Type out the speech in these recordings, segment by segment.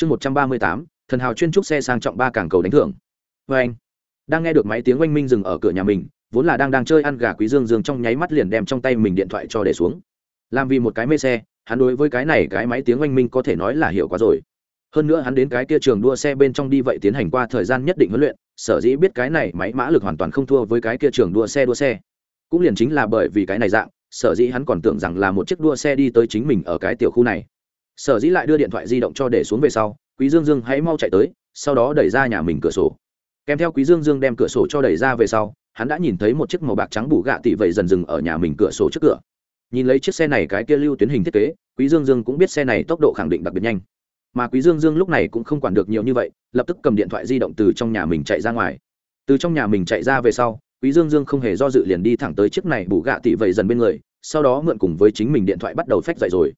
chương một trăm ba mươi tám, thần hào chuyên trúc xe sang trọng ba cảng cầu đánh thưởng. Vê anh, đang nghe được máy tiếng oanh minh dừng ở cửa nhà mình, vốn là đang đang chơi ăn gà quý dương dương trong nháy mắt liền đem trong tay mình điện thoại cho để xuống. Làm vì một cái mê xe, hắn đối với cái này cái máy tiếng oanh minh có thể nói là hiểu quá rồi. Hơn nữa hắn đến cái kia trường đua xe bên trong đi vậy tiến hành qua thời gian nhất định huấn luyện, sở dĩ biết cái này máy mã lực hoàn toàn không thua với cái kia trường đua xe đua xe. Cũng liền chính là bởi vì cái này dạng, sở dĩ hắn còn tưởng rằng là một chiếc đua xe đi tới chính mình ở cái tiểu khu này sở dĩ lại đưa điện thoại di động cho để xuống về sau, quý dương dương hãy mau chạy tới, sau đó đẩy ra nhà mình cửa sổ. Kèm theo quý dương dương đem cửa sổ cho đẩy ra về sau, hắn đã nhìn thấy một chiếc màu bạc trắng bù gạ tị vậy dần dừng ở nhà mình cửa sổ trước cửa. Nhìn lấy chiếc xe này cái kia lưu tuyến hình thiết kế, quý dương dương cũng biết xe này tốc độ khẳng định đặc biệt nhanh. Mà quý dương dương lúc này cũng không quản được nhiều như vậy, lập tức cầm điện thoại di động từ trong nhà mình chạy ra ngoài. Từ trong nhà mình chạy ra về sau, quý dương dương không hề do dự liền đi thẳng tới chiếc này bù gạ tị vậy dần bên người, sau đó mượn cùng với chính mình điện thoại bắt đầu phách dậy rồi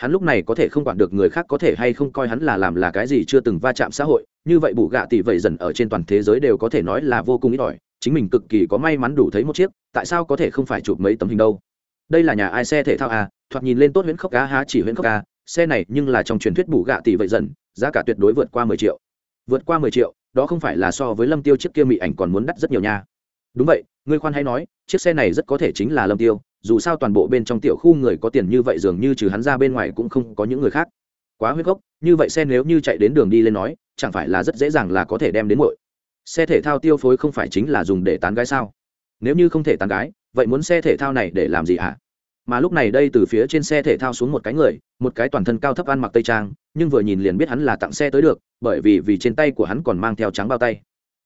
hắn lúc này có thể không quản được người khác có thể hay không coi hắn là làm là cái gì chưa từng va chạm xã hội, như vậy bù gạ tỷ vậy dần ở trên toàn thế giới đều có thể nói là vô cùng ít ỏi, chính mình cực kỳ có may mắn đủ thấy một chiếc, tại sao có thể không phải chụp mấy tấm hình đâu? Đây là nhà ai xe thể thao à thoạt nhìn lên tốt huyễn khốc cá há chỉ huyễn khốc cá xe này nhưng là trong truyền thuyết bù gạ tỷ vậy dần, giá cả tuyệt đối vượt qua mười triệu. Vượt qua mười triệu, đó không phải là so với lâm tiêu chiếc kia mị ảnh còn muốn đắt rất nhiều nha. Đúng vậy, ngươi khoan hay nói, chiếc xe này rất có thể chính là lâm tiêu dù sao toàn bộ bên trong tiểu khu người có tiền như vậy dường như trừ hắn ra bên ngoài cũng không có những người khác. Quá huyết gốc, như vậy xe nếu như chạy đến đường đi lên nói, chẳng phải là rất dễ dàng là có thể đem đến muội. Xe thể thao tiêu phối không phải chính là dùng để tán gái sao? Nếu như không thể tán gái, vậy muốn xe thể thao này để làm gì hả? Mà lúc này đây từ phía trên xe thể thao xuống một cái người, một cái toàn thân cao thấp ăn mặc tây trang, nhưng vừa nhìn liền biết hắn là tặng xe tới được, bởi vì vì trên tay của hắn còn mang theo trắng bao tay.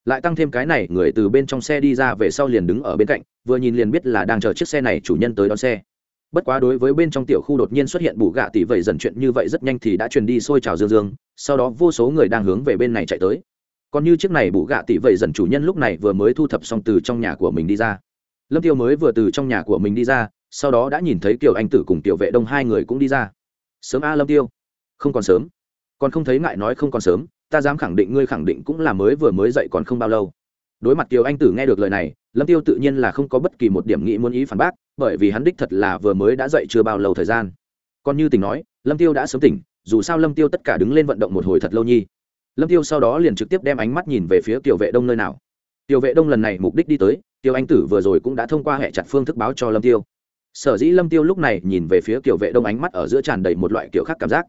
Lại tăng thêm cái này, người từ bên trong xe đi ra về sau liền đứng ở bên cạnh vừa nhìn liền biết là đang chờ chiếc xe này chủ nhân tới đón xe. Bất quá đối với bên trong tiểu khu đột nhiên xuất hiện bù gạ tỷ vậy dần chuyện như vậy rất nhanh thì đã truyền đi xôi trào dương dương, sau đó vô số người đang hướng về bên này chạy tới. Còn như chiếc này bù gạ tỷ vậy dần chủ nhân lúc này vừa mới thu thập xong từ trong nhà của mình đi ra. Lâm tiêu mới vừa từ trong nhà của mình đi ra, sau đó đã nhìn thấy kiều anh tử cùng tiểu vệ đông hai người cũng đi ra. Sớm a, lâm tiêu. Không còn sớm. Còn không thấy ngại nói không còn sớm, ta dám khẳng định ngươi khẳng định cũng là mới vừa mới dậy còn không bao lâu đối mặt kiều anh tử nghe được lời này, lâm tiêu tự nhiên là không có bất kỳ một điểm nghĩ muốn ý phản bác, bởi vì hắn đích thật là vừa mới đã dậy chưa bao lâu thời gian. Còn như tình nói, lâm tiêu đã sớm tỉnh, dù sao lâm tiêu tất cả đứng lên vận động một hồi thật lâu nhi. Lâm tiêu sau đó liền trực tiếp đem ánh mắt nhìn về phía tiểu vệ đông nơi nào. Tiểu vệ đông lần này mục đích đi tới tiêu anh tử vừa rồi cũng đã thông qua hệ chặt phương thức báo cho lâm tiêu. Sở dĩ lâm tiêu lúc này nhìn về phía tiểu vệ đông ánh mắt ở giữa tràn đầy một loại kiểu khác cảm giác.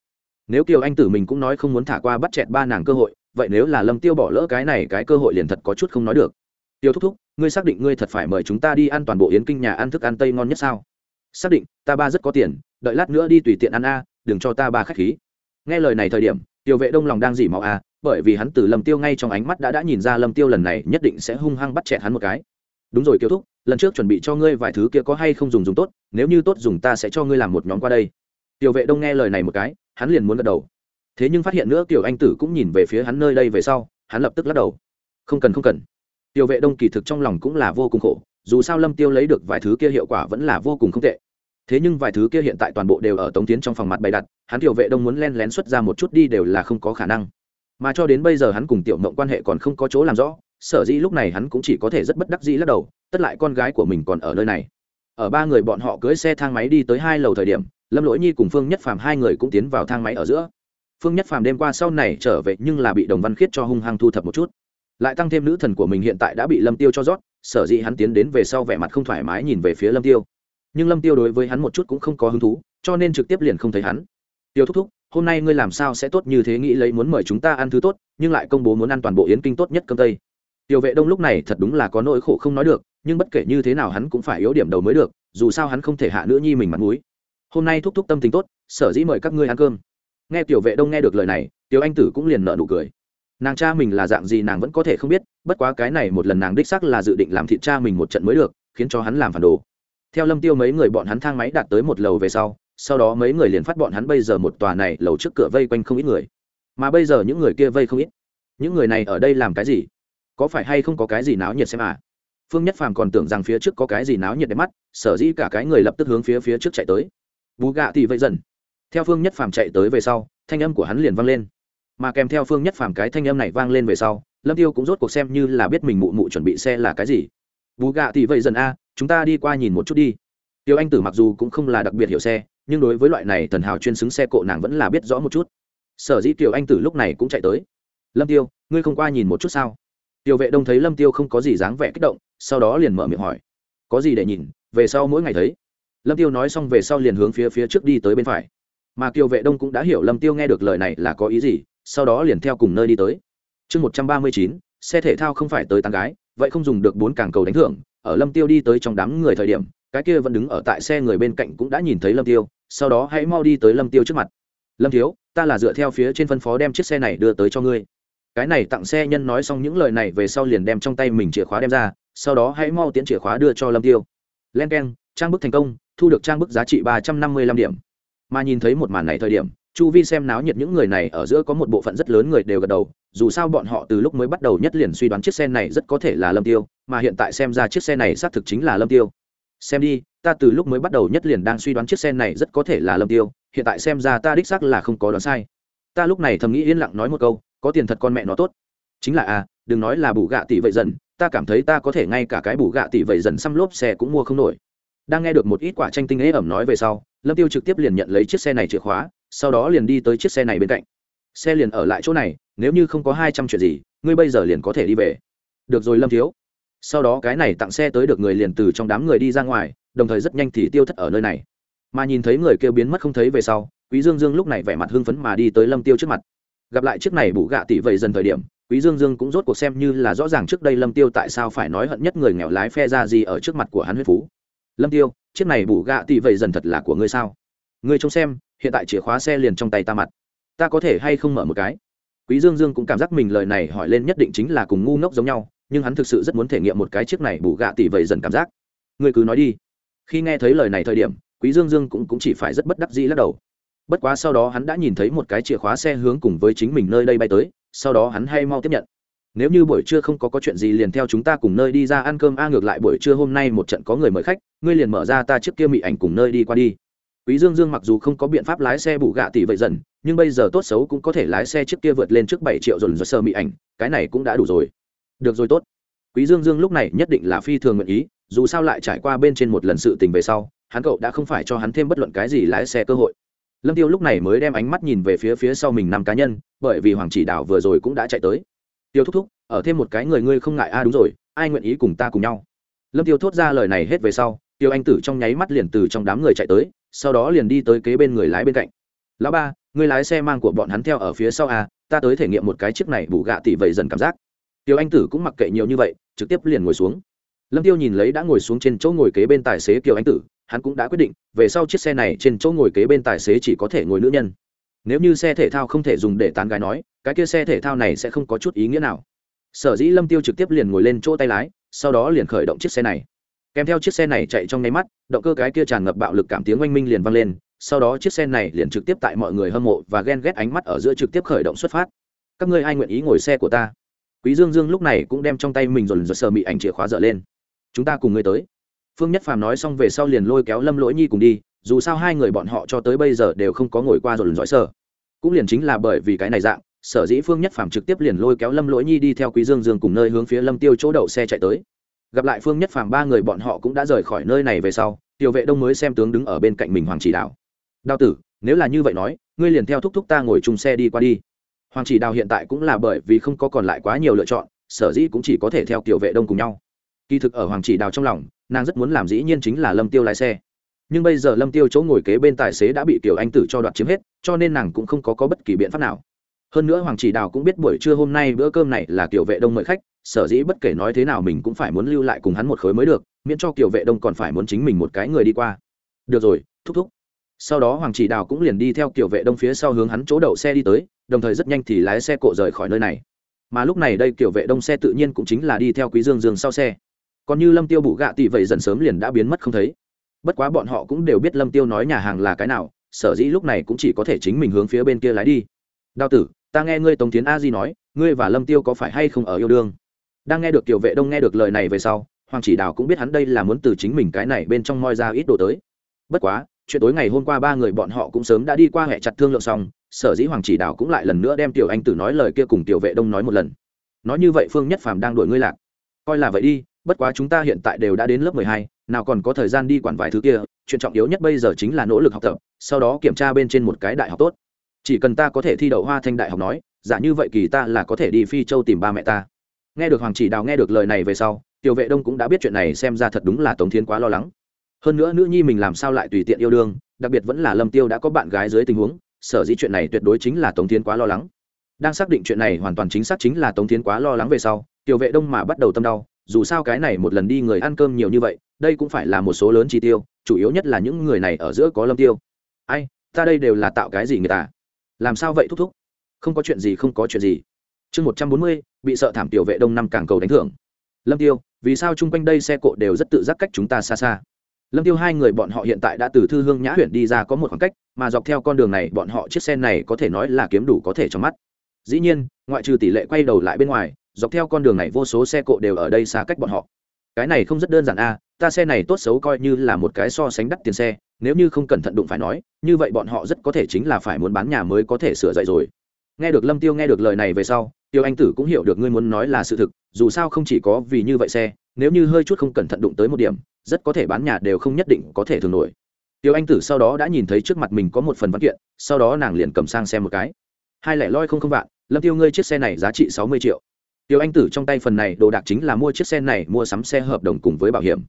Nếu kiều anh tử mình cũng nói không muốn thả qua bắt chẹt ba nàng cơ hội vậy nếu là lâm tiêu bỏ lỡ cái này, cái cơ hội liền thật có chút không nói được. Tiêu thúc thúc, ngươi xác định ngươi thật phải mời chúng ta đi ăn toàn bộ yến kinh nhà ăn thức ăn tây ngon nhất sao? Xác định, ta ba rất có tiền, đợi lát nữa đi tùy tiện ăn a, đừng cho ta ba khách khí. Nghe lời này thời điểm, tiêu vệ đông lòng đang dỉ máu a, bởi vì hắn từ lâm tiêu ngay trong ánh mắt đã đã nhìn ra lâm tiêu lần này nhất định sẽ hung hăng bắt chẹt hắn một cái. Đúng rồi tiêu thúc, lần trước chuẩn bị cho ngươi vài thứ kia có hay không dùng dùng tốt, nếu như tốt dùng ta sẽ cho ngươi làm một nhóm qua đây. Tiểu vệ đông nghe lời này một cái, hắn liền muốn gật đầu thế nhưng phát hiện nữa tiểu anh tử cũng nhìn về phía hắn nơi đây về sau, hắn lập tức lắc đầu. Không cần không cần. Tiểu vệ đông kỳ thực trong lòng cũng là vô cùng khổ, dù sao lâm tiêu lấy được vài thứ kia hiệu quả vẫn là vô cùng không tệ. Thế nhưng vài thứ kia hiện tại toàn bộ đều ở tống tiến trong phòng mặt bày đặt, hắn tiểu vệ đông muốn len lén xuất ra một chút đi đều là không có khả năng. Mà cho đến bây giờ hắn cùng tiểu mộng quan hệ còn không có chỗ làm rõ, sở dĩ lúc này hắn cũng chỉ có thể rất bất đắc dĩ lắc đầu, tất lại con gái của mình còn ở nơi này. Ở ba người bọn họ cưới xe thang máy đi tới hai lầu thời điểm, lâm lỗi nhi cùng phương nhất phàm hai người cũng tiến vào thang máy ở giữa phương nhất phàm đêm qua sau này trở về nhưng là bị đồng văn khiết cho hung hăng thu thập một chút. Lại tăng thêm nữ thần của mình hiện tại đã bị lâm tiêu cho rót, sở dĩ hắn tiến đến về sau vẻ mặt không thoải mái nhìn về phía lâm tiêu. Nhưng lâm tiêu đối với hắn một chút cũng không có hứng thú, cho nên trực tiếp liền không thấy hắn. Tiêu thúc thúc, hôm nay ngươi làm sao sẽ tốt như thế nghĩ lấy muốn mời chúng ta ăn thứ tốt, nhưng lại công bố muốn ăn toàn bộ yến kinh tốt nhất cơm tây. Tiêu vệ đông lúc này thật đúng là có nỗi khổ không nói được, nhưng bất kể như thế nào hắn cũng phải yếu điểm đầu mới được, dù sao hắn không thể hạ nữ nhi mình mặt mũi. Hôm nay thúc thúc tâm tình tốt, sở dĩ mời các ngươi ăn cơm nghe tiểu vệ đông nghe được lời này, tiểu anh tử cũng liền nợ nụ cười. Nàng cha mình là dạng gì nàng vẫn có thể không biết, bất quá cái này một lần nàng đích sắc là dự định làm thịt cha mình một trận mới được, khiến cho hắn làm phản đồ. Theo lâm tiêu mấy người bọn hắn thang máy đạt tới một lầu về sau sau đó mấy người liền phát bọn hắn bây giờ một tòa này lầu trước cửa vây quanh không ít người. Mà bây giờ những người kia vây không ít. Những người này ở đây làm cái gì? Có phải hay không có cái gì náo nhiệt xem à? Phương nhất phàm còn tưởng rằng phía trước có cái gì náo nhiệt đẹp mắt, sở dĩ cả cái người lập tức hướng phía phía trước chạy tới. Bú gạ thì vậy dần theo phương nhất phàm chạy tới về sau, thanh âm của hắn liền vang lên. Mà kèm theo phương nhất phàm cái thanh âm này vang lên về sau, lâm tiêu cũng rốt cuộc xem như là biết mình mụ mụ chuẩn bị xe là cái gì. Vú gạ thì vậy dần a, chúng ta đi qua nhìn một chút đi. Tiêu anh tử mặc dù cũng không là đặc biệt hiểu xe, nhưng đối với loại này thần hào chuyên xứng xe cộ nàng vẫn là biết rõ một chút. Sở dĩ tiểu anh tử lúc này cũng chạy tới. Lâm tiêu, ngươi không qua nhìn một chút sao? Tiểu vệ đông thấy lâm tiêu không có gì dáng vẻ kích động, sau đó liền mở miệng hỏi. Có gì để nhìn, về sau mỗi ngày thấy. Lâm tiêu nói xong về sau liền hướng phía phía trước đi tới bên phải mà kiều vệ đông cũng đã hiểu lâm tiêu nghe được lời này là có ý gì, sau đó liền theo cùng nơi đi tới. Chương một trăm ba mươi chín, xe thể thao không phải tới tán gái, vậy không dùng được bốn càng cầu đánh thưởng, ở lâm tiêu đi tới trong đám người thời điểm, cái kia vẫn đứng ở tại xe người bên cạnh cũng đã nhìn thấy lâm tiêu, sau đó hãy mau đi tới lâm tiêu trước mặt. Lâm thiếu, ta là dựa theo phía trên phân phó đem chiếc xe này đưa tới cho ngươi. Cái này tặng xe nhân nói xong những lời này về sau liền đem trong tay mình chìa khóa đem ra, sau đó hãy mau tiến chìa khóa đưa cho lâm tiêu. Len k e n trang bức thành công, thu được trang bức giá trị ba trăm năm mươi lăm điểm mà nhìn thấy một màn này thời điểm, chu vi xem náo nhiệt những người này ở giữa có một bộ phận rất lớn người đều gật đầu, dù sao bọn họ từ lúc mới bắt đầu nhất liền suy đoán chiếc xe này rất có thể là lâm tiêu, mà hiện tại xem ra chiếc xe này xác thực chính là lâm tiêu. Xem đi, ta từ lúc mới bắt đầu nhất liền đang suy đoán chiếc xe này rất có thể là lâm tiêu, hiện tại xem ra ta đích xác là không có đoán sai. Ta lúc này thầm nghĩ yên lặng nói một câu, có tiền thật con mẹ nó tốt. Chính là à đừng nói là bù gạ tỷ vậy dần, ta cảm thấy ta có thể ngay cả cái bù gạ tỷ vậy dần xăm lốp xe cũng mua không nổi. Đang nghe được một ít quả tranh tinh ế ẩm nói về sau lâm tiêu trực tiếp liền nhận lấy chiếc xe này chìa khóa, sau đó liền đi tới chiếc xe này bên cạnh. Xe liền ở lại chỗ này, nếu như không có hai trăm chuyện gì, ngươi bây giờ liền có thể đi về. Được rồi lâm thiếu. Sau đó cái này tặng xe tới được người liền từ trong đám người đi ra ngoài, đồng thời rất nhanh thì tiêu thất ở nơi này. Mà nhìn thấy người kêu biến mất không thấy về sau, quý dương dương lúc này vẻ mặt hưng phấn mà đi tới lâm tiêu trước mặt. Gặp lại chiếc này bù gạ tỷ vậy dần thời điểm, quý dương dương cũng rốt cuộc xem như là rõ ràng trước đây lâm tiêu tại sao phải nói hận nhất người nghèo lái phe ra gì ở trước mặt của hắn huyết phú. Lâm tiêu chiếc này bù gạ tỷ vậy dần thật là của ngươi sao? Ngươi trông xem hiện tại chìa khóa xe liền trong tay ta mặt. Ta có thể hay không mở một cái? Quý dương dương cũng cảm giác mình lời này hỏi lên nhất định chính là cùng ngu ngốc giống nhau nhưng hắn thực sự rất muốn thể nghiệm một cái chiếc này bù gạ tỷ vậy dần cảm giác. Ngươi cứ nói đi. Khi nghe thấy lời này thời điểm quý dương dương cũng, cũng chỉ phải rất bất đắc dĩ lắc đầu. Bất quá sau đó hắn đã nhìn thấy một cái chìa khóa xe hướng cùng với chính mình nơi đây bay tới sau đó hắn hay mau tiếp nhận nếu như buổi trưa không có có chuyện gì liền theo chúng ta cùng nơi đi ra ăn cơm, a, ngược lại buổi trưa hôm nay một trận có người mời khách, ngươi liền mở ra ta trước kia mị ảnh cùng nơi đi qua đi. Quý dương dương mặc dù không có biện pháp lái xe bù gạ tỷ vậy dần, nhưng bây giờ tốt xấu cũng có thể lái xe trước kia vượt lên trước bảy triệu dồn dồn sơ mị ảnh, cái này cũng đã đủ rồi. Được rồi tốt. Quý dương dương lúc này nhất định là phi thường nguyện ý, dù sao lại trải qua bên trên một lần sự tình về sau, hắn cậu đã không phải cho hắn thêm bất luận cái gì lái xe cơ hội. Lâm tiêu lúc này mới đem ánh mắt nhìn về phía phía sau mình năm cá nhân, bởi vì hoàng chỉ đảo vừa rồi cũng đã chạy tới tiêu thúc thúc, ở thêm một cái người ngươi không ngại. A đúng rồi, ai nguyện ý cùng ta cùng nhau? Lâm tiêu thốt ra lời này hết về sau, tiêu anh tử trong nháy mắt liền từ trong đám người chạy tới, sau đó liền đi tới kế bên người lái bên cạnh. Lão ba người lái xe mang của bọn hắn theo ở phía sau a ta tới thể nghiệm một cái chiếc này bù gạ tỷ vậy dần cảm giác. Tiêu anh tử cũng mặc kệ nhiều như vậy, trực tiếp liền ngồi xuống. Lâm tiêu nhìn lấy đã ngồi xuống trên chỗ ngồi kế bên tài xế kiều anh tử, hắn cũng đã quyết định, về sau chiếc xe này trên chỗ ngồi kế bên tài xế chỉ có thể ngồi nữ nhân nếu như xe thể thao không thể dùng để tán gái nói, cái kia xe thể thao này sẽ không có chút ý nghĩa nào. Sở dĩ lâm tiêu trực tiếp liền ngồi lên chỗ tay lái, sau đó liền khởi động chiếc xe này. Kèm theo chiếc xe này chạy trong nháy mắt, động cơ cái kia tràn ngập bạo lực cảm tiếng oanh minh liền vang lên, sau đó chiếc xe này liền trực tiếp tại mọi người hâm mộ và ghen ghét ánh mắt ở giữa trực tiếp khởi động xuất phát. Các ngươi ai nguyện ý ngồi xe của ta? Quý dương dương lúc này cũng đem trong tay mình dồn dồn sờ mị ảnh chìa khóa dở lên. Chúng ta cùng ngươi tới. Phương nhất phàm nói xong về sau liền lôi kéo lâm lỗi nhi cùng đi dù sao hai người bọn họ cho tới bây giờ đều không có ngồi qua rồi dõi sờ cũng liền chính là bởi vì cái này dạng, sở dĩ phương nhất phàm trực tiếp liền lôi kéo lâm lỗi nhi đi theo quý dương dương cùng nơi hướng phía lâm tiêu chỗ đậu xe chạy tới. Gặp lại phương nhất phàm, ba người bọn họ cũng đã rời khỏi nơi này về sau tiểu vệ đông mới xem tướng đứng ở bên cạnh mình hoàng chỉ đạo. Đao tử, nếu là như vậy nói, ngươi liền theo thúc thúc ta ngồi chung xe đi qua đi. Hoàng chỉ đào hiện tại cũng là bởi vì không có còn lại quá nhiều lựa chọn, sở dĩ cũng chỉ có thể theo tiểu vệ đông cùng nhau. Kỳ thực ở hoàng chỉ đào trong lòng, nàng rất muốn làm dĩ nhiên chính là lâm tiêu lái xe nhưng bây giờ lâm tiêu chỗ ngồi kế bên tài xế đã bị tiểu anh tử cho đoạt chiếm hết cho nên nàng cũng không có, có bất kỳ biện pháp nào. Hơn nữa hoàng chỉ đào cũng biết buổi trưa hôm nay bữa cơm này là tiểu vệ đông mời khách sở dĩ bất kể nói thế nào mình cũng phải muốn lưu lại cùng hắn một khối mới được miễn cho tiểu vệ đông còn phải muốn chính mình một cái người đi qua. Được rồi thúc thúc. Sau đó hoàng chỉ đào cũng liền đi theo kiểu vệ đông phía sau hướng hắn chỗ đậu xe đi tới đồng thời rất nhanh thì lái xe cộ rời khỏi nơi này. Mà lúc này đây kiểu vệ đông xe tự nhiên cũng chính là đi theo quý dương dương sau xe. Còn như lâm tiêu bụ gạ tỷ vậy dần sớm liền đã biến mất không thấy bất quá bọn họ cũng đều biết lâm tiêu nói nhà hàng là cái nào, sở dĩ lúc này cũng chỉ có thể chính mình hướng phía bên kia lái đi. Đao tử, ta nghe ngươi tống tiến a di nói, ngươi và lâm tiêu có phải hay không ở yêu đương? Đang nghe được tiểu vệ đông nghe được lời này về sau, hoàng chỉ đào cũng biết hắn đây là muốn từ chính mình cái này bên trong moi ra ít đồ tới. Bất quá, chuyện tối ngày hôm qua ba người bọn họ cũng sớm đã đi qua hệ chặt thương lượng xong, sở dĩ hoàng chỉ đào cũng lại lần nữa đem tiểu anh tử nói lời kia cùng tiểu vệ đông nói một lần. Nói như vậy phương nhất phàm đang đuổi ngươi lạc. Coi là vậy đi bất quá chúng ta hiện tại đều đã đến lớp mười hai, nào còn có thời gian đi quản vài thứ kia, chuyện trọng yếu nhất bây giờ chính là nỗ lực học tập, sau đó kiểm tra bên trên một cái đại học tốt. Chỉ cần ta có thể thi đậu hoa thanh đại học nói giả như vậy kỳ ta là có thể đi phi châu tìm ba mẹ ta. Nghe được hoàng chỉ đào nghe được lời này về sau, tiểu vệ đông cũng đã biết chuyện này xem ra thật đúng là tống thiên quá lo lắng. Hơn nữa nữ nhi mình làm sao lại tùy tiện yêu đương, đặc biệt vẫn là lâm tiêu đã có bạn gái dưới tình huống, sở dĩ chuyện này tuyệt đối chính là tống thiên quá lo lắng. Đang xác định chuyện này hoàn toàn chính xác chính là tống thiên quá lo lắng về sau, tiểu vệ đông mà bắt đầu tâm đau dù sao cái này một lần đi người ăn cơm nhiều như vậy, đây cũng phải là một số lớn chi tiêu, chủ yếu nhất là những người này ở giữa có lâm tiêu. Ai, ta đây đều là tạo cái gì người ta? Làm sao vậy thúc thúc? Không có chuyện gì, không có chuyện gì. Chương một trăm bốn mươi, bị sợ thảm tiểu vệ đông năm càng cầu đánh thưởng. Lâm tiêu, vì sao chung quanh đây xe cộ đều rất tự giác cách chúng ta xa xa? Lâm tiêu hai người bọn họ hiện tại đã từ thư hương nhã huyện đi ra có một khoảng cách, mà dọc theo con đường này, bọn họ chiếc xe này có thể nói là kiếm đủ có thể trong mắt. Dĩ nhiên, ngoại trừ tỷ lệ quay đầu lại bên ngoài dọc theo con đường này vô số xe cộ đều ở đây xa cách bọn họ. Cái này không rất đơn giản a, ta xe này tốt xấu coi như là một cái so sánh đắt tiền xe, nếu như không cẩn thận đụng phải nói, như vậy bọn họ rất có thể chính là phải muốn bán nhà mới có thể sửa dậy rồi. Nghe được lâm tiêu nghe được lời này về sau, tiêu anh tử cũng hiểu được ngươi muốn nói là sự thực, dù sao không chỉ có vì như vậy xe, nếu như hơi chút không cẩn thận đụng tới một điểm, rất có thể bán nhà đều không nhất định có thể thường nổi. Tiêu anh tử sau đó đã nhìn thấy trước mặt mình có một phần văn kiện, sau đó nàng liền cầm sang xem một cái. Hai lẻ loi không không vạn, lâm tiêu ngươi chiếc xe này giá trị sáu mươi triệu tiêu anh tử trong tay phần này đồ đạc chính là mua chiếc xe này mua sắm xe hợp đồng cùng với bảo hiểm.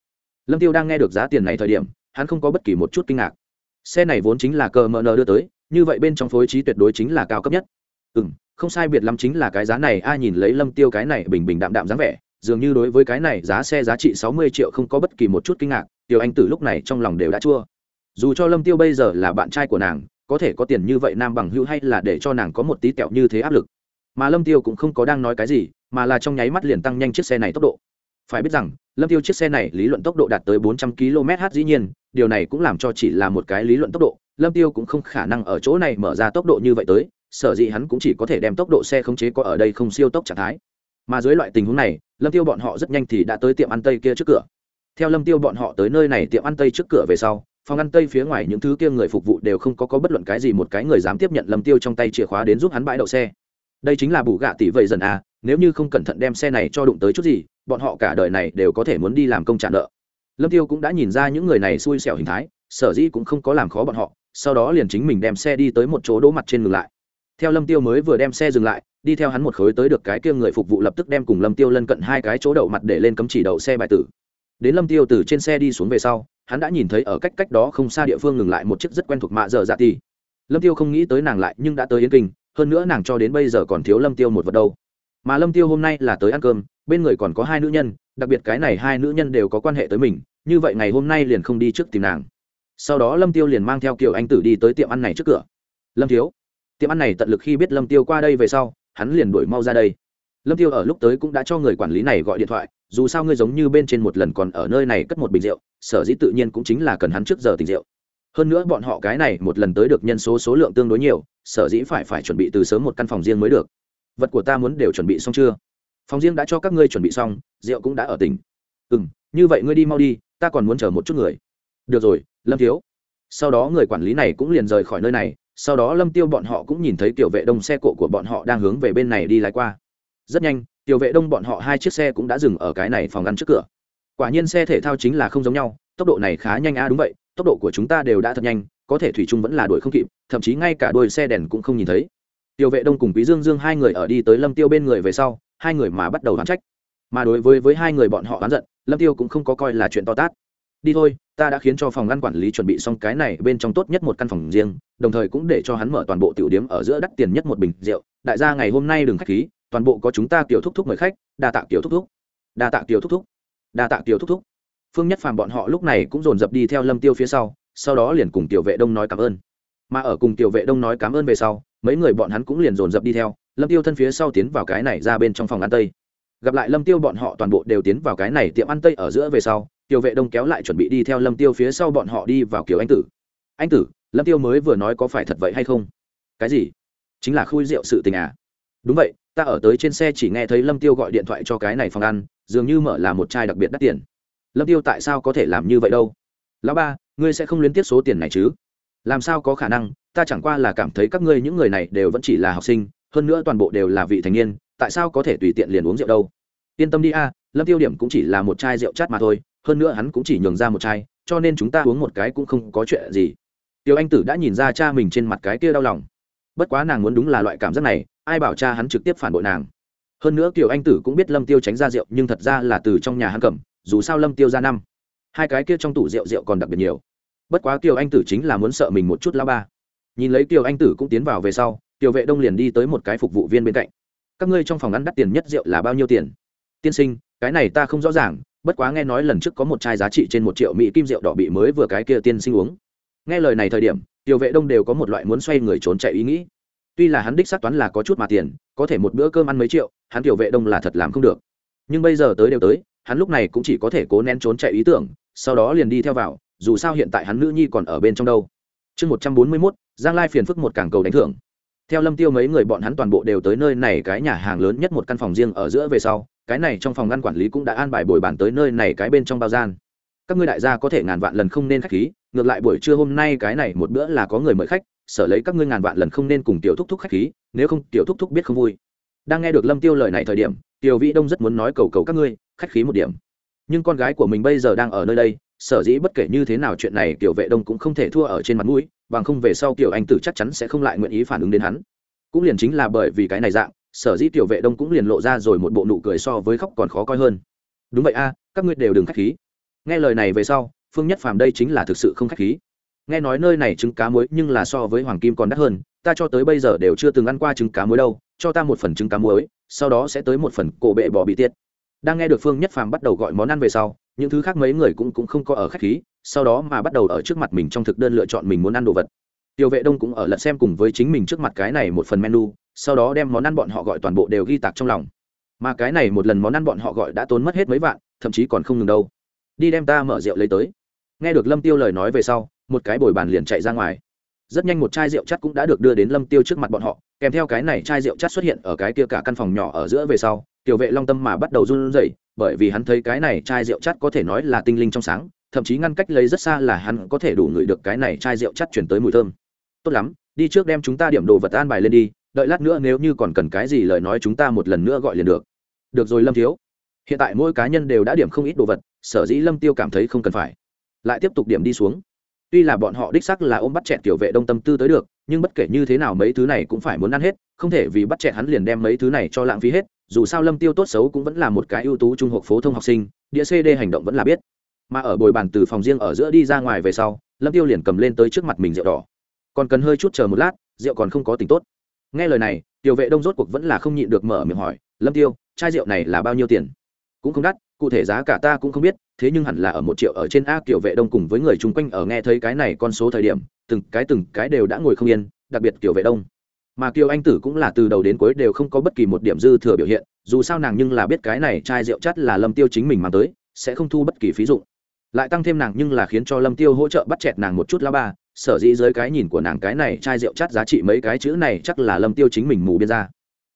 Lâm tiêu đang nghe được giá tiền này thời điểm, hắn không có bất kỳ một chút kinh ngạc. Xe này vốn chính là cờ mờ nờ đưa tới, như vậy bên trong phối trí tuyệt đối chính là cao cấp nhất. Ừ m không sai biệt lắm chính là cái giá này, ai nhìn lấy lâm tiêu cái này bình bình đạm đạm dáng vẻ, dường như đối với cái này giá xe giá trị sáu mươi triệu không có bất kỳ một chút kinh ngạc tiêu anh tử lúc này trong lòng đều đã chua. Dù cho lâm tiêu bây giờ là bạn trai của nàng, có thể có tiền như vậy nam bằng hữu hay là để cho nàng có một tí kẹo như thế áp lực. Mà lâm tiêu cũng không có đang nói cái gì mà là trong nháy mắt liền tăng nhanh chiếc xe này tốc độ. Phải biết rằng, lâm tiêu chiếc xe này lý luận tốc độ đạt tới 400 km/h dĩ nhiên, điều này cũng làm cho chỉ là một cái lý luận tốc độ, lâm tiêu cũng không khả năng ở chỗ này mở ra tốc độ như vậy tới, sở dĩ hắn cũng chỉ có thể đem tốc độ xe khống chế có ở đây không siêu tốc trạng thái. Mà dưới loại tình huống này, lâm tiêu bọn họ rất nhanh thì đã tới tiệm ăn tây kia trước cửa. Theo lâm tiêu bọn họ tới nơi này tiệm ăn tây trước cửa về sau, phòng ăn tây phía ngoài những thứ kia người phục vụ đều không có có bất luận cái gì một cái người dám tiếp nhận lâm tiêu trong tay chìa khóa đến giúp hắn bãi đậu xe. Đây chính là bù gạ tỷ vậy dần à nếu như không cẩn thận đem xe này cho đụng tới chút gì, bọn họ cả đời này đều có thể muốn đi làm công trả nợ. Lâm tiêu cũng đã nhìn ra những người này xui xẻo hình thái, sở dĩ cũng không có làm khó bọn họ, sau đó liền chính mình đem xe đi tới một chỗ đỗ mặt trên ngừng lại. Theo lâm tiêu mới vừa đem xe dừng lại, đi theo hắn một khối tới được cái kia người phục vụ lập tức đem cùng lâm tiêu lân cận hai cái chỗ đậu mặt để lên cấm chỉ đậu xe bài tử. Đến lâm tiêu từ trên xe đi xuống về sau, hắn đã nhìn thấy ở cách cách đó không xa địa phương ngừng lại một chiếc rất quen thuộc mạ dở dạ ti lâm tiêu không nghĩ tới nàng lại nhưng đã tới yên kinh, hơn nữa nàng cho đến bây giờ còn thiếu lâm tiêu một vật đâu mà lâm tiêu hôm nay là tới ăn cơm, bên người còn có hai nữ nhân, đặc biệt cái này hai nữ nhân đều có quan hệ tới mình, như vậy ngày hôm nay liền không đi trước tìm nàng. Sau đó lâm tiêu liền mang theo kiểu anh tử đi tới tiệm ăn này trước cửa. Lâm thiếu, tiệm ăn này tận lực khi biết lâm tiêu qua đây về sau, hắn liền đuổi mau ra đây. Lâm tiêu ở lúc tới cũng đã cho người quản lý này gọi điện thoại, dù sao ngươi giống như bên trên một lần còn ở nơi này cất một bình rượu, sở dĩ tự nhiên cũng chính là cần hắn trước giờ tình rượu. Hơn nữa bọn họ cái này một lần tới được nhân số số lượng tương đối nhiều, sở dĩ phải phải chuẩn bị từ sớm một căn phòng riêng mới được vật của ta muốn đều chuẩn bị xong chưa? Phòng riêng đã cho các ngươi chuẩn bị xong, rượu cũng đã ở tỉnh. Ừ m như vậy ngươi đi mau đi, ta còn muốn chờ một chút người. Được rồi, lâm thiếu. Sau đó người quản lý này cũng liền rời khỏi nơi này, sau đó lâm tiêu bọn họ cũng nhìn thấy tiểu vệ đông xe cộ của bọn họ đang hướng về bên này đi lái qua. Rất nhanh, tiểu vệ đông bọn họ hai chiếc xe cũng đã dừng ở cái này phòng ngăn trước cửa. Quả nhiên xe thể thao chính là không giống nhau, tốc độ này khá nhanh a đúng vậy, tốc độ của chúng ta đều đã thật nhanh, có thể thủy chung vẫn là đuổi không kịp, thậm chí ngay cả đuôi xe đèn cũng không nhìn thấy tiểu vệ đông cùng quý dương dương hai người ở đi tới lâm tiêu bên người về sau, hai người mà bắt đầu oán trách. Mà đối với với hai người bọn họ oán giận, lâm tiêu cũng không có coi là chuyện to tát. Đi thôi, ta đã khiến cho phòng ngăn quản lý chuẩn bị xong cái này bên trong tốt nhất một căn phòng riêng, đồng thời cũng để cho hắn mở toàn bộ tiểu điếm ở giữa đắt tiền nhất một bình rượu. Đại gia ngày hôm nay đừng khách khí, toàn bộ có chúng ta tiểu thúc thúc mời khách, đa tạ tiểu thúc thúc. Đa tạ tiểu thúc thúc. Đa tạ tiểu thúc thúc. Phương nhất phàm bọn họ lúc này cũng dồn dập đi theo lâm tiêu phía sau sau đó liền cùng tiểu vệ đông nói cảm ơn mà ở cùng tiểu vệ đông nói cảm ơn về sau, mấy người bọn hắn cũng liền dồn dập đi theo, lâm tiêu thân phía sau tiến vào cái này ra bên trong phòng ăn tây. Gặp lại lâm tiêu bọn họ toàn bộ đều tiến vào cái này tiệm ăn tây ở giữa về sau, tiểu vệ đông kéo lại chuẩn bị đi theo lâm tiêu phía sau bọn họ đi vào kiểu anh tử. Anh tử, lâm tiêu mới vừa nói có phải thật vậy hay không? Cái gì? Chính là khui rượu sự tình à? Đúng vậy, ta ở tới trên xe chỉ nghe thấy lâm tiêu gọi điện thoại cho cái này phòng ăn, dường như mở là một chai đặc biệt đắt tiền. Lâm tiêu tại sao có thể làm như vậy đâu? Lão ba, ngươi sẽ không liên tiếp số tiền này chứ? Làm sao có khả năng, ta chẳng qua là cảm thấy các ngươi những người này đều vẫn chỉ là học sinh, hơn nữa toàn bộ đều là vị thành niên, tại sao có thể tùy tiện liền uống rượu đâu? Yên tâm đi a, lâm tiêu điểm cũng chỉ là một chai rượu chát mà thôi, hơn nữa hắn cũng chỉ nhường ra một chai, cho nên chúng ta uống một cái cũng không có chuyện gì. Tiêu anh tử đã nhìn ra cha mình trên mặt cái kia đau lòng. Bất quá nàng muốn đúng là loại cảm giác này, ai bảo cha hắn trực tiếp phản bội nàng. Hơn nữa kiều anh tử cũng biết lâm tiêu tránh ra rượu, nhưng thật ra là từ trong nhà hắn cầm, dù sao lâm tiêu ra năm. Hai cái kia trong tủ rượu rượu còn đặc biệt nhiều bất quá kiều anh tử chính là muốn sợ mình một chút lao ba. Nhìn lấy kiều anh tử cũng tiến vào về sau tiểu vệ đông liền đi tới một cái phục vụ viên bên cạnh. Các ngươi trong phòng ăn đắt tiền nhất rượu là bao nhiêu tiền? Tiên sinh, cái này ta không rõ ràng, bất quá nghe nói lần trước có một chai giá trị trên một triệu mỹ kim rượu đỏ bị mới vừa cái kia tiên sinh uống. Nghe lời này thời điểm tiểu vệ đông đều có một loại muốn xoay người trốn chạy ý nghĩ. Tuy là hắn đích xác toán là có chút mà tiền, có thể một bữa cơm ăn mấy triệu, hắn tiểu vệ đông là thật làm không được. Nhưng bây giờ tới đều tới, hắn lúc này cũng chỉ có thể cố nén trốn chạy ý tưởng, sau đó liền đi theo vào dù sao hiện tại hắn nữ nhi còn ở bên trong đâu. Chương một trăm bốn mươi mốt, giang lai phiền phức một cảng cầu đánh thưởng. Theo lâm tiêu mấy người bọn hắn toàn bộ đều tới nơi này, cái nhà hàng lớn nhất một căn phòng riêng ở giữa về sau, cái này trong phòng ngăn quản lý cũng đã an bài bồi bàn tới nơi này, cái bên trong bao gian. Các ngươi đại gia có thể ngàn vạn lần không nên khách khí, ngược lại buổi trưa hôm nay cái này một bữa là có người mời khách, sở lấy các ngươi ngàn vạn lần không nên cùng tiểu thúc thúc khách khí, nếu không tiểu thúc thúc biết không vui. Đang nghe được lâm tiêu lời này thời điểm, tiểu vĩ đông rất muốn nói cầu cầu các ngươi, khách khí một điểm. Nhưng con gái của mình bây giờ đang ở nơi đây sở dĩ bất kể như thế nào chuyện này tiểu vệ đông cũng không thể thua ở trên mặt mũi, bằng không về sau tiểu anh tử chắc chắn sẽ không lại nguyện ý phản ứng đến hắn. Cũng liền chính là bởi vì cái này dạng, sở dĩ tiểu vệ đông cũng liền lộ ra rồi một bộ nụ cười so với khóc còn khó coi hơn. Đúng vậy a, các ngươi đều đừng khách khí. Nghe lời này về sau, phương nhất phàm đây chính là thực sự không khách khí. Nghe nói nơi này trứng cá muối nhưng là so với hoàng kim còn đắt hơn, ta cho tới bây giờ đều chưa từng ăn qua trứng cá muối đâu, cho ta một phần trứng cá muối, sau đó sẽ tới một phần cổ bệ bò bị tiết đang nghe được phương nhất phàm bắt đầu gọi món ăn về sau những thứ khác mấy người cũng cũng không có ở khách khí, sau đó mà bắt đầu ở trước mặt mình trong thực đơn lựa chọn mình muốn ăn đồ vật. Tiêu vệ đông cũng ở lật xem cùng với chính mình trước mặt cái này một phần menu, sau đó đem món ăn bọn họ gọi toàn bộ đều ghi tạc trong lòng. Mà cái này một lần món ăn bọn họ gọi đã tốn mất hết mấy vạn, thậm chí còn không ngừng đâu. Đi đem ta mở rượu lấy tới. Nghe được lâm tiêu lời nói về sau, một cái bồi bàn liền chạy ra ngoài. Rất nhanh một chai rượu chắt cũng đã được đưa đến lâm tiêu trước mặt bọn họ, kèm theo cái này chai rượu chắt xuất hiện ở cái kia cả căn phòng nhỏ ở giữa về sau tiểu vệ long tâm mà bắt đầu run rẩy bởi vì hắn thấy cái này chai rượu chắt có thể nói là tinh linh trong sáng, thậm chí ngăn cách lấy rất xa là hắn có thể đủ ngửi được cái này chai rượu chắt chuyển tới mùi thơm. Tốt lắm, đi trước đem chúng ta điểm đồ vật an bài lên đi, đợi lát nữa nếu như còn cần cái gì lời nói chúng ta một lần nữa gọi liền được. Được rồi, lâm thiếu. Hiện tại mỗi cá nhân đều đã điểm không ít đồ vật, sở dĩ lâm tiêu cảm thấy không cần phải. Lại tiếp tục điểm đi xuống. Tuy là bọn họ đích sắc là ôm bắt chẹt tiểu vệ đông tâm tư tới được, nhưng bất kể như thế nào mấy thứ này cũng phải muốn ăn hết, không thể vì bắt chẹt hắn liền đem mấy thứ này cho lãng phí hết dù sao lâm tiêu tốt xấu cũng vẫn là một cái ưu tú trung học phổ thông học sinh, đĩa cd hành động vẫn là biết. Mà ở bồi bàn từ phòng riêng ở giữa đi ra ngoài về sau, lâm tiêu liền cầm lên tới trước mặt mình rượu đỏ. Còn cần hơi chút chờ một lát, rượu còn không có tính tốt. Nghe lời này, tiểu vệ đông rốt cuộc vẫn là không nhịn được mở miệng hỏi, lâm tiêu, chai rượu này là bao nhiêu tiền? Cũng không đắt, cụ thể giá cả ta cũng không biết, thế nhưng hẳn là ở một triệu ở trên a kiểu vệ đông cùng với người chung quanh ở nghe thấy cái này con số thời điểm, từng cái từng cái đều đã ngồi không yên, đặc biệt kiểu vệ đông mà kiều anh tử cũng là từ đầu đến cuối đều không có bất kỳ một điểm dư thừa biểu hiện, dù sao nàng nhưng là biết cái này chai rượu chắt là lâm tiêu chính mình mang tới, sẽ không thu bất kỳ phí dụng. Lại tăng thêm nàng nhưng là khiến cho lâm tiêu hỗ trợ bắt chẹt nàng một chút lá ba, sở dĩ dưới cái nhìn của nàng cái này chai rượu chắt giá trị mấy cái chữ này chắc là lâm tiêu chính mình mù biên ra.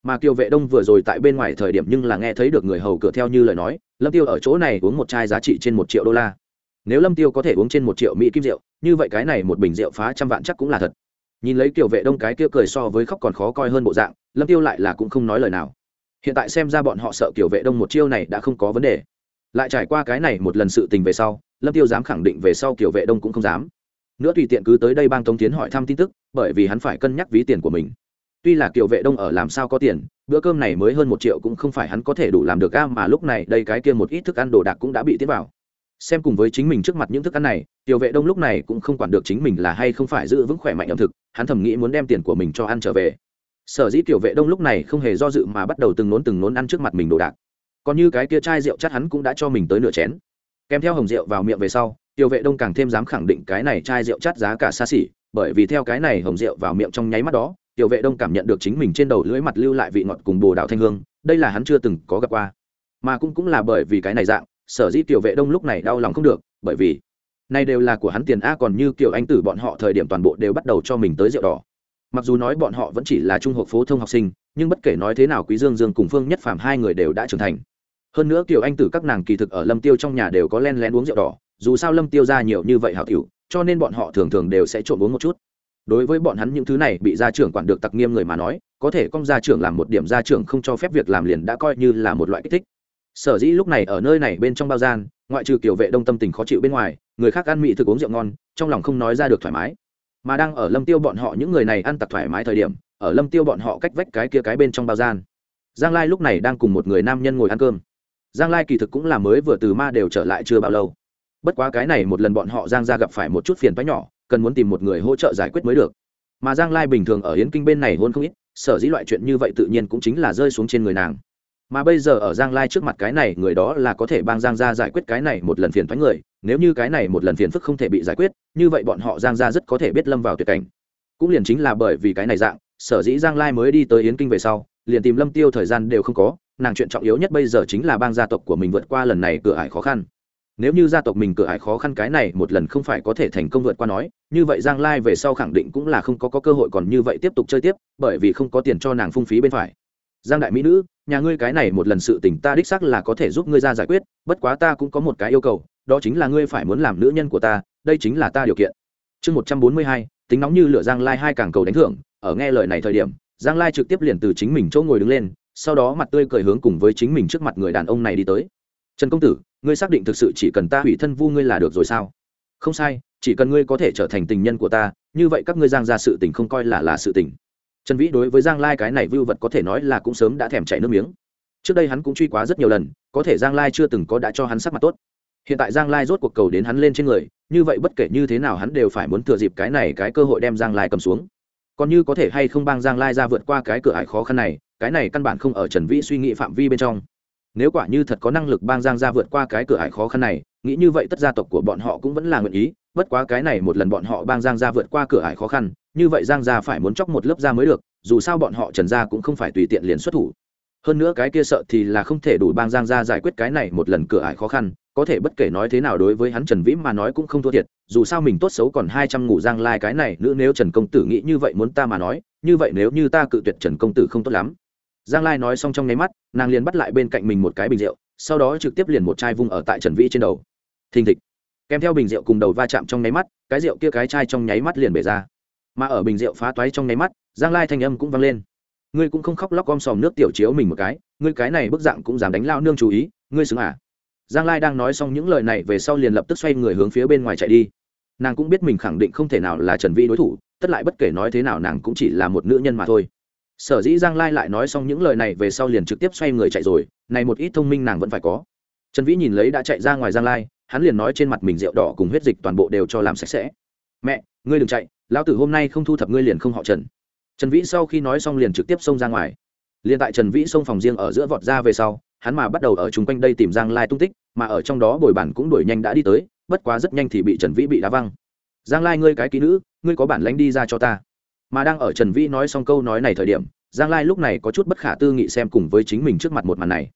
Mà kiều vệ đông vừa rồi tại bên ngoài thời điểm nhưng là nghe thấy được người hầu cửa theo như lời nói, lâm tiêu ở chỗ này uống một chai giá trị trên một triệu đô la. Nếu lâm tiêu có thể uống trên một triệu mỹ kim rượu, như vậy cái này một bình rượu phá trăm vạn chắc cũng là thật nhìn lấy kiểu vệ đông cái kia cười so với khóc còn khó coi hơn bộ dạng, lâm tiêu lại là cũng không nói lời nào. Hiện tại xem ra bọn họ sợ kiểu vệ đông một chiêu này đã không có vấn đề. Lại trải qua cái này một lần sự tình về sau, lâm tiêu dám khẳng định về sau kiểu vệ đông cũng không dám. Nữa tùy tiện cứ tới đây bang tống tiến hỏi thăm tin tức, bởi vì hắn phải cân nhắc ví tiền của mình. Tuy là kiểu vệ đông ở làm sao có tiền, bữa cơm này mới hơn một triệu cũng không phải hắn có thể đủ làm được ga mà lúc này đây cái kia một ít thức ăn đồ đạc cũng đã bị tiến vào xem cùng với chính mình trước mặt những thức ăn này, tiểu vệ đông lúc này cũng không quản được chính mình là hay không phải giữ vững khỏe mạnh ẩm thực, hắn thầm nghĩ muốn đem tiền của mình cho ăn trở về. Sở dĩ tiểu vệ đông lúc này không hề do dự mà bắt đầu từng nốn từng nốn ăn trước mặt mình đồ đạc. Còn như cái kia chai rượu chắc hắn cũng đã cho mình tới nửa chén. Kèm theo hồng rượu vào miệng về sau, tiểu vệ đông càng thêm dám khẳng định cái này chai rượu chắt giá cả xa xỉ, bởi vì theo cái này hồng rượu vào miệng trong nháy mắt đó, tiểu vệ đông cảm nhận được chính mình trên đầu lưỡi mặt lưu lại vị ngọt cùng bồ đào thanh hương, đây là hắn chưa từng có gặp qua. Mà cũng cũng là bởi vì cái này dạng sở dĩ tiểu vệ đông lúc này đau lòng không được, bởi vì này đều là của hắn tiền a còn như kiểu anh tử bọn họ thời điểm toàn bộ đều bắt đầu cho mình tới rượu đỏ. Mặc dù nói bọn họ vẫn chỉ là trung học phổ thông học sinh, nhưng bất kể nói thế nào quý dương dương cùng phương nhất phàm hai người đều đã trưởng thành. Hơn nữa kiểu anh tử các nàng kỳ thực ở lâm tiêu trong nhà đều có len lén uống rượu đỏ, dù sao lâm tiêu ra nhiều như vậy hảo tiểu, cho nên bọn họ thường thường đều sẽ trộn uống một chút. Đối với bọn hắn những thứ này bị gia trưởng quản được tặc nghiêm người mà nói, có thể công gia trưởng làm một điểm gia trưởng không cho phép việc làm liền đã coi như là một loại kích thích sở dĩ lúc này ở nơi này bên trong bao gian, ngoại trừ kiểu vệ đông tâm tình khó chịu bên ngoài, người khác ăn mị thực uống rượu ngon, trong lòng không nói ra được thoải mái. Mà đang ở lâm tiêu bọn họ những người này ăn tặc thoải mái thời điểm, ở lâm tiêu bọn họ cách vách cái kia cái bên trong bao gian. Giang lai lúc này đang cùng một người nam nhân ngồi ăn cơm. Giang lai kỳ thực cũng là mới vừa từ ma đều trở lại chưa bao lâu. Bất quá cái này một lần bọn họ giang ra gặp phải một chút phiền toái nhỏ, cần muốn tìm một người hỗ trợ giải quyết mới được. Mà giang lai bình thường ở hiến kinh bên này hôn không ít, sở dĩ loại chuyện như vậy tự nhiên cũng chính là rơi xuống trên người nàng mà bây giờ ở giang lai trước mặt cái này người đó là có thể bang giang gia giải quyết cái này một lần phiền thoái người. Nếu như cái này một lần phiền phức không thể bị giải quyết như vậy bọn họ giang gia rất có thể biết lâm vào tuyệt cảnh. Cũng liền chính là bởi vì cái này dạng sở dĩ giang lai mới đi tới yến kinh về sau liền tìm lâm tiêu thời gian đều không có nàng chuyện trọng yếu nhất bây giờ chính là bang gia tộc của mình vượt qua lần này cửa ải khó khăn. Nếu như gia tộc mình cửa ải khó khăn cái này một lần không phải có thể thành công vượt qua nói như vậy giang lai về sau khẳng định cũng là không có, có cơ hội còn như vậy tiếp tục chơi tiếp bởi vì không có tiền cho nàng phung phí bên phải giang đại mỹ nữ, nhà ngươi cái này một lần sự tình ta đích xác là có thể giúp ngươi ra giải quyết, bất quá ta cũng có một cái yêu cầu, đó chính là ngươi phải muốn làm nữ nhân của ta, đây chính là ta điều kiện. Chương một trăm bốn mươi hai, tính nóng như lửa giang lai hai càng cầu đánh thưởng, ở nghe lời này thời điểm, giang lai trực tiếp liền từ chính mình chỗ ngồi đứng lên, sau đó mặt tươi cười hướng cùng với chính mình trước mặt người đàn ông này đi tới. Trần công tử, ngươi xác định thực sự chỉ cần ta hủy thân vu ngươi là được rồi sao? Không sai, chỉ cần ngươi có thể trở thành tình nhân của ta, như vậy các ngươi giang ra sự tình không coi là là sự tình trần vĩ đối với giang lai cái này vưu vật có thể nói là cũng sớm đã thèm chảy nước miếng. Trước đây hắn cũng truy quá rất nhiều lần, có thể giang lai chưa từng có đã cho hắn sắc mặt tốt. Hiện tại giang lai rốt cuộc cầu đến hắn lên trên người, như vậy bất kể như thế nào hắn đều phải muốn thừa dịp cái này cái cơ hội đem giang lai cầm xuống. Còn như có thể hay không bang giang lai ra vượt qua cái cửa ải khó khăn này, cái này căn bản không ở trần vĩ suy nghĩ phạm vi bên trong. Nếu quả như thật có năng lực bang giang ra vượt qua cái cửa ải khó khăn này, nghĩ như vậy tất gia tộc của bọn họ cũng vẫn là nguyện ý bất quá cái này một lần bọn họ bang giang gia vượt qua cửa ải khó khăn, như vậy giang gia phải muốn chóc một lớp da mới được, dù sao bọn họ trần gia cũng không phải tùy tiện liền xuất thủ. Hơn nữa cái kia sợ thì là không thể đủ bang giang gia giải quyết cái này một lần cửa ải khó khăn, có thể bất kể nói thế nào đối với hắn trần vĩ mà nói cũng không thua thiệt, dù sao mình tốt xấu còn hai trăm ngủ giang lai cái này nữa nếu trần công tử nghĩ như vậy muốn ta mà nói, như vậy nếu như ta cự tuyệt trần công tử không tốt lắm. Giang lai nói xong trong nháy mắt, nàng liền bắt lại bên cạnh mình một cái bình rượu, sau đó trực tiếp liền một chai vung ở tại trần vĩ trên đầu. Thình thịch kèm theo bình rượu cùng đầu va chạm trong nháy mắt, cái rượu kia cái chai trong nháy mắt liền bể ra. Mà ở bình rượu phá toái trong nháy mắt, giang lai thanh âm cũng vang lên. Ngươi cũng không khóc lóc om sòm nước tiểu chiếu mình một cái, ngươi cái này bức dạng cũng dám đánh lao nương chú ý, ngươi xứng à? Giang lai đang nói xong những lời này về sau liền lập tức xoay người hướng phía bên ngoài chạy đi. Nàng cũng biết mình khẳng định không thể nào là trần vi đối thủ, tất lại bất kể nói thế nào nàng cũng chỉ là một nữ nhân mà thôi. Sở dĩ giang lai lại nói xong những lời này về sau liền trực tiếp xoay người chạy rồi, này một ít thông minh nàng vẫn phải có. Trần vĩ nhìn lấy đã chạy ra ngoài giang lai hắn liền nói trên mặt mình rượu đỏ cùng huyết dịch toàn bộ đều cho làm sạch sẽ. Mẹ, ngươi đừng chạy, lão tử hôm nay không thu thập ngươi liền không họ trần. Trần vĩ sau khi nói xong liền trực tiếp xông ra ngoài. Liền tại trần vĩ xông phòng riêng ở giữa vọt ra về sau, hắn mà bắt đầu ở chung quanh đây tìm giang lai tung tích, mà ở trong đó bồi bản cũng đuổi nhanh đã đi tới, bất quá rất nhanh thì bị trần vĩ bị đá văng. Giang lai ngươi cái kỹ nữ, ngươi có bản lánh đi ra cho ta. Mà đang ở trần vĩ nói xong câu nói này thời điểm, giang lai lúc này có chút bất khả tư nghị xem cùng với chính mình trước mặt một màn này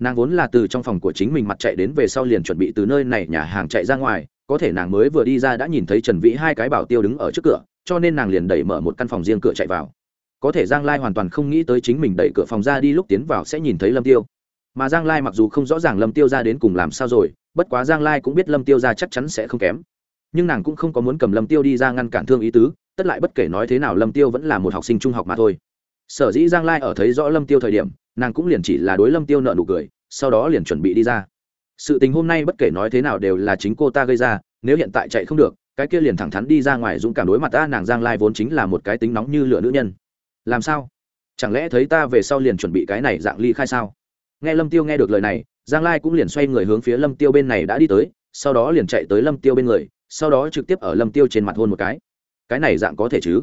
nàng vốn là từ trong phòng của chính mình mặt chạy đến về sau liền chuẩn bị từ nơi này nhà hàng chạy ra ngoài, có thể nàng mới vừa đi ra đã nhìn thấy trần vĩ hai cái bảo tiêu đứng ở trước cửa, cho nên nàng liền đẩy mở một căn phòng riêng cửa chạy vào. Có thể giang lai hoàn toàn không nghĩ tới chính mình đẩy cửa phòng ra đi lúc tiến vào sẽ nhìn thấy lâm tiêu. Mà giang lai mặc dù không rõ ràng lâm tiêu ra đến cùng làm sao rồi, bất quá giang lai cũng biết lâm tiêu ra chắc chắn sẽ không kém. Nhưng nàng cũng không có muốn cầm lâm tiêu đi ra ngăn cản thương ý tứ, tất lại bất kể nói thế nào lâm tiêu vẫn là một học sinh trung học mà thôi. Sở dĩ giang lai ở thấy rõ lâm tiêu thời điểm nàng cũng liền chỉ là đối lâm tiêu nợ nụ cười, sau đó liền chuẩn bị đi ra. Sự tình hôm nay bất kể nói thế nào đều là chính cô ta gây ra, nếu hiện tại chạy không được, cái kia liền thẳng thắn đi ra ngoài dũng cảm đối mặt ta, nàng giang lai vốn chính là một cái tính nóng như lửa nữ nhân. Làm sao? Chẳng lẽ thấy ta về sau liền chuẩn bị cái này dạng ly khai sao? Nghe lâm tiêu nghe được lời này, giang lai cũng liền xoay người hướng phía lâm tiêu bên này đã đi tới, sau đó liền chạy tới lâm tiêu bên người, sau đó trực tiếp ở lâm tiêu trên mặt hôn một cái. Cái này dạng có thể chứ?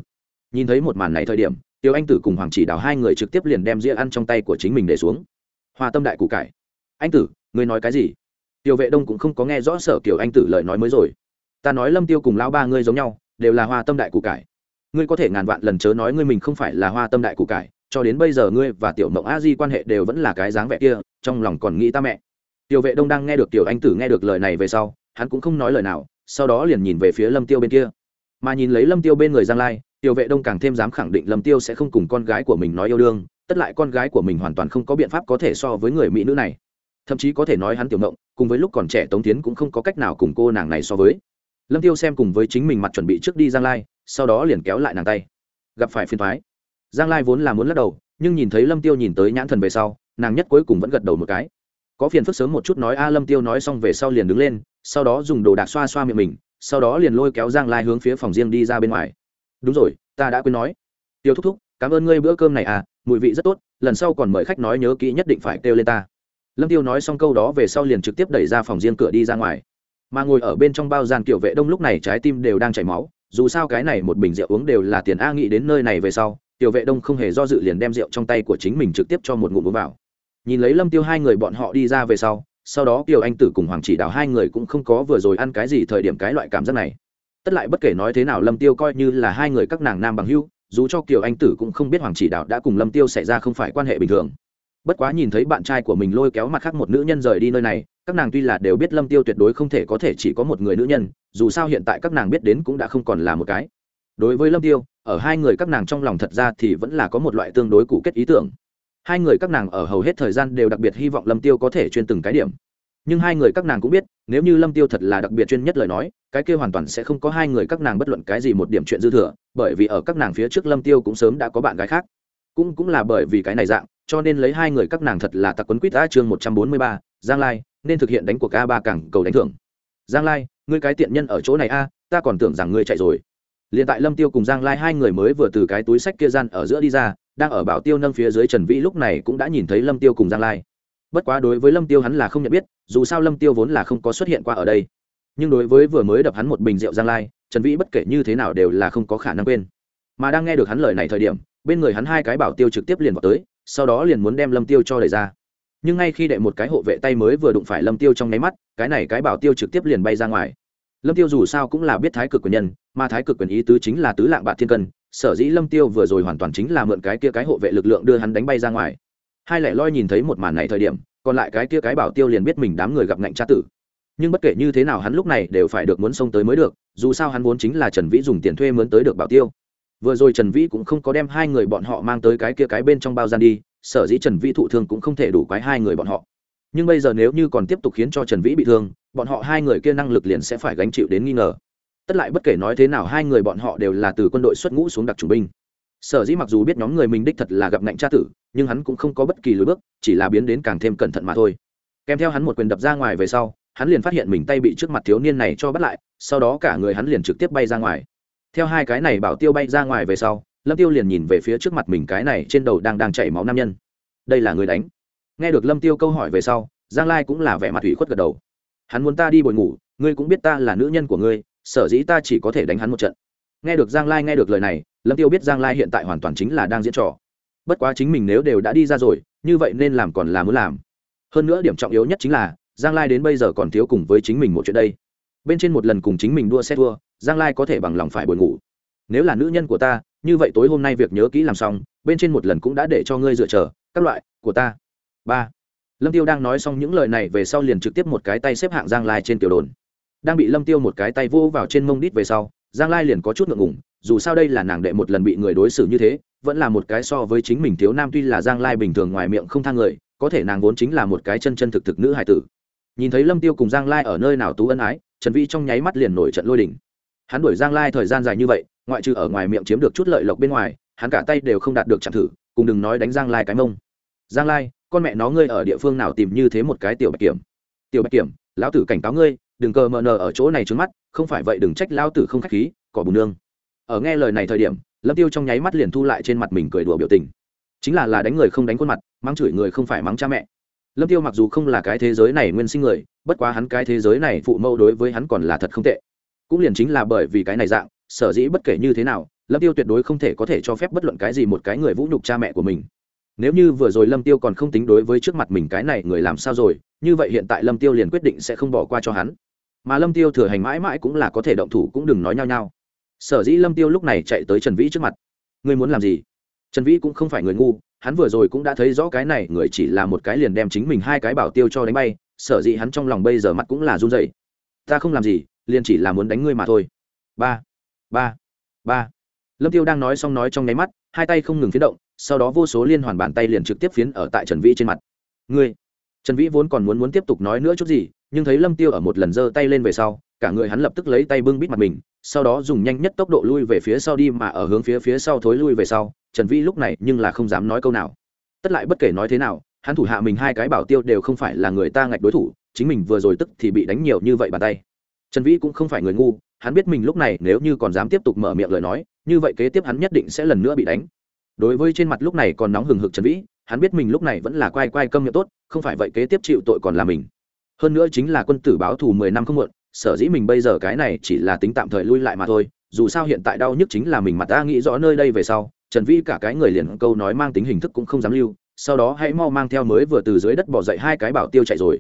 Nhìn thấy một màn này thời điểm tiêu anh tử cùng hoàng chỉ đào hai người trực tiếp liền đem ria ăn trong tay của chính mình để xuống. Hoa tâm đại củ cải. Anh tử, ngươi nói cái gì? Tiêu vệ đông cũng không có nghe rõ sở kiểu anh tử lời nói mới rồi. Ta nói lâm tiêu cùng lão ba ngươi giống nhau, đều là hoa tâm đại củ cải. Ngươi có thể ngàn vạn lần chớ nói ngươi mình không phải là hoa tâm đại củ cải, cho đến bây giờ ngươi và tiểu mộng a di quan hệ đều vẫn là cái dáng vẻ kia, trong lòng còn nghĩ ta mẹ. Tiểu vệ đông đang nghe được tiểu anh tử nghe được lời này về sau, hắn cũng không nói lời nào, sau đó liền nhìn về phía lâm tiêu bên kia. Mà nhìn lấy lâm tiêu bên người giang lai tiểu vệ đông càng thêm dám khẳng định lâm tiêu sẽ không cùng con gái của mình nói yêu đương, tất lại con gái của mình hoàn toàn không có biện pháp có thể so với người mỹ nữ này. Thậm chí có thể nói hắn tiểu mộng cùng với lúc còn trẻ tống tiến cũng không có cách nào cùng cô nàng này so với. Lâm tiêu xem cùng với chính mình mặt chuẩn bị trước đi giang lai, sau đó liền kéo lại nàng tay. Gặp phải phiền thoái. Giang lai vốn là muốn lắc đầu, nhưng nhìn thấy lâm tiêu nhìn tới nhãn thần về sau, nàng nhất cuối cùng vẫn gật đầu một cái. Có phiền phức sớm một chút nói, a, lâm tiêu nói xong về sau liền đứng lên, sau đó dùng đồ đạc xoa xoa miệng mình, sau đó liền lôi kéo giang lai hướng phía phòng riêng đi ra bên ngoài đúng rồi, ta đã quên nói. Tiêu thúc thúc, cảm ơn ngươi bữa cơm này à mùi vị rất tốt, lần sau còn mời khách nói nhớ kỹ nhất định phải kêu lên ta. Lâm tiêu nói xong câu đó về sau liền trực tiếp đẩy ra phòng riêng cửa đi ra ngoài. Mà ngồi ở bên trong bao gian kiểu vệ đông lúc này trái tim đều đang chảy máu, dù sao cái này một bình rượu uống đều là tiền a nghĩ đến nơi này về sau tiểu vệ đông không hề do dự liền đem rượu trong tay của chính mình trực tiếp cho một ngụm uống vào. Nhìn lấy lâm tiêu hai người bọn họ đi ra về sau sau đó kiều anh tử cùng hoàng chỉ đào hai người cũng không có vừa rồi ăn cái gì thời điểm cái loại cảm giác này tất lại bất kể nói thế nào lâm tiêu coi như là hai người các nàng nam bằng hưu dù cho kiều anh tử cũng không biết hoàng chỉ Đạo đã cùng lâm tiêu xảy ra không phải quan hệ bình thường. Bất quá nhìn thấy bạn trai của mình lôi kéo mặt khác một nữ nhân rời đi nơi này, các nàng tuy là đều biết lâm tiêu tuyệt đối không thể có thể chỉ có một người nữ nhân, dù sao hiện tại các nàng biết đến cũng đã không còn là một cái. Đối với lâm tiêu, ở hai người các nàng trong lòng thật ra thì vẫn là có một loại tương đối cụ kết ý tưởng. Hai người các nàng ở hầu hết thời gian đều đặc biệt hy vọng lâm tiêu có thể chuyên từng cái điểm nhưng hai người các nàng cũng biết, nếu như lâm tiêu thật là đặc biệt chuyên nhất lời nói, cái kia hoàn toàn sẽ không có hai người các nàng bất luận cái gì một điểm chuyện dư thừa, bởi vì ở các nàng phía trước lâm tiêu cũng sớm đã có bạn gái khác. Cũng cũng là bởi vì cái này dạng, cho nên lấy hai người các nàng thật là tặc quấn quýt a chương một trăm bốn mươi ba, giang lai, nên thực hiện đánh cuộc a ba cảng cầu đánh thưởng. Giang lai, ngươi cái tiện nhân ở chỗ này a, ta còn tưởng rằng ngươi chạy rồi. Liền tại lâm tiêu cùng giang lai hai người mới vừa từ cái túi sách kia gian ở giữa đi ra, đang ở bảo tiêu nâng phía dưới trần vĩ lúc này cũng đã nhìn thấy lâm tiêu cùng giang lai bất quá đối với lâm tiêu hắn là không nhận biết, dù sao lâm tiêu vốn là không có xuất hiện qua ở đây. Nhưng đối với vừa mới đập hắn một bình rượu giang lai, trần vĩ bất kể như thế nào đều là không có khả năng quên. Mà đang nghe được hắn lời này thời điểm, bên người hắn hai cái bảo tiêu trực tiếp liền vào tới, sau đó liền muốn đem lâm tiêu cho đẩy ra. Nhưng ngay khi đệ một cái hộ vệ tay mới vừa đụng phải lâm tiêu trong nháy mắt, cái này cái bảo tiêu trực tiếp liền bay ra ngoài. Lâm tiêu dù sao cũng là biết thái cực quyền nhân, mà thái cực quyền ý tứ chính là tứ lạng bạc thiên cân, sở dĩ lâm tiêu vừa rồi hoàn toàn chính là mượn cái kia cái hộ vệ lực lượng đưa hắn đánh bay ra ngoài hai lẻ loi nhìn thấy một màn này thời điểm, còn lại cái kia cái bảo tiêu liền biết mình đám người gặp ngạnh tra tử. Nhưng bất kể như thế nào hắn lúc này đều phải được muốn xông tới mới được, dù sao hắn vốn chính là trần vĩ dùng tiền thuê mướn tới được bảo tiêu. Vừa rồi trần vĩ cũng không có đem hai người bọn họ mang tới cái kia cái bên trong bao gian đi, sở dĩ trần vĩ thụ thương cũng không thể đủ quái hai người bọn họ. Nhưng bây giờ nếu như còn tiếp tục khiến cho trần vĩ bị thương, bọn họ hai người kia năng lực liền sẽ phải gánh chịu đến nghi ngờ. Tất lại bất kể nói thế nào hai người bọn họ đều là từ quân đội xuất ngũ xuống đặc chủ binh. Sở dĩ mặc dù biết nhóm người mình đích thật là gặp ngạnh tra tử nhưng hắn cũng không có bất kỳ lối bước, chỉ là biến đến càng thêm cẩn thận mà thôi. Kèm theo hắn một quyền đập ra ngoài về sau, hắn liền phát hiện mình tay bị trước mặt thiếu niên này cho bắt lại, sau đó cả người hắn liền trực tiếp bay ra ngoài. Theo hai cái này bảo tiêu bay ra ngoài về sau, lâm tiêu liền nhìn về phía trước mặt mình cái này trên đầu đang đang chảy máu nam nhân. Đây là người đánh. Nghe được lâm tiêu câu hỏi về sau, giang lai cũng là vẻ mặt ủy khuất gật đầu. Hắn muốn ta đi bồi ngủ, ngươi cũng biết ta là nữ nhân của ngươi, sở dĩ ta chỉ có thể đánh hắn một trận. Nghe được giang lai nghe được lời này, lâm tiêu biết giang lai hiện tại hoàn toàn chính là đang diễn trò bất quá chính mình nếu đều đã đi ra rồi như vậy nên làm còn là muốn làm. Hơn nữa điểm trọng yếu nhất chính là giang lai đến bây giờ còn thiếu cùng với chính mình một chuyện đây. Bên trên một lần cùng chính mình đua xe thua, giang lai có thể bằng lòng phải buồn ngủ. Nếu là nữ nhân của ta như vậy tối hôm nay việc nhớ kỹ làm xong bên trên một lần cũng đã để cho ngươi dựa chờ các loại của ta. Ba. Lâm tiêu đang nói xong những lời này về sau liền trực tiếp một cái tay xếp hạng giang lai trên tiểu đồn. Đang bị lâm tiêu một cái tay vô vào trên mông đít về sau giang lai liền có chút ngượng ngùng dù sao đây là nàng đệ một lần bị người đối xử như thế vẫn là một cái so với chính mình thiếu nam tuy là giang lai bình thường ngoài miệng không thang người, có thể nàng vốn chính là một cái chân chân thực thực nữ hải tử. Nhìn thấy lâm tiêu cùng giang lai ở nơi nào tú ân ái, trần vĩ trong nháy mắt liền nổi trận lôi đỉnh hắn đuổi giang lai thời gian dài như vậy, ngoại trừ ở ngoài miệng chiếm được chút lợi lộc bên ngoài, hắn cả tay đều không đạt được chạm thử, cùng đừng nói đánh giang lai cái mông. Giang lai, con mẹ nó ngươi ở địa phương nào tìm như thế một cái tiểu bạch kiểm? Tiểu bạch kiểm, lão tử cảnh cáo ngươi, đừng cờ mờ nờ ở chỗ này trướng mắt, không phải vậy đừng trách lão tử không khách khí, cỏ bùn nương. Ở nghe lời này thời điểm lâm tiêu trong nháy mắt liền thu lại trên mặt mình cười đùa biểu tình chính là là đánh người không đánh khuôn mặt mắng chửi người không phải mắng cha mẹ lâm tiêu mặc dù không là cái thế giới này nguyên sinh người bất quá hắn cái thế giới này phụ mẫu đối với hắn còn là thật không tệ cũng liền chính là bởi vì cái này dạng sở dĩ bất kể như thế nào lâm tiêu tuyệt đối không thể có thể cho phép bất luận cái gì một cái người vũ nhục cha mẹ của mình nếu như vừa rồi lâm tiêu còn không tính đối với trước mặt mình cái này người làm sao rồi như vậy hiện tại lâm tiêu liền quyết định sẽ không bỏ qua cho hắn mà lâm tiêu thừa hành mãi mãi cũng là có thể động thủ cũng đừng nói nhau nhau sở dĩ lâm tiêu lúc này chạy tới trần vĩ trước mặt. Ngươi muốn làm gì? Trần vĩ cũng không phải người ngu, hắn vừa rồi cũng đã thấy rõ cái này, người chỉ là một cái liền đem chính mình hai cái bảo tiêu cho đánh bay, sở dĩ hắn trong lòng bây giờ mặt cũng là run rẩy. Ta không làm gì, liền chỉ là muốn đánh ngươi mà thôi. Ba ba ba. Lâm tiêu đang nói xong nói trong nháy mắt, hai tay không ngừng phiến động, sau đó vô số liên hoàn bàn tay liền trực tiếp phiến ở tại trần vĩ trên mặt. Ngươi? Trần vĩ vốn còn muốn muốn tiếp tục nói nữa chút gì, nhưng thấy lâm tiêu ở một lần giơ tay lên về sau, cả người hắn lập tức lấy tay bưng bít mặt mình sau đó dùng nhanh nhất tốc độ lui về phía sau đi mà ở hướng phía phía sau thối lui về sau, trần vĩ lúc này nhưng là không dám nói câu nào. Tất lại bất kể nói thế nào, hắn thủ hạ mình hai cái bảo tiêu đều không phải là người ta ngạch đối thủ, chính mình vừa rồi tức thì bị đánh nhiều như vậy bàn tay. Trần vĩ cũng không phải người ngu, hắn biết mình lúc này nếu như còn dám tiếp tục mở miệng lời nói, như vậy kế tiếp hắn nhất định sẽ lần nữa bị đánh. Đối với trên mặt lúc này còn nóng hừng hực trần vĩ, hắn biết mình lúc này vẫn là quay quay câm miệng tốt, không phải vậy kế tiếp chịu tội còn là mình. Hơn nữa chính là quân tử báo thù mười năm không muộn sở dĩ mình bây giờ cái này chỉ là tính tạm thời lui lại mà thôi, dù sao hiện tại đau nhất chính là mình mặt ta nghĩ rõ nơi đây về sau, trần vĩ cả cái người liền câu nói mang tính hình thức cũng không dám lưu, sau đó hãy mau mang theo mới vừa từ dưới đất bỏ dậy hai cái bảo tiêu chạy rồi.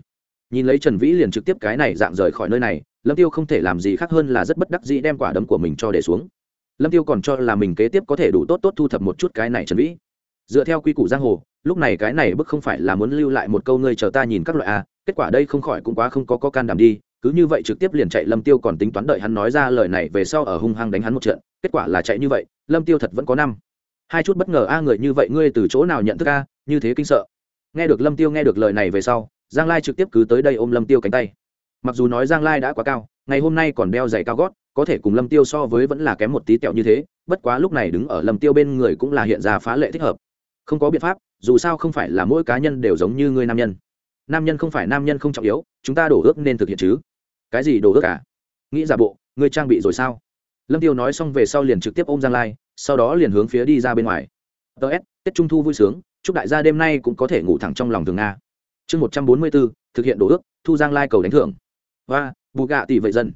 Nhìn lấy trần vĩ liền trực tiếp cái này dạng rời khỏi nơi này, lâm tiêu không thể làm gì khác hơn là rất bất đắc dĩ đem quả đấm của mình cho để xuống. Lâm tiêu còn cho là mình kế tiếp có thể đủ tốt tốt thu thập một chút cái này trần vĩ. Dựa theo quy củ giang hồ, lúc này cái này bức không phải là muốn lưu lại một câu ngươi chờ ta nhìn các loại a kết quả đây không khỏi cũng quá không có có can đảm đi cứ như vậy trực tiếp liền chạy lâm tiêu còn tính toán đợi hắn nói ra lời này về sau ở hung hăng đánh hắn một trận, kết quả là chạy như vậy, lâm tiêu thật vẫn có năm. Hai chút bất ngờ a, người như vậy ngươi từ chỗ nào nhận thức a, như thế kinh sợ. Nghe được lâm tiêu nghe được lời này về sau, giang lai trực tiếp cứ tới đây ôm lâm tiêu cánh tay. Mặc dù nói giang lai đã quá cao, ngày hôm nay còn đeo giày cao gót, có thể cùng lâm tiêu so với vẫn là kém một tí tẹo như thế, bất quá lúc này đứng ở lâm tiêu bên người cũng là hiện ra phá lệ thích hợp. Không có biện pháp, dù sao không phải là mỗi cá nhân đều giống như ngươi nam nhân. Nam nhân không phải nam nhân không trọng yếu, chúng ta đổ ước nên thực hiện chứ cái gì đồ ước cả nghĩ giả bộ, ngươi trang bị rồi sao? Lâm tiêu nói xong về sau liền trực tiếp ôm giang lai, sau đó liền hướng phía đi ra bên ngoài. Ts tết trung thu vui sướng, chúc đại gia đêm nay cũng có thể ngủ thẳng trong lòng thường nga. Chương một trăm bốn mươi bốn thực hiện đồ ước, thu giang lai cầu đánh thưởng. Và bù gạ tỷ vậy dân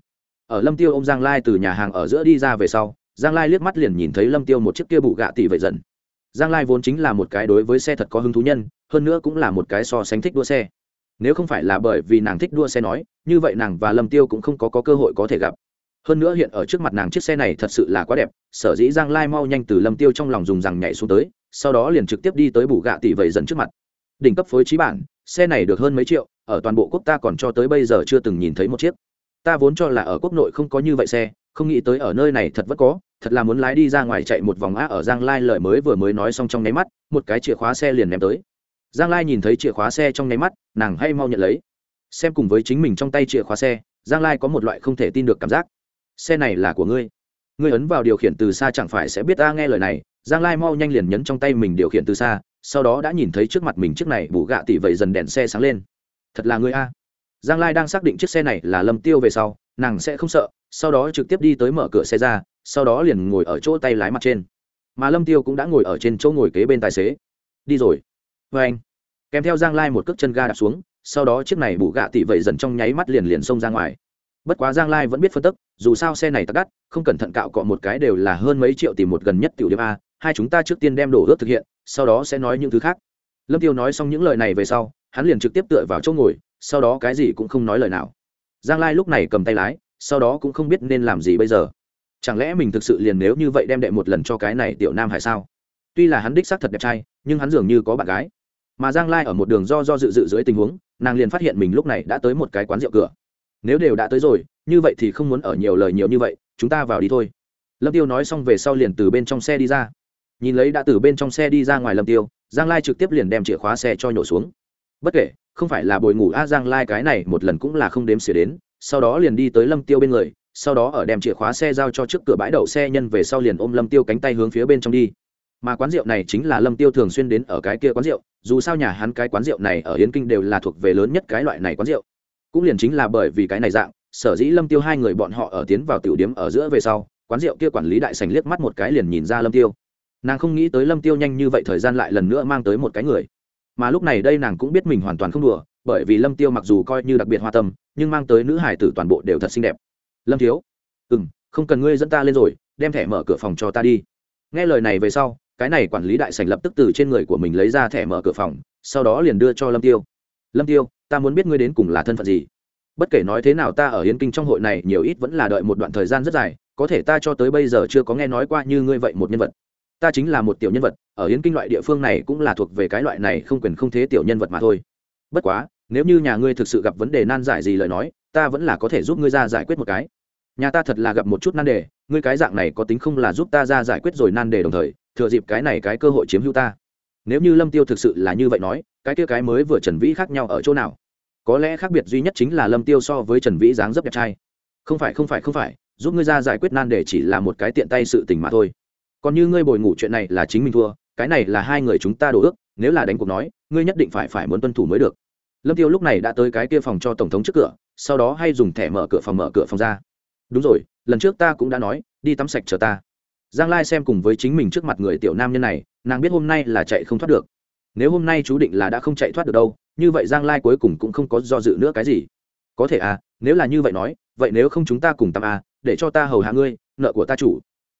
ở lâm tiêu ô m giang lai từ nhà hàng ở giữa đi ra về sau, giang lai liếc mắt liền nhìn thấy lâm tiêu một chiếc kia bù gạ tỷ vậy dần. Giang lai vốn chính là một cái đối với xe thật có hứng thú nhân, hơn nữa cũng là một cái so sánh thích đua xe nếu không phải là bởi vì nàng thích đua xe nói như vậy nàng và lâm tiêu cũng không có, có cơ hội có thể gặp. Hơn nữa hiện ở trước mặt nàng chiếc xe này thật sự là quá đẹp sở dĩ giang lai mau nhanh từ lâm tiêu trong lòng dùng rằng nhảy xuống tới sau đó liền trực tiếp đi tới bù gạ tỷ vậy dần trước mặt. Đỉnh cấp phối trí bản xe này được hơn mấy triệu ở toàn bộ quốc ta còn cho tới bây giờ chưa từng nhìn thấy một chiếc. Ta vốn cho là ở quốc nội không có như vậy xe không nghĩ tới ở nơi này thật vẫn có thật là muốn lái đi ra ngoài chạy một vòng á ở giang lai lời mới vừa mới nói xong trong nháy mắt một cái chìa khóa xe liền ném tới. Giang lai nhìn thấy chìa khóa xe trong nháy mắt nàng hay mau nhận lấy. Xem cùng với chính mình trong tay chìa khóa xe, giang lai có một loại không thể tin được cảm giác. Xe này là của ngươi. Ngươi ấn vào điều khiển từ xa chẳng phải sẽ biết ta nghe lời này. Giang lai mau nhanh liền nhấn trong tay mình điều khiển từ xa, sau đó đã nhìn thấy trước mặt mình chiếc này bù gạ tỷ vậy dần đèn xe sáng lên. Thật là ngươi a. Giang lai đang xác định chiếc xe này là lâm tiêu về sau, nàng sẽ không sợ, sau đó trực tiếp đi tới mở cửa xe ra, sau đó liền ngồi ở chỗ tay lái mặt trên. Mà lâm tiêu cũng đã ngồi ở trên chỗ ngồi kế bên tài xế. Đi rồi. Vê anh kèm theo giang lai một cước chân ga đạp xuống, sau đó chiếc này bù gạ tỷ vậy dần trong nháy mắt liền liền xông ra ngoài. Bất quá giang lai vẫn biết phân tức, dù sao xe này tắt đắt, không cẩn thận cạo cọ một cái đều là hơn mấy triệu tìm một gần nhất tiểu điểm a, hai chúng ta trước tiên đem đổ ướt thực hiện, sau đó sẽ nói những thứ khác. Lâm tiêu nói xong những lời này về sau, hắn liền trực tiếp tựa vào chỗ ngồi, sau đó cái gì cũng không nói lời nào. Giang lai lúc này cầm tay lái, sau đó cũng không biết nên làm gì bây giờ. Chẳng lẽ mình thực sự liền nếu như vậy đem đệ một lần cho cái này tiểu nam hải sao? Tuy là hắn đích xác thật đẹp trai, nhưng hắn dường như có bạn gái mà giang lai ở một đường do do dự dự dưới tình huống, nàng liền phát hiện mình lúc này đã tới một cái quán rượu cửa. Nếu đều đã tới rồi, như vậy thì không muốn ở nhiều lời nhiều như vậy, chúng ta vào đi thôi. Lâm tiêu nói xong về sau liền từ bên trong xe đi ra. Nhìn lấy đã từ bên trong xe đi ra ngoài lâm tiêu, giang lai trực tiếp liền đem chìa khóa xe cho nhổ xuống. Bất kể, không phải là bồi ngủ a, giang lai cái này một lần cũng là không đếm xỉa đến, sau đó liền đi tới lâm tiêu bên người, sau đó ở đem chìa khóa xe giao cho trước cửa bãi đậu xe nhân về sau liền ôm lâm tiêu cánh tay hướng phía bên trong đi mà quán rượu này chính là lâm tiêu thường xuyên đến ở cái kia quán rượu, dù sao nhà hắn cái quán rượu này ở yến kinh đều là thuộc về lớn nhất cái loại này quán rượu. Cũng liền chính là bởi vì cái này dạng, sở dĩ lâm tiêu hai người bọn họ ở tiến vào tiểu điếm ở giữa về sau, quán rượu kia quản lý đại sành liếc mắt một cái liền nhìn ra lâm tiêu. Nàng không nghĩ tới lâm tiêu nhanh như vậy thời gian lại lần nữa mang tới một cái người. Mà lúc này đây nàng cũng biết mình hoàn toàn không đùa, bởi vì lâm tiêu mặc dù coi như đặc biệt hoa tâm, nhưng mang tới nữ hải tử toàn bộ đều thật xinh đẹp. Lâm thiếu. Ừ không cần ngươi dẫn ta lên rồi, đem thẻ mở cửa phòng cho ta đi. Nghe lời này về sau cái này quản lý đại sành lập tức từ trên người của mình lấy ra thẻ mở cửa phòng, sau đó liền đưa cho lâm tiêu. Lâm tiêu, ta muốn biết ngươi đến cùng là thân phận gì? Bất kể nói thế nào ta ở yên kinh trong hội này nhiều ít vẫn là đợi một đoạn thời gian rất dài, có thể ta cho tới bây giờ chưa có nghe nói qua như ngươi vậy một nhân vật. Ta chính là một tiểu nhân vật, ở yến kinh loại địa phương này cũng là thuộc về cái loại này không quyền không thế tiểu nhân vật mà thôi. Bất quá, nếu như nhà ngươi thực sự gặp vấn đề nan giải gì lời nói, ta vẫn là có thể giúp ngươi ra giải quyết một cái nhà ta thật là gặp một chút nan đề, ngươi cái dạng này có tính không là giúp ta ra giải quyết rồi nan đề đồng thời, thừa dịp cái này cái cơ hội chiếm hữu ta. Nếu như lâm tiêu thực sự là như vậy nói, cái kia cái mới vừa trần vĩ khác nhau ở chỗ nào? Có lẽ khác biệt duy nhất chính là lâm tiêu so với trần vĩ dáng dấp đẹp trai. Không phải không phải không phải, giúp ngươi ra giải quyết nan đề chỉ là một cái tiện tay sự tình mà thôi. Còn như ngươi bồi ngủ chuyện này là chính mình thua, cái này là hai người chúng ta đổ ước, nếu là đánh cuộc nói, ngươi nhất định phải phải muốn tuân thủ mới được. Lâm tiêu lúc này đã tới cái kia phòng cho tổng thống trước cửa, sau đó hay dùng thẻ mở cửa phòng mở cửa phòng ra đúng rồi, lần trước ta cũng đã nói, đi tắm sạch chờ ta. Giang lai xem cùng với chính mình trước mặt người tiểu nam nhân này, nàng biết hôm nay là chạy không thoát được. Nếu hôm nay chú định là đã không chạy thoát được đâu, như vậy giang lai cuối cùng cũng không có do dự nữa cái gì. Có thể à nếu là như vậy nói, vậy nếu không chúng ta cùng tắm à để cho ta hầu hạ ngươi, nợ của ta chủ.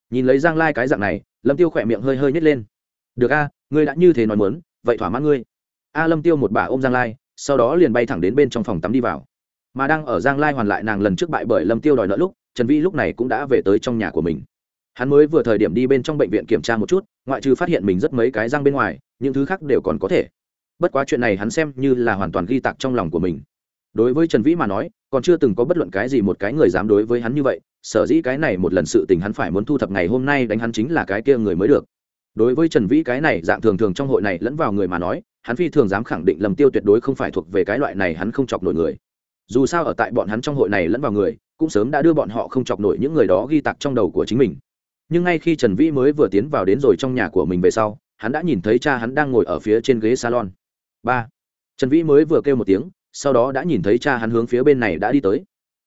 Nhìn lấy giang lai cái dạng này, lâm tiêu khỏe miệng hơi hơi nhét lên. Được a ngươi đã như thế nói muốn, vậy thỏa mãn ngươi. A lâm tiêu một bà ôm giang lai, sau đó liền bay thẳng đến bên trong phòng tắm đi vào. Mà đang ở giang lai hoàn lại nàng lần trước bại bởi lâm tiêu đòi nợ lúc trần vĩ lúc này cũng đã về tới trong nhà của mình. Hắn mới vừa thời điểm đi bên trong bệnh viện kiểm tra một chút, ngoại trừ phát hiện mình rất mấy cái răng bên ngoài, những thứ khác đều còn có thể. Bất quá chuyện này hắn xem như là hoàn toàn ghi tạc trong lòng của mình. Đối với trần vĩ mà nói, còn chưa từng có bất luận cái gì một cái người dám đối với hắn như vậy, sở dĩ cái này một lần sự tình hắn phải muốn thu thập ngày hôm nay đánh hắn chính là cái kia người mới được. Đối với trần vĩ cái này dạng thường thường trong hội này lẫn vào người mà nói, hắn phi thường dám khẳng định lầm tiêu tuyệt đối không phải thuộc về cái loại này hắn không chọc nổi người. Dù sao ở tại bọn hắn trong hội này lẫn vào người cũng sớm đã đưa bọn họ không chọc nổi những người đó ghi tặc trong đầu của chính mình. Nhưng ngay khi trần vĩ mới vừa tiến vào đến rồi trong nhà của mình về sau, hắn đã nhìn thấy cha hắn đang ngồi ở phía trên ghế salon. Ba. Trần vĩ mới vừa kêu một tiếng, sau đó đã nhìn thấy cha hắn hướng phía bên này đã đi tới.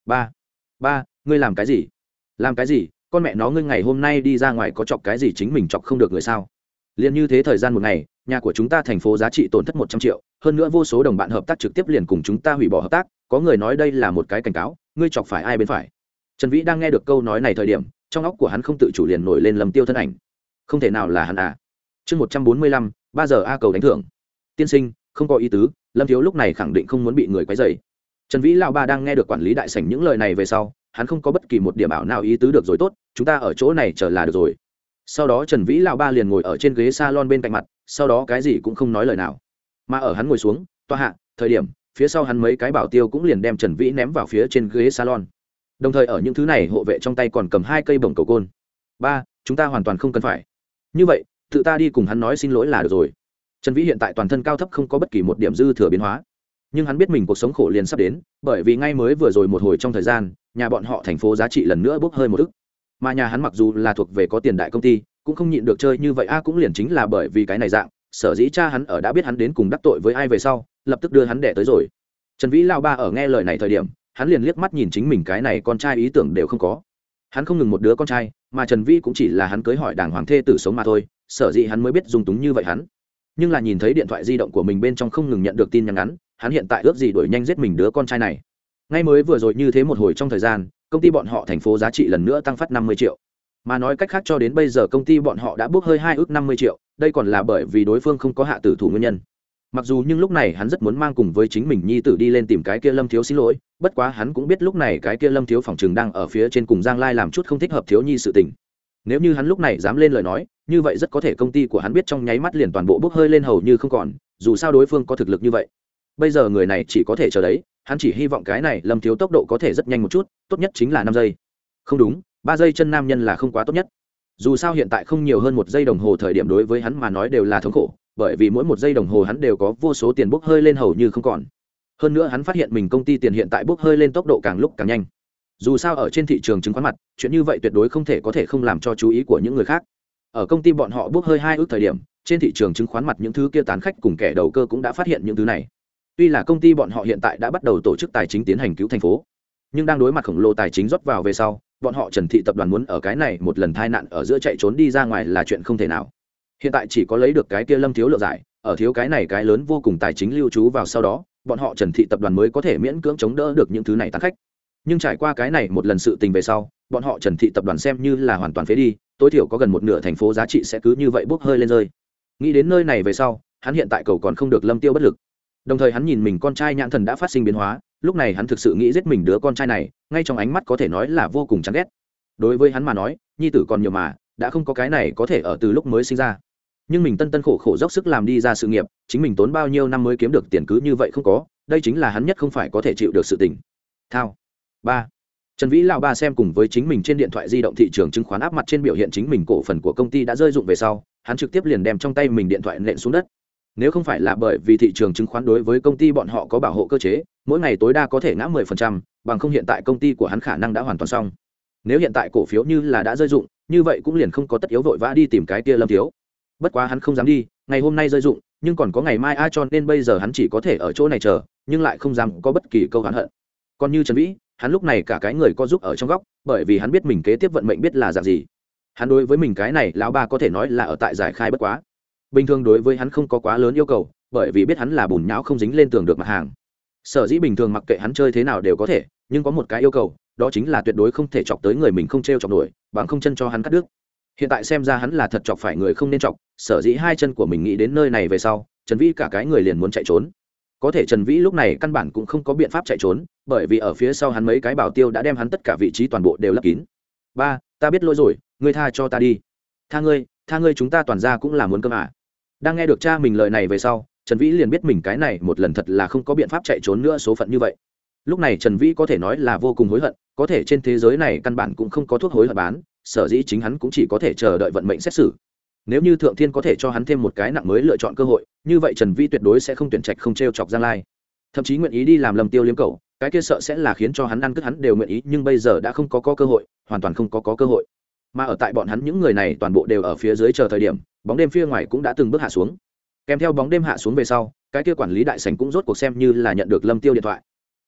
Ba. Ba, ngươi làm cái gì? Làm cái gì? Con mẹ nó ngươi ngày hôm nay đi ra ngoài có chọc cái gì chính mình chọc không được người sao? Liền như thế thời gian một ngày, nhà của chúng ta thành phố giá trị tổn thất một trăm triệu, hơn nữa vô số đồng bạn hợp tác trực tiếp liền cùng chúng ta hủy bỏ hợp tác, có người nói đây là một cái cảnh cáo ngươi chọc phải ai bên phải? Trần vĩ đang nghe được câu nói này thời điểm, trong óc của hắn không tự chủ liền nổi lên lầm tiêu thân ảnh. Không thể nào là hắn à. Chương một trăm bốn mươi lăm, ba giờ a cầu đánh thưởng. Tiên sinh, không có ý tứ, lâm thiếu lúc này khẳng định không muốn bị người quấy dày trần vĩ lao ba đang nghe được quản lý đại sảnh những lời này về sau, hắn không có bất kỳ một điểm ảo nào ý tứ được rồi tốt, chúng ta ở chỗ này chờ là được rồi. Sau đó trần vĩ lao ba liền ngồi ở trên ghế s a lon bên cạnh mặt, sau đó cái gì cũng không nói lời nào. Mà ở hắn ngồi xuống toa hạ, thời điểm phía sau hắn mấy cái bảo tiêu cũng liền đem trần vĩ ném vào phía trên ghế salon. Đồng thời ở những thứ này hộ vệ trong tay còn cầm hai cây bồng cầu côn. Ba, chúng ta hoàn toàn không cần phải. Như vậy, tự ta đi cùng hắn nói xin lỗi là được rồi. Trần vĩ hiện tại toàn thân cao thấp không có bất kỳ một điểm dư thừa biến hóa. Nhưng hắn biết mình cuộc sống khổ liền sắp đến, bởi vì ngay mới vừa rồi một hồi trong thời gian, nhà bọn họ thành phố giá trị lần nữa bốc hơi một ức. Mà nhà hắn mặc dù là thuộc về có tiền đại công ty, cũng không nhịn được chơi như vậy, a, cũng liền chính là bởi vì cái này dạng sở dĩ cha hắn ở đã biết hắn đến cùng đắc tội với ai về sau, lập tức đưa hắn đẻ tới rồi. Trần vĩ lao ba ở nghe lời này thời điểm, hắn liền liếc mắt nhìn chính mình cái này con trai ý tưởng đều không có. Hắn không ngừng một đứa con trai, mà trần vĩ cũng chỉ là hắn cưới hỏi đảng hoàng thê tử sống mà thôi, sở dĩ hắn mới biết dùng túng như vậy hắn. Nhưng là nhìn thấy điện thoại di động của mình bên trong không ngừng nhận được tin nhắn ngắn, hắn hiện tại ước gì đuổi nhanh giết mình đứa con trai này. Ngay mới vừa rồi như thế một hồi trong thời gian, công ty bọn họ thành phố giá trị lần nữa tăng phát năm mươi triệu mà nói cách khác cho đến bây giờ công ty bọn họ đã bốc hơi hai ước năm mươi triệu, đây còn là bởi vì đối phương không có hạ tử thủ nguyên nhân. Mặc dù nhưng lúc này hắn rất muốn mang cùng với chính mình nhi tử đi lên tìm cái kia lâm thiếu xin lỗi, bất quá hắn cũng biết lúc này cái kia lâm thiếu phòng chừng đang ở phía trên cùng giang lai làm chút không thích hợp thiếu nhi sự tình. Nếu như hắn lúc này dám lên lời nói, như vậy rất có thể công ty của hắn biết trong nháy mắt liền toàn bộ bốc hơi lên hầu như không còn, dù sao đối phương có thực lực như vậy. Bây giờ người này chỉ có thể chờ đấy, hắn chỉ hy vọng cái này lâm thiếu tốc độ có thể rất nhanh một chút, tốt nhất chính là năm giây. Không đúng ba giây chân nam nhân là không quá tốt nhất. Dù sao hiện tại không nhiều hơn một giây đồng hồ thời điểm đối với hắn mà nói đều là thống khổ, bởi vì mỗi một giây đồng hồ hắn đều có vô số tiền bốc hơi lên hầu như không còn. Hơn nữa hắn phát hiện mình công ty tiền hiện tại bốc hơi lên tốc độ càng lúc càng nhanh. Dù sao ở trên thị trường chứng khoán mặt, chuyện như vậy tuyệt đối không thể có thể không làm cho chú ý của những người khác. Ở công ty bọn họ bốc hơi hai ước thời điểm, trên thị trường chứng khoán mặt những thứ kia tán khách cùng kẻ đầu cơ cũng đã phát hiện những thứ này. Tuy là công ty bọn họ hiện tại đã bắt đầu tổ chức tài chính tiến hành cứu thành phố, nhưng đang đối mặt khổng lồ tài chính rót vào về sau bọn họ trần thị tập đoàn muốn ở cái này một lần tai nạn ở giữa chạy trốn đi ra ngoài là chuyện không thể nào. Hiện tại chỉ có lấy được cái kia lâm thiếu lượng giải, ở thiếu cái này cái lớn vô cùng tài chính lưu trú vào sau đó, bọn họ trần thị tập đoàn mới có thể miễn cưỡng chống đỡ được những thứ này tăng khách nhưng trải qua cái này một lần sự tình về sau, bọn họ trần thị tập đoàn xem như là hoàn toàn phế đi, tối thiểu có gần một nửa thành phố giá trị sẽ cứ như vậy bốc hơi lên rơi. Nghĩ đến nơi này về sau, hắn hiện tại cầu còn không được lâm tiêu bất lực. Đồng thời hắn nhìn mình con trai nhãn thần đã phát sinh biến hóa lúc này hắn thực sự nghĩ giết mình đứa con trai này, ngay trong ánh mắt có thể nói là vô cùng chán ghét. Đối với hắn mà nói, nhi tử còn nhiều mà, đã không có cái này có thể ở từ lúc mới sinh ra. Nhưng mình tân tân khổ khổ dốc sức làm đi ra sự nghiệp, chính mình tốn bao nhiêu năm mới kiếm được tiền cứ như vậy không có, đây chính là hắn nhất không phải có thể chịu được sự tình. Thao. Ba. Trần vĩ lão ba xem cùng với chính mình trên điện thoại di động thị trường chứng khoán áp mặt trên biểu hiện chính mình cổ phần của công ty đã rơi dụng về sau, hắn trực tiếp liền đem trong tay mình điện thoại nện xuống đất nếu không phải là bởi vì thị trường chứng khoán đối với công ty bọn họ có bảo hộ cơ chế mỗi ngày tối đa có thể ngã 10%, bằng không hiện tại công ty của hắn khả năng đã hoàn toàn xong. Nếu hiện tại cổ phiếu như là đã rơi dụng như vậy cũng liền không có tất yếu vội vã đi tìm cái kia lâm thiếu. Bất quá hắn không dám đi ngày hôm nay rơi dụng nhưng còn có ngày mai a cho nên bây giờ hắn chỉ có thể ở chỗ này chờ nhưng lại không dám có bất kỳ câu hắn hận. Còn như trần vĩ hắn lúc này cả cái người có giúp ở trong góc bởi vì hắn biết mình kế tiếp vận mệnh biết là dạng gì. Hắn đối với mình cái này lão ba có thể nói là ở tại giải khai bất quá bình thường đối với hắn không có quá lớn yêu cầu, bởi vì biết hắn là bùn nhão không dính lên tường được mặt hàng. Sở dĩ bình thường mặc kệ hắn chơi thế nào đều có thể, nhưng có một cái yêu cầu, đó chính là tuyệt đối không thể chọc tới người mình không t r e o chọc nổi, bằng không chân cho hắn cắt đứt. Hiện tại xem ra hắn là thật chọc phải người không nên chọc, sở dĩ hai chân của mình nghĩ đến nơi này về sau, trần vĩ cả cái người liền muốn chạy trốn. Có thể trần vĩ lúc này căn bản cũng không có biện pháp chạy trốn, bởi vì ở phía sau hắn mấy cái bảo tiêu đã đem hắn tất cả vị trí toàn bộ đều lấp kín. Ba, ta biết lỗi rồi, ngươi tha cho ta đi. Tha ngươi tha ngươi chúng ta toàn ra cũng là muốn cơm à đang nghe được cha mình lời này về sau trần vĩ liền biết mình cái này một lần thật là không có biện pháp chạy trốn nữa số phận như vậy. Lúc này trần vĩ có thể nói là vô cùng hối hận có thể trên thế giới này căn bản cũng không có thuốc hối hận bán sở dĩ chính hắn cũng chỉ có thể chờ đợi vận mệnh xét xử. Nếu như thượng thiên có thể cho hắn thêm một cái nặng mới lựa chọn cơ hội như vậy trần vĩ tuyệt đối sẽ không tuyển trạch không t r e o chọc giang lai. Thậm chí nguyện ý đi làm lầm tiêu liếm cầu cái kia sợ sẽ là khiến cho hắn ăn cất hắn đều nguyện ý nhưng bây giờ đã không có, có cơ hội hoàn toàn không có, có cơ hội mà ở tại bọn hắn những người này toàn bộ đều ở phía dưới chờ thời điểm, bóng đêm phía ngoài cũng đã từng bước hạ xuống. Kèm theo bóng đêm hạ xuống về sau, cái kia quản lý đại sành cũng rốt cuộc xem như là nhận được lâm tiêu điện thoại.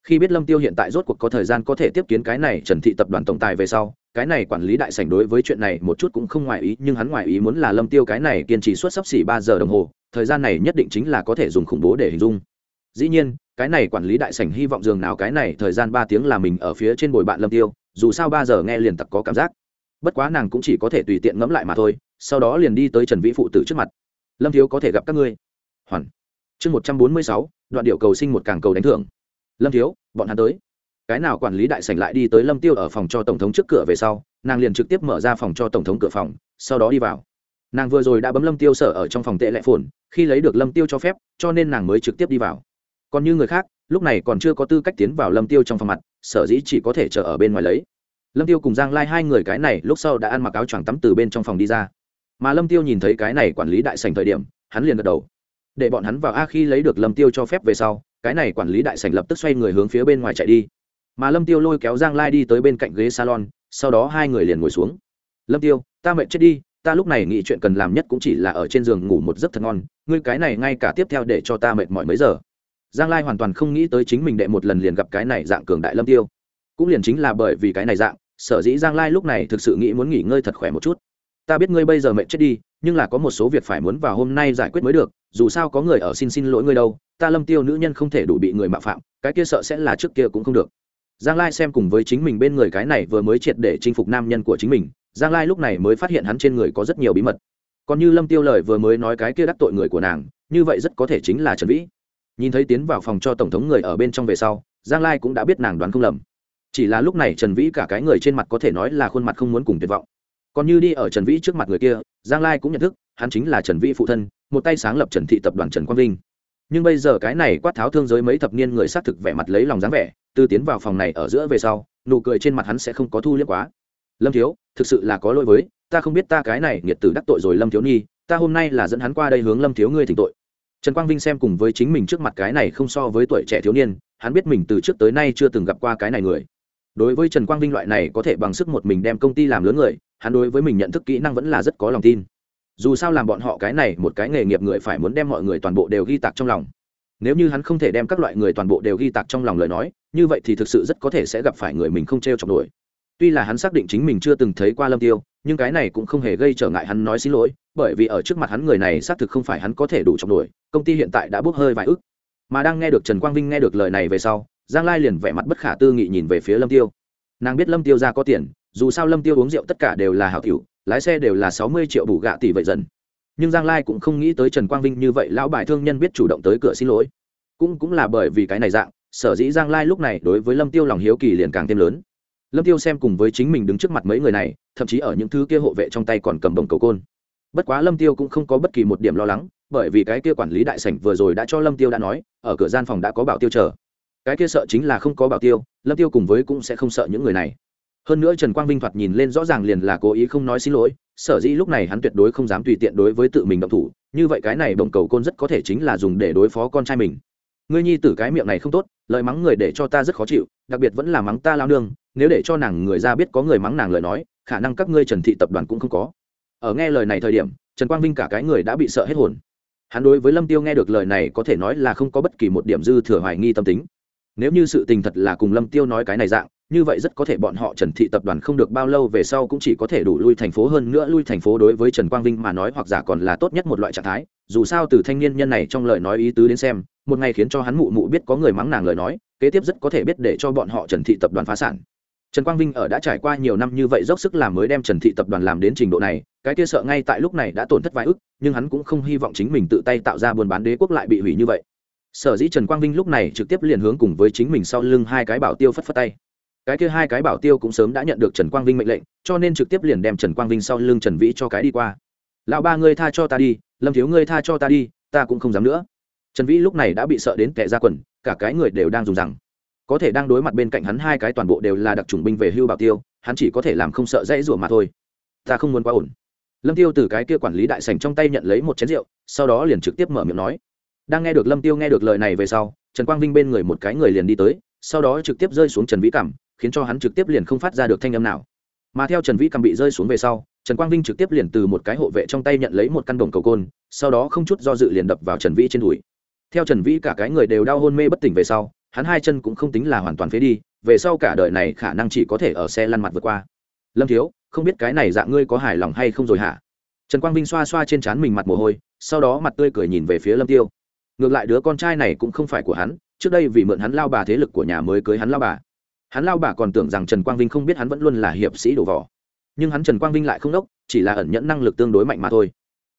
Khi biết lâm tiêu hiện tại rốt cuộc có thời gian có thể tiếp kiến cái này trần thị tập đoàn tổng tài về sau, cái này quản lý đại sảnh đối với chuyện này một chút cũng không ngoài ý, nhưng hắn ngoài ý muốn là lâm tiêu cái này kiên trì suốt sắp xỉ ba giờ đồng hồ, thời gian này nhất định chính là có thể dùng khủng bố để hình dung. Dĩ nhiên, cái này quản lý đại sảnh hy vọng dường nào cái này thời gian ba tiếng là mình ở phía trên bồi bạn lâm tiêu, dù sao ba giờ nghe liền tặc có cảm giác bất quá nàng cũng chỉ có thể tùy tiện ngẫm lại mà thôi, sau đó liền đi tới trần vĩ phụ tử trước mặt. Lâm thiếu có thể gặp các ngươi. Hoàn. Chương một trăm bốn mươi sáu, đoạn điệu cầu sinh một càng cầu đánh thưởng. Lâm thiếu, bọn hắn tới. Cái nào quản lý đại sảnh lại đi tới lâm tiêu ở phòng cho tổng thống trước cửa về sau, nàng liền trực tiếp mở ra phòng cho tổng thống cửa phòng, sau đó đi vào. Nàng vừa rồi đã bấm lâm tiêu sở ở trong phòng tệ lệ phồn, khi lấy được lâm tiêu cho phép, cho nên nàng mới trực tiếp đi vào. Còn như người khác, lúc này còn chưa có tư cách tiến vào lâm tiêu trong phòng mặt, sở dĩ chỉ có thể chờ ở bên ngoài lấy lâm tiêu cùng giang lai hai người cái này lúc sau đã ăn mặc áo choàng tắm từ bên trong phòng đi ra. Mà lâm tiêu nhìn thấy cái này quản lý đại sành thời điểm, hắn liền gật đầu. Để bọn hắn vào a khi lấy được lâm tiêu cho phép về sau, cái này quản lý đại sành lập tức xoay người hướng phía bên ngoài chạy đi. Mà lâm tiêu lôi kéo giang lai đi tới bên cạnh ghế salon, sau đó hai người liền ngồi xuống. Lâm tiêu, ta mệt chết đi, ta lúc này nghĩ chuyện cần làm nhất cũng chỉ là ở trên giường ngủ một giấc thật ngon, ngươi cái này ngay cả tiếp theo để cho ta mệt mỏi mấy giờ. Giang lai hoàn toàn không nghĩ tới chính mình đệ một lần liền gặp cái này dạng cường đại lâm tiêu cũng liền chính là bởi vì cái này dạng, sở dĩ giang lai lúc này thực sự nghĩ muốn nghỉ ngơi thật khỏe một chút. Ta biết ngươi bây giờ mệt chết đi, nhưng là có một số việc phải muốn vào hôm nay giải quyết mới được, dù sao có người ở xin xin lỗi ngươi đâu, ta lâm tiêu nữ nhân không thể đủ bị người mạo phạm, cái kia sợ sẽ là trước kia cũng không được. Giang lai xem cùng với chính mình bên người cái này vừa mới triệt để chinh phục nam nhân của chính mình, giang lai lúc này mới phát hiện hắn trên người có rất nhiều bí mật. Còn như lâm tiêu lời vừa mới nói cái kia đắc tội người của nàng, như vậy rất có thể chính là trần vĩ. Nhìn thấy tiến vào phòng cho tổng thống người ở bên trong về sau, giang lai cũng đã biết nàng đoán không lầm chỉ là lúc này trần vĩ cả cái người trên mặt có thể nói là khuôn mặt không muốn cùng tuyệt vọng. Còn như đi ở trần vĩ trước mặt người kia, giang lai cũng nhận thức, hắn chính là trần vĩ phụ thân, một tay sáng lập trần thị tập đoàn trần quang vinh. Nhưng bây giờ cái này quát tháo thương giới mấy thập niên người xác thực vẻ mặt lấy lòng dáng vẻ, từ tiến vào phòng này ở giữa về sau, nụ cười trên mặt hắn sẽ không có thu liếc quá. Lâm thiếu, thực sự là có lỗi với, ta không biết ta cái này nghiệt tử đắc tội rồi lâm thiếu nhi, ta hôm nay là dẫn hắn qua đây hướng lâm thiếu ngươi thỉnh tội. Trần quang vinh xem cùng với chính mình trước mặt cái này không so với tuổi trẻ thiếu niên, hắn biết mình từ trước tới nay chưa từng gặp qua cái này người đối với trần quang vinh loại này có thể bằng sức một mình đem công ty làm lớn người, hắn đối với mình nhận thức kỹ năng vẫn là rất có lòng tin. Dù sao làm bọn họ cái này một cái nghề nghiệp người phải muốn đem mọi người toàn bộ đều ghi tạc trong lòng. Nếu như hắn không thể đem các loại người toàn bộ đều ghi tạc trong lòng lời nói, như vậy thì thực sự rất có thể sẽ gặp phải người mình không t r e o chọc nổi. Tuy là hắn xác định chính mình chưa từng thấy qua lâm tiêu, nhưng cái này cũng không hề gây trở ngại hắn nói xin lỗi, bởi vì ở trước mặt hắn người này xác thực không phải hắn có thể đủ chọc nổi, công ty hiện tại đã bốc hơi vài ức. Mà đang nghe được trần quang vinh nghe được lời này về sau giang lai liền vẻ mặt bất khả tư nghị nhìn về phía lâm tiêu. Nàng biết lâm tiêu ra có tiền, dù sao lâm tiêu uống rượu tất cả đều là hảo tiểu, lái xe đều là sáu mươi triệu bù gạ tỷ vậy dần. Nhưng giang lai cũng không nghĩ tới trần quang vinh như vậy lão bài thương nhân biết chủ động tới cửa xin lỗi. Cũng cũng là bởi vì cái này dạng, sở dĩ giang lai lúc này đối với lâm tiêu lòng hiếu kỳ liền càng thêm lớn. Lâm tiêu xem cùng với chính mình đứng trước mặt mấy người này, thậm chí ở những thứ kia hộ vệ trong tay còn cầm đồng cầu côn. Bất quá lâm tiêu cũng không có bất kỳ một điểm lo lắng, bởi vì cái kia quản lý đại sảnh vừa rồi đã cho lâm tiêu đã nói, ở cửa gian phòng đã có bảo tiêu chờ cái kia sợ chính là không có bảo tiêu, lâm tiêu cùng với cũng sẽ không sợ những người này. Hơn nữa trần quang vinh thoạt nhìn lên rõ ràng liền là cố ý không nói xin lỗi, sở dĩ lúc này hắn tuyệt đối không dám tùy tiện đối với tự mình động thủ, như vậy cái này động cầu côn rất có thể chính là dùng để đối phó con trai mình. Ngươi nhi tử cái miệng này không tốt, lời mắng người để cho ta rất khó chịu, đặc biệt vẫn là mắng ta lao nương, nếu để cho nàng người ra biết có người mắng nàng lời nói, khả năng các ngươi trần thị tập đoàn cũng không có. Ở nghe lời này thời điểm, trần quang vinh cả cái người đã bị sợ hết hồn. Hắn đối với lâm tiêu nghe được lời này có thể nói là không có bất kỳ một điểm dư thừa hoài nghi tâm tính nếu như sự tình thật là cùng lâm tiêu nói cái này dạng, như vậy rất có thể bọn họ trần thị tập đoàn không được bao lâu về sau cũng chỉ có thể đủ lui thành phố hơn nữa lui thành phố đối với trần quang vinh mà nói hoặc giả còn là tốt nhất một loại trạng thái. Dù sao từ thanh niên nhân này trong lời nói ý tứ đến xem, một ngày khiến cho hắn mụ mụ biết có người mắng nàng lời nói, kế tiếp rất có thể biết để cho bọn họ trần thị tập đoàn phá sản. Trần quang vinh ở đã trải qua nhiều năm như vậy dốc sức làm mới đem trần thị tập đoàn làm đến trình độ này, cái kia sợ ngay tại lúc này đã tổn thất vài ức, nhưng hắn cũng không hy vọng chính mình tự tay tạo ra buôn bán đế quốc lại bị hủy như vậy sở dĩ trần quang vinh lúc này trực tiếp liền hướng cùng với chính mình sau lưng hai cái bảo tiêu phất phất tay. Cái kia hai cái bảo tiêu cũng sớm đã nhận được trần quang vinh mệnh lệnh, cho nên trực tiếp liền đem trần quang vinh sau lưng trần vĩ cho cái đi qua. Lão ba ngươi tha cho ta đi, lâm thiếu ngươi tha cho ta đi, ta cũng không dám nữa. Trần vĩ lúc này đã bị sợ đến kẻ ra quần, cả cái người đều đang dùng rằng. Có thể đang đối mặt bên cạnh hắn hai cái toàn bộ đều là đặc trùng binh về hưu bảo tiêu, hắn chỉ có thể làm không sợ dãy rủa mà thôi. Ta không muốn quá ổn. Lâm tiêu từ cái kia quản lý đại sành trong tay nhận lấy một chén rượu, sau đó liền trực tiếp mở miệng nói đang nghe được lâm tiêu nghe được lời này về sau, trần quang vinh bên người một cái người liền đi tới, sau đó trực tiếp rơi xuống trần vĩ cảm khiến cho hắn trực tiếp liền không phát ra được thanh âm nào. Mà theo trần vĩ cảm bị rơi xuống về sau, trần quang vinh trực tiếp liền từ một cái hộ vệ trong tay nhận lấy một căn đồng cầu côn, sau đó không chút do dự liền đập vào trần vĩ trên đùi. Theo trần vĩ cả cái người đều đau hôn mê bất tỉnh về sau, hắn hai chân cũng không tính là hoàn toàn phế đi, về sau cả đời này khả năng chỉ có thể ở xe lăn mặt vượt qua. Lâm thiếu, không biết cái này dạng ngươi có hài lòng hay không rồi hả? Trần quang vinh xoa xoa trên trán mình mặt mồ hôi, sau đó mặt tươi cười nhìn về phía lâm tiêu ngược lại đứa con trai này cũng không phải của hắn, trước đây vì mượn hắn lao bà thế lực của nhà mới cưới hắn lao bà. Hắn lao bà còn tưởng rằng trần quang vinh không biết hắn vẫn luôn là hiệp sĩ đổ vỏ. Nhưng hắn trần quang vinh lại không đốc, chỉ là ẩn nhẫn năng lực tương đối mạnh mà thôi.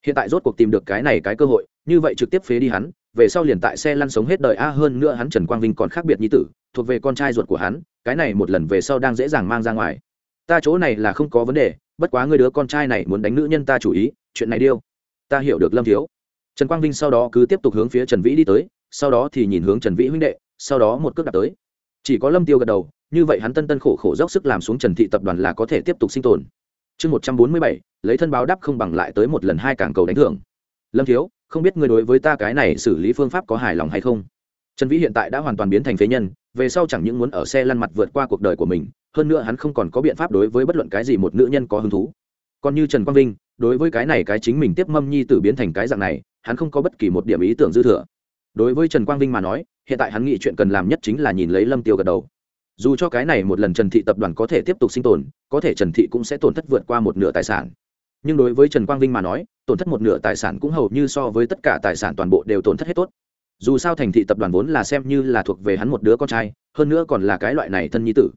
Hiện tại rốt cuộc tìm được cái này cái cơ hội, như vậy trực tiếp phế đi hắn, về sau liền tại xe lăn sống hết đời a à hơn nữa hắn trần quang vinh còn khác biệt như tử, thuộc về con trai ruột của hắn, cái này một lần về sau đang dễ dàng mang ra ngoài. Ta chỗ này là không có vấn đề, bất quá người đứa con trai này muốn đánh nữ nhân ta chủ ý, chuyện này điêu. Ta hiểu được lâm thiếu trần quang vinh sau đó cứ tiếp tục hướng phía trần vĩ đi tới, sau đó thì nhìn hướng trần vĩ huynh đệ, sau đó một cước đặt tới. Chỉ có lâm tiêu gật đầu, như vậy hắn tân tân khổ khổ dốc sức làm xuống trần thị tập đoàn là có thể tiếp tục sinh tồn. Chương một trăm bốn mươi bảy, lấy thân báo đáp không bằng lại tới một lần hai càng cầu đánh thưởng. Lâm thiếu, không biết ngươi đối với ta cái này xử lý phương pháp có hài lòng hay không? Trần vĩ hiện tại đã hoàn toàn biến thành phế nhân, về sau chẳng những muốn ở xe lăn mặt vượt qua cuộc đời của mình, hơn nữa hắn không còn có biện pháp đối với bất luận cái gì một nữ nhân có hứng thú còn như trần quang vinh, đối với cái này cái chính mình tiếp mâm nhi tử biến thành cái dạng này, hắn không có bất kỳ một điểm ý tưởng dư thừa. Đối với trần quang vinh mà nói, hiện tại hắn nghĩ chuyện cần làm nhất chính là nhìn lấy lâm tiêu gật đầu. Dù cho cái này một lần trần thị tập đoàn có thể tiếp tục sinh tồn, có thể trần thị cũng sẽ tổn thất vượt qua một nửa tài sản. Nhưng đối với trần quang vinh mà nói, tổn thất một nửa tài sản cũng hầu như so với tất cả tài sản toàn bộ đều tổn thất hết tốt. Dù sao thành thị tập đoàn vốn là xem như là thuộc về hắn một đứa con trai, hơn nữa còn là cái loại này thân nhi tử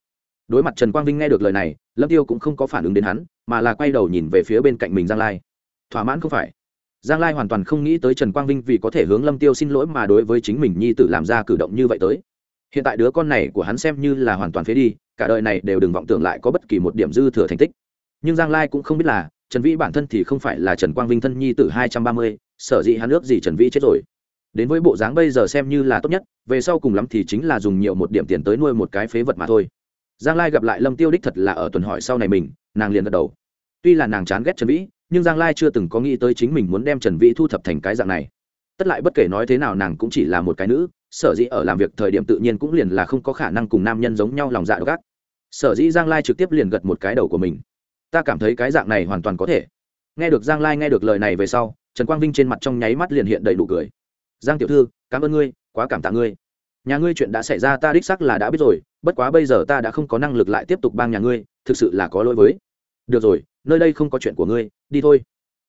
đối mặt trần quang vinh nghe được lời này, lâm tiêu cũng không có phản ứng đến hắn, mà là quay đầu nhìn về phía bên cạnh mình giang lai. Thỏa mãn không phải. Giang lai hoàn toàn không nghĩ tới trần quang vinh vì có thể hướng lâm tiêu xin lỗi mà đối với chính mình nhi tử làm ra cử động như vậy tới. Hiện tại đứa con này của hắn xem như là hoàn toàn phế đi, cả đời này đều đừng vọng tưởng lại có bất kỳ một điểm dư thừa thành tích. Nhưng giang lai cũng không biết là, trần vĩ bản thân thì không phải là trần quang vinh thân nhi tử hai trăm ba mươi, sở dĩ hắn ước gì trần vĩ chết rồi. Đến với bộ dáng bây giờ xem như là tốt nhất, về sau cùng lắm thì chính là dùng nhiều một điểm tiền tới nuôi một cái phế vật mà thôi giang lai gặp lại lâm tiêu đích thật là ở tuần hỏi sau này mình, nàng liền gật đầu. Tuy là nàng chán ghét trần vĩ, nhưng giang lai chưa từng có nghĩ tới chính mình muốn đem trần vĩ thu thập thành cái dạng này. Tất lại bất kể nói thế nào nàng cũng chỉ là một cái nữ, sở dĩ ở làm việc thời điểm tự nhiên cũng liền là không có khả năng cùng nam nhân giống nhau lòng dạ độc ác. Sở dĩ giang lai trực tiếp liền gật một cái đầu của mình. Ta cảm thấy cái dạng này hoàn toàn có thể. Nghe được giang lai nghe được lời này về sau, trần quang vinh trên mặt trong nháy mắt liền hiện đầy đủ cười. Giang tiểu thư, cảm ơn ngươi, quá cảm tạ ngươi nhà ngươi chuyện đã xảy ra ta đích xác là đã biết rồi, bất quá bây giờ ta đã không có năng lực lại tiếp tục bang nhà ngươi, thực sự là có lỗi với. Được rồi, nơi đây không có chuyện của ngươi, đi thôi.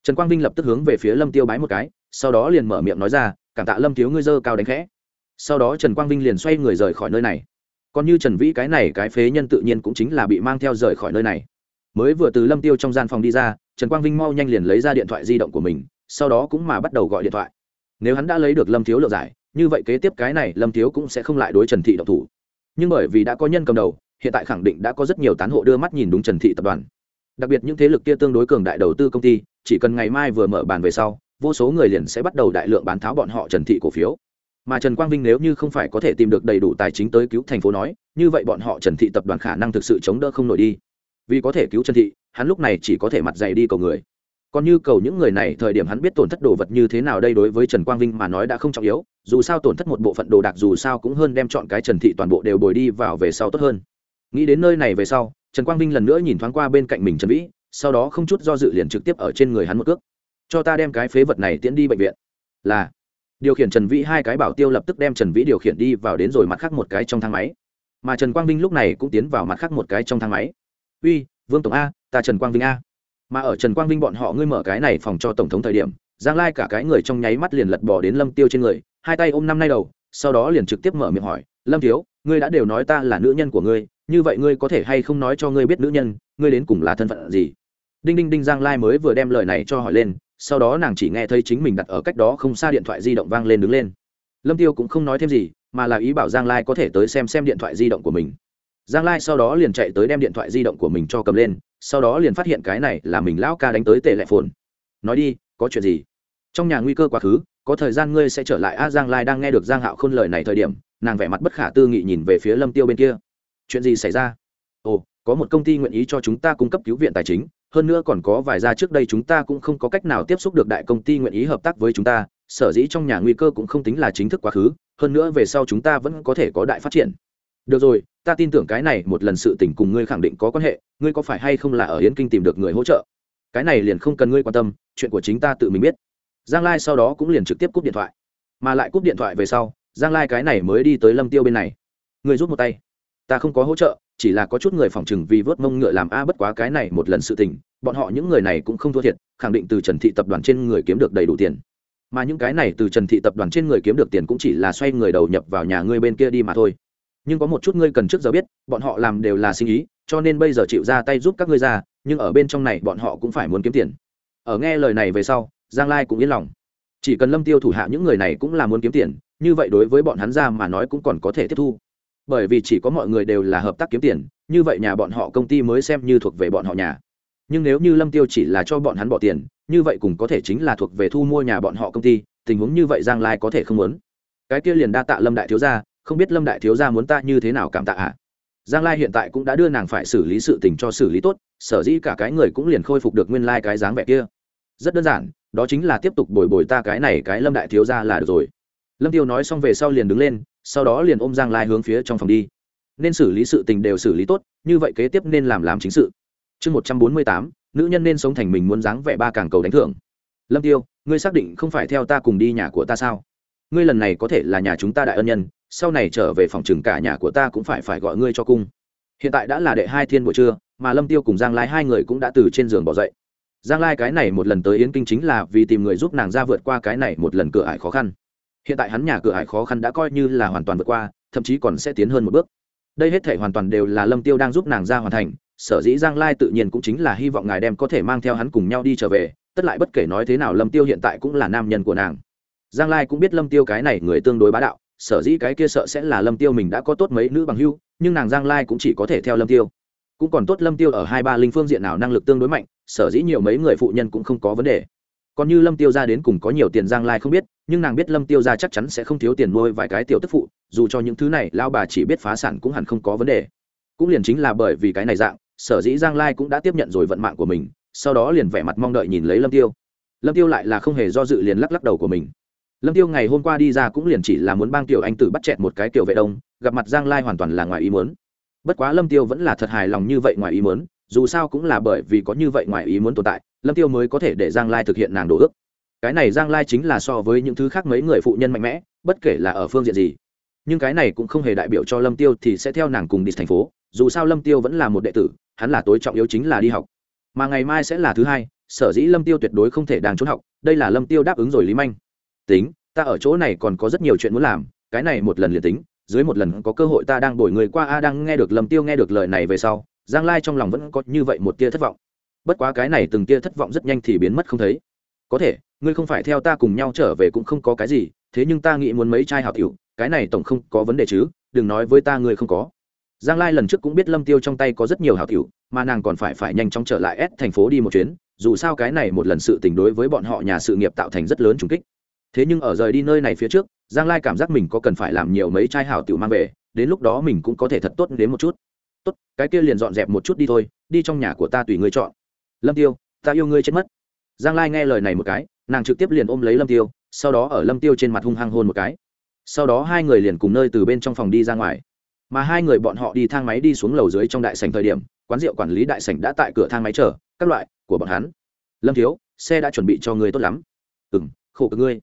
Trần quang vinh lập tức hướng về phía lâm tiêu bái một cái, sau đó liền mở miệng nói ra, cảm tạ lâm thiếu ngươi dơ cao đánh khẽ. Sau đó trần quang vinh liền xoay người rời khỏi nơi này. Còn như trần vĩ cái này cái phế nhân tự nhiên cũng chính là bị mang theo rời khỏi nơi này. Mới vừa từ lâm tiêu trong gian phòng đi ra, trần quang vinh mau nhanh liền lấy ra điện thoại di động của mình, sau đó cũng mà bắt đầu gọi điện thoại. Nếu hắn đã lấy được lâm thiếu lượng giải như vậy kế tiếp cái này lâm thiếu cũng sẽ không lại đối trần thị độc thủ. Nhưng bởi vì đã có nhân cầm đầu, hiện tại khẳng định đã có rất nhiều tán hộ đưa mắt nhìn đúng trần thị tập đoàn. Đặc biệt những thế lực kia tương đối cường đại đầu tư công ty, chỉ cần ngày mai vừa mở bàn về sau, vô số người liền sẽ bắt đầu đại lượng bán tháo bọn họ trần thị cổ phiếu. Mà trần quang vinh nếu như không phải có thể tìm được đầy đủ tài chính tới cứu thành phố nói, như vậy bọn họ trần thị tập đoàn khả năng thực sự chống đỡ không nổi đi. Vì có thể cứu trần thị, hắn lúc này chỉ có thể mặt dày đi cầu người còn như cầu những người này thời điểm hắn biết tổn thất đồ vật như thế nào đây đối với trần quang vinh mà nói đã không trọng yếu, dù sao tổn thất một bộ phận đồ đạc dù sao cũng hơn đem chọn cái trần thị toàn bộ đều bồi đi vào về sau tốt hơn. Nghĩ đến nơi này về sau, trần quang vinh lần nữa nhìn thoáng qua bên cạnh mình trần vĩ, sau đó không chút do dự liền trực tiếp ở trên người hắn một cước. Cho ta đem cái phế vật này tiễn đi bệnh viện. Là. Điều khiển trần vĩ hai cái bảo tiêu lập tức đem trần vĩ điều khiển đi vào đến rồi mặt khác một cái trong thang máy. Mà trần quang vinh lúc này cũng tiến vào mặt khác một cái trong thang máy. Uy, vương tổng a, ta trần quang vinh a mà ở trần quang vinh bọn họ ngươi mở cái này phòng cho tổng thống thời điểm, giang lai cả cái người trong nháy mắt liền lật bỏ đến lâm tiêu trên người, hai tay ôm năm nay đầu, sau đó liền trực tiếp mở miệng hỏi, lâm thiếu, ngươi đã đều nói ta là nữ nhân của ngươi, như vậy ngươi có thể hay không nói cho ngươi biết nữ nhân, ngươi đến cùng là thân phận gì? Đinh đinh đinh giang lai mới vừa đem lời này cho hỏi lên, sau đó nàng chỉ nghe thấy chính mình đặt ở cách đó không xa điện thoại di động vang lên đứng lên. Lâm tiêu cũng không nói thêm gì, mà là ý bảo giang lai có thể tới xem xem điện thoại di động của mình giang lai sau đó liền chạy tới đem điện thoại di động của mình cho cầm lên, sau đó liền phát hiện cái này là mình lão ca đánh tới tệ lệ phồn. Nói đi, có chuyện gì? Trong nhà nguy cơ quá khứ, có thời gian ngươi sẽ trở lại a? Giang lai đang nghe được giang hạo khôn lời này thời điểm, nàng vẻ mặt bất khả tư nghị nhìn về phía lâm tiêu bên kia. Chuyện gì xảy ra? Ồ, có một công ty nguyện ý cho chúng ta cung cấp cứu viện tài chính, hơn nữa còn có vài gia trước đây chúng ta cũng không có cách nào tiếp xúc được đại công ty nguyện ý hợp tác với chúng ta, sở dĩ trong nhà nguy cơ cũng không tính là chính thức quá khứ, hơn nữa về sau chúng ta vẫn có thể có đại phát triển được rồi, ta tin tưởng cái này một lần sự tình cùng ngươi khẳng định có quan hệ, ngươi có phải hay không là ở hiến kinh tìm được người hỗ trợ? Cái này liền không cần ngươi quan tâm, chuyện của chính ta tự mình biết. Giang lai sau đó cũng liền trực tiếp cúp điện thoại. Mà lại cúp điện thoại về sau, giang lai cái này mới đi tới lâm tiêu bên này. Người rút một tay. Ta không có hỗ trợ, chỉ là có chút người phòng chừng vì vớt mông ngựa làm a bất quá cái này một lần sự tình, bọn họ những người này cũng không thua thiệt, khẳng định từ trần thị tập đoàn trên người kiếm được đầy đủ tiền. Mà những cái này từ trần thị tập đoàn trên người kiếm được tiền cũng chỉ là xoay người đầu nhập vào nhà ngươi bên kia đi mà thôi nhưng có một chút ngươi cần trước giờ biết, bọn họ làm đều là sinh ý, cho nên bây giờ chịu ra tay giúp các ngươi ra, nhưng ở bên trong này bọn họ cũng phải muốn kiếm tiền. Ở nghe lời này về sau, giang lai cũng yên lòng. Chỉ cần lâm tiêu thủ hạ những người này cũng là muốn kiếm tiền, như vậy đối với bọn hắn ra mà nói cũng còn có thể tiếp thu. Bởi vì chỉ có mọi người đều là hợp tác kiếm tiền, như vậy nhà bọn họ công ty mới xem như thuộc về bọn họ nhà. Nhưng nếu như lâm tiêu chỉ là cho bọn hắn bỏ tiền, như vậy cũng có thể chính là thuộc về thu mua nhà bọn họ công ty, tình huống như vậy giang lai có thể không muốn. Cái kia liền đa tạ lâm đại thiếu gia không biết lâm đại thiếu gia muốn ta như thế nào cảm tạ ạ. À? giang lai hiện tại cũng đã đưa nàng phải xử lý sự tình cho xử lý tốt, sở dĩ cả cái người cũng liền khôi phục được nguyên lai cái dáng vẻ kia. Rất đơn giản, đó chính là tiếp tục bồi bồi ta cái này cái lâm đại thiếu gia là được rồi. Lâm tiêu nói xong về sau liền đứng lên, sau đó liền ôm giang lai hướng phía trong phòng đi. Nên xử lý sự tình đều xử lý tốt, như vậy kế tiếp nên làm làm chính sự. Chương một trăm bốn mươi tám, nữ nhân nên sống thành mình muốn dáng vẻ ba càng cầu đánh thưởng. Lâm tiêu, ngươi xác định không phải theo ta cùng đi nhà của ta sao? Ngươi lần này có thể là nhà chúng ta đại ân nhân sau này trở về phòng trừng cả nhà của ta cũng phải phải gọi ngươi cho cung. Hiện tại đã là đệ hai thiên buổi trưa, mà lâm tiêu cùng giang lai hai người cũng đã từ trên giường bỏ dậy. Giang lai cái này một lần tới yến kinh chính là vì tìm người giúp nàng ra vượt qua cái này một lần cửa ải khó khăn. Hiện tại hắn nhà cửa ải khó khăn đã coi như là hoàn toàn vượt qua, thậm chí còn sẽ tiến hơn một bước. Đây hết thể hoàn toàn đều là lâm tiêu đang giúp nàng ra hoàn thành, sở dĩ giang lai tự nhiên cũng chính là hy vọng ngài đem có thể mang theo hắn cùng nhau đi trở về, tất lại bất kể nói thế nào lâm tiêu hiện tại cũng là nam nhân của nàng. Giang lai cũng biết lâm tiêu cái này người tương đối bá đạo sở dĩ cái kia sợ sẽ là lâm tiêu mình đã có tốt mấy nữ bằng hưu, nhưng nàng giang lai cũng chỉ có thể theo lâm tiêu. Cũng còn tốt lâm tiêu ở hai ba linh phương diện nào năng lực tương đối mạnh, sở dĩ nhiều mấy người phụ nhân cũng không có vấn đề. Còn như lâm tiêu ra đến cùng có nhiều tiền giang lai không biết, nhưng nàng biết lâm tiêu ra chắc chắn sẽ không thiếu tiền nuôi vài cái tiểu tức phụ, dù cho những thứ này lao bà chỉ biết phá sản cũng hẳn không có vấn đề. Cũng liền chính là bởi vì cái này dạng, sở dĩ giang lai cũng đã tiếp nhận rồi vận mạng của mình, sau đó liền vẻ mặt mong đợi nhìn lấy lâm tiêu. Lâm tiêu lại là không hề do dự liền lắc lắc đầu của mình lâm tiêu ngày hôm qua đi ra cũng liền chỉ là muốn bang tiểu anh tử bắt chẹt một cái tiểu vệ đông, gặp mặt giang lai hoàn toàn là ngoài ý muốn. Bất quá lâm tiêu vẫn là thật hài lòng như vậy ngoài ý muốn, dù sao cũng là bởi vì có như vậy ngoài ý muốn tồn tại, lâm tiêu mới có thể để giang lai thực hiện nàng đồ ước. Cái này giang lai chính là so với những thứ khác mấy người phụ nhân mạnh mẽ, bất kể là ở phương diện gì. Nhưng cái này cũng không hề đại biểu cho lâm tiêu thì sẽ theo nàng cùng đi thành phố, dù sao lâm tiêu vẫn là một đệ tử, hắn là tối trọng yếu chính là đi học. Mà ngày mai sẽ là thứ hai, sở dĩ lâm tiêu tuyệt đối không thể đang trốn học, đây là lâm tiêu đáp ứng rồi lý manh tính, ta ở chỗ này còn có rất nhiều chuyện muốn làm, cái này một lần liền tính, dưới một lần có cơ hội ta đang đổi người qua a đang nghe được lâm tiêu nghe được lời này về sau, giang lai trong lòng vẫn có như vậy một tia thất vọng. Bất quá cái này từng tia thất vọng rất nhanh thì biến mất không thấy. Có thể, ngươi không phải theo ta cùng nhau trở về cũng không có cái gì, thế nhưng ta nghĩ muốn mấy chai hảo tiểu, cái này tổng không có vấn đề chứ, đừng nói với ta ngươi không có. Giang lai lần trước cũng biết lâm tiêu trong tay có rất nhiều hảo tiểu, mà nàng còn phải phải nhanh chóng trở lại S thành phố đi một chuyến, dù sao cái này một lần sự tình đối với bọn họ nhà sự nghiệp tạo thành rất lớn trùng kích thế nhưng ở rời đi nơi này phía trước, giang lai cảm giác mình có cần phải làm nhiều mấy chai hảo tiểu mang về, đến lúc đó mình cũng có thể thật tốt đến một chút. Tốt, cái kia liền dọn dẹp một chút đi thôi, đi trong nhà của ta tùy ngươi chọn. Lâm tiêu, ta yêu ngươi chết mất. Giang lai nghe lời này một cái, nàng trực tiếp liền ôm lấy lâm tiêu, sau đó ở lâm tiêu trên mặt hung hăng hôn một cái. Sau đó hai người liền cùng nơi từ bên trong phòng đi ra ngoài. Mà hai người bọn họ đi thang máy đi xuống lầu dưới trong đại sảnh thời điểm, quán rượu quản lý đại sảnh đã tại cửa thang máy chờ, các loại của bọn hắn. Lâm thiếu, xe đã chuẩn bị cho ngươi tốt lắm. Ừng khổ cực ngươi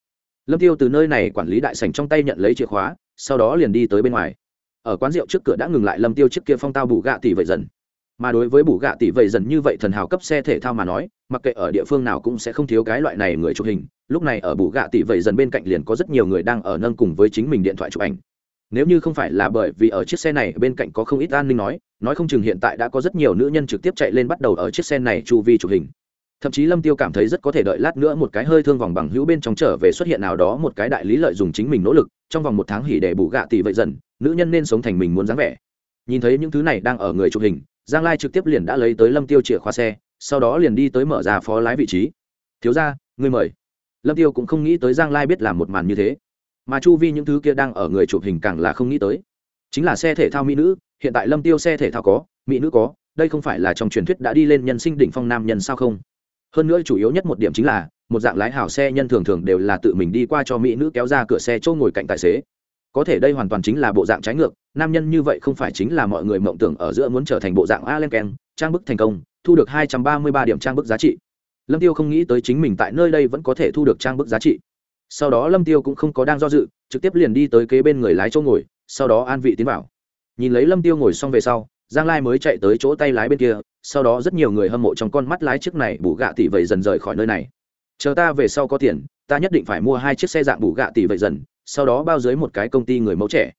lâm tiêu từ nơi này quản lý đại sảnh trong tay nhận lấy chìa khóa, sau đó liền đi tới bên ngoài. Ở quán rượu trước cửa đã ngừng lại lâm tiêu chiếc kia phong tao bù gạ tỷ vậy dần. Mà đối với bù gạ tỷ vậy dần như vậy thần hào cấp xe thể thao mà nói, mặc kệ ở địa phương nào cũng sẽ không thiếu cái loại này người chụp hình. Lúc này ở bù gạ tỷ vậy dần bên cạnh liền có rất nhiều người đang ở nâng cùng với chính mình điện thoại chụp ảnh. Nếu như không phải là bởi vì ở chiếc xe này bên cạnh có không ít an ninh nói nói không chừng hiện tại đã có rất nhiều nữ nhân trực tiếp chạy lên bắt đầu ở chiếc xe này chu vi chụp hình thậm chí lâm tiêu cảm thấy rất có thể đợi lát nữa một cái hơi thương vòng bằng hữu bên trong trở về xuất hiện nào đó một cái đại lý lợi dùng chính mình nỗ lực, trong vòng một tháng hỉ để bù gạ tỷ vậy dần, nữ nhân nên sống thành mình muốn dáng vẻ. Nhìn thấy những thứ này đang ở người chụp hình, giang lai trực tiếp liền đã lấy tới lâm tiêu chìa khóa xe, sau đó liền đi tới mở ra phó lái vị trí. Thiếu ra ngươi mời. Lâm tiêu cũng không nghĩ tới giang lai biết làm một màn như thế. Mà chu vi những thứ kia đang ở người chụp hình càng là không nghĩ tới. Chính là xe thể thao mỹ nữ, hiện tại lâm tiêu xe thể thao có, mỹ nữ có, đây không phải là trong truyền thuyết đã đi lên nhân sinh đỉnh phong nam nhân sao không? Hơn nữa chủ yếu nhất một điểm chính là, một dạng lái hảo xe nhân thường thường đều là tự mình đi qua cho mỹ nữ kéo ra cửa xe chỗ ngồi cạnh tài xế. Có thể đây hoàn toàn chính là bộ dạng trái ngược, nam nhân như vậy không phải chính là mọi người mộng tưởng ở giữa muốn trở thành bộ dạng a len ken trang bức thành công, thu được hai trăm ba mươi ba điểm trang bức giá trị. Lâm tiêu không nghĩ tới chính mình tại nơi đây vẫn có thể thu được trang bức giá trị. Sau đó lâm tiêu cũng không có đang do dự, trực tiếp liền đi tới kế bên người lái chỗ ngồi, sau đó an vị tiến vào. Nhìn lấy lâm tiêu ngồi xong về sau, giang lai mới chạy tới chỗ tay lái bên kia sau đó rất nhiều người hâm mộ trong con mắt lái chiếc này bù gạ tỷ vậy dần rời khỏi nơi này. Chờ ta về sau có tiền, ta nhất định phải mua hai chiếc xe dạng bù gạ tỷ vậy dần, sau đó bao dưới một cái công ty người mẫu trẻ.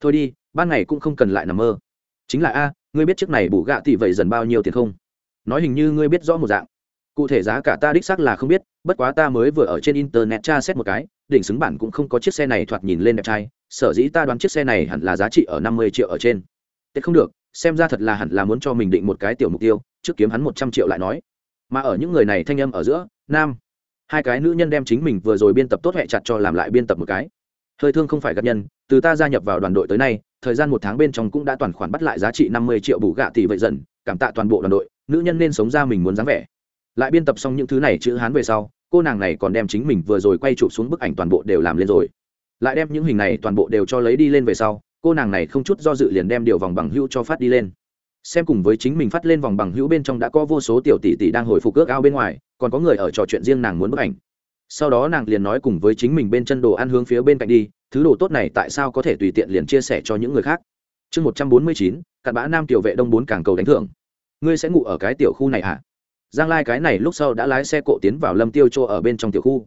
Thôi đi, ban ngày cũng không cần lại nằm mơ. Chính là a, ngươi biết chiếc này bù gạ tỷ vậy dần bao nhiêu tiền không? Nói hình như ngươi biết rõ một dạng. Cụ thể giá cả ta đích xác là không biết, bất quá ta mới vừa ở trên internet tra xét một cái, đỉnh xứng bản cũng không có chiếc xe này thoạt nhìn lên đẹp trai, sở dĩ ta đoán chiếc xe này hẳn là giá trị ở năm mươi triệu ở trên. Tết không được xem ra thật là hẳn là muốn cho mình định một cái tiểu mục tiêu, trước kiếm hắn một trăm triệu lại nói. Mà ở những người này thanh âm ở giữa, nam, hai cái nữ nhân đem chính mình vừa rồi biên tập tốt hệ chặt cho làm lại biên tập một cái. Hơi thương không phải gặp nhân, từ ta gia nhập vào đoàn đội tới nay, thời gian một tháng bên trong cũng đã toàn khoản bắt lại giá trị năm mươi triệu bù gạ tỷ vậy dần, cảm tạ toàn bộ đoàn đội, nữ nhân nên sống ra mình muốn dáng vẻ. Lại biên tập xong những thứ này chữ hán về sau, cô nàng này còn đem chính mình vừa rồi quay chụp xuống bức ảnh toàn bộ đều làm lên rồi. Lại đem những hình này toàn bộ đều cho lấy đi lên về sau cô nàng này không chút do dự liền đem điều vòng bằng hữu cho phát đi lên. Xem cùng với chính mình phát lên vòng bằng hữu bên trong đã có vô số tiểu tỷ tỷ đang hồi phục ước ao bên ngoài, còn có người ở trò chuyện riêng nàng muốn bức ảnh. Sau đó nàng liền nói cùng với chính mình bên chân đồ ăn hướng phía bên cạnh đi, thứ đồ tốt này tại sao có thể tùy tiện liền chia sẻ cho những người khác? Chương một trăm bốn mươi chín, cặn bã nam tiểu vệ đông bốn cảng cầu đánh thưởng. Ngươi sẽ ngủ ở cái tiểu khu này à giang lai cái này lúc sau đã lái xe cộ tiến vào lâm tiêu chỗ ở bên trong tiểu khu.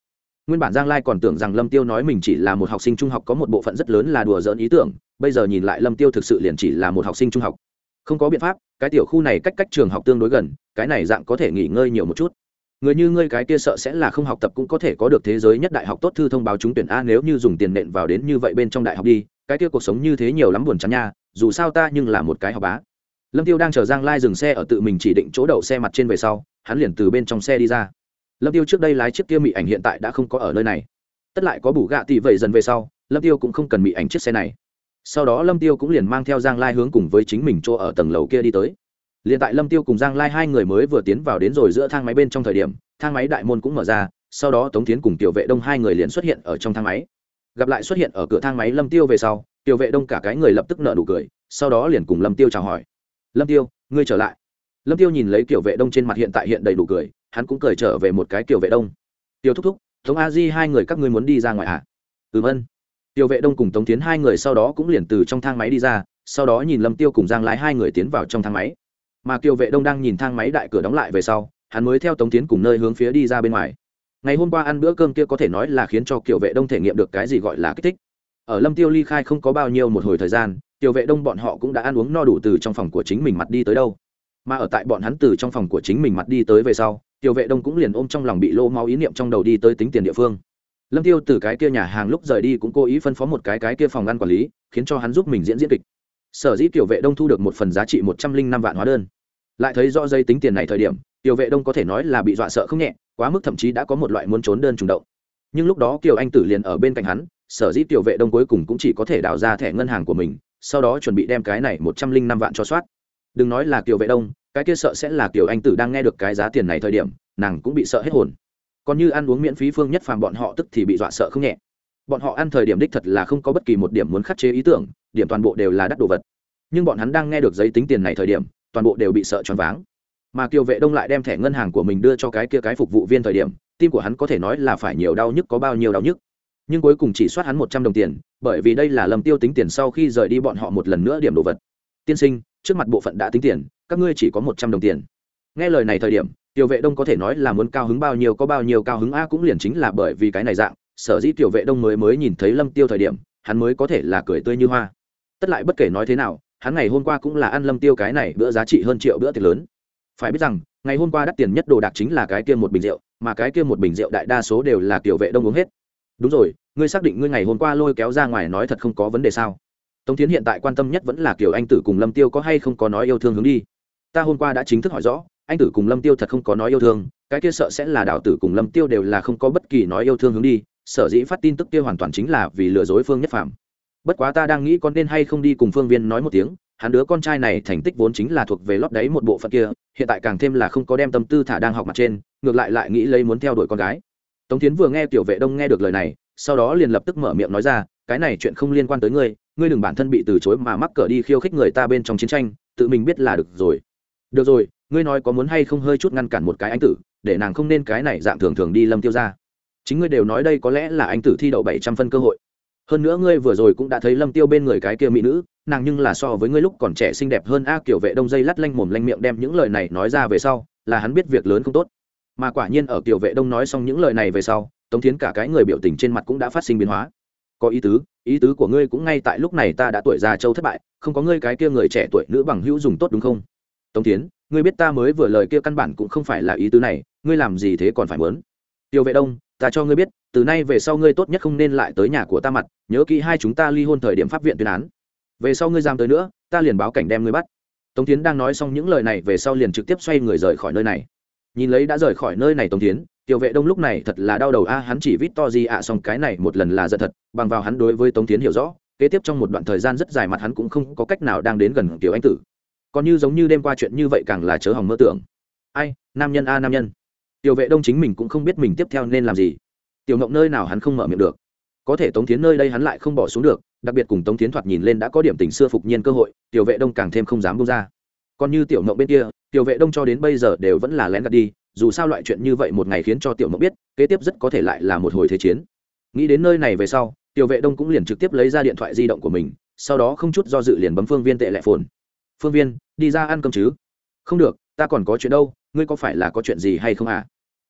Nguyên bản giang lai còn tưởng rằng lâm tiêu nói mình chỉ là một học sinh trung học có một bộ phận rất lớn là đùa giỡn ý tưởng bây giờ nhìn lại lâm tiêu thực sự liền chỉ là một học sinh trung học. Không có biện pháp, cái tiểu khu này cách cách trường học tương đối gần, cái này dạng có thể nghỉ ngơi nhiều một chút. Người như ngươi cái kia sợ sẽ là không học tập cũng có thể có được thế giới nhất đại học tốt thư thông báo trúng tuyển a nếu như dùng tiền nện vào đến như vậy bên trong đại học đi, cái kia cuộc sống như thế nhiều lắm buồn chán nha, dù sao ta nhưng là một cái học bá. Lâm tiêu đang chờ giang lai dừng xe ở tự mình chỉ định chỗ đậu xe mặt trên về sau, hắn liền từ bên trong xe đi ra. Lâm tiêu trước đây lái chiếc kia mỹ ảnh hiện tại đã không có ở nơi này. Tất lại có bù gạ tỷ vậy dần về sau, lâm tiêu cũng không cần mỹ ảnh chiếc xe này sau đó lâm tiêu cũng liền mang theo giang lai hướng cùng với chính mình chỗ ở tầng lầu kia đi tới. Liền tại lâm tiêu cùng giang lai hai người mới vừa tiến vào đến rồi giữa thang máy bên trong thời điểm, thang máy đại môn cũng mở ra, sau đó tống tiến cùng tiểu vệ đông hai người liền xuất hiện ở trong thang máy. Gặp lại xuất hiện ở cửa thang máy lâm tiêu về sau, tiểu vệ đông cả cái người lập tức nợ nụ cười, sau đó liền cùng lâm tiêu chào hỏi. Lâm tiêu, ngươi trở lại. Lâm tiêu nhìn lấy tiểu vệ đông trên mặt hiện tại hiện đầy đủ cười, hắn cũng cười trở về một cái tiểu vệ đông. Tiêu thúc thúc, tống a di hai người các ngươi muốn đi ra ngoài à? Ừm ân tiêu vệ đông cùng tống tiến hai người sau đó cũng liền từ trong thang máy đi ra, sau đó nhìn lâm tiêu cùng giang lái hai người tiến vào trong thang máy. Mà kiều vệ đông đang nhìn thang máy đại cửa đóng lại về sau, hắn mới theo tống tiến cùng nơi hướng phía đi ra bên ngoài. Ngày hôm qua ăn bữa cơm kia có thể nói là khiến cho kiều vệ đông thể nghiệm được cái gì gọi là kích thích. Ở lâm tiêu ly khai không có bao nhiêu một hồi thời gian kiều vệ đông bọn họ cũng đã ăn uống no đủ từ trong phòng của chính mình mặt đi tới đâu. Mà ở tại bọn hắn từ trong phòng của chính mình mặt đi tới về sau tiểu vệ đông cũng liền ôm trong lòng bị lô máu ý niệm trong đầu đi tới tính tiền địa phương lâm tiêu từ cái kia nhà hàng lúc rời đi cũng cố ý phân phó một cái cái kia phòng ăn quản lý, khiến cho hắn giúp mình diễn diễn kịch. Sở dĩ tiểu vệ đông thu được một phần giá trị một trăm linh năm vạn hóa đơn. Lại thấy rõ dây tính tiền này thời điểm, tiểu vệ đông có thể nói là bị dọa sợ không nhẹ, quá mức thậm chí đã có một loại muốn trốn đơn trùng động. Nhưng lúc đó kiều anh tử liền ở bên cạnh hắn, sở dĩ tiểu vệ đông cuối cùng cũng chỉ có thể đào ra thẻ ngân hàng của mình, sau đó chuẩn bị đem cái này một trăm linh năm vạn cho soát. Đừng nói là kiều vệ đông, cái kia sợ sẽ là kiều anh tử đang nghe được cái giá tiền này thời điểm, nàng cũng bị sợ hết hồn còn như ăn uống miễn phí phương nhất phàm bọn họ tức thì bị dọa sợ không nhẹ. Bọn họ ăn thời điểm đích thật là không có bất kỳ một điểm muốn khắc chế ý tưởng, điểm toàn bộ đều là đắt đồ vật. Nhưng bọn hắn đang nghe được giấy tính tiền này thời điểm, toàn bộ đều bị sợ choáng váng. Mà kiều vệ đông lại đem thẻ ngân hàng của mình đưa cho cái kia cái phục vụ viên thời điểm, tim của hắn có thể nói là phải nhiều đau nhức có bao nhiêu đau nhức. Nhưng cuối cùng chỉ soát hắn một trăm đồng tiền, bởi vì đây là lầm tiêu tính tiền sau khi rời đi bọn họ một lần nữa điểm đồ vật. Tiên sinh, trước mặt bộ phận đã tính tiền, các ngươi chỉ có một trăm đồng tiền. Nghe lời này thời điểm tiểu vệ đông có thể nói là muốn cao hứng bao nhiêu, có bao nhiêu cao hứng a cũng liền chính là bởi vì cái này dạng, sở dĩ tiểu vệ đông mới mới nhìn thấy lâm tiêu thời điểm, hắn mới có thể là cười tươi như hoa. Tất lại bất kể nói thế nào, hắn ngày hôm qua cũng là ăn lâm tiêu cái này bữa giá trị hơn triệu bữa tiệc lớn. Phải biết rằng, ngày hôm qua đắt tiền nhất đồ đạc chính là cái kia một bình rượu, mà cái kia một bình rượu đại đa số đều là tiểu vệ đông uống hết. Đúng rồi, ngươi xác định ngươi ngày hôm qua lôi kéo ra ngoài nói thật không có vấn đề sao? Tống tiến hiện tại quan tâm nhất vẫn là kiểu anh tử cùng lâm tiêu có hay không có nói yêu thương hướng đi. Ta hôm qua đã chính thức hỏi rõ anh tử cùng lâm tiêu thật không có nói yêu thương, cái kia sợ sẽ là đạo tử cùng lâm tiêu đều là không có bất kỳ nói yêu thương hướng đi, sở dĩ phát tin tức kia hoàn toàn chính là vì lừa dối phương nhất phạm. Bất quá ta đang nghĩ con nên hay không đi cùng phương viên nói một tiếng, hắn đứa con trai này thành tích vốn chính là thuộc về lót đáy một bộ phận kia, hiện tại càng thêm là không có đem tâm tư thả đang học mặt trên, ngược lại lại nghĩ lấy muốn theo đuổi con gái. Tống tiến vừa nghe tiểu vệ đông nghe được lời này, sau đó liền lập tức mở miệng nói ra, cái này chuyện không liên quan tới ngươi ngươi đừng bản thân bị từ chối mà mắc cỡ đi khiêu khích người ta bên trong chiến tranh, tự mình biết là được rồi. Được rồi ngươi nói có muốn hay không hơi chút ngăn cản một cái anh tử, để nàng không nên cái này dạng thường thường đi lâm tiêu ra. Chính ngươi đều nói đây có lẽ là anh tử thi đậu bảy trăm phân cơ hội. Hơn nữa ngươi vừa rồi cũng đã thấy lâm tiêu bên người cái kia mỹ nữ, nàng nhưng là so với ngươi lúc còn trẻ xinh đẹp hơn a kiểu vệ đông dây lắt lanh mồm lanh miệng đem những lời này nói ra về sau, là hắn biết việc lớn không tốt. Mà quả nhiên ở kiểu vệ đông nói xong những lời này về sau, tống thiến cả cái người biểu tình trên mặt cũng đã phát sinh biến hóa. Có ý tứ ý tứ của ngươi cũng ngay tại lúc này ta đã tuổi già châu thất bại, không có ngươi cái kia người trẻ tuổi nữ bằng hữu dùng tốt đúng không? Tống Thiến ngươi biết ta mới vừa lời kia căn bản cũng không phải là ý tứ này, ngươi làm gì thế còn phải mớn tiêu vệ đông, ta cho ngươi biết, từ nay về sau ngươi tốt nhất không nên lại tới nhà của ta mặt, nhớ kỹ hai chúng ta ly hôn thời điểm pháp viện tuyên án. Về sau ngươi giam tới nữa, ta liền báo cảnh đem ngươi bắt. Tống tiến đang nói xong những lời này về sau liền trực tiếp xoay người rời khỏi nơi này. Nhìn lấy đã rời khỏi nơi này tống tiến tiểu vệ đông lúc này thật là đau đầu, a, hắn chỉ vít to gì ạ, xong cái này một lần là giận thật, bằng vào hắn đối với tống tiến hiểu rõ, kế tiếp trong một đoạn thời gian rất dài mặt hắn cũng không có cách nào đang đến gần tiểu anh tử còn như giống như đêm qua chuyện như vậy càng là chớ hỏng mơ tưởng. Ai, nam nhân a, nam nhân. Tiểu vệ đông chính mình cũng không biết mình tiếp theo nên làm gì. Tiểu ngộng nơi nào hắn không mở miệng được. Có thể tống tiến nơi đây hắn lại không bỏ xuống được, đặc biệt cùng tống tiến thoạt nhìn lên đã có điểm tình xưa phục nhiên cơ hội, tiểu vệ đông càng thêm không dám bông ra. Còn như tiểu ngộng bên kia, tiểu vệ đông cho đến bây giờ đều vẫn là lén gạt đi, dù sao loại chuyện như vậy một ngày khiến cho tiểu ngộng biết, kế tiếp rất có thể lại là một hồi thế chiến. Nghĩ đến nơi này về sau, tiểu vệ đông cũng liền trực tiếp lấy ra điện thoại di động của mình, sau đó không chút do dự liền bấm phương viên tệ lệ phồn phương viên, đi ra ăn cơm chứ? Không được, ta còn có chuyện đâu, ngươi có phải là có chuyện gì hay không à?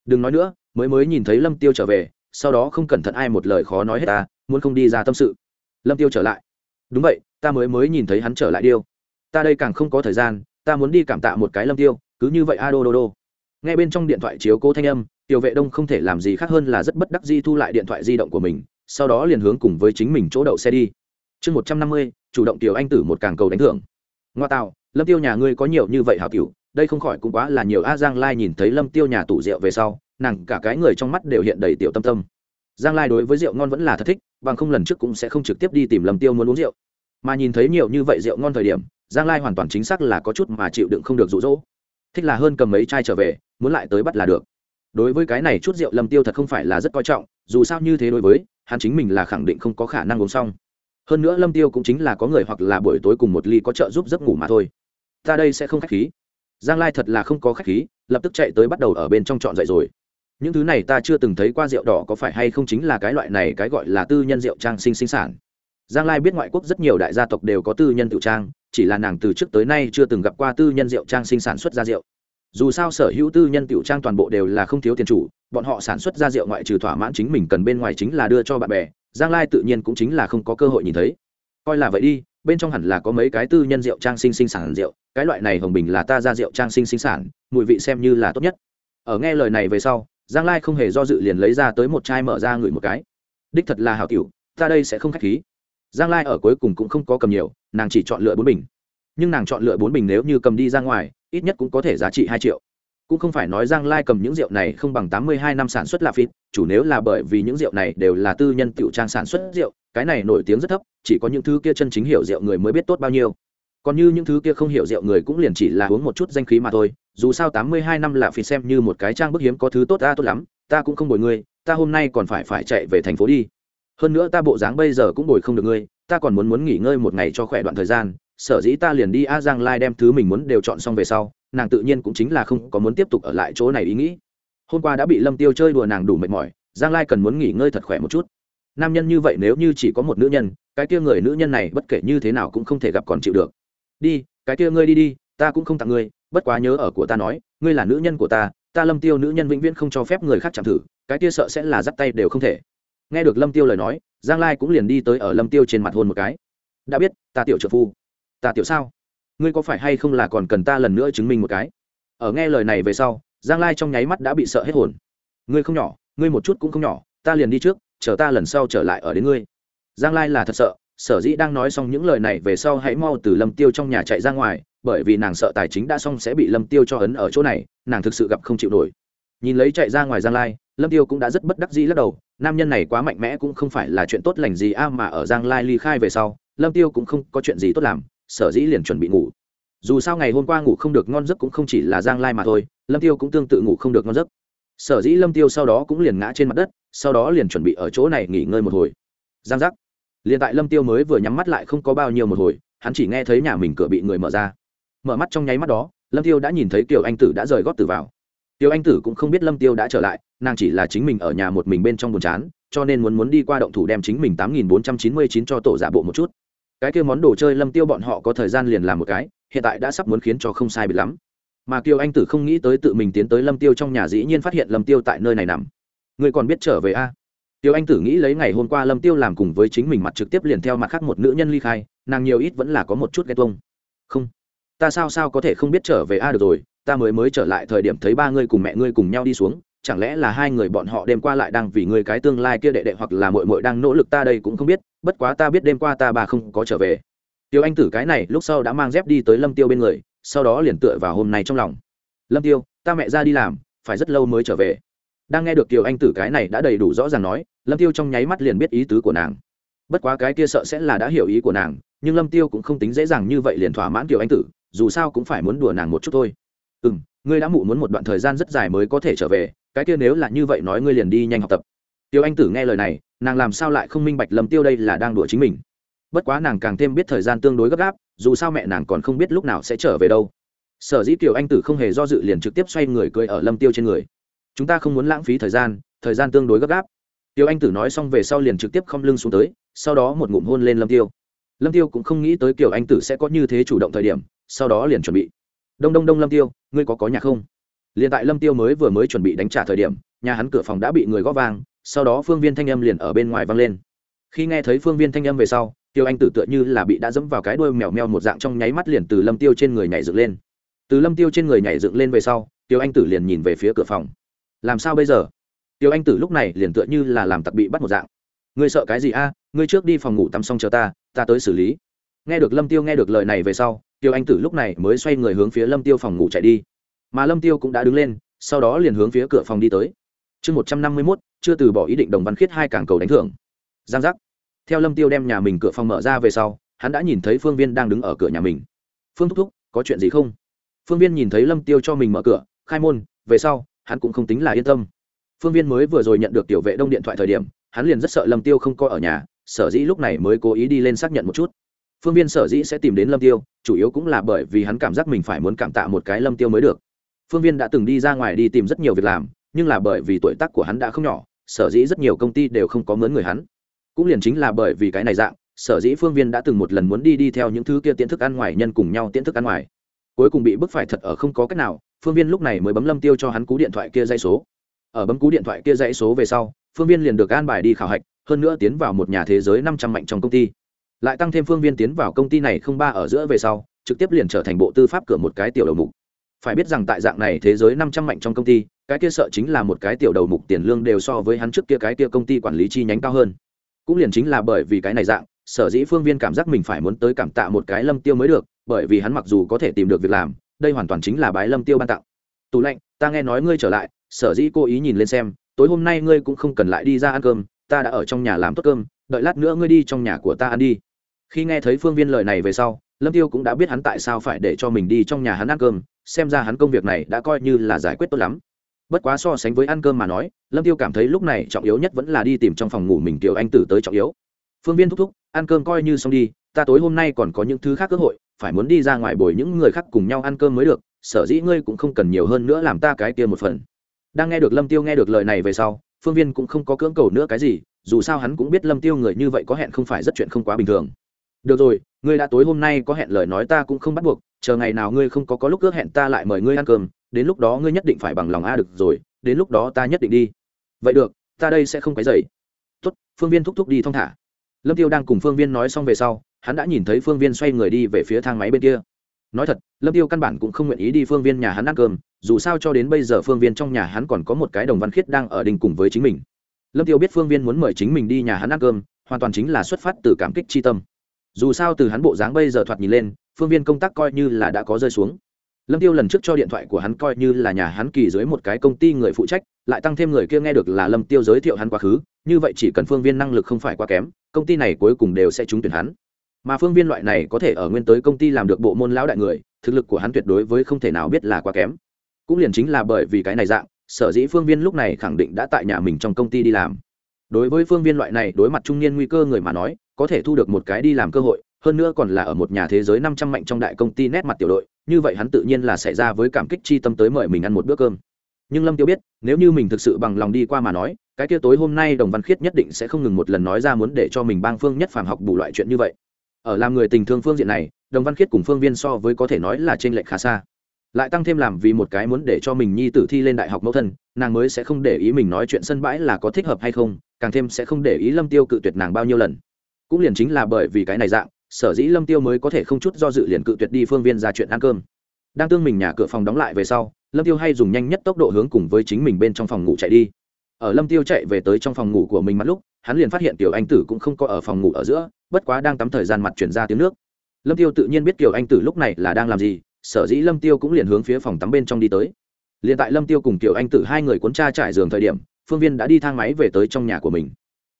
Đừng nói nữa, mới mới nhìn thấy lâm tiêu trở về, sau đó không cẩn thận ai một lời khó nói hết ta, muốn không đi ra tâm sự. Lâm tiêu trở lại. Đúng vậy, ta mới mới nhìn thấy hắn trở lại điêu. Ta đây càng không có thời gian, ta muốn đi cảm tạ một cái lâm tiêu, cứ như vậy a đô đô đô. Nghe bên trong điện thoại chiếu cố thanh âm, tiểu vệ đông không thể làm gì khác hơn là rất bất đắc di thu lại điện thoại di động của mình, sau đó liền hướng cùng với chính mình chỗ đậu xe đi. Chương một trăm năm mươi, chủ động tiểu anh tử một càng cầu đánh thưởng ngoa tạo, lâm tiêu nhà ngươi có nhiều như vậy hảo cửu đây không khỏi cũng quá là nhiều a giang lai nhìn thấy lâm tiêu nhà tủ rượu về sau, nàng cả cái người trong mắt đều hiện đầy tiểu tâm tâm. Giang lai đối với rượu ngon vẫn là thật thích, bằng không lần trước cũng sẽ không trực tiếp đi tìm lâm tiêu muốn uống rượu. Mà nhìn thấy nhiều như vậy rượu ngon thời điểm, giang lai hoàn toàn chính xác là có chút mà chịu đựng không được rụ rỗ thích là hơn cầm mấy chai trở về, muốn lại tới bắt là được. Đối với cái này chút rượu lâm tiêu thật không phải là rất coi trọng, dù sao như thế đối với, hắn chính mình là khẳng định không có khả năng uống xong hơn nữa lâm tiêu cũng chính là có người hoặc là buổi tối cùng một ly có trợ giúp giấc ngủ mà thôi. Ta đây sẽ không khách khí. Giang lai thật là không có khách khí, lập tức chạy tới bắt đầu ở bên trong trọn dậy rồi. Những thứ này ta chưa từng thấy qua rượu đỏ có phải hay không chính là cái loại này, cái gọi là tư nhân rượu trang sinh sinh sản. Giang lai biết ngoại quốc rất nhiều đại gia tộc đều có tư nhân tự trang, chỉ là nàng từ trước tới nay chưa từng gặp qua tư nhân rượu trang sinh sản xuất ra rượu. Dù sao sở hữu tư nhân tiểu trang toàn bộ đều là không thiếu tiền chủ, bọn họ sản xuất ra rượu ngoại trừ thỏa mãn chính mình cần bên ngoài chính là đưa cho bạn bè giang lai tự nhiên cũng chính là không có cơ hội nhìn thấy. Coi là vậy đi, bên trong hẳn là có mấy cái tư nhân rượu trang sinh sinh sản rượu, cái loại này hồng bình là ta ra rượu trang sinh sinh sản, mùi vị xem như là tốt nhất. Ở nghe lời này về sau, giang lai không hề do dự liền lấy ra tới một chai mở ra ngửi một cái. Đích thật là hào tiểu, ta đây sẽ không khách khí. Giang lai ở cuối cùng cũng không có cầm nhiều, nàng chỉ chọn lựa bốn bình. Nhưng nàng chọn lựa bốn bình nếu như cầm đi ra ngoài, ít nhất cũng có thể giá trị hai triệu cũng không phải nói giang lai cầm những rượu này không bằng tám mươi hai năm sản xuất là phít chủ nếu là bởi vì những rượu này đều là tư nhân tiểu trang sản xuất rượu, cái này nổi tiếng rất thấp, chỉ có những thứ kia chân chính hiểu rượu người mới biết tốt bao nhiêu. Còn như những thứ kia không hiểu rượu người cũng liền chỉ là uống một chút danh khí mà thôi, dù sao tám mươi hai năm là phít xem như một cái trang bức hiếm có thứ tốt ta tốt lắm, ta cũng không bồi ngươi, ta hôm nay còn phải phải chạy về thành phố đi. Hơn nữa ta bộ dáng bây giờ cũng bồi không được ngươi, ta còn muốn muốn nghỉ ngơi một ngày cho khỏe đoạn thời gian, sở dĩ ta liền đi a, giang lai đem thứ mình muốn đều chọn xong về sau nàng tự nhiên cũng chính là không có muốn tiếp tục ở lại chỗ này ý nghĩ. Hôm qua đã bị lâm tiêu chơi đùa nàng đủ mệt mỏi, giang lai cần muốn nghỉ ngơi thật khỏe một chút. Nam nhân như vậy nếu như chỉ có một nữ nhân, cái kia người nữ nhân này bất kể như thế nào cũng không thể gặp còn chịu được. Đi, cái kia ngươi đi đi, ta cũng không tặng ngươi, bất quá nhớ ở của ta nói, ngươi là nữ nhân của ta ta lâm tiêu nữ nhân vĩnh viễn không cho phép người khác chạm thử, cái kia sợ sẽ là dắt tay đều không thể. Nghe được lâm tiêu lời nói, giang lai cũng liền đi tới ở lâm tiêu trên mặt hôn một cái. Đã biết, ta tiểu trợ phu. Ta tiểu sao? Ngươi có phải hay không là còn cần ta lần nữa chứng minh một cái? Ở nghe lời này về sau, giang lai trong nháy mắt đã bị sợ hết hồn. Ngươi không nhỏ, ngươi một chút cũng không nhỏ, ta liền đi trước, chờ ta lần sau trở lại ở đến ngươi. Giang lai là thật sợ, sở dĩ đang nói xong những lời này về sau hãy mau từ lâm tiêu trong nhà chạy ra ngoài, bởi vì nàng sợ tài chính đã xong sẽ bị lâm tiêu cho ấn ở chỗ này, nàng thực sự gặp không chịu nổi. Nhìn lấy chạy ra ngoài giang lai, lâm tiêu cũng đã rất bất đắc dĩ lắc đầu, nam nhân này quá mạnh mẽ cũng không phải là chuyện tốt lành gì a mà ở giang lai ly khai về sau, lâm tiêu cũng không có chuyện gì tốt làm sở dĩ liền chuẩn bị ngủ. Dù sao ngày hôm qua ngủ không được ngon giấc cũng không chỉ là giang lai mà thôi, lâm tiêu cũng tương tự ngủ không được ngon giấc. Sở dĩ lâm tiêu sau đó cũng liền ngã trên mặt đất, sau đó liền chuẩn bị ở chỗ này nghỉ ngơi một hồi. Giang giác. Liền tại lâm tiêu mới vừa nhắm mắt lại không có bao nhiêu một hồi, hắn chỉ nghe thấy nhà mình cửa bị người mở ra. Mở mắt trong nháy mắt đó, lâm tiêu đã nhìn thấy kiều anh tử đã rời gót tử vào. Tiêu anh tử cũng không biết lâm tiêu đã trở lại, nàng chỉ là chính mình ở nhà một mình bên trong buồn chán, cho nên muốn muốn đi qua động thủ đem chính mình tám nghìn bốn trăm chín mươi chín cho tổ giả bộ một chút cái kia món đồ chơi lâm tiêu bọn họ có thời gian liền làm một cái, hiện tại đã sắp muốn khiến cho không sai bị lắm. Mà kiều anh tử không nghĩ tới tự mình tiến tới lâm tiêu trong nhà dĩ nhiên phát hiện lâm tiêu tại nơi này nằm. Người còn biết trở về a? À? tiêu anh tử nghĩ lấy ngày hôm qua lâm tiêu làm cùng với chính mình mặt trực tiếp liền theo mặt khác một nữ nhân ly khai, nàng nhiều ít vẫn là có một chút ghen tuông. Không. Ta sao sao có thể không biết trở về a? Được rồi, ta mới mới trở lại thời điểm thấy ba ngươi cùng mẹ ngươi cùng nhau đi xuống chẳng lẽ là hai người bọn họ đêm qua lại đang vì người cái tương lai kia đệ đệ hoặc là muội muội đang nỗ lực ta đây cũng không biết, bất quá ta biết đêm qua ta bà không có trở về. Tiêu anh tử cái này lúc sau đã mang dép đi tới lâm tiêu bên người, sau đó liền tựa vào hôm nay trong lòng. Lâm tiêu, ta mẹ ra đi làm, phải rất lâu mới trở về. Đang nghe được tiêu anh tử cái này đã đầy đủ rõ ràng nói, lâm tiêu trong nháy mắt liền biết ý tứ của nàng. Bất quá cái kia sợ sẽ là đã hiểu ý của nàng, nhưng lâm tiêu cũng không tính dễ dàng như vậy liền thỏa mãn tiêu anh tử, dù sao cũng phải muốn đùa nàng một chút thôi. Ừ ngươi đã mụ muốn một đoạn thời gian rất dài mới có thể trở về cái kia nếu là như vậy nói ngươi liền đi nhanh học tập. Tiêu anh tử nghe lời này, nàng làm sao lại không minh bạch lâm tiêu đây là đang đùa chính mình? Bất quá nàng càng thêm biết thời gian tương đối gấp gáp, dù sao mẹ nàng còn không biết lúc nào sẽ trở về đâu. Sở dĩ tiểu anh tử không hề do dự liền trực tiếp xoay người cười ở lâm tiêu trên người. Chúng ta không muốn lãng phí thời gian thời gian tương đối gấp gáp. Tiêu anh tử nói xong về sau liền trực tiếp không lưng xuống tới, sau đó một ngụm hôn lên lâm tiêu. Lâm tiêu cũng không nghĩ tới kiểu anh tử sẽ có như thế chủ động thời điểm, sau đó liền chuẩn bị. Đông đông đông lâm tiêu, ngươi có có nhà không? Liền tại lâm tiêu mới vừa mới chuẩn bị đánh trả thời điểm, nhà hắn cửa phòng đã bị người gõ vang, sau đó phương viên thanh âm liền ở bên ngoài vang lên. Khi nghe thấy phương viên thanh âm về sau, tiêu anh tử tựa như là bị đã dẫm vào cái đuôi mèo mèo một dạng trong nháy mắt liền từ lâm tiêu trên người nhảy dựng lên. Từ lâm tiêu trên người nhảy dựng lên về sau, tiêu anh tử liền nhìn về phía cửa phòng. Làm sao bây giờ? Tiêu anh tử lúc này liền tựa như là làm tặc bị bắt một dạng. Ngươi sợ cái gì a? Ngươi trước đi phòng ngủ tắm xong chờ ta ta tới xử lý. Nghe được lâm tiêu nghe được lời này về sau, tiêu anh tử lúc này mới xoay người hướng phía lâm tiêu phòng ngủ chạy đi mà lâm tiêu cũng đã đứng lên, sau đó liền hướng phía cửa phòng đi tới. Chương một trăm năm mươi mốt, chưa từ bỏ ý định đồng văn khiết hai cảng cầu đánh thưởng. Giang giác. Theo lâm tiêu đem nhà mình cửa phòng mở ra về sau, hắn đã nhìn thấy phương viên đang đứng ở cửa nhà mình. Phương thúc thúc, có chuyện gì không? Phương viên nhìn thấy lâm tiêu cho mình mở cửa, khai môn, về sau, hắn cũng không tính là yên tâm. Phương viên mới vừa rồi nhận được tiểu vệ đông điện thoại thời điểm, hắn liền rất sợ lâm tiêu không có ở nhà, sở dĩ lúc này mới cố ý đi lên xác nhận một chút. Phương viên sở dĩ sẽ tìm đến lâm tiêu, chủ yếu cũng là bởi vì hắn cảm giác mình phải muốn cảm tạ một cái lâm tiêu mới được phương viên đã từng đi ra ngoài đi tìm rất nhiều việc làm, nhưng là bởi vì tuổi tác của hắn đã không nhỏ, sở dĩ rất nhiều công ty đều không có mướn người hắn. Cũng liền chính là bởi vì cái này dạng, sở dĩ phương viên đã từng một lần muốn đi đi theo những thứ kia tiến thức ăn ngoài nhân cùng nhau tiến thức ăn ngoài. Cuối cùng bị bức phải thật ở không có cách nào, phương viên lúc này mới bấm lâm tiêu cho hắn cú điện thoại kia dây số. Ở bấm cú điện thoại kia dãy số về sau, phương viên liền được an bài đi khảo hạch, hơn nữa tiến vào một nhà thế giới năm trăm mạnh trong công ty. Lại tăng thêm phương viên tiến vào công ty này không ba ở giữa về sau, trực tiếp liền trở thành bộ tư pháp cửa một cái tiểu đầu mục phải biết rằng tại dạng này thế giới năm trăm mạnh trong công ty, cái kia sợ chính là một cái tiểu đầu mục tiền lương đều so với hắn trước kia cái kia công ty quản lý chi nhánh cao hơn. Cũng liền chính là bởi vì cái này dạng, sở dĩ phương viên cảm giác mình phải muốn tới cảm tạ một cái lâm tiêu mới được, bởi vì hắn mặc dù có thể tìm được việc làm, đây hoàn toàn chính là bái lâm tiêu ban tặng. Tủ lạnh ta nghe nói ngươi trở lại, sở dĩ cô ý nhìn lên xem, tối hôm nay ngươi cũng không cần lại đi ra ăn cơm, ta đã ở trong nhà làm tốt cơm, đợi lát nữa ngươi đi trong nhà của ta ăn đi. Khi nghe thấy phương viên lời này về sau lâm tiêu cũng đã biết hắn tại sao phải để cho mình đi trong nhà hắn ăn cơm, xem ra hắn công việc này đã coi như là giải quyết tốt lắm. Bất quá so sánh với ăn cơm mà nói, lâm tiêu cảm thấy lúc này trọng yếu nhất vẫn là đi tìm trong phòng ngủ mình tiểu anh tử tới trọng yếu. Phương viên thúc thúc, ăn cơm coi như xong đi, ta tối hôm nay còn có những thứ khác cơ hội, phải muốn đi ra ngoài bồi những người khác cùng nhau ăn cơm mới được, sở dĩ ngươi cũng không cần nhiều hơn nữa làm ta cái kia một phần. Đang nghe được lâm tiêu nghe được lời này về sau, phương viên cũng không có cưỡng cầu nữa cái gì, dù sao hắn cũng biết lâm tiêu người như vậy có hẹn không phải rất chuyện không quá bình thường. Được rồi ngươi đã tối hôm nay có hẹn lời nói ta cũng không bắt buộc, chờ ngày nào ngươi không có có lúc ước hẹn ta lại mời ngươi ăn cơm, đến lúc đó ngươi nhất định phải bằng lòng a, được rồi, đến lúc đó ta nhất định đi. Vậy được, ta đây sẽ không quấy dậy tốt, phương viên thúc thúc đi thong thả. Lâm tiêu đang cùng phương viên nói xong về sau, hắn đã nhìn thấy phương viên xoay người đi về phía thang máy bên kia. Nói thật, lâm tiêu căn bản cũng không nguyện ý đi phương viên nhà hắn ăn cơm, dù sao cho đến bây giờ phương viên trong nhà hắn còn có một cái đồng văn khiết đang ở đình cùng với chính mình. Lâm tiêu biết phương viên muốn mời chính mình đi nhà hắn ăn cơm, hoàn toàn chính là xuất phát từ cảm kích chi tâm dù sao từ hắn bộ dáng bây giờ thoạt nhìn lên, phương viên công tác coi như là đã có rơi xuống. Lâm tiêu lần trước cho điện thoại của hắn coi như là nhà hắn kỳ dưới một cái công ty người phụ trách, lại tăng thêm người kia nghe được là lâm tiêu giới thiệu hắn quá khứ, như vậy chỉ cần phương viên năng lực không phải quá kém, công ty này cuối cùng đều sẽ trúng tuyển hắn. Mà phương viên loại này có thể ở nguyên tới công ty làm được bộ môn lão đại người, thực lực của hắn tuyệt đối với không thể nào biết là quá kém. Cũng liền chính là bởi vì cái này dạng, sở dĩ phương viên lúc này khẳng định đã tại nhà mình trong công ty đi làm. Đối với phương viên loại này đối mặt trung niên nguy cơ người mà nói có thể thu được một cái đi làm cơ hội, hơn nữa còn là ở một nhà thế giới năm trăm mạnh trong đại công ty nét mặt tiểu đội, như vậy hắn tự nhiên là xảy ra với cảm kích chi tâm tới mời mình ăn một bữa cơm. Nhưng lâm tiêu biết, nếu như mình thực sự bằng lòng đi qua mà nói, cái kia tối hôm nay đồng văn khiết nhất định sẽ không ngừng một lần nói ra muốn để cho mình bang phương nhất phàm học bù loại chuyện như vậy. Ở làm người tình thương phương diện này, đồng văn khiết cùng phương viên so với có thể nói là trên lệch khá xa. Lại tăng thêm làm vì một cái muốn để cho mình nhi tử thi lên đại học mẫu thân, nàng mới sẽ không để ý mình nói chuyện sân bãi là có thích hợp hay không, càng thêm sẽ không để ý lâm tiêu cự tuyệt nàng bao nhiêu lần cũng liền chính là bởi vì cái này dạng, sở dĩ lâm tiêu mới có thể không chút do dự liền cự tuyệt đi phương viên ra chuyện ăn cơm. Đang tương mình nhà cửa phòng đóng lại về sau, lâm tiêu hay dùng nhanh nhất tốc độ hướng cùng với chính mình bên trong phòng ngủ chạy đi. Ở lâm tiêu chạy về tới trong phòng ngủ của mình mắt lúc, hắn liền phát hiện tiểu anh tử cũng không có ở phòng ngủ ở giữa, bất quá đang tắm thời gian mặt chuyển ra tiếng nước. Lâm tiêu tự nhiên biết tiểu anh tử lúc này là đang làm gì, sở dĩ lâm tiêu cũng liền hướng phía phòng tắm bên trong đi tới. Liền tại lâm tiêu cùng tiểu anh tử hai người cuốn tra trải giường thời điểm, phương viên đã đi thang máy về tới trong nhà của mình.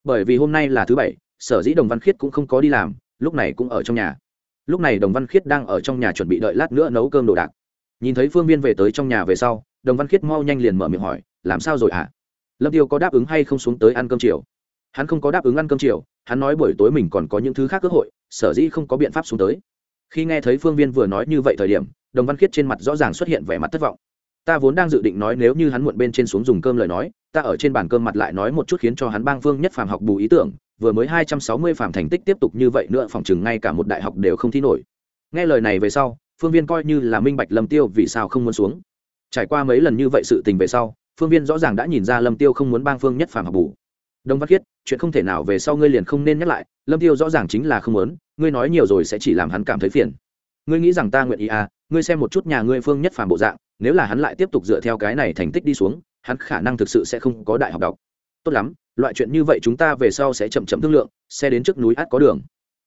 Bởi vì hôm nay là thứ bảy sở dĩ đồng văn khiết cũng không có đi làm, lúc này cũng ở trong nhà. Lúc này đồng văn khiết đang ở trong nhà chuẩn bị đợi lát nữa nấu cơm đồ đạc. Nhìn thấy phương viên về tới trong nhà về sau, đồng văn khiết mau nhanh liền mở miệng hỏi, làm sao rồi ạ? À? lâm tiêu có đáp ứng hay không xuống tới ăn cơm chiều? Hắn không có đáp ứng ăn cơm chiều, hắn nói buổi tối mình còn có những thứ khác cơ hội, sở dĩ không có biện pháp xuống tới. Khi nghe thấy phương viên vừa nói như vậy thời điểm, đồng văn khiết trên mặt rõ ràng xuất hiện vẻ mặt thất vọng. Ta vốn đang dự định nói nếu như hắn muộn bên trên xuống dùng cơm lời nói, ta ở trên bàn cơm mặt lại nói một chút khiến cho hắn bang phương nhất phàm học bù ý tưởng vừa mới hai trăm sáu mươi thành tích tiếp tục như vậy nữa, phòng chừng ngay cả một đại học đều không thi nổi. Nghe lời này về sau, phương viên coi như là minh bạch lâm tiêu vì sao không muốn xuống. Trải qua mấy lần như vậy sự tình về sau, phương viên rõ ràng đã nhìn ra lâm tiêu không muốn bang phương nhất phạm học bù. Đông văn khiết, chuyện không thể nào về sau ngươi liền không nên nhắc lại, lâm tiêu rõ ràng chính là không muốn, ngươi nói nhiều rồi sẽ chỉ làm hắn cảm thấy phiền. Ngươi nghĩ rằng ta nguyện ý à ngươi xem một chút nhà ngươi phương nhất phàm bộ dạng, nếu là hắn lại tiếp tục dựa theo cái này thành tích đi xuống, hắn khả năng thực sự sẽ không có đại học đọc. Tốt lắm loại chuyện như vậy chúng ta về sau sẽ chậm chậm thương lượng, xe đến trước núi át có đường.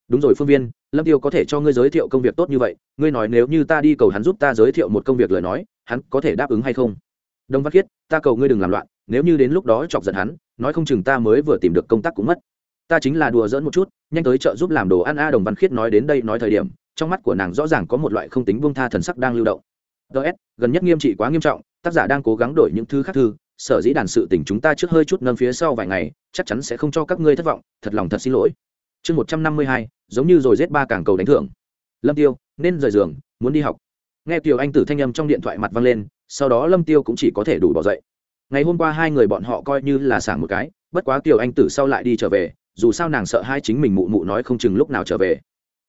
Đúng rồi phương viên, lâm tiêu có thể cho ngươi giới thiệu công việc tốt như vậy, ngươi nói nếu như ta đi cầu hắn giúp ta giới thiệu một công việc lời nói, hắn có thể đáp ứng hay không? Đông văn khiết, ta cầu ngươi đừng làm loạn, nếu như đến lúc đó chọc giận hắn, nói không chừng ta mới vừa tìm được công tác cũng mất. Ta chính là đùa giỡn một chút, nhanh tới chợ giúp làm đồ ăn a, đồng văn khiết nói đến đây nói thời điểm, trong mắt của nàng rõ ràng có một loại không tính buông tha thần sắc đang lưu động. Ts gần nhất nghiêm trị quá nghiêm trọng, tác giả đang cố gắng đổi những thứ khác thư sở dĩ đàn sự tình chúng ta trước hơi chút nâng phía sau vài ngày, chắc chắn sẽ không cho các ngươi thất vọng, thật lòng thật xin lỗi. Chương một trăm năm mươi hai, giống như rồi giết ba cảng cầu đánh thưởng. Lâm tiêu, nên rời giường, muốn đi học. Nghe kiều anh tử thanh âm trong điện thoại mặt vang lên, sau đó lâm tiêu cũng chỉ có thể đủ bỏ dậy. Ngày hôm qua hai người bọn họ coi như là sảng một cái, bất quá kiều anh tử sau lại đi trở về, dù sao nàng sợ hai chính mình mụ mụ nói không chừng lúc nào trở về.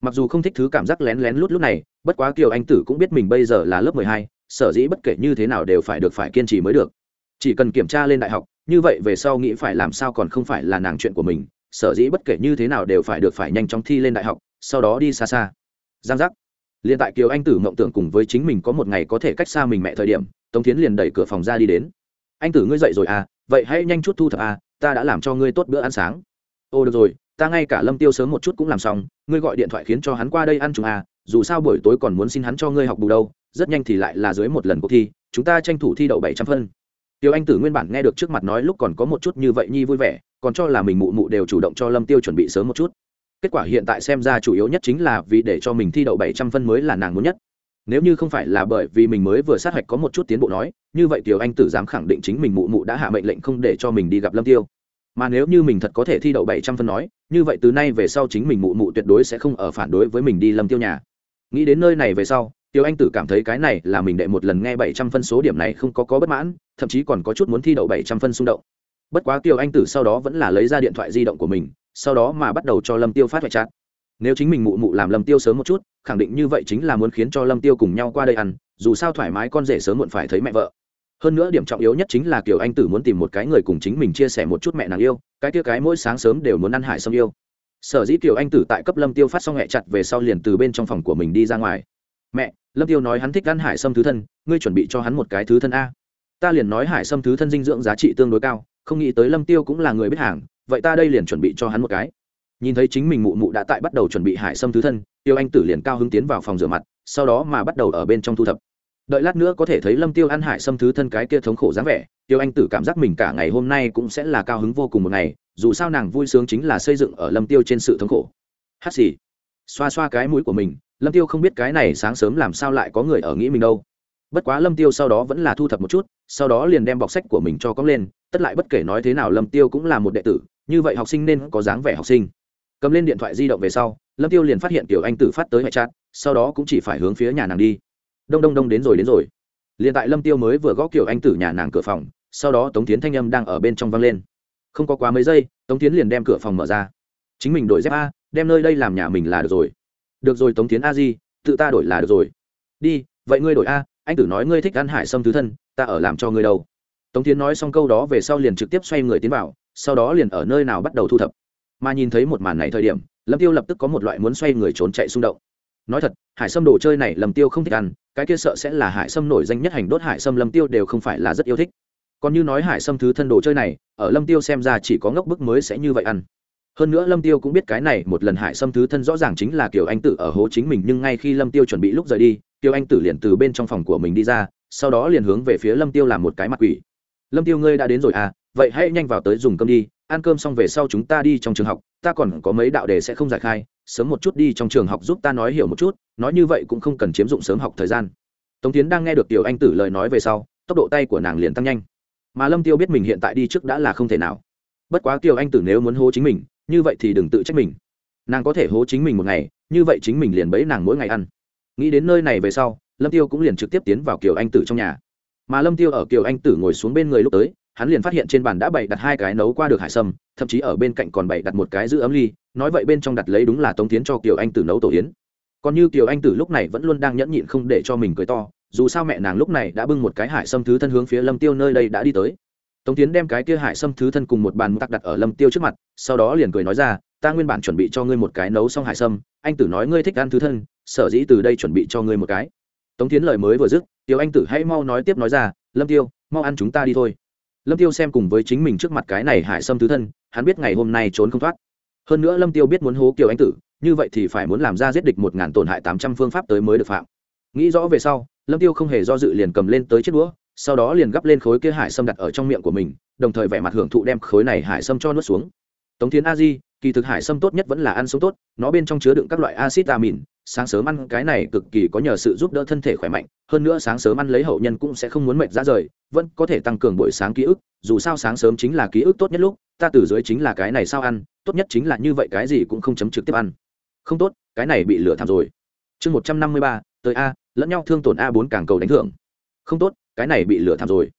Mặc dù không thích thứ cảm giác lén lén lút lút này, bất quá kiều anh tử cũng biết mình bây giờ là lớp mười hai, sở dĩ bất kể như thế nào đều phải được phải kiên trì mới được chỉ cần kiểm tra lên đại học, như vậy về sau nghĩ phải làm sao còn không phải là nàng chuyện của mình, sở dĩ bất kể như thế nào đều phải được phải nhanh chóng thi lên đại học, sau đó đi xa xa. Giang giác. Liền tại kiều anh tử mộng tưởng cùng với chính mình có một ngày có thể cách xa mình mẹ thời điểm, tống tiến liền đẩy cửa phòng ra đi đến. Anh tử ngươi dậy rồi à? Vậy hãy nhanh chút thu thập à ta đã làm cho ngươi tốt bữa ăn sáng. Ô, được rồi, ta ngay cả lâm tiêu sớm một chút cũng làm xong, ngươi gọi điện thoại khiến cho hắn qua đây ăn chung à dù sao buổi tối còn muốn xin hắn cho ngươi học bù đâu, rất nhanh thì lại là dưới một lần cuộc thi, chúng ta tranh thủ thi đậu bảy trăm phân tiêu anh tử nguyên bản nghe được trước mặt nói lúc còn có một chút như vậy nhi vui vẻ, còn cho là mình mụ mụ đều chủ động cho lâm tiêu chuẩn bị sớm một chút. Kết quả hiện tại xem ra chủ yếu nhất chính là vì để cho mình thi đậu bảy trăm phân mới là nàng muốn nhất. Nếu như không phải là bởi vì mình mới vừa sát hạch có một chút tiến bộ nói, như vậy Tiêu anh tử dám khẳng định chính mình mụ mụ đã hạ mệnh lệnh không để cho mình đi gặp lâm tiêu. Mà nếu như mình thật có thể thi đậu bảy trăm phân nói, như vậy từ nay về sau chính mình mụ mụ tuyệt đối sẽ không ở phản đối với mình đi lâm tiêu nhà. Nghĩ đến nơi này về sau tiêu anh tử cảm thấy cái này là mình đệ một lần nghe bảy trăm phân số điểm này không có có bất mãn, thậm chí còn có chút muốn thi đậu bảy trăm phân xung động. Bất quá Tiêu anh tử sau đó vẫn là lấy ra điện thoại di động của mình, sau đó mà bắt đầu cho lâm tiêu phát hoại chát nếu chính mình mụ mụ làm lâm tiêu sớm một chút, khẳng định như vậy chính là muốn khiến cho lâm tiêu cùng nhau qua đây ăn, dù sao thoải mái con rể sớm muộn phải thấy mẹ vợ. Hơn nữa điểm trọng yếu nhất chính là kiều anh tử muốn tìm một cái người cùng chính mình chia sẻ một chút mẹ nàng yêu, cái kia cái mỗi sáng sớm đều muốn ăn hải sâm yêu. Sở dĩ kiều anh tử tại cấp lâm tiêu phát xong hẹ chặt về sau liền từ bên trong phòng của mình đi ra ngoài mẹ, lâm tiêu nói hắn thích ăn hải sâm thứ thân, ngươi chuẩn bị cho hắn một cái thứ thân a. Ta liền nói hải sâm thứ thân dinh dưỡng giá trị tương đối cao, không nghĩ tới lâm tiêu cũng là người biết hàng, vậy ta đây liền chuẩn bị cho hắn một cái. Nhìn thấy chính mình mụ mụ đã tại bắt đầu chuẩn bị hải sâm thứ thân, tiêu anh tử liền cao hứng tiến vào phòng rửa mặt, sau đó mà bắt đầu ở bên trong thu thập. Đợi lát nữa có thể thấy lâm tiêu ăn hải sâm thứ thân cái kia thống khổ dáng vẻ, tiêu anh tử cảm giác mình cả ngày hôm nay cũng sẽ là cao hứng vô cùng một ngày, dù sao nàng vui sướng chính là xây dựng ở lâm tiêu trên sự thống khổ. Hát xì. Xoa xoa cái mũi của mình lâm tiêu không biết cái này sáng sớm làm sao lại có người ở nghĩ mình đâu. Bất quá lâm tiêu sau đó vẫn là thu thập một chút, sau đó liền đem bọc sách của mình cho cóng lên, tất lại bất kể nói thế nào lâm tiêu cũng là một đệ tử, như vậy học sinh nên có dáng vẻ học sinh. Cầm lên điện thoại di động về sau, lâm tiêu liền phát hiện tiểu anh tử phát tới hệ chat sau đó cũng chỉ phải hướng phía nhà nàng đi. Đông đông đông đến rồi đến rồi. Liền tại lâm tiêu mới vừa gõ kiểu anh tử nhà nàng cửa phòng, sau đó tống tiến thanh âm đang ở bên trong vang lên. Không có quá mấy giây, tống tiến liền đem cửa phòng mở ra. Chính mình đổi dép a, đem nơi đây làm nhà mình là được rồi được rồi, tống tiến a di, tự ta đổi là được rồi. Đi, vậy ngươi đổi a, anh tử nói ngươi thích ăn hải sâm thứ thân, ta ở làm cho ngươi đâu. Tống tiến nói xong câu đó về sau liền trực tiếp xoay người tiến vào, sau đó liền ở nơi nào bắt đầu thu thập. Mà nhìn thấy một màn này thời điểm, lâm tiêu lập tức có một loại muốn xoay người trốn chạy xung động. Nói thật, hải sâm đồ chơi này lâm tiêu không thích ăn, cái kia sợ sẽ là hải sâm nổi danh nhất hành đốt hải sâm lâm tiêu đều không phải là rất yêu thích. Còn như nói hải sâm thứ thân đồ chơi này, ở lâm tiêu xem ra chỉ có ngốc bức mới sẽ như vậy ăn hơn nữa lâm tiêu cũng biết cái này một lần hải xâm thứ thân rõ ràng chính là kiều anh tử ở hố chính mình, nhưng ngay khi lâm tiêu chuẩn bị lúc rời đi, kiều anh tử liền từ bên trong phòng của mình đi ra, sau đó liền hướng về phía lâm tiêu làm một cái mặt quỷ. Lâm tiêu ngươi đã đến rồi à vậy hãy nhanh vào tới dùng cơm đi, ăn cơm xong về sau chúng ta đi trong trường học, ta còn có mấy đạo đề sẽ không giải khai, sớm một chút đi trong trường học giúp ta nói hiểu một chút, nói như vậy cũng không cần chiếm dụng sớm học thời gian. Tống tiến đang nghe được tiểu anh tử lời nói về sau, tốc độ tay của nàng liền tăng nhanh. Mà lâm tiêu biết mình hiện tại đi trước đã là không thể nào. Bất quá tiểu anh tử nếu muốn hố chính mình như vậy thì đừng tự trách mình. Nàng có thể hố chính mình một ngày, như vậy chính mình liền bấy nàng mỗi ngày ăn. Nghĩ đến nơi này về sau, lâm tiêu cũng liền trực tiếp tiến vào kiều anh tử trong nhà. Mà lâm tiêu ở kiều anh tử ngồi xuống bên người lúc tới, hắn liền phát hiện trên bàn đã bày đặt hai cái nấu qua được hải sâm, thậm chí ở bên cạnh còn bày đặt một cái giữ ấm ly, nói vậy bên trong đặt lấy đúng là tống tiến cho kiều anh tử nấu tổ yến. Còn như kiều anh tử lúc này vẫn luôn đang nhẫn nhịn không để cho mình cười to, dù sao mẹ nàng lúc này đã bưng một cái hải sâm thứ thân hướng phía lâm tiêu nơi đây đã đi tới tống tiến đem cái kia hải sâm thứ thân cùng một bàn tắc đặt ở lâm tiêu trước mặt, sau đó liền cười nói ra, ta nguyên bản chuẩn bị cho ngươi một cái nấu xong hải sâm, anh tử nói ngươi thích ăn thứ thân, sở dĩ từ đây chuẩn bị cho ngươi một cái. Tống tiến lời mới vừa dứt, tiêu anh tử hãy mau nói tiếp nói ra, lâm tiêu, mau ăn chúng ta đi thôi. Lâm tiêu xem cùng với chính mình trước mặt cái này hải sâm thứ thân, hắn biết ngày hôm nay trốn không thoát. Hơn nữa lâm tiêu biết muốn hố kiều anh tử, như vậy thì phải muốn làm ra giết địch một ngàn tổn hại tám trăm phương pháp tới mới được phạm. Nghĩ rõ về sau, lâm tiêu không hề do dự liền cầm lên tới chiếc đũa sau đó liền gắp lên khối kia hải sâm đặt ở trong miệng của mình, đồng thời vẻ mặt hưởng thụ đem khối này hải sâm cho nuốt xuống. Tống thiên a di, kỳ thực hải sâm tốt nhất vẫn là ăn sống tốt, nó bên trong chứa đựng các loại acid amin, sáng sớm ăn cái này cực kỳ có nhờ sự giúp đỡ thân thể khỏe mạnh, hơn nữa sáng sớm ăn lấy hậu nhân cũng sẽ không muốn mệt ra rời, vẫn có thể tăng cường buổi sáng ký ức, dù sao sáng sớm chính là ký ức tốt nhất lúc, ta từ dưới chính là cái này sao ăn, tốt nhất chính là như vậy cái gì cũng không chấm trực tiếp ăn. Không tốt, cái này bị lửa thảm rồi. Chương một trăm năm mươi ba, tới a, lẫn nhau thương tổn a bốn càng cầu đánh thưởng. Không tốt cái này bị lửa thảm rồi.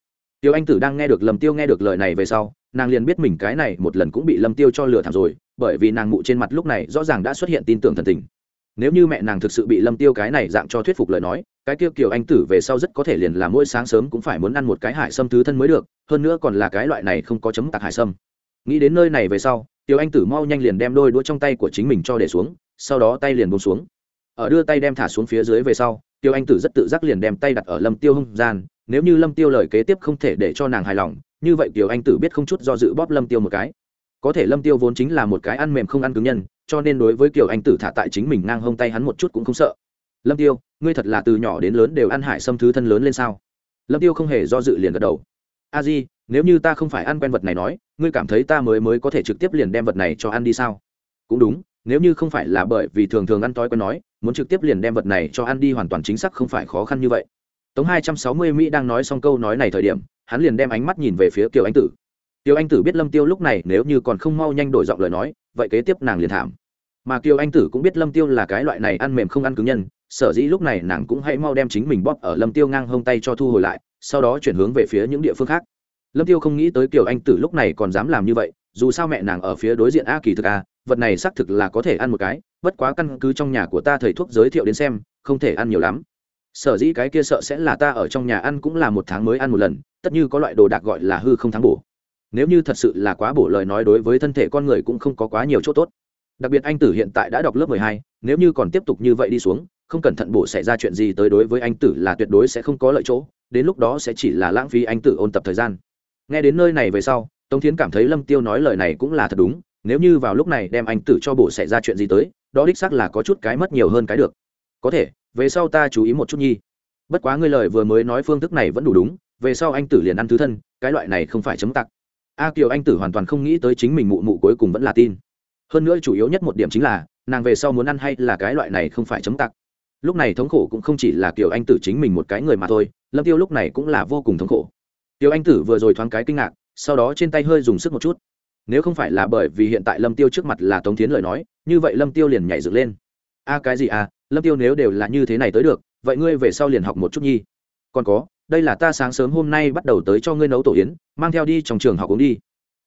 Tiêu anh tử đang nghe được Lâm tiêu nghe được lời này về sau, nàng liền biết mình cái này một lần cũng bị lâm tiêu cho lửa thảm rồi, bởi vì nàng mụ trên mặt lúc này rõ ràng đã xuất hiện tin tưởng thần tình. Nếu như mẹ nàng thực sự bị lâm tiêu cái này dạng cho thuyết phục lời nói, cái tiêu kiều anh tử về sau rất có thể liền là mỗi sáng sớm cũng phải muốn ăn một cái hải sâm thứ thân mới được, hơn nữa còn là cái loại này không có chấm tạc hải sâm. Nghĩ đến nơi này về sau, tiêu anh tử mau nhanh liền đem đôi đũa trong tay của chính mình cho để xuống, sau đó tay liền buông xuống. Ở đưa tay đem thả xuống phía dưới về sau, tiêu anh tử rất tự giác liền đem tay đặt ở lâm tiêu hông gian nếu như lâm tiêu lời kế tiếp không thể để cho nàng hài lòng, như vậy tiêu anh tử biết không chút do dự bóp lâm tiêu một cái. Có thể lâm tiêu vốn chính là một cái ăn mềm không ăn cứng nhân, cho nên đối với kiều anh tử thả tại chính mình ngang hông tay hắn một chút cũng không sợ. Lâm tiêu, ngươi thật là từ nhỏ đến lớn đều ăn hải xâm thứ thân lớn lên sao? Lâm tiêu không hề do dự liền gật đầu. A di, nếu như ta không phải ăn quen vật này nói, ngươi cảm thấy ta mới mới có thể trực tiếp liền đem vật này cho ăn đi sao? Cũng đúng, nếu như không phải là bởi vì thường thường ăn tối quen nói, muốn trực tiếp liền đem vật này cho ăn đi hoàn toàn chính xác không phải khó khăn như vậy tống hai trăm sáu mươi mỹ đang nói xong câu nói này thời điểm hắn liền đem ánh mắt nhìn về phía kiều anh tử Tiêu Anh Tử biết Lâm Tiêu lúc này nếu như còn không mau nhanh đổi giọng lời nói, vậy kế tiếp nàng liền thảm. Mà Kiều Anh Tử cũng biết Lâm Tiêu là cái loại này ăn mềm không ăn cứng nhân, sở dĩ lúc này nàng cũng hãy mau đem chính mình bóp ở Lâm Tiêu ngang hông tay cho thu hồi lại, sau đó chuyển hướng về phía những địa phương khác. lâm tiêu không nghĩ tới kiều anh tử lúc này còn dám làm như vậy dù sao mẹ nàng ở phía đối diện a kỳ thực a vật này xác thực là có thể ăn một cái bất quá căn cứ trong nhà của ta thầy thuốc giới thiệu đến xem không thể ăn nhiều lắm sở dĩ cái kia sợ sẽ là ta ở trong nhà ăn cũng là một tháng mới ăn một lần, tất như có loại đồ đạc gọi là hư không thắng bổ. Nếu như thật sự là quá bổ lời nói đối với thân thể con người cũng không có quá nhiều chỗ tốt. Đặc biệt anh tử hiện tại đã đọc lớp mười hai, nếu như còn tiếp tục như vậy đi xuống, không cẩn thận bổ xảy ra chuyện gì tới đối với anh tử là tuyệt đối sẽ không có lợi chỗ, đến lúc đó sẽ chỉ là lãng phí anh tử ôn tập thời gian. Nghe đến nơi này về sau, tống thiến cảm thấy lâm tiêu nói lời này cũng là thật đúng, nếu như vào lúc này đem anh tử cho bổ xảy ra chuyện gì tới, đó đích xác là có chút cái mất nhiều hơn cái được. Có thể về sau ta chú ý một chút nhi. Bất quá ngươi lời vừa mới nói phương thức này vẫn đủ đúng, về sau anh tử liền ăn thứ thân, cái loại này không phải chấm tặc. A kiều anh tử hoàn toàn không nghĩ tới chính mình mụ mụ cuối cùng vẫn là tin. Hơn nữa chủ yếu nhất một điểm chính là, nàng về sau muốn ăn hay là cái loại này không phải chấm tặc. Lúc này thống khổ cũng không chỉ là kiều anh tử chính mình một cái người mà thôi, lâm tiêu lúc này cũng là vô cùng thống khổ. Kiều anh tử vừa rồi thoáng cái kinh ngạc, sau đó trên tay hơi dùng sức một chút. Nếu không phải là bởi vì hiện tại lâm tiêu trước mặt là tống tiến lời nói, như vậy lâm tiêu liền nhảy dựng lên. A cái gì à lâm tiêu nếu đều là như thế này tới được, vậy ngươi về sau liền học một chút nhi. Còn có, đây là ta sáng sớm hôm nay bắt đầu tới cho ngươi nấu tổ yến, mang theo đi trong trường học uống đi.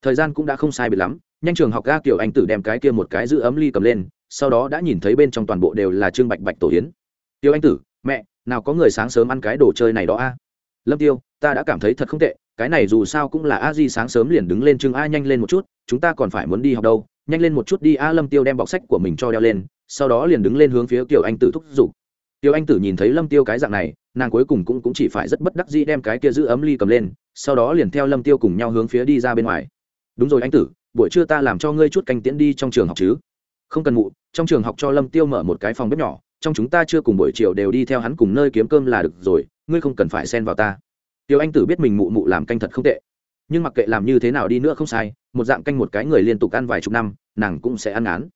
Thời gian cũng đã không sai biệt lắm, nhanh trường học ga kiểu anh tử đem cái kia một cái giữ ấm ly cầm lên, sau đó đã nhìn thấy bên trong toàn bộ đều là trương bạch bạch tổ yến. Tiêu anh tử, mẹ, nào có người sáng sớm ăn cái đồ chơi này đó a? Lâm tiêu, ta đã cảm thấy thật không tệ, cái này dù sao cũng là a di sáng sớm liền đứng lên trương a nhanh lên một chút, chúng ta còn phải muốn đi học đâu, nhanh lên một chút đi a lâm tiêu đem bọc sách của mình cho đeo lên sau đó liền đứng lên hướng phía Tiểu anh tử thúc giục. Tiểu anh tử nhìn thấy lâm tiêu cái dạng này, nàng cuối cùng cũng cũng chỉ phải rất bất đắc dĩ đem cái kia giữ ấm ly cầm lên, sau đó liền theo lâm tiêu cùng nhau hướng phía đi ra bên ngoài. Đúng rồi anh tử, buổi trưa ta làm cho ngươi chút canh tiễn đi trong trường học chứ? Không cần mụ, trong trường học cho lâm tiêu mở một cái phòng bếp nhỏ, trong chúng ta chưa cùng buổi chiều đều đi theo hắn cùng nơi kiếm cơm là được rồi, ngươi không cần phải xen vào ta. Tiểu anh tử biết mình mụ mụ làm canh thật không tệ, nhưng mặc kệ làm như thế nào đi nữa không sai, một dạng canh một cái người liên tục ăn vài chục năm, nàng cũng sẽ ăn ngán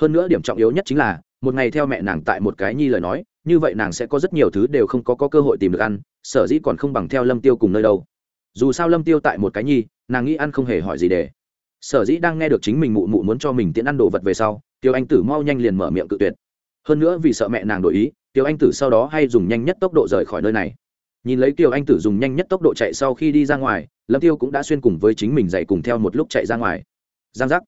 hơn nữa điểm trọng yếu nhất chính là một ngày theo mẹ nàng tại một cái nhi lời nói như vậy nàng sẽ có rất nhiều thứ đều không có, có cơ hội tìm được ăn sở dĩ còn không bằng theo lâm tiêu cùng nơi đâu. Dù sao lâm tiêu tại một cái nhi nàng nghĩ ăn không hề hỏi gì để. Sở dĩ đang nghe được chính mình mụ mụ muốn cho mình tiễn ăn đồ vật về sau tiêu anh tử mau nhanh liền mở miệng cự tuyệt. Hơn nữa vì sợ mẹ nàng đổi ý tiêu anh tử sau đó hay dùng nhanh nhất tốc độ rời khỏi nơi này. Nhìn lấy tiêu anh tử dùng nhanh nhất tốc độ chạy sau khi đi ra ngoài lâm tiêu cũng đã xuyên cùng với chính mình dậy cùng theo một lúc chạy ra ngoài. Giang giác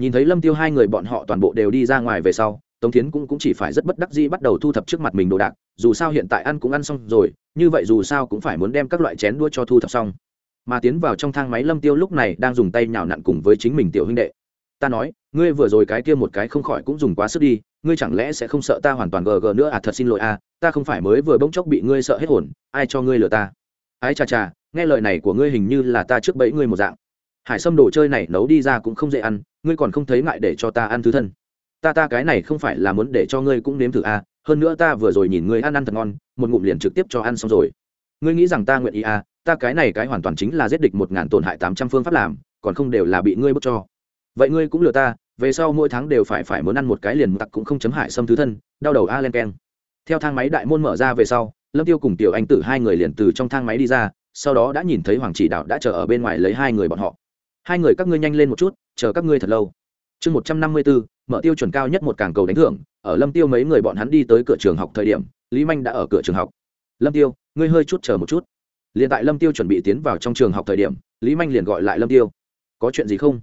nhìn thấy lâm tiêu hai người bọn họ toàn bộ đều đi ra ngoài về sau tống thiến cũng, cũng chỉ phải rất bất đắc dĩ bắt đầu thu thập trước mặt mình đồ đạc dù sao hiện tại ăn cũng ăn xong rồi như vậy dù sao cũng phải muốn đem các loại chén đua cho thu thập xong. Mà tiến vào trong thang máy lâm tiêu lúc này đang dùng tay nhào nặn cùng với chính mình tiểu huynh đệ. Ta nói ngươi vừa rồi cái kia một cái không khỏi cũng dùng quá sức đi ngươi chẳng lẽ sẽ không sợ ta hoàn toàn gờ gờ nữa à? Thật xin lỗi à ta không phải mới vừa bỗng chốc bị ngươi sợ hết hồn ai cho ngươi lừa ta? Ái chà chà nghe lời này của ngươi hình như là ta trước bẫy ngươi một dạng. Hải sâm đồ chơi này nấu đi ra cũng không dễ ăn ngươi còn không thấy ngại để cho ta ăn thứ thân. Ta ta cái này không phải là muốn để cho ngươi cũng nếm thử à hơn nữa ta vừa rồi nhìn ngươi ăn ăn thật ngon, một ngụm liền trực tiếp cho ăn xong rồi. Ngươi nghĩ rằng ta nguyện ý à ta cái này cái hoàn toàn chính là giết địch một ngàn tổn hại tám trăm phương pháp làm, còn không đều là bị ngươi bức cho. Vậy ngươi cũng lừa ta, về sau mỗi tháng đều phải phải muốn ăn một cái liền tặc cũng không chấm hại xâm thứ thân, đau đầu a len keng. Theo thang máy đại môn mở ra về sau, lâm tiêu cùng tiểu anh tử hai người liền từ trong thang máy đi ra, sau đó đã nhìn thấy hoàng chỉ đạo đã chờ ở bên ngoài lấy hai người bọn họ hai người các ngươi nhanh lên một chút, chờ các ngươi thật lâu. Chương một trăm năm mươi bốn, mở tiêu chuẩn cao nhất một càng cầu đánh thưởng, ở lâm tiêu mấy người bọn hắn đi tới cửa trường học thời điểm, lý manh đã ở cửa trường học. Lâm tiêu, ngươi hơi chút chờ một chút. Liền tại lâm tiêu chuẩn bị tiến vào trong trường học thời điểm, lý manh liền gọi lại lâm tiêu. Có chuyện gì không?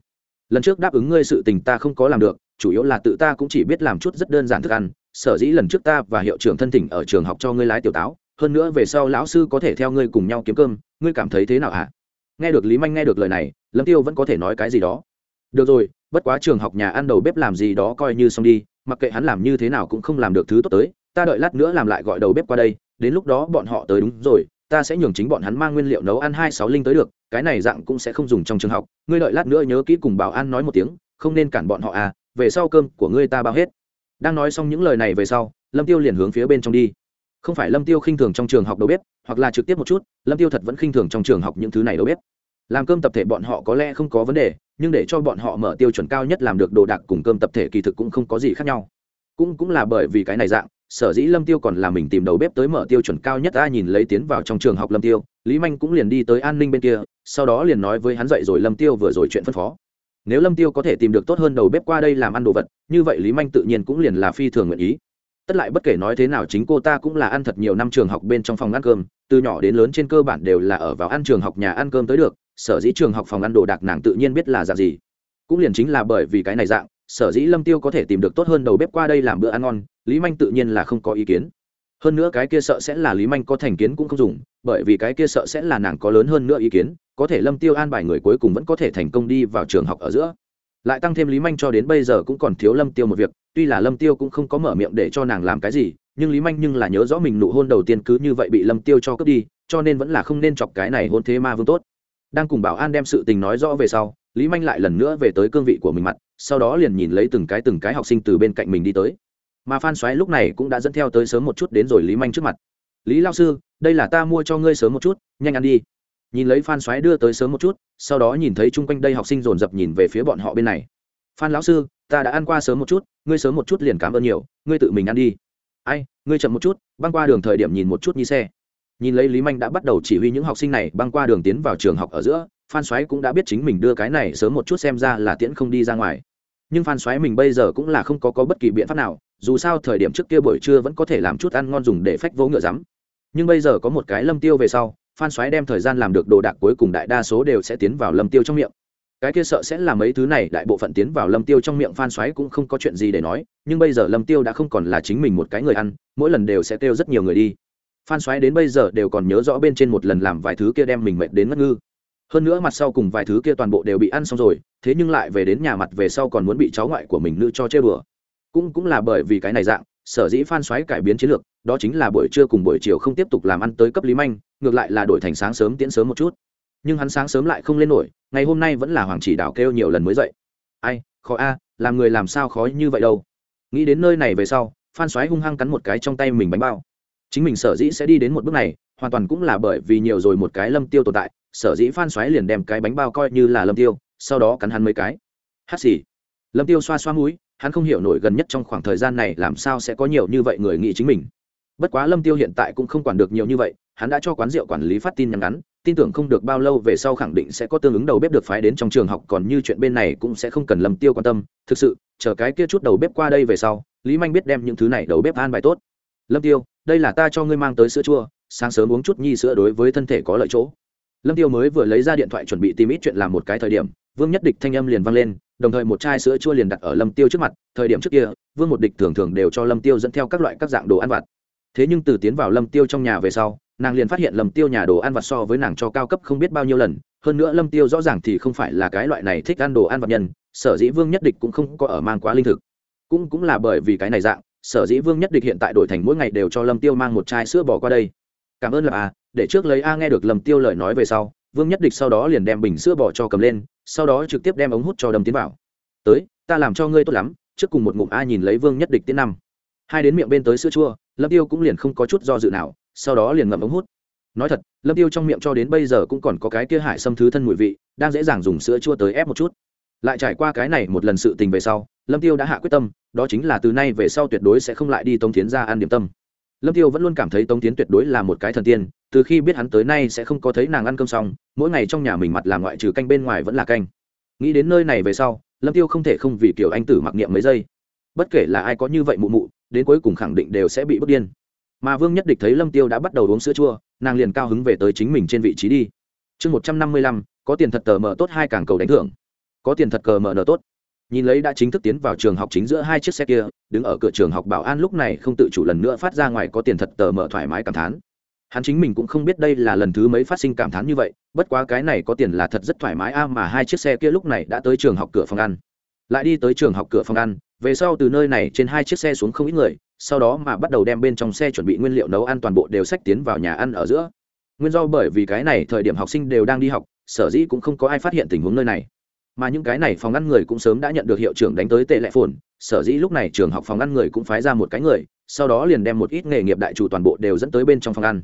Lần trước đáp ứng ngươi sự tình ta không có làm được, chủ yếu là tự ta cũng chỉ biết làm chút rất đơn giản thức ăn. Sở dĩ lần trước ta và hiệu trưởng thân thỉnh ở trường học cho ngươi lái tiểu táo, hơn nữa về sau lão sư có thể theo ngươi cùng nhau kiếm cơm, ngươi cảm thấy thế nào à? Nghe được lý manh nghe được lời này, lâm tiêu vẫn có thể nói cái gì đó. Được rồi, bất quá trường học nhà ăn đầu bếp làm gì đó coi như xong đi, mặc kệ hắn làm như thế nào cũng không làm được thứ tốt tới, ta đợi lát nữa làm lại gọi đầu bếp qua đây, đến lúc đó bọn họ tới đúng rồi, ta sẽ nhường chính bọn hắn mang nguyên liệu nấu ăn hai sáu linh tới được, cái này dạng cũng sẽ không dùng trong trường học, ngươi đợi lát nữa nhớ kỹ cùng bảo an nói một tiếng, không nên cản bọn họ à về sau cơm của ngươi ta bao hết. Đang nói xong những lời này về sau, lâm tiêu liền hướng phía bên trong đi không phải lâm tiêu khinh thường trong trường học đầu bếp, hoặc là trực tiếp một chút, lâm tiêu thật vẫn khinh thường trong trường học những thứ này đầu bếp. Làm cơm tập thể bọn họ có lẽ không có vấn đề, nhưng để cho bọn họ mở tiêu chuẩn cao nhất làm được đồ đạc cùng cơm tập thể kỳ thực cũng không có gì khác nhau. Cũng cũng là bởi vì cái này dạng, sở dĩ lâm tiêu còn là mình tìm đầu bếp tới mở tiêu chuẩn cao nhất ta nhìn lấy tiến vào trong trường học lâm tiêu, lý manh cũng liền đi tới an ninh bên kia, sau đó liền nói với hắn dậy rồi lâm tiêu vừa rồi chuyện phân phó. Nếu lâm tiêu có thể tìm được tốt hơn đầu bếp qua đây làm ăn đồ vật, như vậy lý manh tự nhiên cũng liền là phi thường nguyện ý tất lại bất kể nói thế nào chính cô ta cũng là ăn thật nhiều năm trường học bên trong phòng ăn cơm, từ nhỏ đến lớn trên cơ bản đều là ở vào ăn trường học nhà ăn cơm tới được, sở dĩ trường học phòng ăn đồ đạc nàng tự nhiên biết là dạng gì. Cũng liền chính là bởi vì cái này dạng, sở dĩ lâm tiêu có thể tìm được tốt hơn đầu bếp qua đây làm bữa ăn ngon, lý manh tự nhiên là không có ý kiến. Hơn nữa cái kia sợ sẽ là lý manh có thành kiến cũng không dùng, bởi vì cái kia sợ sẽ là nàng có lớn hơn nữa ý kiến, có thể lâm tiêu an bài người cuối cùng vẫn có thể thành công đi vào trường học ở giữa. Lại tăng thêm lý manh cho đến bây giờ cũng còn thiếu lâm tiêu một việc tuy là lâm tiêu cũng không có mở miệng để cho nàng làm cái gì, nhưng lý manh nhưng là nhớ rõ mình nụ hôn đầu tiên cứ như vậy bị lâm tiêu cho cướp đi, cho nên vẫn là không nên chọc cái này hôn thế ma vương tốt. Đang cùng bảo an đem sự tình nói rõ về sau, lý manh lại lần nữa về tới cương vị của mình mặt, sau đó liền nhìn lấy từng cái từng cái học sinh từ bên cạnh mình đi tới. Mà phan xoáy lúc này cũng đã dẫn theo tới sớm một chút đến rồi lý manh trước mặt. Lý lao sư, đây là ta mua cho ngươi sớm một chút, nhanh ăn đi. Nhìn lấy phan xoáy đưa tới sớm một chút, sau đó nhìn thấy chung quanh đây học sinh dồn dập nhìn về phía bọn họ bên này. Phan lão sư ta đã ăn qua sớm một chút ngươi sớm một chút liền cảm ơn nhiều ngươi tự mình ăn đi. Ai ngươi chậm một chút băng qua đường thời điểm nhìn một chút như xe. Nhìn lấy lý manh đã bắt đầu chỉ huy những học sinh này băng qua đường tiến vào trường học ở giữa phan xoáy cũng đã biết chính mình đưa cái này sớm một chút xem ra là tiễn không đi ra ngoài. Nhưng phan xoáy mình bây giờ cũng là không có, có bất kỳ biện pháp nào dù sao thời điểm trước kia buổi trưa vẫn có thể làm chút ăn ngon dùng để phách vỗ ngựa rắm. Nhưng bây giờ có một cái lâm tiêu về sau phan xoáy đem thời gian làm được đồ đạc cuối cùng đại đa số đều sẽ tiến vào lâm tiêu trong miệng cái kia sợ sẽ là mấy thứ này, đại bộ phận tiến vào lâm tiêu trong miệng phan xoáy cũng không có chuyện gì để nói, nhưng bây giờ lâm tiêu đã không còn là chính mình một cái người ăn, mỗi lần đều sẽ kêu rất nhiều người đi. Phan xoáy đến bây giờ đều còn nhớ rõ bên trên một lần làm vài thứ kia đem mình mệt đến mất ngư. Hơn nữa mặt sau cùng vài thứ kia toàn bộ đều bị ăn xong rồi, thế nhưng lại về đến nhà mặt về sau còn muốn bị cháu ngoại của mình nữ cho chơi bừa. Cũng cũng là bởi vì cái này dạng, sở dĩ phan xoáy cải biến chiến lược, đó chính là buổi trưa cùng buổi chiều không tiếp tục làm ăn tới cấp lý manh, ngược lại là đổi thành sáng sớm tiễn sớm một chút. Nhưng hắn sáng sớm lại không lên nổi ngày hôm nay vẫn là hoàng chỉ đạo kêu nhiều lần mới dậy. Ai, khó a, làm người làm sao khó như vậy đâu. Nghĩ đến nơi này về sau, phan xoáy hung hăng cắn một cái trong tay mình bánh bao. Chính mình sở dĩ sẽ đi đến một bước này, hoàn toàn cũng là bởi vì nhiều rồi một cái lâm tiêu tồn tại, sở dĩ phan xoáy liền đem cái bánh bao coi như là lâm tiêu, sau đó cắn hắn mấy cái. Hát xì. Lâm tiêu xoa xoa mũi, hắn không hiểu nổi gần nhất trong khoảng thời gian này làm sao sẽ có nhiều như vậy người nghĩ chính mình. Bất quá lâm tiêu hiện tại cũng không quản được nhiều như vậy, hắn đã cho quán rượu quản lý phát tin nhắn ngắn tin tưởng không được bao lâu về sau khẳng định sẽ có tương ứng đầu bếp được phái đến trong trường học, còn như chuyện bên này cũng sẽ không cần lâm tiêu quan tâm. Thực sự, chờ cái kia chút đầu bếp qua đây về sau, lý manh biết đem những thứ này đầu bếp an bài tốt. Lâm tiêu, đây là ta cho ngươi mang tới sữa chua, sáng sớm uống chút nhi sữa đối với thân thể có lợi chỗ. Lâm tiêu mới vừa lấy ra điện thoại chuẩn bị tìm ít chuyện làm một cái thời điểm, vương nhất địch thanh âm liền vang lên, đồng thời một chai sữa chua liền đặt ở lâm tiêu trước mặt, thời điểm trước kia, vương một địch thường thường đều cho lâm tiêu dẫn theo các loại các dạng đồ ăn vặt. Thế nhưng từ tiến vào lâm tiêu trong nhà về sau nàng liền phát hiện lâm tiêu nhà đồ ăn vặt so với nàng cho cao cấp không biết bao nhiêu lần, hơn nữa lâm tiêu rõ ràng thì không phải là cái loại này thích ăn đồ ăn vặt nhân, sở dĩ vương nhất địch cũng không có ở mang quá linh thực. Cũng cũng là bởi vì cái này dạng, sở dĩ vương nhất địch hiện tại đổi thành mỗi ngày đều cho lâm tiêu mang một chai sữa bò qua đây. Cảm ơn là a, để trước lấy a nghe được lâm tiêu lời nói về sau, vương nhất địch sau đó liền đem bình sữa bò cho cầm lên, sau đó trực tiếp đem ống hút cho đâm tiến vào. Tới, ta làm cho ngươi tốt lắm, trước cùng một ngụm a nhìn lấy vương nhất địch tiến năm. Hai đến miệng bên tới sữa chua, lâm tiêu cũng liền không có chút do dự nào sau đó liền ngậm ống hút. Nói thật, lâm tiêu trong miệng cho đến bây giờ cũng còn có cái kia hải xâm thứ thân mùi vị, đang dễ dàng dùng sữa chua tới ép một chút. Lại trải qua cái này một lần sự tình về sau, lâm tiêu đã hạ quyết tâm, đó chính là từ nay về sau tuyệt đối sẽ không lại đi tống tiến ra ăn điểm tâm. Lâm tiêu vẫn luôn cảm thấy tống tiến tuyệt đối là một cái thần tiên, từ khi biết hắn tới nay sẽ không có thấy nàng ăn cơm xong, mỗi ngày trong nhà mình mặt làm ngoại trừ canh bên ngoài vẫn là canh. Nghĩ đến nơi này về sau, lâm tiêu không thể không vì kiểu anh tử mặc niệm mấy giây. Bất kể là ai có như vậy mụ mụ, đến cuối cùng khẳng định đều sẽ bị bất điên mà vương nhất địch thấy lâm tiêu đã bắt đầu uống sữa chua, nàng liền cao hứng về tới chính mình trên vị trí đi. Chương một trăm năm mươi lăm, có tiền thật tờ mở tốt hai càng cầu đánh thưởng. Có tiền thật cờ mở nở tốt. Nhìn lấy đã chính thức tiến vào trường học chính giữa hai chiếc xe kia, đứng ở cửa trường học bảo an lúc này không tự chủ lần nữa phát ra ngoài có tiền thật tờ mở thoải mái cảm thán. Hắn chính mình cũng không biết đây là lần thứ mấy phát sinh cảm thán như vậy, bất quá cái này có tiền là thật rất thoải mái a mà hai chiếc xe kia lúc này đã tới trường học cửa phòng ăn lại đi tới trường học cửa phòng ăn, về sau từ nơi này trên hai chiếc xe xuống không ít người, sau đó mà bắt đầu đem bên trong xe chuẩn bị nguyên liệu nấu ăn toàn bộ đều sách tiến vào nhà ăn ở giữa. Nguyên do bởi vì cái này thời điểm học sinh đều đang đi học, sở dĩ cũng không có ai phát hiện tình huống nơi này. Mà những cái này phòng ngăn người cũng sớm đã nhận được hiệu trưởng đánh tới tệ lệ phồn sở dĩ lúc này trường học phòng ngăn người cũng phái ra một cái người, sau đó liền đem một ít nghề nghiệp đại chủ toàn bộ đều dẫn tới bên trong phòng ăn.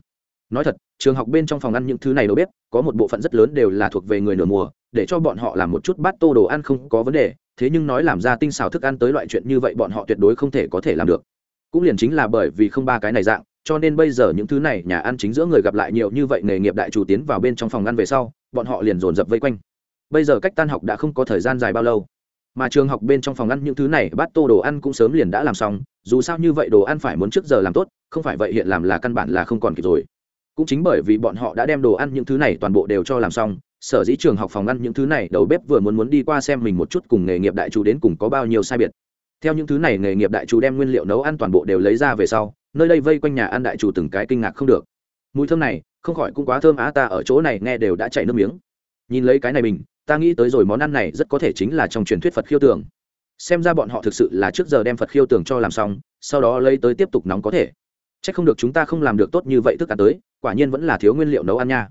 Nói thật, trường học bên trong phòng ăn những thứ này đâu biết, có một bộ phận rất lớn đều là thuộc về người nửa mùa, để cho bọn họ làm một chút bát tô đồ ăn không có vấn đề thế nhưng nói làm ra tinh xào thức ăn tới loại chuyện như vậy bọn họ tuyệt đối không thể có thể làm được. Cũng liền chính là bởi vì không ba cái này dạng, cho nên bây giờ những thứ này nhà ăn chính giữa người gặp lại nhiều như vậy nghề nghiệp đại chủ tiến vào bên trong phòng ăn về sau, bọn họ liền dồn dập vây quanh. Bây giờ cách tan học đã không có thời gian dài bao lâu. Mà trường học bên trong phòng ăn những thứ này, bát tô đồ ăn cũng sớm liền đã làm xong, dù sao như vậy đồ ăn phải muốn trước giờ làm tốt, không phải vậy hiện làm là căn bản là không còn kịp rồi. Cũng chính bởi vì bọn họ đã đem đồ ăn những thứ này toàn bộ đều cho làm xong sở dĩ trường học phòng ăn những thứ này, đầu bếp vừa muốn muốn đi qua xem mình một chút cùng nghề nghiệp đại chú đến cùng có bao nhiêu sai biệt. Theo những thứ này, nghề nghiệp đại chú đem nguyên liệu nấu ăn toàn bộ đều lấy ra về sau, nơi đây vây quanh nhà ăn đại chủ từng cái kinh ngạc không được. Mùi thơm này, không khỏi cũng quá thơm á, ta ở chỗ này nghe đều đã chảy nước miếng. Nhìn lấy cái này mình, ta nghĩ tới rồi món ăn này rất có thể chính là trong truyền thuyết phật khiêu tường xem ra bọn họ thực sự là trước giờ đem phật khiêu tường cho làm xong, sau đó lấy tới tiếp tục nóng có thể. C h ắ c không được chúng ta không làm được tốt như vậy thức ăn tới, quả nhiên vẫn là thiếu nguyên liệu nấu ăn nha.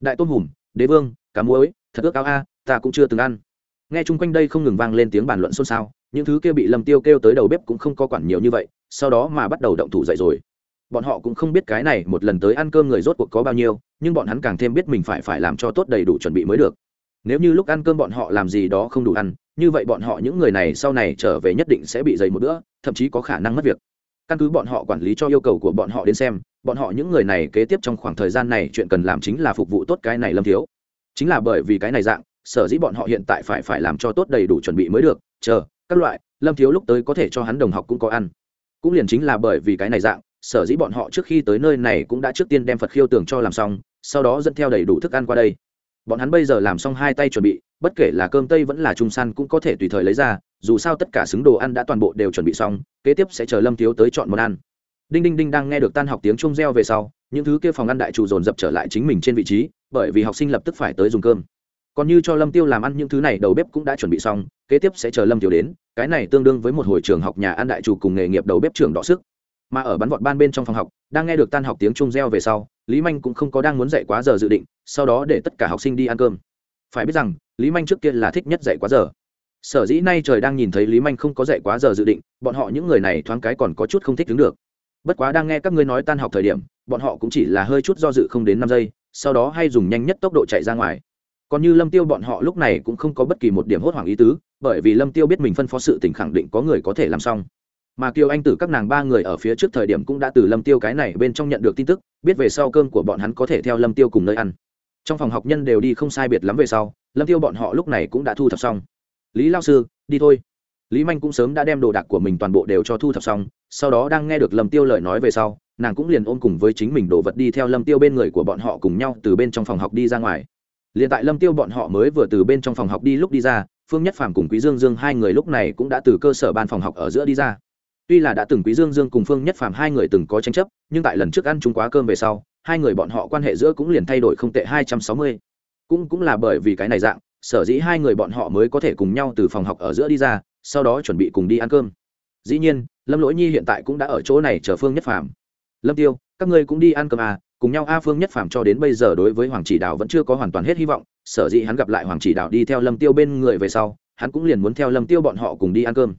Đại tôm hùm đế vương cá muối, thật ước ao a, ta cũng chưa từng ăn. Nghe chung quanh đây không ngừng vang lên tiếng bàn luận xôn xao, những thứ kia bị lâm tiêu kêu tới đầu bếp cũng không có quản nhiều như vậy, sau đó mà bắt đầu động thủ dậy rồi. Bọn họ cũng không biết cái này một lần tới ăn cơm người rốt cuộc có bao nhiêu, nhưng bọn hắn càng thêm biết mình phải phải làm cho tốt đầy đủ chuẩn bị mới được. Nếu như lúc ăn cơm bọn họ làm gì đó không đủ ăn, như vậy bọn họ những người này sau này trở về nhất định sẽ bị dày một bữa, thậm chí có khả năng mất việc. Căn cứ bọn họ quản lý cho yêu cầu của bọn họ đến xem, bọn họ những người này kế tiếp trong khoảng thời gian này chuyện cần làm chính là phục vụ tốt cái này lâm thiếu chính là bởi vì cái này dạng, sở dĩ bọn họ hiện tại phải phải làm cho tốt đầy đủ chuẩn bị mới được, chờ, các loại, lâm thiếu lúc tới có thể cho hắn đồng học cũng có ăn. Cũng liền chính là bởi vì cái này dạng, sở dĩ bọn họ trước khi tới nơi này cũng đã trước tiên đem phật khiêu tưởng cho làm xong, sau đó dẫn theo đầy đủ thức ăn qua đây. Bọn hắn bây giờ làm xong hai tay chuẩn bị, bất kể là cơm tây vẫn là trung san cũng có thể tùy thời lấy ra, dù sao tất cả xứng đồ ăn đã toàn bộ đều chuẩn bị xong, kế tiếp sẽ chờ lâm thiếu tới chọn món ăn. Đinh đinh đinh đang nghe được tan học tiếng chung reo về sau những thứ kia phòng ăn đại chủ dồn dập trở lại chính mình trên vị trí, bởi vì học sinh lập tức phải tới dùng cơm. Còn như cho lâm tiêu làm ăn những thứ này, đầu bếp cũng đã chuẩn bị xong, kế tiếp sẽ chờ lâm tiêu đến, cái này tương đương với một hồi trường học nhà ăn đại chủ cùng nghề nghiệp đầu bếp trưởng đọ sức. Mà ở bắn vọt ban bên trong phòng học, đang nghe được tan học tiếng trung reo về sau, lý manh cũng không có đang muốn dạy quá giờ dự định, sau đó để tất cả học sinh đi ăn cơm. Phải biết rằng, lý manh trước kia là thích nhất dạy quá giờ. Sở dĩ nay trời đang nhìn thấy lý manh không có dạy quá giờ dự định, bọn họ những người này thoáng cái còn có chút không thích đứng được. Bất quá đang nghe các ngươi nói tan học thời điểm bọn họ cũng chỉ là hơi chút do dự không đến năm giây, sau đó hay dùng nhanh nhất tốc độ chạy ra ngoài. Còn như lâm tiêu bọn họ lúc này cũng không có bất kỳ một điểm hốt hoảng ý tứ, bởi vì lâm tiêu biết mình phân phó sự tình khẳng định có người có thể làm xong. Mà kiều anh tử các nàng ba người ở phía trước thời điểm cũng đã từ lâm tiêu cái này bên trong nhận được tin tức, biết về sau cơm của bọn hắn có thể theo lâm tiêu cùng nơi ăn. Trong phòng học nhân đều đi không sai biệt lắm về sau, lâm tiêu bọn họ lúc này cũng đã thu thập xong. Lý lao sư, đi thôi. Lý manh cũng sớm đã đem đồ đạc của mình toàn bộ đều cho thu thập xong, sau đó đang nghe được lâm tiêu lời nói về sau nàng cũng liền ôm cùng với chính mình đồ vật đi theo lâm tiêu bên người của bọn họ cùng nhau từ bên trong phòng học đi ra ngoài. Liền tại lâm tiêu bọn họ mới vừa từ bên trong phòng học đi lúc đi ra, phương nhất phàm cùng quý dương dương hai người lúc này cũng đã từ cơ sở ban phòng học ở giữa đi ra. Tuy là đã từng quý dương dương cùng phương nhất phàm hai người từng có tranh chấp, nhưng tại lần trước ăn chúng quá cơm về sau, hai người bọn họ quan hệ giữa cũng liền thay đổi không tệ hai trăm sáu mươi. Cũng cũng là bởi vì cái này dạng, sở dĩ hai người bọn họ mới có thể cùng nhau từ phòng học ở giữa đi ra, sau đó chuẩn bị cùng đi ăn cơm. Dĩ nhiên, lâm lỗi nhi hiện tại cũng đã ở chỗ này chờ phương nhất phàm lâm tiêu, các ngươi cũng đi ăn cơm à cùng nhau a phương nhất phàm cho đến bây giờ đối với hoàng chỉ đào vẫn chưa có hoàn toàn hết hy vọng, sở dĩ hắn gặp lại hoàng chỉ đào đi theo lâm tiêu bên người về sau, hắn cũng liền muốn theo lâm tiêu bọn họ cùng đi ăn cơm.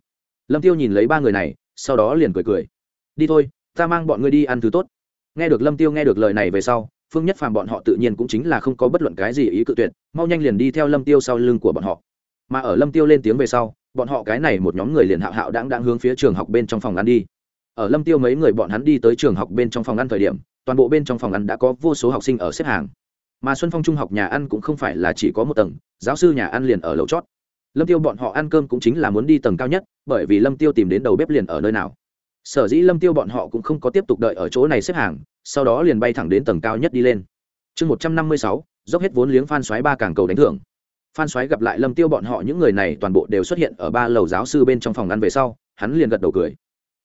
Lâm tiêu nhìn lấy ba người này, sau đó liền cười cười. Đi thôi, ta mang bọn ngươi đi ăn thứ tốt. Nghe được lâm tiêu nghe được lời này về sau, phương nhất phàm bọn họ tự nhiên cũng chính là không có bất luận cái gì ý cự tuyệt, mau nhanh liền đi theo lâm tiêu sau lưng của bọn họ. Mà ở lâm tiêu lên tiếng về sau, bọn họ cái này một nhóm người liền hạo hạo đáng đang hướng phía trường học bên trong phòng ăn đi ở lâm tiêu mấy người bọn hắn đi tới trường học bên trong phòng ăn thời điểm, toàn bộ bên trong phòng ăn đã có vô số học sinh ở xếp hàng. Mà xuân phong trung học nhà ăn cũng không phải là chỉ có một tầng, giáo sư nhà ăn liền ở lầu chót. Lâm tiêu bọn họ ăn cơm cũng chính là muốn đi tầng cao nhất, bởi vì lâm tiêu tìm đến đầu bếp liền ở nơi nào. Sở dĩ lâm tiêu bọn họ cũng không có tiếp tục đợi ở chỗ này xếp hàng, sau đó liền bay thẳng đến tầng cao nhất đi lên. Chương một trăm năm mươi sáu, dốc hết vốn liếng phan xoáy ba càng cầu đánh thưởng. Phan xoáy gặp lại lâm tiêu bọn họ, những người này toàn bộ đều xuất hiện ở ba lầu giáo sư bên trong phòng ăn về sau, hắn liền gật đầu cười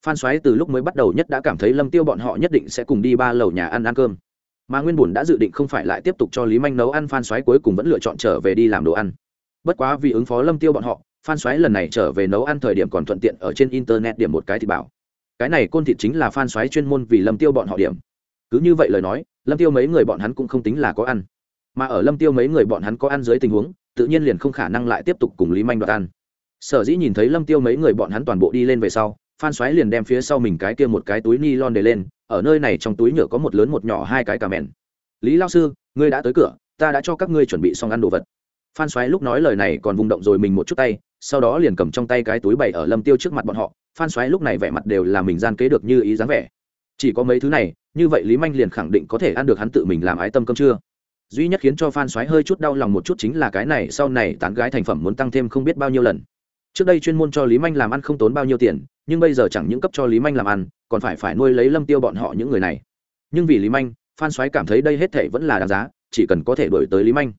phan xoáy từ lúc mới bắt đầu nhất đã cảm thấy lâm tiêu bọn họ nhất định sẽ cùng đi ba lầu nhà ăn ăn cơm. Mà nguyên bùn đã dự định không phải lại tiếp tục cho lý manh nấu ăn, phan xoáy cuối cùng vẫn lựa chọn trở về đi làm đồ ăn. Bất quá vì ứng phó lâm tiêu bọn họ, phan xoáy lần này trở về nấu ăn thời điểm còn thuận tiện ở trên internet điểm một cái thì bảo. Cái này côn thịt chính là phan xoáy chuyên môn vì lâm tiêu bọn họ điểm. Cứ như vậy lời nói, lâm tiêu mấy người bọn hắn cũng không tính là có ăn. Mà ở lâm tiêu mấy người bọn hắn có ăn dưới tình huống, tự nhiên liền không khả năng lại tiếp tục cùng lý manh đoạt ăn. Sở dĩ nhìn thấy lâm tiêu mấy người bọn hắn toàn bộ đi lên về sau phan xoáy liền đem phía sau mình cái kia một cái túi ni lon để lên, ở nơi này trong túi nhựa có một lớn một nhỏ hai cái cà mèn. Lý lao sư, ngươi đã tới cửa, ta đã cho các ngươi chuẩn bị xong ăn đồ vật. Phan xoáy lúc nói lời này còn vung động rồi mình một chút tay, sau đó liền cầm trong tay cái túi bày ở lâm tiêu trước mặt bọn họ. Phan xoáy lúc này vẻ mặt đều là mình gian kế được như ý dáng vẻ. Chỉ có mấy thứ này, như vậy lý manh liền khẳng định có thể ăn được hắn tự mình làm ái tâm cơm chưa duy nhất khiến cho phan xoáy hơi chút đau lòng một chút chính là cái này, sau này tán gái thành phẩm muốn tăng thêm không biết bao nhiêu lần. Trước đây chuyên môn cho lý manh làm ăn không tốn bao nhiêu tiền nhưng bây giờ chẳng những cấp cho lý manh làm ăn, còn phải phải nuôi lấy lâm tiêu bọn họ những người này. Nhưng vì lý manh, phan xoáy cảm thấy đây hết thể vẫn là đáng giá, chỉ cần có thể đổi tới lý manh.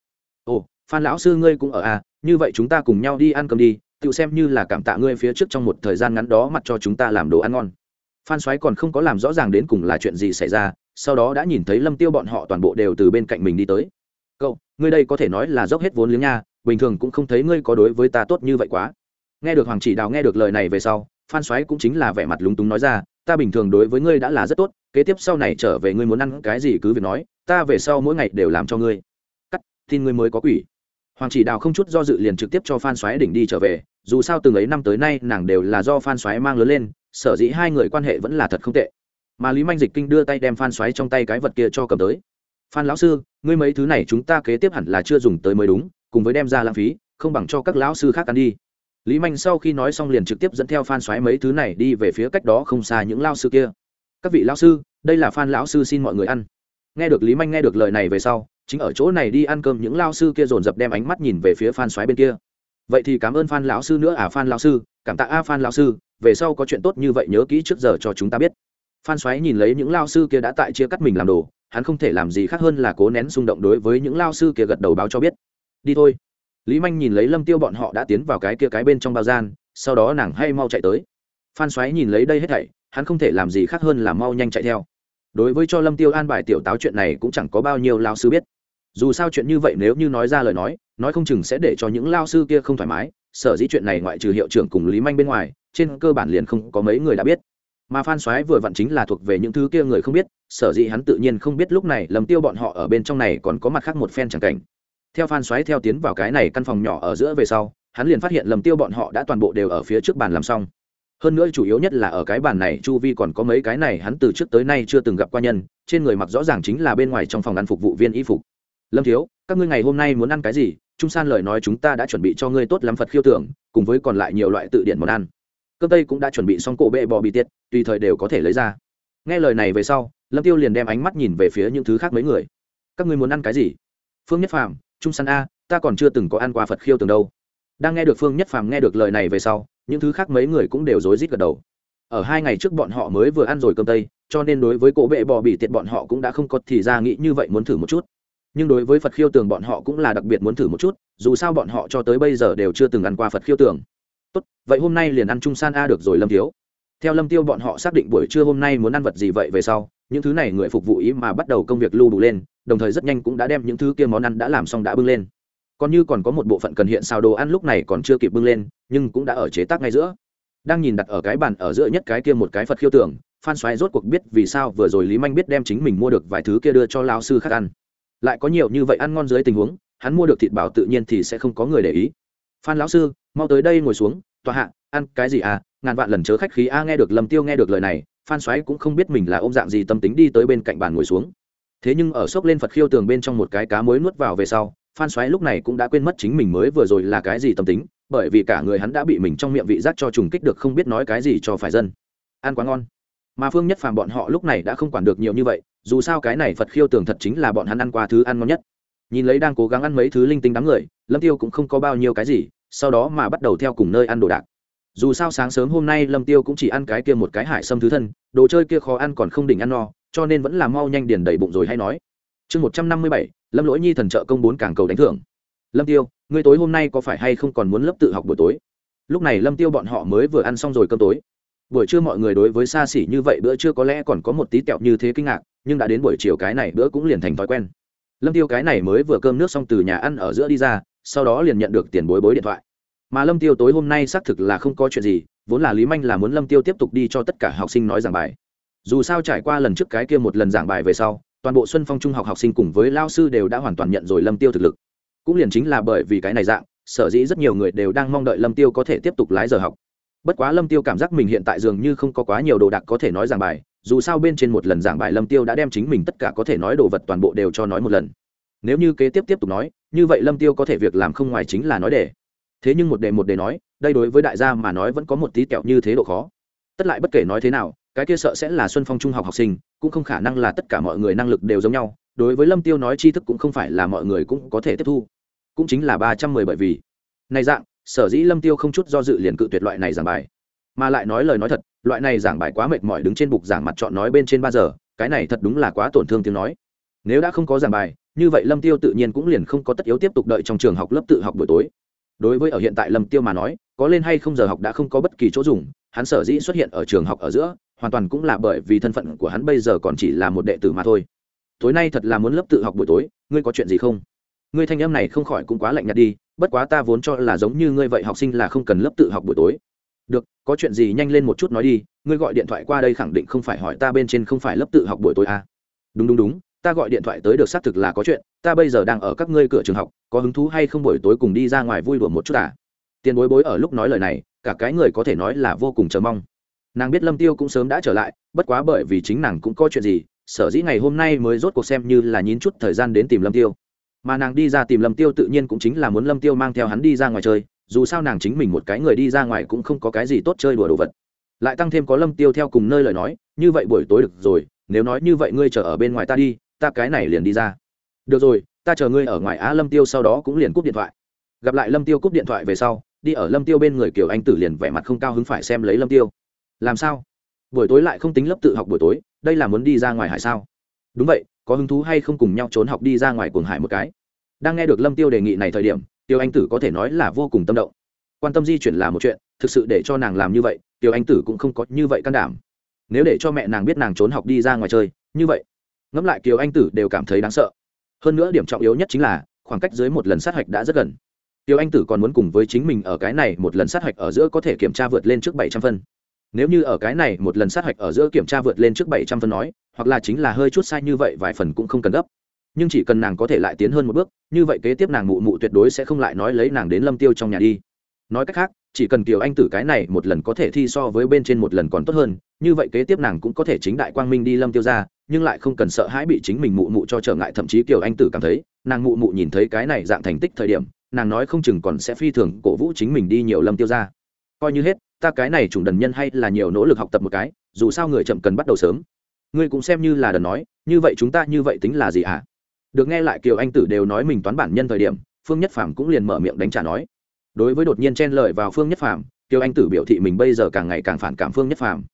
Ồ, phan lão sư ngươi cũng ở à như vậy chúng ta cùng nhau đi ăn cơm đi, tự xem như là cảm tạ ngươi phía trước trong một thời gian ngắn đó mặt cho chúng ta làm đồ ăn ngon. Phan soái còn không có làm rõ ràng đến cùng là chuyện gì xảy ra, sau đó đã nhìn thấy lâm tiêu bọn họ toàn bộ đều từ bên cạnh mình đi tới. Cậu, ngươi đây có thể nói là dốc hết vốn liếng nha, bình thường cũng không thấy ngươi có đối với ta tốt như vậy quá. Nghe được hoàng chỉ đào nghe được lời này về sau phan soái cũng chính là vẻ mặt lúng túng nói ra, ta bình thường đối với ngươi đã là rất tốt, kế tiếp sau này trở về ngươi muốn ăn cái gì cứ việc nói, ta về sau mỗi ngày đều làm cho ngươi. Cắt, tin ngươi mới có quỷ. Hoàng chỉ đào không chút do dự liền trực tiếp cho phan xoáy đỉnh đi trở về, dù sao từng ấy năm tới nay nàng đều là do phan xoáy mang lớn lên, sở dĩ hai người quan hệ vẫn là thật không tệ. Mà lý manh dịch kinh đưa tay đem phan xoáy trong tay cái vật kia cho cầm tới. Phan lão sư, ngươi mấy thứ này chúng ta kế tiếp hẳn là chưa dùng tới mới đúng, cùng với đem ra lãng phí, không bằng cho các lão sư khác ăn đi lý manh sau khi nói xong liền trực tiếp dẫn theo phan xoáy mấy thứ này đi về phía cách đó không xa những lao sư kia. Các vị lão sư, đây là phan lão sư xin mọi người ăn. Nghe được lý manh nghe được lời này về sau, chính ở chỗ này đi ăn cơm những lao sư kia dồn dập đem ánh mắt nhìn về phía phan xoáy bên kia. Vậy thì cảm ơn phan lão sư nữa à phan lão sư, cảm tạ a phan lão sư, về sau có chuyện tốt như vậy nhớ kỹ trước giờ cho chúng ta biết. Phan xoáy nhìn lấy những lao sư kia đã tại chia cắt mình làm đồ, hắn không thể làm gì khác hơn là cố nén xung động đối với những lao sư kia gật đầu báo cho biết. Đi thôi lý manh nhìn lấy lâm tiêu bọn họ đã tiến vào cái kia cái bên trong bao gian, sau đó nàng hay mau chạy tới. Phan xoáy nhìn lấy đây hết thảy, hắn không thể làm gì khác hơn là mau nhanh chạy theo. Đối với cho lâm tiêu an bài tiểu táo chuyện này cũng chẳng có bao nhiêu lao sư biết. Dù sao chuyện như vậy nếu như nói ra lời nói nói không chừng sẽ để cho những lao sư kia không thoải mái, sở dĩ chuyện này ngoại trừ hiệu trưởng cùng lý manh bên ngoài, trên cơ bản liền không có mấy người đã biết. Mà phan soái vừa vặn chính là thuộc về những thứ kia người không biết, sở dĩ hắn tự nhiên không biết lúc này lầm tiêu bọn họ ở bên trong này còn có mặt khác một phen chẳng cảnh theo phan xoáy theo tiến vào cái này căn phòng nhỏ ở giữa về sau, hắn liền phát hiện lầm tiêu bọn họ đã toàn bộ đều ở phía trước bàn làm xong. Hơn nữa chủ yếu nhất là ở cái bàn này, chu vi còn có mấy cái này hắn từ trước tới nay chưa từng gặp qua nhân, trên người mặc rõ ràng chính là bên ngoài trong phòng ăn phục vụ viên y phục. Lâm thiếu, các ngươi ngày hôm nay muốn ăn cái gì? Trung san lời nói chúng ta đã chuẩn bị cho ngươi tốt lắm phật khiêu tưởng, cùng với còn lại nhiều loại tự điển món ăn. Cơm tây cũng đã chuẩn bị xong cổ bệ bò bị tiết, tùy thời đều có thể lấy ra. Nghe lời này về sau, lâm tiêu liền đem ánh mắt nhìn về phía những thứ khác mấy người. Các ngươi muốn ăn cái gì? Phương nhất phàm trung san a, ta còn chưa từng có ăn qua phật khiêu tường đâu. Đang nghe được phương nhất phàm nghe được lời này về sau, những thứ khác mấy người cũng đều rối rít gật đầu. Ở hai ngày trước bọn họ mới vừa ăn rồi cơm tây, cho nên đối với cổ bệ bò bị tiệt bọn họ cũng đã không có thì ra nghĩ như vậy muốn thử một chút. Nhưng đối với phật khiêu tường bọn họ cũng là đặc biệt muốn thử một chút, dù sao bọn họ cho tới bây giờ đều chưa từng ăn qua phật khiêu tường tốt, vậy hôm nay liền ăn trung san a được rồi lâm thiếu theo lâm tiêu bọn họ xác định buổi trưa hôm nay muốn ăn vật gì vậy về sau những thứ này người phục vụ ý mà bắt đầu công việc lưu đủ lên, đồng thời rất nhanh cũng đã đem những thứ kia món ăn đã làm xong đã bưng lên. Còn như còn có một bộ phận cần hiện xào đồ ăn lúc này còn chưa kịp bưng lên, nhưng cũng đã ở chế tác ngay giữa. Đang nhìn đặt ở cái bàn ở giữa nhất cái kia một cái phật khiêu tưởng, phan xoáy rốt cuộc biết vì sao vừa rồi lý manh biết đem chính mình mua được vài thứ kia đưa cho lao sư khác ăn. Lại có nhiều như vậy ăn ngon dưới tình huống, hắn mua được thịt bảo tự nhiên thì sẽ không có người để ý. Phan lão sư, mau tới đây ngồi xuống, tòa hạ, ăn cái gì à? Ngàn vạn lần chớ khách khí a, nghe được lầm tiêu nghe được lời này phan xoáy cũng không biết mình là ôm dạng gì tâm tính đi tới bên cạnh bàn ngồi xuống. Thế nhưng ở xốc lên phật khiêu tường bên trong một cái cá mới nuốt vào về sau, phan xoáy lúc này cũng đã quên mất chính mình mới vừa rồi là cái gì tâm tính, bởi vì cả người hắn đã bị mình trong miệng vị giác cho trùng kích được không biết nói cái gì cho phải dân. Ăn quá ngon. Mà phương nhất phàm bọn họ lúc này đã không quản được nhiều như vậy, dù sao cái này phật khiêu tường thật chính là bọn hắn ăn qua thứ ăn ngon nhất. Nhìn lấy đang cố gắng ăn mấy thứ linh tinh đám người, lâm tiêu cũng không có bao nhiêu cái gì, sau đó mà bắt đầu theo cùng nơi ăn đồ đạc dù sao sáng sớm hôm nay lâm tiêu cũng chỉ ăn cái kia một cái hải sâm thứ thân, đồ chơi kia khó ăn còn không đỉnh ăn no, cho nên vẫn là mau nhanh điền đầy bụng rồi hay nói. Chương một trăm năm mươi bảy, lâm lỗi nhi thần trợ công bốn cảng cầu đánh thưởng. Lâm tiêu, ngươi tối hôm nay có phải hay không còn muốn lớp tự học buổi tối? Lúc này lâm tiêu bọn họ mới vừa ăn xong rồi cơm tối. Buổi trưa mọi người đối với xa xỉ như vậy bữa trưa có lẽ còn có một tí tẹo như thế kinh ngạc, nhưng đã đến buổi chiều cái này bữa cũng liền thành thói quen. Lâm tiêu cái này mới vừa cơm nước xong từ nhà ăn ở giữa đi ra, sau đó liền nhận được tiền bối bối điện thoại mà lâm tiêu tối hôm nay xác thực là không có chuyện gì, vốn là lý manh là muốn lâm tiêu tiếp tục đi cho tất cả học sinh nói giảng bài. Dù sao trải qua lần trước cái kia một lần giảng bài về sau, toàn bộ xuân phong trung học học sinh cùng với lao sư đều đã hoàn toàn nhận rồi lâm tiêu thực lực. Cũng liền chính là bởi vì cái này dạng, sở dĩ rất nhiều người đều đang mong đợi lâm tiêu có thể tiếp tục lái giờ học. Bất quá lâm tiêu cảm giác mình hiện tại dường như không có quá nhiều đồ đạc có thể nói giảng bài, dù sao bên trên một lần giảng bài lâm tiêu đã đem chính mình tất cả có thể nói đồ vật toàn bộ đều cho nói một lần. Nếu như kế tiếp tiếp tục nói, như vậy lâm tiêu có thể việc làm không ngoài chính là nói để thế nhưng một đề một đề nói, đây đối với đại gia mà nói vẫn có một tí kẹo như thế độ khó. Tất lại bất kể nói thế nào, cái kia sợ sẽ là xuân phong trung học học sinh, cũng không khả năng là tất cả mọi người năng lực đều giống nhau, đối với lâm tiêu nói tri thức cũng không phải là mọi người cũng có thể tiếp thu. Cũng chính là ba trăm mười bởi vì. Này dạng, sở dĩ lâm tiêu không chút do dự liền cự tuyệt loại này giảng bài. Mà lại nói lời nói thật, loại này giảng bài quá mệt mỏi đứng trên bục giảng mặt chọn nói bên trên ba giờ, cái này thật đúng là quá tổn thương tiếng nói. Nếu đã không có giảng bài, như vậy lâm tiêu tự nhiên cũng liền không có tất yếu tiếp tục đợi trong trường học lớp tự học buổi tối đối với ở hiện tại lâm tiêu mà nói, có lên hay không giờ học đã không có bất kỳ chỗ dùng, hắn sở dĩ xuất hiện ở trường học ở giữa, hoàn toàn cũng là bởi vì thân phận của hắn bây giờ còn chỉ là một đệ tử mà thôi. Tối nay thật là muốn lớp tự học buổi tối, ngươi có chuyện gì không? Ngươi thanh em này không khỏi cũng quá lạnh nhạt đi, bất quá ta vốn cho là giống như ngươi vậy học sinh là không cần lớp tự học buổi tối. Được, có chuyện gì nhanh lên một chút nói đi, ngươi gọi điện thoại qua đây khẳng định không phải hỏi ta bên trên không phải lớp tự học buổi tối à. đúng đúng đúng ta gọi điện thoại tới được xác thực là có chuyện, ta bây giờ đang ở các ngươi cửa trường học, có hứng thú hay không buổi tối cùng đi ra ngoài vui đùa một chút à? Tiền bối bối ở lúc nói lời này, cả cái người có thể nói là vô cùng chờ mong. Nàng biết lâm tiêu cũng sớm đã trở lại, bất quá bởi vì chính nàng cũng có chuyện gì, sở dĩ ngày hôm nay mới rốt cuộc xem như là nhín chút thời gian đến tìm lâm tiêu. Mà nàng đi ra tìm lâm tiêu tự nhiên cũng chính là muốn lâm tiêu mang theo hắn đi ra ngoài chơi, dù sao nàng chính mình một cái người đi ra ngoài cũng không có cái gì tốt chơi đùa đồ vật. Lại tăng thêm có lâm tiêu theo cùng nơi lời nói, như vậy buổi tối được rồi, nếu nói như vậy ngươi chờ ở bên ngoài ta đi ta cái này liền đi ra. Được rồi, ta chờ ngươi ở ngoài á lâm tiêu sau đó cũng liền cúp điện thoại. Gặp lại lâm tiêu cúp điện thoại về sau, đi ở lâm tiêu bên người kiều anh tử liền vẻ mặt không cao hứng phải xem lấy lâm tiêu. Làm sao? Buổi tối lại không tính lớp tự học buổi tối, đây là muốn đi ra ngoài hải sao? Đúng vậy, có hứng thú hay không cùng nhau trốn học đi ra ngoài cuồng hải một cái. Đang nghe được lâm tiêu đề nghị này thời điểm tiêu anh tử có thể nói là vô cùng tâm động. Quan tâm di chuyển là một chuyện, thực sự để cho nàng làm như vậy tiêu anh tử cũng không có như vậy can đảm. Nếu để cho mẹ nàng biết nàng trốn học đi ra ngoài chơi, như vậy ngẫm lại kiều anh tử đều cảm thấy đáng sợ. Hơn nữa điểm trọng yếu nhất chính là, khoảng cách dưới một lần sát hạch đã rất gần. Tiêu anh tử còn muốn cùng với chính mình ở cái này một lần sát hạch ở giữa có thể kiểm tra vượt lên trước bảy trăm phân. Nếu như ở cái này một lần sát hạch ở giữa kiểm tra vượt lên trước bảy trăm phân nói, hoặc là chính là hơi chút sai như vậy vài phần cũng không cần gấp. Nhưng chỉ cần nàng có thể lại tiến hơn một bước, như vậy kế tiếp nàng mụ mụ tuyệt đối sẽ không lại nói lấy nàng đến lâm tiêu trong nhà đi. Nói cách khác chỉ cần kiều anh tử cái này một lần có thể thi so với bên trên một lần còn tốt hơn, như vậy kế tiếp nàng cũng có thể chính đại quang minh đi lâm tiêu ra nhưng lại không cần sợ hãi bị chính mình mụ mụ cho trở ngại, thậm chí kiều anh tử cảm thấy, nàng mụ mụ nhìn thấy cái này dạng thành tích thời điểm, nàng nói không chừng còn sẽ phi thường cổ vũ chính mình đi nhiều lâm tiêu ra coi như hết, ta cái này chủng đần nhân hay là nhiều nỗ lực học tập một cái, dù sao người chậm cần bắt đầu sớm. Ngươi cũng xem như là đần nói, như vậy chúng ta như vậy tính là gì ạ à? được nghe lại kiều anh tử đều nói mình toán bản nhân thời điểm, phương nhất phàm cũng liền mở miệng đánh trả nói đối với đột nhiên chen lời vào phương nhất phàm, kiều anh tử biểu thị mình bây giờ càng ngày càng phản cảm phương nhất phàm.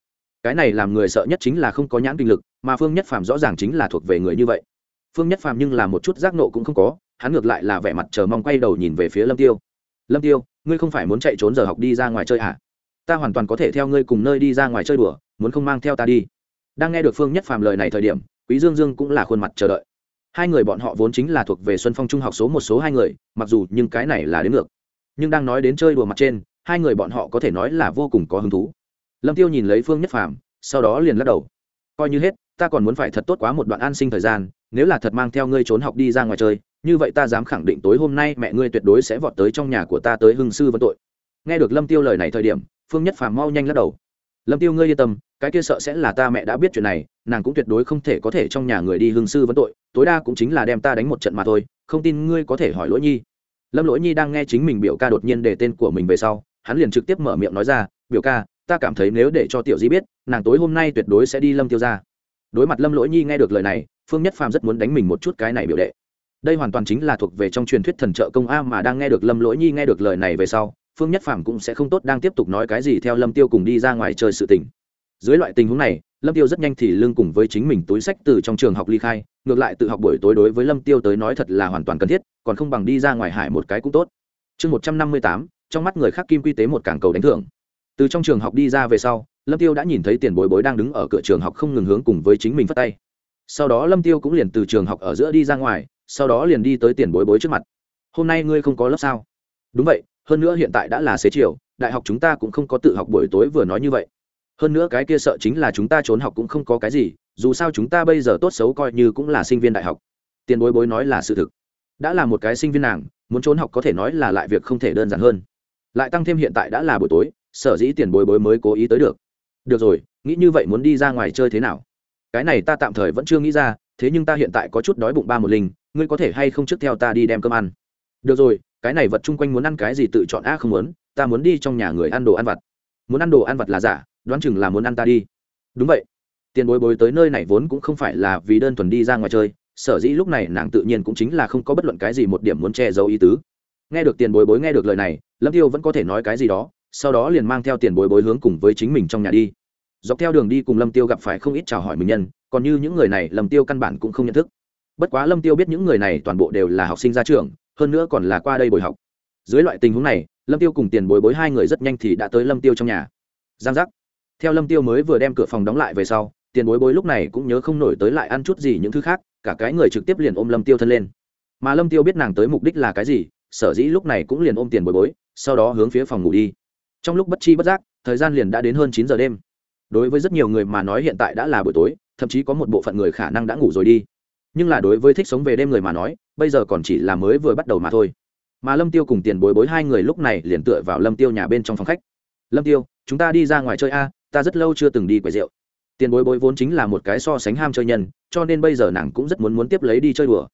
Cái này làm người sợ nhất chính là không có nhãn kinh lực, mà phương nhất phàm rõ ràng chính là thuộc về người như vậy. Phương nhất phàm nhưng là một chút giác nộ cũng không có, hắn ngược lại là vẻ mặt chờ mong quay đầu nhìn về phía lâm tiêu. Lâm tiêu, ngươi không phải muốn chạy trốn giờ học đi ra ngoài chơi à? ta hoàn toàn có thể theo ngươi cùng nơi đi ra ngoài chơi đùa, muốn không mang theo ta đi. Đang nghe được phương nhất phàm lời này thời điểm, quý dương dương cũng là khuôn mặt chờ đợi. Hai người bọn họ vốn chính là thuộc về xuân phong trung học số một, số hai người, mặc dù nhưng cái này là đến ngược nhưng đang nói đến chơi đùa mặt trên, hai người bọn họ có thể nói là vô cùng có hứng thú. Lâm tiêu nhìn lấy phương nhất phàm, sau đó liền lắc đầu. Coi như hết, ta còn muốn phải thật tốt quá một đoạn an sinh thời gian, nếu là thật mang theo ngươi trốn học đi ra ngoài chơi, như vậy ta dám khẳng định tối hôm nay mẹ ngươi tuyệt đối sẽ vọt tới trong nhà của ta tới hưng sư vấn tội. Nghe được lâm tiêu lời này thời điểm, phương nhất phàm mau nhanh lắc đầu. Lâm tiêu ngươi yên tâm, cái kia sợ sẽ là ta mẹ đã biết chuyện này, nàng cũng tuyệt đối không thể có thể trong nhà người đi hưng sư vấn tội, tối đa cũng chính là đem ta đánh một trận mà thôi, không tin ngươi có thể hỏi lỗi nhi lâm lỗi nhi đang nghe chính mình biểu ca đột nhiên để tên của mình về sau, hắn liền trực tiếp mở miệng nói ra, biểu ca, ta cảm thấy nếu để cho tiểu di biết, nàng tối hôm nay tuyệt đối sẽ đi lâm tiêu ra đối mặt lâm lỗi nhi nghe được lời này, phương nhất phàm rất muốn đánh mình một chút cái này biểu đệ. Đây hoàn toàn chính là thuộc về trong truyền thuyết thần trợ công a mà đang nghe được lâm lỗi nhi nghe được lời này về sau, phương nhất phàm cũng sẽ không tốt đang tiếp tục nói cái gì theo lâm tiêu cùng đi ra ngoài chơi sự tình dưới loại tình huống này, lâm tiêu rất nhanh thì lương cùng với chính mình túi sách từ trong trường học ly khai, ngược lại tự học buổi tối đối với lâm tiêu tới nói thật là hoàn toàn cần thiết, còn không bằng đi ra ngoài hải một cái cũng tốt. Chương một trăm năm mươi tám, trong mắt người khác kim quy tế một cảng cầu đánh thưởng. Từ trong trường học đi ra về sau, lâm tiêu đã nhìn thấy tiền bối bối đang đứng ở cửa trường học không ngừng hướng cùng với chính mình phát tay. Sau đó lâm tiêu cũng liền từ trường học ở giữa đi ra ngoài, sau đó liền đi tới tiền bối bối trước mặt. Hôm nay ngươi không có lớp sao? Đúng vậy, hơn nữa hiện tại đã là xế chiều, đại học chúng ta cũng không có tự học buổi tối vừa nói như vậy hơn nữa cái kia sợ chính là chúng ta trốn học cũng không có cái gì, dù sao chúng ta bây giờ tốt xấu coi như cũng là sinh viên đại học. Tiền bối bối nói là sự thực. Đã là một cái sinh viên nàng, muốn trốn học có thể nói là lại việc không thể đơn giản hơn. Lại tăng thêm hiện tại đã là buổi tối, sở dĩ tiền bối bối mới cố ý tới được. Được rồi, nghĩ như vậy muốn đi ra ngoài chơi thế nào? Cái này ta tạm thời vẫn chưa nghĩ ra, thế nhưng ta hiện tại có chút đói bụng ba một linh, ngươi có thể hay không trước theo ta đi đem cơm ăn? Được rồi, cái này vật chung quanh muốn ăn cái gì tự chọn a không muốn, ta muốn đi trong nhà người ăn đồ ăn vặt. Muốn ăn đồ ăn vặt là giả đoán chừng là muốn ăn ta đi. Đúng vậy. Tiền bối bối tới nơi này vốn cũng không phải là vì đơn thuần đi ra ngoài chơi, sở dĩ lúc này nàng tự nhiên cũng chính là không có bất luận cái gì một điểm muốn che giấu ý tứ. Nghe được tiền bối bối nghe được lời này, lâm tiêu vẫn có thể nói cái gì đó, sau đó liền mang theo tiền bối bối hướng cùng với chính mình trong nhà đi. Dọc theo đường đi cùng lâm tiêu gặp phải không ít chào hỏi mình nhân, còn như những người này lâm tiêu căn bản cũng không nhận thức. Bất quá lâm tiêu biết những người này toàn bộ đều là học sinh ra trường, hơn nữa còn là qua đây bồi học. Dưới loại tình huống này, lâm tiêu cùng tiền bối bối hai người rất nhanh thì đã tới lâm tiêu trong nhà. Giang giác theo lâm tiêu mới vừa đem cửa phòng đóng lại về sau, tiền bối bối lúc này cũng nhớ không nổi tới lại ăn chút gì những thứ khác, cả cái người trực tiếp liền ôm lâm tiêu thân lên. Mà lâm tiêu biết nàng tới mục đích là cái gì, sở dĩ lúc này cũng liền ôm tiền bối bối, sau đó hướng phía phòng ngủ đi. Trong lúc bất chi bất giác, thời gian liền đã đến hơn chín giờ đêm. Đối với rất nhiều người mà nói hiện tại đã là buổi tối, thậm chí có một bộ phận người khả năng đã ngủ rồi đi. Nhưng là đối với thích sống về đêm người mà nói, bây giờ còn chỉ là mới vừa bắt đầu mà thôi. Mà lâm tiêu cùng tiền bối bối hai người lúc này liền tựa vào lâm tiêu nhà bên trong phòng khách. Lâm tiêu, chúng ta đi ra ngoài chơi a ta rất lâu chưa từng đi quầy rượu. Tiền bối bối vốn chính là một cái so sánh ham chơi nhân, cho nên bây giờ nàng cũng rất muốn muốn tiếp lấy đi chơi đùa.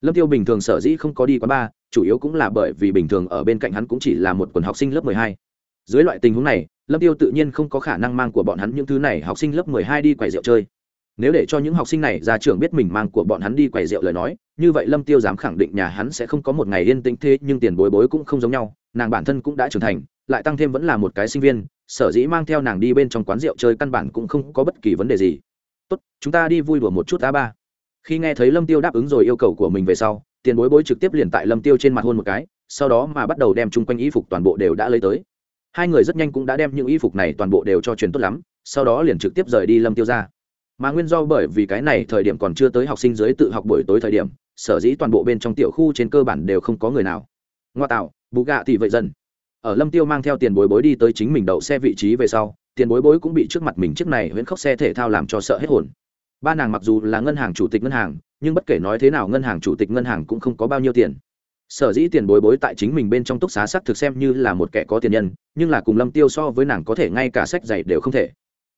Lâm tiêu bình thường sở dĩ không có đi quán bar, chủ yếu cũng là bởi vì bình thường ở bên cạnh hắn cũng chỉ là một quần học sinh lớp mười hai. Dưới loại tình huống này, lâm tiêu tự nhiên không có khả năng mang của bọn hắn những thứ này học sinh lớp mười hai đi quầy rượu chơi. Nếu để cho những học sinh này ra trường biết mình mang của bọn hắn đi quầy rượu lời nói, như vậy lâm tiêu dám khẳng định nhà hắn sẽ không có một ngày yên tĩnh thế, nhưng tiền bối bối cũng không giống nhau, nàng bản thân cũng đã trưởng thành, lại tăng thêm vẫn là một cái sinh viên sở dĩ mang theo nàng đi bên trong quán rượu chơi căn bản cũng không có bất kỳ vấn đề gì. Tốt, chúng ta đi vui đùa một chút a ba. Khi nghe thấy lâm tiêu đáp ứng rồi yêu cầu của mình về sau, tiền bối bối trực tiếp liền tại lâm tiêu trên mặt hôn một cái, sau đó mà bắt đầu đem chung quanh y phục toàn bộ đều đã lấy tới. Hai người rất nhanh cũng đã đem những y phục này toàn bộ đều cho truyền tốt lắm, sau đó liền trực tiếp rời đi lâm tiêu ra. Mà nguyên do bởi vì cái này thời điểm còn chưa tới học sinh dưới tự học buổi tối thời điểm, sở dĩ toàn bộ bên trong tiểu khu trên cơ bản đều không có người nào. Ngoa tạo, bù gạ thì vậy dần ở lâm tiêu mang theo tiền bối bối đi tới chính mình đậu xe vị trí về sau, tiền bối bối cũng bị trước mặt mình chiếc này huyễn khóc xe thể thao làm cho sợ hết hồn. Ba nàng mặc dù là ngân hàng chủ tịch ngân hàng, nhưng bất kể nói thế nào ngân hàng chủ tịch ngân hàng cũng không có bao nhiêu tiền. Sở dĩ tiền bối bối tại chính mình bên trong túc xá sắc thực xem như là một kẻ có tiền nhân, nhưng là cùng lâm tiêu so với nàng có thể ngay cả sách giày đều không thể.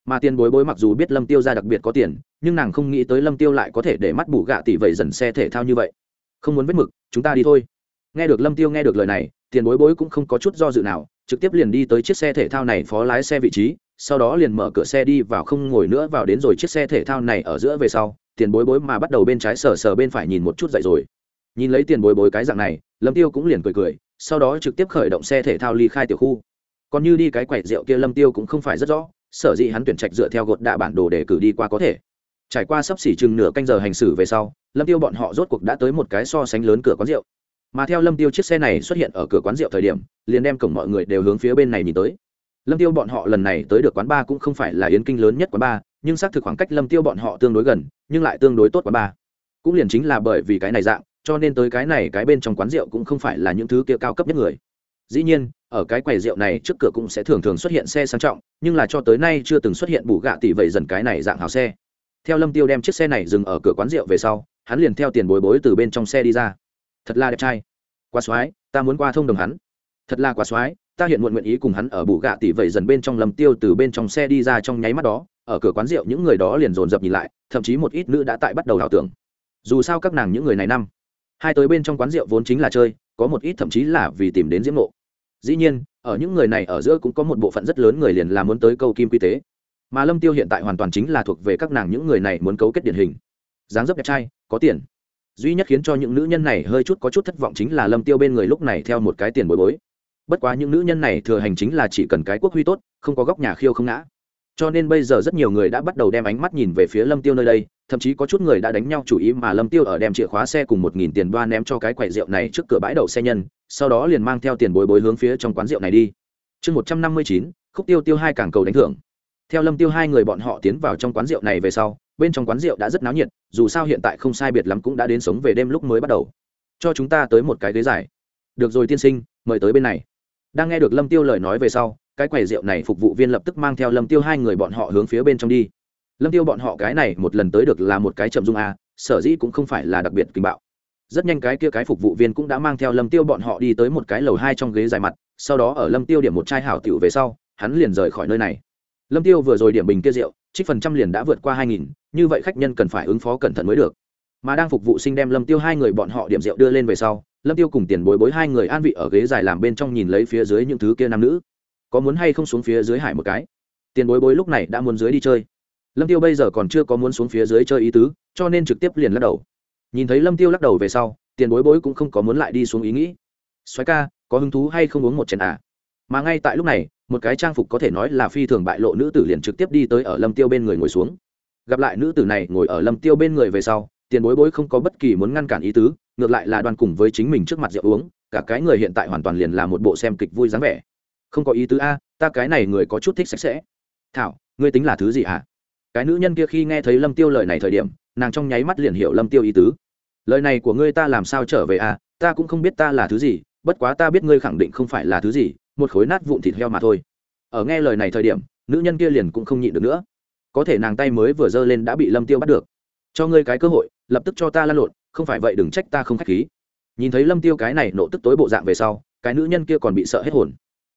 Mà tiền bối bối mặc dù biết lâm tiêu ra đặc biệt có tiền, nhưng nàng không nghĩ tới lâm tiêu lại có thể để mắt bù gạ tỷ vậy dần xe thể thao như vậy. Không muốn vết mực, chúng ta đi thôi. Nghe được lâm tiêu nghe được lời này tiền bối bối cũng không có chút do dự nào, trực tiếp liền đi tới chiếc xe thể thao này phó lái xe vị trí, sau đó liền mở cửa xe đi vào không ngồi nữa vào đến rồi chiếc xe thể thao này ở giữa về sau, tiền bối bối mà bắt đầu bên trái sờ sờ bên phải nhìn một chút dậy rồi. Nhìn lấy tiền bối bối cái dạng này, lâm tiêu cũng liền cười cười, sau đó trực tiếp khởi động xe thể thao ly khai tiểu khu. Còn như đi cái quẻ rượu kia lâm tiêu cũng không phải rất rõ, sở dĩ hắn tuyển trạch dựa theo gột đạ bản đồ để cử đi qua có thể. Trải qua sắp xỉ chừng nửa canh giờ hành xử về sau, lâm tiêu bọn họ rốt cuộc đã tới một cái so sánh lớn cửa quán rượu mà theo lâm tiêu chiếc xe này xuất hiện ở cửa quán rượu thời điểm liền đem cổng mọi người đều hướng phía bên này nhìn tới. Lâm tiêu bọn họ lần này tới được quán ba cũng không phải là yến kinh lớn nhất quán ba, nhưng xác thực khoảng cách lâm tiêu bọn họ tương đối gần nhưng lại tương đối tốt quán ba. cũng liền chính là bởi vì cái này dạng cho nên tới cái này cái bên trong quán rượu cũng không phải là những thứ kia cao cấp nhất người. Dĩ nhiên ở cái quầy rượu này trước cửa cũng sẽ thường thường xuất hiện xe sang trọng nhưng là cho tới nay chưa từng xuất hiện bù gạ tỷ vậy dần cái này dạng hào xe. Theo lâm tiêu đem chiếc xe này dừng ở cửa quán rượu về sau hắn liền theo tiền bối bối từ bên trong xe đi ra thật là đẹp trai. Quá soái, ta muốn qua thông đồng hắn. Thật là quá soái, ta hiện muộn nguyện ý cùng hắn ở bù gạ tỷ vậy dần bên trong lâm tiêu từ bên trong xe đi ra trong nháy mắt đó, ở cửa quán rượu những người đó liền dồn dập nhìn lại, thậm chí một ít nữ đã tại bắt đầu ảo tưởng. Dù sao các nàng những người này năm, hai tới bên trong quán rượu vốn chính là chơi, có một ít thậm chí là vì tìm đến diễm mộ dĩ nhiên, ở những người này ở giữa cũng có một bộ phận rất lớn người liền là muốn tới câu kim quy tế. Mà lâm tiêu hiện tại hoàn toàn chính là thuộc về các nàng những người này muốn cấu kết điển hình. Dáng dấp đẹp trai, có tiền duy nhất khiến cho những nữ nhân này hơi chút có chút thất vọng chính là lâm tiêu bên người lúc này theo một cái tiền bối bối. Bất quá những nữ nhân này thừa hành chính là chỉ cần cái quốc huy tốt, không có góc nhà khiêu không ngã. Cho nên bây giờ rất nhiều người đã bắt đầu đem ánh mắt nhìn về phía lâm tiêu nơi đây, thậm chí có chút người đã đánh nhau chủ ý mà lâm tiêu ở đem chìa khóa xe cùng một nghìn tiền đoa ném cho cái quầy rượu này trước cửa bãi đậu xe nhân, sau đó liền mang theo tiền bối bối hướng phía trong quán rượu này đi. Chương một trăm năm mươi chín, khúc tiêu tiêu hai cảng cầu đánh thưởng. Theo lâm tiêu hai người bọn họ tiến vào trong quán rượu này về sau bên trong quán rượu đã rất náo nhiệt, dù sao hiện tại không sai biệt lắm cũng đã đến sống về đêm lúc mới bắt đầu. Cho chúng ta tới một cái ghế dài. Được rồi tiên sinh, mời tới bên này. Đang nghe được lâm tiêu lời nói về sau, cái quầy rượu này phục vụ viên lập tức mang theo lâm tiêu hai người bọn họ hướng phía bên trong đi. Lâm tiêu bọn họ cái này một lần tới được là một cái chậm dung a sở dĩ cũng không phải là đặc biệt kinh bạo. Rất nhanh cái kia cái phục vụ viên cũng đã mang theo lâm tiêu bọn họ đi tới một cái lầu hai trong ghế dài mặt, sau đó ở lâm tiêu điểm một chai hảo tiểu về sau, hắn liền rời khỏi nơi này. Lâm tiêu vừa rồi điểm bình kia rượu, trích phần trăm liền đã vượt qua hai nghìn như vậy khách nhân cần phải ứng phó cẩn thận mới được. Mà đang phục vụ sinh đem lâm tiêu hai người bọn họ điểm rượu đưa lên về sau, lâm tiêu cùng tiền bối bối hai người an vị ở ghế dài làm bên trong nhìn lấy phía dưới những thứ kia nam nữ. Có muốn hay không xuống phía dưới hải một cái? Tiền bối bối lúc này đã muốn dưới đi chơi. Lâm tiêu bây giờ còn chưa có muốn xuống phía dưới chơi ý tứ, cho nên trực tiếp liền lắc đầu. Nhìn thấy lâm tiêu lắc đầu về sau, tiền bối bối cũng không có muốn lại đi xuống ý nghĩ. Xoáy ca, có hứng thú hay không uống một chén à? Mà ngay tại lúc này, một cái trang phục có thể nói là phi thường bại lộ nữ tử liền trực tiếp đi tới ở lâm tiêu bên người ngồi xuống gặp lại nữ tử này ngồi ở lâm tiêu bên người về sau, tiền bối bối không có bất kỳ muốn ngăn cản ý tứ, ngược lại là đoàn cùng với chính mình trước mặt rượu uống, cả cái người hiện tại hoàn toàn liền là một bộ xem kịch vui dáng vẻ. Không có ý tứ a, ta cái này người có chút thích sạch sẽ. Thảo, ngươi tính là thứ gì hả? Cái nữ nhân kia khi nghe thấy lâm tiêu lời này thời điểm, nàng trong nháy mắt liền hiểu lâm tiêu ý tứ. Lời này của ngươi ta làm sao trở về a, ta cũng không biết ta là thứ gì, bất quá ta biết ngươi khẳng định không phải là thứ gì, một khối nát vụn thịt heo mà thôi. Ở nghe lời này thời điểm, nữ nhân kia liền cũng không nhịn được nữa có thể nàng tay mới vừa giơ lên đã bị lâm tiêu bắt được. Cho ngươi cái cơ hội, lập tức cho ta lăn lộn, không phải vậy đừng trách ta không khách khí. Nhìn thấy lâm tiêu cái này nộ tức tối bộ dạng về sau, cái nữ nhân kia còn bị sợ hết hồn.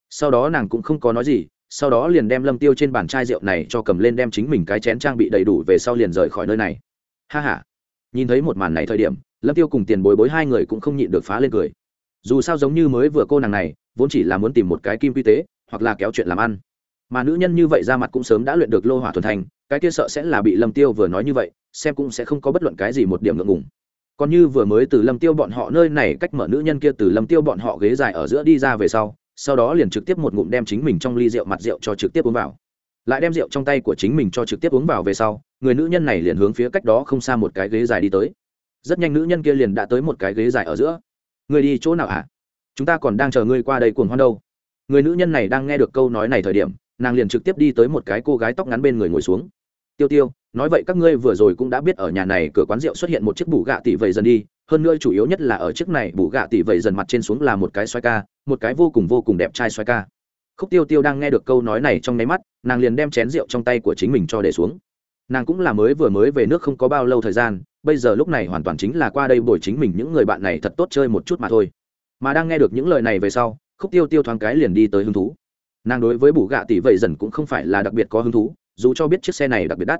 Sau đó nàng cũng không có nói gì, sau đó liền đem lâm tiêu trên bàn chai rượu này cho cầm lên đem chính mình cái chén trang bị đầy đủ về sau liền rời khỏi nơi này. Ha ha. Nhìn thấy một màn này thời điểm, lâm tiêu cùng tiền bối bối hai người cũng không nhịn được phá lên cười. Dù sao giống như mới vừa cô nàng này, vốn chỉ là muốn tìm một cái kim quy tế, hoặc là kéo chuyện làm ăn mà nữ nhân như vậy ra mặt cũng sớm đã luyện được lô hỏa thuần thành, cái kia sợ sẽ là bị lâm tiêu vừa nói như vậy, xem cũng sẽ không có bất luận cái gì một điểm ngượng ngùng. Còn như vừa mới từ lâm tiêu bọn họ nơi này cách mở nữ nhân kia từ lâm tiêu bọn họ ghế dài ở giữa đi ra về sau sau đó liền trực tiếp một ngụm đem chính mình trong ly rượu mặt rượu cho trực tiếp uống vào. Lại đem rượu trong tay của chính mình cho trực tiếp uống vào về sau, người nữ nhân này liền hướng phía cách đó không xa một cái ghế dài đi tới. Rất nhanh nữ nhân kia liền đã tới một cái ghế dài ở giữa. Người đi chỗ nào hả? Chúng ta còn đang chờ ngươi qua đây cuồng hoan đâu. Người nữ nhân này đang nghe được câu nói này thời điểm nàng liền trực tiếp đi tới một cái cô gái tóc ngắn bên người ngồi xuống. Tiêu tiêu, nói vậy các ngươi vừa rồi cũng đã biết ở nhà này cửa quán rượu xuất hiện một chiếc bù gạ tỷ vầy dần đi, hơn nữa chủ yếu nhất là ở chiếc này bù gạ tỷ vầy dần mặt trên xuống là một cái xoay ca, một cái vô cùng vô cùng đẹp trai xoay ca. Khúc tiêu tiêu đang nghe được câu nói này trong nháy mắt, nàng liền đem chén rượu trong tay của chính mình cho để xuống. Nàng cũng là mới vừa mới về nước không có bao lâu thời gian, bây giờ lúc này hoàn toàn chính là qua đây bồi chính mình những người bạn này thật tốt chơi một chút mà thôi. Mà đang nghe được những lời này về sau, khúc tiêu tiêu thoáng cái liền đi tới hứng thú nàng đối với bù gạ tỷ vậy dần cũng không phải là đặc biệt có hứng thú, dù cho biết chiếc xe này đặc biệt đắt.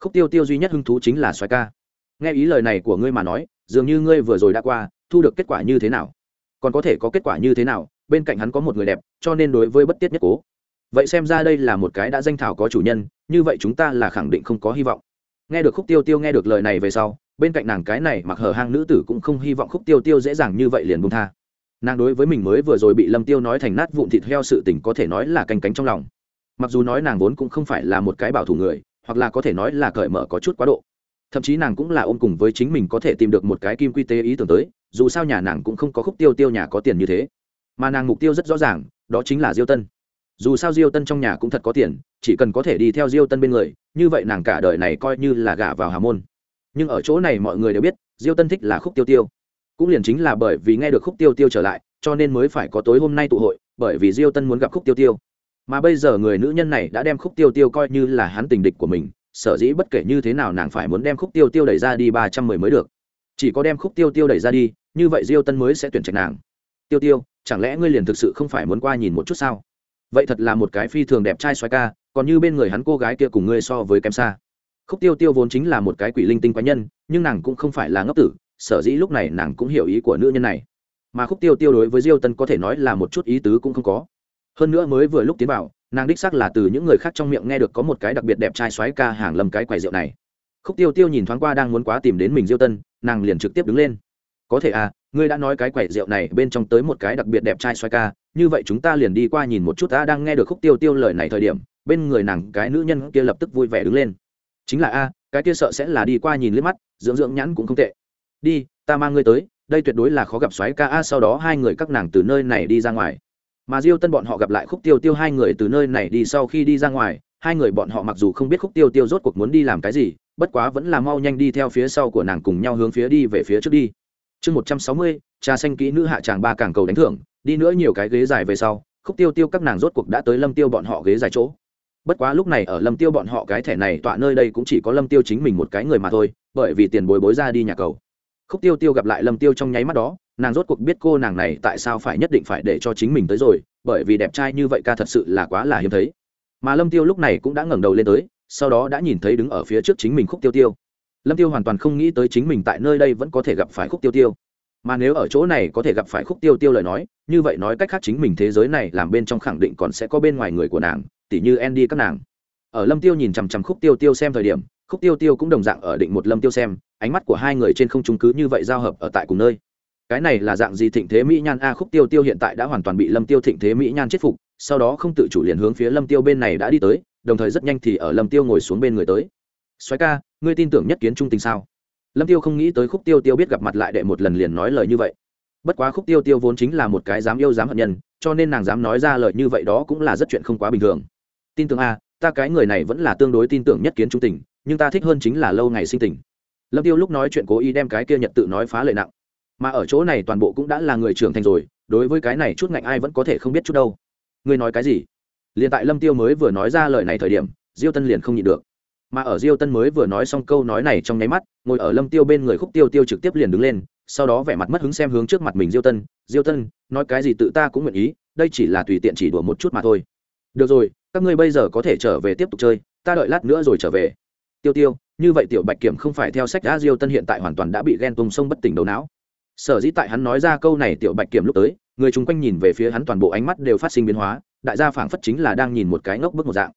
Khúc tiêu tiêu duy nhất hứng thú chính là xoài ca. Nghe ý lời này của ngươi mà nói, dường như ngươi vừa rồi đã qua, thu được kết quả như thế nào? Còn có thể có kết quả như thế nào, bên cạnh hắn có một người đẹp, cho nên đối với bất tiết nhất cố. Vậy xem ra đây là một cái đã danh thảo có chủ nhân, như vậy chúng ta là khẳng định không có hy vọng. Nghe được khúc tiêu tiêu nghe được lời này về sau, bên cạnh nàng cái này mặc hở hang nữ tử cũng không hy vọng khúc tiêu tiêu dễ dàng như vậy liền buông tha nàng đối với mình mới vừa rồi bị lâm tiêu nói thành nát vụn thịt heo sự tình có thể nói là canh cánh trong lòng mặc dù nói nàng vốn cũng không phải là một cái bảo thủ người hoặc là có thể nói là cởi mở có chút quá độ thậm chí nàng cũng là ôm cùng với chính mình có thể tìm được một cái kim quy tế ý tưởng tới dù sao nhà nàng cũng không có khúc tiêu tiêu nhà có tiền như thế mà nàng mục tiêu rất rõ ràng đó chính là diêu tân dù sao diêu tân trong nhà cũng thật có tiền chỉ cần có thể đi theo diêu tân bên người như vậy nàng cả đời này coi như là gả vào hà môn nhưng ở chỗ này mọi người đều biết diêu tân thích là khúc tiêu tiêu cũng liền chính là bởi vì nghe được khúc tiêu tiêu trở lại, cho nên mới phải có tối hôm nay tụ hội, bởi vì diêu tân muốn gặp khúc tiêu tiêu. Mà bây giờ người nữ nhân này đã đem khúc tiêu tiêu coi như là hắn tình địch của mình, sở dĩ bất kể như thế nào nàng phải muốn đem khúc tiêu tiêu đẩy ra đi ba trăm mười mới được. Chỉ có đem khúc tiêu tiêu đẩy ra đi, như vậy diêu tân mới sẽ tuyển trạch nàng. Tiêu tiêu, chẳng lẽ ngươi liền thực sự không phải muốn qua nhìn một chút sao? Vậy thật là một cái phi thường đẹp trai xoay ca, còn như bên người hắn cô gái kia cùng ngươi so với kém xa. Khúc tiêu tiêu vốn chính là một cái quỷ linh tinh quái nhân, nhưng nàng cũng không phải là ngốc tử sở dĩ lúc này nàng cũng hiểu ý của nữ nhân này. Mà khúc tiêu tiêu đối với diêu tân có thể nói là một chút ý tứ cũng không có. Hơn nữa mới vừa lúc tiến vào, nàng đích xác là từ những người khác trong miệng nghe được có một cái đặc biệt đẹp trai xoáy ca hàng lầm cái quầy rượu này. Khúc tiêu tiêu nhìn thoáng qua đang muốn quá tìm đến mình diêu tân, nàng liền trực tiếp đứng lên. Có thể à ngươi đã nói cái quầy rượu này bên trong tới một cái đặc biệt đẹp trai xoáy ca, như vậy chúng ta liền đi qua nhìn một chút, ta đang nghe được khúc tiêu tiêu lời này thời điểm, bên người nàng cái nữ nhân kia lập tức vui vẻ đứng lên. Chính là a, cái kia sợ sẽ là đi qua nhìn liếc mắt, dưỡng dưỡng nhãn cũng không tệ đi, ta mang ngươi tới, đây tuyệt đối là khó gặp xoáy ca a, sau đó hai người các nàng từ nơi này đi ra ngoài. Mà diêu tân bọn họ gặp lại khúc tiêu tiêu hai người từ nơi này đi sau khi đi ra ngoài, hai người bọn họ mặc dù không biết khúc tiêu tiêu rốt cuộc muốn đi làm cái gì, bất quá vẫn là mau nhanh đi theo phía sau của nàng cùng nhau hướng phía đi về phía trước đi. Chương một trăm sáu mươi, trà xanh kỹ nữ hạ tràng ba càng cầu đánh thưởng, đi nữa nhiều cái ghế dài về sau, khúc tiêu tiêu các nàng rốt cuộc đã tới lâm tiêu bọn họ ghế dài chỗ. Bất quá lúc này ở lâm tiêu bọn họ cái thẻ này tọa nơi đây cũng chỉ có lâm tiêu chính mình một cái người mà thôi, bởi vì tiền bồi bối ra đi nhà cầu khúc tiêu tiêu gặp lại lâm tiêu trong nháy mắt đó, nàng rốt cuộc biết cô nàng này tại sao phải nhất định phải để cho chính mình tới rồi, bởi vì đẹp trai như vậy ca thật sự là quá là hiếm thấy. Mà lâm tiêu lúc này cũng đã ngẩng đầu lên tới, sau đó đã nhìn thấy đứng ở phía trước chính mình khúc tiêu tiêu. Lâm tiêu hoàn toàn không nghĩ tới chính mình tại nơi đây vẫn có thể gặp phải khúc tiêu tiêu. Mà nếu ở chỗ này có thể gặp phải khúc tiêu tiêu lời nói, như vậy nói cách khác chính mình thế giới này làm bên trong khẳng định còn sẽ có bên ngoài người của nàng, tỉ như Andy các nàng. Ở lâm tiêu nhìn chằm chằm khúc tiêu tiêu xem thời điểm khúc tiêu tiêu cũng đồng dạng ở định một lâm tiêu xem, ánh mắt của hai người trên không trung cứ như vậy giao hợp ở tại cùng nơi. Cái này là dạng gì thịnh thế mỹ nhan? A, khúc tiêu tiêu hiện tại đã hoàn toàn bị lâm tiêu thịnh thế mỹ nhan chết phục, sau đó không tự chủ liền hướng phía lâm tiêu bên này đã đi tới, đồng thời rất nhanh thì ở lâm tiêu ngồi xuống bên người tới. Xoáy ca, ngươi tin tưởng nhất kiến trung tình sao? Lâm tiêu không nghĩ tới khúc tiêu tiêu biết gặp mặt lại đệ một lần liền nói lời như vậy. Bất quá khúc tiêu tiêu vốn chính là một cái dám yêu dám hận nhân, cho nên nàng dám nói ra lời như vậy đó cũng là rất chuyện không quá bình thường. Tin tưởng a, ta cái người này vẫn là tương đối tin tưởng nhất kiến trung tình nhưng ta thích hơn chính là lâu ngày sinh tình. Lâm tiêu lúc nói chuyện cố ý đem cái kia nhật tự nói phá lệ nặng. Mà ở chỗ này toàn bộ cũng đã là người trưởng thành rồi, đối với cái này chút ngạnh ai vẫn có thể không biết chút đâu. Ngươi nói cái gì? Liền tại lâm tiêu mới vừa nói ra lời này thời điểm, diêu tân liền không nhịn được. Mà ở diêu tân mới vừa nói xong câu nói này trong nháy mắt, ngồi ở lâm tiêu bên người khúc tiêu tiêu trực tiếp liền đứng lên, sau đó vẻ mặt mất hứng xem hướng trước mặt mình diêu tân. Diêu tân, nói cái gì tự ta cũng nguyện ý, đây chỉ là tùy tiện chỉ đùa một chút mà thôi. Được rồi, các ngươi bây giờ có thể trở về tiếp tục chơi, ta đợi lát nữa rồi trở về tiêu tiêu, như vậy tiểu bạch kiểm không phải theo sách đã diêu tân hiện tại hoàn toàn đã bị ghen tung sông bất tỉnh đầu não. Sở dĩ tại hắn nói ra câu này tiểu bạch kiểm lúc tới, người chung quanh nhìn về phía hắn toàn bộ ánh mắt đều phát sinh biến hóa, đại gia phảng phất chính là đang nhìn một cái ngốc bức một dạng.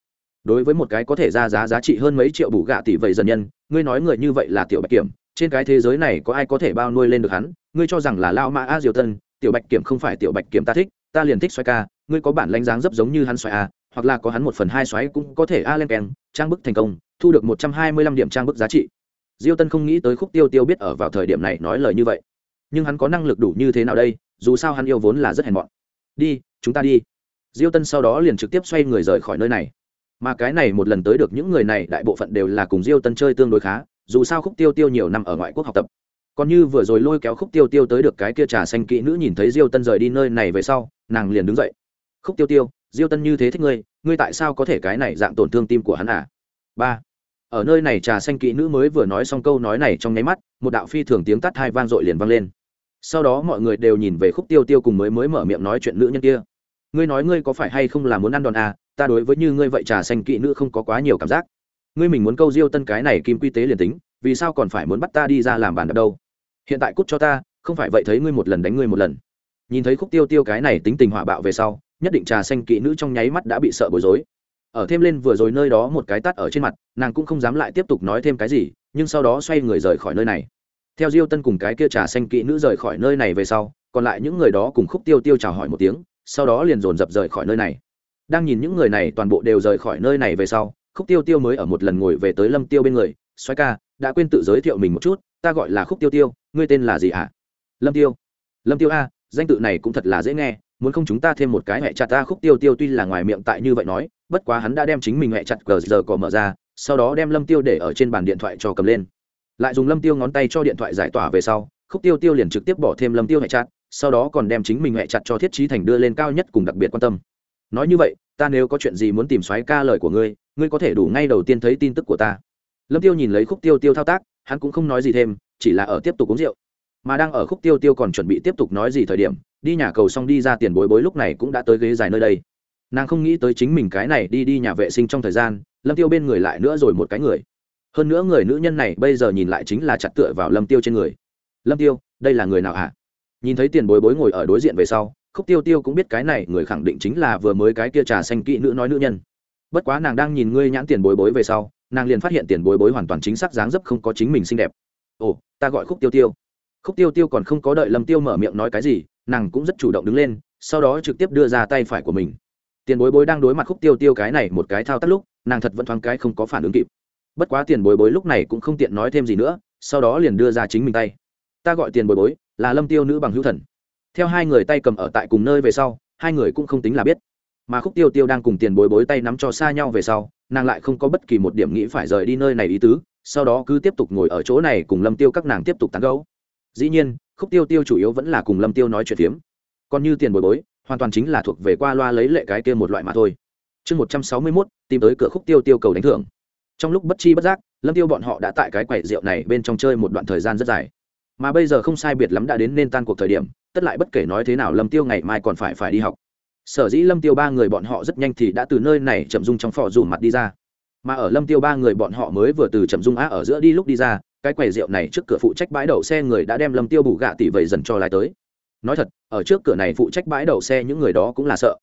Đối với một cái có thể ra giá giá trị hơn mấy triệu bù gạ tỷ vậy dần nhân, ngươi nói người như vậy là tiểu bạch kiểm, trên cái thế giới này có ai có thể bao nuôi lên được hắn? Ngươi cho rằng là lao mã a diều tân, tiểu bạch kiểm không phải tiểu bạch kiểm ta thích, ta liền thích xoay ca, ngươi có bản lãnh dáng rất giống như hắn xoay a, hoặc là có hắn một phần hai xoáy cũng có thể a len keng, trang bức thành công thu được một trăm hai mươi lăm điểm trang bức giá trị. Diêu tân không nghĩ tới khúc tiêu tiêu biết ở vào thời điểm này nói lời như vậy. Nhưng hắn có năng lực đủ như thế nào đây, dù sao hắn yêu vốn là rất hèn mọn. Đi, chúng ta đi. Diêu tân sau đó liền trực tiếp xoay người rời khỏi nơi này. Mà cái này một lần tới được những người này đại bộ phận đều là cùng diêu tân chơi tương đối khá, dù sao khúc tiêu tiêu nhiều năm ở ngoại quốc học tập. Còn như vừa rồi lôi kéo khúc tiêu tiêu tới được cái kia trà xanh kỹ nữ nhìn thấy diêu tân rời đi nơi này về sau, nàng liền đứng dậy. Khúc tiêu tiêu, diêu tân như thế thích ngươi ngươi tại sao có thể cái này dạng tổn thương tim của hắn à? Ba ở nơi này trà xanh kỹ nữ mới vừa nói xong câu nói này trong nháy mắt, một đạo phi thường tiếng tắt hai vang dội liền vang lên. Sau đó mọi người đều nhìn về khúc tiêu tiêu cùng mới mới mở miệng nói chuyện nữ nhân kia. Ngươi nói ngươi có phải hay không là muốn ăn đòn à ta đối với như ngươi vậy trà xanh kỹ nữ không có quá nhiều cảm giác. Ngươi mình muốn câu diêu tân cái này kim quy tế liền tính, vì sao còn phải muốn bắt ta đi ra làm bàn đập đâu? Hiện tại cút cho ta, không phải vậy thấy ngươi một lần đánh ngươi một lần. Nhìn thấy khúc tiêu tiêu cái này tính tình hỏa bạo về sau, nhất định trà xanh kỹ nữ trong nháy mắt đã bị sợ bối rối ở thêm lên vừa rồi nơi đó một cái tắt ở trên mặt, nàng cũng không dám lại tiếp tục nói thêm cái gì, nhưng sau đó xoay người rời khỏi nơi này. Theo diêu tân cùng cái kia trà xanh kỹ nữ rời khỏi nơi này về sau, còn lại những người đó cùng khúc tiêu tiêu chào hỏi một tiếng, sau đó liền dồn dập rời khỏi nơi này. Đang nhìn những người này toàn bộ đều rời khỏi nơi này về sau, khúc tiêu tiêu mới ở một lần ngồi về tới lâm tiêu bên người xoay ca, đã quên tự giới thiệu mình một chút, ta gọi là khúc tiêu tiêu, ngươi tên là gì à lâm tiêu. Lâm tiêu a, danh tự này cũng thật là dễ nghe, muốn không chúng ta thêm một cái hẹ chặt ta? Khúc tiêu tiêu tuy là ngoài miệng tại như vậy nói bất quá hắn đã đem chính mình hẹ chặt cờ giờ cỏ mở ra, sau đó đem lâm tiêu để ở trên bàn điện thoại cho cầm lên. Lại dùng lâm tiêu ngón tay cho điện thoại giải tỏa về sau, khúc tiêu tiêu liền trực tiếp bỏ thêm lâm tiêu hẹ chặt, sau đó còn đem chính mình hẹ chặt cho thiết trí thành đưa lên cao nhất cùng đặc biệt quan tâm. Nói như vậy, ta nếu có chuyện gì muốn tìm xoáy ca lời của ngươi ngươi có thể đủ ngay đầu tiên thấy tin tức của ta. Lâm tiêu nhìn lấy khúc tiêu tiêu thao tác, hắn cũng không nói gì thêm, chỉ là ở tiếp tục uống rượu. Mà đang ở khúc tiêu tiêu còn chuẩn bị tiếp tục nói gì thời điểm, đi nhà cầu xong đi ra tiền bối bối lúc này cũng đã tới ghế dài nơi đây nàng không nghĩ tới chính mình cái này đi đi nhà vệ sinh trong thời gian, lâm tiêu bên người lại nữa rồi một cái người. Hơn nữa người nữ nhân này bây giờ nhìn lại chính là chặt tựa vào lâm tiêu trên người. Lâm tiêu, đây là người nào hả? Nhìn thấy tiền bối bối ngồi ở đối diện về sau, khúc tiêu tiêu cũng biết cái này người khẳng định chính là vừa mới cái kia trà xanh kỹ nữ nói nữ nhân. Bất quá nàng đang nhìn ngươi nhãn tiền bối bối về sau, nàng liền phát hiện tiền bối bối hoàn toàn chính xác dáng dấp không có chính mình xinh đẹp. Ồ, ta gọi khúc tiêu tiêu. Khúc tiêu tiêu còn không có đợi lâm tiêu mở miệng nói cái gì, nàng cũng rất chủ động đứng lên, sau đó trực tiếp đưa ra tay phải của mình tiền bối bối đang đối mặt khúc tiêu tiêu cái này một cái thao tác lúc, nàng thật vẫn thoáng cái không có phản ứng kịp. Bất quá tiền bối bối lúc này cũng không tiện nói thêm gì nữa, sau đó liền đưa ra chính mình tay. Ta gọi tiền bối bối, là lâm tiêu nữ bằng hữu thần. Theo hai người tay cầm ở tại cùng nơi về sau, hai người cũng không tính là biết. Mà khúc tiêu tiêu đang cùng tiền bối bối tay nắm cho xa nhau về sau, nàng lại không có bất kỳ một điểm nghĩ phải rời đi nơi này ý tứ, sau đó cứ tiếp tục ngồi ở chỗ này cùng lâm tiêu các nàng tiếp tục tán gấu dĩ nhiên, khúc tiêu tiêu chủ yếu vẫn là cùng lâm tiêu nói chuyện phiếm. Còn như tiền bồi bối hoàn toàn chính là thuộc về qua loa lấy lệ cái kia một loại mà thôi. Chương một trăm sáu mươi mốt, tìm tới cửa khúc tiêu tiêu cầu đánh thưởng. Trong lúc bất chi bất giác, lâm tiêu bọn họ đã tại cái quầy rượu này bên trong chơi một đoạn thời gian rất dài. Mà bây giờ không sai biệt lắm đã đến nên tan cuộc thời điểm, tất lại bất kể nói thế nào lâm tiêu ngày mai còn phải phải đi học. Sở dĩ lâm tiêu ba người bọn họ rất nhanh thì đã từ nơi này chậm dung trong phò rủ mặt đi ra. Mà ở lâm tiêu ba người bọn họ mới vừa từ chậm dung á ở giữa đi lúc đi ra, cái quầy rượu này trước cửa phụ trách bãi đậu xe người đã đem lâm tiêu bù gạ tỷ vầy dần cho lái tới nói thật, ở trước cửa này phụ trách bãi đậu xe những người đó cũng là sợ.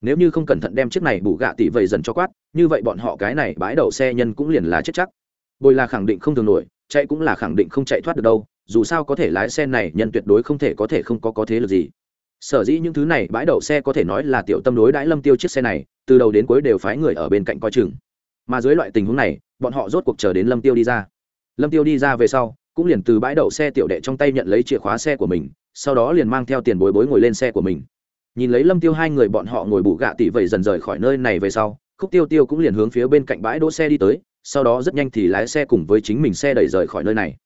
Nếu như không cẩn thận đem chiếc này bù gạ tỷ vầy dần cho quát, như vậy bọn họ cái này bãi đậu xe nhân cũng liền là chết chắc. Bồi là khẳng định không thường nổi, chạy cũng là khẳng định không chạy thoát được đâu, dù sao có thể lái xe này nhân tuyệt đối không thể có thể không có có thế lực gì. Sở dĩ những thứ này bãi đậu xe có thể nói là tiểu tâm đối đãi lâm tiêu chiếc xe này, từ đầu đến cuối đều phái người ở bên cạnh coi chừng. Mà dưới loại tình huống này, bọn họ rốt cuộc chờ đến lâm tiêu đi ra. Lâm tiêu đi ra về sau, cũng liền từ bãi đậu xe tiểu đệ trong tay nhận lấy chìa khóa xe của mình sau đó liền mang theo tiền bối bối ngồi lên xe của mình. Nhìn lấy lâm tiêu hai người bọn họ ngồi bụ gạ tỷ vậy dần rời khỏi nơi này về sau, khúc tiêu tiêu cũng liền hướng phía bên cạnh bãi đỗ xe đi tới, sau đó rất nhanh thì lái xe cùng với chính mình xe đẩy rời khỏi nơi này.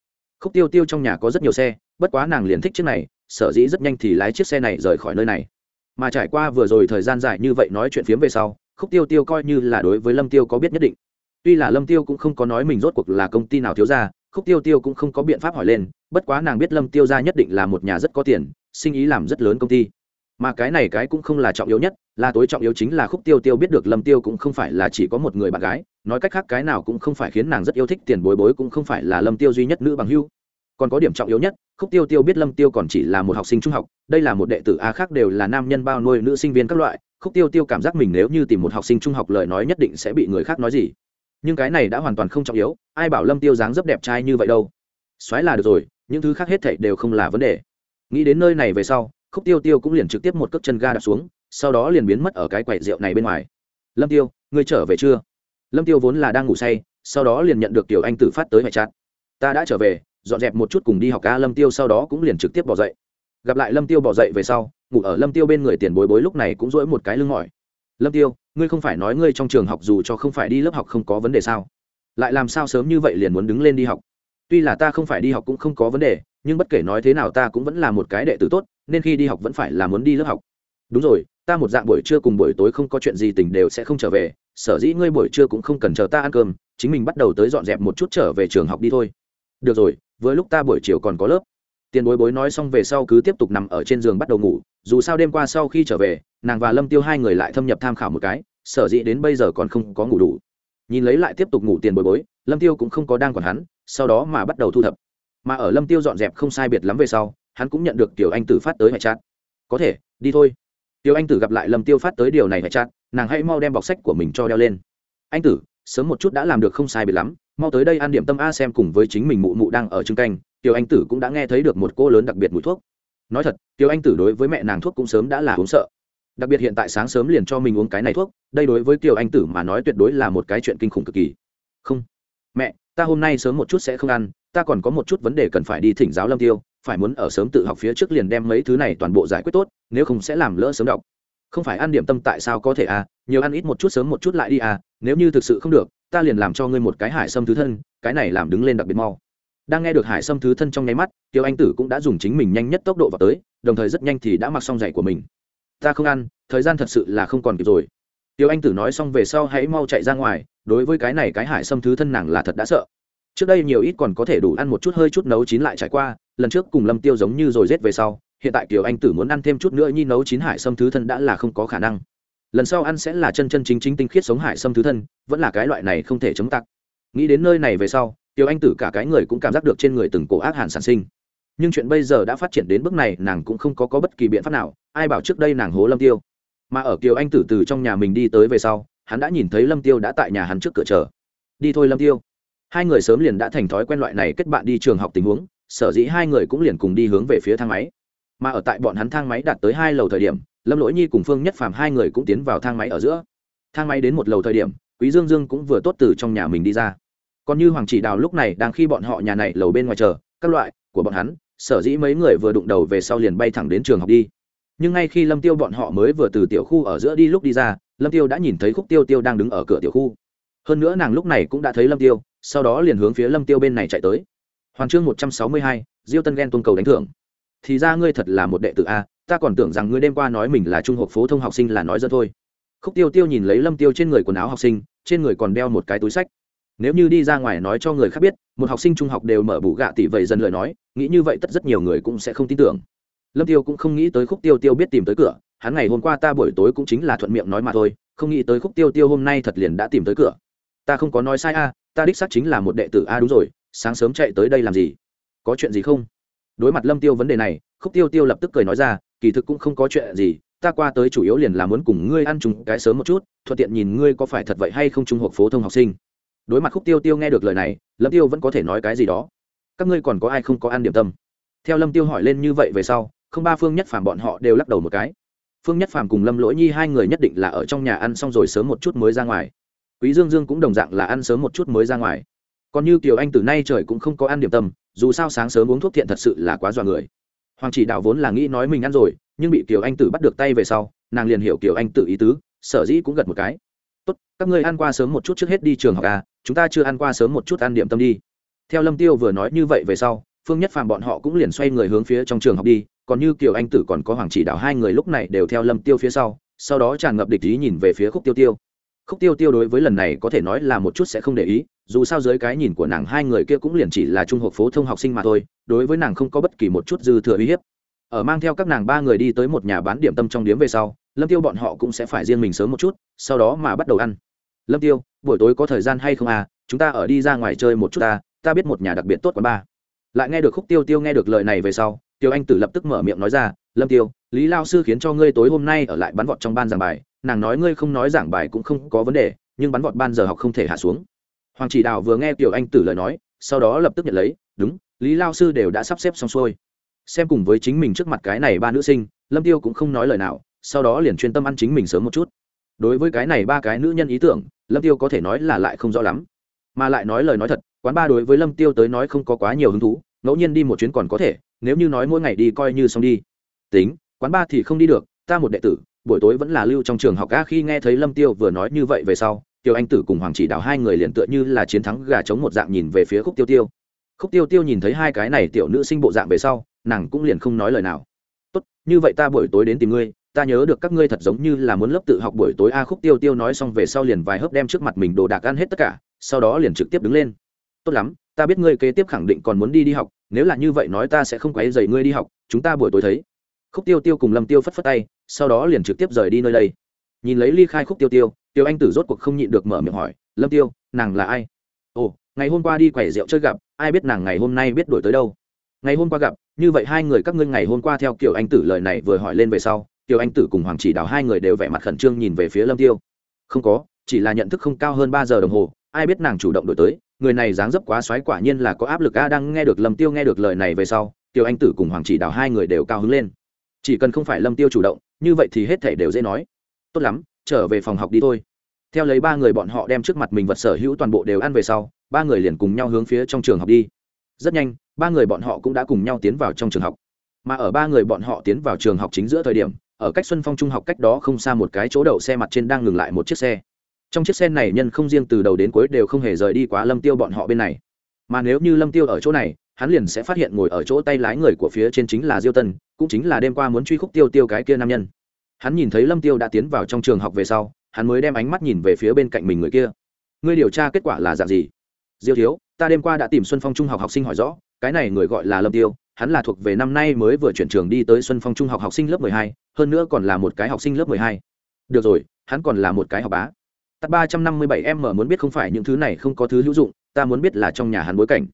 Khúc tiêu tiêu trong nhà có rất nhiều xe, bất quá nàng liền thích chiếc này, sở dĩ rất nhanh thì lái chiếc xe này rời khỏi nơi này. Mà trải qua vừa rồi thời gian dài như vậy nói chuyện phiếm về sau, khúc tiêu tiêu coi như là đối với lâm tiêu có biết nhất định. Tuy là lâm tiêu cũng không có nói mình rốt cuộc là công ty nào thiếu ra khúc tiêu tiêu cũng không có biện pháp hỏi lên, bất quá nàng biết lâm tiêu ra nhất định là một nhà rất có tiền, sinh ý làm rất lớn công ty. Mà cái này cái cũng không là trọng yếu nhất, là tối trọng yếu chính là khúc tiêu tiêu biết được lâm tiêu cũng không phải là chỉ có một người bạn gái, nói cách khác cái nào cũng không phải khiến nàng rất yêu thích tiền bối bối cũng không phải là lâm tiêu duy nhất nữ bằng hưu. Còn có điểm trọng yếu nhất, khúc tiêu tiêu biết lâm tiêu còn chỉ là một học sinh trung học, đây là một đệ tử a khác đều là nam nhân bao nuôi nữ sinh viên các loại, khúc tiêu tiêu cảm giác mình nếu như tìm một học sinh trung học lời nói nhất định sẽ bị người khác nói gì nhưng cái này đã hoàn toàn không trọng yếu, ai bảo lâm tiêu dáng dấp đẹp trai như vậy đâu. Xoáy là được rồi, những thứ khác hết thảy đều không là vấn đề. Nghĩ đến nơi này về sau, khúc tiêu tiêu cũng liền trực tiếp một cước chân ga đạp xuống, sau đó liền biến mất ở cái quầy rượu này bên ngoài. Lâm tiêu, ngươi trở về chưa? Lâm tiêu vốn là đang ngủ say, sau đó liền nhận được tiểu anh tử phát tới hệ chặt ta đã trở về, dọn dẹp một chút cùng đi học ca. Lâm tiêu sau đó cũng liền trực tiếp bỏ dậy. Gặp lại lâm tiêu bỏ dậy về sau, ngủ ở lâm tiêu bên người tiền bối bối lúc này cũng dỗi một cái lưng mỏi. Lâm tiêu ngươi không phải nói ngươi trong trường học dù cho không phải đi lớp học không có vấn đề sao? Lại làm sao sớm như vậy liền muốn đứng lên đi học? Tuy là ta không phải đi học cũng không có vấn đề, nhưng bất kể nói thế nào ta cũng vẫn là một cái đệ tử tốt, nên khi đi học vẫn phải là muốn đi lớp học. Đúng rồi, ta một dạng buổi trưa cùng buổi tối không có chuyện gì tình đều sẽ không trở về, sở dĩ ngươi buổi trưa cũng không cần chờ ta ăn cơm, chính mình bắt đầu tới dọn dẹp một chút trở về trường học đi thôi. Được rồi với lúc ta buổi chiều còn có lớp. Tiền bối bối nói xong về sau cứ tiếp tục nằm ở trên giường bắt đầu ngủ, dù sao đêm qua sau khi trở về nàng và lâm tiêu hai người lại thâm nhập tham khảo một cái, sở dĩ đến bây giờ còn không có ngủ đủ. Nhìn lấy lại tiếp tục ngủ tiền bối bối, lâm tiêu cũng không có đang còn hắn, sau đó mà bắt đầu thu thập. Mà ở lâm tiêu dọn dẹp không sai biệt lắm về sau, hắn cũng nhận được tiểu anh tử phát tới hệ chat. Có thể, đi thôi. Tiểu anh tử gặp lại lâm tiêu phát tới điều này hệ chat, nàng hãy mau đem bọc sách của mình cho đeo lên. Anh tử, sớm một chút đã làm được không sai biệt lắm, mau tới đây ăn điểm tâm a xem cùng với chính mình mụ mụ đang ở trưng canh. Tiểu anh tử cũng đã nghe thấy được một cô lớn đặc biệt mùi thuốc. Nói thật, tiểu anh tử đối với mẹ nàng thuốc cũng sớm đã là uống sợ đặc biệt hiện tại sáng sớm liền cho mình uống cái này thuốc, đây đối với kiều anh tử mà nói tuyệt đối là một cái chuyện kinh khủng cực kỳ. Không, mẹ, ta hôm nay sớm một chút sẽ không ăn, ta còn có một chút vấn đề cần phải đi thỉnh giáo lâm tiêu, phải muốn ở sớm tự học phía trước liền đem mấy thứ này toàn bộ giải quyết tốt, nếu không sẽ làm lỡ sớm đọc. Không phải ăn điểm tâm tại sao có thể à nhiều ăn ít một chút sớm một chút lại đi à nếu như thực sự không được, ta liền làm cho ngươi một cái hải sâm thứ thân, cái này làm đứng lên đặc biệt mau. Đang nghe được hải sâm thứ thân trong nháy mắt tiêu anh tử cũng đã dùng chính mình nhanh nhất tốc độ vào tới, đồng thời rất nhanh thì đã mặc xong giày của mình ta không ăn, thời gian thật sự là không còn kịp rồi. Tiêu anh tử nói xong về sau hãy mau chạy ra ngoài, đối với cái này cái hải xâm thứ thân nàng là thật đã sợ. Trước đây nhiều ít còn có thể đủ ăn một chút hơi chút nấu chín lại trải qua, lần trước cùng lâm tiêu giống như rồi rết về sau, hiện tại kiều anh tử muốn ăn thêm chút nữa nhi nấu chín hải xâm thứ thân đã là không có khả năng. Lần sau ăn sẽ là chân chân chính chính tinh khiết sống hải xâm thứ thân, vẫn là cái loại này không thể chống tặc. Nghĩ đến nơi này về sau kiều anh tử cả cái người cũng cảm giác được trên người từng cổ ác hàn sản sinh nhưng chuyện bây giờ đã phát triển đến bước này nàng cũng không có, có bất kỳ biện pháp nào. Ai bảo trước đây nàng hố lâm tiêu? Mà ở kiều anh tử từ trong nhà mình đi tới về sau hắn đã nhìn thấy lâm tiêu đã tại nhà hắn trước cửa chờ. Đi thôi lâm tiêu. Hai người sớm liền đã thành thói quen loại này kết bạn đi trường học tình huống sở dĩ hai người cũng liền cùng đi hướng về phía thang máy. Mà ở tại bọn hắn thang máy đạt tới hai lầu thời điểm lâm lỗi nhi cùng phương nhất phàm hai người cũng tiến vào thang máy ở giữa. Thang máy đến một lầu thời điểm quý dương dương cũng vừa tốt từ trong nhà mình đi ra. Còn như hoàng chỉ đào lúc này đang khi bọn họ nhà này lầu bên ngoài chờ các loại của bọn hắn sở dĩ mấy người vừa đụng đầu về sau liền bay thẳng đến trường học đi. Nhưng ngay khi lâm tiêu bọn họ mới vừa từ tiểu khu ở giữa đi lúc đi ra, lâm tiêu đã nhìn thấy khúc tiêu tiêu đang đứng ở cửa tiểu khu. Hơn nữa nàng lúc này cũng đã thấy lâm tiêu, sau đó liền hướng phía lâm tiêu bên này chạy tới. Hoàn chương một trăm sáu mươi hai, diêu tân ghen tuân cầu đánh thưởng. Thì ra ngươi thật là một đệ tử a, ta còn tưởng rằng ngươi đêm qua nói mình là trung học phổ thông học sinh là nói dân thôi. Khúc tiêu tiêu nhìn lấy lâm tiêu trên người quần áo học sinh, trên người còn đeo một cái túi sách nếu như đi ra ngoài nói cho người khác biết, một học sinh trung học đều mở bù gạ tỷ vậy dần lời nói, nghĩ như vậy tất rất nhiều người cũng sẽ không tin tưởng. Lâm tiêu cũng không nghĩ tới khúc tiêu tiêu biết tìm tới cửa, hắn ngày hôm qua ta buổi tối cũng chính là thuận miệng nói mà thôi, không nghĩ tới khúc tiêu tiêu hôm nay thật liền đã tìm tới cửa. Ta không có nói sai a, ta đích xác chính là một đệ tử a, đúng rồi, sáng sớm chạy tới đây làm gì? Có chuyện gì không? Đối mặt lâm tiêu vấn đề này, khúc tiêu tiêu lập tức cười nói ra, kỳ thực cũng không có chuyện gì, ta qua tới chủ yếu liền là muốn cùng ngươi ăn chung cái sớm một chút, thuận tiện nhìn ngươi có phải thật vậy hay không trung hộp phổ thông học sinh đối mặt khúc tiêu tiêu nghe được lời này, lâm tiêu vẫn có thể nói cái gì đó. Các ngươi còn có ai không có ăn điểm tâm? Theo lâm tiêu hỏi lên như vậy về sau, không ba phương nhất phàm bọn họ đều lắc đầu một cái. Phương nhất phàm cùng lâm lỗi nhi hai người nhất định là ở trong nhà ăn xong rồi sớm một chút mới ra ngoài. Quý dương dương cũng đồng dạng là ăn sớm một chút mới ra ngoài. Còn như kiều anh từ nay trời cũng không có ăn điểm tâm, dù sao sáng sớm uống thuốc thiện thật sự là quá dọa người. Hoàng chỉ đạo vốn là nghĩ nói mình ăn rồi, nhưng bị kiều anh tử bắt được tay về sau, nàng liền hiểu kiều anh tử ý tứ, sở dĩ cũng gật một cái tốt, các ngươi ăn qua sớm một chút trước hết đi trường học à chúng ta chưa ăn qua sớm một chút ăn điểm tâm đi. Theo lâm tiêu vừa nói như vậy về sau, phương nhất phàm bọn họ cũng liền xoay người hướng phía trong trường học đi, còn như kiều anh tử còn có hoàng chỉ đạo hai người lúc này đều theo lâm tiêu phía sau sau đó tràn ngập địch ý nhìn về phía khúc tiêu tiêu. Khúc tiêu tiêu đối với lần này có thể nói là một chút sẽ không để ý, dù sao dưới cái nhìn của nàng hai người kia cũng liền chỉ là trung học phổ thông học sinh mà thôi, đối với nàng không có bất kỳ một chút dư thừa uy hiếp. Ở mang theo các nàng ba người đi tới một nhà bán điểm tâm trong điếm về sau lâm tiêu bọn họ cũng sẽ phải riêng mình sớm một chút, sau đó mà bắt đầu ăn. Lâm tiêu, buổi tối có thời gian hay không à? Chúng ta ở đi ra ngoài chơi một chút ta ta biết một nhà đặc biệt tốt quán ba lại nghe được khúc tiêu tiêu nghe được lời này về sau, tiêu anh tử lập tức mở miệng nói ra, lâm tiêu, lý lao sư khiến cho ngươi tối hôm nay ở lại bắn vọt trong ban giảng bài. Nàng nói ngươi không nói giảng bài cũng không có vấn đề, nhưng bắn vọt ban giờ học không thể hạ xuống. Hoàng chỉ đào vừa nghe tiểu anh tử lời nói, sau đó lập tức nhận lấy, đúng, lý lao sư đều đã sắp xếp xong xuôi. Xem cùng với chính mình trước mặt cái này ba nữ sinh, lâm tiêu cũng không nói lời nào sau đó liền chuyên tâm ăn chính mình sớm một chút. Đối với cái này ba cái nữ nhân ý tưởng, lâm tiêu có thể nói là lại không rõ lắm. Mà lại nói lời nói thật, quán ba đối với lâm tiêu tới nói không có quá nhiều hứng thú, ngẫu nhiên đi một chuyến còn có thể, nếu như nói mỗi ngày đi coi như xong đi. Tính, quán ba thì không đi được, ta một đệ tử, buổi tối vẫn là lưu trong trường học ga khi nghe thấy lâm tiêu vừa nói như vậy về sau, tiêu anh tử cùng hoàng chỉ đạo hai người liền tựa như là chiến thắng gà chống một dạng nhìn về phía khúc tiêu tiêu. Khúc tiêu tiêu nhìn thấy hai cái này tiểu nữ sinh bộ dạng về sau, nàng cũng liền không nói lời nào. Tốt, như vậy ta buổi tối đến tìm ngươi ta nhớ được các ngươi thật giống như là muốn lớp tự học buổi tối a khúc tiêu tiêu nói xong về sau liền vài hớp đem trước mặt mình đồ đạc ăn hết tất cả, sau đó liền trực tiếp đứng lên. Tốt lắm, ta biết ngươi kế tiếp khẳng định còn muốn đi đi học, nếu là như vậy nói ta sẽ không quấy dày ngươi đi học, chúng ta buổi tối thấy. Khúc tiêu tiêu cùng lâm tiêu phất phất tay, sau đó liền trực tiếp rời đi nơi đây. Nhìn lấy ly khai khúc tiêu tiêu tiêu anh tử rốt cuộc không nhịn được mở miệng hỏi, lâm tiêu, nàng là ai? Ồ, ngày hôm qua đi quẩy rượu chơi gặp, ai biết nàng ngày hôm nay biết đổi tới đâu? Ngày hôm qua gặp, như vậy hai người các ngươi ngày hôm qua theo kiểu anh tử lời này vừa hỏi lên về sau tiêu anh tử cùng hoàng chỉ đào hai người đều vẻ mặt khẩn trương nhìn về phía lâm tiêu. Không có, chỉ là nhận thức không cao hơn ba giờ đồng hồ, ai biết nàng chủ động đổi tới, người này dáng dấp quá xoáy quả nhiên là có áp lực a, đang nghe được lâm tiêu nghe được lời này về sau tiêu anh tử cùng hoàng chỉ đào hai người đều cao hứng lên. Chỉ cần không phải lâm tiêu chủ động, như vậy thì hết thể đều dễ nói. Tốt lắm, trở về phòng học đi thôi. Theo lấy ba người bọn họ đem trước mặt mình vật sở hữu toàn bộ đều ăn về sau, ba người liền cùng nhau hướng phía trong trường học đi. Rất nhanh, ba người bọn họ cũng đã cùng nhau tiến vào trong trường học. Mà ở ba người bọn họ tiến vào trường học chính giữa thời điểm ở cách xuân phong trung học cách đó không xa một cái chỗ đậu xe mặt trên đang ngừng lại một chiếc xe. Trong chiếc xe này nhân không riêng từ đầu đến cuối đều không hề rời đi quá lâm tiêu bọn họ bên này. Mà nếu như lâm tiêu ở chỗ này, hắn liền sẽ phát hiện ngồi ở chỗ tay lái người của phía trên chính là diêu tân, cũng chính là đêm qua muốn truy khúc tiêu tiêu cái kia nam nhân. Hắn nhìn thấy lâm tiêu đã tiến vào trong trường học về sau, hắn mới đem ánh mắt nhìn về phía bên cạnh mình người kia. Ngươi điều tra kết quả là dạng gì? Diêu thiếu, ta đêm qua đã tìm xuân phong trung học học sinh hỏi rõ, cái này người gọi là lâm tiêu hắn là thuộc về năm nay mới vừa chuyển trường đi tới xuân phong trung học học sinh lớp mười hai, hơn nữa còn là một cái học sinh lớp mười hai. Được rồi, hắn còn là một cái học bá. Tắt ba trăm năm mươi bảy em mở muốn biết không phải những thứ này không có thứ hữu dụng, ta muốn biết là trong nhà hắn bối cảnh.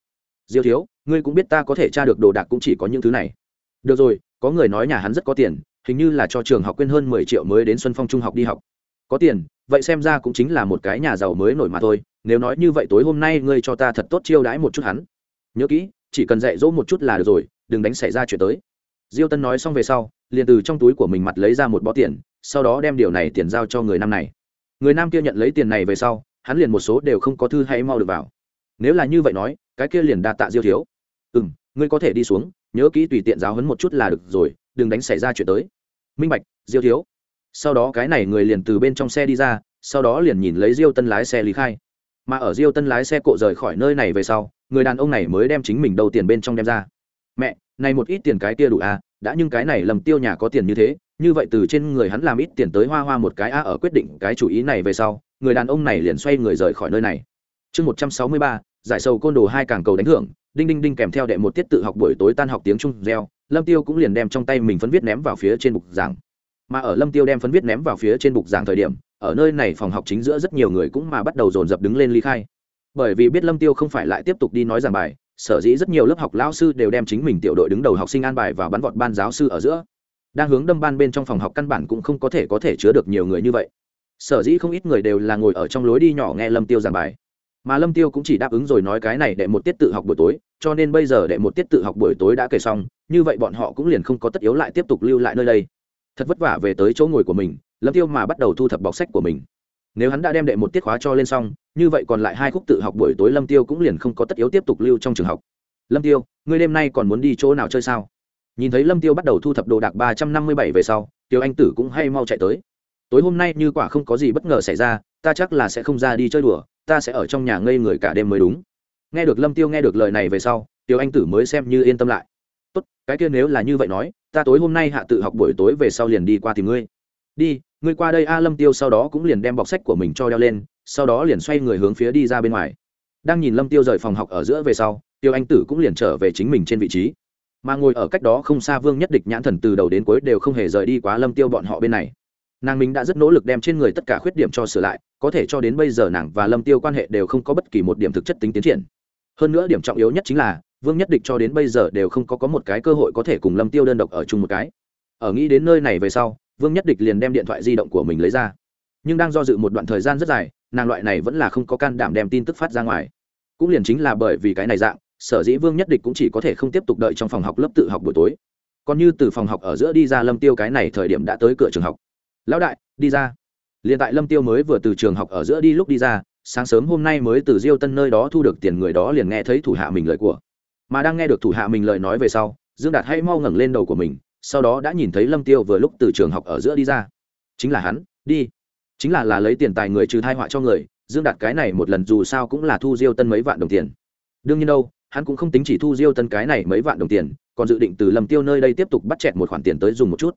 Diêu thiếu, ngươi cũng biết ta có thể tra được đồ đạc cũng chỉ có những thứ này. Được rồi, có người nói nhà hắn rất có tiền, hình như là cho trường học quên hơn mười triệu mới đến xuân phong trung học đi học. Có tiền, vậy xem ra cũng chính là một cái nhà giàu mới nổi mà thôi, nếu nói như vậy tối hôm nay ngươi cho ta thật tốt chiêu đãi một chút hắn. Nhớ kỹ, chỉ cần dạy dỗ một chút là được rồi đừng đánh xảy ra chuyện tới. Diêu tân nói xong về sau, liền từ trong túi của mình mặt lấy ra một bó tiền, sau đó đem điều này tiền giao cho người nam này. Người nam kia nhận lấy tiền này về sau, hắn liền một số đều không có thư hay mau được vào. Nếu là như vậy nói, cái kia liền đa tạ diêu thiếu. Ừ m ngươi có thể đi xuống, nhớ kỹ tùy tiện giáo hấn một chút là được rồi, đừng đánh xảy ra chuyện tới. Minh bạch, diêu thiếu. Sau đó cái này người liền từ bên trong xe đi ra, sau đó liền nhìn lấy diêu tân lái xe lý khai. Mà ở diêu tân lái xe cộ rời khỏi nơi này về sau, người đàn ông này mới đem chính mình đầu tiền bên trong đem ra mẹ, này một ít tiền cái kia đủ à đã nhưng cái này lầm tiêu nhà có tiền như thế, như vậy từ trên người hắn làm ít tiền tới hoa hoa một cái a ở quyết định cái chủ ý này về sau, người đàn ông này liền xoay người rời khỏi nơi này. Chương một trăm sáu mươi ba, giải sầu côn đồ hai càng cầu đánh thưởng, đinh đinh đinh kèm theo đệ một tiết tự học buổi tối tan học tiếng trung reo, lâm tiêu cũng liền đem trong tay mình phấn viết ném vào phía trên bục giảng. Mà ở lâm tiêu đem phấn viết ném vào phía trên bục giảng thời điểm, ở nơi này phòng học chính giữa rất nhiều người cũng mà bắt đầu dồn dập đứng lên ly khai. Bởi vì biết lâm tiêu không phải lại tiếp tục đi nói giảng bài sở dĩ rất nhiều lớp học lão sư đều đem chính mình tiểu đội đứng đầu học sinh an bài và bắn vọt ban giáo sư ở giữa. Đang hướng đâm ban bên trong phòng học căn bản cũng không có thể có thể chứa được nhiều người như vậy. Sở dĩ không ít người đều là ngồi ở trong lối đi nhỏ nghe lâm tiêu giảng bài. Mà lâm tiêu cũng chỉ đáp ứng rồi nói cái này để một tiết tự học buổi tối, cho nên bây giờ để một tiết tự học buổi tối đã kể xong, như vậy bọn họ cũng liền không có tất yếu lại tiếp tục lưu lại nơi đây. Thật vất vả về tới chỗ ngồi của mình, lâm tiêu mà bắt đầu thu thập bọc sách của mình nếu hắn đã đem đệ một tiết khóa cho lên xong, như vậy còn lại hai khúc tự học buổi tối lâm tiêu cũng liền không có tất yếu tiếp tục lưu trong trường học. Lâm tiêu, ngươi đêm nay còn muốn đi chỗ nào chơi sao? Nhìn thấy lâm tiêu bắt đầu thu thập đồ đạc ba trăm năm mươi bảy về sau, tiêu anh tử cũng hay mau chạy tới. Tối hôm nay như quả không có gì bất ngờ xảy ra, ta chắc là sẽ không ra đi chơi đùa, ta sẽ ở trong nhà ngây người cả đêm mới đúng. Nghe được lâm tiêu nghe được lời này về sau, tiêu anh tử mới xem như yên tâm lại. Tốt, cái kia nếu là như vậy nói, ta tối hôm nay hạ tự học buổi tối về sau liền đi qua tìm ngươi. Đi ngươi qua đây a lâm tiêu sau đó cũng liền đem bọc sách của mình cho đeo lên, sau đó liền xoay người hướng phía đi ra bên ngoài. Đang nhìn lâm tiêu rời phòng học ở giữa về sau, tiêu anh tử cũng liền trở về chính mình trên vị trí. Mà ngồi ở cách đó không xa vương nhất địch nhãn thần từ đầu đến cuối đều không hề rời đi quá lâm tiêu bọn họ bên này. Nàng mình đã rất nỗ lực đem trên người tất cả khuyết điểm cho sửa lại, có thể cho đến bây giờ nàng và lâm tiêu quan hệ đều không có bất kỳ một điểm thực chất tính tiến triển. Hơn nữa điểm trọng yếu nhất chính là, vương nhất địch cho đến bây giờ đều không có có một cái cơ hội có thể cùng lâm tiêu đơn độc ở chung một cái. Ở nghĩ đến nơi này về sau vương nhất địch liền đem điện thoại di động của mình lấy ra. Nhưng đang do dự một đoạn thời gian rất dài, nàng loại này vẫn là không có can đảm đem tin tức phát ra ngoài. Cũng liền chính là bởi vì cái này dạng, sở dĩ vương nhất địch cũng chỉ có thể không tiếp tục đợi trong phòng học lớp tự học buổi tối. Còn như từ phòng học ở giữa đi ra lâm tiêu cái này thời điểm đã tới cửa trường học. Lão đại, đi ra. Liền tại lâm tiêu mới vừa từ trường học ở giữa đi lúc đi ra, sáng sớm hôm nay mới từ diêu tân nơi đó thu được tiền người đó liền nghe thấy thủ hạ mình lời của. Mà đang nghe được thủ hạ mình lời nói về sau, dương đạt hay mau ngẩng lên đầu của mình sau đó đã nhìn thấy lâm tiêu vừa lúc từ trường học ở giữa đi ra. Chính là hắn, đi. Chính là là lấy tiền tài người trừ thai họa cho người, dương đạt cái này một lần dù sao cũng là thu diêu tân mấy vạn đồng tiền. Đương nhiên đâu, hắn cũng không tính chỉ thu diêu tân cái này mấy vạn đồng tiền, còn dự định từ lâm tiêu nơi đây tiếp tục bắt chẹt một khoản tiền tới dùng một chút.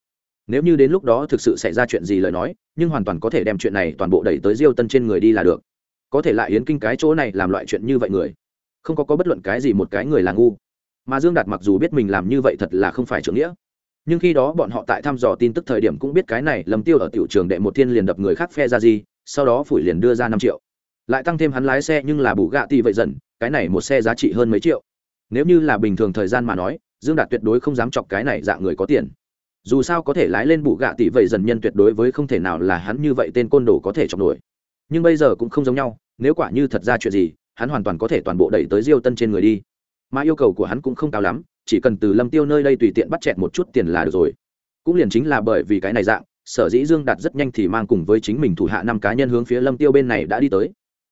Nếu như đến lúc đó thực sự xảy ra chuyện gì lời nói, nhưng hoàn toàn có thể đem chuyện này toàn bộ đẩy tới diêu tân trên người đi là được. Có thể lại yến kinh cái chỗ này làm loại chuyện như vậy người. Không có có bất luận cái gì một cái người là ngu. Mà dương đạt mặc dù biết mình làm như vậy thật là không phải trưởng nghĩa nhưng khi đó bọn họ tại thăm dò tin tức thời điểm cũng biết cái này lâm tiêu ở tiểu trường đệ một thiên liền đập người khác phe ra gì, sau đó phủi liền đưa ra năm triệu. Lại tăng thêm hắn lái xe nhưng là bù gạ tỷ vậy dần, cái này một xe giá trị hơn mấy triệu. Nếu như là bình thường thời gian mà nói, dương đạt tuyệt đối không dám chọc cái này dạng người có tiền. Dù sao có thể lái lên bù gạ tỷ vậy dần nhân tuyệt đối với không thể nào là hắn như vậy tên côn đồ có thể chọc nổi. Nhưng bây giờ cũng không giống nhau, nếu quả như thật ra chuyện gì, hắn hoàn toàn có thể toàn bộ đẩy tới diêu tân trên người đi mà yêu cầu của hắn cũng không cao lắm, chỉ cần từ lâm tiêu nơi đây tùy tiện bắt chẹt một chút tiền là được rồi. Cũng liền chính là bởi vì cái này dạng, sở dĩ dương đạt rất nhanh thì mang cùng với chính mình thủ hạ năm cá nhân hướng phía lâm tiêu bên này đã đi tới.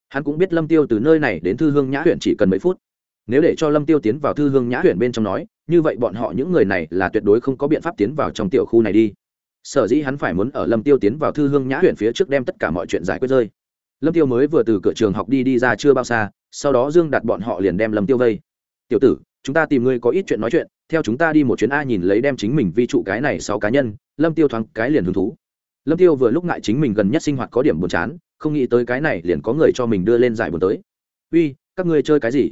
Hắn cũng biết lâm tiêu từ nơi này đến thư hương nhã huyện chỉ cần mấy phút. Nếu để cho lâm tiêu tiến vào thư hương nhã huyện bên trong nói, như vậy bọn họ những người này là tuyệt đối không có biện pháp tiến vào trong tiểu khu này đi. Sở dĩ hắn phải muốn ở lâm tiêu tiến vào thư hương nhã huyện phía trước đem tất cả mọi chuyện giải quyết rơi. Lâm tiêu mới vừa từ cửa trường học đi đi ra chưa bao xa, sau đó dương đặt bọn họ liền đem lâm tiêu vây tiểu tử, chúng ta tìm ngươi có ít chuyện nói chuyện, theo chúng ta đi một chuyến a nhìn lấy đem chính mình vi trụ cái này sau cá nhân, lâm tiêu thoáng cái liền hứng thú. Lâm tiêu vừa lúc ngại chính mình gần nhất sinh hoạt có điểm buồn chán, không nghĩ tới cái này liền có người cho mình đưa lên giải buồn tới. Uy, các ngươi chơi cái gì?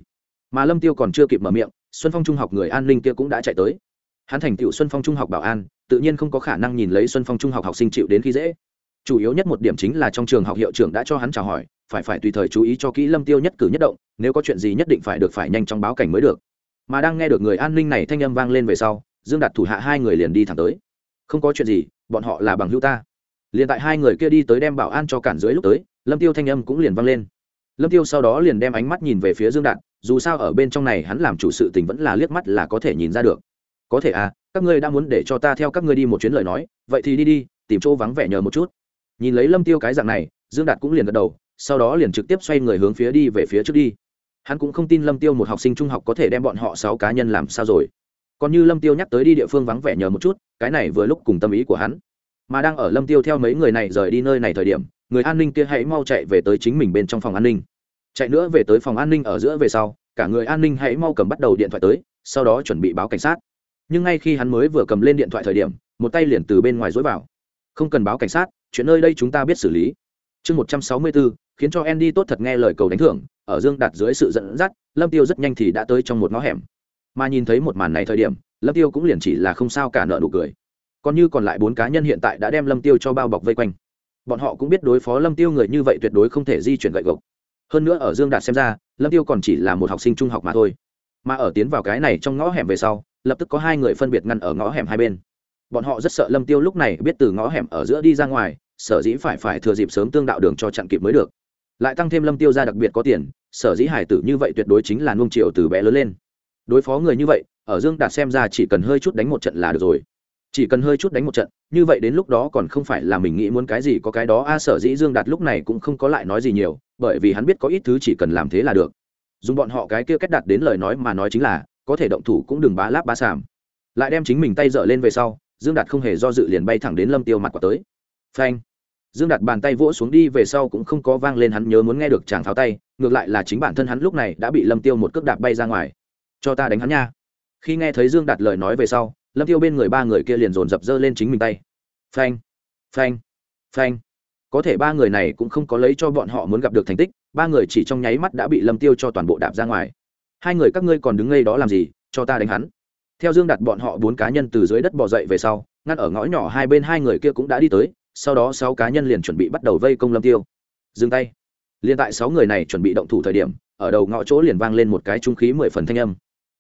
Mà lâm tiêu còn chưa kịp mở miệng, xuân phong trung học người an ninh kia cũng đã chạy tới. Hắn thành tựu xuân phong trung học bảo an, tự nhiên không có khả năng nhìn lấy xuân phong trung học học sinh chịu đến khi dễ. Chủ yếu nhất một điểm chính là trong trường học hiệu trưởng đã cho hắn chào hỏi phải phải tùy thời chú ý cho kỹ lâm tiêu nhất cử nhất động, nếu có chuyện gì nhất định phải được phải nhanh trong báo cảnh mới được. Mà đang nghe được người an ninh này thanh âm vang lên về sau, dương đặt thủ hạ hai người liền đi thẳng tới. Không có chuyện gì, bọn họ là bằng hữu ta. Liền tại hai người kia đi tới đem bảo an cho cản dưới lúc tới, lâm tiêu thanh âm cũng liền vang lên. Lâm tiêu sau đó liền đem ánh mắt nhìn về phía dương đạt, dù sao ở bên trong này hắn làm chủ sự tình vẫn là liếc mắt là có thể nhìn ra được. Có thể à các ngươi đã muốn để cho ta theo các ngươi đi một chuyến lời nói, vậy thì đi đi, tìm chỗ vắng vẻ nhờ một chút. Nhìn lấy lâm tiêu cái dạng này, dương đạt cũng liền gật đầu sau đó liền trực tiếp xoay người hướng phía đi về phía trước đi. Hắn cũng không tin lâm tiêu một học sinh trung học có thể đem bọn họ sáu cá nhân làm sao rồi. Còn như lâm tiêu nhắc tới đi địa phương vắng vẻ nhờ một chút, cái này vừa lúc cùng tâm ý của hắn. Mà đang ở lâm tiêu theo mấy người này rời đi nơi này thời điểm, người an ninh kia hãy mau chạy về tới chính mình bên trong phòng an ninh. Chạy nữa về tới phòng an ninh ở giữa về sau, cả người an ninh hãy mau cầm bắt đầu điện thoại tới, sau đó chuẩn bị báo cảnh sát. Nhưng ngay khi hắn mới vừa cầm lên điện thoại thời điểm, một tay liền từ bên ngoài dối vào. Không cần báo cảnh sát, chuyện nơi đây chúng ta biết xử lý. Chương một trăm sáu mươi bốn khiến cho andy tốt thật nghe lời cầu đánh thưởng, ở dương Đạt dưới sự dẫn dắt, lâm tiêu rất nhanh thì đã tới trong một ngõ hẻm. Mà nhìn thấy một màn này thời điểm, lâm tiêu cũng liền chỉ là không sao cả nợ nụ cười. Còn như còn lại bốn cá nhân hiện tại đã đem lâm tiêu cho bao bọc vây quanh. Bọn họ cũng biết đối phó lâm tiêu người như vậy tuyệt đối không thể di chuyển gậy gộc. Hơn nữa ở dương đạt xem ra, lâm tiêu còn chỉ là một học sinh trung học mà thôi. Mà ở tiến vào cái này trong ngõ hẻm về sau, lập tức có hai người phân biệt ngăn ở ngõ hẻm hai bên. Bọn họ rất sợ lâm tiêu lúc này biết từ ngõ hẻm ở giữa đi ra ngoài, sở dĩ phải phải thừa dịp sớm tương đạo đường cho chặn kịp mới được lại tăng thêm lâm tiêu ra đặc biệt có tiền, sở dĩ hải tử như vậy tuyệt đối chính là nung triệu từ bé lớn lên. Đối phó người như vậy, ở dương đạt xem ra chỉ cần hơi chút đánh một trận là được rồi. Chỉ cần hơi chút đánh một trận, như vậy đến lúc đó còn không phải là mình nghĩ muốn cái gì có cái đó, a, sở dĩ dương đạt lúc này cũng không có lại nói gì nhiều, bởi vì hắn biết có ít thứ chỉ cần làm thế là được. Dùng bọn họ cái kia cách đạt đến lời nói mà nói chính là, có thể động thủ cũng đừng bá láp bá sàm. Lại đem chính mình tay dở lên về sau, dương đạt không hề do dự liền bay thẳng đến lâm tiêu mặt quả tới. Phanh dương đạt bàn tay vỗ xuống đi về sau cũng không có vang lên hắn nhớ muốn nghe được chàng tháo tay, ngược lại là chính bản thân hắn lúc này đã bị lâm tiêu một cước đạp bay ra ngoài. Cho ta đánh hắn nha. Khi nghe thấy dương đạt lời nói về sau, lâm tiêu bên người ba người kia liền dồn dập dơ lên chính mình tay. Phanh phanh phanh. Có thể ba người này cũng không có lấy cho bọn họ muốn gặp được thành tích, ba người chỉ trong nháy mắt đã bị lâm tiêu cho toàn bộ đạp ra ngoài. Hai người các ngươi còn đứng ngây đó làm gì, cho ta đánh hắn. Theo dương đặt bọn họ bốn cá nhân từ dưới đất bỏ dậy về sau, ngăn ở ngõ nhỏ hai bên hai người kia cũng đã đi tới sau đó sáu cá nhân liền chuẩn bị bắt đầu vây công lâm tiêu dừng tay liền tại sáu người này chuẩn bị động thủ thời điểm ở đầu ngõ chỗ liền vang lên một cái trung khí mười phần thanh âm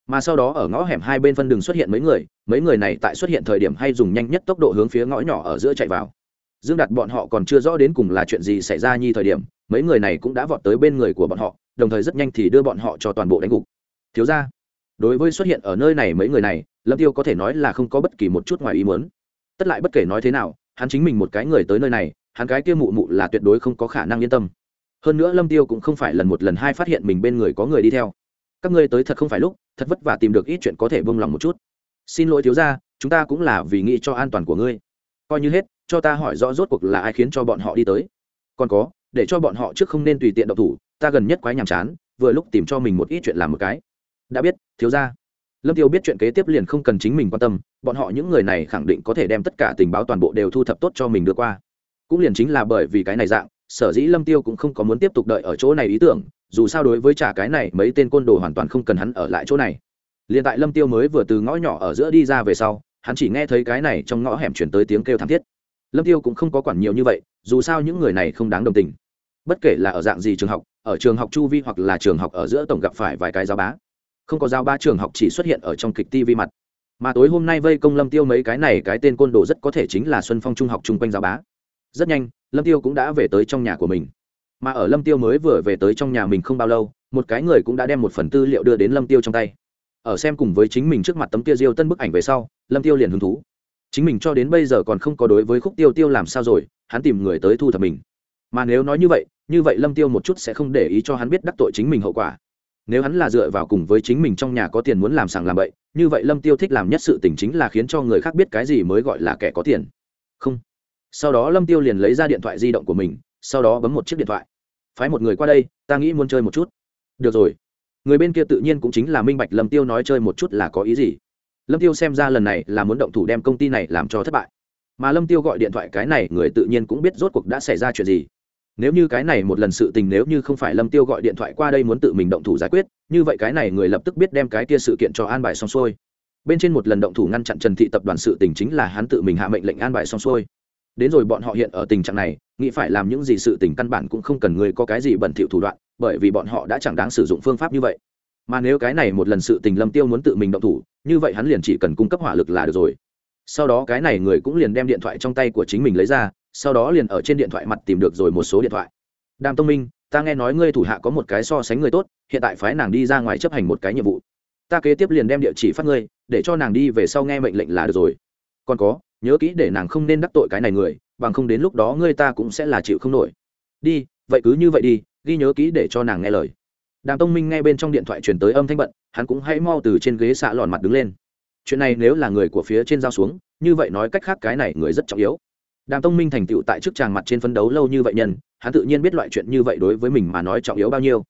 mà sau đó ở ngõ hẻm hai bên phân đường xuất hiện mấy người mấy người này tại xuất hiện thời điểm hay dùng nhanh nhất tốc độ hướng phía ngõ nhỏ ở giữa chạy vào dương đặt bọn họ còn chưa rõ đến cùng là chuyện gì xảy ra nhi thời điểm mấy người này cũng đã vọt tới bên người của bọn họ đồng thời rất nhanh thì đưa bọn họ cho toàn bộ đánh gục thiếu ra đối với xuất hiện ở nơi này mấy người này lâm tiêu có thể nói là không có bất kỳ một chút ngoài ý muốn tất lại bất kể nói thế nào hắn chính mình một cái người tới nơi này, hắn cái kia mụ mụ là tuyệt đối không có khả năng yên tâm. Hơn nữa lâm tiêu cũng không phải lần một lần hai phát hiện mình bên người có người đi theo. Các ngươi tới thật không phải lúc, thật vất vả tìm được ít chuyện có thể bông lòng một chút. Xin lỗi thiếu gia, chúng ta cũng là vì nghĩ cho an toàn của ngươi. Coi như hết, cho ta hỏi rõ rốt cuộc là ai khiến cho bọn họ đi tới. Còn có, để cho bọn họ trước không nên tùy tiện độc thủ, ta gần nhất quái nhàm chán, vừa lúc tìm cho mình một ít chuyện làm một cái. Đã biết, thiếu gia. Lâm tiêu biết chuyện kế tiếp liền không cần chính mình quan tâm bọn họ những người này khẳng định có thể đem tất cả tình báo toàn bộ đều thu thập tốt cho mình đưa qua. Cũng liền chính là bởi vì cái này dạng, sở dĩ lâm tiêu cũng không có muốn tiếp tục đợi ở chỗ này ý tưởng, dù sao đối với trả cái này, mấy tên côn đồ hoàn toàn không cần hắn ở lại chỗ này. Liền tại lâm tiêu mới vừa từ ngõ nhỏ ở giữa đi ra về sau, hắn chỉ nghe thấy cái này trong ngõ hẻm chuyển tới tiếng kêu thảm thiết. Lâm tiêu cũng không có quản nhiều như vậy, dù sao những người này không đáng đồng tình. Bất kể là ở dạng gì trường học, ở trường học chu vi hoặc là trường học ở giữa tổng gặp phải vài cái giáo bá. Không có giáo ba trường học chỉ xuất hiện ở trong kịch tv mặt mà tối hôm nay vây công lâm tiêu mấy cái này, cái tên côn đồ rất có thể chính là xuân phong trung học chung quanh giáo bá. Rất nhanh, lâm tiêu cũng đã về tới trong nhà của mình. Mà ở lâm tiêu mới vừa về tới trong nhà mình không bao lâu, một cái người cũng đã đem một phần tư liệu đưa đến lâm tiêu trong tay. Ở xem cùng với chính mình trước mặt tấm tiêu diêu tân bức ảnh về sau, lâm tiêu liền hứng thú. Chính mình cho đến bây giờ còn không có đối với khúc tiêu tiêu làm sao rồi, hắn tìm người tới thu thập mình. Mà nếu nói như vậy như vậy lâm tiêu một chút sẽ không để ý cho hắn biết đắc tội chính mình hậu quả nếu hắn là dựa vào cùng với chính mình trong nhà có tiền muốn làm sàng làm bậy, như vậy lâm tiêu thích làm nhất sự tình chính là khiến cho người khác biết cái gì mới gọi là kẻ có tiền. Không. Sau đó lâm tiêu liền lấy ra điện thoại di động của mình, sau đó bấm một chiếc điện thoại. Phái một người qua đây, ta nghĩ muốn chơi một chút. Được rồi. Người bên kia tự nhiên cũng chính là minh bạch lâm tiêu nói chơi một chút là có ý gì. Lâm tiêu xem ra lần này là muốn động thủ đem công ty này làm cho thất bại. Mà lâm tiêu gọi điện thoại cái này, người tự nhiên cũng biết rốt cuộc đã xảy ra chuyện gì nếu như cái này một lần sự tình nếu như không phải lâm tiêu gọi điện thoại qua đây muốn tự mình động thủ giải quyết, như vậy cái này người lập tức biết đem cái kia sự kiện cho an bài xong xuôi. Bên trên một lần động thủ ngăn chặn trần thị tập đoàn sự tình chính là hắn tự mình hạ mệnh lệnh an bài xong xuôi. Đến rồi bọn họ hiện ở tình trạng này, nghĩ phải làm những gì sự tình căn bản cũng không cần người có cái gì bẩn thỉu thủ đoạn, bởi vì bọn họ đã chẳng đáng sử dụng phương pháp như vậy. Mà nếu cái này một lần sự tình lâm tiêu muốn tự mình động thủ, như vậy hắn liền chỉ cần cung cấp hỏa lực là được rồi. Sau đó cái này người cũng liền đem điện thoại trong tay của chính mình lấy ra sau đó liền ở trên điện thoại mặt tìm được rồi một số điện thoại. Đàm tông minh, ta nghe nói ngươi thủ hạ có một cái so sánh người tốt, hiện tại phái nàng đi ra ngoài chấp hành một cái nhiệm vụ. Ta kế tiếp liền đem địa chỉ phát ngươi, để cho nàng đi về sau nghe mệnh lệnh là được rồi. Còn có, nhớ kỹ để nàng không nên đắc tội cái này người, bằng không đến lúc đó ngươi ta cũng sẽ là chịu không nổi. Đi, vậy cứ như vậy đi, ghi nhớ kỹ để cho nàng nghe lời. Đàm tông minh nghe bên trong điện thoại truyền tới âm thanh bận, hắn cũng hãy mau từ trên ghế xạ lòn mặt đứng lên. Chuyện này nếu là người của phía trên giao xuống, như vậy nói cách khác cái này người rất trọng yếu đàm tông minh thành tựu tại chức tràng mặt trên phấn đấu lâu như vậy nhân, hắn tự nhiên biết loại chuyện như vậy đối với mình mà nói trọng yếu bao nhiêu.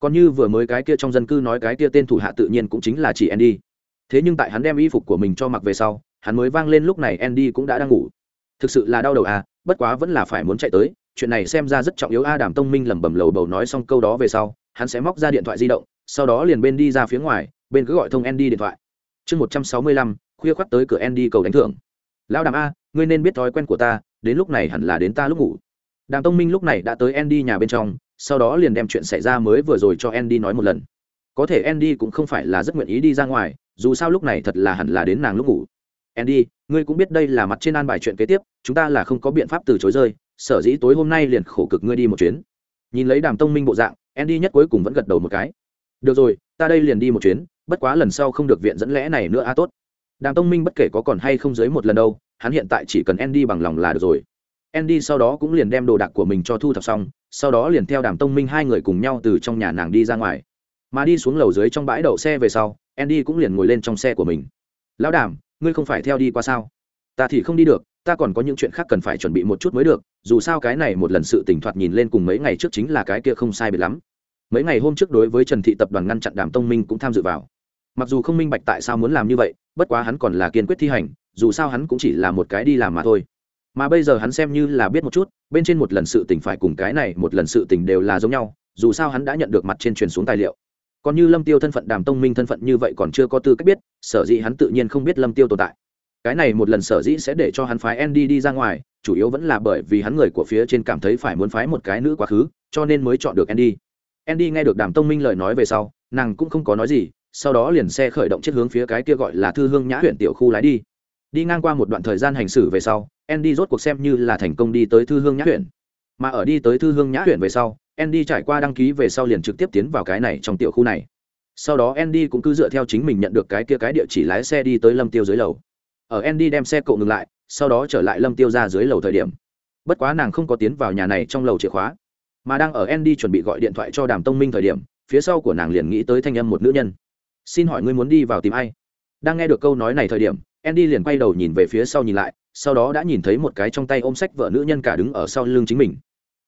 Còn như vừa mới cái kia trong dân cư nói cái kia tên thủ hạ tự nhiên cũng chính là chỉ andy. Thế nhưng tại hắn đem y phục của mình cho mặc về sau, hắn mới vang lên lúc này andy cũng đã đang ngủ. Thực sự là đau đầu à bất quá vẫn là phải muốn chạy tới, chuyện này xem ra rất trọng yếu a, đàm tông minh lẩm bẩm lầu bầu nói xong câu đó về sau, hắn sẽ móc ra điện thoại di động, sau đó liền bên đi ra phía ngoài, bên cứ gọi thông andy điện thoại. Chương một trăm sáu mươi lăm, khuya khoắt tới cửa andy cầu đánh thưởng. Lão đàm a ngươi nên biết thói quen của ta, đến lúc này hẳn là đến ta lúc ngủ. Đàm tông minh lúc này đã tới andy nhà bên trong, sau đó liền đem chuyện xảy ra mới vừa rồi cho andy nói một lần. Có thể andy cũng không phải là rất nguyện ý đi ra ngoài, dù sao lúc này thật là hẳn là đến nàng lúc ngủ. Andy, ngươi cũng biết đây là mặt trên an bài chuyện kế tiếp, chúng ta là không có biện pháp từ chối rơi, sở dĩ tối hôm nay liền khổ cực ngươi đi một chuyến. Nhìn lấy đàm tông minh bộ dạng, andy nhất cuối cùng vẫn gật đầu một cái. Được rồi, ta đây liền đi một chuyến, bất quá lần sau không được viện dẫn lẽ này nữa a tốt. Đàm tông minh bất kể có còn hay không dưới một lần đâu hắn hiện tại chỉ cần andy bằng lòng là được rồi. Andy sau đó cũng liền đem đồ đạc của mình cho thu thập xong, sau đó liền theo đàm tông minh hai người cùng nhau từ trong nhà nàng đi ra ngoài. Mà đi xuống lầu dưới trong bãi đậu xe về sau, andy cũng liền ngồi lên trong xe của mình. Lão đàm, ngươi không phải theo đi qua sao? Ta thì không đi được, ta còn có những chuyện khác cần phải chuẩn bị một chút mới được, dù sao cái này một lần sự tình thoạt nhìn lên cùng mấy ngày trước chính là cái kia không sai biệt lắm. Mấy ngày hôm trước đối với trần thị tập đoàn ngăn chặn đàm tông minh cũng tham dự vào. Mặc dù không minh bạch tại sao muốn làm như vậy, bất quá hắn còn là kiên quyết thi hành dù sao hắn cũng chỉ là một cái đi làm mà thôi. Mà bây giờ hắn xem như là biết một chút, bên trên một lần sự tình phải cùng cái này một lần sự tình đều là giống nhau, dù sao hắn đã nhận được mặt trên truyền xuống tài liệu. Còn như lâm tiêu thân phận, đàm tông minh thân phận như vậy còn chưa có tư cách biết, sở dĩ hắn tự nhiên không biết lâm tiêu tồn tại. Cái này một lần sở dĩ sẽ để cho hắn phái andy đi ra ngoài, chủ yếu vẫn là bởi vì hắn người của phía trên cảm thấy phải muốn phái một cái nữ quá khứ, cho nên mới chọn được andy. Andy nghe được đàm tông minh lời nói về sau, nàng cũng không có nói gì, sau đó liền xe khởi động chiếc hướng phía cái kia gọi là thư hương nhã huyện tiểu khu lái đi đi ngang qua một đoạn thời gian hành xử về sau, andy rốt cuộc xem như là thành công đi tới thư hương nhã huyện. Mà ở đi tới thư hương nhã huyện về sau, andy trải qua đăng ký về sau liền trực tiếp tiến vào cái này trong tiểu khu này. Sau đó andy cũng cứ dựa theo chính mình nhận được cái kia cái địa chỉ lái xe đi tới lâm tiêu dưới lầu. Ở andy đem xe cộ ngừng lại, sau đó trở lại lâm tiêu ra dưới lầu thời điểm. Bất quá nàng không có tiến vào nhà này trong lầu chìa khóa, mà đang ở andy chuẩn bị gọi điện thoại cho đàm tông minh thời điểm, phía sau của nàng liền nghĩ tới thanh âm một nữ nhân. Xin hỏi ngươi muốn đi vào tìm ai? Đang nghe được câu nói này thời điểm andy liền quay đầu nhìn về phía sau nhìn lại, sau đó đã nhìn thấy một cái trong tay ôm sách vợ nữ nhân cả đứng ở sau lưng chính mình.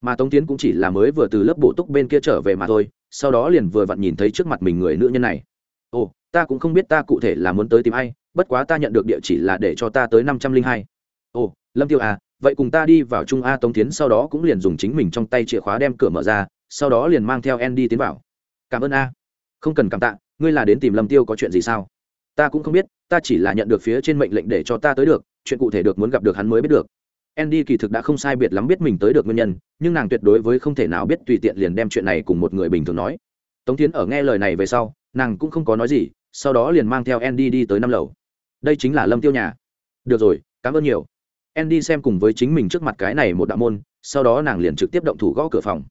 Mà tống tiến cũng chỉ là mới vừa từ lớp bổ túc bên kia trở về mà thôi, sau đó liền vừa vặn nhìn thấy trước mặt mình người nữ nhân này. Ồ, ta cũng không biết ta cụ thể là muốn tới tìm ai, bất quá ta nhận được địa chỉ là để cho ta tới năm trăm linh hai. Ồ, lâm tiêu à vậy cùng ta đi vào trung a tống tiến sau đó cũng liền dùng chính mình trong tay chìa khóa đem cửa mở ra, sau đó liền mang theo andy tiến vào. Cảm ơn a. Không cần cảm tạ, ngươi là đến tìm lâm tiêu có chuyện gì sao? Ta cũng không biết, ta chỉ là nhận được phía trên mệnh lệnh để cho ta tới được, chuyện cụ thể được muốn gặp được hắn mới biết được. Andy kỳ thực đã không sai biệt lắm biết mình tới được nguyên nhân, nhưng nàng tuyệt đối với không thể nào biết tùy tiện liền đem chuyện này cùng một người bình thường nói. Tống tiến ở nghe lời này về sau, nàng cũng không có nói gì, sau đó liền mang theo andy đi tới năm lầu. Đây chính là lâm tiêu nhà. Được rồi, cảm ơn nhiều. Andy xem cùng với chính mình trước mặt cái này một đạo môn, sau đó nàng liền trực tiếp động thủ gõ cửa phòng.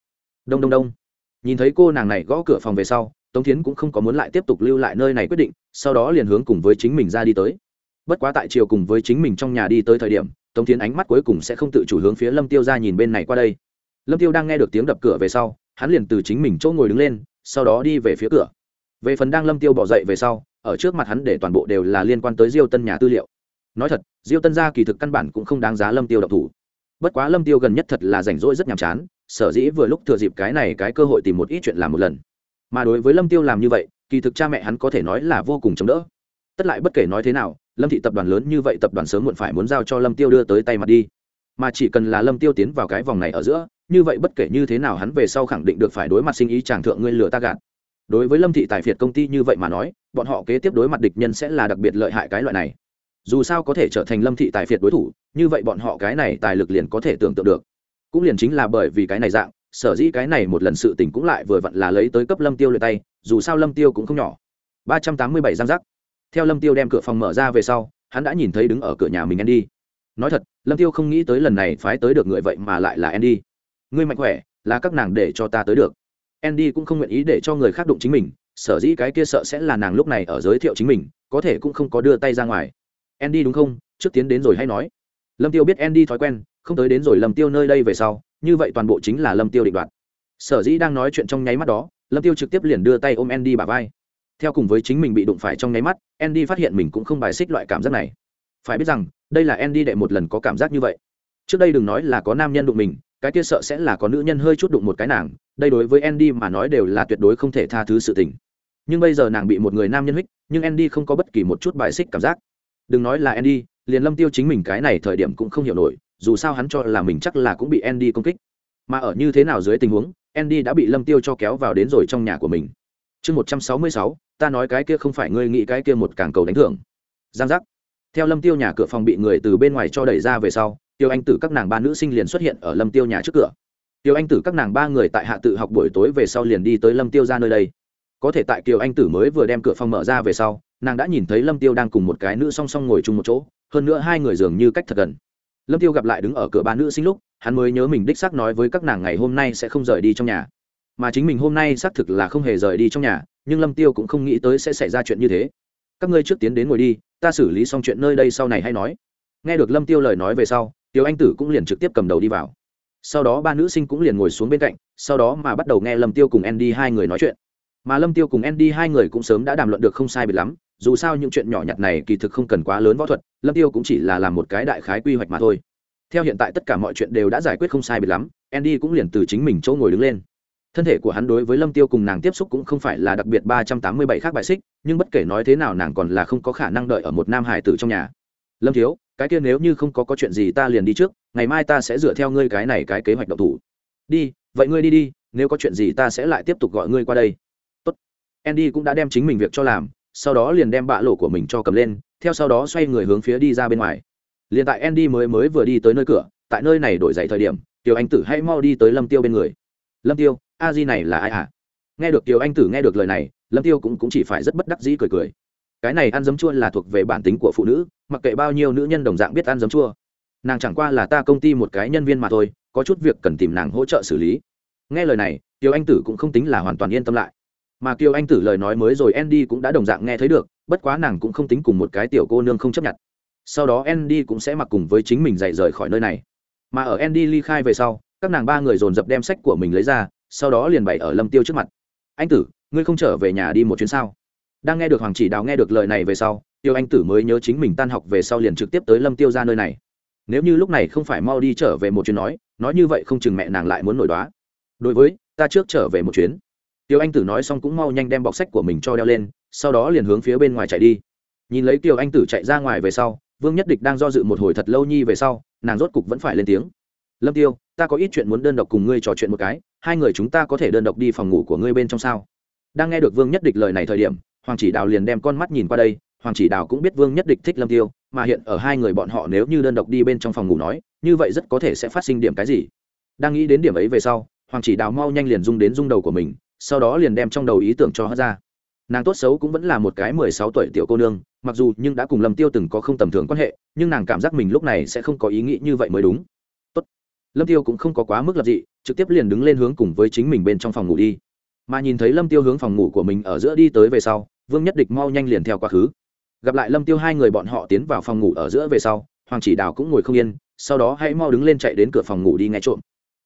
Đông đông đông. Nhìn thấy cô nàng này gõ cửa phòng về sau tống Thiến cũng không có muốn lại tiếp tục lưu lại nơi này quyết định, sau đó liền hướng cùng với chính mình ra đi tới. Bất quá tại chiều cùng với chính mình trong nhà đi tới thời điểm, tống Thiến ánh mắt cuối cùng sẽ không tự chủ hướng phía lâm tiêu ra nhìn bên này qua đây. Lâm tiêu đang nghe được tiếng đập cửa về sau, hắn liền từ chính mình chỗ ngồi đứng lên, sau đó đi về phía cửa. Về phần đang lâm tiêu bỏ dậy về sau, ở trước mặt hắn để toàn bộ đều là liên quan tới diêu tân nhà tư liệu. Nói thật, diêu tân gia kỳ thực căn bản cũng không đáng giá lâm tiêu độc thủ. Bất quá lâm tiêu gần nhất thật là rảnh rỗi rất nhàm chán, sở dĩ vừa lúc thừa dịp cái này cái cơ hội tìm một ít chuyện làm một lần mà đối với lâm tiêu làm như vậy, kỳ thực cha mẹ hắn có thể nói là vô cùng chống đỡ. Tất lại bất kể nói thế nào, lâm thị tập đoàn lớn như vậy tập đoàn sớm muộn phải muốn giao cho lâm tiêu đưa tới tay mặt đi. Mà chỉ cần là lâm tiêu tiến vào cái vòng này ở giữa, như vậy bất kể như thế nào hắn về sau khẳng định được phải đối mặt sinh ý chàng thượng ngươi lừa ta gạt. Đối với lâm thị tài phiệt công ty như vậy mà nói, bọn họ kế tiếp đối mặt địch nhân sẽ là đặc biệt lợi hại cái loại này. Dù sao có thể trở thành lâm thị tài phiệt đối thủ, như vậy bọn họ cái này tài lực liền có thể tưởng tượng được. Cũng liền chính là bởi vì cái này dạng sở dĩ cái này một lần sự tình cũng lại vừa vặn là lấy tới cấp lâm tiêu luyện tay, dù sao lâm tiêu cũng không nhỏ. ba trăm tám mươi bảy giang giác. Theo lâm tiêu đem cửa phòng mở ra về sau, hắn đã nhìn thấy đứng ở cửa nhà mình andy. Nói thật, lâm tiêu không nghĩ tới lần này phái tới được người vậy mà lại là andy. Ngươi mạnh khỏe, là các nàng để cho ta tới được. Andy cũng không nguyện ý để cho người khác đụng chính mình, sở dĩ cái kia sợ sẽ là nàng lúc này ở giới thiệu chính mình, có thể cũng không có đưa tay ra ngoài. Andy đúng không? Trước tiến đến rồi hay nói. Lâm tiêu biết andy thói quen không tới đến rồi lâm tiêu nơi đây về sau, như vậy toàn bộ chính là lâm tiêu định đoạt. Sở dĩ đang nói chuyện trong nháy mắt đó, lâm tiêu trực tiếp liền đưa tay ôm andy bà vai. Theo cùng với chính mình bị đụng phải trong nháy mắt, andy phát hiện mình cũng không bài xích loại cảm giác này. Phải biết rằng, đây là andy đệ một lần có cảm giác như vậy. Trước đây đừng nói là có nam nhân đụng mình, cái kia sợ sẽ là có nữ nhân hơi chút đụng một cái nàng, đây đối với andy mà nói đều là tuyệt đối không thể tha thứ sự tình. Nhưng bây giờ nàng bị một người nam nhân hích nhưng andy không có bất kỳ một chút bài xích cảm giác. Đừng nói là andy, liền lâm tiêu chính mình cái này thời điểm cũng không hiểu nổi dù sao hắn cho là mình chắc là cũng bị andy công kích. Mà ở như thế nào dưới tình huống, andy đã bị lâm tiêu cho kéo vào đến rồi trong nhà của mình. Chương một trăm sáu mươi sáu, ta nói cái kia không phải ngươi nghĩ cái kia một càng cầu đánh thưởng. Giang giác. Theo lâm tiêu nhà cửa phòng bị người từ bên ngoài cho đẩy ra về sau, tiêu anh tử các nàng ba nữ sinh liền xuất hiện ở lâm tiêu nhà trước cửa. Tiêu anh tử các nàng ba người tại hạ tự học buổi tối về sau liền đi tới lâm tiêu ra nơi đây. Có thể tại kiều anh tử mới vừa đem cửa phòng mở ra về sau, nàng đã nhìn thấy lâm tiêu đang cùng một cái nữ song song ngồi chung một chỗ, hơn nữa hai người dường như cách thật gần lâm tiêu gặp lại đứng ở cửa ba nữ sinh lúc, hắn mới nhớ mình đích xác nói với các nàng ngày hôm nay sẽ không rời đi trong nhà. Mà chính mình hôm nay xác thực là không hề rời đi trong nhà, nhưng lâm tiêu cũng không nghĩ tới sẽ xảy ra chuyện như thế. Các ngươi trước tiến đến ngồi đi, ta xử lý xong chuyện nơi đây sau này hay nói. Nghe được lâm tiêu lời nói về sau tiêu anh tử cũng liền trực tiếp cầm đầu đi vào. Sau đó ba nữ sinh cũng liền ngồi xuống bên cạnh, sau đó mà bắt đầu nghe lâm tiêu cùng andy hai người nói chuyện. Mà lâm tiêu cùng andy hai người cũng sớm đã đàm luận được không sai biệt lắm dù sao những chuyện nhỏ nhặt này kỳ thực không cần quá lớn võ thuật, lâm tiêu cũng chỉ là làm một cái đại khái quy hoạch mà thôi. Theo hiện tại tất cả mọi chuyện đều đã giải quyết không sai biệt lắm, andy cũng liền từ chính mình chỗ ngồi đứng lên. Thân thể của hắn đối với lâm tiêu cùng nàng tiếp xúc cũng không phải là đặc biệt ba trăm tám mươi bảy khác bại xích, nhưng bất kể nói thế nào nàng còn là không có khả năng đợi ở một nam hải tử trong nhà. Lâm thiếu, cái kia nếu như không có có chuyện gì ta liền đi trước, ngày mai ta sẽ dựa theo ngươi cái này cái kế hoạch độc thủ. Đi, vậy ngươi đi đi, nếu có chuyện gì ta sẽ lại tiếp tục gọi ngươi qua đây. Tốt. andy cũng đã đem chính mình việc cho làm sau đó liền đem bạ lộ của mình cho cầm lên theo sau đó xoay người hướng phía đi ra bên ngoài. Liền tại andy mới mới vừa đi tới nơi cửa tại nơi này đổi dậy thời điểm tiểu anh tử hãy mau đi tới lâm tiêu bên người. Lâm tiêu a di này là ai à? nghe được tiểu anh tử nghe được lời này lâm tiêu cũng, cũng chỉ phải rất bất đắc dĩ cười cười. Cái này ăn dấm chua là thuộc về bản tính của phụ nữ mặc kệ bao nhiêu nữ nhân đồng dạng biết ăn dấm chua. Nàng chẳng qua là ta công ty một cái nhân viên mà thôi có chút việc cần tìm nàng hỗ trợ xử lý. Nghe lời này tiểu anh tử cũng không tính là hoàn toàn yên tâm lại mà kiều anh tử lời nói mới rồi andy cũng đã đồng dạng nghe thấy được, bất quá nàng cũng không tính cùng một cái tiểu cô nương không chấp nhận. Sau đó andy cũng sẽ mặc cùng với chính mình dậy rời khỏi nơi này. Mà ở andy ly khai về sau, các nàng ba người dồn dập đem sách của mình lấy ra, sau đó liền bày ở lâm tiêu trước mặt. Anh tử, ngươi không trở về nhà đi một chuyến sao? Đang nghe được hoàng chỉ đào nghe được lời này về sau, tiêu anh tử mới nhớ chính mình tan học về sau liền trực tiếp tới lâm tiêu ra nơi này. Nếu như lúc này không phải mau đi trở về một chuyến nói nói như vậy không chừng mẹ nàng lại muốn nổi đoá. Đối với, ta trước trở về một chuyến tiêu anh tử nói xong cũng mau nhanh đem bọc sách của mình cho đeo lên, sau đó liền hướng phía bên ngoài chạy đi. Nhìn lấy tiêu anh tử chạy ra ngoài về sau, vương nhất địch đang do dự một hồi thật lâu nhi về sau, nàng rốt cục vẫn phải lên tiếng. Lâm tiêu, ta có ít chuyện muốn đơn độc cùng ngươi trò chuyện một cái, hai người chúng ta có thể đơn độc đi phòng ngủ của ngươi bên trong sao? Đang nghe được vương nhất địch lời này thời điểm, hoàng chỉ đào liền đem con mắt nhìn qua đây, hoàng chỉ đào cũng biết vương nhất địch thích lâm tiêu, mà hiện ở hai người bọn họ nếu như đơn độc đi bên trong phòng ngủ nói, như vậy rất có thể sẽ phát sinh điểm cái gì. Đang nghĩ đến điểm ấy về sau, hoàng chỉ đào mau nhanh liền rung đến rung đầu của mình sau đó liền đem trong đầu ý tưởng cho hất ra. Nàng tốt xấu cũng vẫn là một cái mười sáu tuổi tiểu cô nương, mặc dù nhưng đã cùng lâm tiêu từng có không tầm thường quan hệ, nhưng nàng cảm giác mình lúc này sẽ không có ý nghĩ như vậy mới đúng. Tốt. lâm tiêu cũng không có quá mức lập dị, trực tiếp liền đứng lên hướng cùng với chính mình bên trong phòng ngủ đi. Mà nhìn thấy lâm tiêu hướng phòng ngủ của mình ở giữa đi tới về sau, vương nhất địch mau nhanh liền theo quá khứ. Gặp lại lâm tiêu hai người bọn họ tiến vào phòng ngủ ở giữa về sau, hoàng chỉ đào cũng ngồi không yên, sau đó hãy mau đứng lên chạy đến cửa phòng ngủ đi nghe trộm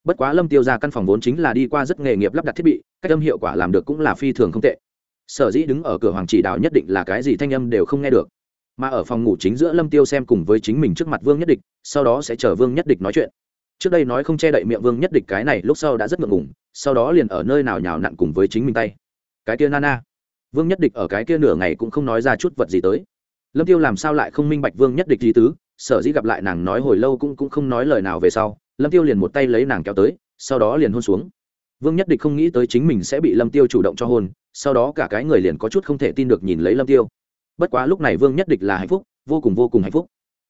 bất quá lâm tiêu ra căn phòng vốn chính là đi qua rất nghề nghiệp lắp đặt thiết bị, cách âm hiệu quả làm được cũng là phi thường không tệ. Sở dĩ đứng ở cửa hoàng chỉ đạo nhất định là cái gì thanh âm đều không nghe được. Mà ở phòng ngủ chính giữa lâm tiêu xem cùng với chính mình trước mặt vương nhất địch, sau đó sẽ chờ vương nhất địch nói chuyện. Trước đây nói không che đậy miệng vương nhất địch cái này, lúc sau đã rất ngượng ngùng, sau đó liền ở nơi nào nhào nặn cùng với chính mình tay. Cái kia nana. Vương nhất địch ở cái kia nửa ngày cũng không nói ra chút vật gì tới. Lâm tiêu làm sao lại không minh bạch vương nhất địch gì tứ, sở dĩ gặp lại nàng nói hồi lâu cũng cũng không nói lời nào về sau lâm tiêu liền một tay lấy nàng kéo tới, sau đó liền hôn xuống. Vương nhất địch không nghĩ tới chính mình sẽ bị lâm tiêu chủ động cho hôn, sau đó cả cái người liền có chút không thể tin được nhìn lấy lâm tiêu. Bất quá lúc này vương nhất địch là hạnh phúc, vô cùng vô cùng hạnh phúc.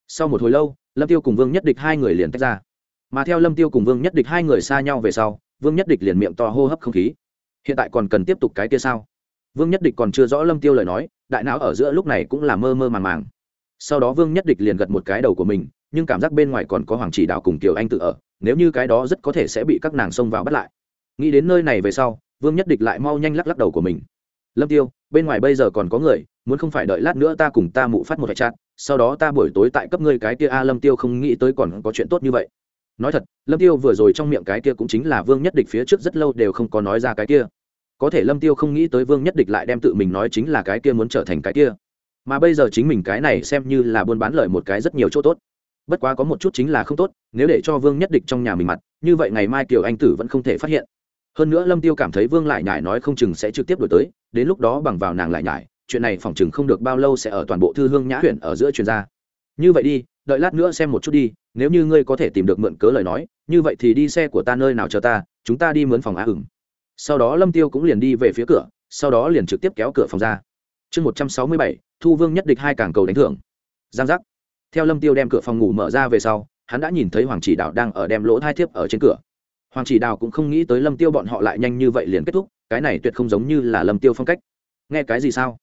Sau một hồi lâu, lâm tiêu cùng vương nhất địch hai người liền tách ra. Mà theo lâm tiêu cùng vương nhất địch hai người xa nhau về sau, vương nhất địch liền miệng to hô hấp không khí. Hiện tại còn cần tiếp tục cái kia sao? Vương nhất địch còn chưa rõ lâm tiêu lời nói, đại não ở giữa lúc này cũng là mơ mơ màng màng. Sau đó vương nhất địch liền gật một cái đầu của mình nhưng cảm giác bên ngoài còn có hoàng chỉ đạo cùng kiều anh tự ở, nếu như cái đó rất có thể sẽ bị các nàng xông vào bắt lại. Nghĩ đến nơi này về sau, vương nhất địch lại mau nhanh lắc lắc đầu của mình. Lâm tiêu, bên ngoài bây giờ còn có người, muốn không phải đợi lát nữa ta cùng ta mụ phát một vạch chặt sau đó ta buổi tối tại cấp ngươi cái kia a, lâm tiêu không nghĩ tới còn có chuyện tốt như vậy. Nói thật, lâm tiêu vừa rồi trong miệng cái kia cũng chính là vương nhất địch phía trước rất lâu đều không có nói ra cái kia. Có thể lâm tiêu không nghĩ tới vương nhất địch lại đem tự mình nói chính là cái kia muốn trở thành cái kia. Mà bây giờ chính mình cái này xem như là buôn bán lợi một cái rất nhiều chỗ tốt bất quá có một chút chính là không tốt, nếu để cho vương nhất địch trong nhà mình mặt, như vậy ngày mai kiều anh tử vẫn không thể phát hiện. Hơn nữa lâm tiêu cảm thấy vương lại nhải nói không chừng sẽ trực tiếp đổi tới, đến lúc đó bằng vào nàng lại nhải, chuyện này phỏng chừng không được bao lâu sẽ ở toàn bộ thư hương nhã huyện ở giữa chuyên gia. Như vậy đi, đợi lát nữa xem một chút đi, nếu như ngươi có thể tìm được mượn cớ lời nói, như vậy thì đi xe của ta nơi nào chờ ta, chúng ta đi mướn phòng á hửng sau đó lâm tiêu cũng liền đi về phía cửa, sau đó liền trực tiếp kéo cửa phòng ra. Chương một trăm sáu mươi bảy, thu vương nhất địch hai càng cầu đánh thưởng. Giang giác theo lâm tiêu đem cửa phòng ngủ mở ra về sau, hắn đã nhìn thấy hoàng chỉ đạo đang ở đem lỗ thai thiếp ở trên cửa. Hoàng chỉ đào cũng không nghĩ tới lâm tiêu bọn họ lại nhanh như vậy liền kết thúc, cái này tuyệt không giống như là lâm tiêu phong cách. Nghe cái gì sao?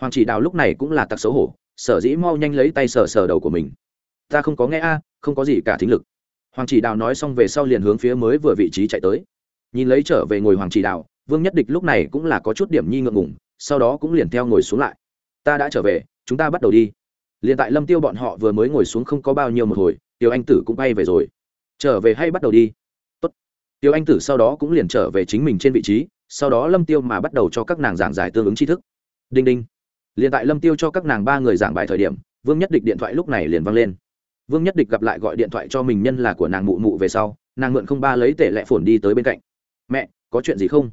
Hoàng chỉ đào lúc này cũng là tặc xấu hổ, sở dĩ mau nhanh lấy tay sờ sờ đầu của mình. Ta không có nghe a, không có gì cả thính lực. Hoàng chỉ đào nói xong về sau liền hướng phía mới vừa vị trí chạy tới. Nhìn lấy trở về ngồi hoàng chỉ đào, vương nhất địch lúc này cũng là có chút điểm nhi ngượng ngùng, sau đó cũng liền theo ngồi xuống lại. Ta đã trở về, chúng ta bắt đầu đi liền tại lâm tiêu bọn họ vừa mới ngồi xuống không có bao nhiêu một hồi, tiêu anh tử cũng bay về rồi. Trở về hay bắt đầu đi? Tốt. tiêu anh tử sau đó cũng liền trở về chính mình trên vị trí, sau đó lâm tiêu mà bắt đầu cho các nàng giảng giải tương ứng tri thức. Đinh đinh. Liền tại lâm tiêu cho các nàng ba người giảng bài thời điểm, vương nhất địch điện thoại lúc này liền văng lên. Vương nhất địch gặp lại gọi điện thoại cho mình nhân là của nàng mụ mụ về sau, nàng mượn không ba lấy tệ lệ phồn đi tới bên cạnh. Mẹ, có chuyện gì không?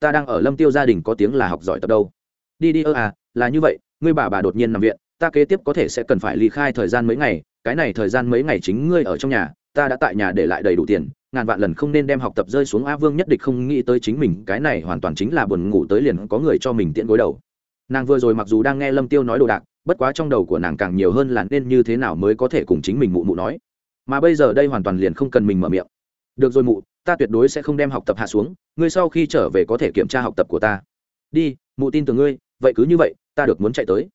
Ta đang ở lâm tiêu gia đình có tiếng là học giỏi tập đâu. Đi đi ơ à là như vậy, ngươi bà bà đột nhiên nằm viện ta kế tiếp có thể sẽ cần phải ly khai thời gian mấy ngày, cái này thời gian mấy ngày chính ngươi ở trong nhà, ta đã tại nhà để lại đầy đủ tiền, ngàn vạn lần không nên đem học tập rơi xuống a vương nhất định không nghĩ tới chính mình, cái này hoàn toàn chính là buồn ngủ tới liền có người cho mình tiện gối đầu. Nàng vừa rồi mặc dù đang nghe lâm tiêu nói đồ đạc, bất quá trong đầu của nàng càng nhiều hơn là nên như thế nào mới có thể cùng chính mình mụ mụ nói. Mà bây giờ đây hoàn toàn liền không cần mình mở miệng. Được rồi mụ, ta tuyệt đối sẽ không đem học tập hạ xuống, ngươi sau khi trở về có thể kiểm tra học tập của ta. Đi, mụ tin từ ngươi, vậy cứ như vậy, ta được muốn chạy tới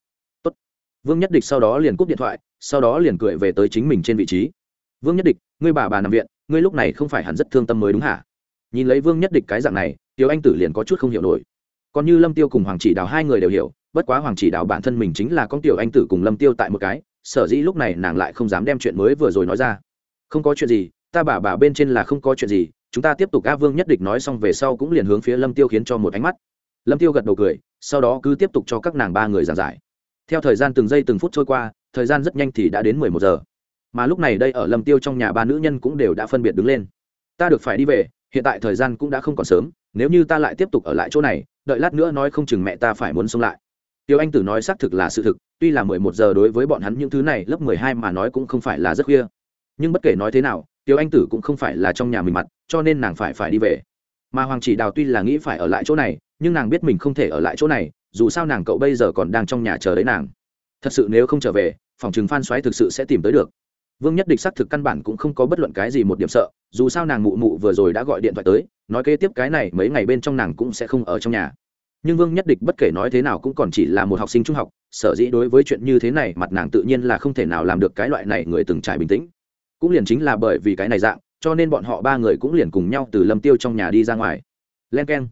vương nhất địch sau đó liền cúp điện thoại, sau đó liền cười về tới chính mình trên vị trí. Vương nhất địch, ngươi bà bà nằm viện, ngươi lúc này không phải hẳn rất thương tâm mới đúng hả? Nhìn lấy vương nhất địch cái dạng này, Tiểu anh tử liền có chút không hiểu nổi. Còn như lâm tiêu cùng hoàng chỉ đào hai người đều hiểu, bất quá hoàng chỉ đào bản thân mình chính là con tiểu anh tử cùng lâm tiêu tại một cái, sở dĩ lúc này nàng lại không dám đem chuyện mới vừa rồi nói ra. Không có chuyện gì, ta bà bà bên trên là không có chuyện gì, chúng ta tiếp tục a vương nhất địch nói xong về sau cũng liền hướng phía lâm tiêu khiến cho một ánh mắt. Lâm tiêu gật đầu cười, sau đó cứ tiếp tục cho các nàng ba người giảng giải theo thời gian từng giây từng phút trôi qua, thời gian rất nhanh thì đã đến mười một giờ. Mà lúc này đây ở lâm tiêu trong nhà ba nữ nhân cũng đều đã phân biệt đứng lên. Ta được phải đi về, hiện tại thời gian cũng đã không còn sớm, nếu như ta lại tiếp tục ở lại chỗ này, đợi lát nữa nói không chừng mẹ ta phải muốn sống lại. Tiêu anh tử nói xác thực là sự thực, tuy là mười một giờ đối với bọn hắn những thứ này lớp mười hai mà nói cũng không phải là rất khuya. Nhưng bất kể nói thế nào, tiêu anh tử cũng không phải là trong nhà mình mặt, cho nên nàng phải phải đi về. Mà hoàng chỉ đào tuy là nghĩ phải ở lại chỗ này, nhưng nàng biết mình không thể ở lại chỗ này dù sao nàng cậu bây giờ còn đang trong nhà chờ đấy nàng. Thật sự nếu không trở về, phòng chừng phan xoáy thực sự sẽ tìm tới được. Vương nhất địch xác thực căn bản cũng không có bất luận cái gì một điểm sợ, dù sao nàng mụ mụ vừa rồi đã gọi điện thoại tới, nói kế tiếp cái này mấy ngày bên trong nàng cũng sẽ không ở trong nhà. Nhưng vương nhất địch bất kể nói thế nào cũng còn chỉ là một học sinh trung học, sở dĩ đối với chuyện như thế này mặt nàng tự nhiên là không thể nào làm được cái loại này người từng trải bình tĩnh. Cũng liền chính là bởi vì cái này dạng, cho nên bọn họ ba người cũng liền cùng nhau từ lâm tiêu trong nhà đi ra ngoài. Len keng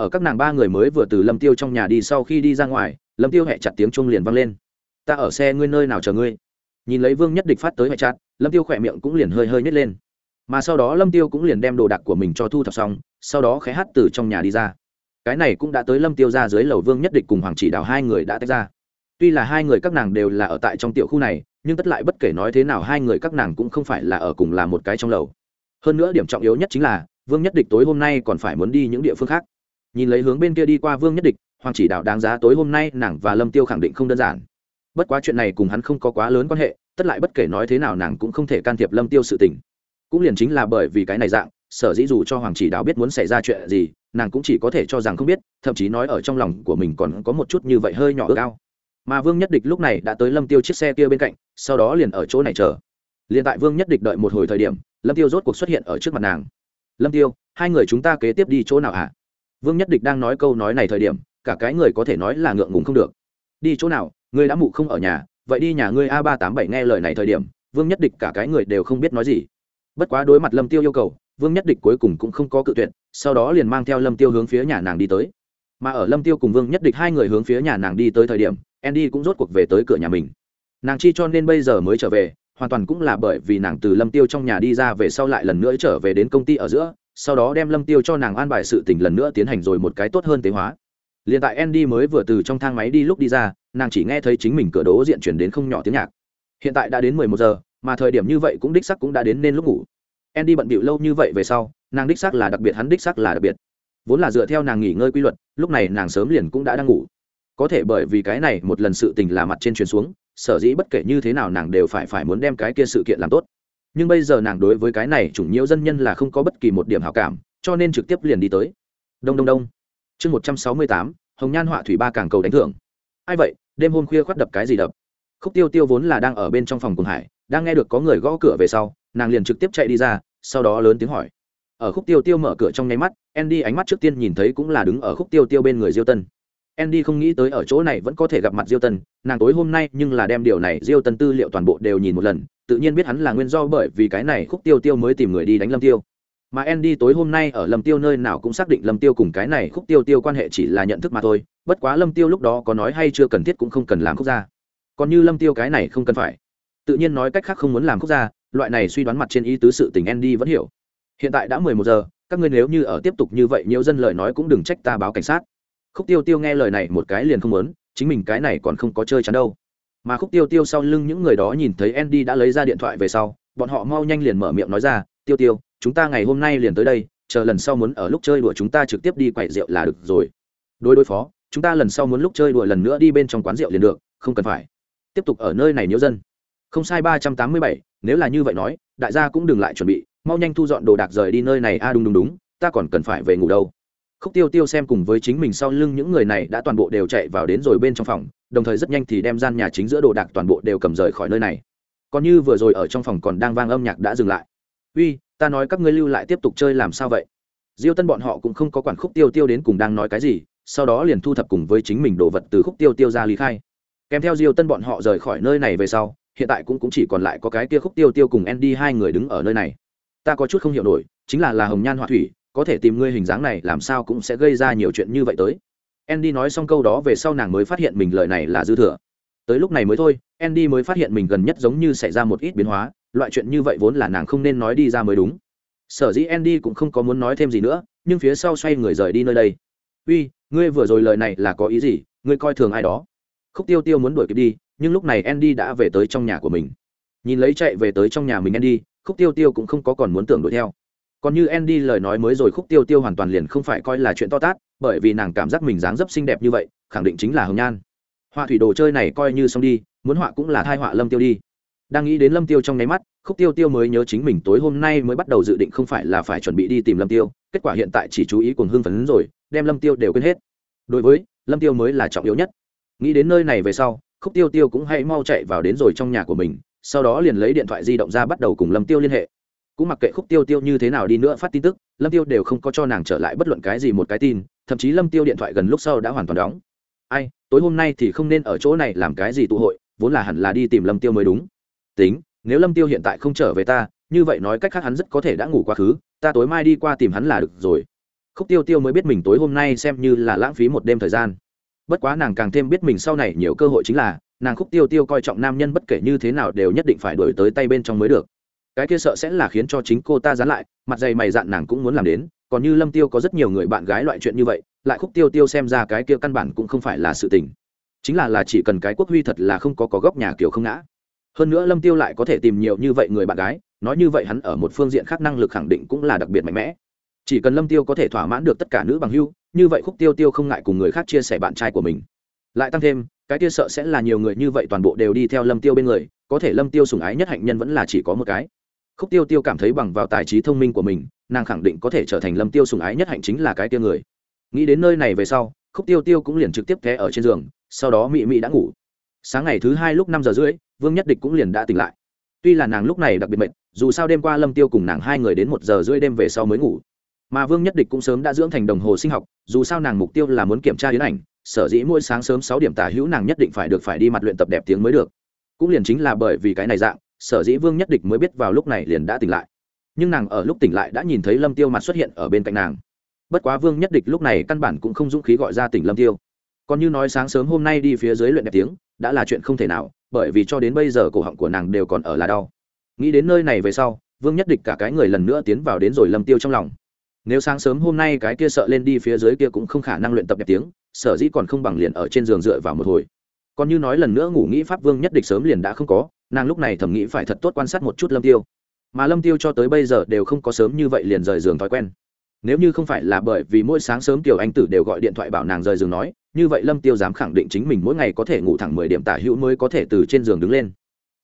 ở các nàng ba người mới vừa từ lâm tiêu trong nhà đi sau khi đi ra ngoài, lâm tiêu hẹ chặt tiếng chuông liền vang lên. Ta ở xe ngươi nơi nào chờ ngươi? Nhìn lấy vương nhất địch phát tới hẹ chặt, lâm tiêu khỏe miệng cũng liền hơi hơi nhét lên. Mà sau đó lâm tiêu cũng liền đem đồ đạc của mình cho thu thập xong, sau đó khé hát từ trong nhà đi ra. Cái này cũng đã tới lâm tiêu ra dưới lầu vương nhất địch cùng hoàng chỉ đào hai người đã tách ra. Tuy là hai người các nàng đều là ở tại trong tiểu khu này, nhưng tất lại bất kể nói thế nào hai người các nàng cũng không phải là ở cùng là một cái trong lầu. Hơn nữa điểm trọng yếu nhất chính là, vương nhất địch tối hôm nay còn phải muốn đi những địa phương khác nhìn lấy hướng bên kia đi qua vương nhất địch hoàng chỉ đạo đáng giá tối hôm nay nàng và lâm tiêu khẳng định không đơn giản bất quá chuyện này cùng hắn không có quá lớn quan hệ tất lại bất kể nói thế nào nàng cũng không thể can thiệp lâm tiêu sự tình cũng liền chính là bởi vì cái này dạng sở dĩ dù cho hoàng chỉ đạo biết muốn xảy ra chuyện gì nàng cũng chỉ có thể cho rằng không biết thậm chí nói ở trong lòng của mình còn có một chút như vậy hơi nhỏ ước ao mà vương nhất địch lúc này đã tới lâm tiêu chiếc xe kia bên cạnh sau đó liền ở chỗ này chờ liền tại vương nhất địch đợi một hồi thời điểm lâm tiêu rốt cuộc xuất hiện ở trước mặt nàng lâm tiêu hai người chúng ta kế tiếp đi chỗ nào hả vương nhất địch đang nói câu nói này thời điểm, cả cái người có thể nói là ngượng ngùng không được. Đi chỗ nào, ngươi đã mụ không ở nhà, vậy đi nhà ngươi a ba tám bảy nghe lời này thời điểm, vương nhất địch cả cái người đều không biết nói gì. Bất quá đối mặt lâm tiêu yêu cầu, vương nhất địch cuối cùng cũng không có cự tuyệt, sau đó liền mang theo lâm tiêu hướng phía nhà nàng đi tới. Mà ở lâm tiêu cùng vương nhất địch hai người hướng phía nhà nàng đi tới thời điểm, andy cũng rốt cuộc về tới cửa nhà mình. Nàng chi cho nên bây giờ mới trở về, hoàn toàn cũng là bởi vì nàng từ lâm tiêu trong nhà đi ra về sau lại lần nữa trở về đến công ty ở giữa sau đó đem lâm tiêu cho nàng an bài sự tình lần nữa tiến hành rồi một cái tốt hơn tế hóa. Liền tại andy mới vừa từ trong thang máy đi lúc đi ra, nàng chỉ nghe thấy chính mình cửa đố diện chuyển đến không nhỏ tiếng nhạc. Hiện tại đã đến mười một giờ, mà thời điểm như vậy cũng đích sắc cũng đã đến nên lúc ngủ. Andy bận bịu lâu như vậy về sau, nàng đích sắc là đặc biệt, hắn đích sắc là đặc biệt. Vốn là dựa theo nàng nghỉ ngơi quy luật, lúc này nàng sớm liền cũng đã đang ngủ. Có thể bởi vì cái này một lần sự tình là mặt trên truyền xuống, sở dĩ bất kể như thế nào nàng đều phải phải muốn đem cái kia sự kiện làm tốt nhưng bây giờ nàng đối với cái này chủng nhiễu dân nhân là không có bất kỳ một điểm hảo cảm, cho nên trực tiếp liền đi tới. Đông đông đông. Chương một trăm sáu mươi tám, hồng nhan họa thủy ba càng cầu đánh thưởng. Ai vậy? Đêm hôm khuya khoắt đập cái gì đập? Khúc tiêu tiêu vốn là đang ở bên trong phòng cùng hải, đang nghe được có người gõ cửa về sau, nàng liền trực tiếp chạy đi ra, sau đó lớn tiếng hỏi. Ở khúc tiêu tiêu mở cửa trong nháy mắt, andy ánh mắt trước tiên nhìn thấy cũng là đứng ở khúc tiêu tiêu bên người diêu tân andy không nghĩ tới ở chỗ này vẫn có thể gặp mặt diêu tân. Nàng tối hôm nay nhưng là đem điều này diêu tân tư liệu toàn bộ đều nhìn một lần, tự nhiên biết hắn là nguyên do bởi vì cái này khúc tiêu tiêu mới tìm người đi đánh lâm tiêu. Mà andy tối hôm nay ở lâm tiêu nơi nào cũng xác định lâm tiêu cùng cái này khúc tiêu tiêu quan hệ chỉ là nhận thức mà thôi, bất quá lâm tiêu lúc đó có nói hay chưa cần thiết cũng không cần làm khúc gia. Còn như lâm tiêu cái này không cần phải. Tự nhiên nói cách khác không muốn làm khúc gia, loại này suy đoán mặt trên ý tứ sự tình andy vẫn hiểu. Hiện tại đã mười một giờ, các ngươi nếu như ở tiếp tục như vậy nhiều dân lời nói cũng đừng trách ta báo cảnh sát khúc tiêu tiêu nghe lời này một cái liền không muốn, chính mình cái này còn không có chơi chắn đâu. Mà khúc tiêu tiêu sau lưng những người đó nhìn thấy andy đã lấy ra điện thoại về sau, bọn họ mau nhanh liền mở miệng nói ra, tiêu tiêu, chúng ta ngày hôm nay liền tới đây, chờ lần sau muốn ở lúc chơi đùa chúng ta trực tiếp đi quậy rượu là được rồi. Đối đối phó, chúng ta lần sau muốn lúc chơi đùa lần nữa đi bên trong quán rượu liền được, không cần phải. Tiếp tục ở nơi này nhiễu dân. Không sai ba trăm tám mươi bảy, nếu là như vậy nói, đại gia cũng đừng lại chuẩn bị, mau nhanh thu dọn đồ đạc rời đi nơi này. A à đúng đúng đúng, ta còn cần phải về ngủ đâu khúc tiêu tiêu xem cùng với chính mình sau lưng những người này đã toàn bộ đều chạy vào đến rồi bên trong phòng đồng thời rất nhanh thì đem gian nhà chính giữa đồ đạc toàn bộ đều cầm rời khỏi nơi này. Còn như vừa rồi ở trong phòng còn đang vang âm nhạc đã dừng lại. Uy ta nói các ngươi lưu lại tiếp tục chơi làm sao vậy? Diêu tân bọn họ cũng không có quản khúc tiêu tiêu đến cùng đang nói cái gì sau đó liền thu thập cùng với chính mình đồ vật từ khúc tiêu tiêu ra lý khai. Kèm theo diêu tân bọn họ rời khỏi nơi này về sau hiện tại cũng, cũng chỉ còn lại có cái kia khúc tiêu tiêu cùng andy hai người đứng ở nơi này. Ta có chút không hiểu nổi chính là là hồng nhan họa thủy có thể tìm ngươi hình dáng này làm sao cũng sẽ gây ra nhiều chuyện như vậy tới. Andy nói xong câu đó về sau nàng mới phát hiện mình lời này là dư thừa. Tới lúc này mới thôi, andy mới phát hiện mình gần nhất giống như xảy ra một ít biến hóa, loại chuyện như vậy vốn là nàng không nên nói đi ra mới đúng. Sở dĩ andy cũng không có muốn nói thêm gì nữa, nhưng phía sau xoay người rời đi nơi đây. Uy, ngươi vừa rồi lời này là có ý gì? Ngươi coi thường ai đó? Khúc tiêu tiêu muốn đuổi kịp đi, nhưng lúc này andy đã về tới trong nhà của mình. Nhìn lấy chạy về tới trong nhà mình andy, khúc tiêu tiêu cũng không có còn muốn tưởng đuổi theo còn như andy lời nói mới rồi khúc tiêu tiêu hoàn toàn liền không phải coi là chuyện to tát, bởi vì nàng cảm giác mình dáng dấp xinh đẹp như vậy, khẳng định chính là hồng nhan. Họa thủy đồ chơi này coi như xong đi, muốn họa cũng là thai họa lâm tiêu đi. Đang nghĩ đến lâm tiêu trong nháy mắt, khúc tiêu tiêu mới nhớ chính mình tối hôm nay mới bắt đầu dự định không phải là phải chuẩn bị đi tìm lâm tiêu, kết quả hiện tại chỉ chú ý cuồng hưng phấn rồi, đem lâm tiêu đều quên hết. Đối với, lâm tiêu mới là trọng yếu nhất. Nghĩ đến nơi này về sau, khúc tiêu tiêu cũng hãy mau chạy vào đến rồi trong nhà của mình, sau đó liền lấy điện thoại di động ra bắt đầu cùng lâm tiêu liên hệ cũng mặc kệ khúc tiêu tiêu như thế nào đi nữa phát tin tức, lâm tiêu đều không có cho nàng trở lại bất luận cái gì một cái tin, thậm chí lâm tiêu điện thoại gần lúc sau đã hoàn toàn đóng. Ai, tối hôm nay thì không nên ở chỗ này làm cái gì tụ hội, vốn là hẳn là đi tìm lâm tiêu mới đúng. Tính, nếu lâm tiêu hiện tại không trở về ta, như vậy nói cách khác hắn rất có thể đã ngủ quá khứ, ta tối mai đi qua tìm hắn là được rồi. Khúc tiêu tiêu mới biết mình tối hôm nay xem như là lãng phí một đêm thời gian. Bất quá nàng càng thêm biết mình sau này nhiều cơ hội chính là, nàng khúc tiêu tiêu coi trọng nam nhân bất kể như thế nào đều nhất định phải đổi tới tay bên trong mới được cái kia sợ sẽ là khiến cho chính cô ta dán lại, mặt dày mày dạn nàng cũng muốn làm đến, còn như lâm tiêu có rất nhiều người bạn gái loại chuyện như vậy, lại khúc tiêu tiêu xem ra cái kia căn bản cũng không phải là sự tình. Chính là là chỉ cần cái quốc huy thật là không có có góc nhà kiểu không ngã. Hơn nữa lâm tiêu lại có thể tìm nhiều như vậy người bạn gái, nói như vậy hắn ở một phương diện khác năng lực khẳng định cũng là đặc biệt mạnh mẽ. Chỉ cần lâm tiêu có thể thỏa mãn được tất cả nữ bằng hưu, như vậy khúc tiêu tiêu không ngại cùng người khác chia sẻ bạn trai của mình. Lại tăng thêm, cái kia sợ sẽ là nhiều người như vậy toàn bộ đều đi theo lâm tiêu bên người, có thể lâm tiêu sủng ái nhất hạnh nhân vẫn là chỉ có một cái khúc tiêu tiêu cảm thấy bằng vào tài trí thông minh của mình, nàng khẳng định có thể trở thành lâm tiêu sủng ái nhất hạnh chính là cái tiêu người. Nghĩ đến nơi này về sau, khúc tiêu tiêu cũng liền trực tiếp té ở trên giường, sau đó mị mị đã ngủ. Sáng ngày thứ hai lúc năm giờ rưỡi, vương nhất địch cũng liền đã tỉnh lại. Tuy là nàng lúc này đặc biệt mệt, dù sao đêm qua lâm tiêu cùng nàng hai người đến một giờ rưỡi đêm về sau mới ngủ. Mà vương nhất địch cũng sớm đã dưỡng thành đồng hồ sinh học, dù sao nàng mục tiêu là muốn kiểm tra yến ảnh, sở dĩ mỗi sáng sớm sáu điểm tả hữu nàng nhất định phải được phải đi mặt luyện tập đẹp tiếng mới được. Cũng liền chính là bởi vì cái này dạng sở dĩ vương nhất địch mới biết vào lúc này liền đã tỉnh lại. Nhưng nàng ở lúc tỉnh lại đã nhìn thấy lâm tiêu mặt xuất hiện ở bên cạnh nàng. Bất quá vương nhất địch lúc này căn bản cũng không dũng khí gọi ra tỉnh lâm tiêu. Còn như nói sáng sớm hôm nay đi phía dưới luyện đẹp tiếng, đã là chuyện không thể nào, bởi vì cho đến bây giờ cổ họng của nàng đều còn ở là đau. Nghĩ đến nơi này về sau, vương nhất địch cả cái người lần nữa tiến vào đến rồi lâm tiêu trong lòng. Nếu sáng sớm hôm nay cái kia sợ lên đi phía dưới kia cũng không khả năng luyện tập đẹp tiếng, sở dĩ còn không bằng liền ở trên giường dựa vào một hồi. Còn như nói lần nữa ngủ nghĩ pháp vương nhất địch sớm liền đã không có nàng lúc này thầm nghĩ phải thật tốt quan sát một chút lâm tiêu. Mà lâm tiêu cho tới bây giờ đều không có sớm như vậy liền rời giường thói quen. Nếu như không phải là bởi vì mỗi sáng sớm tiểu anh tử đều gọi điện thoại bảo nàng rời giường nói, như vậy lâm tiêu dám khẳng định chính mình mỗi ngày có thể ngủ thẳng mười điểm tả hữu mới có thể từ trên giường đứng lên.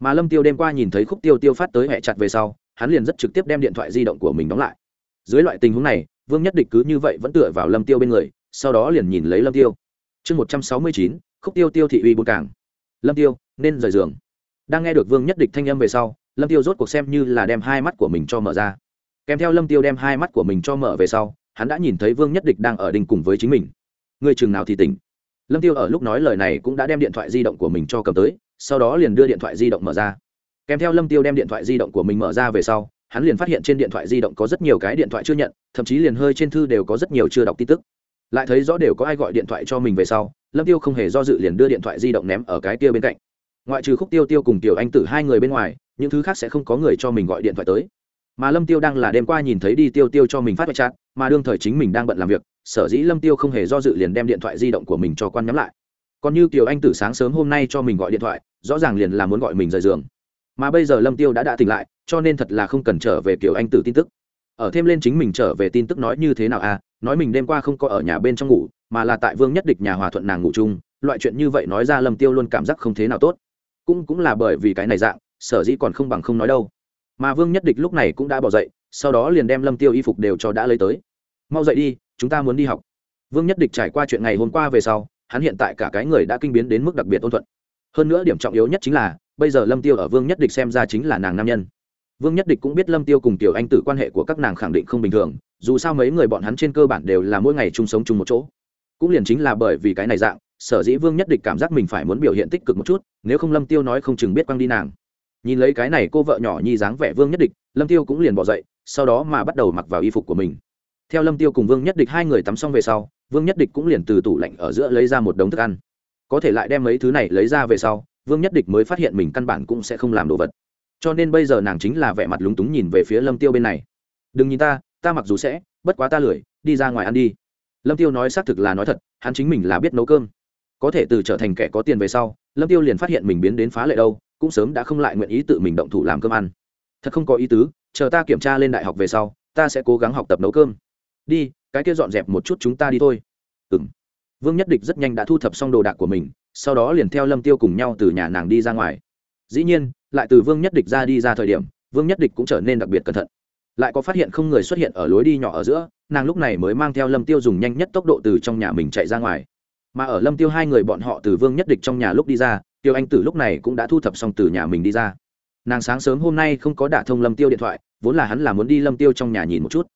Mà lâm tiêu đêm qua nhìn thấy khúc tiêu tiêu phát tới hẹ chặt về sau, hắn liền rất trực tiếp đem điện thoại di động của mình đóng lại. Dưới loại tình huống này, vương nhất địch cứ như vậy vẫn tựa vào lâm tiêu bên người, sau đó liền nhìn lấy lâm tiêu. Chương một trăm sáu mươi chín, khúc tiêu tiêu thị uy bốn cảng. Lâm tiêu, nên rời giường đang nghe được vương nhất địch thanh âm về sau, lâm tiêu rốt cuộc xem như là đem hai mắt của mình cho mở ra. Kèm theo lâm tiêu đem hai mắt của mình cho mở về sau, hắn đã nhìn thấy vương nhất địch đang ở đình cùng với chính mình. Người chừng nào thì tỉnh. Lâm tiêu ở lúc nói lời này cũng đã đem điện thoại di động của mình cho cầm tới, sau đó liền đưa điện thoại di động mở ra. Kèm theo lâm tiêu đem điện thoại di động của mình mở ra về sau, hắn liền phát hiện trên điện thoại di động có rất nhiều cái điện thoại chưa nhận, thậm chí liền hơi trên thư đều có rất nhiều chưa đọc tin tức. Lại thấy rõ đều có ai gọi điện thoại cho mình về sau, lâm tiêu không hề do dự liền đưa điện thoại di động ném ở cái kia bên cạnh ngoại trừ khúc tiêu tiêu cùng tiểu anh tử hai người bên ngoài, những thứ khác sẽ không có người cho mình gọi điện thoại tới. Mà lâm tiêu đang là đêm qua nhìn thấy đi tiêu tiêu cho mình phát chat, mà đương thời chính mình đang bận làm việc, sở dĩ lâm tiêu không hề do dự liền đem điện thoại di động của mình cho quan nhắm lại. Còn như kiều anh tử sáng sớm hôm nay cho mình gọi điện thoại, rõ ràng liền là muốn gọi mình rời giường. Mà bây giờ lâm tiêu đã đã tỉnh lại, cho nên thật là không cần trở về kiều anh tử tin tức. Ở thêm lên chính mình trở về tin tức nói như thế nào à nói mình đêm qua không có ở nhà bên trong ngủ, mà là tại vương nhất địch nhà hòa thuận nàng ngủ chung, loại chuyện như vậy nói ra lâm tiêu luôn cảm giác không thế nào tốt cũng cũng là bởi vì cái này dạng, sở dĩ còn không bằng không nói đâu. Mà vương nhất địch lúc này cũng đã bỏ dậy, sau đó liền đem lâm tiêu y phục đều cho đã lấy tới. Mau dậy đi, chúng ta muốn đi học. Vương nhất địch trải qua chuyện ngày hôm qua về sau, hắn hiện tại cả cái người đã kinh biến đến mức đặc biệt ôn thuận. Hơn nữa điểm trọng yếu nhất chính là, bây giờ lâm tiêu ở vương nhất địch xem ra chính là nàng nam nhân. Vương nhất địch cũng biết lâm tiêu cùng tiểu anh tử quan hệ của các nàng khẳng định không bình thường, dù sao mấy người bọn hắn trên cơ bản đều là mỗi ngày chung sống chung một chỗ. Cũng liền chính là bởi vì cái này dạng sở dĩ vương nhất địch cảm giác mình phải muốn biểu hiện tích cực một chút, nếu không lâm tiêu nói không chừng biết quăng đi nàng. Nhìn lấy cái này cô vợ nhỏ nhi dáng vẻ vương nhất địch, lâm tiêu cũng liền bỏ dậy, sau đó mà bắt đầu mặc vào y phục của mình. Theo lâm tiêu cùng vương nhất địch hai người tắm xong về sau, vương nhất địch cũng liền từ tủ lạnh ở giữa lấy ra một đống thức ăn. Có thể lại đem mấy thứ này lấy ra về sau, vương nhất địch mới phát hiện mình căn bản cũng sẽ không làm đồ vật. Cho nên bây giờ nàng chính là vẻ mặt lúng túng nhìn về phía lâm tiêu bên này. Đừng nhìn ta ta mặc dù sẽ, bất quá ta lười, đi ra ngoài ăn đi. Lâm tiêu nói xác thực là nói thật, hắn chính mình là biết nấu cơm có thể từ trở thành kẻ có tiền về sau, lâm tiêu liền phát hiện mình biến đến phá lệ đâu, cũng sớm đã không lại nguyện ý tự mình động thủ làm cơm ăn. Thật không có ý tứ, chờ ta kiểm tra lên đại học về sau, ta sẽ cố gắng học tập nấu cơm. Đi, cái kia dọn dẹp một chút chúng ta đi thôi. Ừ m vương nhất địch rất nhanh đã thu thập xong đồ đạc của mình, sau đó liền theo lâm tiêu cùng nhau từ nhà nàng đi ra ngoài. Dĩ nhiên, lại từ vương nhất địch ra đi ra thời điểm, vương nhất địch cũng trở nên đặc biệt cẩn thận. Lại có phát hiện không người xuất hiện ở lối đi nhỏ ở giữa, nàng lúc này mới mang theo lâm tiêu dùng nhanh nhất tốc độ từ trong nhà mình chạy ra ngoài mà ở lâm tiêu hai người bọn họ từ vương nhất địch trong nhà lúc đi ra, tiêu anh tử lúc này cũng đã thu thập xong từ nhà mình đi ra. Nàng sáng sớm hôm nay không có đả thông lâm tiêu điện thoại, vốn là hắn là muốn đi lâm tiêu trong nhà nhìn một chút.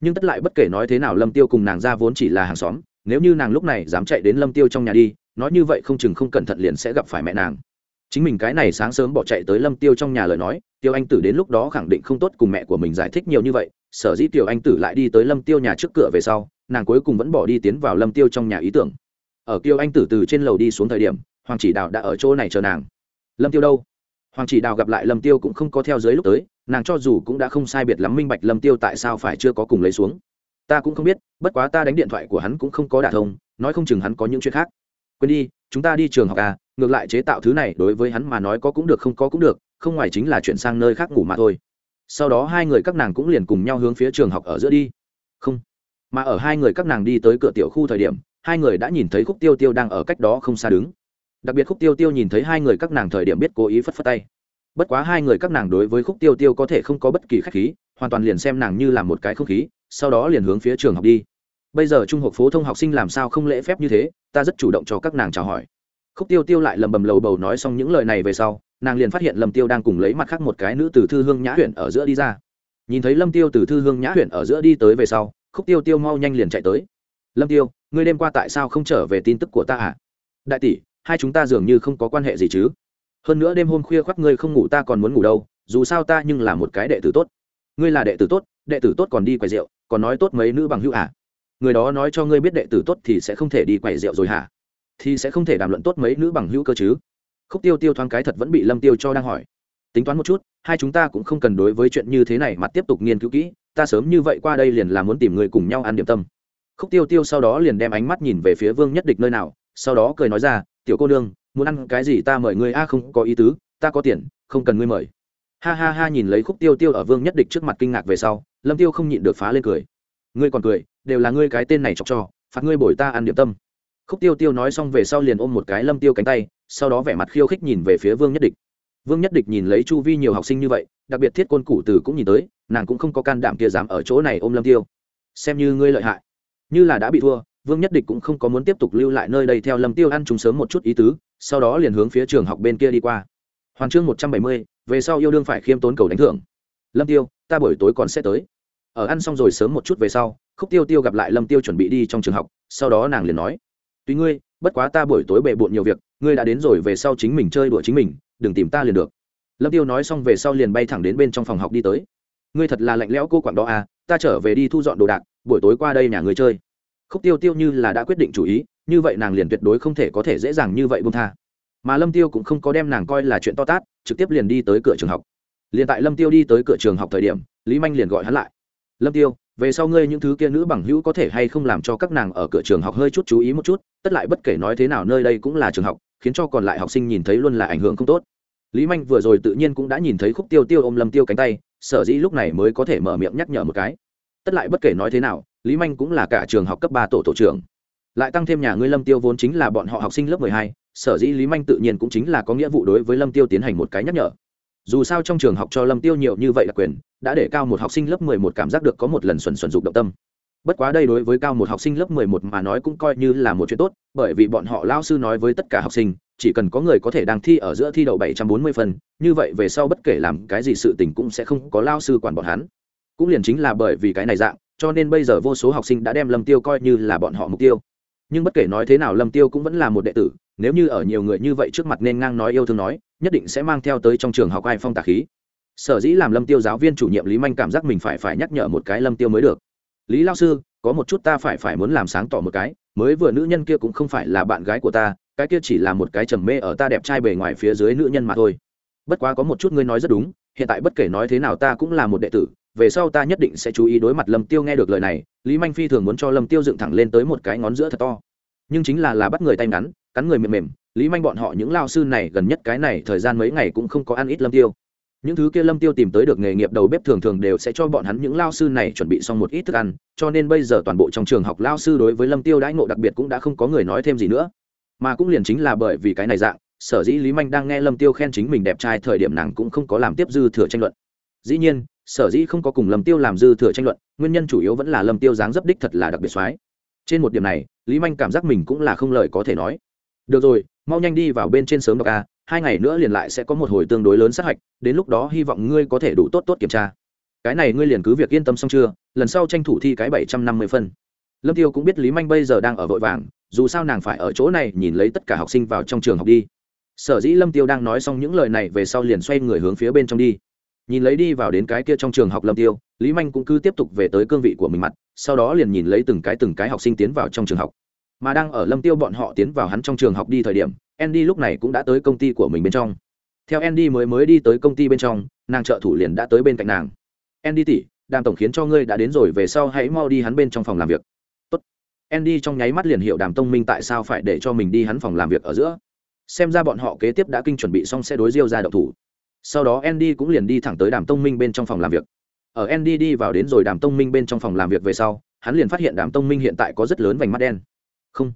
Nhưng tất lại bất kể nói thế nào lâm tiêu cùng nàng ra vốn chỉ là hàng xóm, nếu như nàng lúc này dám chạy đến lâm tiêu trong nhà đi, nói như vậy không chừng không cẩn thận liền sẽ gặp phải mẹ nàng. Chính mình cái này sáng sớm bỏ chạy tới lâm tiêu trong nhà lời nói, tiêu anh tử đến lúc đó khẳng định không tốt cùng mẹ của mình giải thích nhiều như vậy, sở dĩ tiêu anh tử lại đi tới lâm tiêu nhà trước cửa về sau, nàng cuối cùng vẫn bỏ đi tiến vào lâm tiêu trong nhà ý tưởng ở tiêu anh tử từ trên lầu đi xuống thời điểm, hoàng chỉ đào đã ở chỗ này chờ nàng. Lâm tiêu đâu? Hoàng chỉ đào gặp lại lâm tiêu cũng không có theo dưới lúc tới, nàng cho dù cũng đã không sai biệt lắm minh bạch lâm tiêu tại sao phải chưa có cùng lấy xuống. Ta cũng không biết, bất quá ta đánh điện thoại của hắn cũng không có đả thông, nói không chừng hắn có những chuyện khác. Quên đi, chúng ta đi trường học à ngược lại chế tạo thứ này đối với hắn mà nói có cũng được không có cũng được, không ngoài chính là chuyển sang nơi khác ngủ mà thôi. Sau đó hai người các nàng cũng liền cùng nhau hướng phía trường học ở giữa đi. Không. Mà ở hai người các nàng đi tới cửa tiểu khu thời điểm hai người đã nhìn thấy khúc tiêu tiêu đang ở cách đó không xa đứng. Đặc biệt khúc tiêu tiêu nhìn thấy hai người các nàng thời điểm biết cố ý phất phất tay. Bất quá hai người các nàng đối với khúc tiêu tiêu có thể không có bất kỳ khách khí, hoàn toàn liền xem nàng như là một cái không khí, sau đó liền hướng phía trường học đi. Bây giờ trung học phổ thông học sinh làm sao không lễ phép như thế, ta rất chủ động cho các nàng chào hỏi. Khúc tiêu tiêu lại lầm bầm lầu bầu nói xong những lời này về sau, nàng liền phát hiện lâm tiêu đang cùng lấy mặt khác một cái nữ từ thư hương nhã huyện ở giữa đi ra. Nhìn thấy lâm tiêu từ thư hương nhã huyện ở giữa đi tới về sau, khúc tiêu tiêu mau nhanh liền chạy tới. Lâm tiêu ngươi đêm qua tại sao không trở về tin tức của ta à? Đại tỷ, hai chúng ta dường như không có quan hệ gì chứ? Hơn nữa đêm hôm khuya khoác ngươi không ngủ ta còn muốn ngủ đâu, dù sao ta nhưng là một cái đệ tử tốt. Ngươi là đệ tử tốt, đệ tử tốt còn đi quầy rượu, còn nói tốt mấy nữ bằng hữu à? Người đó nói cho ngươi biết đệ tử tốt thì sẽ không thể đi quầy rượu rồi hả? Thì sẽ không thể đàm luận tốt mấy nữ bằng hữu cơ chứ? Khúc tiêu tiêu thoáng cái thật vẫn bị lâm tiêu cho đang hỏi. Tính toán một chút, hai chúng ta cũng không cần đối với chuyện như thế này mà tiếp tục nghiên cứu kỹ, ta sớm như vậy qua đây liền là muốn tìm người cùng nhau ăn điểm tâm khúc tiêu tiêu sau đó liền đem ánh mắt nhìn về phía vương nhất địch nơi nào, sau đó cười nói ra, tiểu cô nương, muốn ăn cái gì ta mời ngươi, a, không có ý tứ, ta có tiền, không cần ngươi mời. Ha ha ha nhìn lấy khúc tiêu tiêu ở vương nhất địch trước mặt kinh ngạc về sau, lâm tiêu không nhịn được phá lên cười. Ngươi còn cười, đều là ngươi cái tên này chọc cho, phạt ngươi bồi ta ăn điểm tâm. Khúc tiêu tiêu nói xong về sau liền ôm một cái lâm tiêu cánh tay, sau đó vẻ mặt khiêu khích nhìn về phía vương nhất địch. Vương nhất địch nhìn lấy chu vi nhiều học sinh như vậy, đặc biệt thiết côn cụ từ cũng nhìn tới, nàng cũng không có can đảm kia dám ở chỗ này ôm lâm tiêu. Xem như ngươi lợi hại như là đã bị thua, vương nhất địch cũng không có muốn tiếp tục lưu lại nơi đây theo lâm tiêu ăn chúng sớm một chút ý tứ, sau đó liền hướng phía trường học bên kia đi qua. Hoàn chương một trăm bảy mươi, về sau yêu đương phải khiêm tốn cầu đánh thưởng. Lâm tiêu, ta buổi tối còn sẽ tới. Ở ăn xong rồi sớm một chút về sau, khúc tiêu tiêu gặp lại lâm tiêu chuẩn bị đi trong trường học, sau đó nàng liền nói, tùy ngươi, bất quá ta buổi tối bề bộn nhiều việc, ngươi đã đến rồi về sau chính mình chơi đùa chính mình, đừng tìm ta liền được. Lâm tiêu nói xong về sau liền bay thẳng đến bên trong phòng học đi tới. Ngươi thật là lạnh lẽo cô quảng đó à ta trở về đi thu dọn đồ đạc buổi tối qua đây nhà người chơi. Khúc tiêu tiêu như là đã quyết định chủ ý, như vậy nàng liền tuyệt đối không thể có thể dễ dàng như vậy bông tha. Mà lâm tiêu cũng không có đem nàng coi là chuyện to tát, trực tiếp liền đi tới cửa trường học. Liền tại lâm tiêu đi tới cửa trường học thời điểm, lý manh liền gọi hắn lại. Lâm tiêu, về sau ngươi những thứ kia nữ bằng hữu có thể hay không làm cho các nàng ở cửa trường học hơi chút chú ý một chút, tất lại bất kể nói thế nào nơi đây cũng là trường học, khiến cho còn lại học sinh nhìn thấy luôn là ảnh hưởng không tốt. Lý manh vừa rồi tự nhiên cũng đã nhìn thấy khúc tiêu tiêu ôm lâm tiêu cánh tay, sở dĩ lúc này mới có thể mở miệng nhắc nhở một cái tất lại bất kể nói thế nào, lý manh cũng là cả trường học cấp ba tổ tổ trưởng. Lại tăng thêm nhà ngươi lâm tiêu vốn chính là bọn họ học sinh lớp mười hai, sở dĩ lý manh tự nhiên cũng chính là có nghĩa vụ đối với lâm tiêu tiến hành một cái nhắc nhở. Dù sao trong trường học cho lâm tiêu nhiều như vậy là quyền, đã để cao một học sinh lớp mười một cảm giác được có một lần xuẩn xuẩn dục động tâm. Bất quá đây đối với cao một học sinh lớp mười một mà nói cũng coi như là một chuyện tốt, bởi vì bọn họ lao sư nói với tất cả học sinh, chỉ cần có người có thể đang thi ở giữa thi đậu bảy trăm bốn mươi phần, như vậy về sau bất kể làm cái gì sự tình cũng sẽ không có lao sư quản bọn hắn cũng liền chính là bởi vì cái này dạng, cho nên bây giờ vô số học sinh đã đem lâm tiêu coi như là bọn họ mục tiêu. Nhưng bất kể nói thế nào, lâm tiêu cũng vẫn là một đệ tử, nếu như ở nhiều người như vậy trước mặt nên ngang nói yêu thương nói, nhất định sẽ mang theo tới trong trường học ai phong tà khí. Sở dĩ làm lâm tiêu giáo viên chủ nhiệm lý manh cảm giác mình phải phải nhắc nhở một cái lâm tiêu mới được. Lý lao sư, có một chút ta phải phải muốn làm sáng tỏ một cái, mới vừa nữ nhân kia cũng không phải là bạn gái của ta, cái kia chỉ là một cái trầm mê ở ta đẹp trai bề ngoài phía dưới nữ nhân mà thôi. Bất quá có một chút ngươi nói rất đúng, hiện tại bất kể nói thế nào ta cũng là một đệ tử về sau ta nhất định sẽ chú ý đối mặt lâm tiêu nghe được lời này, lý manh phi thường muốn cho lâm tiêu dựng thẳng lên tới một cái ngón giữa thật to. Nhưng chính là là bắt người tay ngắn, cắn người mềm mềm, lý manh bọn họ những lao sư này gần nhất cái này thời gian mấy ngày cũng không có ăn ít lâm tiêu. Những thứ kia lâm tiêu tìm tới được nghề nghiệp đầu bếp thường thường đều sẽ cho bọn hắn những lao sư này chuẩn bị xong một ít thức ăn, cho nên bây giờ toàn bộ trong trường học lao sư đối với lâm tiêu đãi ngộ đặc biệt cũng đã không có người nói thêm gì nữa. Mà cũng liền chính là bởi vì cái này dạng, sở dĩ lý manh đang nghe lâm tiêu khen chính mình đẹp trai thời điểm nàng cũng không có làm tiếp dư thừa tranh luận. Dĩ nhiên sở dĩ không có cùng lâm tiêu làm dư thừa tranh luận, nguyên nhân chủ yếu vẫn là lâm tiêu dáng dấp đích thật là đặc biệt soái. Trên một điểm này, lý manh cảm giác mình cũng là không lời có thể nói. Được rồi, mau nhanh đi vào bên trên sớm đọc a, hai ngày nữa liền lại sẽ có một hồi tương đối lớn sát hạch, đến lúc đó hy vọng ngươi có thể đủ tốt tốt kiểm tra. Cái này ngươi liền cứ việc yên tâm xong chưa, lần sau tranh thủ thi cái bảy trăm năm mươi phân. Lâm tiêu cũng biết lý manh bây giờ đang ở vội vàng, dù sao nàng phải ở chỗ này nhìn lấy tất cả học sinh vào trong trường học đi. Sở dĩ lâm tiêu đang nói xong những lời này về sau liền xoay người hướng phía bên trong đi nhìn lấy đi vào đến cái kia trong trường học lâm tiêu, lý manh cũng cứ tiếp tục về tới cương vị của mình mặt, sau đó liền nhìn lấy từng cái từng cái học sinh tiến vào trong trường học. Mà đang ở lâm tiêu bọn họ tiến vào hắn trong trường học đi thời điểm, andy lúc này cũng đã tới công ty của mình bên trong. Theo andy mới mới đi tới công ty bên trong, nàng trợ thủ liền đã tới bên cạnh nàng. Andy tỷ, đàm tổng khiến cho ngươi đã đến rồi, về sau hãy mau đi hắn bên trong phòng làm việc. Tốt. andy trong nháy mắt liền hiểu đàm tông minh tại sao phải để cho mình đi hắn phòng làm việc ở giữa. Xem ra bọn họ kế tiếp đã kinh chuẩn bị xong sẽ đối diêu ra đậu thủ sau đó andy cũng liền đi thẳng tới đàm tông minh bên trong phòng làm việc. Ở andy đi vào đến rồi đàm tông minh bên trong phòng làm việc về sau, hắn liền phát hiện đàm tông minh hiện tại có rất lớn vành mắt đen. Không.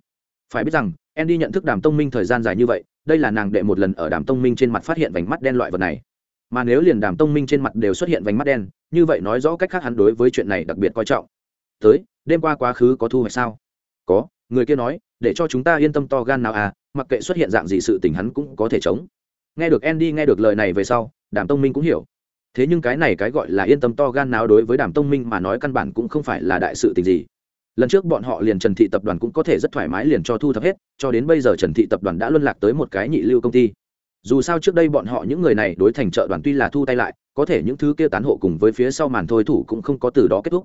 Phải biết rằng, andy nhận thức đàm tông minh thời gian dài như vậy, đây là nàng đệ một lần ở đàm tông minh trên mặt phát hiện vành mắt đen loại vật này. Mà nếu liền đàm tông minh trên mặt đều xuất hiện vành mắt đen, như vậy nói rõ cách khác hắn đối với chuyện này đặc biệt coi trọng. Tới, đêm qua quá khứ có thu hoạch sao? Có, người kia nói, để cho chúng ta yên tâm to gan nào à mặc kệ xuất hiện dạng gì sự tình hắn cũng có thể chống nghe được andy nghe được lời này về sau, đàm tông minh cũng hiểu. Thế nhưng cái này cái gọi là yên tâm to gan nào đối với đàm tông minh mà nói căn bản cũng không phải là đại sự tình gì. Lần trước bọn họ liền trần thị tập đoàn cũng có thể rất thoải mái liền cho thu thập hết, cho đến bây giờ trần thị tập đoàn đã luân lạc tới một cái nhị lưu công ty. Dù sao trước đây bọn họ những người này đối thành trợ đoàn tuy là thu tay lại, có thể những thứ kia tán hộ cùng với phía sau màn thôi thủ cũng không có từ đó kết thúc.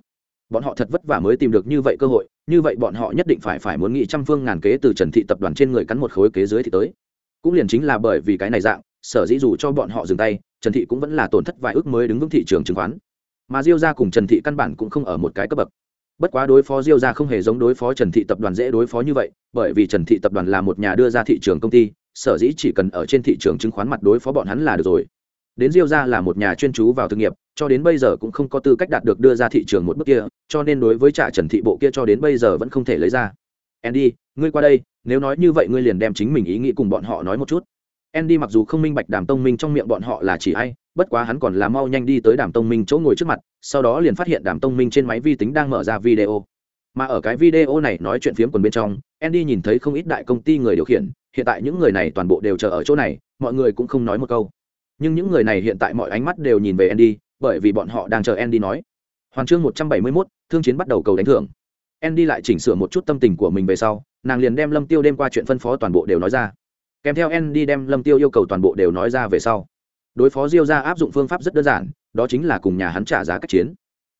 Bọn họ thật vất vả mới tìm được như vậy cơ hội, như vậy bọn họ nhất định phải phải muốn nghĩ trăm phương ngàn kế từ trần thị tập đoàn trên người cắn một khối kế dưới thì tới cũng liền chính là bởi vì cái này dạng, sở dĩ dù cho bọn họ dừng tay, trần thị cũng vẫn là tổn thất vài ước mới đứng vững thị trường chứng khoán. Mà diêu ra cùng trần thị căn bản cũng không ở một cái cấp bậc. Bất quá đối phó diêu ra không hề giống đối phó trần thị tập đoàn dễ đối phó như vậy, bởi vì trần thị tập đoàn là một nhà đưa ra thị trường công ty, sở dĩ chỉ cần ở trên thị trường chứng khoán mặt đối phó bọn hắn là được rồi. Đến diêu ra là một nhà chuyên chú vào thực nghiệp, cho đến bây giờ cũng không có tư cách đạt được đưa ra thị trường một bước kia, cho nên đối với trả trần thị bộ kia cho đến bây giờ vẫn không thể lấy ra andy ngươi qua đây nếu nói như vậy ngươi liền đem chính mình ý nghĩ cùng bọn họ nói một chút. Andy mặc dù không minh bạch đàm tông minh trong miệng bọn họ là chỉ ai bất quá hắn còn là mau nhanh đi tới đàm tông minh chỗ ngồi trước mặt sau đó liền phát hiện đàm tông minh trên máy vi tính đang mở ra video. Mà ở cái video này nói chuyện phiếm quần bên trong andy nhìn thấy không ít đại công ty người điều khiển hiện tại những người này toàn bộ đều chờ ở chỗ này mọi người cũng không nói một câu. Nhưng những người này hiện tại mọi ánh mắt đều nhìn về andy bởi vì bọn họ đang chờ andy nói. Hoàn chương một trăm bảy mươi 171, thương chiến bắt đầu cầu đánh thưởng andy lại chỉnh sửa một chút tâm tình của mình về sau, nàng liền đem lâm tiêu đêm qua chuyện phân phó toàn bộ đều nói ra. Kèm theo andy đem lâm tiêu yêu cầu toàn bộ đều nói ra về sau, đối phó diêu gia áp dụng phương pháp rất đơn giản, đó chính là cùng nhà hắn trả giá cách chiến.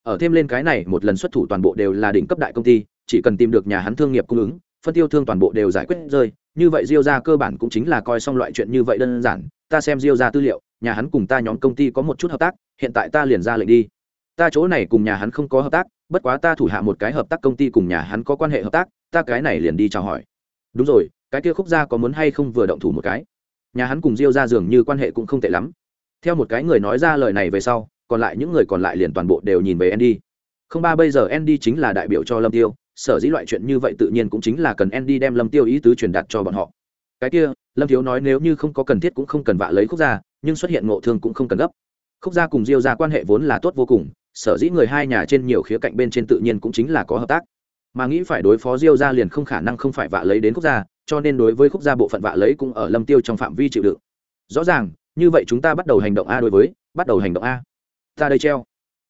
Ở thêm lên cái này, một lần xuất thủ toàn bộ đều là đỉnh cấp đại công ty, chỉ cần tìm được nhà hắn thương nghiệp cung ứng, phân tiêu thương toàn bộ đều giải quyết rơi. Như vậy diêu gia cơ bản cũng chính là coi xong loại chuyện như vậy đơn giản. Ta xem diêu gia tư liệu, nhà hắn cùng ta nhóm công ty có một chút hợp tác, hiện tại ta liền ra lệnh đi. Ta chỗ này cùng nhà hắn không có hợp tác bất quá ta thủ hạ một cái hợp tác công ty cùng nhà hắn có quan hệ hợp tác, ta cái này liền đi chào hỏi. Đúng rồi, cái kia khúc gia có muốn hay không vừa động thủ một cái? Nhà hắn cùng diêu ra dường như quan hệ cũng không tệ lắm. Theo một cái người nói ra lời này về sau, còn lại những người còn lại liền toàn bộ đều nhìn về andy. Không ba bây giờ andy chính là đại biểu cho lâm tiêu, sở dĩ loại chuyện như vậy tự nhiên cũng chính là cần andy đem lâm tiêu ý tứ truyền đạt cho bọn họ. Cái kia, lâm thiếu nói nếu như không có cần thiết cũng không cần vạ lấy khúc gia, nhưng xuất hiện ngộ thương cũng không cần gấp. Khúc gia cùng diêu ra quan hệ vốn là tốt vô cùng sở dĩ người hai nhà trên nhiều khía cạnh bên trên tự nhiên cũng chính là có hợp tác. Mà nghĩ phải đối phó diêu ra liền không khả năng không phải vạ lấy đến quốc gia, cho nên đối với quốc gia bộ phận vạ lấy cũng ở lâm tiêu trong phạm vi chịu đựng. Rõ ràng, như vậy chúng ta bắt đầu hành động a đối với, bắt đầu hành động a. Ta đây treo.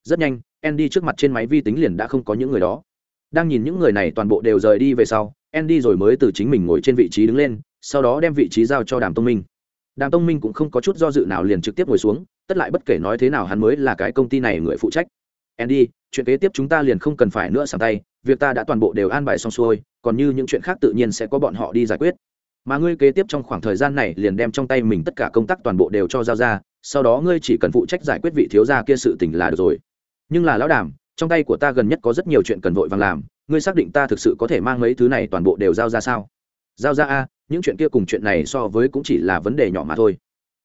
Rất nhanh, andy trước mặt trên máy vi tính liền đã không có những người đó. Đang nhìn những người này toàn bộ đều rời đi về sau, andy rồi mới từ chính mình ngồi trên vị trí đứng lên, sau đó đem vị trí giao cho đàm tông minh. Đàm tông minh cũng không có chút do dự nào liền trực tiếp ngồi xuống tất lại bất kể nói thế nào hắn mới là cái công ty này người phụ trách. Andy, chuyện kế tiếp chúng ta liền không cần phải nữa sàng tay, việc ta đã toàn bộ đều an bài xong xuôi, còn như những chuyện khác tự nhiên sẽ có bọn họ đi giải quyết. Mà ngươi kế tiếp trong khoảng thời gian này liền đem trong tay mình tất cả công tác toàn bộ đều cho giao ra, sau đó ngươi chỉ cần phụ trách giải quyết vị thiếu gia kia sự tình là được rồi. Nhưng là lão đàm, trong tay của ta gần nhất có rất nhiều chuyện cần vội vàng làm, ngươi xác định ta thực sự có thể mang mấy thứ này toàn bộ đều giao ra sao? Giao ra a, những chuyện kia cùng chuyện này so với cũng chỉ là vấn đề nhỏ mà thôi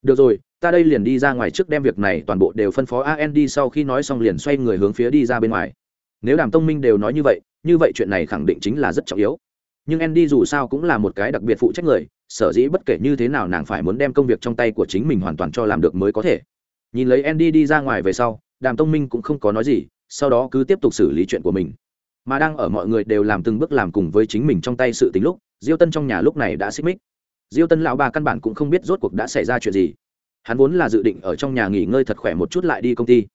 được rồi, ta đây liền đi ra ngoài trước đem việc này toàn bộ đều phân phó an đi sau khi nói xong liền xoay người hướng phía đi ra bên ngoài. Nếu đàm tông minh đều nói như vậy như vậy chuyện này khẳng định chính là rất trọng yếu. Nhưng andy dù sao cũng là một cái đặc biệt phụ trách người, sở dĩ bất kể như thế nào nàng phải muốn đem công việc trong tay của chính mình hoàn toàn cho làm được mới có thể. Nhìn lấy andy đi ra ngoài về sau, đàm tông minh cũng không có nói gì, sau đó cứ tiếp tục xử lý chuyện của mình. Mà đang ở mọi người đều làm từng bước làm cùng với chính mình trong tay sự tình lúc, diêu tân trong nhà lúc này đã xích mích diêu tân lão ba căn bản cũng không biết rốt cuộc đã xảy ra chuyện gì. Hắn vốn là dự định ở trong nhà nghỉ ngơi thật khỏe một chút lại đi công ty.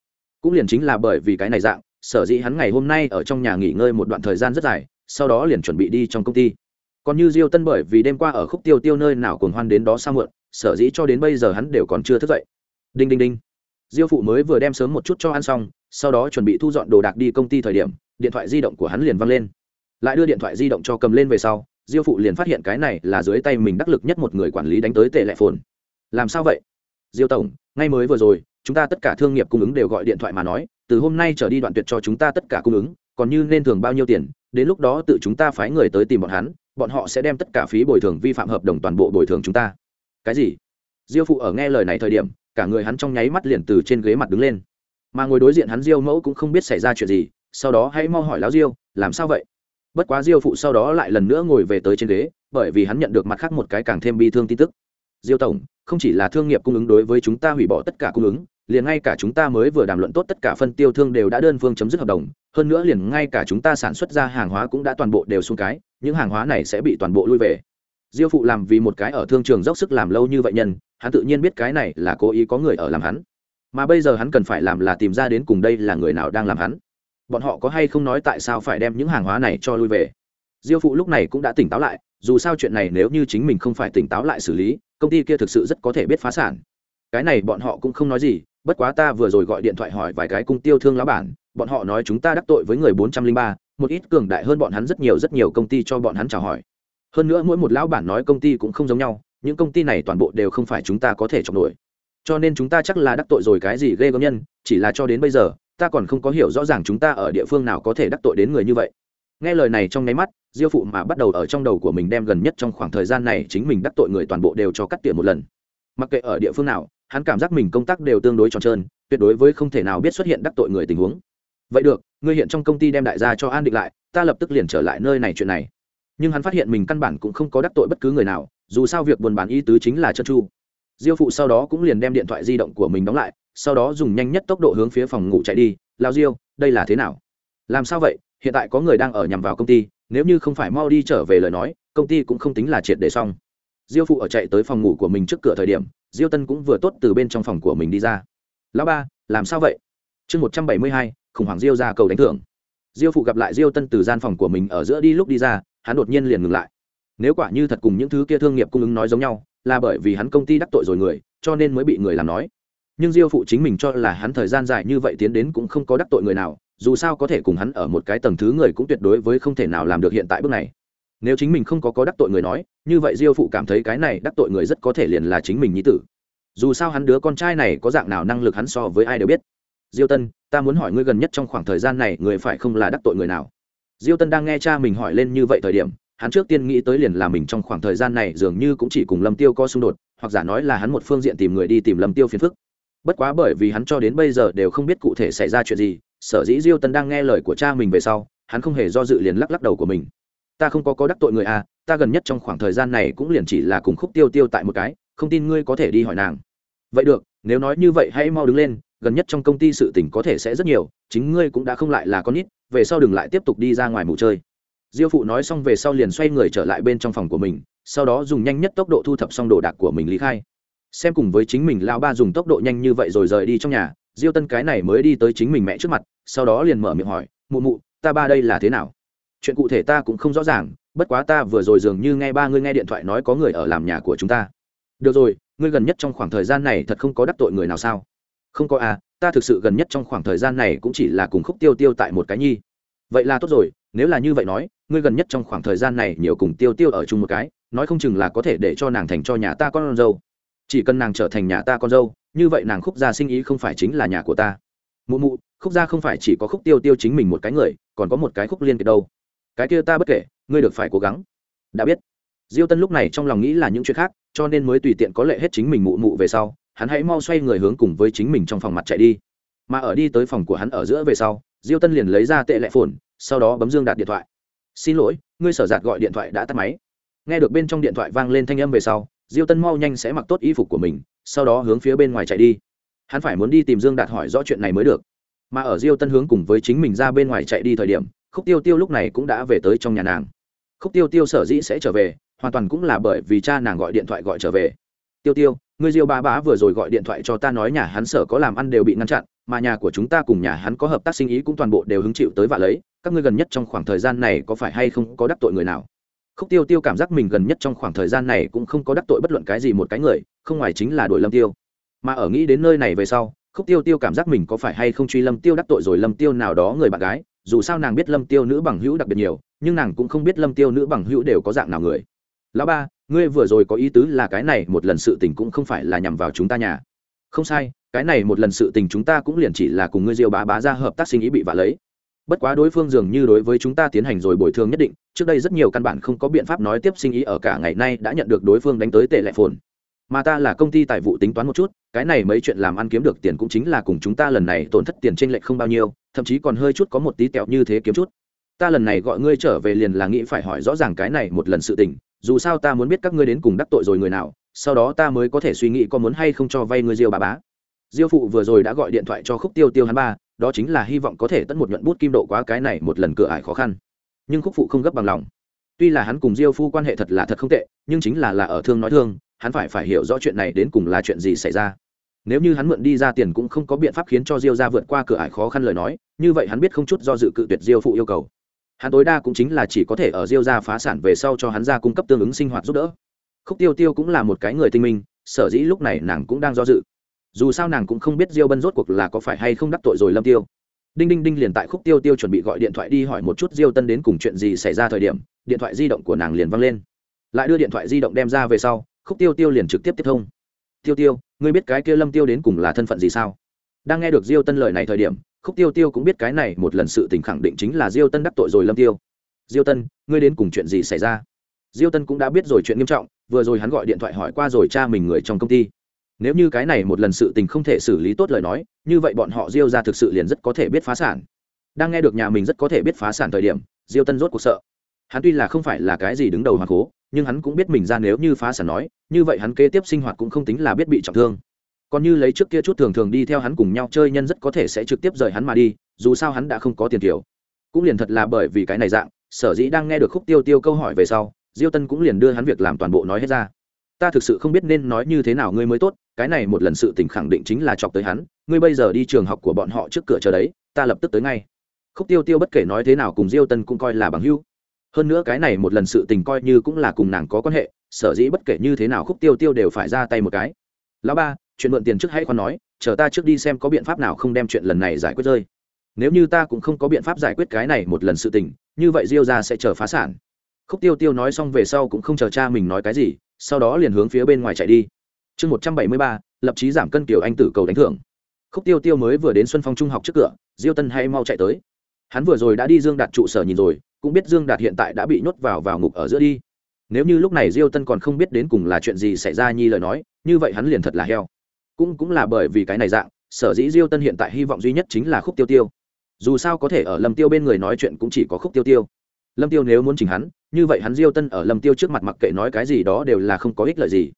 Cũng liền chính là bởi vì cái này dạng, sở dĩ hắn ngày hôm nay ở trong nhà nghỉ ngơi một đoạn thời gian rất dài, sau đó liền chuẩn bị đi trong công ty. Còn như diêu tân bởi vì đêm qua ở khúc tiêu tiêu nơi nào cuồng hoan đến đó sao muộn, sở dĩ cho đến bây giờ hắn đều còn chưa thức dậy. Đinh đinh đinh. Diêu phụ mới vừa đem sớm một chút cho ăn xong, sau đó chuẩn bị thu dọn đồ đạc đi công ty thời điểm, điện thoại di động của hắn liền văng lên. Lại đưa điện thoại di động cho cầm lên về sau diêu phụ liền phát hiện cái này là dưới tay mình đắc lực nhất một người quản lý đánh tới tệ lệ phồn. Làm sao vậy? Diêu tổng, ngay mới vừa rồi, chúng ta tất cả thương nghiệp cung ứng đều gọi điện thoại mà nói, từ hôm nay trở đi đoạn tuyệt cho chúng ta tất cả cung ứng, còn như nên thường bao nhiêu tiền, đến lúc đó tự chúng ta phái người tới tìm bọn hắn, bọn họ sẽ đem tất cả phí bồi thường vi phạm hợp đồng toàn bộ bồi thường chúng ta. Cái gì? Diêu phụ ở nghe lời này thời điểm, cả người hắn trong nháy mắt liền từ trên ghế mặt đứng lên. Mà ngồi đối diện hắn diêu mẫu cũng không biết xảy ra chuyện gì, sau đó hãy mau hỏi lão diêu, làm sao vậy? Bất quá diêu phụ sau đó lại lần nữa ngồi về tới trên ghế, bởi vì hắn nhận được mặt khác một cái càng thêm bi thương tin tức. Diêu tổng, không chỉ là thương nghiệp cung ứng đối với chúng ta hủy bỏ tất cả cung ứng, liền ngay cả chúng ta mới vừa đàm luận tốt tất cả phân tiêu thương đều đã đơn phương chấm dứt hợp đồng, hơn nữa liền ngay cả chúng ta sản xuất ra hàng hóa cũng đã toàn bộ đều xuống cái, những hàng hóa này sẽ bị toàn bộ lui về. Diêu phụ làm vì một cái ở thương trường dốc sức làm lâu như vậy nhân, hắn tự nhiên biết cái này là cố ý có người ở làm hắn. Mà bây giờ hắn cần phải làm là tìm ra đến cùng đây là người nào đang làm hắn bọn họ có hay không nói tại sao phải đem những hàng hóa này cho lui về? Diêu phụ lúc này cũng đã tỉnh táo lại, dù sao chuyện này nếu như chính mình không phải tỉnh táo lại xử lý, công ty kia thực sự rất có thể biết phá sản. Cái này bọn họ cũng không nói gì, bất quá ta vừa rồi gọi điện thoại hỏi vài cái cung tiêu thương lá bản, bọn họ nói chúng ta đắc tội với người bốn trăm linh ba, một ít cường đại hơn bọn hắn rất nhiều rất nhiều công ty cho bọn hắn chào hỏi. Hơn nữa mỗi một lão bản nói công ty cũng không giống nhau, những công ty này toàn bộ đều không phải chúng ta có thể chọn nổi. Cho nên chúng ta chắc là đắc tội rồi cái gì ghê gớm nhân, chỉ là cho đến bây giờ ta còn không có hiểu rõ ràng chúng ta ở địa phương nào có thể đắc tội đến người như vậy. Nghe lời này trong nháy mắt, diêu phụ mà bắt đầu ở trong đầu của mình đem gần nhất trong khoảng thời gian này chính mình đắc tội người toàn bộ đều cho cắt tiệm một lần. Mặc kệ ở địa phương nào, hắn cảm giác mình công tác đều tương đối tròn trơn, tuyệt đối với không thể nào biết xuất hiện đắc tội người tình huống. Vậy được, ngươi hiện trong công ty đem đại gia cho an định lại, ta lập tức liền trở lại nơi này chuyện này. Nhưng hắn phát hiện mình căn bản cũng không có đắc tội bất cứ người nào, dù sao việc buôn bán ý tứ chính là chân chu. Diêu phụ sau đó cũng liền đem điện thoại di động của mình đóng lại sau đó dùng nhanh nhất tốc độ hướng phía phòng ngủ chạy đi, lao diêu, đây là thế nào? Làm sao vậy? Hiện tại có người đang ở nhằm vào công ty, nếu như không phải mau đi trở về lời nói, công ty cũng không tính là triệt để xong. Diêu phụ ở chạy tới phòng ngủ của mình trước cửa thời điểm, diêu tân cũng vừa tốt từ bên trong phòng của mình đi ra. Lão ba, làm sao vậy? Chương một trăm bảy mươi hai, khủng hoảng diêu ra cầu đánh thưởng. Diêu phụ gặp lại diêu tân từ gian phòng của mình ở giữa đi lúc đi ra, hắn đột nhiên liền ngừng lại. Nếu quả như thật cùng những thứ kia thương nghiệp cung ứng nói giống nhau, là bởi vì hắn công ty đắc tội rồi người, cho nên mới bị người làm nói nhưng diêu phụ chính mình cho là hắn thời gian dài như vậy tiến đến cũng không có đắc tội người nào, dù sao có thể cùng hắn ở một cái tầng thứ người cũng tuyệt đối với không thể nào làm được hiện tại bước này. Nếu chính mình không có có đắc tội người nói, như vậy diêu phụ cảm thấy cái này đắc tội người rất có thể liền là chính mình nhi tử. Dù sao hắn đứa con trai này có dạng nào năng lực hắn so với ai đều biết. Diêu tân, ta muốn hỏi ngươi gần nhất trong khoảng thời gian này người phải không là đắc tội người nào? Diêu tân đang nghe cha mình hỏi lên như vậy thời điểm, hắn trước tiên nghĩ tới liền là mình trong khoảng thời gian này dường như cũng chỉ cùng lâm tiêu có xung đột, hoặc giả nói là hắn một phương diện tìm người đi tìm lâm tiêu phiền phức bất quá bởi vì hắn cho đến bây giờ đều không biết cụ thể xảy ra chuyện gì, sở dĩ diêu tân đang nghe lời của cha mình về sau, hắn không hề do dự liền lắc lắc đầu của mình. Ta không có có đắc tội người à ta gần nhất trong khoảng thời gian này cũng liền chỉ là cùng khúc tiêu tiêu tại một cái, không tin ngươi có thể đi hỏi nàng. Vậy được, nếu nói như vậy hãy mau đứng lên, gần nhất trong công ty sự tình có thể sẽ rất nhiều, chính ngươi cũng đã không lại là con nít, về sau đừng lại tiếp tục đi ra ngoài mù chơi. Diêu phụ nói xong về sau liền xoay người trở lại bên trong phòng của mình, sau đó dùng nhanh nhất tốc độ thu thập xong đồ đạc của mình lý khai xem cùng với chính mình lao ba dùng tốc độ nhanh như vậy rồi rời đi trong nhà, diêu tân cái này mới đi tới chính mình mẹ trước mặt, sau đó liền mở miệng hỏi, mụ mụ, ta ba đây là thế nào? Chuyện cụ thể ta cũng không rõ ràng, bất quá ta vừa rồi dường như nghe ba ngươi nghe điện thoại nói có người ở làm nhà của chúng ta. Được rồi, ngươi gần nhất trong khoảng thời gian này thật không có đắc tội người nào sao? Không có à ta thực sự gần nhất trong khoảng thời gian này cũng chỉ là cùng khúc tiêu tiêu tại một cái nhi. Vậy là tốt rồi, nếu là như vậy nói, ngươi gần nhất trong khoảng thời gian này nhiều cùng tiêu tiêu ở chung một cái, nói không chừng là có thể để cho nàng thành cho nhà ta con dâu chỉ cần nàng trở thành nhà ta con dâu, như vậy nàng khúc gia sinh ý không phải chính là nhà của ta. Mụ mụ, khúc gia không phải chỉ có khúc tiêu tiêu chính mình một cái người, còn có một cái khúc liên kết đâu. Cái kia ta bất kể, ngươi được phải cố gắng. Đã biết. Diêu tân lúc này trong lòng nghĩ là những chuyện khác, cho nên mới tùy tiện có lệ hết chính mình mụ mụ về sau, hắn hãy mau xoay người hướng cùng với chính mình trong phòng mặt chạy đi. Mà ở đi tới phòng của hắn ở giữa về sau, diêu tân liền lấy ra tệ lệ phồn, sau đó bấm dương đạt điện thoại. Xin lỗi, ngươi sở giạt gọi điện thoại đã tắt máy. Nghe được bên trong điện thoại vang lên thanh âm về sau diêu tân mau nhanh sẽ mặc tốt y phục của mình, sau đó hướng phía bên ngoài chạy đi. Hắn phải muốn đi tìm dương đạt hỏi rõ chuyện này mới được. Mà ở diêu tân hướng cùng với chính mình ra bên ngoài chạy đi thời điểm, khúc tiêu tiêu lúc này cũng đã về tới trong nhà nàng. Khúc tiêu tiêu sở dĩ sẽ trở về, hoàn toàn cũng là bởi vì cha nàng gọi điện thoại gọi trở về. Tiêu tiêu người diêu ba bá vừa rồi gọi điện thoại cho ta nói nhà hắn sở có làm ăn đều bị ngăn chặn, mà nhà của chúng ta cùng nhà hắn có hợp tác sinh ý cũng toàn bộ đều hứng chịu tới vạ lấy, các ngươi gần nhất trong khoảng thời gian này có phải hay không có đắc tội người nào? Khúc tiêu tiêu cảm giác mình gần nhất trong khoảng thời gian này cũng không có đắc tội bất luận cái gì một cái người, không ngoài chính là đội lâm tiêu. Mà ở nghĩ đến nơi này về sau, khúc tiêu tiêu cảm giác mình có phải hay không truy lâm tiêu đắc tội rồi lâm tiêu nào đó người bạn gái, dù sao nàng biết lâm tiêu nữ bằng hữu đặc biệt nhiều, nhưng nàng cũng không biết lâm tiêu nữ bằng hữu đều có dạng nào người. Lão ba, ngươi vừa rồi có ý tứ là cái này một lần sự tình cũng không phải là nhằm vào chúng ta nhà. Không sai, cái này một lần sự tình chúng ta cũng liền chỉ là cùng ngươi diêu bá bá ra hợp tác sinh ý bị vạ lấy bất quá đối phương dường như đối với chúng ta tiến hành rồi bồi thường nhất định, trước đây rất nhiều căn bản không có biện pháp nói tiếp sinh ý ở cả ngày nay đã nhận được đối phương đánh tới tệ lệ phồn. Mà ta là công ty tài vụ tính toán một chút, cái này mấy chuyện làm ăn kiếm được tiền cũng chính là cùng chúng ta lần này tổn thất tiền trên lệch không bao nhiêu, thậm chí còn hơi chút có một tí tẹo như thế kiếm chút. Ta lần này gọi ngươi trở về liền là nghĩ phải hỏi rõ ràng cái này một lần sự tình, dù sao ta muốn biết các ngươi đến cùng đắc tội rồi người nào, sau đó ta mới có thể suy nghĩ có muốn hay không cho vay ngươi diêu bà bá. Diêu phụ vừa rồi đã gọi điện thoại cho khúc tiêu tiêu hắn ba đó chính là hy vọng có thể tận một nhuận bút kim độ quá cái này một lần cửa ải khó khăn. Nhưng khúc phụ không gấp bằng lòng. Tuy là hắn cùng diêu phu quan hệ thật là thật không tệ, nhưng chính là là ở thương nói thương, hắn phải phải hiểu rõ chuyện này đến cùng là chuyện gì xảy ra. Nếu như hắn mượn đi ra tiền cũng không có biện pháp khiến cho diêu ra vượt qua cửa ải khó khăn lời nói, như vậy hắn biết không chút do dự cự tuyệt diêu phụ yêu cầu. Hắn tối đa cũng chính là chỉ có thể ở diêu ra phá sản về sau cho hắn ra cung cấp tương ứng sinh hoạt giúp đỡ. Khúc tiêu tiêu cũng là một cái người tinh minh, sở dĩ lúc này nàng cũng đang do dự dù sao nàng cũng không biết diêu bân rốt cuộc là có phải hay không đắc tội rồi lâm tiêu. Đinh đinh đinh liền tại khúc tiêu tiêu chuẩn bị gọi điện thoại đi hỏi một chút diêu tân đến cùng chuyện gì xảy ra thời điểm, điện thoại di động của nàng liền văng lên. Lại đưa điện thoại di động đem ra về sau, khúc tiêu tiêu liền trực tiếp tiếp thông. Tiêu tiêu, ngươi biết cái kia lâm tiêu đến cùng là thân phận gì sao? Đang nghe được diêu tân lời này thời điểm, khúc tiêu tiêu cũng biết cái này một lần sự tình khẳng định chính là diêu tân đắc tội rồi lâm tiêu. Diêu tân, ngươi đến cùng chuyện gì xảy ra? Diêu tân cũng đã biết rồi chuyện nghiêm trọng, vừa rồi hắn gọi điện thoại hỏi qua rồi cha mình người trong công ty nếu như cái này một lần sự tình không thể xử lý tốt lời nói, như vậy bọn họ diêu ra thực sự liền rất có thể biết phá sản. Đang nghe được nhà mình rất có thể biết phá sản thời điểm, diêu tân rốt cuộc sợ. Hắn tuy là không phải là cái gì đứng đầu hoàng cố, nhưng hắn cũng biết mình ra nếu như phá sản nói, như vậy hắn kế tiếp sinh hoạt cũng không tính là biết bị trọng thương. Còn như lấy trước kia chút thường thường đi theo hắn cùng nhau chơi nhân rất có thể sẽ trực tiếp rời hắn mà đi, dù sao hắn đã không có tiền kiểu. Cũng liền thật là bởi vì cái này dạng, sở dĩ đang nghe được khúc tiêu tiêu câu hỏi về sau, diêu tân cũng liền đưa hắn việc làm toàn bộ nói hết ra. Ta thực sự không biết nên nói như thế nào ngươi mới tốt cái này một lần sự tình khẳng định chính là chọc tới hắn, ngươi bây giờ đi trường học của bọn họ trước cửa chờ đấy, ta lập tức tới ngay. Khúc tiêu tiêu bất kể nói thế nào cùng diêu tân cũng coi là bằng hữu. Hơn nữa cái này một lần sự tình coi như cũng là cùng nàng có quan hệ, sở dĩ bất kể như thế nào khúc tiêu tiêu đều phải ra tay một cái. Lão ba, chuyện mượn tiền trước hãy khoan nói, chờ ta trước đi xem có biện pháp nào không đem chuyện lần này giải quyết rơi. Nếu như ta cũng không có biện pháp giải quyết cái này một lần sự tình, như vậy diêu ra sẽ chờ phá sản. Khúc tiêu tiêu nói xong về sau cũng không chờ cha mình nói cái gì, sau đó liền hướng phía bên ngoài chạy đi chương một trăm bảy mươi ba, lập trí giảm cân kiểu anh tử cầu đánh thưởng. Khúc tiêu tiêu mới vừa đến xuân phong trung học trước cửa, diêu tân hay mau chạy tới. Hắn vừa rồi đã đi dương đạt trụ sở nhìn rồi, cũng biết dương đạt hiện tại đã bị nhốt vào vào ngục ở giữa đi. Nếu như lúc này diêu tân còn không biết đến cùng là chuyện gì xảy ra nhi lời nói, như vậy hắn liền thật là heo. Cũng cũng là bởi vì cái này dạng, sở dĩ diêu tân hiện tại hy vọng duy nhất chính là khúc tiêu tiêu. Dù sao có thể ở lâm tiêu bên người nói chuyện cũng chỉ có khúc tiêu tiêu. Lâm tiêu nếu muốn chỉnh hắn, như vậy hắn diêu tân ở lâm tiêu trước mặt mặc kệ nói cái gì đó đều là không có ích lợi gì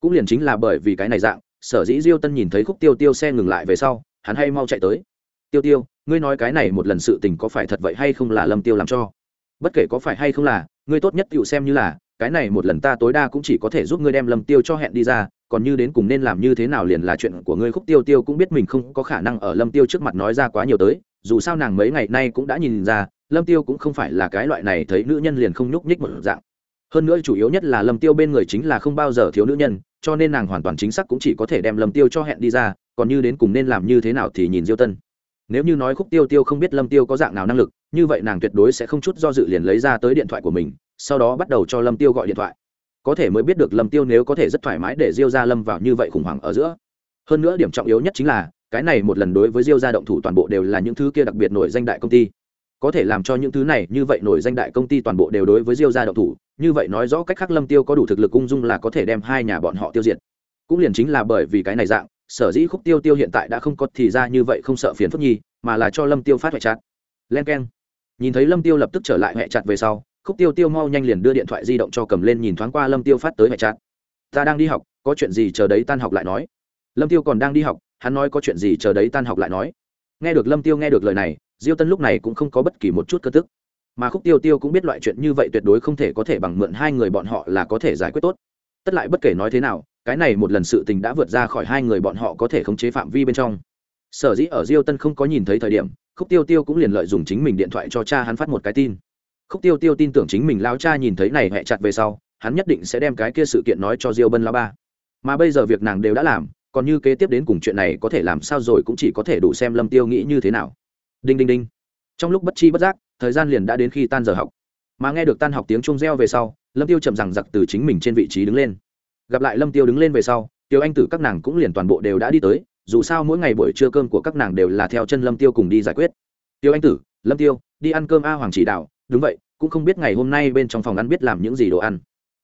cũng liền chính là bởi vì cái này dạng, sở dĩ diêu tân nhìn thấy khúc tiêu tiêu xe ngừng lại về sau, hắn hay mau chạy tới. Tiêu tiêu, ngươi nói cái này một lần sự tình có phải thật vậy hay không là lâm tiêu làm cho? Bất kể có phải hay không là, ngươi tốt nhất tự xem như là, cái này một lần ta tối đa cũng chỉ có thể giúp ngươi đem lâm tiêu cho hẹn đi ra, còn như đến cùng nên làm như thế nào liền là chuyện của ngươi. Khúc tiêu tiêu cũng biết mình không có khả năng ở lâm tiêu trước mặt nói ra quá nhiều tới, dù sao nàng mấy ngày nay cũng đã nhìn ra, lâm tiêu cũng không phải là cái loại này thấy nữ nhân liền không nhúc nhích một dạng. Hơn nữa chủ yếu nhất là lâm tiêu bên người chính là không bao giờ thiếu nữ nhân cho nên nàng hoàn toàn chính xác cũng chỉ có thể đem lâm tiêu cho hẹn đi ra, còn như đến cùng nên làm như thế nào thì nhìn diêu tân. Nếu như nói khúc tiêu tiêu không biết lâm tiêu có dạng nào năng lực, như vậy nàng tuyệt đối sẽ không chút do dự liền lấy ra tới điện thoại của mình, sau đó bắt đầu cho lâm tiêu gọi điện thoại. Có thể mới biết được lâm tiêu nếu có thể rất thoải mái để diêu ra lâm vào như vậy khủng hoảng ở giữa. Hơn nữa điểm trọng yếu nhất chính là, cái này một lần đối với diêu gia động thủ toàn bộ đều là những thứ kia đặc biệt nổi danh đại công ty. Có thể làm cho những thứ này như vậy nổi danh đại công ty toàn bộ đều đối với diêu gia động thủ như vậy nói rõ cách khác lâm tiêu có đủ thực lực ung dung là có thể đem hai nhà bọn họ tiêu diệt. Cũng liền chính là bởi vì cái này dạng, sở dĩ khúc tiêu tiêu hiện tại đã không có thì ra như vậy không sợ phiền phức nhi mà là cho lâm tiêu phát hệ chặt. Len keng. Nhìn thấy lâm tiêu lập tức trở lại hệ chặt về sau, khúc tiêu tiêu mau nhanh liền đưa điện thoại di động cho cầm lên nhìn thoáng qua lâm tiêu phát tới hệ chặt. Ta đang đi học, có chuyện gì chờ đấy tan học lại nói. Lâm tiêu còn đang đi học, hắn nói có chuyện gì chờ đấy tan học lại nói. Nghe được lâm tiêu nghe được lời này, diêu tân lúc này cũng không có bất kỳ một chút cơ tức mà khúc tiêu tiêu cũng biết loại chuyện như vậy tuyệt đối không thể có thể bằng mượn hai người bọn họ là có thể giải quyết tốt. Tất lại bất kể nói thế nào, cái này một lần sự tình đã vượt ra khỏi hai người bọn họ có thể khống chế phạm vi bên trong. Sở dĩ ở diêu tân không có nhìn thấy thời điểm, khúc tiêu tiêu cũng liền lợi dùng chính mình điện thoại cho cha hắn phát một cái tin. Khúc tiêu tiêu tin tưởng chính mình lao cha nhìn thấy này hẹ chặt về sau, hắn nhất định sẽ đem cái kia sự kiện nói cho diêu bân lao ba. Mà bây giờ việc nàng đều đã làm, còn như kế tiếp đến cùng chuyện này có thể làm sao rồi cũng chỉ có thể đủ xem lâm tiêu nghĩ như thế nào. Đinh đinh đinh. Trong lúc bất chi bất giác thời gian liền đã đến khi tan giờ học. Mà nghe được tan học tiếng chung reo về sau, lâm tiêu chậm rằng giặc từ chính mình trên vị trí đứng lên. Gặp lại lâm tiêu đứng lên về sau, tiêu anh tử các nàng cũng liền toàn bộ đều đã đi tới, dù sao mỗi ngày buổi trưa cơm của các nàng đều là theo chân lâm tiêu cùng đi giải quyết. Tiêu anh tử, lâm tiêu, đi ăn cơm a hoàng chỉ đạo, đúng vậy, cũng không biết ngày hôm nay bên trong phòng ăn biết làm những gì đồ ăn.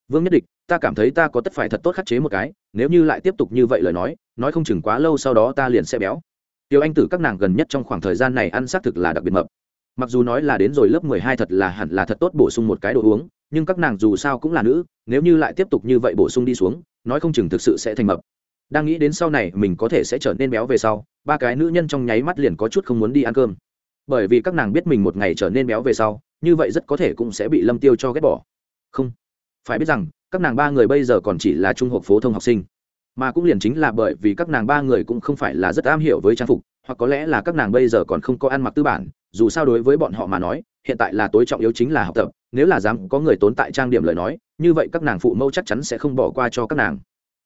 Vương nhất địch, ta cảm thấy ta có tất phải thật tốt khắc chế một cái, nếu như lại tiếp tục như vậy lời nói nói không chừng quá lâu sau đó ta liền sẽ béo. Tiêu anh tử các nàng gần nhất trong khoảng thời gian này ăn xác thực là đặc biệt mập mặc dù nói là đến rồi lớp mười hai thật là hẳn là thật tốt bổ sung một cái đồ uống, nhưng các nàng dù sao cũng là nữ, nếu như lại tiếp tục như vậy bổ sung đi xuống, nói không chừng thực sự sẽ thành mập. Đang nghĩ đến sau này mình có thể sẽ trở nên béo về sau, ba cái nữ nhân trong nháy mắt liền có chút không muốn đi ăn cơm. Bởi vì các nàng biết mình một ngày trở nên béo về sau, như vậy rất có thể cũng sẽ bị lâm tiêu cho ghét bỏ. Không. Phải biết rằng, các nàng ba người bây giờ còn chỉ là trung học phổ thông học sinh. Mà cũng liền chính là bởi vì các nàng ba người cũng không phải là rất am hiểu với trang phục hoặc có lẽ là các nàng bây giờ còn không có ăn mặc tư bản, dù sao đối với bọn họ mà nói, hiện tại là tối trọng yếu chính là học tập, nếu là dám có người tốn tại trang điểm lời nói, như vậy các nàng phụ mẫu chắc chắn sẽ không bỏ qua cho các nàng.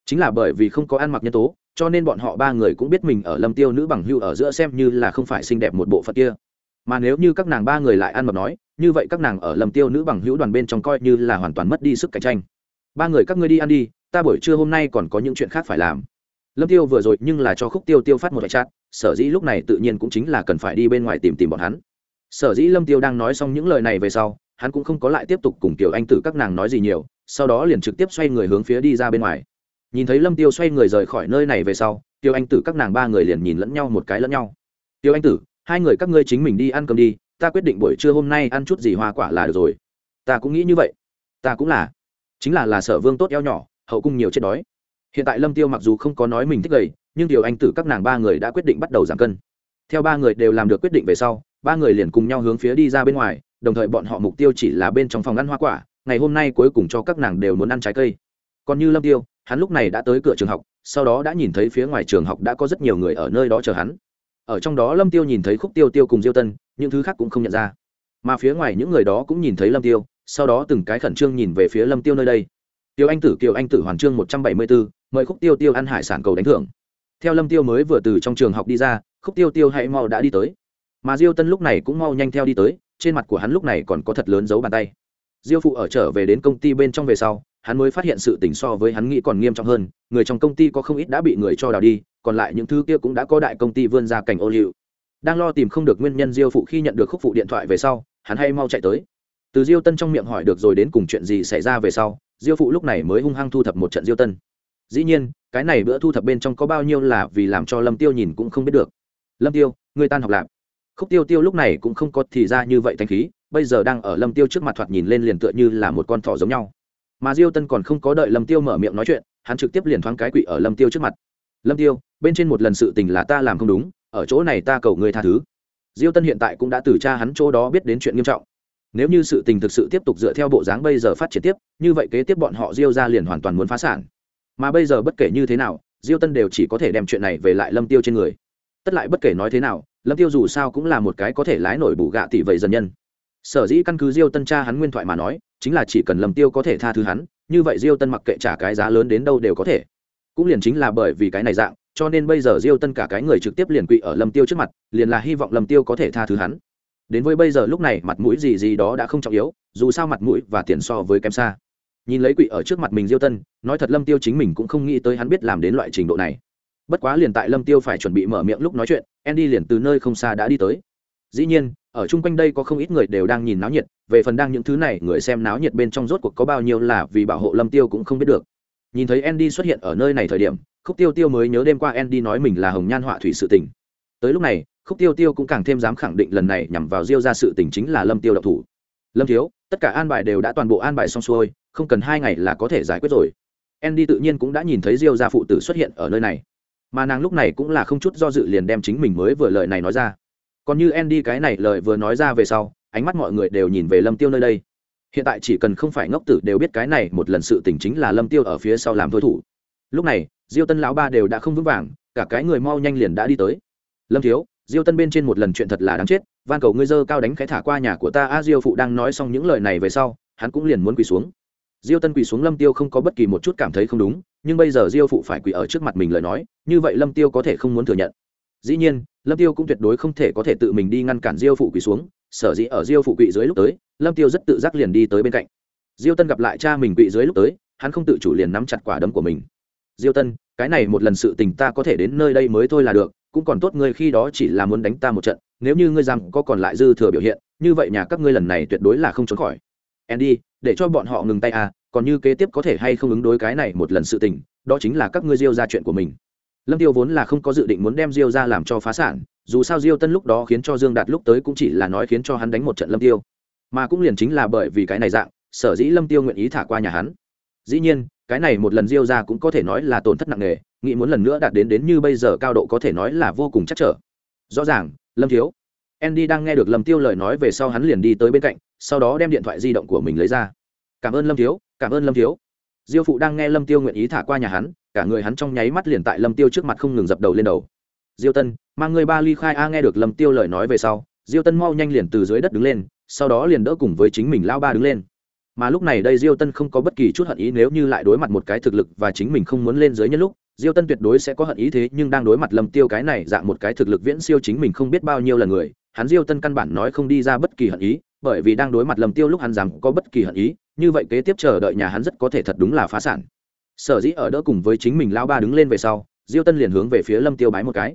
Chính là bởi vì không có ăn mặc nhân tố, cho nên bọn họ ba người cũng biết mình ở lâm tiêu nữ bằng hưu ở giữa xem như là không phải xinh đẹp một bộ phận kia. Mà nếu như các nàng ba người lại ăn mặc nói, như vậy các nàng ở lâm tiêu nữ bằng hữu đoàn bên trong coi như là hoàn toàn mất đi sức cạnh tranh. Ba người các ngươi đi ăn đi, ta buổi trưa hôm nay còn có những chuyện khác phải làm. Lâm tiêu vừa rồi nhưng là cho khúc tiêu tiêu phát một vạch chát sở dĩ lúc này tự nhiên cũng chính là cần phải đi bên ngoài tìm tìm bọn hắn. Sở dĩ lâm tiêu đang nói xong những lời này về sau, hắn cũng không có lại tiếp tục cùng kiểu anh tử các nàng nói gì nhiều, sau đó liền trực tiếp xoay người hướng phía đi ra bên ngoài. Nhìn thấy lâm tiêu xoay người rời khỏi nơi này về sau tiêu anh tử các nàng ba người liền nhìn lẫn nhau một cái lẫn nhau. Tiêu anh tử, hai người các ngươi chính mình đi ăn cơm đi, ta quyết định buổi trưa hôm nay ăn chút gì hoa quả là được rồi. Ta cũng nghĩ như vậy. Ta cũng là. Chính là là sở vương tốt eo nhỏ, hậu cung nhiều chết đói. Hiện tại lâm tiêu mặc dù không có nói mình thích gầy nhưng điều anh tử các nàng ba người đã quyết định bắt đầu giảm cân. Theo ba người đều làm được quyết định về sau, ba người liền cùng nhau hướng phía đi ra bên ngoài, đồng thời bọn họ mục tiêu chỉ là bên trong phòng ăn hoa quả, ngày hôm nay cuối cùng cho các nàng đều muốn ăn trái cây. Còn như lâm tiêu, hắn lúc này đã tới cửa trường học, sau đó đã nhìn thấy phía ngoài trường học đã có rất nhiều người ở nơi đó chờ hắn. Ở trong đó lâm tiêu nhìn thấy khúc tiêu tiêu cùng diêu tân, những thứ khác cũng không nhận ra. Mà phía ngoài những người đó cũng nhìn thấy lâm tiêu, sau đó từng cái khẩn trương nhìn về phía lâm tiêu nơi đây. Tiêu anh tử, kiều anh tử hoàn trương một trăm bảy mươi bốn mời khúc tiêu tiêu ăn hải sản cầu đánh thưởng theo lâm tiêu mới vừa từ trong trường học đi ra, khúc tiêu tiêu hãy mau đã đi tới. Mà diêu tân lúc này cũng mau nhanh theo đi tới, trên mặt của hắn lúc này còn có thật lớn dấu bàn tay. Diêu phụ ở trở về đến công ty bên trong về sau, hắn mới phát hiện sự tình so với hắn nghĩ còn nghiêm trọng hơn, người trong công ty có không ít đã bị người cho đào đi, còn lại những thứ kia cũng đã có đại công ty vươn ra cảnh ô liu. Đang lo tìm không được nguyên nhân diêu phụ khi nhận được khúc phụ điện thoại về sau, hắn hay mau chạy tới. Từ diêu tân trong miệng hỏi được rồi đến cùng chuyện gì xảy ra về sau, diêu phụ lúc này mới hung hăng thu thập một trận diêu tân dĩ nhiên, cái này bữa thu thập bên trong có bao nhiêu là vì làm cho lâm tiêu nhìn cũng không biết được. Lâm tiêu, người tan học lạp khúc tiêu tiêu lúc này cũng không có thì ra như vậy thanh khí, bây giờ đang ở lâm tiêu trước mặt thoạt nhìn lên liền tựa như là một con thỏ giống nhau. Mà diêu tân còn không có đợi lâm tiêu mở miệng nói chuyện, hắn trực tiếp liền thoáng cái quỷ ở lâm tiêu trước mặt. Lâm tiêu, bên trên một lần sự tình là ta làm không đúng, ở chỗ này ta cầu ngươi tha thứ. Diêu tân hiện tại cũng đã từ cha hắn chỗ đó biết đến chuyện nghiêm trọng. Nếu như sự tình thực sự tiếp tục dựa theo bộ dáng bây giờ phát triển tiếp, như vậy kế tiếp bọn họ diêu ra liền hoàn toàn muốn phá sản mà bây giờ bất kể như thế nào, diêu tân đều chỉ có thể đem chuyện này về lại lâm tiêu trên người. Tất lại bất kể nói thế nào, lâm tiêu dù sao cũng là một cái có thể lái nổi bù gạ tỷ vậy dần nhân. Sở dĩ căn cứ diêu tân cha hắn nguyên thoại mà nói, chính là chỉ cần lâm tiêu có thể tha thứ hắn, như vậy diêu tân mặc kệ trả cái giá lớn đến đâu đều có thể. Cũng liền chính là bởi vì cái này dạng, cho nên bây giờ diêu tân cả cái người trực tiếp liền quỵ ở lâm tiêu trước mặt, liền là hy vọng lâm tiêu có thể tha thứ hắn. Đến với bây giờ lúc này, mặt mũi gì gì đó đã không trọng yếu, dù sao mặt mũi và tiền so với kém xa nhìn lấy quỵ ở trước mặt mình diêu tân, nói thật lâm tiêu chính mình cũng không nghĩ tới hắn biết làm đến loại trình độ này. Bất quá liền tại lâm tiêu phải chuẩn bị mở miệng lúc nói chuyện, andy liền từ nơi không xa đã đi tới. Dĩ nhiên, ở chung quanh đây có không ít người đều đang nhìn náo nhiệt, về phần đang những thứ này, người xem náo nhiệt bên trong rốt cuộc có bao nhiêu là vì bảo hộ lâm tiêu cũng không biết được. Nhìn thấy andy xuất hiện ở nơi này thời điểm, khúc tiêu tiêu mới nhớ đêm qua andy nói mình là hồng nhan họa thủy sự tình. Tới lúc này, khúc tiêu tiêu cũng càng thêm dám khẳng định lần này nhằm vào diêu ra sự tình chính là lâm tiêu độc thủ. Lâm thiếu tất cả an bài đều đã toàn bộ an bài xong xuôi, không cần hai ngày là có thể giải quyết rồi. Andy tự nhiên cũng đã nhìn thấy diêu gia phụ tử xuất hiện ở nơi này. Mà nàng lúc này cũng là không chút do dự liền đem chính mình mới vừa lời này nói ra. Còn như andy cái này lời vừa nói ra về sau, ánh mắt mọi người đều nhìn về lâm tiêu nơi đây. Hiện tại chỉ cần không phải ngốc tử đều biết cái này một lần sự tình chính là lâm tiêu ở phía sau làm thôi thủ. Lúc này, diêu tân lão ba đều đã không vững vàng, cả cái người mau nhanh liền đã đi tới. Lâm thiếu, diêu tân bên trên một lần chuyện thật là đáng chết van cầu ngươi dơ cao đánh khẽ thả qua nhà của ta, a, diêu phụ đang nói xong những lời này về sau, hắn cũng liền muốn quỳ xuống. Diêu tân quỳ xuống, lâm tiêu không có bất kỳ một chút cảm thấy không đúng, nhưng bây giờ diêu phụ phải quỳ ở trước mặt mình lời nói, như vậy lâm tiêu có thể không muốn thừa nhận. Dĩ nhiên, lâm tiêu cũng tuyệt đối không thể có thể tự mình đi ngăn cản diêu phụ quỳ xuống, sở dĩ ở diêu phụ quỳ dưới lúc tới, lâm tiêu rất tự giác liền đi tới bên cạnh. Diêu tân gặp lại cha mình quỳ dưới lúc tới, hắn không tự chủ liền nắm chặt quả đấm của mình. Diêu tân, cái này một lần sự tình ta có thể đến nơi đây mới thôi là được cũng còn tốt ngươi khi đó chỉ là muốn đánh ta một trận, nếu như ngươi rằng có còn lại dư thừa biểu hiện, như vậy nhà các ngươi lần này tuyệt đối là không trốn khỏi. Andy, để cho bọn họ ngừng tay à còn như kế tiếp có thể hay không ứng đối cái này một lần sự tình, đó chính là các ngươi diêu ra chuyện của mình. Lâm tiêu vốn là không có dự định muốn đem diêu ra làm cho phá sản, dù sao diêu tân lúc đó khiến cho dương đạt lúc tới cũng chỉ là nói khiến cho hắn đánh một trận lâm tiêu. Mà cũng liền chính là bởi vì cái này dạng, sở dĩ lâm tiêu nguyện ý thả qua nhà hắn dĩ nhiên, cái này một lần diêu ra cũng có thể nói là tổn thất nặng nề, nghĩ muốn lần nữa đạt đến đến như bây giờ cao độ có thể nói là vô cùng chắc trở. Rõ ràng, lâm thiếu. Andy đang nghe được lâm tiêu lời nói về sau hắn liền đi tới bên cạnh, sau đó đem điện thoại di động của mình lấy ra. Cảm ơn lâm thiếu, cảm ơn lâm thiếu. Diêu phụ đang nghe lâm tiêu nguyện ý thả qua nhà hắn, cả người hắn trong nháy mắt liền tại lâm tiêu trước mặt không ngừng dập đầu lên đầu. Diêu tân, mang người ba ly khai a nghe được lâm tiêu lời nói về sau, diêu tân mau nhanh liền từ dưới đất đứng lên, sau đó liền đỡ cùng với chính mình lao ba đứng lên mà lúc này đây diêu tân không có bất kỳ chút hận ý nếu như lại đối mặt một cái thực lực và chính mình không muốn lên dưới nhân lúc, diêu tân tuyệt đối sẽ có hận ý thế nhưng đang đối mặt lâm tiêu cái này dạng một cái thực lực viễn siêu chính mình không biết bao nhiêu lần người, hắn diêu tân căn bản nói không đi ra bất kỳ hận ý, bởi vì đang đối mặt lâm tiêu lúc hắn rằng có bất kỳ hận ý, như vậy kế tiếp chờ đợi nhà hắn rất có thể thật đúng là phá sản. Sở dĩ ở đỡ cùng với chính mình lao ba đứng lên về sau, diêu tân liền hướng về phía lâm tiêu bái một cái.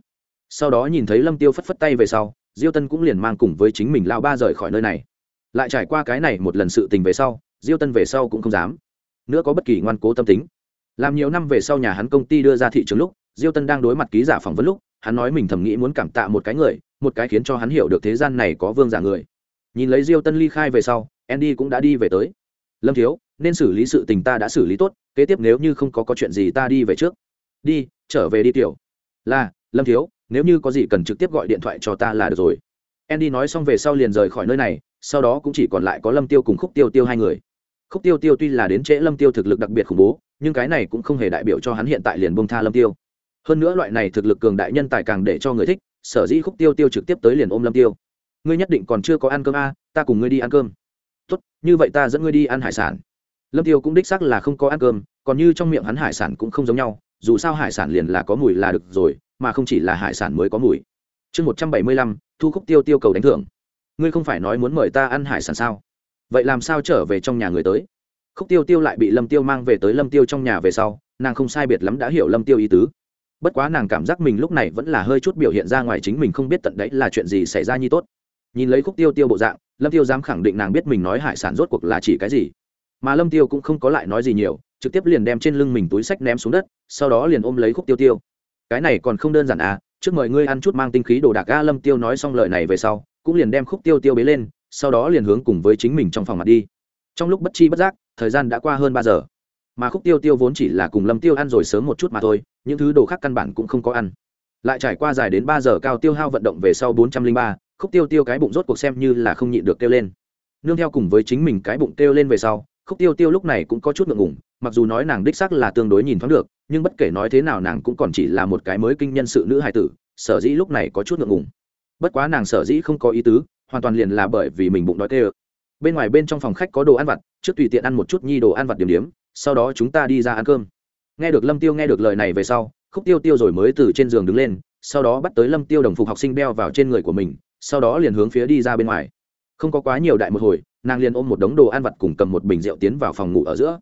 Sau đó nhìn thấy lâm tiêu phất phất tay về sau, diêu tân cũng liền mang cùng với chính mình lao ba rời khỏi nơi này. Lại trải qua cái này một lần sự tình về sau diêu tân về sau cũng không dám. Nữa có bất kỳ ngoan cố tâm tính. Làm nhiều năm về sau nhà hắn công ty đưa ra thị trường lúc, diêu tân đang đối mặt ký giả phỏng vấn lúc, hắn nói mình thầm nghĩ muốn cảm tạ một cái người, một cái khiến cho hắn hiểu được thế gian này có vương giả người. Nhìn lấy diêu tân ly khai về sau, andy cũng đã đi về tới. Lâm thiếu, nên xử lý sự tình ta đã xử lý tốt, kế tiếp nếu như không có có chuyện gì ta đi về trước. Đi, trở về đi tiểu. Là, lâm thiếu, nếu như có gì cần trực tiếp gọi điện thoại cho ta là được rồi. Andy nói xong về sau liền rời khỏi nơi này, sau đó cũng chỉ còn lại có lâm tiêu cùng khúc tiêu tiêu hai người khúc tiêu tiêu tuy là đến trễ lâm tiêu thực lực đặc biệt khủng bố nhưng cái này cũng không hề đại biểu cho hắn hiện tại liền bông tha lâm tiêu. Hơn nữa loại này thực lực cường đại nhân tài càng để cho người thích sở dĩ khúc tiêu tiêu trực tiếp tới liền ôm lâm tiêu. Ngươi nhất định còn chưa có ăn cơm a à, ta cùng ngươi đi ăn cơm. Tốt như vậy ta dẫn ngươi đi ăn hải sản. Lâm tiêu cũng đích xác là không có ăn cơm còn như trong miệng hắn hải sản cũng không giống nhau dù sao hải sản liền là có mùi là được rồi mà không chỉ là hải sản mới có mùi. Chương một trăm bảy mươi lăm thu khúc tiêu tiêu cầu đánh thưởng. Ngươi không phải nói muốn mời ta ăn hải sản sao? Vậy làm sao trở về trong nhà người tới? Khúc tiêu tiêu lại bị lâm tiêu mang về tới lâm tiêu trong nhà về sau, nàng không sai biệt lắm đã hiểu lâm tiêu ý tứ. Bất quá nàng cảm giác mình lúc này vẫn là hơi chút biểu hiện ra ngoài chính mình không biết tận đấy là chuyện gì xảy ra như tốt. Nhìn lấy khúc tiêu tiêu bộ dạng, lâm tiêu dám khẳng định nàng biết mình nói hải sản rốt cuộc là chỉ cái gì. Mà lâm tiêu cũng không có lại nói gì nhiều, trực tiếp liền đem trên lưng mình túi sách ném xuống đất, sau đó liền ôm lấy khúc tiêu tiêu. Cái này còn không đơn giản à trước mời ngươi ăn chút mang tinh khí đồ đạc ga lâm tiêu nói xong lời này về sau, cũng liền đem khúc tiêu tiêu bế lên sau đó liền hướng cùng với chính mình trong phòng mặt đi. Trong lúc bất chi bất giác, thời gian đã qua hơn ba giờ. Mà khúc tiêu tiêu vốn chỉ là cùng lâm tiêu ăn rồi sớm một chút mà thôi, những thứ đồ khác căn bản cũng không có ăn. Lại trải qua dài đến ba giờ cao tiêu hao vận động về sau bốn trăm linh ba, khúc tiêu tiêu cái bụng rốt cuộc xem như là không nhịn được kêu lên. Nương theo cùng với chính mình cái bụng kêu lên về sau, khúc tiêu tiêu lúc này cũng có chút ngượng ngùng, mặc dù nói nàng đích xác là tương đối nhìn thoáng được, nhưng bất kể nói thế nào nàng cũng còn chỉ là một cái mới kinh nhân sự nữ hài tử, sở dĩ lúc này có chút ngượng ngùng. Bất quá nàng sở dĩ không có ý tứ hoàn toàn liền là bởi vì mình bụng đói tê ơ. Bên ngoài bên trong phòng khách có đồ ăn vặt, trước tùy tiện ăn một chút nhi đồ ăn vặt điểm điểm, sau đó chúng ta đi ra ăn cơm. Nghe được lâm tiêu nghe được lời này về sau, khúc tiêu tiêu rồi mới từ trên giường đứng lên, sau đó bắt tới lâm tiêu đồng phục học sinh đeo vào trên người của mình, sau đó liền hướng phía đi ra bên ngoài. Không có quá nhiều đại một hồi, nàng liền ôm một đống đồ ăn vặt cùng cầm một bình rượu tiến vào phòng ngủ ở giữa.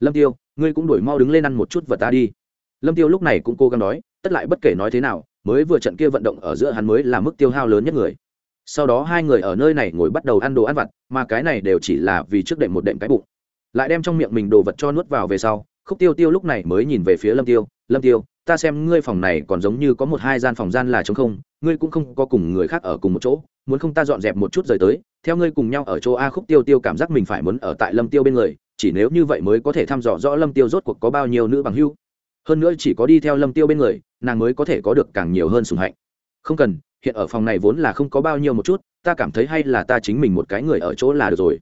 Lâm tiêu, ngươi cũng đổi mau đứng lên ăn một chút vật ta đi. Lâm tiêu lúc này cũng cố gắng nói, tất lại bất kể nói thế nào, mới vừa trận kia vận động ở giữa hắn mới là mức tiêu hao lớn nhất người sau đó hai người ở nơi này ngồi bắt đầu ăn đồ ăn vặt, mà cái này đều chỉ là vì trước đệm một đệm cái bụng. Lại đem trong miệng mình đồ vật cho nuốt vào về sau, khúc tiêu tiêu lúc này mới nhìn về phía lâm tiêu lâm tiêu, ta xem ngươi phòng này còn giống như có một hai gian phòng gian là trống không, ngươi cũng không có cùng người khác ở cùng một chỗ, muốn không ta dọn dẹp một chút rời tới, theo ngươi cùng nhau ở chỗ a. Khúc tiêu tiêu cảm giác mình phải muốn ở tại lâm tiêu bên người, chỉ nếu như vậy mới có thể thăm dò rõ lâm tiêu rốt cuộc có bao nhiêu nữ bằng hưu hơn nữa chỉ có đi theo lâm tiêu bên người, nàng mới có thể có được càng nhiều hơn sùng hạnh. Không cần hiện ở phòng này vốn là không có bao nhiêu một chút, ta cảm thấy hay là ta chính mình một cái người ở chỗ là được rồi.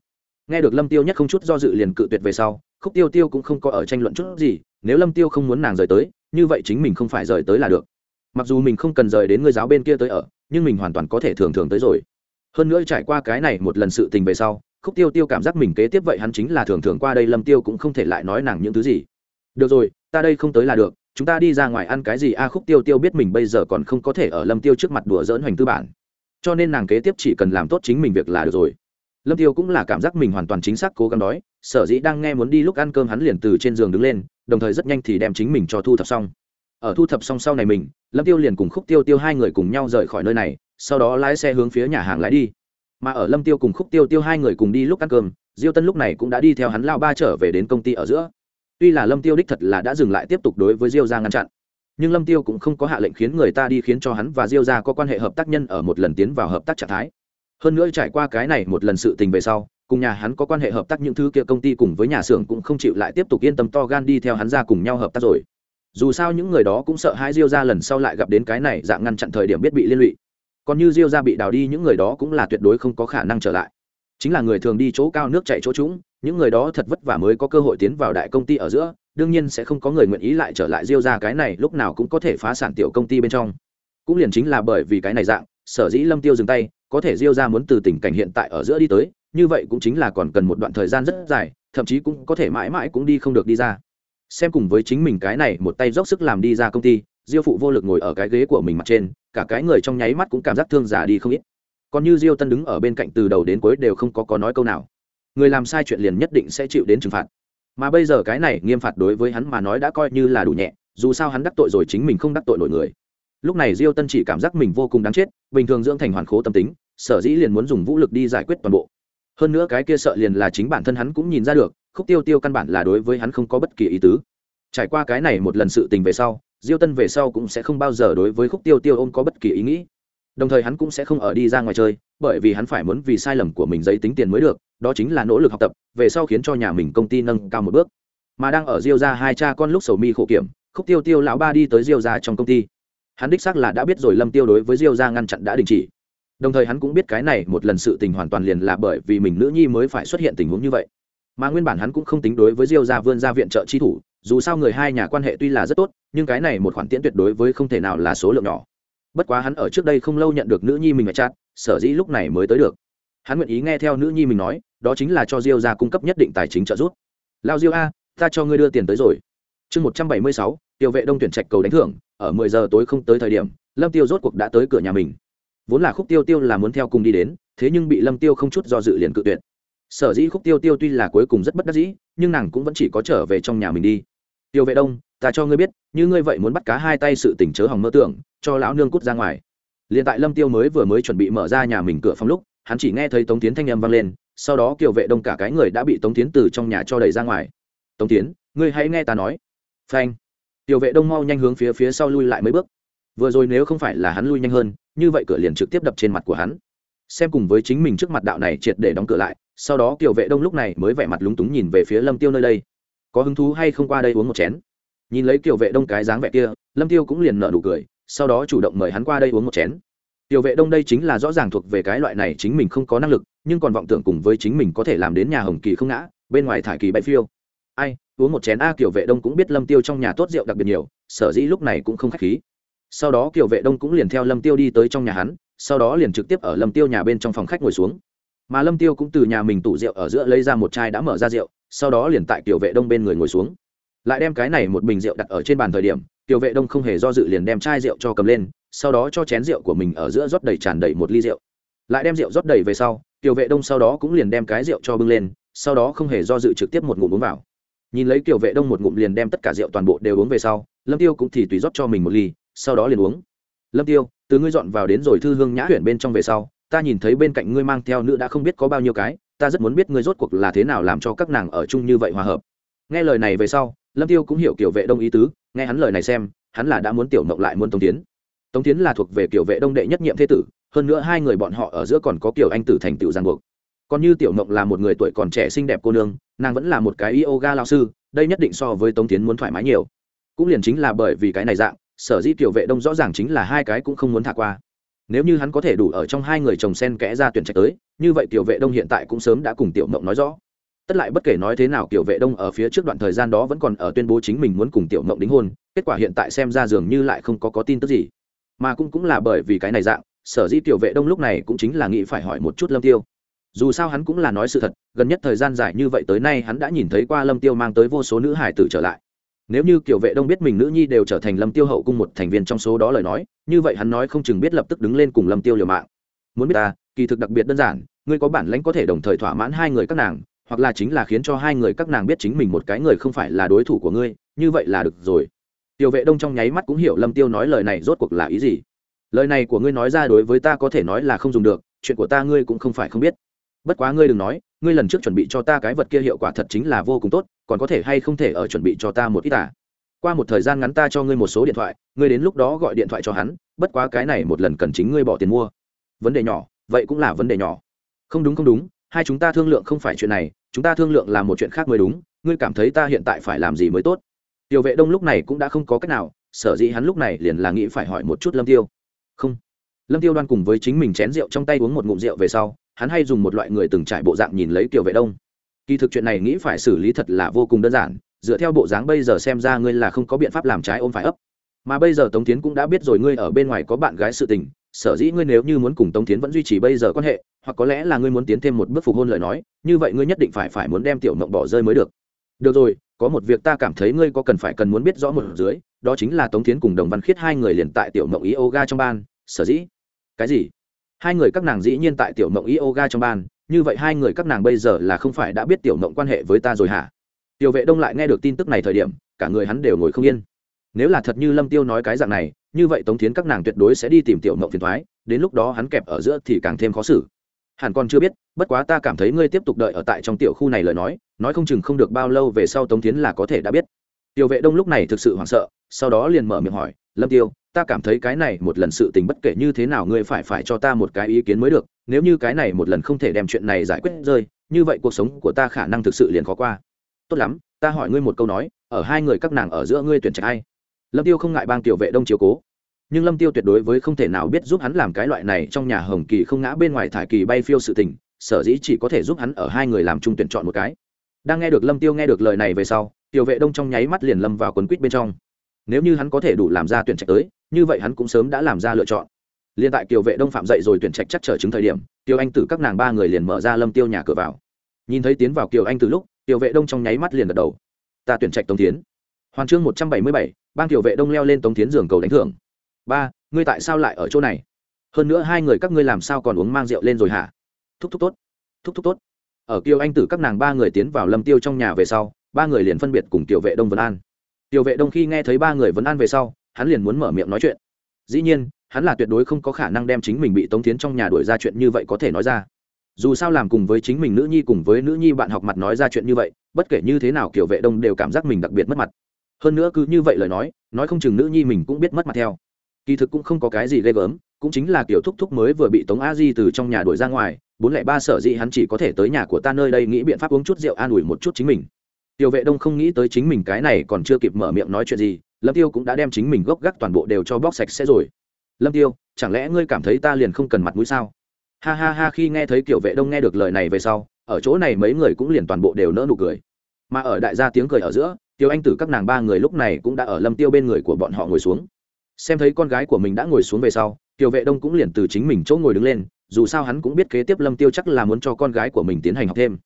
Nghe được lâm tiêu nhất không chút do dự liền cự tuyệt về sau, khúc tiêu tiêu cũng không có ở tranh luận chút gì, nếu lâm tiêu không muốn nàng rời tới, như vậy chính mình không phải rời tới là được. Mặc dù mình không cần rời đến ngươi giáo bên kia tới ở, nhưng mình hoàn toàn có thể thường thường tới rồi. Hơn nữa trải qua cái này một lần sự tình về sau, khúc tiêu tiêu cảm giác mình kế tiếp vậy hắn chính là thường thường qua đây, lâm tiêu cũng không thể lại nói nàng những thứ gì. Được rồi, ta đây không tới là được chúng ta đi ra ngoài ăn cái gì? A khúc tiêu tiêu biết mình bây giờ còn không có thể ở lâm tiêu trước mặt đùa dỡn hoành tư bản. Cho nên nàng kế tiếp chỉ cần làm tốt chính mình việc là được rồi. Lâm tiêu cũng là cảm giác mình hoàn toàn chính xác cố gắng đói, sở dĩ đang nghe muốn đi lúc ăn cơm hắn liền từ trên giường đứng lên, đồng thời rất nhanh thì đem chính mình cho thu thập xong. Ở thu thập xong sau này mình, lâm tiêu liền cùng khúc tiêu tiêu hai người cùng nhau rời khỏi nơi này, sau đó lái xe hướng phía nhà hàng lái đi. Mà ở lâm tiêu cùng khúc tiêu tiêu hai người cùng đi lúc ăn cơm, diêu tân lúc này cũng đã đi theo hắn lao ba trở về đến công ty ở giữa tuy là lâm tiêu đích thật là đã dừng lại tiếp tục đối với diêu gia ngăn chặn, nhưng lâm tiêu cũng không có hạ lệnh khiến người ta đi khiến cho hắn và diêu gia có quan hệ hợp tác nhân ở một lần tiến vào hợp tác trạng thái. Hơn nữa trải qua cái này một lần sự tình về sau, cùng nhà hắn có quan hệ hợp tác những thứ kia công ty cùng với nhà xưởng cũng không chịu lại tiếp tục yên tâm to gan đi theo hắn ra cùng nhau hợp tác rồi. Dù sao những người đó cũng sợ hai diêu ra lần sau lại gặp đến cái này dạng ngăn chặn thời điểm biết bị liên lụy. Còn như diêu ra bị đào đi, những người đó cũng là tuyệt đối không có khả năng trở lại chính là người thường đi chỗ cao nước chạy chỗ trũng, những người đó thật vất vả mới có cơ hội tiến vào đại công ty ở giữa, đương nhiên sẽ không có người nguyện ý lại trở lại diêu ra cái này lúc nào cũng có thể phá sản tiểu công ty bên trong. Cũng liền chính là bởi vì cái này dạng, sở dĩ lâm tiêu dừng tay, có thể diêu ra muốn từ tình cảnh hiện tại ở giữa đi tới, như vậy cũng chính là còn cần một đoạn thời gian rất dài, thậm chí cũng có thể mãi mãi cũng đi không được đi ra. Xem cùng với chính mình cái này một tay dốc sức làm đi ra công ty, diêu phụ vô lực ngồi ở cái ghế của mình mặt trên, cả cái người trong nháy mắt cũng cảm giác thương giả đi không ít còn như diêu tân đứng ở bên cạnh từ đầu đến cuối đều không có có nói câu nào. Người làm sai chuyện liền nhất định sẽ chịu đến trừng phạt. Mà bây giờ cái này nghiêm phạt đối với hắn mà nói đã coi như là đủ nhẹ, dù sao hắn đắc tội rồi chính mình không đắc tội nổi người. Lúc này diêu tân chỉ cảm giác mình vô cùng đáng chết, bình thường dưỡng thành hoàn khố tâm tính, sở dĩ liền muốn dùng vũ lực đi giải quyết toàn bộ. Hơn nữa cái kia sợ liền là chính bản thân hắn cũng nhìn ra được, khúc tiêu tiêu căn bản là đối với hắn không có bất kỳ ý tứ. Trải qua cái này một lần sự tình về sau, diêu tân về sau cũng sẽ không bao giờ đối với khúc tiêu tiêu ôm có bất kỳ ý nghĩ đồng thời hắn cũng sẽ không ở đi ra ngoài chơi, bởi vì hắn phải muốn vì sai lầm của mình giấy tính tiền mới được, đó chính là nỗ lực học tập, về sau khiến cho nhà mình công ty nâng cao một bước. Mà đang ở diêu ra hai cha con lúc sầu mi khổ kiểm, khúc tiêu tiêu lão ba đi tới diêu ra trong công ty. Hắn đích xác là đã biết rồi lâm tiêu đối với diêu ra ngăn chặn đã đình chỉ. Đồng thời hắn cũng biết cái này một lần sự tình hoàn toàn liền là bởi vì mình nữ nhi mới phải xuất hiện tình huống như vậy. Mà nguyên bản hắn cũng không tính đối với diêu ra vươn ra viện trợ chi thủ, dù sao người hai nhà quan hệ tuy là rất tốt, nhưng cái này một khoản tiễn tuyệt đối với không thể nào là số lượng nhỏ bất quá hắn ở trước đây không lâu nhận được nữ nhi mình mẹ chát, sở dĩ lúc này mới tới được. Hắn nguyện ý nghe theo nữ nhi mình nói, đó chính là cho diêu ra cung cấp nhất định tài chính trợ giúp. Lao diêu a, ta cho ngươi đưa tiền tới rồi. Chương một trăm bảy mươi sáu, tiêu vệ đông tuyển trạch cầu đánh thưởng, ở mười giờ tối không tới thời điểm, lâm tiêu rốt cuộc đã tới cửa nhà mình. Vốn là khúc tiêu tiêu là muốn theo cùng đi đến, thế nhưng bị lâm tiêu không chút do dự liền cự tuyệt. Sở dĩ khúc tiêu tiêu tuy là cuối cùng rất bất đắc dĩ, nhưng nàng cũng vẫn chỉ có trở về trong nhà mình đi tiêu vệ đông, ta cho ngươi biết, như ngươi vậy muốn bắt cá hai tay sự tỉnh chớ hỏng mơ tưởng, cho lão nương cút ra ngoài. Liền tại lâm tiêu mới vừa mới chuẩn bị mở ra nhà mình cửa phòng lúc, hắn chỉ nghe thấy tống tiến thanh âm vang lên, sau đó kiều vệ đông cả cái người đã bị tống tiến từ trong nhà cho đẩy ra ngoài. Tống tiến, ngươi hãy nghe ta nói. Phanh. Tiểu vệ đông mau nhanh hướng phía phía sau lui lại mấy bước. Vừa rồi nếu không phải là hắn lui nhanh hơn, như vậy cửa liền trực tiếp đập trên mặt của hắn. Xem cùng với chính mình trước mặt đạo này triệt để đóng cửa lại, sau đó kiều vệ đông lúc này mới vẻ mặt lúng túng nhìn về phía lâm tiêu nơi đây có hứng thú hay không qua đây uống một chén? Nhìn lấy tiểu vệ đông cái dáng vẻ kia, lâm tiêu cũng liền nở nụ cười, sau đó chủ động mời hắn qua đây uống một chén. Tiểu vệ đông đây chính là rõ ràng thuộc về cái loại này chính mình không có năng lực, nhưng còn vọng tưởng cùng với chính mình có thể làm đến nhà hồng kỳ không ngã, bên ngoài thải kỳ bay phiêu. Ai, uống một chén a kiểu vệ đông cũng biết lâm tiêu trong nhà tốt rượu đặc biệt nhiều, sở dĩ lúc này cũng không khách khí. Sau đó kiểu vệ đông cũng liền theo lâm tiêu đi tới trong nhà hắn, sau đó liền trực tiếp ở lâm tiêu nhà bên trong phòng khách ngồi xuống. Mà lâm tiêu cũng từ nhà mình tủ rượu ở giữa lấy ra một chai đã mở ra rượu sau đó liền tại tiểu vệ đông bên người ngồi xuống. Lại đem cái này một bình rượu đặt ở trên bàn thời điểm tiểu vệ đông không hề do dự liền đem chai rượu cho cầm lên, sau đó cho chén rượu của mình ở giữa rót đầy tràn đầy một ly rượu. Lại đem rượu rót đầy về sau tiểu vệ đông sau đó cũng liền đem cái rượu cho bưng lên, sau đó không hề do dự trực tiếp một ngụm uống vào. Nhìn lấy tiểu vệ đông một ngụm liền đem tất cả rượu toàn bộ đều uống về sau, lâm tiêu cũng thì tùy rót cho mình một ly, sau đó liền uống. Lâm tiêu, từ ngươi dọn vào đến rồi thư hương nhã huyện bên trong về sau, ta nhìn thấy bên cạnh ngươi mang theo nữ đã không biết có bao nhiêu cái ta rất muốn biết ngươi rốt cuộc là thế nào làm cho các nàng ở chung như vậy hòa hợp. Nghe lời này về sau, lâm tiêu cũng hiểu kiểu vệ đông ý tứ, nghe hắn lời này xem, hắn là đã muốn tiểu mộng lại muốn tống tiến tống tiến là thuộc về kiểu vệ đông đệ nhất nhiệm thế tử, hơn nữa hai người bọn họ ở giữa còn có kiểu anh tử thành tựu giang buộc. Còn như tiểu mộng là một người tuổi còn trẻ xinh đẹp cô nương, nàng vẫn là một cái yoga lao sư, đây nhất định so với tống tiến muốn thoải mái nhiều. Cũng liền chính là bởi vì cái này dạng, sở dĩ tiểu vệ đông rõ ràng chính là hai cái cũng không muốn thả qua nếu như hắn có thể đủ ở trong hai người chồng sen kẽ ra tuyển trạch tới, như vậy tiểu vệ đông hiện tại cũng sớm đã cùng tiểu mộng nói rõ. Tất lại bất kể nói thế nào, tiểu vệ đông ở phía trước đoạn thời gian đó vẫn còn ở tuyên bố chính mình muốn cùng tiểu mộng đính hôn, kết quả hiện tại xem ra dường như lại không có có tin tức gì. Mà cũng cũng là bởi vì cái này dạng, sở dĩ tiểu vệ đông lúc này cũng chính là nghĩ phải hỏi một chút lâm tiêu. Dù sao hắn cũng là nói sự thật, gần nhất thời gian dài như vậy tới nay hắn đã nhìn thấy qua lâm tiêu mang tới vô số nữ hải tử trở lại nếu như kiểu vệ đông biết mình nữ nhi đều trở thành lâm tiêu hậu cung một thành viên trong số đó lời nói, như vậy hắn nói không chừng biết lập tức đứng lên cùng lâm tiêu liều mạng. Muốn biết ta, kỳ thực đặc biệt đơn giản, ngươi có bản lãnh có thể đồng thời thỏa mãn hai người các nàng, hoặc là chính là khiến cho hai người các nàng biết chính mình một cái người không phải là đối thủ của ngươi, như vậy là được rồi. Tiểu vệ đông trong nháy mắt cũng hiểu lâm tiêu nói lời này rốt cuộc là ý gì. Lời này của ngươi nói ra đối với ta có thể nói là không dùng được, chuyện của ta ngươi cũng không phải không biết. Bất quá ngươi đừng nói ngươi lần trước chuẩn bị cho ta cái vật kia hiệu quả thật chính là vô cùng tốt, còn có thể hay không thể ở chuẩn bị cho ta một ít à? Qua một thời gian ngắn ta cho ngươi một số điện thoại, ngươi đến lúc đó gọi điện thoại cho hắn, bất quá cái này một lần cần chính ngươi bỏ tiền mua. Vấn đề nhỏ, vậy cũng là vấn đề nhỏ. Không đúng không đúng, hai chúng ta thương lượng không phải chuyện này, chúng ta thương lượng là một chuyện khác mới đúng, ngươi cảm thấy ta hiện tại phải làm gì mới tốt? Tiểu vệ đông lúc này cũng đã không có cách nào, sở dĩ hắn lúc này liền là nghĩ phải hỏi một chút lâm tiêu. Không. Lâm tiêu đoan cùng với chính mình chén rượu trong tay uống một ngụm rượu về sau hắn hay dùng một loại người từng trải bộ dạng nhìn lấy tiểu vệ đông. Kỳ thực chuyện này nghĩ phải xử lý thật là vô cùng đơn giản, dựa theo bộ dáng bây giờ xem ra ngươi là không có biện pháp làm trái ôm phải ấp. Mà bây giờ tống tiến cũng đã biết rồi ngươi ở bên ngoài có bạn gái sự tình, sở dĩ ngươi nếu như muốn cùng tống tiến vẫn duy trì bây giờ quan hệ, hoặc có lẽ là ngươi muốn tiến thêm một bước phục hôn lời nói, như vậy ngươi nhất định phải phải muốn đem tiểu mộng bỏ rơi mới được. Được rồi, có một việc ta cảm thấy ngươi có cần phải cần muốn biết rõ một dưới, đó chính là tống tiến cùng đồng văn khiết hai người liền tại tiểu mộng yoga trong ban, sở dĩ? Cái gì? Hai người các nàng dĩ nhiên tại tiểu mộng yoga trong ban, như vậy hai người các nàng bây giờ là không phải đã biết tiểu mộng quan hệ với ta rồi hả? Tiểu vệ đông lại nghe được tin tức này thời điểm, cả người hắn đều ngồi không yên. Nếu là thật như lâm tiêu nói cái dạng này, như vậy tống thiến các nàng tuyệt đối sẽ đi tìm tiểu mộng phiền thoái, đến lúc đó hắn kẹp ở giữa thì càng thêm khó xử. Hẳn còn chưa biết, bất quá ta cảm thấy ngươi tiếp tục đợi ở tại trong tiểu khu này lời nói nói không chừng không được bao lâu về sau tống tiến là có thể đã biết. Tiểu vệ đông lúc này thực sự hoảng sợ, sau đó liền mở miệng hỏi, lâm tiêu ta cảm thấy cái này một lần sự tình bất kể như thế nào ngươi phải phải cho ta một cái ý kiến mới được, nếu như cái này một lần không thể đem chuyện này giải quyết rơi, như vậy cuộc sống của ta khả năng thực sự liền khó qua. Tốt lắm, ta hỏi ngươi một câu nói, ở hai người các nàng ở giữa ngươi tuyển trạch ai? Lâm tiêu không ngại bang tiểu vệ đông chiếu cố. Nhưng lâm tiêu tuyệt đối với không thể nào biết giúp hắn làm cái loại này trong nhà hồng kỳ không ngã bên ngoài thải kỳ bay phiêu sự tình, sở dĩ chỉ có thể giúp hắn ở hai người làm chung tuyển chọn một cái. Đang nghe được lâm tiêu nghe được lời này về sau, tiểu vệ đông trong nháy mắt liền lâm vào quấn quýt bên trong. Nếu như hắn có thể đủ làm ra tuyển trạch tới như vậy hắn cũng sớm đã làm ra lựa chọn. Liên tại kiều vệ đông phạm dậy rồi tuyển trạch chắc trở chứng thời điểm tiêu anh tử các nàng ba người liền mở ra lâm tiêu nhà cửa vào. Nhìn thấy tiến vào kiều anh từ lúc tiểu vệ đông trong nháy mắt liền gật đầu. Ta tuyển trạch tống tiến hoàn chương một trăm bảy mươi bảy ban tiểu vệ đông leo lên tống tiến giường cầu đánh thưởng. Ba, ngươi tại sao lại ở chỗ này? Hơn nữa hai người các ngươi làm sao còn uống mang rượu lên rồi hả? Thúc thúc tốt, thúc thúc tốt. Ở kiều anh tử các nàng ba người tiến vào lâm tiêu trong nhà về sau, ba người liền phân biệt cùng tiểu vệ đông vấn an. Tiểu vệ đông khi nghe thấy ba người vấn an về sau hắn liền muốn mở miệng nói chuyện. Dĩ nhiên, hắn là tuyệt đối không có khả năng đem chính mình bị tống tiến trong nhà đuổi ra chuyện như vậy có thể nói ra. Dù sao làm cùng với chính mình nữ nhi cùng với nữ nhi bạn học mặt nói ra chuyện như vậy, bất kể như thế nào kiểu vệ đông đều cảm giác mình đặc biệt mất mặt. Hơn nữa cứ như vậy lời nói nói không chừng nữ nhi mình cũng biết mất mặt theo. Kỳ thực cũng không có cái gì ghê gớm, cũng chính là kiểu thúc thúc mới vừa bị tống a di từ trong nhà đuổi ra ngoài, bốn lẻ ba sở dĩ hắn chỉ có thể tới nhà của ta nơi đây nghĩ biện pháp uống chút rượu an ủi một chút chính mình tiểu vệ đông không nghĩ tới chính mình cái này còn chưa kịp mở miệng nói chuyện gì, lâm tiêu cũng đã đem chính mình gốc gác toàn bộ đều cho bóc sạch sẽ rồi. Lâm tiêu, chẳng lẽ ngươi cảm thấy ta liền không cần mặt mũi sao? Ha ha ha, khi nghe thấy kiểu vệ đông nghe được lời này về sau, ở chỗ này mấy người cũng liền toàn bộ đều nỡ nụ cười. Mà ở đại gia tiếng cười ở giữa, tiêu anh tử các nàng ba người lúc này cũng đã ở lâm tiêu bên người của bọn họ ngồi xuống. Xem thấy con gái của mình đã ngồi xuống về sau tiêu vệ đông cũng liền từ chính mình chỗ ngồi đứng lên, dù sao hắn cũng biết kế tiếp lâm tiêu chắc là muốn cho con gái của mình tiến hành học thêm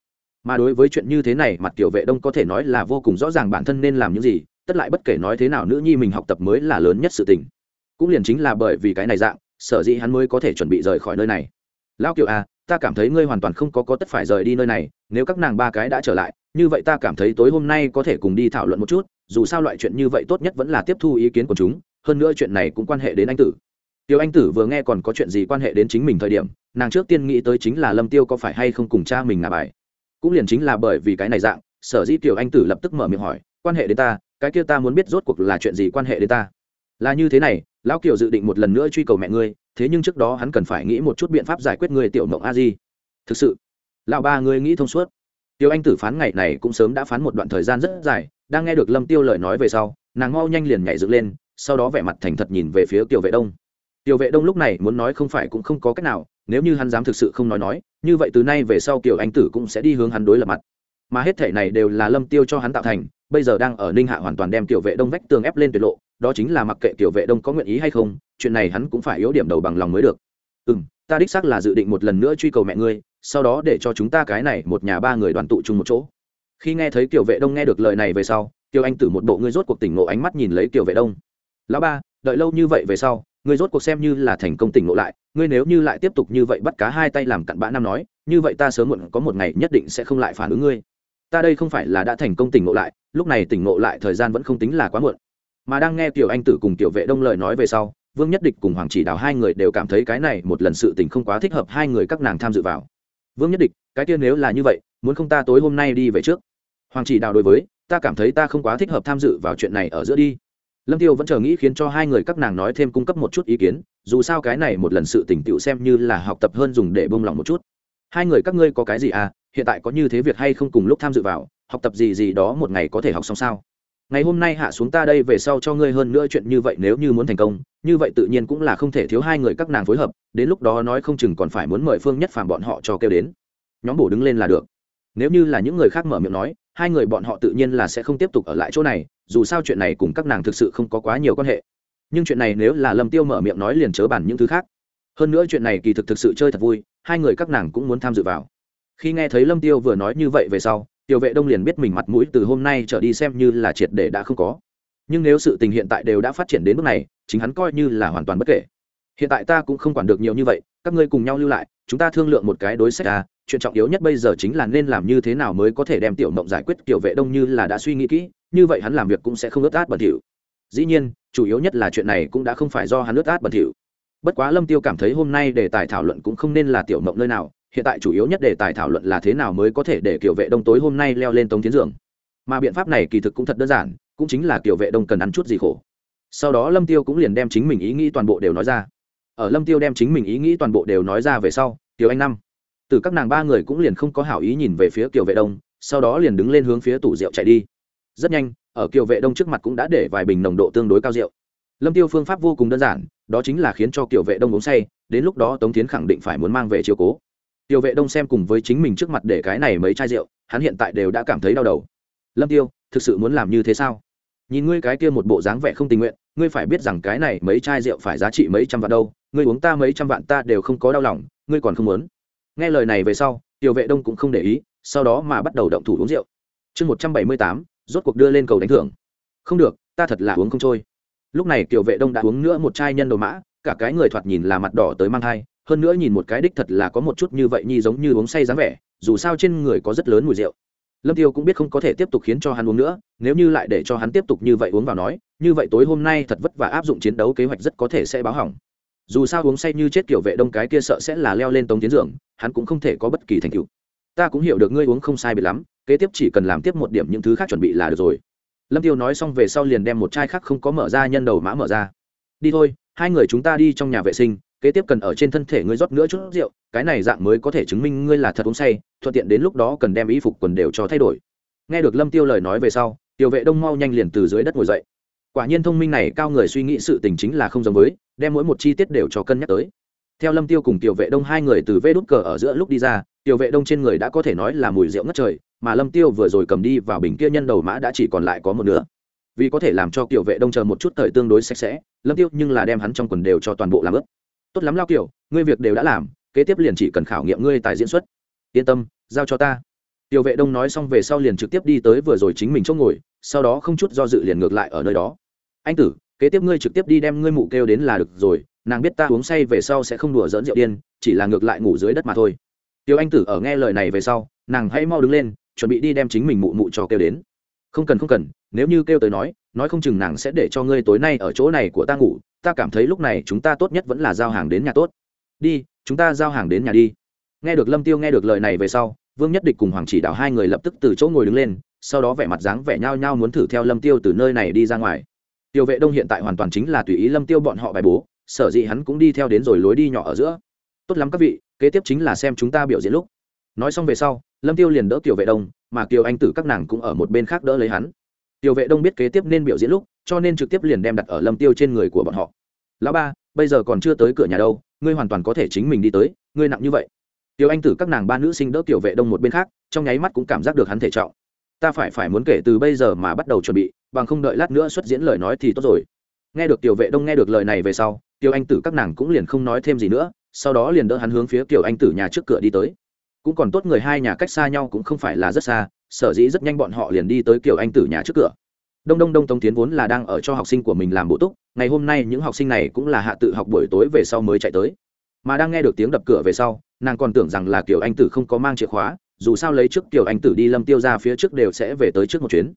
mà đối với chuyện như thế này, mặt tiểu vệ đông có thể nói là vô cùng rõ ràng bản thân nên làm những gì, tất lại bất kể nói thế nào, nữ nhi mình học tập mới là lớn nhất sự tình. Cũng liền chính là bởi vì cái này dạng, sở dĩ hắn mới có thể chuẩn bị rời khỏi nơi này. Lão kiều à ta cảm thấy ngươi hoàn toàn không có có tất phải rời đi nơi này, nếu các nàng ba cái đã trở lại, như vậy ta cảm thấy tối hôm nay có thể cùng đi thảo luận một chút, dù sao loại chuyện như vậy tốt nhất vẫn là tiếp thu ý kiến của chúng, hơn nữa chuyện này cũng quan hệ đến anh tử. Tiêu anh tử vừa nghe còn có chuyện gì quan hệ đến chính mình thời điểm, nàng trước tiên nghĩ tới chính là lâm tiêu có phải hay không cùng cha mình ngả bài cũng liền chính là bởi vì cái này dạng, sở dĩ tiểu anh tử lập tức mở miệng hỏi, quan hệ đến ta, cái kia ta muốn biết rốt cuộc là chuyện gì quan hệ đến ta? Là như thế này, lão kiều dự định một lần nữa truy cầu mẹ ngươi, thế nhưng trước đó hắn cần phải nghĩ một chút biện pháp giải quyết người tiểu mộng a di. Thực sự? Lão ba ngươi nghĩ thông suốt. Tiêu anh tử phán ngày này cũng sớm đã phán một đoạn thời gian rất dài, đang nghe được lâm tiêu lời nói về sau, nàng mau nhanh liền nhảy dựng lên, sau đó vẻ mặt thành thật nhìn về phía tiểu vệ đông. Tiểu vệ đông lúc này muốn nói không phải cũng không có cách nào nếu như hắn dám thực sự không nói nói, như vậy từ nay về sau kiểu anh tử cũng sẽ đi hướng hắn đối lập mặt. Mà hết thể này đều là lâm tiêu cho hắn tạo thành, bây giờ đang ở ninh hạ hoàn toàn đem tiểu vệ đông vách tường ép lên tuyệt lộ, đó chính là mặc kệ tiểu vệ đông có nguyện ý hay không, chuyện này hắn cũng phải yếu điểm đầu bằng lòng mới được. Ừ m ta đích xác là dự định một lần nữa truy cầu mẹ ngươi, sau đó để cho chúng ta cái này một nhà ba người đoàn tụ chung một chỗ. Khi nghe thấy tiểu vệ đông nghe được lời này về sau tiêu anh tử một bộ ngươi rốt cuộc tỉnh ngộ ánh mắt nhìn lấy tiểu vệ đông. Lão ba, đợi lâu như vậy về sau ngươi rốt cuộc xem như là thành công tỉnh ngộ lại, ngươi nếu như lại tiếp tục như vậy bắt cá hai tay làm cặn bã năm nói, như vậy ta sớm muộn có một ngày nhất định sẽ không lại phản ứng ngươi. Ta đây không phải là đã thành công tỉnh ngộ lại, lúc này tỉnh ngộ lại thời gian vẫn không tính là quá muộn. Mà đang nghe tiểu anh tử cùng tiểu vệ đông lời nói về sau, vương nhất địch cùng hoàng chỉ đào hai người đều cảm thấy cái này một lần sự tình không quá thích hợp hai người các nàng tham dự vào. Vương nhất địch, cái tiên nếu là như vậy, muốn không ta tối hôm nay đi về trước? Hoàng chỉ đào đối với, ta cảm thấy ta không quá thích hợp tham dự vào chuyện này ở giữa đi lâm tiêu vẫn chờ nghĩ khiến cho hai người các nàng nói thêm cung cấp một chút ý kiến, dù sao cái này một lần sự tỉnh tựu xem như là học tập hơn dùng để bông lòng một chút. Hai người các ngươi có cái gì à? Hiện tại có như thế việc hay không cùng lúc tham dự vào, học tập gì gì đó một ngày có thể học xong sao? Ngày hôm nay hạ xuống ta đây về sau cho ngươi hơn nữa chuyện như vậy nếu như muốn thành công, như vậy tự nhiên cũng là không thể thiếu hai người các nàng phối hợp, đến lúc đó nói không chừng còn phải muốn mời phương nhất phàm bọn họ cho kêu đến. Nhóm bổ đứng lên là được. Nếu như là những người khác mở miệng nói hai người bọn họ tự nhiên là sẽ không tiếp tục ở lại chỗ này, dù sao chuyện này cùng các nàng thực sự không có quá nhiều quan hệ. Nhưng chuyện này nếu là lâm tiêu mở miệng nói liền chớ bàn những thứ khác. Hơn nữa chuyện này kỳ thực thực sự chơi thật vui, hai người các nàng cũng muốn tham dự vào. Khi nghe thấy lâm tiêu vừa nói như vậy về sau, tiểu vệ đông liền biết mình mặt mũi từ hôm nay trở đi xem như là triệt để đã không có. Nhưng nếu sự tình hiện tại đều đã phát triển đến mức này, chính hắn coi như là hoàn toàn bất kể. Hiện tại ta cũng không quản được nhiều như vậy, các ngươi cùng nhau lưu lại, chúng ta thương lượng một cái đối sách à chuyện trọng yếu nhất bây giờ chính là nên làm như thế nào mới có thể đem tiểu mộng giải quyết tiểu vệ đông như là đã suy nghĩ kỹ, như vậy hắn làm việc cũng sẽ không ướt át bẩn thỉu. Dĩ nhiên, chủ yếu nhất là chuyện này cũng đã không phải do hắn ướt át bẩn thỉu. Bất quá lâm tiêu cảm thấy hôm nay đề tài thảo luận cũng không nên là tiểu mộng nơi nào, hiện tại chủ yếu nhất đề tài thảo luận là thế nào mới có thể để kiểu vệ đông tối hôm nay leo lên tống tiến giường mà biện pháp này kỳ thực cũng thật đơn giản, cũng chính là kiểu vệ đông cần ăn chút gì khổ. Sau đó lâm tiêu cũng liền đem chính mình ý nghĩ toàn bộ đều nói ra. Ở lâm tiêu đem chính mình ý nghĩ toàn bộ đều nói ra về sau, tiểu anh năm từ các nàng ba người cũng liền không có hảo ý nhìn về phía kiều vệ đông, sau đó liền đứng lên hướng phía tủ rượu chạy đi. Rất nhanh, ở kiều vệ đông trước mặt cũng đã để vài bình nồng độ tương đối cao rượu. Lâm tiêu phương pháp vô cùng đơn giản, đó chính là khiến cho kiều vệ đông uống say, đến lúc đó tống tiến khẳng định phải muốn mang về chiều cố. Tiêu vệ đông xem cùng với chính mình trước mặt để cái này mấy chai rượu, hắn hiện tại đều đã cảm thấy đau đầu. Lâm tiêu, thực sự muốn làm như thế sao? Nhìn ngươi cái kia một bộ dáng vẻ không tình nguyện, ngươi phải biết rằng cái này mấy chai rượu phải giá trị mấy trăm vạn đâu, ngươi uống ta mấy trăm vạn ta đều không có đau lòng, ngươi còn không muốn nghe lời này về sau, tiểu vệ đông cũng không để ý, sau đó mà bắt đầu động thủ uống rượu. Chương một trăm bảy mươi tám, rốt cuộc đưa lên cầu đánh thưởng. Không được, ta thật là uống không trôi. Lúc này tiểu vệ đông đã uống nữa một chai nhân đồ mã, cả cái người thoạt nhìn là mặt đỏ tới mang thai, hơn nữa nhìn một cái đích thật là có một chút như vậy nhi giống như uống say dáng vẻ, dù sao trên người có rất lớn mùi rượu. Lâm tiêu cũng biết không có thể tiếp tục khiến cho hắn uống nữa, nếu như lại để cho hắn tiếp tục như vậy uống vào nói, như vậy tối hôm nay thật vất vả áp dụng chiến đấu kế hoạch rất có thể sẽ báo hỏng dù sao uống say như chết kiểu vệ đông cái kia sợ sẽ là leo lên tống tiến dưỡng hắn cũng không thể có bất kỳ thành tựu. Ta cũng hiểu được ngươi uống không sai biệt lắm, kế tiếp chỉ cần làm tiếp một điểm những thứ khác chuẩn bị là được rồi. Lâm tiêu nói xong về sau liền đem một chai khác không có mở ra nhân đầu mã mở ra. Đi thôi, hai người chúng ta đi trong nhà vệ sinh, kế tiếp cần ở trên thân thể ngươi rót nữa chút rượu, cái này dạng mới có thể chứng minh ngươi là thật uống say, thuận tiện đến lúc đó cần đem y phục quần đều cho thay đổi. Nghe được lâm tiêu lời nói về sau, tiểu vệ đông mau nhanh liền từ dưới đất ngồi dậy quả nhiên thông minh này, cao người suy nghĩ sự tình chính là không giống với, đem mỗi một chi tiết đều cho cân nhắc tới. Theo lâm tiêu cùng tiểu vệ đông, hai người từ vê đút cờ ở giữa lúc đi ra, tiểu vệ đông trên người đã có thể nói là mùi rượu ngất trời, mà lâm tiêu vừa rồi cầm đi vào bình kia nhân đầu mã đã chỉ còn lại có một nửa. Vì có thể làm cho tiểu vệ đông chờ một chút thời tương đối sạch sẽ, lâm tiêu nhưng là đem hắn trong quần đều cho toàn bộ làm ướt tốt lắm lao kiểu ngươi việc đều đã làm, kế tiếp liền chỉ cần khảo nghiệm ngươi tài diễn xuất. Yên tâm, giao cho ta. Tiểu vệ đông nói xong về sau liền trực tiếp đi tới vừa rồi chính mình chỗ ngồi, sau đó không chút do dự liền ngược lại ở nơi đó anh tử, kế tiếp ngươi trực tiếp đi đem ngươi mụ kêu đến là được rồi, nàng biết ta uống say về sau sẽ không đùa dỡn rượu điên, chỉ là ngược lại ngủ dưới đất mà thôi. Tiêu anh tử ở nghe lời này về sau, nàng hãy mau đứng lên, chuẩn bị đi đem chính mình mụ mụ cho kêu đến. Không cần không cần, nếu như kêu tới nói nói không chừng nàng sẽ để cho ngươi tối nay ở chỗ này của ta ngủ, ta cảm thấy lúc này chúng ta tốt nhất vẫn là giao hàng đến nhà tốt. Đi, chúng ta giao hàng đến nhà đi. Nghe được lâm tiêu nghe được lời này về sau, vương nhất địch cùng hoàng chỉ đạo hai người lập tức từ chỗ ngồi đứng lên, sau đó vẻ mặt dáng vẻ nhao nhao muốn thử theo lâm tiêu từ nơi này đi ra ngoài tiêu vệ đông hiện tại hoàn toàn chính là tùy ý lâm tiêu bọn họ bài bố, sở dĩ hắn cũng đi theo đến rồi lối đi nhỏ ở giữa. Tốt lắm các vị, kế tiếp chính là xem chúng ta biểu diễn lúc. Nói xong về sau, lâm tiêu liền đỡ tiểu vệ đông, mà kiều anh tử các nàng cũng ở một bên khác đỡ lấy hắn. Tiểu vệ đông biết kế tiếp nên biểu diễn lúc, cho nên trực tiếp liền đem đặt ở lâm tiêu trên người của bọn họ. Lão ba, bây giờ còn chưa tới cửa nhà đâu, ngươi hoàn toàn có thể chính mình đi tới, ngươi nặng như vậy. Tiểu anh tử các nàng ba nữ sinh đỡ tiểu vệ đông một bên khác, trong nháy mắt cũng cảm giác được hắn thể trọng. Ta phải phải muốn kể từ bây giờ mà bắt đầu chuẩn bị bằng không đợi lát nữa xuất diễn lời nói thì tốt rồi. Nghe được tiểu vệ đông nghe được lời này về sau tiểu anh tử các nàng cũng liền không nói thêm gì nữa, sau đó liền đỡ hắn hướng phía tiểu anh tử nhà trước cửa đi tới. Cũng còn tốt người hai nhà cách xa nhau cũng không phải là rất xa, sở dĩ rất nhanh bọn họ liền đi tới kiểu anh tử nhà trước cửa. Đông đông đông tống tiến vốn là đang ở cho học sinh của mình làm bổ túc, ngày hôm nay những học sinh này cũng là hạ tự học buổi tối về sau mới chạy tới. Mà đang nghe được tiếng đập cửa về sau, nàng còn tưởng rằng là kiểu anh tử không có mang chìa khóa, dù sao lấy trước kiểu anh tử đi lâm tiêu ra phía trước đều sẽ về tới trước một chuyến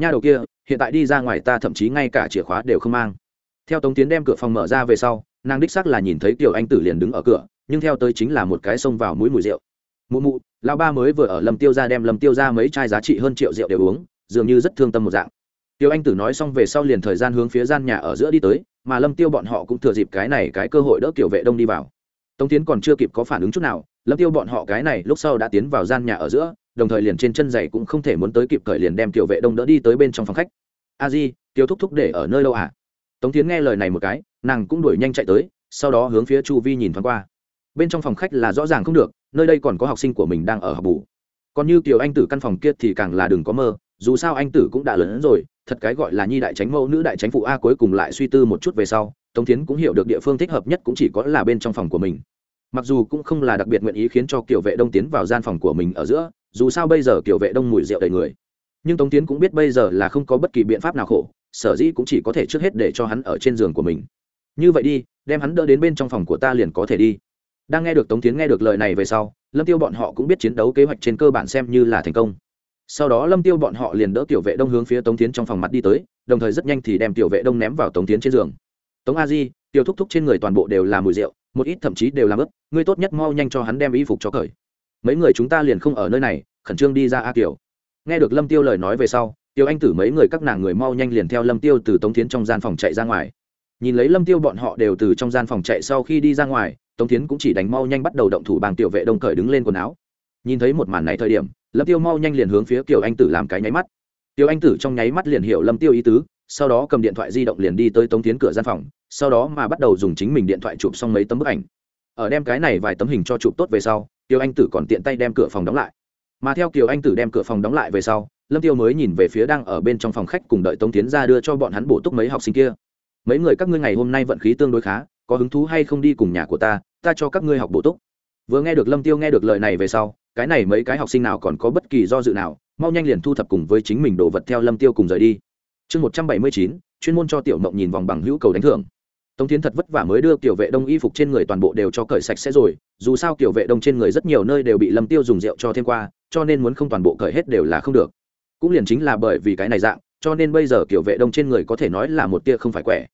nha đầu kia, hiện tại đi ra ngoài ta thậm chí ngay cả chìa khóa đều không mang. Theo tống tiến đem cửa phòng mở ra về sau, nàng đích xác là nhìn thấy Tiểu anh tử liền đứng ở cửa, nhưng theo tới chính là một cái xông vào mũi mùi rượu. Mụ mụ, lão ba mới vừa ở lâm tiêu ra đem lâm tiêu ra mấy chai giá trị hơn triệu rượu đều uống, dường như rất thương tâm một dạng. Tiêu anh tử nói xong về sau liền thời gian hướng phía gian nhà ở giữa đi tới, mà lâm tiêu bọn họ cũng thừa dịp cái này cái cơ hội đỡ kiểu vệ đông đi vào. Tống tiến còn chưa kịp có phản ứng chút nào, lâm tiêu bọn họ cái này lúc sau đã tiến vào gian nhà ở giữa đồng thời liền trên chân giày cũng không thể muốn tới kịp cởi liền đem tiểu vệ đông đỡ đi tới bên trong phòng khách. A di, tiêu thúc thúc để ở nơi đâu à tống tiến nghe lời này một cái, nàng cũng đuổi nhanh chạy tới, sau đó hướng phía chu vi nhìn thoáng qua. Bên trong phòng khách là rõ ràng không được, nơi đây còn có học sinh của mình đang ở học bù. Còn như kiều anh tử căn phòng kia thì càng là đừng có mơ, dù sao anh tử cũng đã lớn hơn rồi, thật cái gọi là nhi đại tránh mẫu, nữ đại tránh phụ a cuối cùng lại suy tư một chút về sau, tống tiến cũng hiểu được địa phương thích hợp nhất cũng chỉ có là bên trong phòng của mình. Mặc dù cũng không là đặc biệt nguyện ý khiến cho kiểu vệ đông tiến vào gian phòng của mình ở giữa dù sao bây giờ kiểu vệ đông mùi rượu đầy người. Nhưng tống tiến cũng biết bây giờ là không có bất kỳ biện pháp nào khổ, sở dĩ cũng chỉ có thể trước hết để cho hắn ở trên giường của mình. Như vậy đi, đem hắn đỡ đến bên trong phòng của ta liền có thể đi. Đang nghe được tống tiến nghe được lời này về sau, lâm tiêu bọn họ cũng biết chiến đấu kế hoạch trên cơ bản xem như là thành công. Sau đó lâm tiêu bọn họ liền đỡ tiểu vệ đông hướng phía tống tiến trong phòng mặt đi tới, đồng thời rất nhanh thì đem tiểu vệ đông ném vào tống tiến trên giường. Tống a di, tiểu thúc thúc trên người toàn bộ đều là mùi rượu, một ít thậm chí đều làm ướp ngươi tốt nhất mau nhanh cho hắn đem y phục cho cởi mấy người chúng ta liền không ở nơi này, khẩn trương đi ra a Kiều. nghe được lâm tiêu lời nói về sau tiêu anh tử mấy người các nàng người mau nhanh liền theo lâm tiêu từ tống tiến trong gian phòng chạy ra ngoài. Nhìn lấy lâm tiêu bọn họ đều từ trong gian phòng chạy sau khi đi ra ngoài, tống tiến cũng chỉ đánh mau nhanh bắt đầu động thủ bằng tiểu vệ đông cởi đứng lên quần áo. Nhìn thấy một màn này thời điểm, lâm tiêu mau nhanh liền hướng phía kiều anh tử làm cái nháy mắt. Tiêu anh tử trong nháy mắt liền hiểu lâm tiêu ý tứ, sau đó cầm điện thoại di động liền đi tới tống tiến cửa gian phòng, sau đó mà bắt đầu dùng chính mình điện thoại chụp xong mấy tấm bức ảnh. Ở đem cái này vài tấm hình cho chụp tốt về sau tiêu anh tử còn tiện tay đem cửa phòng đóng lại. Mà theo kiều anh tử đem cửa phòng đóng lại về sau, lâm tiêu mới nhìn về phía đang ở bên trong phòng khách cùng đợi tống tiến ra đưa cho bọn hắn bổ túc mấy học sinh kia. Mấy người các ngươi ngày hôm nay vận khí tương đối khá, có hứng thú hay không đi cùng nhà của ta ta cho các ngươi học bổ túc. Vừa nghe được lâm tiêu nghe được lời này về sau, cái này mấy cái học sinh nào còn có bất kỳ do dự nào, mau nhanh liền thu thập cùng với chính mình đồ vật theo lâm tiêu cùng rời đi. Chương một trăm bảy mươi chín, chuyên môn cho tiểu mộng nhìn vòng bằng hữu cầu đánh thưởng tống tiến thật vất vả mới đưa kiểu vệ đông y phục trên người toàn bộ đều cho cởi sạch sẽ rồi, dù sao kiểu vệ đông trên người rất nhiều nơi đều bị lâm tiêu dùng rượu cho thêm qua, cho nên muốn không toàn bộ cởi hết đều là không được. Cũng liền chính là bởi vì cái này dạng, cho nên bây giờ kiểu vệ đông trên người có thể nói là một tia không phải quẻ.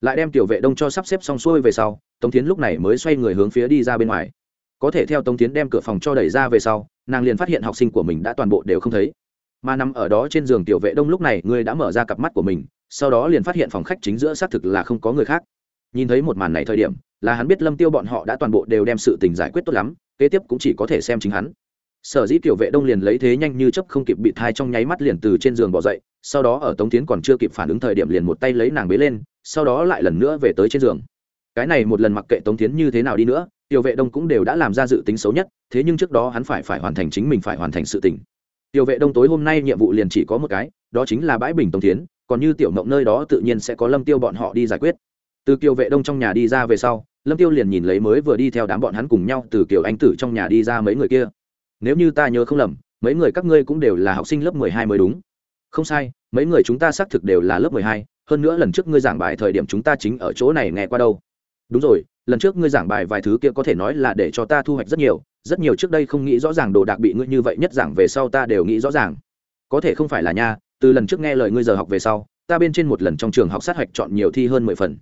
Lại đem tiểu vệ đông cho sắp xếp xong xuôi về sau, tống tiến lúc này mới xoay người hướng phía đi ra bên ngoài. Có thể theo tống tiến đem cửa phòng cho đẩy ra về sau, nàng liền phát hiện học sinh của mình đã toàn bộ đều không thấy. Mà nằm ở đó trên giường tiểu vệ đông lúc này ngươi đã mở ra cặp mắt của mình, sau đó liền phát hiện phòng khách chính giữa xác thực là không có người khác nhìn thấy một màn này thời điểm, là hắn biết lâm tiêu bọn họ đã toàn bộ đều đem sự tình giải quyết tốt lắm, kế tiếp cũng chỉ có thể xem chính hắn. Sở dĩ tiểu vệ đông liền lấy thế nhanh như chấp không kịp bị thai trong nháy mắt liền từ trên giường bỏ dậy, sau đó ở tống tiến còn chưa kịp phản ứng thời điểm liền một tay lấy nàng bế lên, sau đó lại lần nữa về tới trên giường. Cái này một lần mặc kệ tống tiến như thế nào đi nữa, tiểu vệ đông cũng đều đã làm ra dự tính xấu nhất, thế nhưng trước đó hắn phải phải hoàn thành chính mình phải hoàn thành sự tình. Tiểu vệ đông tối hôm nay nhiệm vụ liền chỉ có một cái, đó chính là bãi bình tống tiến, còn như tiểu mộng nơi đó tự nhiên sẽ có lâm tiêu bọn họ đi giải quyết từ kiều vệ đông trong nhà đi ra về sau, lâm tiêu liền nhìn lấy mới vừa đi theo đám bọn hắn cùng nhau từ kiều anh tử trong nhà đi ra mấy người kia. Nếu như ta nhớ không lầm, mấy người các ngươi cũng đều là học sinh lớp mười hai mới đúng. Không sai, mấy người chúng ta xác thực đều là lớp mười hai, hơn nữa lần trước ngươi giảng bài thời điểm chúng ta chính ở chỗ này nghe qua đâu. Đúng rồi, lần trước ngươi giảng bài vài thứ kia có thể nói là để cho ta thu hoạch rất nhiều rất nhiều trước đây không nghĩ rõ ràng đồ đạc bị ngươi như vậy nhất giảng về sau ta đều nghĩ rõ ràng. Có thể không phải là nha, từ lần trước nghe lời ngươi giờ học về sau, ta bên trên một lần trong trường học sát hạch chọn nhiều thi hơn mười phần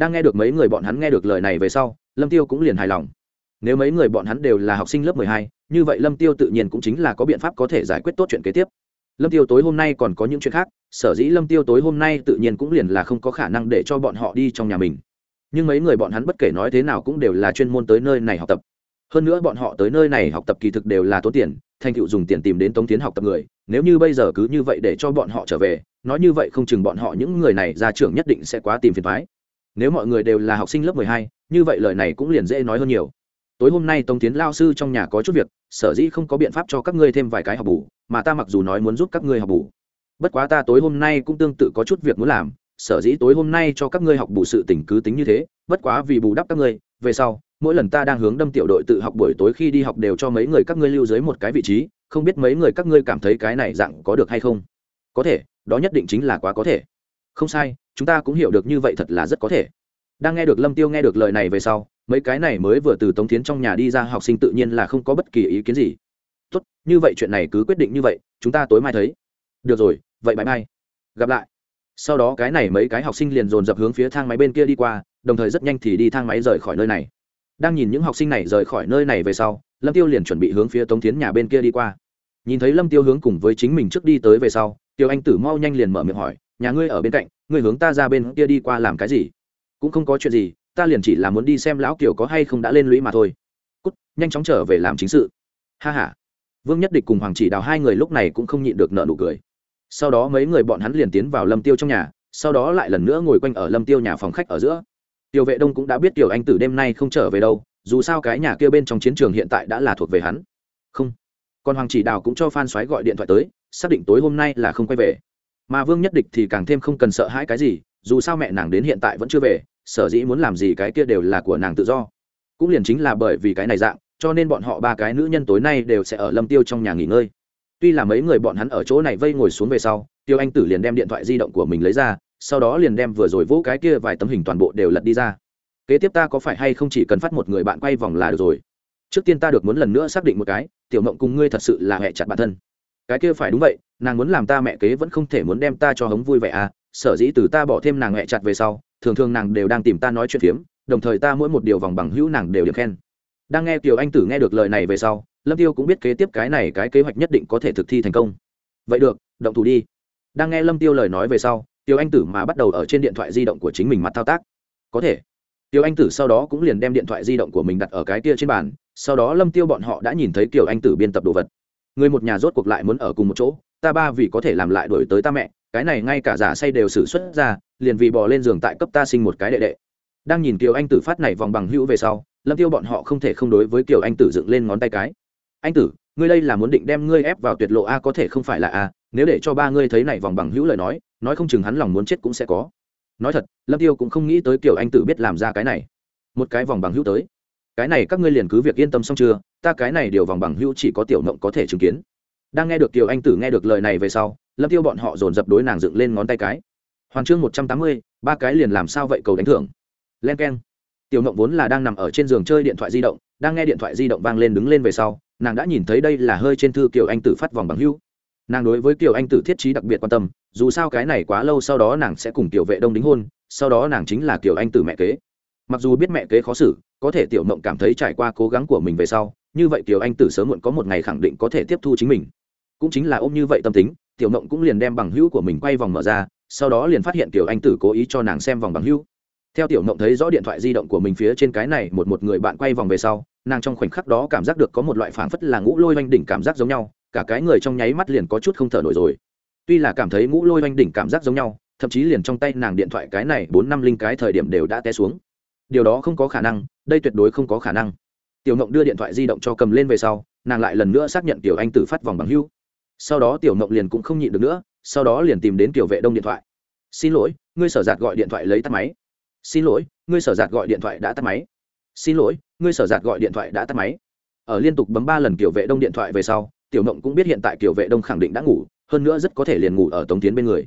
đang nghe được mấy người bọn hắn nghe được lời này về sau, lâm tiêu cũng liền hài lòng. Nếu mấy người bọn hắn đều là học sinh lớp mười hai, như vậy lâm tiêu tự nhiên cũng chính là có biện pháp có thể giải quyết tốt chuyện kế tiếp. Lâm tiêu tối hôm nay còn có những chuyện khác, sở dĩ lâm tiêu tối hôm nay tự nhiên cũng liền là không có khả năng để cho bọn họ đi trong nhà mình. Nhưng mấy người bọn hắn bất kể nói thế nào cũng đều là chuyên môn tới nơi này học tập. Hơn nữa bọn họ tới nơi này học tập kỳ thực đều là tốn tiền, thành tựu dùng tiền tìm đến tống tiến học tập người. Nếu như bây giờ cứ như vậy để cho bọn họ trở về, nói như vậy không chừng bọn họ những người này ra trường nhất định sẽ quá tìm phiền thoái nếu mọi người đều là học sinh lớp mười hai, như vậy lời này cũng liền dễ nói hơn nhiều. Tối hôm nay tống tiến lao sư trong nhà có chút việc, sở dĩ không có biện pháp cho các ngươi thêm vài cái học bù, mà ta mặc dù nói muốn giúp các ngươi học bù. Bất quá ta tối hôm nay cũng tương tự có chút việc muốn làm, sở dĩ tối hôm nay cho các ngươi học bù sự tỉnh cứ tính như thế, bất quá vì bù đắp các ngươi, về sau, mỗi lần ta đang hướng đâm tiểu đội tự học buổi tối khi đi học đều cho mấy người các ngươi lưu dưới một cái vị trí, không biết mấy người các ngươi cảm thấy cái này dạng có được hay không? Có thể, đó nhất định chính là quá có thể. Không sai chúng ta cũng hiểu được như vậy thật là rất có thể. Đang nghe được lâm tiêu nghe được lời này về sau, mấy cái này mới vừa từ tống tiến trong nhà đi ra học sinh tự nhiên là không có bất kỳ ý kiến gì. Tốt, như vậy chuyện này cứ quyết định như vậy, chúng ta tối mai thấy. Được rồi, vậy bãi mai gặp lại. Sau đó cái này mấy cái học sinh liền dồn dập hướng phía thang máy bên kia đi qua, đồng thời rất nhanh thì đi thang máy rời khỏi nơi này. Đang nhìn những học sinh này rời khỏi nơi này về sau, lâm tiêu liền chuẩn bị hướng phía tống tiến nhà bên kia đi qua. Nhìn thấy lâm tiêu hướng cùng với chính mình trước đi tới về sau, tiêu anh tử mau nhanh liền mở miệng hỏi, nhà ngươi ở bên cạnh ngươi hướng ta ra bên kia đi qua làm cái gì? Cũng không có chuyện gì, ta liền chỉ là muốn đi xem lão kiều có hay không đã lên lũy mà thôi. Cút, nhanh chóng trở về làm chính sự. Ha ha. Vương nhất địch cùng hoàng chỉ đào hai người lúc này cũng không nhịn được nợ nụ cười. Sau đó mấy người bọn hắn liền tiến vào lâm tiêu trong nhà, sau đó lại lần nữa ngồi quanh ở lâm tiêu nhà phòng khách ở giữa. Tiểu vệ đông cũng đã biết tiểu anh tử đêm nay không trở về đâu, dù sao cái nhà kia bên trong chiến trường hiện tại đã là thuộc về hắn. Không. Còn hoàng chỉ đào cũng cho phan xoáy gọi điện thoại tới, xác định tối hôm nay là không quay về mà vương nhất địch thì càng thêm không cần sợ hãi cái gì, dù sao mẹ nàng đến hiện tại vẫn chưa về, sở dĩ muốn làm gì cái kia đều là của nàng tự do. Cũng liền chính là bởi vì cái này dạng, cho nên bọn họ ba cái nữ nhân tối nay đều sẽ ở lâm tiêu trong nhà nghỉ ngơi. Tuy là mấy người bọn hắn ở chỗ này vây ngồi xuống về sau, tiêu anh tử liền đem điện thoại di động của mình lấy ra, sau đó liền đem vừa rồi vỗ cái kia vài tấm hình toàn bộ đều lật đi ra. Kế tiếp ta có phải hay không chỉ cần phát một người bạn quay vòng là được rồi? Trước tiên ta được muốn lần nữa xác định một cái, tiểu mộng cùng ngươi thật sự là hẹ chặt bản thân cái kia phải đúng vậy, nàng muốn làm ta mẹ kế vẫn không thể muốn đem ta cho hống vui vẻ à sở dĩ từ ta bỏ thêm nàng mẹ chặt về sau, thường thường nàng đều đang tìm ta nói chuyện phiếm, đồng thời ta mỗi một điều vòng bằng hữu nàng đều được khen. Đang nghe kiều anh tử nghe được lời này về sau, lâm tiêu cũng biết kế tiếp cái này cái kế hoạch nhất định có thể thực thi thành công. Vậy được, động thủ đi. Đang nghe lâm tiêu lời nói về sau Tiêu anh tử mà bắt đầu ở trên điện thoại di động của chính mình mặt thao tác. Có thể. Tiêu anh tử sau đó cũng liền đem điện thoại di động của mình đặt ở cái kia trên bàn, sau đó lâm tiêu bọn họ đã nhìn thấy kiều anh tử biên tập đồ vật người một nhà rốt cuộc lại muốn ở cùng một chỗ, ta ba vì có thể làm lại đổi tới ta mẹ, cái này ngay cả giả say đều xử xuất ra, liền vì bò lên giường tại cấp ta sinh một cái đệ đệ. Đang nhìn kiều anh tử phát này vòng bằng hữu về sau, lâm tiêu bọn họ không thể không đối với kiều anh tử dựng lên ngón tay cái. Anh tử, ngươi đây là muốn định đem ngươi ép vào tuyệt lộ a, có thể không phải là a, nếu để cho ba ngươi thấy này vòng bằng hữu lời nói nói không chừng hắn lòng muốn chết cũng sẽ có. Nói thật, lâm tiêu cũng không nghĩ tới kiều anh tử biết làm ra cái này. Một cái vòng bằng hữu tới cái này các ngươi liền cứ việc yên tâm xong chưa, ta cái này điều vòng bằng hữu chỉ có tiểu mộng có thể chứng kiến. Đang nghe được tiểu anh tử nghe được lời này về sau, lâm tiêu bọn họ dồn dập đối nàng dựng lên ngón tay cái. Hoàn chương một trăm tám mươi, ba cái liền làm sao vậy cầu đánh thưởng. Len keng. Tiểu mộng vốn là đang nằm ở trên giường chơi điện thoại di động, đang nghe điện thoại di động vang lên đứng lên về sau, nàng đã nhìn thấy đây là hơi trên thư kiều anh tử phát vòng bằng hưu nàng đối với kiều anh tử thiết trí đặc biệt quan tâm, dù sao cái này quá lâu sau đó nàng sẽ cùng tiểu vệ đông đính hôn, sau đó nàng chính là kiều anh tử mẹ kế. Mặc dù biết mẹ kế khó xử có thể tiểu mộng cảm thấy trải qua cố gắng của mình về sau, như vậy kiều anh tử sớm muộn có một ngày khẳng định có thể tiếp thu chính mình. Cũng chính là ôm như vậy tâm tính, tiểu mộng cũng liền đem bằng hữu của mình quay vòng mở ra, sau đó liền phát hiện kiều anh tử cố ý cho nàng xem vòng bằng hữu. Theo tiểu mộng thấy rõ điện thoại di động của mình phía trên cái này một một người bạn quay vòng về sau, nàng trong khoảnh khắc đó cảm giác được có một loại phảng phất là ngũ lôi oanh đỉnh cảm giác giống nhau, cả cái người trong nháy mắt liền có chút không thở nổi rồi. Tuy là cảm thấy ngũ lôi oanh đỉnh cảm giác giống nhau, thậm chí liền trong tay nàng điện thoại cái này bốn năm linh cái thời điểm đều đã té xuống điều đó không có khả năng, đây tuyệt đối không có khả năng. Tiểu mộng đưa điện thoại di động cho cầm lên về sau, nàng lại lần nữa xác nhận tiểu anh tử phát vòng bằng hưu. Sau đó tiểu mộng liền cũng không nhịn được nữa, sau đó liền tìm đến tiểu vệ đông điện thoại. Xin lỗi, ngươi sở giạt gọi điện thoại lấy tắt máy. Xin lỗi, ngươi sở giạt gọi điện thoại đã tắt máy. Xin lỗi, ngươi sở giạt gọi điện thoại đã tắt máy. Ở liên tục bấm ba lần tiểu vệ đông điện thoại về sau, tiểu mộng cũng biết hiện tại tiểu vệ đông khẳng định đã ngủ, hơn nữa rất có thể liền ngủ ở tống tiến bên người.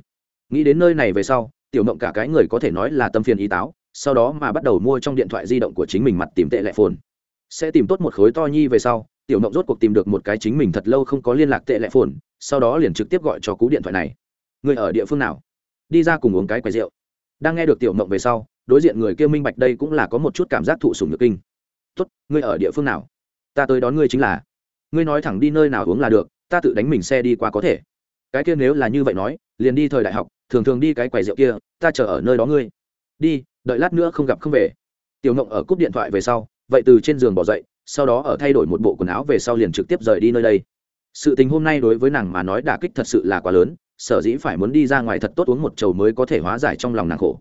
Nghĩ đến nơi này về sau, tiểu mộng cả cái người có thể nói là tâm phiền ý táo sau đó mà bắt đầu mua trong điện thoại di động của chính mình mặt tìm tệ lệ phồn. Sẽ tìm tốt một khối to nhi về sau, tiểu mộng rốt cuộc tìm được một cái chính mình thật lâu không có liên lạc tệ lệ phồn, sau đó liền trực tiếp gọi cho cú điện thoại này. Người ở địa phương nào? Đi ra cùng uống cái quầy rượu. Đang nghe được tiểu mộng về sau, đối diện người kia minh bạch đây cũng là có một chút cảm giác thụ sùng nhược kinh. Tốt ngươi ở địa phương nào? Ta tới đón ngươi chính là. Ngươi nói thẳng đi nơi nào uống là được, ta tự đánh mình xe đi qua có thể. Cái kia nếu là như vậy nói, liền đi thời đại học, thường thường đi cái quầy rượu kia, ta chờ ở nơi đó ngươi. Đi đợi lát nữa không gặp không về. Tiểu mộng ở cúp điện thoại về sau, vậy từ trên giường bỏ dậy, sau đó ở thay đổi một bộ quần áo về sau liền trực tiếp rời đi nơi đây. Sự tình hôm nay đối với nàng mà nói đả kích thật sự là quá lớn, sở dĩ phải muốn đi ra ngoài thật tốt uống một chầu mới có thể hóa giải trong lòng nàng khổ.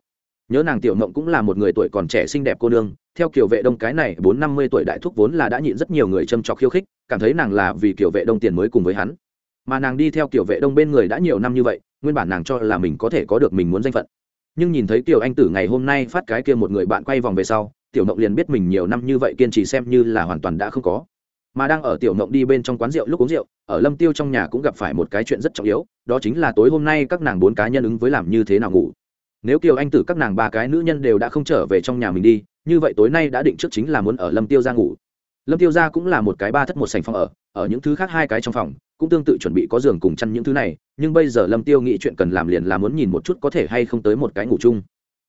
Nhớ nàng tiểu mộng cũng là một người tuổi còn trẻ xinh đẹp cô nương, theo kiểu vệ đông cái này bốn năm mươi tuổi đại thúc vốn là đã nhịn rất nhiều người châm trọc khiêu khích, cảm thấy nàng là vì kiểu vệ đông tiền mới cùng với hắn. Mà nàng đi theo kiểu vệ đông bên người đã nhiều năm như vậy, nguyên bản nàng cho là mình có thể có được mình muốn danh phận nhưng nhìn thấy tiểu anh tử ngày hôm nay phát cái kia một người bạn quay vòng về sau, tiểu mộng liền biết mình nhiều năm như vậy kiên trì xem như là hoàn toàn đã không có. Mà đang ở tiểu mộng đi bên trong quán rượu lúc uống rượu, ở lâm tiêu trong nhà cũng gặp phải một cái chuyện rất trọng yếu, đó chính là tối hôm nay các nàng bốn cá nhân ứng với làm như thế nào ngủ. Nếu kiều anh tử các nàng ba cái nữ nhân đều đã không trở về trong nhà mình đi, như vậy tối nay đã định trước chính là muốn ở lâm tiêu ra ngủ. Lâm tiêu ra cũng là một cái ba thất một sành phòng ở ở những thứ khác hai cái trong phòng cũng tương tự chuẩn bị có giường cùng chăn những thứ này, nhưng bây giờ lâm tiêu nghĩ chuyện cần làm liền là muốn nhìn một chút có thể hay không tới một cái ngủ chung.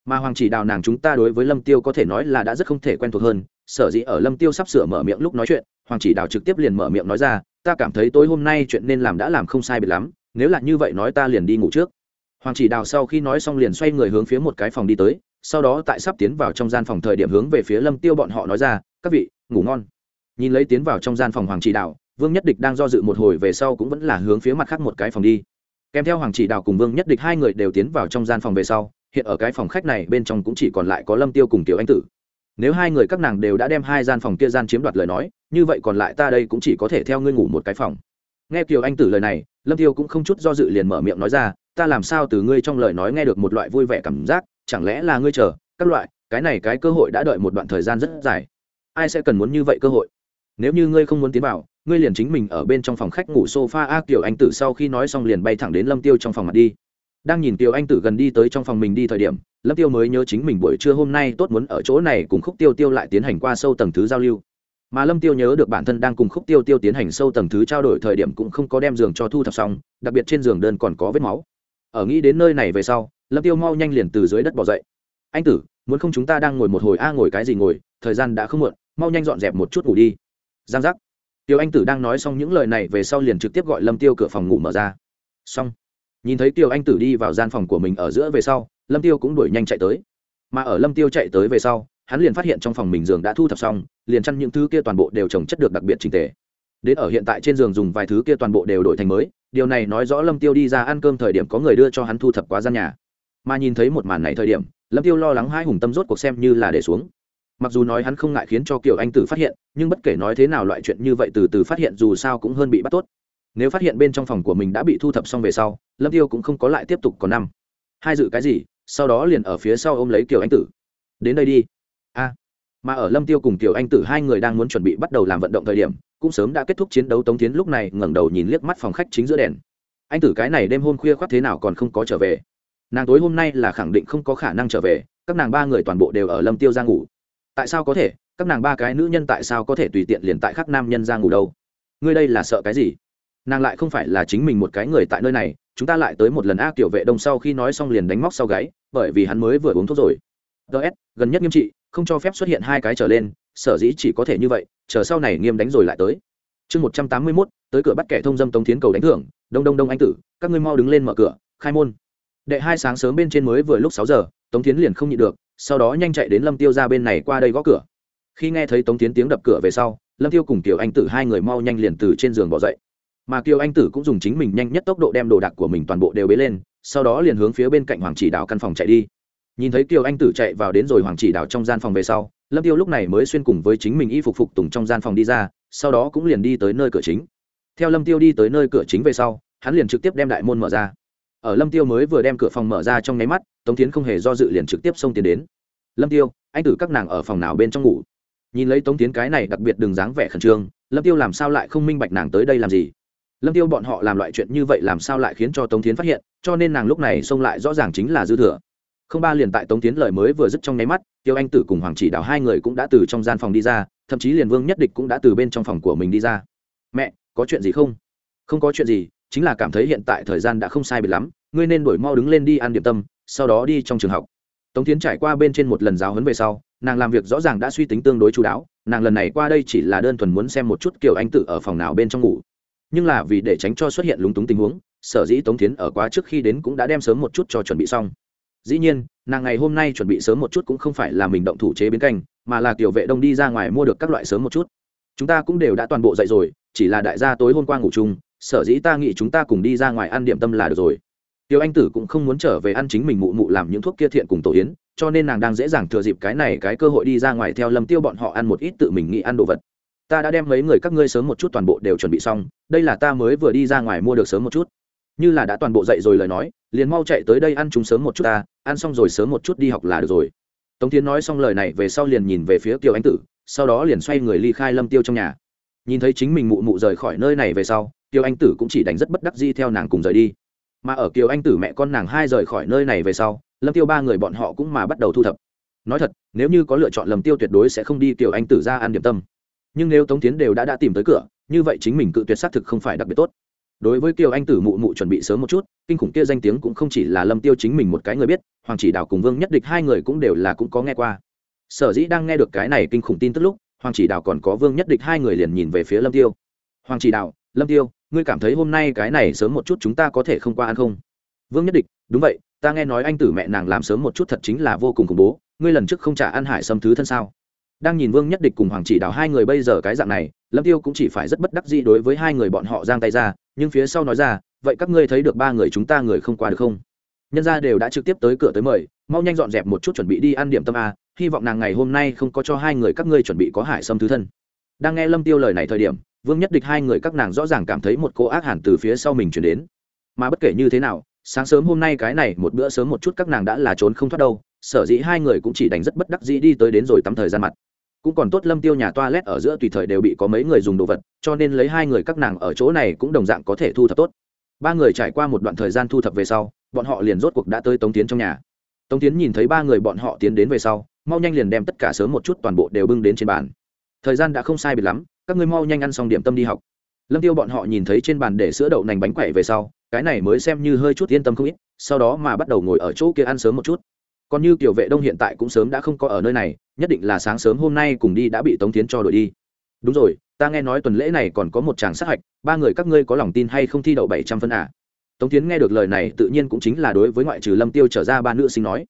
Mà hoàng chỉ đào nàng chúng ta đối với lâm tiêu có thể nói là đã rất không thể quen thuộc hơn, sở dĩ ở lâm tiêu sắp sửa mở miệng lúc nói chuyện, hoàng chỉ đào trực tiếp liền mở miệng nói ra, ta cảm thấy tối hôm nay chuyện nên làm đã làm không sai biệt lắm, nếu là như vậy nói ta liền đi ngủ trước. Hoàng chỉ đào sau khi nói xong liền xoay người hướng phía một cái phòng đi tới, sau đó tại sắp tiến vào trong gian phòng thời điểm hướng về phía lâm tiêu bọn họ nói ra, các vị, ngủ ngon. Nhìn lấy tiến vào trong gian phòng hoàng chỉ đào vương nhất địch đang do dự một hồi về sau cũng vẫn là hướng phía mặt khác một cái phòng đi. Kèm theo hoàng chỉ đào cùng vương nhất địch hai người đều tiến vào trong gian phòng về sau, hiện ở cái phòng khách này bên trong cũng chỉ còn lại có lâm tiêu cùng tiểu anh tử. Nếu hai người các nàng đều đã đem hai gian phòng kia gian chiếm đoạt lời nói, như vậy còn lại ta đây cũng chỉ có thể theo ngươi ngủ một cái phòng. Nghe kiều anh tử lời này, lâm tiêu cũng không chút do dự liền mở miệng nói ra, ta làm sao từ ngươi trong lời nói nghe được một loại vui vẻ cảm giác, chẳng lẽ là ngươi chờ, các loại, cái này cái cơ hội đã đợi một đoạn thời gian rất dài. Ai sẽ cần muốn như vậy cơ hội? Nếu như ngươi không muốn tiến vào ngươi liền chính mình ở bên trong phòng khách ngủ sofa a kiểu anh tử sau khi nói xong liền bay thẳng đến lâm tiêu trong phòng mặt đi. Đang nhìn tiêu anh tử gần đi tới trong phòng mình đi thời điểm, lâm tiêu mới nhớ chính mình buổi trưa hôm nay tốt muốn ở chỗ này cùng khúc tiêu tiêu lại tiến hành qua sâu tầng thứ giao lưu. Mà lâm tiêu nhớ được bản thân đang cùng khúc tiêu tiêu tiến hành sâu tầng thứ trao đổi thời điểm cũng không có đem giường cho thu thập xong, đặc biệt trên giường đơn còn có vết máu. Ở nghĩ đến nơi này về sau, lâm tiêu mau nhanh liền từ dưới đất bỏ dậy. Anh tử, muốn không chúng ta đang ngồi một hồi? A, ngồi cái gì ngồi? Thời gian đã không muộn, mau nhanh dọn dẹp một chút ngủ đi. Giang giác tiêu anh tử đang nói xong những lời này về sau liền trực tiếp gọi lâm tiêu cửa phòng ngủ mở ra. Xong, nhìn thấy tiêu anh tử đi vào gian phòng của mình ở giữa về sau, lâm tiêu cũng đuổi nhanh chạy tới. Mà ở lâm tiêu chạy tới về sau, hắn liền phát hiện trong phòng mình giường đã thu thập xong, liền chăn những thứ kia toàn bộ đều trồng chất được đặc biệt trình tề. Đến ở hiện tại trên giường dùng vài thứ kia toàn bộ đều đổi thành mới, điều này nói rõ lâm tiêu đi ra ăn cơm thời điểm có người đưa cho hắn thu thập quá gian nhà. Mà nhìn thấy một màn này thời điểm, lâm tiêu lo lắng hai hùng tâm rốt cuộc xem như là để xuống mặc dù nói hắn không ngại khiến cho kiểu anh tử phát hiện, nhưng bất kể nói thế nào loại chuyện như vậy từ từ phát hiện dù sao cũng hơn bị bắt tốt. Nếu phát hiện bên trong phòng của mình đã bị thu thập xong về sau, lâm tiêu cũng không có lại tiếp tục còn năm. Hai dự cái gì, sau đó liền ở phía sau ôm lấy kiều anh tử. Đến đây đi. A. Mà ở lâm tiêu cùng kiều anh tử hai người đang muốn chuẩn bị bắt đầu làm vận động thời điểm, cũng sớm đã kết thúc chiến đấu tống tiến lúc này ngẩng đầu nhìn liếc mắt phòng khách chính giữa đèn. Anh tử cái này đêm hôm khuya khoác thế nào còn không có trở về. Nàng tối hôm nay là khẳng định không có khả năng trở về, các nàng ba người toàn bộ đều ở lâm tiêu ra ngủ tại sao có thể? Các nàng ba cái nữ nhân tại sao có thể tùy tiện liền tại khắc nam nhân ra ngủ đâu? Ngươi đây là sợ cái gì? Nàng lại không phải là chính mình một cái người tại nơi này, chúng ta lại tới một lần a kiểu vệ đông sau khi nói xong liền đánh móc sau gáy, bởi vì hắn mới vừa uống thuốc rồi. Ts gần nhất nghiêm trị, không cho phép xuất hiện hai cái trở lên, sở dĩ chỉ có thể như vậy, chờ sau này nghiêm đánh rồi lại tới. Chương một trăm tám mươi mốt, tới cửa bắt kẻ thông dâm tống tiến cầu đánh thưởng, đông đông đông anh tử, các ngươi mau đứng lên mở cửa, khai môn. Đệ hai sáng sớm bên trên mới vừa lúc sáu giờ, tống tiến liền không nhịn được sau đó nhanh chạy đến lâm tiêu ra bên này qua đây gõ cửa. Khi nghe thấy tống tiến tiếng đập cửa về sau, lâm tiêu cùng kiều anh tử hai người mau nhanh liền từ trên giường bỏ dậy. Mà kiều anh tử cũng dùng chính mình nhanh nhất tốc độ đem đồ đạc của mình toàn bộ đều bế lên, sau đó liền hướng phía bên cạnh hoàng chỉ đạo căn phòng chạy đi. Nhìn thấy kiều anh tử chạy vào đến rồi hoàng chỉ đạo trong gian phòng về sau, lâm tiêu lúc này mới xuyên cùng với chính mình y phục phục tùng trong gian phòng đi ra, sau đó cũng liền đi tới nơi cửa chính. Theo lâm tiêu đi tới nơi cửa chính về sau, hắn liền trực tiếp đem đại môn mở ra ở lâm tiêu mới vừa đem cửa phòng mở ra trong nháy mắt, tống tiến không hề do dự liền trực tiếp xông tiến đến. Lâm tiêu, anh tử các nàng ở phòng nào bên trong ngủ? Nhìn lấy tống tiến cái này đặc biệt đừng dáng vẻ khẩn trương, lâm tiêu làm sao lại không minh bạch nàng tới đây làm gì? Lâm tiêu bọn họ làm loại chuyện như vậy làm sao lại khiến cho tống tiến phát hiện, cho nên nàng lúc này xông lại rõ ràng chính là dư thừa. Không ba liền tại tống tiến lời mới vừa dứt trong nháy mắt, tiêu anh tử cùng hoàng chỉ đào hai người cũng đã từ trong gian phòng đi ra, thậm chí liền vương nhất địch cũng đã từ bên trong phòng của mình đi ra. Mẹ, có chuyện gì không? Không có chuyện gì chính là cảm thấy hiện tại thời gian đã không sai biệt lắm, ngươi nên đổi mau đứng lên đi ăn điểm tâm, sau đó đi trong trường học. Tống tiến trải qua bên trên một lần giáo huấn về sau, nàng làm việc rõ ràng đã suy tính tương đối chú đáo, nàng lần này qua đây chỉ là đơn thuần muốn xem một chút kiểu anh tự ở phòng nào bên trong ngủ. Nhưng là vì để tránh cho xuất hiện lúng túng tình huống, sở dĩ tống tiến ở quá trước khi đến cũng đã đem sớm một chút cho chuẩn bị xong. Dĩ nhiên, nàng ngày hôm nay chuẩn bị sớm một chút cũng không phải là mình động thủ chế biến canh, mà là tiểu vệ đông đi ra ngoài mua được các loại sớm một chút. Chúng ta cũng đều đã toàn bộ dậy rồi, chỉ là đại gia tối hôm qua ngủ chung sở dĩ ta nghĩ chúng ta cùng đi ra ngoài ăn điểm tâm là được rồi. Tiêu anh tử cũng không muốn trở về ăn chính mình mụ mụ làm những thuốc kia thiện cùng tổ yến cho nên nàng đang dễ dàng thừa dịp cái này cái cơ hội đi ra ngoài theo lâm tiêu bọn họ ăn một ít tự mình nghĩ ăn đồ vật. Ta đã đem mấy người các ngươi sớm một chút toàn bộ đều chuẩn bị xong, đây là ta mới vừa đi ra ngoài mua được sớm một chút. Như là đã toàn bộ dậy rồi lời nói, liền mau chạy tới đây ăn chúng sớm một chút ta, ăn xong rồi sớm một chút đi học là được rồi. Tống tiến nói xong lời này về sau liền nhìn về phía Tiêu anh tử, sau đó liền xoay người ly khai lâm tiêu trong nhà. Nhìn thấy chính mình mụ mụ rời khỏi nơi này về sau kiều anh tử cũng chỉ đánh rất bất đắc di theo nàng cùng rời đi. Mà ở kiều anh tử mẹ con nàng hai rời khỏi nơi này về sau, lâm tiêu ba người bọn họ cũng mà bắt đầu thu thập. Nói thật, nếu như có lựa chọn lầm tiêu tuyệt đối sẽ không đi kiều anh tử ra ăn điểm tâm. Nhưng nếu tống tiến đều đã đã tìm tới cửa, như vậy chính mình cự tuyệt xác thực không phải đặc biệt tốt. Đối với kiều anh tử mụ mụ chuẩn bị sớm một chút, kinh khủng kia danh tiếng cũng không chỉ là lâm tiêu chính mình một cái người biết, hoàng chỉ đào cùng vương nhất địch hai người cũng đều là cũng có nghe qua. Sở dĩ đang nghe được cái này kinh khủng tin tức lúc, hoàng chỉ đào còn có vương nhất địch hai người liền nhìn về phía lâm tiêu. Hoàng chỉ đào, lâm tiêu ngươi cảm thấy hôm nay cái này sớm một chút chúng ta có thể không qua ăn không? Vương nhất địch, đúng vậy, ta nghe nói anh tử mẹ nàng làm sớm một chút thật chính là vô cùng khủng bố, ngươi lần trước không trả ăn hải xâm thứ thân sao? Đang nhìn vương nhất địch cùng hoàng chỉ đào hai người bây giờ cái dạng này, lâm tiêu cũng chỉ phải rất bất đắc dĩ đối với hai người bọn họ giang tay ra, nhưng phía sau nói ra, vậy các ngươi thấy được ba người chúng ta người không qua được không? Nhân gia đều đã trực tiếp tới cửa tới mời, mau nhanh dọn dẹp một chút chuẩn bị đi ăn điểm tâm a, hy vọng nàng ngày hôm nay không có cho hai người các ngươi chuẩn bị có hải xâm thứ thân. Đang nghe lâm tiêu lời này thời điểm vương nhất địch hai người các nàng rõ ràng cảm thấy một cô ác hẳn từ phía sau mình chuyển đến. Mà bất kể như thế nào, sáng sớm hôm nay cái này một bữa sớm một chút các nàng đã là trốn không thoát đâu, sở dĩ hai người cũng chỉ đánh rất bất đắc dĩ đi tới đến rồi tắm thời gian mặt. Cũng còn tốt lâm tiêu nhà toilet ở giữa tùy thời đều bị có mấy người dùng đồ vật, cho nên lấy hai người các nàng ở chỗ này cũng đồng dạng có thể thu thập tốt. Ba người trải qua một đoạn thời gian thu thập về sau, bọn họ liền rốt cuộc đã tới tống tiến trong nhà. Tống tiến nhìn thấy ba người bọn họ tiến đến về sau, mau nhanh liền đem tất cả sớm một chút toàn bộ đều bưng đến trên bàn. Thời gian đã không sai biệt lắm các ngươi mau nhanh ăn xong điểm tâm đi học. Lâm tiêu bọn họ nhìn thấy trên bàn để sữa đậu nành bánh quẩy về sau, cái này mới xem như hơi chút yên tâm không ít, sau đó mà bắt đầu ngồi ở chỗ kia ăn sớm một chút. Còn như kiểu vệ đông hiện tại cũng sớm đã không có ở nơi này, nhất định là sáng sớm hôm nay cùng đi đã bị tống tiến cho đổi đi. Đúng rồi, ta nghe nói tuần lễ này còn có một chàng sát hạch, ba người các ngươi có lòng tin hay không thi đậu bảy trăm phân à? tống tiến nghe được lời này tự nhiên cũng chính là đối với ngoại trừ lâm tiêu trở ra ba nữ sinh nói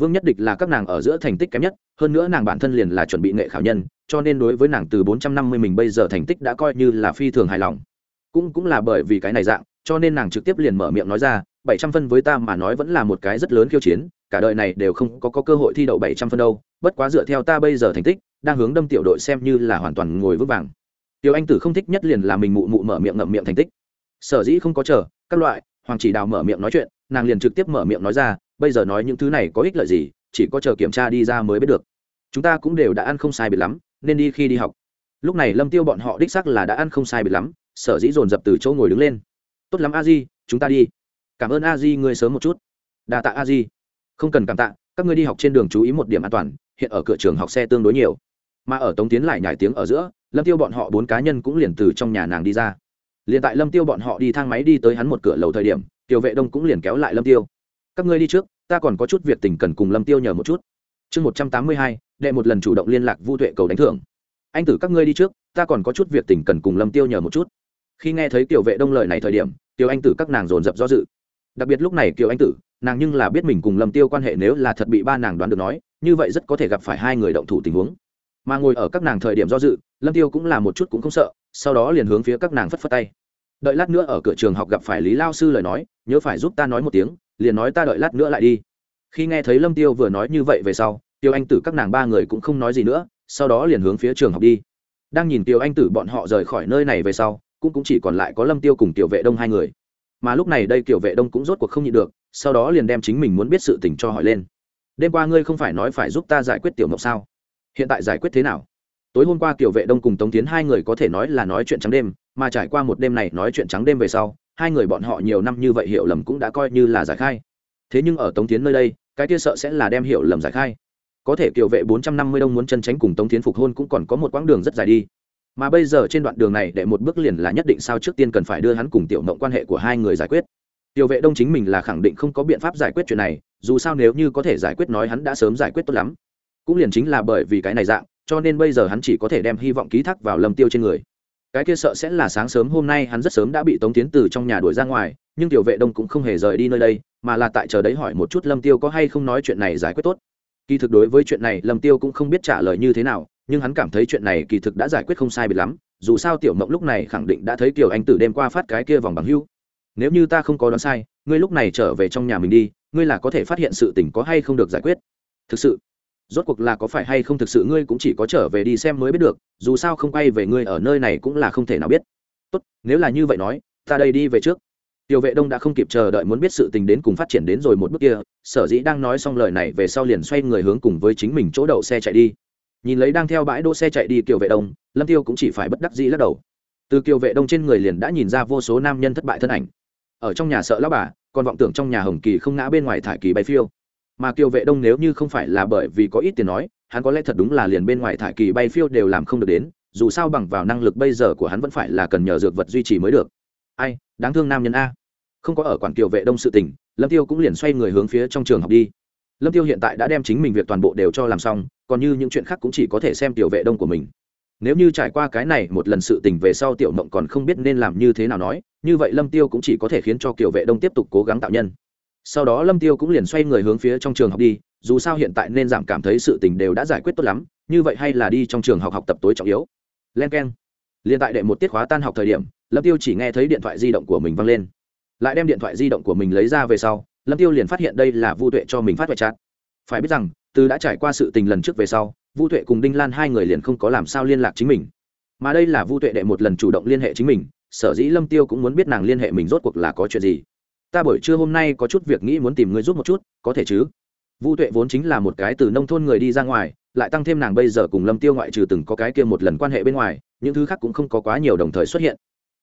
vương nhất địch là các nàng ở giữa thành tích kém nhất hơn nữa nàng bản thân liền là chuẩn bị nghệ khảo nhân cho nên đối với nàng từ bốn trăm năm mươi mình bây giờ thành tích đã coi như là phi thường hài lòng. Cũng cũng là bởi vì cái này dạng cho nên nàng trực tiếp liền mở miệng nói ra bảy trăm phân với ta mà nói vẫn là một cái rất lớn khiêu chiến cả đời này đều không có, có cơ hội thi đậu bảy trăm phân đâu bất quá dựa theo ta bây giờ thành tích đang hướng đâm tiểu đội xem như là hoàn toàn ngồi vững vàng. Tiểu anh tử không thích nhất liền là mình mụ mụ mở miệng ngậm miệng thành tích. Sở dĩ không có chờ các loại hoàng chỉ đào mở miệng nói chuyện nàng liền trực tiếp mở miệng nói ra bây giờ nói những thứ này có ích lợi gì, chỉ có chờ kiểm tra đi ra mới biết được. Chúng ta cũng đều đã ăn không sai biệt lắm, nên đi khi đi học. Lúc này lâm tiêu bọn họ đích xác là đã ăn không sai biệt lắm, sở dĩ dồn dập từ chỗ ngồi đứng lên. Tốt lắm, a di, chúng ta đi. Cảm ơn a di, ngươi sớm một chút. Đa tạ, a di. Không cần cảm tạ, các ngươi đi học trên đường chú ý một điểm an toàn, hiện ở cửa trường học xe tương đối nhiều. Mà ở tống tiến lại nhải tiếng ở giữa, lâm tiêu bọn họ bốn cá nhân cũng liền từ trong nhà nàng đi ra. Liền tại lâm tiêu bọn họ đi thang máy đi tới hắn một cửa lầu thời điểm, tiểu vệ đông cũng liền kéo lại lâm tiêu các ngươi đi trước, ta còn có chút việc tình cần cùng lâm tiêu nhờ một chút. Chương một trăm tám mươi hai, đệ một lần chủ động liên lạc vu tuệ cầu đánh thưởng. Anh tử các ngươi đi trước, ta còn có chút việc tình cần cùng lâm tiêu nhờ một chút. Khi nghe thấy tiểu vệ đông lời này thời điểm tiểu anh tử các nàng dồn dập do dự. Đặc biệt lúc này kiều anh tử, nàng nhưng là biết mình cùng lâm tiêu quan hệ nếu là thật bị ba nàng đoán được nói, như vậy rất có thể gặp phải hai người động thủ tình huống. Mà ngồi ở các nàng thời điểm do dự, lâm tiêu cũng là một chút cũng không sợ, sau đó liền hướng phía các nàng phất phất tay. Đợi lát nữa ở cửa trường học gặp phải lý lao sư lời nói, nhớ phải giúp ta nói một tiếng liền nói ta đợi lát nữa lại đi. Khi nghe thấy lâm tiêu vừa nói như vậy về sau, tiêu anh tử các nàng ba người cũng không nói gì nữa, sau đó liền hướng phía trường học đi. Đang nhìn tiêu anh tử bọn họ rời khỏi nơi này về sau, cũng cũng chỉ còn lại có lâm tiêu cùng tiểu vệ đông hai người. Mà lúc này đây tiểu vệ đông cũng rốt cuộc không nhịn được, sau đó liền đem chính mình muốn biết sự tình cho hỏi lên. Đêm qua ngươi không phải nói phải giúp ta giải quyết tiểu mộng sao? Hiện tại giải quyết thế nào? Tối hôm qua tiểu vệ đông cùng tống tiến hai người có thể nói là nói chuyện trắng đêm, mà trải qua một đêm này nói chuyện trắng đêm về sau hai người bọn họ nhiều năm như vậy hiểu lầm cũng đã coi như là giải khai. Thế nhưng ở tống tiến nơi đây, cái kia sợ sẽ là đem hiểu lầm giải khai. Có thể kiều vệ bốn trăm năm mươi đông muốn chân tránh cùng tống tiến phục hôn cũng còn có một quãng đường rất dài đi. Mà bây giờ trên đoạn đường này để một bước liền là nhất định sao trước tiên cần phải đưa hắn cùng tiểu mộng quan hệ của hai người giải quyết. Tiểu vệ đông chính mình là khẳng định không có biện pháp giải quyết chuyện này, dù sao nếu như có thể giải quyết nói hắn đã sớm giải quyết tốt lắm. Cũng liền chính là bởi vì cái này dạng, cho nên bây giờ hắn chỉ có thể đem hy vọng ký thác vào lâm tiêu trên người cái kia sợ sẽ là sáng sớm hôm nay hắn rất sớm đã bị tống tiến từ trong nhà đuổi ra ngoài, nhưng tiểu vệ đông cũng không hề rời đi nơi đây, mà là tại chờ đấy hỏi một chút lâm tiêu có hay không nói chuyện này giải quyết tốt. Kỳ thực đối với chuyện này lâm tiêu cũng không biết trả lời như thế nào, nhưng hắn cảm thấy chuyện này kỳ thực đã giải quyết không sai biệt lắm, dù sao tiểu mộng lúc này khẳng định đã thấy kiều anh tử đêm qua phát cái kia vòng bằng hưu. Nếu như ta không có đoán sai, ngươi lúc này trở về trong nhà mình đi, ngươi là có thể phát hiện sự tình có hay không được giải quyết. Thực sự rốt cuộc là có phải hay không thực sự ngươi cũng chỉ có trở về đi xem mới biết được, dù sao không quay về ngươi ở nơi này cũng là không thể nào biết. Tốt, nếu là như vậy nói, ta đây đi về trước. Tiểu vệ đông đã không kịp chờ đợi muốn biết sự tình đến cùng phát triển đến rồi một bước kia, sở dĩ đang nói xong lời này về sau liền xoay người hướng cùng với chính mình chỗ đậu xe chạy đi. Nhìn lấy đang theo bãi đỗ xe chạy đi kiều vệ đông, lâm tiêu cũng chỉ phải bất đắc dĩ lắc đầu. Từ kiều vệ đông trên người liền đã nhìn ra vô số nam nhân thất bại thân ảnh. Ở trong nhà sợ lão bà, còn vọng tưởng trong nhà hồng kỳ không ngã bên ngoài thải kỳ bay phiêu mà kiều vệ đông nếu như không phải là bởi vì có ít tiền nói, hắn có lẽ thật đúng là liền bên ngoài thải kỳ bay phiêu đều làm không được đến, dù sao bằng vào năng lực bây giờ của hắn vẫn phải là cần nhờ dược vật duy trì mới được. Ai, đáng thương nam nhân a. Không có ở quản kiều vệ đông sự tình, lâm tiêu cũng liền xoay người hướng phía trong trường học đi. Lâm tiêu hiện tại đã đem chính mình việc toàn bộ đều cho làm xong, còn như những chuyện khác cũng chỉ có thể xem tiểu vệ đông của mình. Nếu như trải qua cái này một lần sự tình về sau tiểu mộng còn không biết nên làm như thế nào nói, như vậy lâm tiêu cũng chỉ có thể khiến cho kiểu vệ đông tiếp tục cố gắng tạo nhân sau đó lâm tiêu cũng liền xoay người hướng phía trong trường học đi, dù sao hiện tại nên giảm cảm thấy sự tình đều đã giải quyết tốt lắm, như vậy hay là đi trong trường học học tập tối trọng yếu. Len keng. Liền tại đệ một tiết khóa tan học thời điểm, lâm tiêu chỉ nghe thấy điện thoại di động của mình văng lên. Lại đem điện thoại di động của mình lấy ra về sau, lâm tiêu liền phát hiện đây là vu tuệ cho mình phát vệ chát phải biết rằng, từ đã trải qua sự tình lần trước về sau, vu tuệ cùng đinh lan hai người liền không có làm sao liên lạc chính mình. Mà đây là vu tuệ đệ một lần chủ động liên hệ chính mình, sở dĩ lâm tiêu cũng muốn biết nàng liên hệ mình rốt cuộc là có chuyện gì ta buổi trưa hôm nay có chút việc nghĩ muốn tìm người giúp một chút, có thể chứ? Vu tuệ vốn chính là một cái từ nông thôn người đi ra ngoài, lại tăng thêm nàng bây giờ cùng lâm tiêu ngoại trừ từng có cái kia một lần quan hệ bên ngoài, những thứ khác cũng không có quá nhiều đồng thời xuất hiện.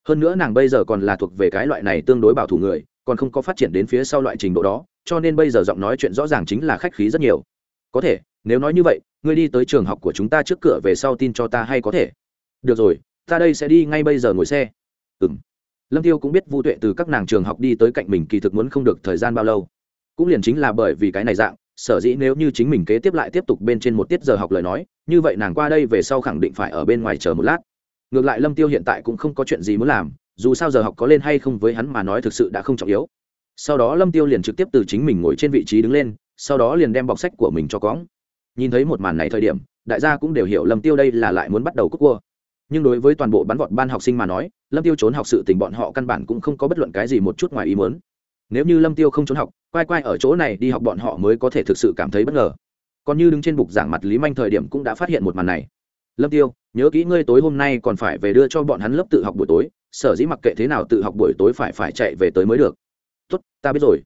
Hơn nữa nàng bây giờ còn là thuộc về cái loại này tương đối bảo thủ người, còn không có phát triển đến phía sau loại trình độ đó, cho nên bây giờ giọng nói chuyện rõ ràng chính là khách khí rất nhiều. Có thể, nếu nói như vậy, ngươi đi tới trường học của chúng ta trước cửa về sau tin cho ta hay có thể? Được rồi, ta đây sẽ đi ngay bây giờ ngồi xe. Ừ m lâm tiêu cũng biết vu tuệ từ các nàng trường học đi tới cạnh mình kỳ thực muốn không được thời gian bao lâu. Cũng liền chính là bởi vì cái này dạng, sở dĩ nếu như chính mình kế tiếp lại tiếp tục bên trên một tiết giờ học lời nói, như vậy nàng qua đây về sau khẳng định phải ở bên ngoài chờ một lát. Ngược lại lâm tiêu hiện tại cũng không có chuyện gì muốn làm, dù sao giờ học có lên hay không với hắn mà nói thực sự đã không trọng yếu. Sau đó lâm tiêu liền trực tiếp từ chính mình ngồi trên vị trí đứng lên, sau đó liền đem bọc sách của mình cho cóng nhìn thấy một màn này thời điểm, đại gia cũng đều hiểu lâm tiêu đây là lại muốn bắt đầu cúc cua nhưng đối với toàn bộ bắn vọt ban học sinh mà nói, lâm tiêu trốn học sự tình bọn họ căn bản cũng không có bất luận cái gì một chút ngoài ý muốn. Nếu như lâm tiêu không trốn học, quay quay ở chỗ này đi học bọn họ mới có thể thực sự cảm thấy bất ngờ. Còn như đứng trên bục giảng mặt lý manh thời điểm cũng đã phát hiện một màn này. Lâm tiêu, nhớ kỹ ngươi tối hôm nay còn phải về đưa cho bọn hắn lớp tự học buổi tối, sở dĩ mặc kệ thế nào tự học buổi tối phải phải chạy về tới mới được. Tốt, ta biết rồi.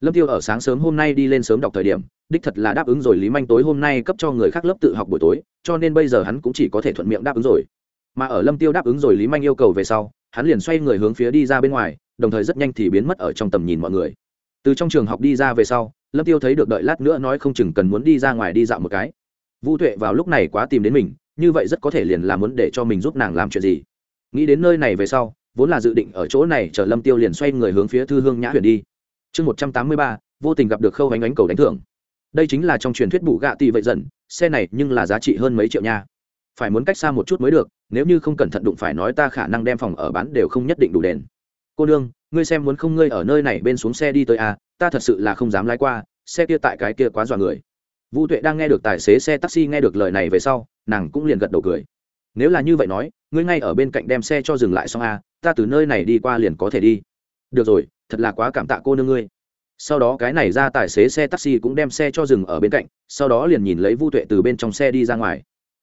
Lâm tiêu ở sáng sớm hôm nay đi lên sớm đọc thời điểm, đích thật là đáp ứng rồi lý manh tối hôm nay cấp cho người khác lớp tự học buổi tối, cho nên bây giờ hắn cũng chỉ có thể thuận miệng đáp ứng rồi mà ở lâm tiêu đáp ứng rồi lý manh yêu cầu về sau, hắn liền xoay người hướng phía đi ra bên ngoài, đồng thời rất nhanh thì biến mất ở trong tầm nhìn mọi người. Từ trong trường học đi ra về sau, lâm tiêu thấy được đợi lát nữa nói không chừng cần muốn đi ra ngoài đi dạo một cái. Vu tuệ vào lúc này quá tìm đến mình, như vậy rất có thể liền là muốn để cho mình giúp nàng làm chuyện gì. Nghĩ đến nơi này về sau, vốn là dự định ở chỗ này chờ lâm tiêu liền xoay người hướng phía thư hương nhã huyền đi. Chương một trăm tám mươi ba, vô tình gặp được khâu ánh ánh cầu đánh thưởng. Đây chính là trong truyền thuyết bụ gạ tỷ vậy dần, xe này nhưng là giá trị hơn mấy triệu nha. Phải muốn cách xa một chút mới được nếu như không cẩn thận đụng phải nói ta khả năng đem phòng ở bán đều không nhất định đủ đền. Cô nương, ngươi xem muốn không ngươi ở nơi này bên xuống xe đi tới à ta thật sự là không dám lái qua, xe kia tại cái kia quá dọa người. Vũ tuệ đang nghe được tài xế xe taxi nghe được lời này về sau, nàng cũng liền gật đầu cười. Nếu là như vậy nói, ngươi ngay ở bên cạnh đem xe cho dừng lại xong à ta từ nơi này đi qua liền có thể đi. Được rồi, thật là quá cảm tạ cô nương ngươi. Sau đó cái này ra tài xế xe taxi cũng đem xe cho dừng ở bên cạnh, sau đó liền nhìn lấy vu tuệ từ bên trong xe đi ra ngoài.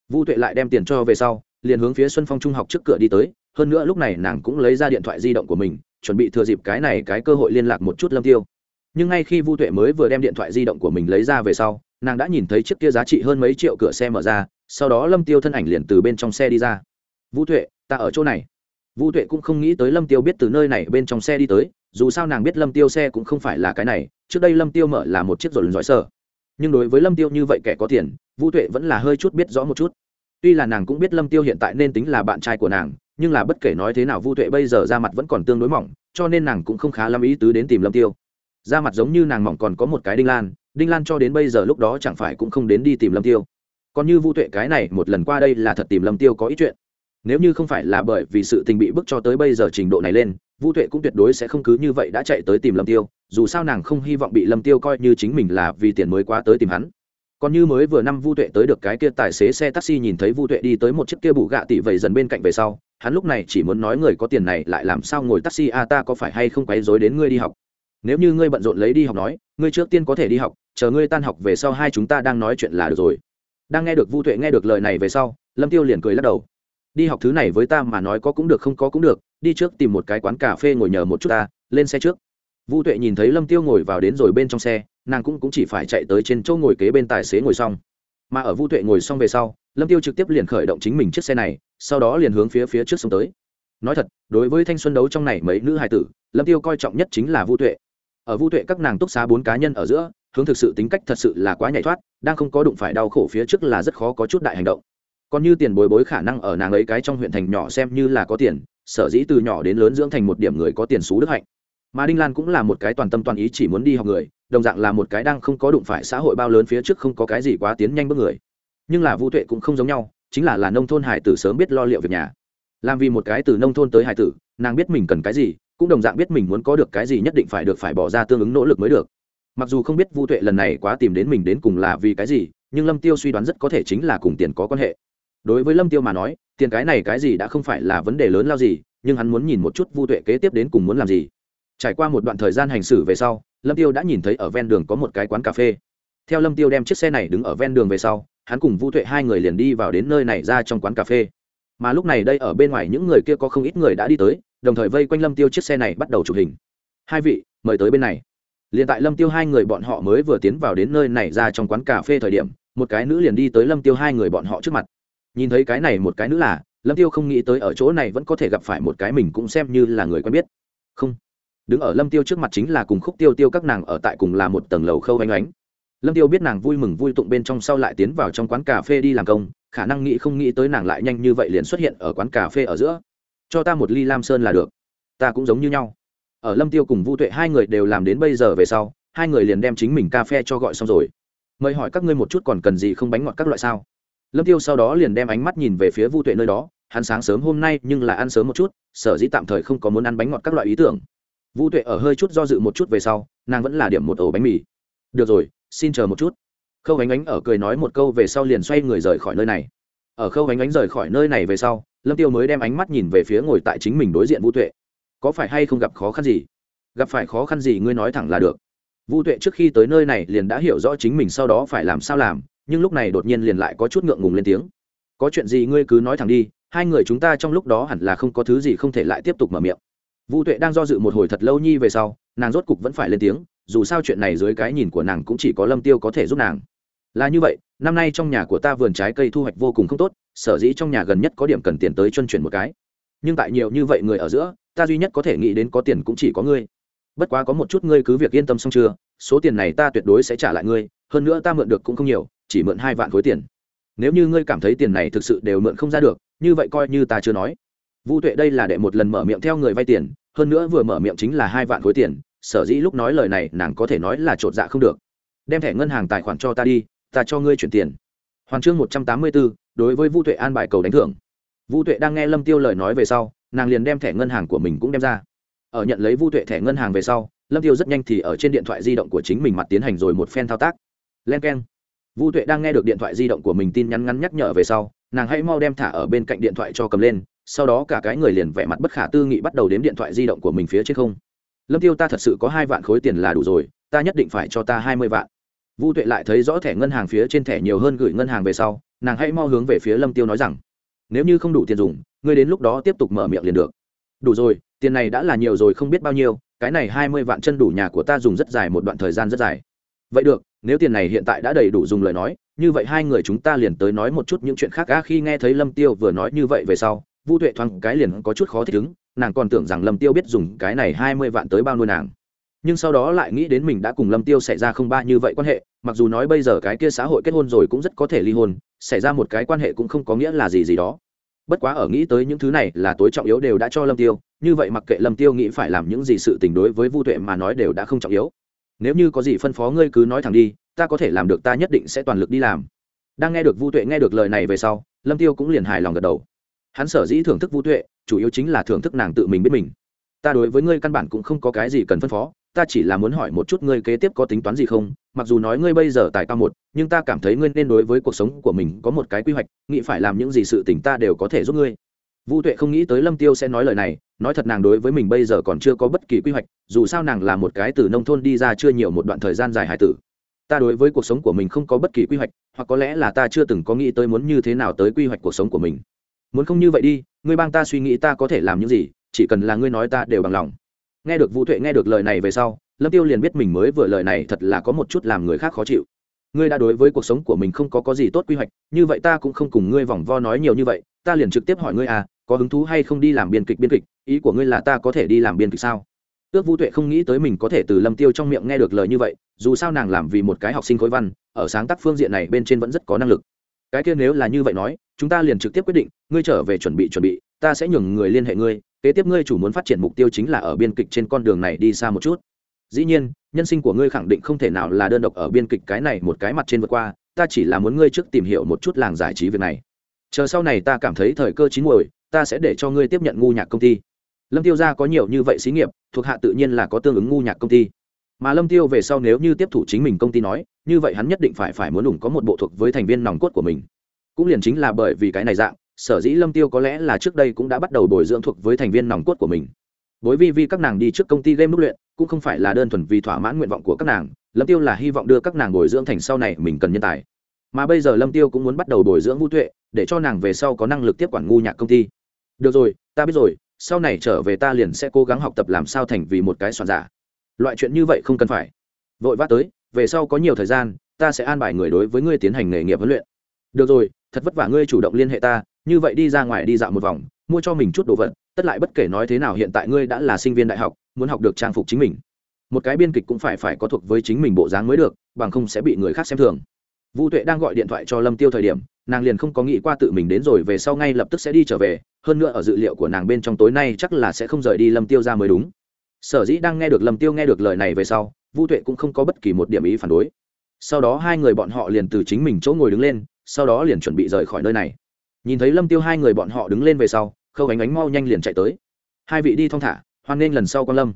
Vu tuệ lại đem tiền cho về sau liền hướng phía xuân phong trung học trước cửa đi tới, hơn nữa lúc này nàng cũng lấy ra điện thoại di động của mình, chuẩn bị thừa dịp cái này cái cơ hội liên lạc một chút lâm tiêu. Nhưng ngay khi vu tuệ mới vừa đem điện thoại di động của mình lấy ra về sau, nàng đã nhìn thấy chiếc kia giá trị hơn mấy triệu cửa xe mở ra, sau đó lâm tiêu thân ảnh liền từ bên trong xe đi ra. Vu tuệ, ta ở chỗ này. Vu tuệ cũng không nghĩ tới lâm tiêu biết từ nơi này bên trong xe đi tới, dù sao nàng biết lâm tiêu xe cũng không phải là cái này, trước đây lâm tiêu mở là một chiếc rồi giỏi sở nhưng đối với lâm tiêu như vậy kẻ có tiền, vu tuệ vẫn là hơi chút biết rõ một chút tuy là nàng cũng biết lâm tiêu hiện tại nên tính là bạn trai của nàng, nhưng là bất kể nói thế nào vu tuệ bây giờ ra mặt vẫn còn tương đối mỏng, cho nên nàng cũng không khá lắm ý tứ đến tìm lâm tiêu. Ra mặt giống như nàng mỏng còn có một cái đinh lan đinh lan cho đến bây giờ lúc đó chẳng phải cũng không đến đi tìm lâm tiêu. Còn như vu tuệ cái này một lần qua đây là thật tìm lâm tiêu có ý chuyện. Nếu như không phải là bởi vì sự tình bị bức cho tới bây giờ trình độ này lên, vu tuệ cũng tuyệt đối sẽ không cứ như vậy đã chạy tới tìm lâm tiêu, dù sao nàng không hy vọng bị lâm tiêu coi như chính mình là vì tiền mới quá tới tìm hắn còn như mới vừa năm vu tuệ tới được cái kia tài xế xe taxi nhìn thấy vu tuệ đi tới một chiếc kia bù gạ tỷ vầy dần bên cạnh về sau, hắn lúc này chỉ muốn nói người có tiền này lại làm sao ngồi taxi, a, ta có phải hay không quấy rối đến ngươi đi học? Nếu như ngươi bận rộn lấy đi học nói, ngươi trước tiên có thể đi học, chờ ngươi tan học về sau hai chúng ta đang nói chuyện là được rồi. Đang nghe được vu tuệ nghe được lời này về sau, lâm tiêu liền cười lắc đầu. Đi học thứ này với ta mà nói có cũng được, không có cũng được, đi trước tìm một cái quán cà phê ngồi nhờ một chút ta, lên xe trước. Vu tuệ nhìn thấy lâm tiêu ngồi vào đến rồi bên trong xe nàng cũng, cũng chỉ phải chạy tới trên chỗ ngồi kế bên tài xế ngồi xong. Mà ở vu tuệ ngồi xong về sau lâm tiêu trực tiếp liền khởi động chính mình chiếc xe này sau đó liền hướng phía phía trước xuống tới. Nói thật đối với thanh xuân đấu trong này mấy nữ hài tử lâm tiêu coi trọng nhất chính là vu tuệ. Ở vu tuệ các nàng túc xá bốn cá nhân ở giữa hướng thực sự tính cách thật sự là quá nhảy thoát đang không có đụng phải đau khổ phía trước là rất khó có chút đại hành động. Còn như tiền bối bối khả năng ở nàng ấy cái trong huyện thành nhỏ xem như là có tiền sở dĩ từ nhỏ đến lớn dưỡng thành một điểm người có tiền xú đức hạnh. Mà đinh lan cũng là một cái toàn tâm toàn ý chỉ muốn đi học người đồng dạng là một cái đang không có đụng phải xã hội bao lớn phía trước không có cái gì quá tiến nhanh bước người. Nhưng là vũ tuệ cũng không giống nhau, chính là là nông thôn hải tử sớm biết lo liệu việc nhà. Làm vì một cái từ nông thôn tới hải tử, nàng biết mình cần cái gì, cũng đồng dạng biết mình muốn có được cái gì nhất định phải được phải bỏ ra tương ứng nỗ lực mới được. Mặc dù không biết vũ tuệ lần này quá tìm đến mình đến cùng là vì cái gì, nhưng lâm tiêu suy đoán rất có thể chính là cùng tiền có quan hệ. Đối với lâm tiêu mà nói, tiền cái này cái gì đã không phải là vấn đề lớn lao gì, nhưng hắn muốn nhìn một chút vu tuệ kế tiếp đến cùng muốn làm gì. Trải qua một đoạn thời gian hành xử về sau lâm tiêu đã nhìn thấy ở ven đường có một cái quán cà phê. Theo lâm tiêu đem chiếc xe này đứng ở ven đường về sau, hắn cùng vu tuệ hai người liền đi vào đến nơi này ra trong quán cà phê. Mà lúc này đây ở bên ngoài những người kia có không ít người đã đi tới, đồng thời vây quanh lâm tiêu chiếc xe này bắt đầu chụp hình. Hai vị, mời tới bên này. Liền tại lâm tiêu hai người bọn họ mới vừa tiến vào đến nơi này ra trong quán cà phê thời điểm, một cái nữ liền đi tới lâm tiêu hai người bọn họ trước mặt. Nhìn thấy cái này một cái nữ là, lâm tiêu không nghĩ tới ở chỗ này vẫn có thể gặp phải một cái mình cũng xem như là người quen biết. Không đứng ở lâm tiêu trước mặt chính là cùng khúc tiêu tiêu các nàng ở tại cùng là một tầng lầu khâu anh ánh. Lâm tiêu biết nàng vui mừng vui tụng bên trong sau lại tiến vào trong quán cà phê đi làm công, khả năng nghĩ không nghĩ tới nàng lại nhanh như vậy liền xuất hiện ở quán cà phê ở giữa. Cho ta một ly lam sơn là được. Ta cũng giống như nhau. Ở lâm tiêu cùng vu tuệ hai người đều làm đến bây giờ về sau, hai người liền đem chính mình cà phê cho gọi xong rồi. Mời hỏi các ngươi một chút còn cần gì không bánh ngọt các loại sao? Lâm tiêu sau đó liền đem ánh mắt nhìn về phía vu tuệ nơi đó, hắn sáng sớm hôm nay nhưng là ăn sớm một chút, sở dĩ tạm thời không có muốn ăn bánh ngọt các loại ý tưởng vu tuệ ở hơi chút do dự một chút về sau, nàng vẫn là điểm một ổ bánh mì. Được rồi, xin chờ một chút. Khâu ánh ánh ở cười nói một câu về sau liền xoay người rời khỏi nơi này. Ở khâu ánh ánh rời khỏi nơi này về sau, lâm tiêu mới đem ánh mắt nhìn về phía ngồi tại chính mình đối diện vu tuệ. Có phải hay không gặp khó khăn gì? Gặp phải khó khăn gì ngươi nói thẳng là được. Vu tuệ trước khi tới nơi này liền đã hiểu rõ chính mình sau đó phải làm sao làm, nhưng lúc này đột nhiên liền lại có chút ngượng ngùng lên tiếng. Có chuyện gì ngươi cứ nói thẳng đi, hai người chúng ta trong lúc đó hẳn là không có thứ gì không thể lại tiếp tục mở miệng vu tuệ đang do dự một hồi thật lâu nhi về sau, nàng rốt cục vẫn phải lên tiếng, dù sao chuyện này dưới cái nhìn của nàng cũng chỉ có lâm tiêu có thể giúp nàng. Là như vậy, năm nay trong nhà của ta vườn trái cây thu hoạch vô cùng không tốt, sở dĩ trong nhà gần nhất có điểm cần tiền tới chuân chuyển một cái. Nhưng tại nhiều như vậy người ở giữa, ta duy nhất có thể nghĩ đến có tiền cũng chỉ có ngươi. Bất quá có một chút ngươi cứ việc yên tâm xong chưa, số tiền này ta tuyệt đối sẽ trả lại ngươi, hơn nữa ta mượn được cũng không nhiều, chỉ mượn hai vạn khối tiền. Nếu như ngươi cảm thấy tiền này thực sự đều mượn không ra được, như vậy coi như ta chưa nói. Vũ tuệ đây là đệ một lần mở miệng theo người vay tiền hơn nữa vừa mở miệng chính là hai vạn khối tiền, sở dĩ lúc nói lời này nàng có thể nói là t r ộ t dạ không được. Đem thẻ ngân hàng tài khoản cho ta đi, ta cho ngươi chuyển tiền. Hoàn chương một trăm tám mươi b ố đối với vu tuệ an bài cầu đánh thưởng. Vu tuệ đang nghe lâm tiêu lời nói về sau, nàng liền đem thẻ ngân hàng của mình cũng đem ra. Ở nhận lấy vu tuệ thẻ ngân hàng về sau, lâm tiêu rất nhanh thì ở trên điện thoại di động của chính mình mặt tiến hành rồi một phen thao tác. Len k e n vu tuệ đang nghe được điện thoại di động của mình tin nhắn ngắn nhắc nhở về sau, nàng hãy mau đem thả ở bên cạnh điện thoại cho cầm lên sau đó cả cái người liền vẻ mặt bất khả tư nghị bắt đầu đếm điện thoại di động của mình phía trên không. Lâm tiêu ta thật sự có hai vạn khối tiền là đủ rồi, ta nhất định phải cho ta hai mươi vạn. Vu tuệ lại thấy rõ thẻ ngân hàng phía trên thẻ nhiều hơn gửi ngân hàng về sau, nàng hãy mau hướng về phía lâm tiêu nói rằng, nếu như không đủ tiền dùng, ngươi đến lúc đó tiếp tục mở miệng liền được. Đủ rồi, tiền này đã là nhiều rồi không biết bao nhiêu, cái này hai mươi vạn chân đủ nhà của ta dùng rất dài một đoạn thời gian rất dài. Vậy được, nếu tiền này hiện tại đã đầy đủ dùng lời nói, như vậy hai người chúng ta liền tới nói một chút những chuyện khác. A khi nghe thấy lâm tiêu vừa nói như vậy về sau vu tuệ thoáng cái liền có chút khó thích ứng, nàng còn tưởng rằng lâm tiêu biết dùng cái này hai mươi vạn tới bao nuôi nàng. Nhưng sau đó lại nghĩ đến mình đã cùng lâm tiêu xảy ra không ba như vậy quan hệ, mặc dù nói bây giờ cái kia xã hội kết hôn rồi cũng rất có thể ly hôn, xảy ra một cái quan hệ cũng không có nghĩa là gì gì đó. Bất quá ở nghĩ tới những thứ này là tối trọng yếu đều đã cho lâm tiêu, như vậy mặc kệ lâm tiêu nghĩ phải làm những gì sự tình đối với vu tuệ mà nói đều đã không trọng yếu. Nếu như có gì phân phó ngươi cứ nói thẳng đi, ta có thể làm được ta nhất định sẽ toàn lực đi làm. Đang nghe được vu tuệ nghe được lời này về sau, lâm tiêu cũng liền hài lòng gật đầu hắn sở dĩ thưởng thức vu tuệ, chủ yếu chính là thưởng thức nàng tự mình biết mình. Ta đối với ngươi căn bản cũng không có cái gì cần phân phó, ta chỉ là muốn hỏi một chút ngươi kế tiếp có tính toán gì không? Mặc dù nói ngươi bây giờ tài cao một, nhưng ta cảm thấy ngươi nên đối với cuộc sống của mình có một cái quy hoạch, nghĩ phải làm những gì sự tình ta đều có thể giúp ngươi. Vu tuệ không nghĩ tới lâm tiêu sẽ nói lời này, nói thật nàng đối với mình bây giờ còn chưa có bất kỳ quy hoạch, dù sao nàng là một cái từ nông thôn đi ra chưa nhiều một đoạn thời gian dài hải tử. Ta đối với cuộc sống của mình không có bất kỳ quy hoạch, hoặc có lẽ là ta chưa từng có nghĩ tới muốn như thế nào tới quy hoạch cuộc sống của mình muốn không như vậy đi, ngươi bang ta suy nghĩ ta có thể làm những gì, chỉ cần là ngươi nói ta đều bằng lòng. Nghe được vũ tuệ nghe được lời này về sau, lâm tiêu liền biết mình mới vừa lời này thật là có một chút làm người khác khó chịu. Ngươi đã đối với cuộc sống của mình không có có gì tốt quy hoạch, như vậy ta cũng không cùng ngươi vòng vo nói nhiều như vậy, ta liền trực tiếp hỏi ngươi à có hứng thú hay không đi làm biên kịch biên kịch, ý của ngươi là ta có thể đi làm biên kịch sao? Ước vũ tuệ không nghĩ tới mình có thể từ lâm tiêu trong miệng nghe được lời như vậy, dù sao nàng làm vì một cái học sinh khối văn, ở sáng tác phương diện này bên trên vẫn rất có năng lực cái kia nếu là như vậy nói, chúng ta liền trực tiếp quyết định, ngươi trở về chuẩn bị chuẩn bị, ta sẽ nhường người liên hệ ngươi, kế tiếp ngươi chủ muốn phát triển mục tiêu chính là ở biên kịch trên con đường này đi xa một chút. Dĩ nhiên, nhân sinh của ngươi khẳng định không thể nào là đơn độc ở biên kịch cái này một cái mặt trên vượt qua, ta chỉ là muốn ngươi trước tìm hiểu một chút làng giải trí việc này. Chờ sau này ta cảm thấy thời cơ chín muồi, ta sẽ để cho ngươi tiếp nhận ngu nhạc công ty. Lâm tiêu gia có nhiều như vậy xí nghiệp, thuộc hạ tự nhiên là có tương ứng ngu nhạc công ty mà lâm tiêu về sau nếu như tiếp thủ chính mình công ty nói, như vậy hắn nhất định phải phải muốn ủng có một bộ thuộc với thành viên nòng cốt của mình. Cũng liền chính là bởi vì cái này dạng, sở dĩ lâm tiêu có lẽ là trước đây cũng đã bắt đầu bồi dưỡng thuộc với thành viên nòng cốt của mình. Bối vi vi các nàng đi trước công ty game đúc luyện, cũng không phải là đơn thuần vì thỏa mãn nguyện vọng của các nàng, lâm tiêu là hy vọng đưa các nàng bồi dưỡng thành sau này mình cần nhân tài. Mà bây giờ lâm tiêu cũng muốn bắt đầu bồi dưỡng vũ tuệ, để cho nàng về sau có năng lực tiếp quản ngu nhạc công ty. Được rồi, ta biết rồi, sau này trở về ta liền sẽ cố gắng học tập làm sao thành vì một cái soạn giả loại chuyện như vậy không cần phải. Vội vã tới, về sau có nhiều thời gian, ta sẽ an bài người đối với ngươi tiến hành nghề nghiệp huấn luyện. Được rồi, thật vất vả ngươi chủ động liên hệ ta, như vậy đi ra ngoài đi dạo một vòng, mua cho mình chút đồ vật, tất lại bất kể nói thế nào hiện tại ngươi đã là sinh viên đại học, muốn học được trang phục chính mình. Một cái biên kịch cũng phải phải có thuộc với chính mình bộ dáng mới được, bằng không sẽ bị người khác xem thường. Vu tuệ đang gọi điện thoại cho lâm tiêu thời điểm, nàng liền không có nghĩ qua tự mình đến rồi, về sau ngay lập tức sẽ đi trở về, hơn nữa ở dự liệu của nàng bên trong tối nay chắc là sẽ không rời đi lâm tiêu ra mới đúng sở dĩ đang nghe được lâm tiêu nghe được lời này về sau, vu tuệ cũng không có bất kỳ một điểm ý phản đối. Sau đó hai người bọn họ liền từ chính mình chỗ ngồi đứng lên, sau đó liền chuẩn bị rời khỏi nơi này. Nhìn thấy lâm tiêu hai người bọn họ đứng lên về sau, khâu ánh ánh mau nhanh liền chạy tới. Hai vị đi thong thả, hoan nghênh lần sau con lâm.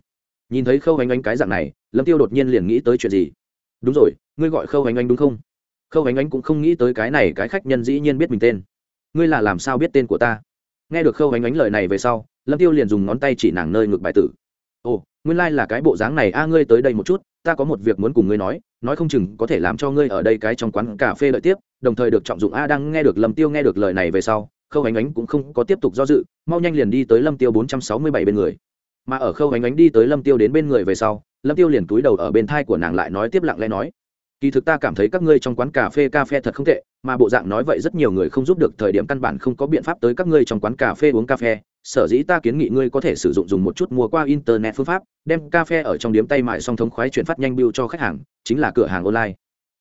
Nhìn thấy khâu ánh ánh cái dạng này, lâm tiêu đột nhiên liền nghĩ tới chuyện gì? Đúng rồi, ngươi gọi khâu ánh ánh đúng không? Khâu ánh ánh cũng không nghĩ tới cái này, cái khách nhân dĩ nhiên biết mình tên. Ngươi là làm sao biết tên của ta? Nghe được khâu ánh ánh lời này về sau, lâm tiêu liền dùng ngón tay chỉ nàng nơi ngược bài tử ồ, nguyên lai、like、là cái bộ dáng này. A, ngươi tới đây một chút, ta có một việc muốn cùng ngươi nói nói không chừng có thể làm cho ngươi ở đây cái trong quán cà phê lợi tiếp, đồng thời được trọng dụng. A, đang nghe được lâm tiêu nghe được lời này về sau, khâu ánh ánh cũng không có tiếp tục do dự, mau nhanh liền đi tới lâm tiêu bốn trăm sáu mươi bảy bên người. Mà ở khâu ánh ánh đi tới lâm tiêu đến bên người về sau, lâm tiêu liền túi đầu ở bên thai của nàng lại nói tiếp lặng lẽ nói kỳ thực ta cảm thấy các ngươi trong quán cà phê cà phê thật không tệ, mà bộ dạng nói vậy rất nhiều người không giúp được thời điểm căn bản không có biện pháp tới các ngươi trong quán cà phê uống cà phê. Sở dĩ ta kiến nghị ngươi có thể sử dụng dùng một chút mua qua internet phương pháp, đem cà phê ở trong điếm tay mại song thống khoái chuyển phát nhanh bill cho khách hàng, chính là cửa hàng online.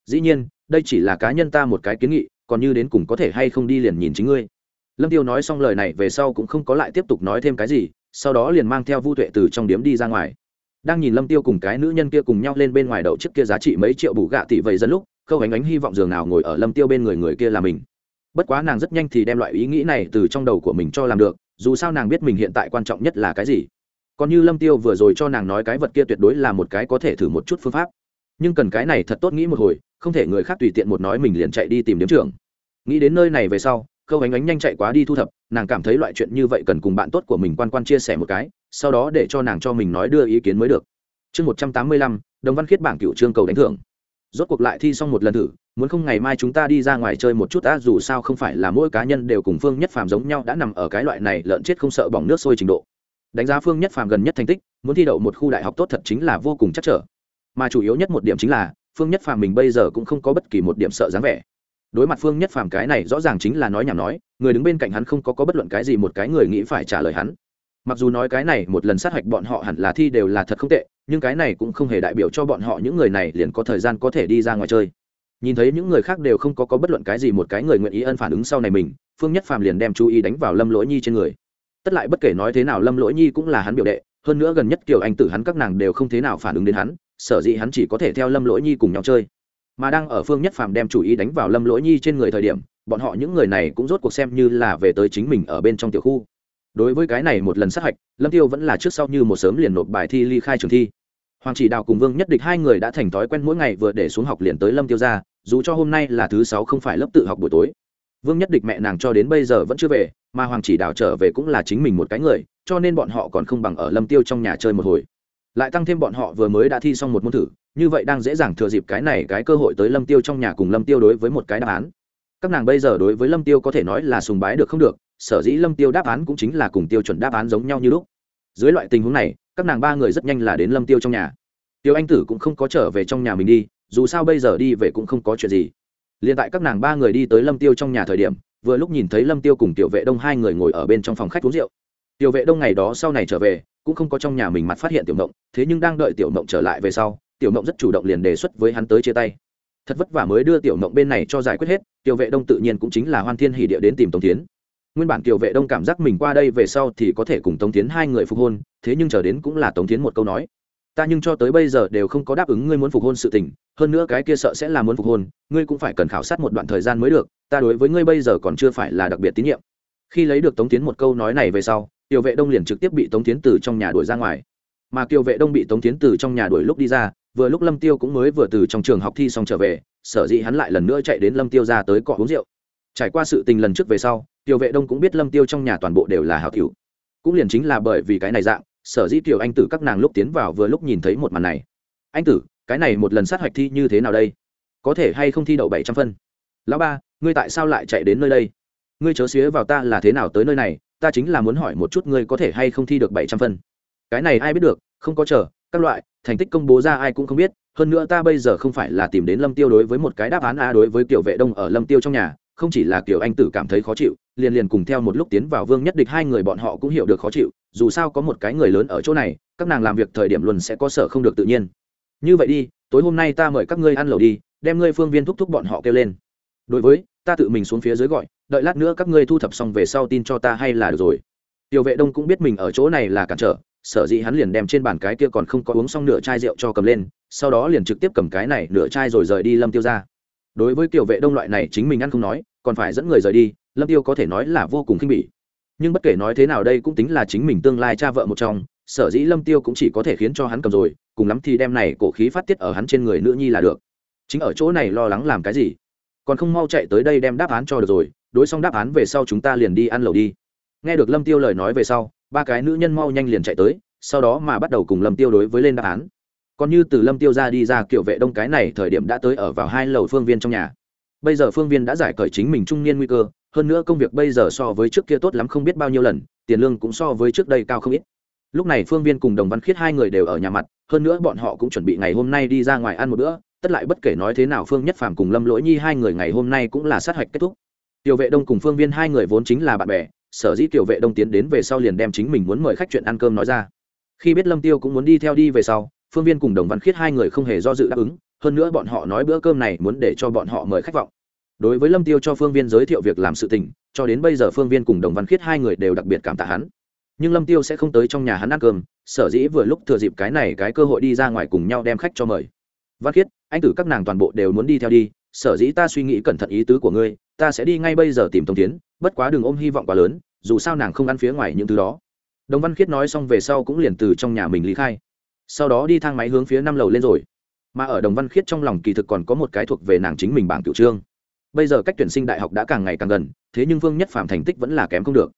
Dĩ nhiên, đây chỉ là cá nhân ta một cái kiến nghị, còn như đến cùng có thể hay không đi liền nhìn chính ngươi. Lâm tiêu nói xong lời này về sau cũng không có lại tiếp tục nói thêm cái gì, sau đó liền mang theo vu tuệ từ trong điếm đi ra ngoài đang nhìn lâm tiêu cùng cái nữ nhân kia cùng nhau lên bên ngoài đậu chiếc kia giá trị mấy triệu bù gạ tỷ vậy dân lúc, khâu ánh ánh hy vọng giường nào ngồi ở lâm tiêu bên người người kia là mình. Bất quá nàng rất nhanh thì đem loại ý nghĩ này từ trong đầu của mình cho làm được, dù sao nàng biết mình hiện tại quan trọng nhất là cái gì. Còn như lâm tiêu vừa rồi cho nàng nói cái vật kia tuyệt đối là một cái có thể thử một chút phương pháp. Nhưng cần cái này thật tốt nghĩ một hồi, không thể người khác tùy tiện một nói mình liền chạy đi tìm điếm trưởng. Nghĩ đến nơi này về sau, khâu ánh ánh nhanh chạy quá đi thu thập, nàng cảm thấy loại chuyện như vậy cần cùng bạn tốt của mình quan quan chia sẻ một cái sau đó để cho nàng cho mình nói đưa ý kiến mới được. Chương một trăm tám mươi lăm đồng văn khiết bảng cựu trương cầu đánh thưởng. Rốt cuộc lại thi xong một lần thử muốn không ngày mai chúng ta đi ra ngoài chơi một chút á, dù sao không phải là mỗi cá nhân đều cùng phương nhất phàm giống nhau đã nằm ở cái loại này lợn chết không sợ bỏng nước sôi trình độ. Đánh giá phương nhất phàm gần nhất thành tích muốn thi đậu một khu đại học tốt thật chính là vô cùng chắc trở. Mà chủ yếu nhất một điểm chính là phương nhất phàm mình bây giờ cũng không có bất kỳ một điểm sợ dáng vẻ. Đối mặt phương nhất phàm cái này rõ ràng chính là nói nhảm nói người đứng bên cạnh hắn không có có bất luận cái gì một cái người nghĩ phải trả lời hắn mặc dù nói cái này một lần sát hạch bọn họ hẳn là thi đều là thật không tệ, nhưng cái này cũng không hề đại biểu cho bọn họ những người này liền có thời gian có thể đi ra ngoài chơi. Nhìn thấy những người khác đều không có có bất luận cái gì một cái người nguyện ý ân phản ứng sau này mình, phương nhất phàm liền đem chú ý đánh vào lâm lỗi nhi trên người. Tất lại bất kể nói thế nào lâm lỗi nhi cũng là hắn biểu đệ, hơn nữa gần nhất kiểu anh tử hắn các nàng đều không thế nào phản ứng đến hắn, sở dĩ hắn chỉ có thể theo lâm lỗi nhi cùng nhau chơi. Mà đang ở phương nhất phàm đem chủ ý đánh vào lâm lỗi nhi trên người thời điểm, bọn họ những người này cũng rốt cuộc xem như là về tới chính mình ở bên trong tiểu khu đối với cái này một lần sát hạch, lâm tiêu vẫn là trước sau như một sớm liền nộp bài thi ly khai trường thi. Hoàng chỉ đào cùng vương nhất địch hai người đã thành thói quen mỗi ngày vừa để xuống học liền tới lâm tiêu ra, dù cho hôm nay là thứ sáu không phải lớp tự học buổi tối. Vương nhất địch mẹ nàng cho đến bây giờ vẫn chưa về, mà hoàng chỉ đào trở về cũng là chính mình một cái người, cho nên bọn họ còn không bằng ở lâm tiêu trong nhà chơi một hồi. Lại tăng thêm bọn họ vừa mới đã thi xong một môn thử, như vậy đang dễ dàng thừa dịp cái này cái cơ hội tới lâm tiêu trong nhà cùng lâm tiêu đối với một cái đáp án các nàng bây giờ đối với lâm tiêu có thể nói là sùng bái được không được, sở dĩ lâm tiêu đáp án cũng chính là cùng tiêu chuẩn đáp án giống nhau như lúc. Dưới loại tình huống này, các nàng ba người rất nhanh là đến lâm tiêu trong nhà. Tiêu anh tử cũng không có trở về trong nhà mình đi, dù sao bây giờ đi về cũng không có chuyện gì. Liền tại các nàng ba người đi tới lâm tiêu trong nhà thời điểm, vừa lúc nhìn thấy lâm tiêu cùng tiểu vệ đông hai người ngồi ở bên trong phòng khách uống rượu. Tiểu vệ đông ngày đó sau này trở về, cũng không có trong nhà mình mặt phát hiện tiểu mộng, thế nhưng đang đợi tiểu mộng trở lại về sau, tiểu mộng rất chủ động liền đề xuất với hắn tới chia tay thật vất vả mới đưa tiểu mộng bên này cho giải quyết hết tiểu vệ đông tự nhiên cũng chính là hoan thiên hỷ địa đến tìm tống tiến nguyên bản tiểu vệ đông cảm giác mình qua đây về sau thì có thể cùng tống tiến hai người phục hôn, thế nhưng chờ đến cũng là tống tiến một câu nói. Ta nhưng cho tới bây giờ đều không có đáp ứng ngươi muốn phục hôn sự tình, hơn nữa cái kia sợ sẽ là muốn phục hôn, ngươi cũng phải cần khảo sát một đoạn thời gian mới được, ta đối với ngươi bây giờ còn chưa phải là đặc biệt tín nhiệm. Khi lấy được tống tiến một câu nói này về sau tiểu vệ đông liền trực tiếp bị tống tiến từ trong nhà đuổi ra ngoài. Mà kiều vệ đông bị tống tiến từ trong nhà đuổi lúc đi ra vừa lúc lâm tiêu cũng mới vừa từ trong trường học thi xong trở về, sở dĩ hắn lại lần nữa chạy đến lâm tiêu ra tới cọ uống rượu. Trải qua sự tình lần trước về sau, tiểu vệ đông cũng biết lâm tiêu trong nhà toàn bộ đều là hảo tiểu. Cũng liền chính là bởi vì cái này dạng, sở dĩ tiểu anh tử các nàng lúc tiến vào vừa lúc nhìn thấy một màn này. Anh tử, cái này một lần sát hoạch thi như thế nào đây? Có thể hay không thi đậu bảy trăm phân? Lão ba, ngươi tại sao lại chạy đến nơi đây? Ngươi chớ xía vào ta là thế nào tới nơi này, ta chính là muốn hỏi một chút ngươi có thể hay không thi được bảy trăm phân. Cái này ai biết được, không có chờ các loại, thành tích công bố ra ai cũng không biết, hơn nữa ta bây giờ không phải là tìm đến lâm tiêu đối với một cái đáp án a đối với kiểu vệ đông ở lâm tiêu trong nhà, không chỉ là kiểu anh tử cảm thấy khó chịu, liền liền cùng theo một lúc tiến vào vương nhất địch hai người bọn họ cũng hiểu được khó chịu, dù sao có một cái người lớn ở chỗ này, các nàng làm việc thời điểm luôn sẽ có sở không được tự nhiên. Như vậy đi, tối hôm nay ta mời các ngươi ăn lẩu đi, đem ngươi phương viên thúc thúc bọn họ kêu lên. Đối với, ta tự mình xuống phía dưới gọi, đợi lát nữa các ngươi thu thập xong về sau tin cho ta hay là được rồi. Tiểu vệ đông cũng biết mình ở chỗ này là cản trở sở dĩ hắn liền đem trên bàn cái kia còn không có uống xong nửa chai rượu cho cầm lên, sau đó liền trực tiếp cầm cái này nửa chai rồi rời đi lâm tiêu ra. Đối với tiểu vệ đông loại này chính mình ăn không nói, còn phải dẫn người rời đi, lâm tiêu có thể nói là vô cùng khinh bỉ. Nhưng bất kể nói thế nào đây cũng tính là chính mình tương lai cha vợ một trong, sở dĩ lâm tiêu cũng chỉ có thể khiến cho hắn cầm rồi, cùng lắm thì đem này cổ khí phát tiết ở hắn trên người nữ nhi là được. Chính ở chỗ này lo lắng làm cái gì? Còn không mau chạy tới đây đem đáp án cho được rồi, đối xong đáp án về sau chúng ta liền đi ăn lẩu đi. Nghe được lâm tiêu lời nói về sau ba cái nữ nhân mau nhanh liền chạy tới, sau đó mà bắt đầu cùng lâm tiêu đối với lên đáp án. Còn như từ lâm tiêu ra đi ra kiểu vệ đông cái này thời điểm đã tới ở vào hai lầu phương viên trong nhà. Bây giờ phương viên đã giải cởi chính mình trung niên nguy cơ, hơn nữa công việc bây giờ so với trước kia tốt lắm không biết bao nhiêu lần, tiền lương cũng so với trước đây cao không ít. Lúc này phương viên cùng đồng văn khiết hai người đều ở nhà mặt, hơn nữa bọn họ cũng chuẩn bị ngày hôm nay đi ra ngoài ăn một bữa, tất lại bất kể nói thế nào phương nhất phàm cùng lâm lỗi nhi hai người ngày hôm nay cũng là sát hạch kết thúc. Tiểu vệ đông cùng phương viên hai người vốn chính là bạn bè sở dĩ tiểu vệ đông tiến đến về sau liền đem chính mình muốn mời khách chuyện ăn cơm nói ra. Khi biết lâm tiêu cũng muốn đi theo đi về sau, phương viên cùng đồng văn khiết hai người không hề do dự đáp ứng, hơn nữa bọn họ nói bữa cơm này muốn để cho bọn họ mời khách vọng. Đối với lâm tiêu cho phương viên giới thiệu việc làm sự tình, cho đến bây giờ phương viên cùng đồng văn khiết hai người đều đặc biệt cảm tạ hắn. Nhưng lâm tiêu sẽ không tới trong nhà hắn ăn cơm, sở dĩ vừa lúc thừa dịp cái này cái cơ hội đi ra ngoài cùng nhau đem khách cho mời. Văn khiết, anh tử các nàng toàn bộ đều muốn đi theo đi, sở dĩ ta suy nghĩ cẩn thận ý tứ của ngươi, ta sẽ đi ngay bây giờ tìm tống tiến bất quá đừng ôm hy vọng quá lớn, dù sao nàng không ăn phía ngoài những thứ đó. Đồng văn khiết nói xong về sau cũng liền từ trong nhà mình lý khai. Sau đó đi thang máy hướng phía năm lầu lên rồi. Mà ở đồng văn khiết trong lòng kỳ thực còn có một cái thuộc về nàng chính mình bảng tiểu trương. Bây giờ cách tuyển sinh đại học đã càng ngày càng gần, thế nhưng vương nhất phạm thành tích vẫn là kém không được.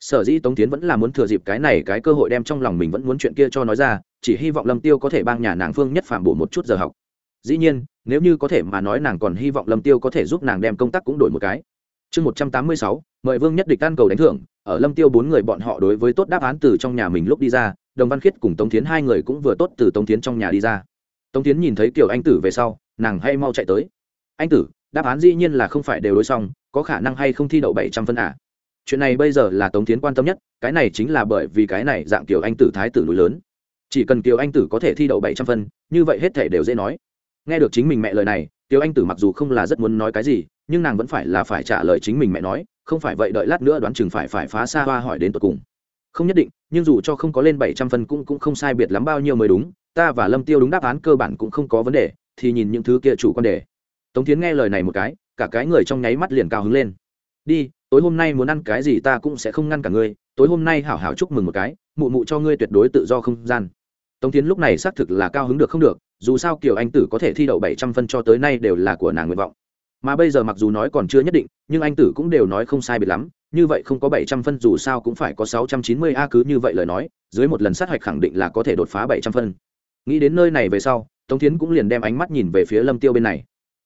Sở dĩ tống tiến vẫn là muốn thừa dịp cái này cái cơ hội đem trong lòng mình vẫn muốn chuyện kia cho nói ra, chỉ hy vọng lâm tiêu có thể bang nhà nàng phương nhất phạm bổ một chút giờ học. Dĩ nhiên, nếu như có thể mà nói nàng còn hy vọng lâm tiêu có thể giúp nàng đem công tác cũng đổi một cái chương một trăm tám mươi sáu, mời vương nhất địch tan cầu đánh thưởng, ở lâm tiêu bốn người bọn họ đối với tốt đáp án từ trong nhà mình lúc đi ra, đồng văn khiết cùng tống tiến hai người cũng vừa tốt từ tống tiến trong nhà đi ra. Tống tiến nhìn thấy kiểu anh tử về sau, nàng hay mau chạy tới. Anh tử, đáp án dĩ nhiên là không phải đều đối xong, có khả năng hay không thi đậu bảy trăm phân à. chuyện này bây giờ là tống tiến quan tâm nhất, cái này chính là bởi vì cái này dạng kiểu anh tử thái tử núi lớn. Chỉ cần kiều anh tử có thể thi đậu bảy trăm phân, như vậy hết thể đều dễ nói nghe được chính mình mẹ lời này Tiểu anh tử mặc dù không là rất muốn nói cái gì, nhưng nàng vẫn phải là phải trả lời chính mình mẹ nói, không phải vậy đợi lát nữa đoán chừng phải phải phá xa hoa hỏi đến tột cùng. Không nhất định, nhưng dù cho không có lên bảy trăm phân cũng cũng không sai biệt lắm bao nhiêu mới đúng, ta và lâm tiêu đúng đáp án cơ bản cũng không có vấn đề, thì nhìn những thứ kia chủ quan đề. Tống tiến nghe lời này một cái, cả cái người trong nháy mắt liền cao hứng lên. Đi, tối hôm nay muốn ăn cái gì ta cũng sẽ không ngăn cả ngươi, tối hôm nay hảo hảo chúc mừng một cái, mụ mụ cho ngươi tuyệt đối tự do không gian. Tống tiến lúc này xác thực là cao hứng được không được dù sao kiều anh tử có thể thi đậu bảy trăm phân cho tới nay đều là của nàng nguyện vọng. Mà bây giờ mặc dù nói còn chưa nhất định, nhưng anh tử cũng đều nói không sai biệt lắm, như vậy không có bảy trăm phân dù sao cũng phải có sáu trăm chín mươi a cứ như vậy lời nói, dưới một lần sát hạch khẳng định là có thể đột phá bảy trăm phân. Nghĩ đến nơi này về sau, tống tiến cũng liền đem ánh mắt nhìn về phía lâm tiêu bên này.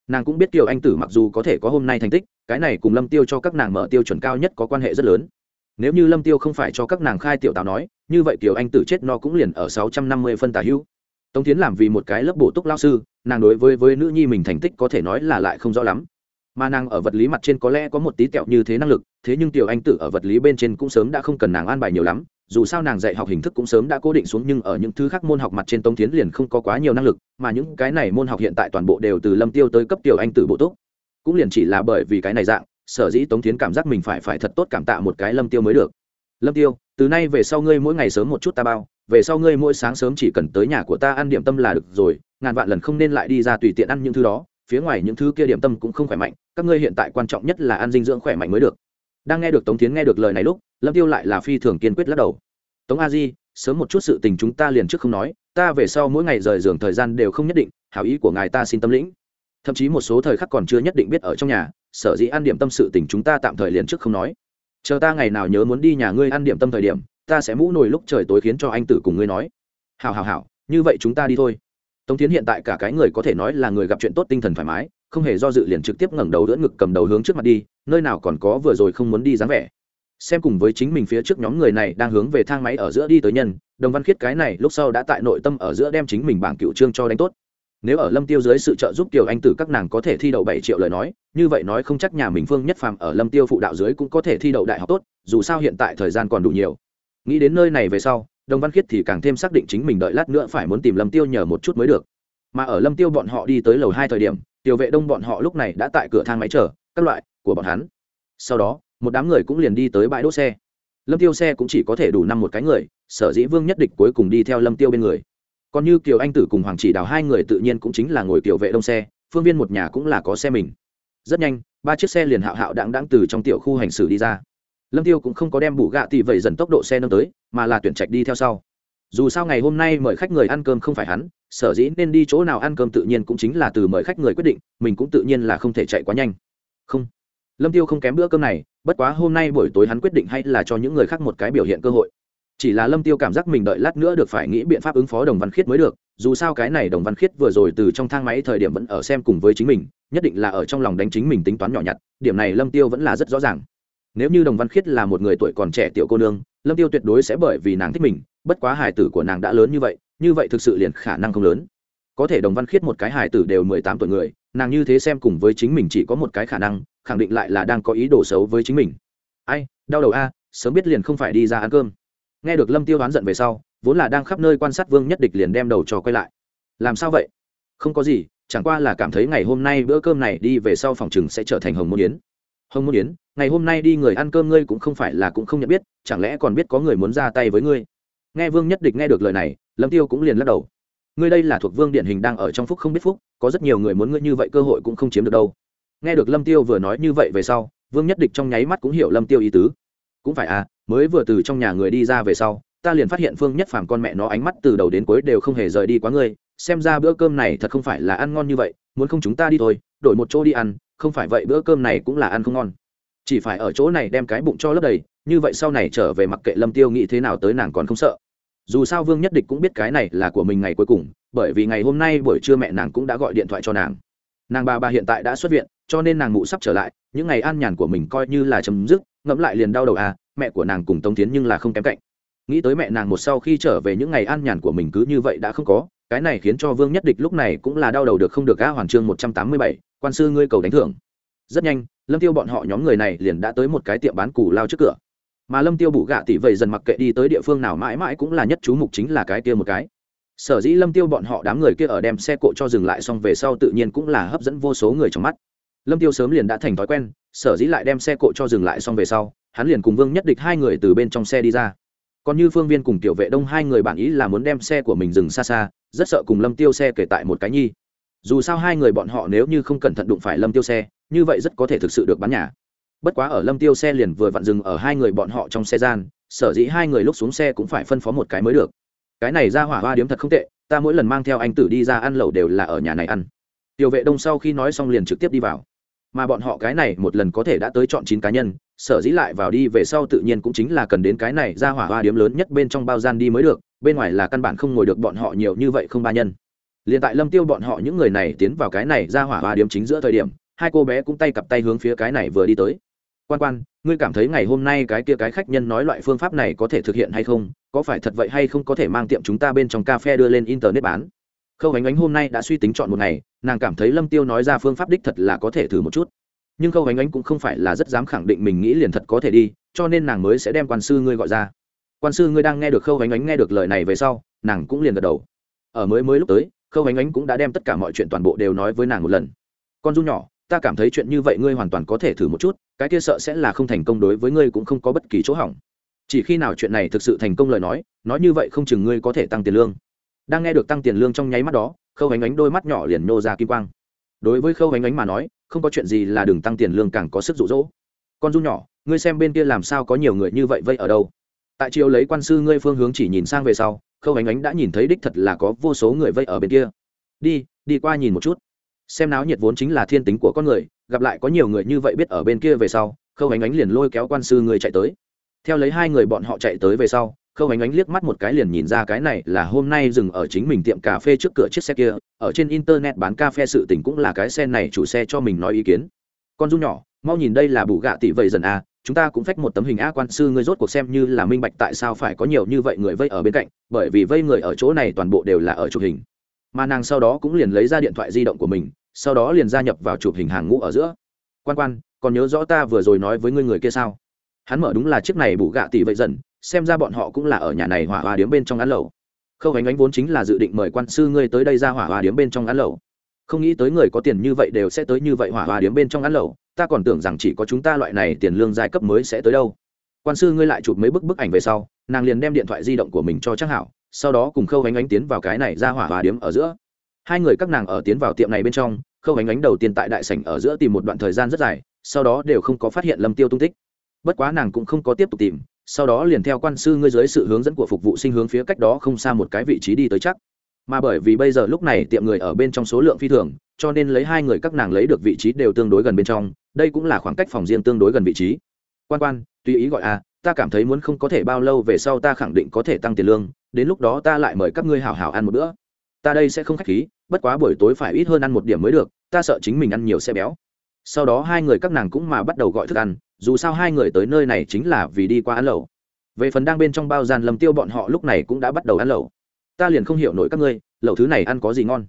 Nàng cũng biết kiều anh tử mặc dù có thể có hôm nay thành tích, cái này cùng lâm tiêu cho các nàng mở tiêu chuẩn cao nhất có quan hệ rất lớn. Nếu như lâm tiêu không phải cho các nàng khai tiểu táo nói, như vậy kiều anh tử chết no cũng liền ở sáu trăm năm mươi phân tả hữu tống tiến làm vì một cái lớp bổ túc lao sư, nàng đối với với nữ nhi mình thành tích có thể nói là lại không rõ lắm. Mà nàng ở vật lý mặt trên có lẽ có một tí kẹo như thế năng lực, thế nhưng tiểu anh tử ở vật lý bên trên cũng sớm đã không cần nàng an bài nhiều lắm, dù sao nàng dạy học hình thức cũng sớm đã cố định xuống nhưng ở những thứ khác môn học mặt trên tống tiến liền không có quá nhiều năng lực, mà những cái này môn học hiện tại toàn bộ đều từ lâm tiêu tới cấp tiểu anh tử bộ túc. Cũng liền chỉ là bởi vì cái này dạng, sở dĩ tống tiến cảm giác mình phải phải thật tốt cảm tạ một cái lâm tiêu mới được. Lâm tiêu, từ nay về sau ngươi mỗi ngày sớm một chút ta bao về sau ngươi mỗi sáng sớm chỉ cần tới nhà của ta ăn điểm tâm là được rồi, ngàn vạn lần không nên lại đi ra tùy tiện ăn những thứ đó, phía ngoài những thứ kia điểm tâm cũng không khỏe mạnh, các ngươi hiện tại quan trọng nhất là ăn dinh dưỡng khỏe mạnh mới được. Đang nghe được tống tiến nghe được lời này lúc, lâm tiêu lại là phi thường kiên quyết lắc đầu. Tống a di, sớm một chút sự tình chúng ta liền trước không nói, ta về sau mỗi ngày rời giường thời gian đều không nhất định, hảo ý của ngài ta xin tâm lĩnh. Thậm chí một số thời khắc còn chưa nhất định biết ở trong nhà, sở dĩ ăn điểm tâm sự tình chúng ta tạm thời liền trước không nói. Chờ ta ngày nào nhớ muốn đi nhà ngươi ăn điểm tâm thời điểm ta sẽ mũ nồi lúc trời tối khiến cho anh tử cùng ngươi nói. Hảo hảo hảo, như vậy chúng ta đi thôi. Tống tiến hiện tại cả cái người có thể nói là người gặp chuyện tốt tinh thần thoải mái, không hề do dự liền trực tiếp ngẩng đầu đỡ ngực cầm đầu hướng trước mặt đi, nơi nào còn có vừa rồi không muốn đi dáng vẻ. Xem cùng với chính mình phía trước nhóm người này đang hướng về thang máy ở giữa đi tới nhân, đồng văn khiết cái này lúc sau đã tại nội tâm ở giữa đem chính mình bảng cựu trương cho đánh tốt. Nếu ở lâm tiêu dưới sự trợ giúp tiểu anh tử các nàng có thể thi đậu bảy triệu lời nói, như vậy nói không chắc nhà mình phương nhất phàm ở lâm tiêu phụ đạo dưới cũng có thể thi đậu đại học tốt, dù sao hiện tại thời gian còn đủ nhiều nghĩ đến nơi này về sau đồng văn khiết thì càng thêm xác định chính mình đợi lát nữa phải muốn tìm lâm tiêu nhờ một chút mới được. Mà ở lâm tiêu bọn họ đi tới lầu hai thời điểm, tiểu vệ đông bọn họ lúc này đã tại cửa thang máy chờ, các loại, của bọn hắn. Sau đó, một đám người cũng liền đi tới bãi đỗ xe. Lâm tiêu xe cũng chỉ có thể đủ năm một cái người, sở dĩ vương nhất địch cuối cùng đi theo lâm tiêu bên người. Còn như kiều anh tử cùng hoàng chỉ đào hai người tự nhiên cũng chính là ngồi tiểu vệ đông xe, phương viên một nhà cũng là có xe mình. Rất nhanh, ba chiếc xe liền hạo hạo đáng đáng từ trong tiểu khu hành xử đi ra lâm tiêu cũng không có đem bù gạ tỷ vậy dần tốc độ xe nâng tới, mà là tuyển trạch đi theo sau. Dù sao ngày hôm nay mời khách người ăn cơm không phải hắn, sở dĩ nên đi chỗ nào ăn cơm tự nhiên cũng chính là từ mời khách người quyết định, mình cũng tự nhiên là không thể chạy quá nhanh. Không. Lâm tiêu không kém bữa cơm này, bất quá hôm nay buổi tối hắn quyết định hay là cho những người khác một cái biểu hiện cơ hội. Chỉ là lâm tiêu cảm giác mình đợi lát nữa được phải nghĩ biện pháp ứng phó đồng văn khiết mới được, dù sao cái này đồng văn khiết vừa rồi từ trong thang máy thời điểm vẫn ở xem cùng với chính mình, nhất định là ở trong lòng đánh chính mình tính toán nhỏ nhặt, điểm này lâm tiêu vẫn là rất rõ ràng nếu như đồng văn khiết là một người tuổi còn trẻ tiểu cô nương, lâm tiêu tuyệt đối sẽ bởi vì nàng thích mình, bất quá hài tử của nàng đã lớn như vậy như vậy thực sự liền khả năng không lớn. Có thể đồng văn khiết một cái hài tử đều mười tám tuổi người, nàng như thế xem cùng với chính mình chỉ có một cái khả năng, khẳng định lại là đang có ý đồ xấu với chính mình. Ai, đau đầu a, sớm biết liền không phải đi ra ăn cơm. Nghe được lâm tiêu đoán giận về sau, vốn là đang khắp nơi quan sát vương nhất địch liền đem đầu cho quay lại. Làm sao vậy? Không có gì, chẳng qua là cảm thấy ngày hôm nay bữa cơm này đi về sau phòng chừng sẽ trở thành hồng môn yến. Hồng môn yến ngày hôm nay đi người ăn cơm ngươi cũng không phải là cũng không nhận biết, chẳng lẽ còn biết có người muốn ra tay với ngươi? Nghe vương nhất địch nghe được lời này, lâm tiêu cũng liền lắc đầu. Ngươi đây là thuộc vương điển hình đang ở trong phúc không biết phúc, có rất nhiều người muốn ngươi như vậy cơ hội cũng không chiếm được đâu. Nghe được lâm tiêu vừa nói như vậy về sau, vương nhất địch trong nháy mắt cũng hiểu lâm tiêu ý tứ. Cũng phải à mới vừa từ trong nhà người đi ra về sau, ta liền phát hiện vương nhất phàm con mẹ nó ánh mắt từ đầu đến cuối đều không hề rời đi quá ngươi, xem ra bữa cơm này thật không phải là ăn ngon như vậy, muốn không chúng ta đi thôi, đổi một chỗ đi ăn, không phải vậy bữa cơm này cũng là ăn không ngon chỉ phải ở chỗ này đem cái bụng cho lấp đầy, như vậy sau này trở về mặc kệ lâm tiêu nghĩ thế nào tới nàng còn không sợ. Dù sao vương nhất địch cũng biết cái này là của mình ngày cuối cùng, bởi vì ngày hôm nay buổi trưa mẹ nàng cũng đã gọi điện thoại cho nàng. Nàng bà bà hiện tại đã xuất viện, cho nên nàng mụ sắp trở lại, những ngày an nhàn của mình coi như là chấm dứt, ngẫm lại liền đau đầu à mẹ của nàng cùng tống tiến nhưng là không kém cạnh. Nghĩ tới mẹ nàng một sau khi trở về những ngày an nhàn của mình cứ như vậy đã không có, cái này khiến cho vương nhất địch lúc này cũng là đau đầu được không được gã hoàn chương một trăm tám mươi bảy, quan sư ngươi cầu đánh thưởng. Rất nhanh lâm tiêu bọn họ nhóm người này liền đã tới một cái tiệm bán củ lao trước cửa. Mà lâm tiêu bụ gạ tỷ vậy dần mặc kệ đi tới địa phương nào mãi mãi cũng là nhất chú mục chính là cái kia một cái. Sở dĩ lâm tiêu bọn họ đám người kia ở đem xe cộ cho dừng lại xong về sau tự nhiên cũng là hấp dẫn vô số người trong mắt. Lâm tiêu sớm liền đã thành thói quen, sở dĩ lại đem xe cộ cho dừng lại xong về sau, hắn liền cùng vương nhất địch hai người từ bên trong xe đi ra. Còn như phương viên cùng tiểu vệ đông hai người bản ý là muốn đem xe của mình dừng xa xa, rất sợ cùng lâm tiêu xe kể tại một cái nhi. Dù sao hai người bọn họ nếu như không cẩn thận đụng phải lâm tiêu xe như vậy rất có thể thực sự được bán nhà. Bất quá ở lâm tiêu xe liền vừa vặn dừng ở hai người bọn họ trong xe gian, sở dĩ hai người lúc xuống xe cũng phải phân phó một cái mới được. Cái này ra hỏa hoa điếm thật không tệ, ta mỗi lần mang theo anh tử đi ra ăn lẩu đều là ở nhà này ăn. Tiểu vệ đông sau khi nói xong liền trực tiếp đi vào. Mà bọn họ cái này một lần có thể đã tới chọn chín cá nhân, sở dĩ lại vào đi về sau tự nhiên cũng chính là cần đến cái này ra hỏa hoa điếm lớn nhất bên trong bao gian đi mới được, bên ngoài là căn bản không ngồi được bọn họ nhiều như vậy không ba nhân. Liền tại lâm tiêu bọn họ những người này tiến vào cái này ra hỏa hoa điếm chính giữa thời điểm hai cô bé cũng tay cặp tay hướng phía cái này vừa đi tới. Quan quan, ngươi cảm thấy ngày hôm nay cái kia cái khách nhân nói loại phương pháp này có thể thực hiện hay không? Có phải thật vậy hay không có thể mang tiệm chúng ta bên trong cà phê đưa lên internet bán? Khâu ánh ánh hôm nay đã suy tính chọn một ngày, nàng cảm thấy lâm tiêu nói ra phương pháp đích thật là có thể thử một chút. Nhưng khâu ánh ánh cũng không phải là rất dám khẳng định mình nghĩ liền thật có thể đi, cho nên nàng mới sẽ đem quan sư ngươi gọi ra. Quan sư ngươi đang nghe được khâu ánh ánh nghe được lời này về sau, nàng cũng liền gật đầu. Ở mới mới lúc tới, khâu ánh ánh cũng đã đem tất cả mọi chuyện toàn bộ đều nói với nàng một lần. Con du nhỏ ta cảm thấy chuyện như vậy ngươi hoàn toàn có thể thử một chút, cái kia sợ sẽ là không thành công đối với ngươi cũng không có bất kỳ chỗ hỏng. Chỉ khi nào chuyện này thực sự thành công lời nói nói như vậy không chừng ngươi có thể tăng tiền lương. Đang nghe được tăng tiền lương trong nháy mắt đó, khâu ánh ánh đôi mắt nhỏ liền nô ra kim quang. Đối với khâu ánh ánh mà nói, không có chuyện gì là đừng tăng tiền lương càng có sức rụ rỗ con du nhỏ, ngươi xem bên kia làm sao có nhiều người như vậy vây ở đâu. Tại chiều lấy quan sư ngươi phương hướng chỉ nhìn sang về sau, khâu ánh ánh đã nhìn thấy đích thật là có vô số người vây ở bên kia. Đi đi qua nhìn một chút xem náo nhiệt vốn chính là thiên tính của con người, gặp lại có nhiều người như vậy biết ở bên kia về sau, khâu ánh ánh liền lôi kéo quan sư người chạy tới. Theo lấy hai người bọn họ chạy tới về sau, khâu ánh ánh liếc mắt một cái liền nhìn ra cái này là hôm nay dừng ở chính mình tiệm cà phê trước cửa chiếc xe kia, ở trên internet bán cà phê sự tình cũng là cái xe này chủ xe cho mình nói ý kiến. Con du nhỏ, mau nhìn đây là bù gạ tỷ vậy dần à chúng ta cũng phách một tấm hình a quan sư người rốt cuộc xem như là minh bạch tại sao phải có nhiều như vậy người vây ở bên cạnh, bởi vì vây người ở chỗ này toàn bộ đều là ở chụp hình mà nàng sau đó cũng liền lấy ra điện thoại di động của mình, sau đó liền gia nhập vào chụp hình hàng ngũ ở giữa. Quan quan, còn nhớ rõ ta vừa rồi nói với ngươi người kia sao? Hắn mở đúng là chiếc này bù gạ tỷ vậy dần, xem ra bọn họ cũng là ở nhà này hỏa hoa điếm bên trong ăn lẩu. Khâu ánh ánh vốn chính là dự định mời quan sư ngươi tới đây ra hỏa hoa điếm bên trong ăn lẩu. Không nghĩ tới người có tiền như vậy đều sẽ tới như vậy hỏa hoa điếm bên trong ăn lẩu, ta còn tưởng rằng chỉ có chúng ta loại này tiền lương giai cấp mới sẽ tới đâu. Quan sư ngươi lại chụp mấy bức bức ảnh về sau, nàng liền đem điện thoại di động của mình cho trang hảo sau đó cùng khâu ánh ánh tiến vào cái này ra hỏa hòa điếm ở giữa. Hai người các nàng ở tiến vào tiệm này bên trong, khâu ánh ánh đầu tiên tại đại sảnh ở giữa tìm một đoạn thời gian rất dài, sau đó đều không có phát hiện lâm tiêu tung tích. Bất quá nàng cũng không có tiếp tục tìm, sau đó liền theo quan sư ngươi dưới sự hướng dẫn của phục vụ sinh hướng phía cách đó không xa một cái vị trí đi tới chắc. Mà bởi vì bây giờ lúc này tiệm người ở bên trong số lượng phi thường, cho nên lấy hai người các nàng lấy được vị trí đều tương đối gần bên trong, đây cũng là khoảng cách phòng riêng tương đối gần vị trí. Quan quan, tùy ý gọi à ta cảm thấy muốn không có thể bao lâu về sau ta khẳng định có thể tăng tiền lương đến lúc đó ta lại mời các ngươi hảo hảo ăn một bữa. Ta đây sẽ không khách khí, bất quá buổi tối phải ít hơn ăn một điểm mới được, ta sợ chính mình ăn nhiều sẽ béo. Sau đó hai người các nàng cũng mà bắt đầu gọi thức ăn, dù sao hai người tới nơi này chính là vì đi qua ăn lẩu. Về phần đang bên trong bao gian lầm tiêu bọn họ lúc này cũng đã bắt đầu ăn lẩu. Ta liền không hiểu nổi các ngươi, lẩu thứ này ăn có gì ngon?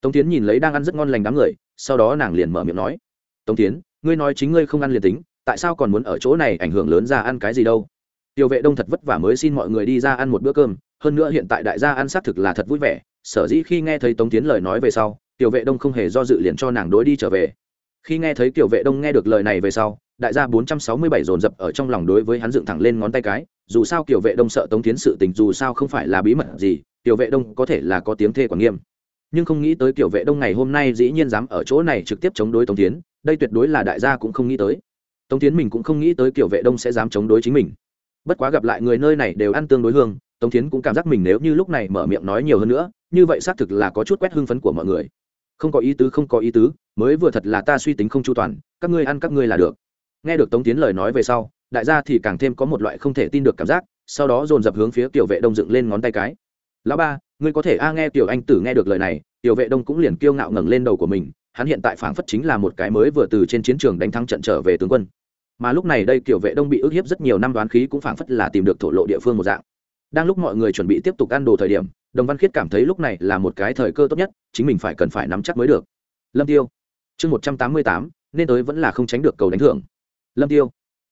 Tống tiến nhìn lấy đang ăn rất ngon lành đám người, sau đó nàng liền mở miệng nói. Tống tiến ngươi nói chính ngươi không ăn liền tính, tại sao còn muốn ở chỗ này ảnh hưởng lớn ra ăn cái gì đâu? Tiểu vệ đông thật vất vả mới xin mọi người đi ra ăn một bữa cơm hơn nữa hiện tại đại gia ăn xác thực là thật vui vẻ, sở dĩ khi nghe thấy tống tiến lời nói về sau, tiểu vệ đông không hề do dự liền cho nàng đối đi trở về. Khi nghe thấy tiểu vệ đông nghe được lời này về sau, đại gia bốn trăm sáu mươi bảy dồn dập ở trong lòng đối với hắn dựng thẳng lên ngón tay cái, dù sao tiểu vệ đông sợ tống tiến sự tình dù sao không phải là bí mật gì, tiểu vệ đông có thể là có tiếng thê quản nghiêm. Nhưng không nghĩ tới tiểu vệ đông ngày hôm nay dĩ nhiên dám ở chỗ này trực tiếp chống đối tống tiến, đây tuyệt đối là đại gia cũng không nghĩ tới. Tống tiến mình cũng không nghĩ tới tiểu vệ đông sẽ dám chống đối chính mình. Bất quá gặp lại người nơi này đều ăn tương đối hương tống tiến cũng cảm giác mình nếu như lúc này mở miệng nói nhiều hơn nữa, như vậy xác thực là có chút quét hưng phấn của mọi người. Không có ý tứ, không có ý tứ, mới vừa thật là ta suy tính không chu toàn, các ngươi ăn các ngươi là được. Nghe được tống tiến lời nói về sau, đại gia thì càng thêm có một loại không thể tin được cảm giác, sau đó dồn dập hướng phía tiểu vệ đông dựng lên ngón tay cái. Lão ba, ngươi có thể a nghe tiểu anh tử nghe được lời này. Tiểu vệ đông cũng liền kiêu ngạo ngẩng lên đầu của mình, hắn hiện tại phảng phất chính là một cái mới vừa từ trên chiến trường đánh thắng trận trở về tướng quân. Mà lúc này đây tiểu vệ đông bị ức hiếp rất nhiều năm đoán khí cũng phảng phất là tìm được thổ lộ địa phương một dạng đang lúc mọi người chuẩn bị tiếp tục ăn đồ thời điểm, đồng văn khiết cảm thấy lúc này là một cái thời cơ tốt nhất, chính mình phải cần phải nắm chắc mới được. Lâm tiêu. Chương một trăm tám mươi tám, nên tới vẫn là không tránh được cầu đánh thưởng. Lâm tiêu.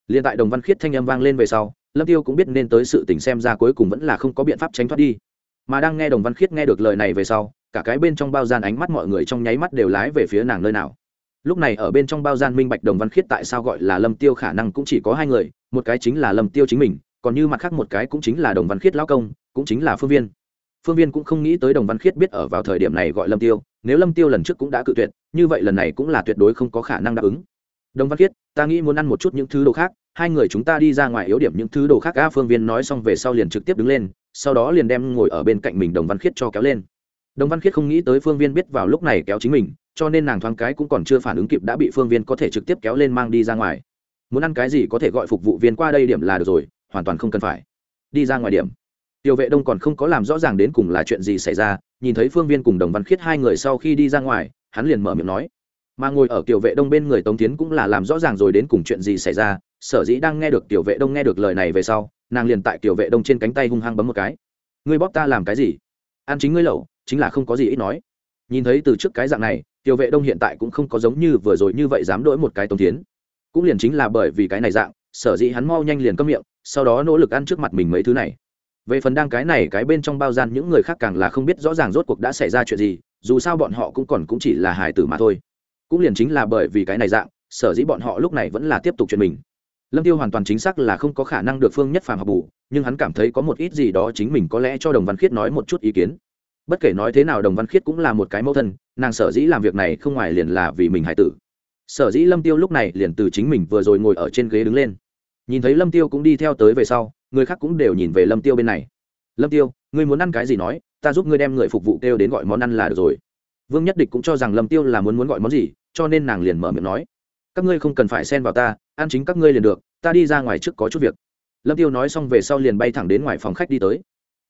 Liền tại đồng văn khiết thanh âm vang lên về sau, lâm tiêu cũng biết nên tới sự tình xem ra cuối cùng vẫn là không có biện pháp tránh thoát đi. Mà đang nghe đồng văn khiết nghe được lời này về sau, cả cái bên trong bao gian ánh mắt mọi người trong nháy mắt đều lái về phía nàng nơi nào. Lúc này ở bên trong bao gian minh bạch đồng văn khiết tại sao gọi là lâm tiêu khả năng cũng chỉ có hai người, một cái chính là lâm tiêu chính mình còn như mặt khác một cái cũng chính là đồng văn khiết lão công, cũng chính là phương viên. Phương viên cũng không nghĩ tới đồng văn khiết biết ở vào thời điểm này gọi lâm tiêu, nếu lâm tiêu lần trước cũng đã cự tuyệt, như vậy lần này cũng là tuyệt đối không có khả năng đáp ứng. Đồng văn khiết, ta nghĩ muốn ăn một chút những thứ đồ khác, hai người chúng ta đi ra ngoài yếu điểm những thứ đồ khác a phương viên nói xong về sau liền trực tiếp đứng lên, sau đó liền đem ngồi ở bên cạnh mình đồng văn khiết cho kéo lên. Đồng văn khiết không nghĩ tới phương viên biết vào lúc này kéo chính mình, cho nên nàng thoáng cái cũng còn chưa phản ứng kịp đã bị phương viên có thể trực tiếp kéo lên mang đi ra ngoài. Muốn ăn cái gì có thể gọi phục vụ viên qua đây điểm là được rồi hoàn toàn không cần phải. Đi ra ngoài điểm. Tiểu vệ đông còn không có làm rõ ràng đến cùng là chuyện gì xảy ra, nhìn thấy phương viên cùng đồng văn khiết hai người sau khi đi ra ngoài, hắn liền mở miệng nói. Mà ngồi ở tiểu vệ đông bên người tống tiến cũng là làm rõ ràng rồi đến cùng chuyện gì xảy ra, sở dĩ đang nghe được tiểu vệ đông nghe được lời này về sau, nàng liền tại tiểu vệ đông trên cánh tay hung hăng bấm một cái. Ngươi bóp ta làm cái gì? Ăn chính ngươi lẩu, chính là không có gì ít nói. Nhìn thấy từ trước cái dạng này, tiểu vệ đông hiện tại cũng không có giống như vừa rồi như vậy dám đổi một cái tống tiến cũng liền chính là bởi vì cái này dạng, sở dĩ hắn mau nhanh liền câm miệng sau đó nỗ lực ăn trước mặt mình mấy thứ này. Về phần đang cái này, cái bên trong bao gian, những người khác càng là không biết rõ ràng rốt cuộc đã xảy ra chuyện gì, dù sao bọn họ cũng còn cũng chỉ là hài tử mà thôi. Cũng liền chính là bởi vì cái này dạng, sở dĩ bọn họ lúc này vẫn là tiếp tục chuyện mình. Lâm tiêu hoàn toàn chính xác là không có khả năng được phương nhất phàm học bù, nhưng hắn cảm thấy có một ít gì đó chính mình có lẽ cho đồng văn khiết nói một chút ý kiến. Bất kể nói thế nào, đồng văn khiết cũng là một cái mẫu thân, nàng sở dĩ làm việc này không ngoài liền là vì mình hải tử. Sở dĩ lâm tiêu lúc này liền từ chính mình vừa rồi ngồi ở trên ghế đứng lên nhìn thấy lâm tiêu cũng đi theo tới về sau, người khác cũng đều nhìn về lâm tiêu bên này. Lâm tiêu, ngươi muốn ăn cái gì nói, ta giúp ngươi đem người phục vụ kêu đến gọi món ăn là được rồi. Vương nhất địch cũng cho rằng lâm tiêu là muốn muốn gọi món gì, cho nên nàng liền mở miệng nói, các ngươi không cần phải xen vào ta, ăn chính các ngươi liền được, ta đi ra ngoài trước có chút việc. Lâm tiêu nói xong về sau liền bay thẳng đến ngoài phòng khách đi tới.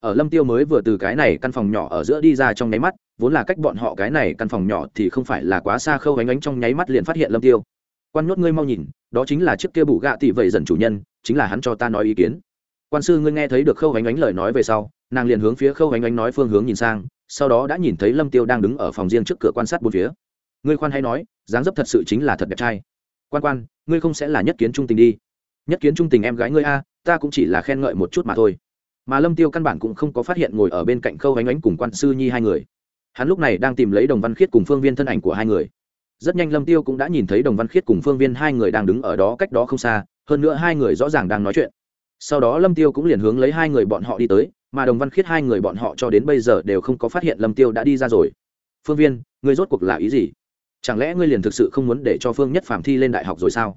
Ở lâm tiêu mới vừa từ cái này căn phòng nhỏ ở giữa đi ra trong nháy mắt, vốn là cách bọn họ cái này căn phòng nhỏ thì không phải là quá xa khâu ánh ánh trong nháy mắt liền phát hiện lâm tiêu quan nhốt ngươi mau nhìn, đó chính là chiếc kia bù gạ tỷ vậy dần chủ nhân, chính là hắn cho ta nói ý kiến. Quan sư ngươi nghe thấy được khâu ánh ánh lời nói về sau, nàng liền hướng phía khâu ánh ánh nói phương hướng nhìn sang, sau đó đã nhìn thấy lâm tiêu đang đứng ở phòng riêng trước cửa quan sát bốn phía. Ngươi khoan hay nói, dáng dấp thật sự chính là thật đẹp trai. Quan quan, ngươi không sẽ là nhất kiến trung tình đi. Nhất kiến trung tình em gái ngươi a, ta cũng chỉ là khen ngợi một chút mà thôi. Mà lâm tiêu căn bản cũng không có phát hiện ngồi ở bên cạnh khâu ánh ánh cùng quan sư nhi hai người. Hắn lúc này đang tìm lấy đồng văn khiết cùng phương viên thân ảnh của hai người rất nhanh lâm tiêu cũng đã nhìn thấy đồng văn khiết cùng phương viên hai người đang đứng ở đó cách đó không xa, hơn nữa hai người rõ ràng đang nói chuyện. Sau đó lâm tiêu cũng liền hướng lấy hai người bọn họ đi tới, mà đồng văn khiết hai người bọn họ cho đến bây giờ đều không có phát hiện lâm tiêu đã đi ra rồi. Phương viên, ngươi rốt cuộc là ý gì? Chẳng lẽ ngươi liền thực sự không muốn để cho phương nhất phạm thi lên đại học rồi sao?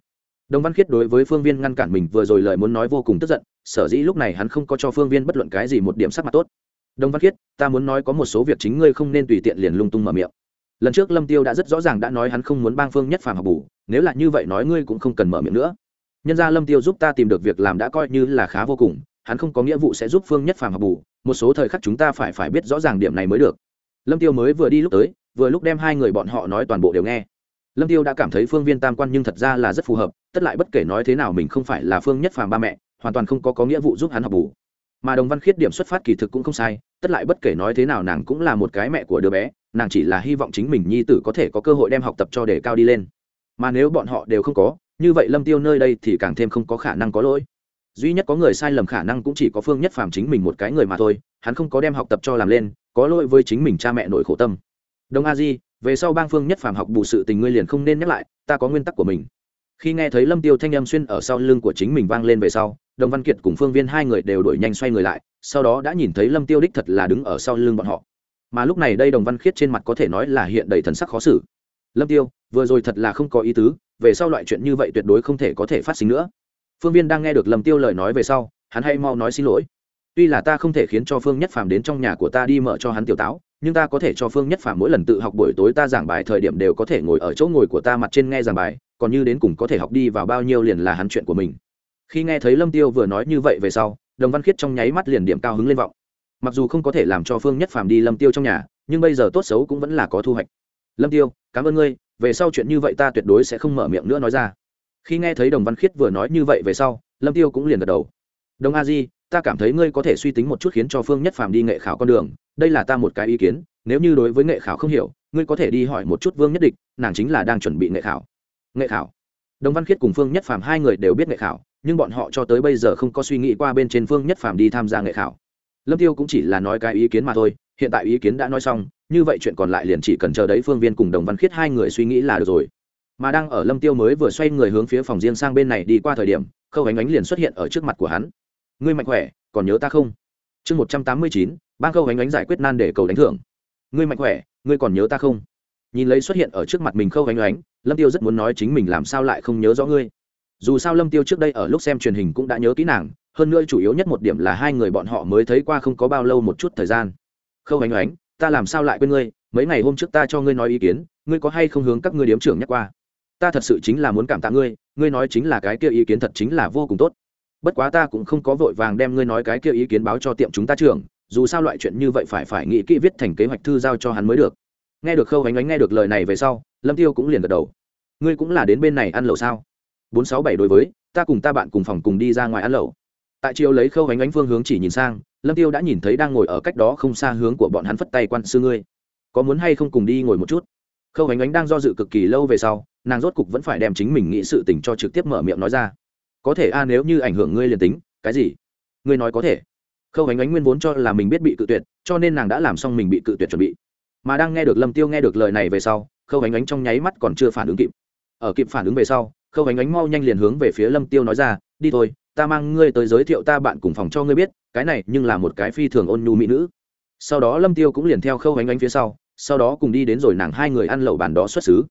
Đồng văn khiết đối với phương viên ngăn cản mình vừa rồi lời muốn nói vô cùng tức giận, sở dĩ lúc này hắn không có cho phương viên bất luận cái gì một điểm sắc mặt tốt. Đồng văn khiết, ta muốn nói có một số việc chính ngươi không nên tùy tiện liền lung tung mở miệng lần trước lâm tiêu đã rất rõ ràng đã nói hắn không muốn bang phương nhất phàm học bù, nếu là như vậy nói ngươi cũng không cần mở miệng nữa. Nhân ra lâm tiêu giúp ta tìm được việc làm đã coi như là khá vô cùng, hắn không có nghĩa vụ sẽ giúp phương nhất phàm học bù, một số thời khắc chúng ta phải phải biết rõ ràng điểm này mới được. Lâm tiêu mới vừa đi lúc tới, vừa lúc đem hai người bọn họ nói toàn bộ đều nghe. Lâm tiêu đã cảm thấy phương viên tam quan nhưng thật ra là rất phù hợp, tất lại bất kể nói thế nào mình không phải là phương nhất phàm ba mẹ, hoàn toàn không có có nghĩa vụ giúp hắn học bù. Mà đồng văn khiết điểm xuất phát kỳ thực cũng không sai, tất lại bất kể nói thế nào nàng cũng là một cái mẹ của đứa bé nàng chỉ là hy vọng chính mình nhi tử có thể có cơ hội đem học tập cho để cao đi lên. Mà nếu bọn họ đều không có, như vậy lâm tiêu nơi đây thì càng thêm không có khả năng có lỗi. Duy nhất có người sai lầm khả năng cũng chỉ có phương nhất phàm chính mình một cái người mà thôi, hắn không có đem học tập cho làm lên, có lỗi với chính mình cha mẹ nội khổ tâm. Đông a di, về sau bang phương nhất phàm học bù sự tình ngươi liền không nên nhắc lại, ta có nguyên tắc của mình. Khi nghe thấy lâm tiêu thanh âm xuyên ở sau lưng của chính mình vang lên về sau đồng văn kiệt cùng phương viên hai người đều đổi nhanh xoay người lại, sau đó đã nhìn thấy lâm tiêu đích thật là đứng ở sau lưng bọn họ mà lúc này đây đồng văn khiết trên mặt có thể nói là hiện đầy thần sắc khó xử. Lâm tiêu, vừa rồi thật là không có ý tứ, về sau loại chuyện như vậy tuyệt đối không thể có thể phát sinh nữa. Phương viên đang nghe được lâm tiêu lời nói về sau, hắn hay mau nói xin lỗi. Tuy là ta không thể khiến cho phương nhất phàm đến trong nhà của ta đi mở cho hắn tiểu táo, nhưng ta có thể cho phương nhất phàm mỗi lần tự học buổi tối ta giảng bài thời điểm đều có thể ngồi ở chỗ ngồi của ta mặt trên nghe giảng bài, còn như đến cùng có thể học đi vào bao nhiêu liền là hắn chuyện của mình. Khi nghe thấy lâm tiêu vừa nói như vậy về sau, đồng văn khiết trong nháy mắt liền điểm cao hứng lên vọng mặc dù không có thể làm cho phương nhất phàm đi lâm tiêu trong nhà nhưng bây giờ tốt xấu cũng vẫn là có thu hoạch. Lâm tiêu cảm ơn ngươi về sau chuyện như vậy ta tuyệt đối sẽ không mở miệng nữa nói ra. Khi nghe thấy đồng văn khiết vừa nói như vậy về sau lâm tiêu cũng liền gật đầu. Đồng a di ta cảm thấy ngươi có thể suy tính một chút khiến cho phương nhất phàm đi nghệ khảo con đường đây là ta một cái ý kiến nếu như đối với nghệ khảo không hiểu ngươi có thể đi hỏi một chút vương nhất Địch, nàng chính là đang chuẩn bị nghệ khảo. Nghệ khảo. Đồng văn khiết cùng phương nhất phàm hai người đều biết nghệ khảo nhưng bọn họ cho tới bây giờ không có suy nghĩ qua bên trên phương nhất phàm đi tham gia nghệ khảo lâm tiêu cũng chỉ là nói cái ý kiến mà thôi, hiện tại ý kiến đã nói xong, như vậy chuyện còn lại liền chỉ cần chờ đấy phương viên cùng đồng văn khiết hai người suy nghĩ là được rồi. Mà đang ở lâm tiêu mới vừa xoay người hướng phía phòng riêng sang bên này đi qua thời điểm, khâu ánh ánh liền xuất hiện ở trước mặt của hắn. Ngươi mạnh khỏe, còn nhớ ta không? Chương một trăm tám mươi chín ban khâu ánh ánh giải quyết nan để cầu đánh thưởng. Ngươi mạnh khỏe, ngươi còn nhớ ta không? Nhìn lấy xuất hiện ở trước mặt mình khâu ánh ánh, lâm tiêu rất muốn nói chính mình làm sao lại không nhớ rõ ngươi. Dù sao lâm tiêu trước đây ở lúc xem truyền hình cũng đã nhớ kỹ nàng hơn nữa chủ yếu nhất một điểm là hai người bọn họ mới thấy qua không có bao lâu một chút thời gian. Khâu ánh ánh, ta làm sao lại quên ngươi? Mấy ngày hôm trước ta cho ngươi nói ý kiến, ngươi có hay không hướng các ngươi điếm trưởng nhắc qua? Ta thật sự chính là muốn cảm tạ ngươi ngươi nói chính là cái kia ý kiến thật chính là vô cùng tốt. Bất quá ta cũng không có vội vàng đem ngươi nói cái kia ý kiến báo cho tiệm chúng ta trưởng, dù sao loại chuyện như vậy phải phải nghĩ kỹ viết thành kế hoạch thư giao cho hắn mới được. Nghe được khâu ánh ánh nghe được lời này về sau, lâm tiêu cũng liền gật đầu. Ngươi cũng là đến bên này ăn lẩu sao? Bốn sáu bảy đối với, ta cùng ta bạn cùng phòng cùng đi ra ngoài ăn lẩu tại chiều lấy khâu ánh ánh phương hướng chỉ nhìn sang, lâm tiêu đã nhìn thấy đang ngồi ở cách đó không xa hướng của bọn hắn phất tay quan sư ngươi. Có muốn hay không cùng đi ngồi một chút? Khâu ánh ánh đang do dự cực kỳ lâu về sau, nàng rốt cục vẫn phải đem chính mình nghĩ sự tình cho trực tiếp mở miệng nói ra. Có thể a, nếu như ảnh hưởng ngươi liền tính, cái gì? Ngươi nói có thể. Khâu ánh ánh nguyên vốn cho là mình biết bị cự tuyệt, cho nên nàng đã làm xong mình bị cự tuyệt chuẩn bị. Mà đang nghe được lâm tiêu nghe được lời này về sau, khâu ánh ánh trong nháy mắt còn chưa phản ứng kịp. Ở kịp phản ứng về sau, khâu ánh ánh mau nhanh liền hướng về phía lâm tiêu nói ra, đi thôi ta mang ngươi tới giới thiệu ta bạn cùng phòng cho ngươi biết, cái này nhưng là một cái phi thường ôn nhu mỹ nữ. Sau đó lâm tiêu cũng liền theo khâu ánh ánh phía sau sau đó cùng đi đến rồi nàng hai người ăn lẩu bàn đó xuất xứ.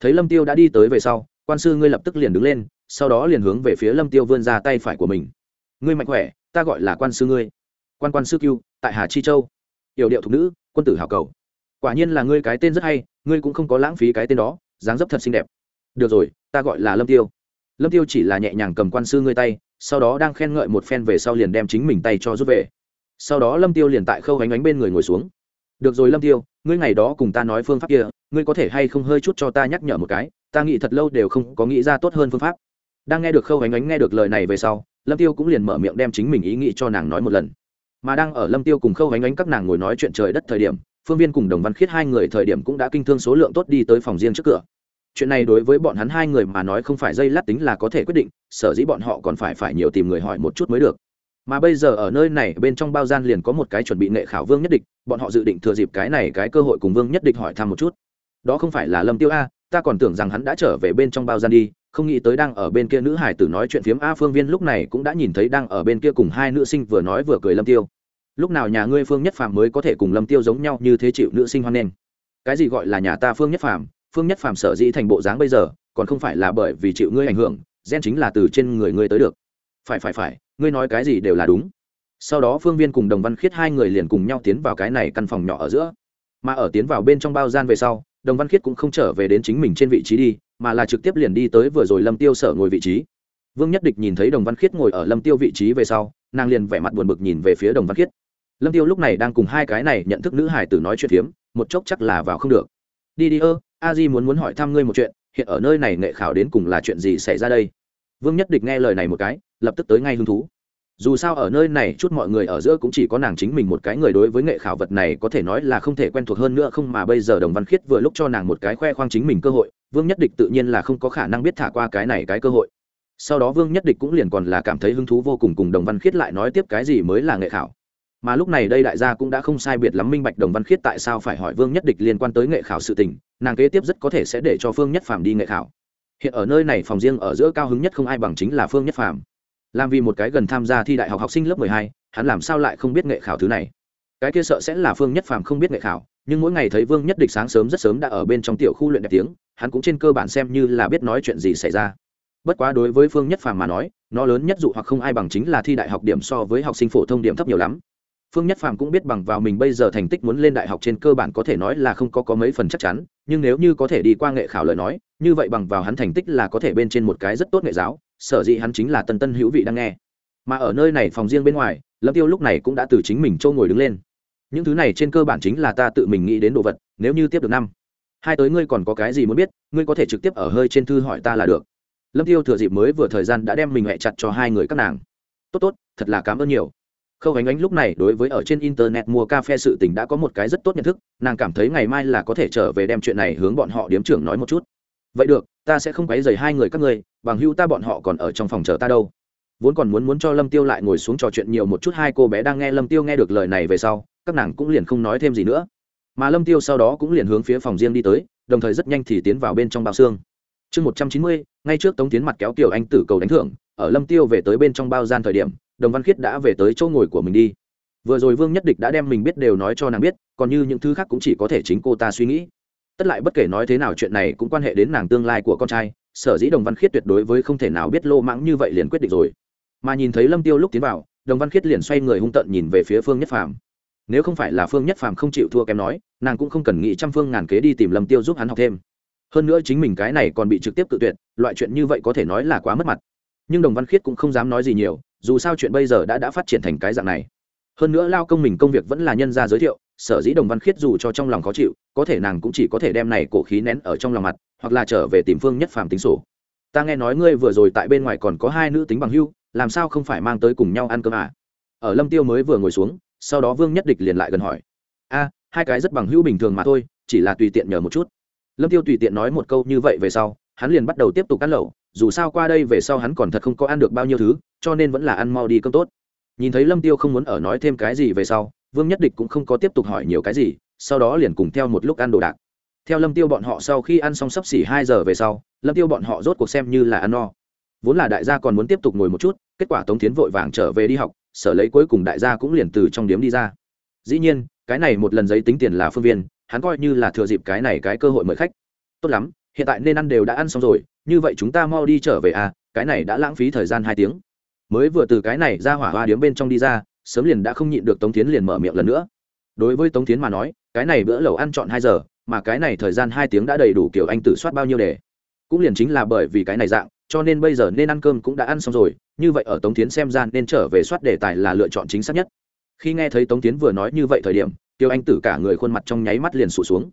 Thấy lâm tiêu đã đi tới về sau, quan sư ngươi lập tức liền đứng lên, sau đó liền hướng về phía lâm tiêu vươn ra tay phải của mình. Ngươi mạnh khỏe, ta gọi là quan sư ngươi. Quan quan sư cưu tại hà chi châu. Yểu điệu thục nữ, quân tử hảo cầu. Quả nhiên là ngươi cái tên rất hay, ngươi cũng không có lãng phí cái tên đó, dáng dấp thật xinh đẹp. Được rồi, ta gọi là lâm tiêu lâm tiêu chỉ là nhẹ nhàng cầm quan sư ngươi tay, sau đó đang khen ngợi một phen về sau liền đem chính mình tay cho rút về. Sau đó lâm tiêu liền tại khâu ánh ánh bên người ngồi xuống. Được rồi lâm tiêu, ngươi ngày đó cùng ta nói phương pháp kia, ngươi có thể hay không hơi chút cho ta nhắc nhở một cái? Ta nghĩ thật lâu đều không có nghĩ ra tốt hơn phương pháp. Đang nghe được khâu ánh ánh nghe được lời này về sau, lâm tiêu cũng liền mở miệng đem chính mình ý nghĩ cho nàng nói một lần. Mà đang ở lâm tiêu cùng khâu ánh ánh các nàng ngồi nói chuyện trời đất thời điểm, phương viên cùng đồng văn khiết hai người thời điểm cũng đã kinh thương số lượng tốt đi tới phòng riêng trước cửa chuyện này đối với bọn hắn hai người mà nói không phải dây lát tính là có thể quyết định, sở dĩ bọn họ còn phải phải nhiều tìm người hỏi một chút mới được. Mà bây giờ ở nơi này, bên trong bao gian liền có một cái chuẩn bị nghệ khảo vương nhất định bọn họ dự định thừa dịp cái này cái cơ hội cùng vương nhất định hỏi thăm một chút. Đó không phải là lâm tiêu a, ta còn tưởng rằng hắn đã trở về bên trong bao gian đi, không nghĩ tới đang ở bên kia nữ hải tử nói chuyện phiếm a phương viên lúc này cũng đã nhìn thấy đang ở bên kia cùng hai nữ sinh vừa nói vừa cười lâm tiêu. Lúc nào nhà ngươi phương nhất phàm mới có thể cùng lâm tiêu giống nhau như thế chịu nữ sinh hoan nghênh? Cái gì gọi là nhà ta phương nhất phàm? Phương nhất phàm sở dĩ thành bộ dáng bây giờ, còn không phải là bởi vì chịu ngươi ảnh hưởng, gen chính là từ trên người ngươi tới được. Phải phải phải, ngươi nói cái gì đều là đúng. Sau đó phương viên cùng đồng văn khiết hai người liền cùng nhau tiến vào cái này căn phòng nhỏ ở giữa. Mà ở tiến vào bên trong bao gian về sau, đồng văn khiết cũng không trở về đến chính mình trên vị trí đi, mà là trực tiếp liền đi tới vừa rồi lâm tiêu sở ngồi vị trí. Vương nhất địch nhìn thấy đồng văn khiết ngồi ở lâm tiêu vị trí về sau, nàng liền vẻ mặt buồn bực nhìn về phía đồng văn khiết. Lâm tiêu lúc này đang cùng hai cái này nhận thức nữ hải tử nói chuyện phiếm, một chốc chắc là vào không được. Đi đi ơ a di muốn muốn hỏi thăm ngươi một chuyện, hiện ở nơi này nghệ khảo đến cùng là chuyện gì xảy ra đây? Vương nhất địch nghe lời này một cái, lập tức tới ngay hứng thú. Dù sao ở nơi này chút mọi người ở giữa cũng chỉ có nàng chính mình một cái người đối với nghệ khảo vật này có thể nói là không thể quen thuộc hơn nữa không mà bây giờ đồng văn khiết vừa lúc cho nàng một cái khoe khoang chính mình cơ hội, vương nhất địch tự nhiên là không có khả năng biết thả qua cái này cái cơ hội. Sau đó vương nhất địch cũng liền còn là cảm thấy hứng thú vô cùng cùng đồng văn khiết lại nói tiếp cái gì mới là nghệ khảo mà lúc này đây đại gia cũng đã không sai biệt lắm minh bạch đồng văn khiết tại sao phải hỏi vương nhất địch liên quan tới nghệ khảo sự tình, nàng kế tiếp rất có thể sẽ để cho phương nhất phàm đi nghệ khảo. Hiện ở nơi này phòng riêng ở giữa cao hứng nhất không ai bằng chính là phương nhất phàm. Làm vì một cái gần tham gia thi đại học học sinh lớp mười hai, hắn làm sao lại không biết nghệ khảo thứ này? Cái kia sợ sẽ là phương nhất phàm không biết nghệ khảo, nhưng mỗi ngày thấy vương nhất địch sáng sớm rất sớm đã ở bên trong tiểu khu luyện đẹp tiếng, hắn cũng trên cơ bản xem như là biết nói chuyện gì xảy ra. Bất quá đối với phương nhất phàm mà nói, nó lớn nhất dụ hoặc không ai bằng chính là thi đại học điểm so với học sinh phổ thông điểm thấp nhiều lắm phương nhất phàm cũng biết bằng vào mình bây giờ thành tích muốn lên đại học trên cơ bản có thể nói là không có có mấy phần chắc chắn, nhưng nếu như có thể đi qua nghệ khảo lời nói, như vậy bằng vào hắn thành tích là có thể bên trên một cái rất tốt nghệ giáo, sở dĩ hắn chính là tân tân hữu vị đang nghe. Mà ở nơi này phòng riêng bên ngoài, lâm tiêu lúc này cũng đã từ chính mình trâu ngồi đứng lên. Những thứ này trên cơ bản chính là ta tự mình nghĩ đến đồ vật, nếu như tiếp được năm. Hai tới ngươi còn có cái gì muốn biết, ngươi có thể trực tiếp ở hơi trên thư hỏi ta là được. Lâm tiêu thừa dịp mới vừa thời gian đã đem mình hẹ chặt cho hai người các nàng. Tốt tốt, thật là cảm ơn nhiều khâu ánh ánh lúc này đối với ở trên internet mua cà phê sự tình đã có một cái rất tốt nhận thức, nàng cảm thấy ngày mai là có thể trở về đem chuyện này hướng bọn họ điếm trưởng nói một chút. Vậy được, ta sẽ không quấy dày hai người các ngươi, bằng hữu ta bọn họ còn ở trong phòng chờ ta đâu. Vốn còn muốn muốn cho lâm tiêu lại ngồi xuống trò chuyện nhiều một chút, hai cô bé đang nghe lâm tiêu nghe được lời này về sau, các nàng cũng liền không nói thêm gì nữa. Mà lâm tiêu sau đó cũng liền hướng phía phòng riêng đi tới, đồng thời rất nhanh thì tiến vào bên trong bao xương. Chương một trăm chín mươi, ngay trước tống tiến mặt kéo tiểu anh tử cầu đánh thưởng, ở lâm tiêu về tới bên trong bao gian thời điểm đồng văn khiết đã về tới chỗ ngồi của mình đi. Vừa rồi vương nhất địch đã đem mình biết đều nói cho nàng biết, còn như những thứ khác cũng chỉ có thể chính cô ta suy nghĩ. Tất lại bất kể nói thế nào chuyện này cũng quan hệ đến nàng tương lai của con trai, sở dĩ đồng văn khiết tuyệt đối với không thể nào biết lô mãng như vậy liền quyết định rồi. Mà nhìn thấy lâm tiêu lúc tiến vào, đồng văn khiết liền xoay người hung tận nhìn về phía phương nhất phàm. Nếu không phải là phương nhất phàm không chịu thua kém nói, nàng cũng không cần nghĩ trăm phương ngàn kế đi tìm lâm tiêu giúp hắn học thêm. Hơn nữa chính mình cái này còn bị trực tiếp cự tuyệt, loại chuyện như vậy có thể nói là quá mất mặt. Nhưng đồng văn khiết cũng không dám nói gì nhiều dù sao chuyện bây giờ đã đã phát triển thành cái dạng này. Hơn nữa lao công mình công việc vẫn là nhân gia giới thiệu, sở dĩ đồng văn khiết dù cho trong lòng khó chịu, có thể nàng cũng chỉ có thể đem này cổ khí nén ở trong lòng mặt, hoặc là trở về tìm phương nhất phàm tính sổ. Ta nghe nói ngươi vừa rồi tại bên ngoài còn có hai nữ tính bằng hưu, làm sao không phải mang tới cùng nhau ăn cơm à? Ở lâm tiêu mới vừa ngồi xuống, sau đó vương nhất địch liền lại gần hỏi. A, hai cái rất bằng hữu bình thường mà thôi, chỉ là tùy tiện nhờ một chút. Lâm tiêu tùy tiện nói một câu như vậy về sau, hắn liền bắt đầu tiếp tục ăn lẩu dù sao qua đây về sau hắn còn thật không có ăn được bao nhiêu thứ, cho nên vẫn là ăn mau đi cơm tốt. Nhìn thấy lâm tiêu không muốn ở nói thêm cái gì về sau, vương nhất địch cũng không có tiếp tục hỏi nhiều cái gì, sau đó liền cùng theo một lúc ăn đồ đạc. Theo lâm tiêu bọn họ sau khi ăn xong sắp xỉ hai giờ về sau, lâm tiêu bọn họ rốt cuộc xem như là ăn no. Vốn là đại gia còn muốn tiếp tục ngồi một chút, kết quả tống tiến vội vàng trở về đi học, sở lấy cuối cùng đại gia cũng liền từ trong điếm đi ra. Dĩ nhiên, cái này một lần giấy tính tiền là phương viên, hắn coi như là thừa dịp cái này cái cơ hội mời khách. Tốt lắm hiện tại nên ăn đều đã ăn xong rồi, như vậy chúng ta mau đi trở về à cái này đã lãng phí thời gian hai tiếng. Mới vừa từ cái này ra hỏa hoa điếm bên trong đi ra, sớm liền đã không nhịn được tống tiến liền mở miệng lần nữa. Đối với tống tiến mà nói, cái này bữa lẩu ăn chọn hai giờ, mà cái này thời gian hai tiếng đã đầy đủ kiểu anh tử soát bao nhiêu để. Cũng liền chính là bởi vì cái này dạng, cho nên bây giờ nên ăn cơm cũng đã ăn xong rồi, như vậy ở tống tiến xem ra nên trở về soát đề tài là lựa chọn chính xác nhất. Khi nghe thấy tống tiến vừa nói như vậy thời điểm kiều anh tử cả người khuôn mặt trong nháy mắt liền sụt xuống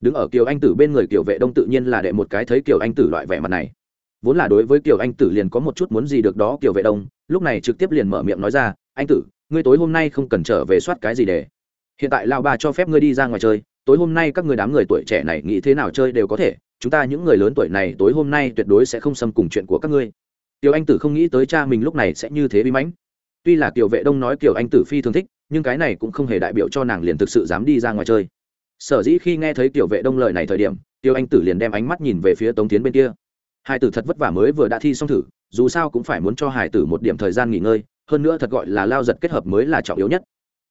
đứng ở kiều anh tử bên người kiều vệ đông tự nhiên là đệ một cái thấy kiều anh tử loại vẻ mặt này. Vốn là đối với kiều anh tử liền có một chút muốn gì được đó, kiều vệ đông, lúc này trực tiếp liền mở miệng nói ra, anh tử, ngươi tối hôm nay không cần trở về soát cái gì để. Hiện tại lao bà cho phép ngươi đi ra ngoài chơi, tối hôm nay các người đám người tuổi trẻ này nghĩ thế nào chơi đều có thể, chúng ta những người lớn tuổi này tối hôm nay tuyệt đối sẽ không xâm cùng chuyện của các ngươi. Tiểu anh tử không nghĩ tới cha mình lúc này sẽ như thế bí mãnh. Tuy là kiều vệ đông nói kiều anh tử phi thường thích, nhưng cái này cũng không hề đại biểu cho nàng liền thực sự dám đi ra ngoài chơi sở dĩ khi nghe thấy Tiểu vệ đông lời này thời điểm, tiêu anh tử liền đem ánh mắt nhìn về phía tống tiến bên kia. Hải tử thật vất vả mới vừa đã thi xong thử, dù sao cũng phải muốn cho hải tử một điểm thời gian nghỉ ngơi, hơn nữa thật gọi là lao giật kết hợp mới là trọng yếu nhất.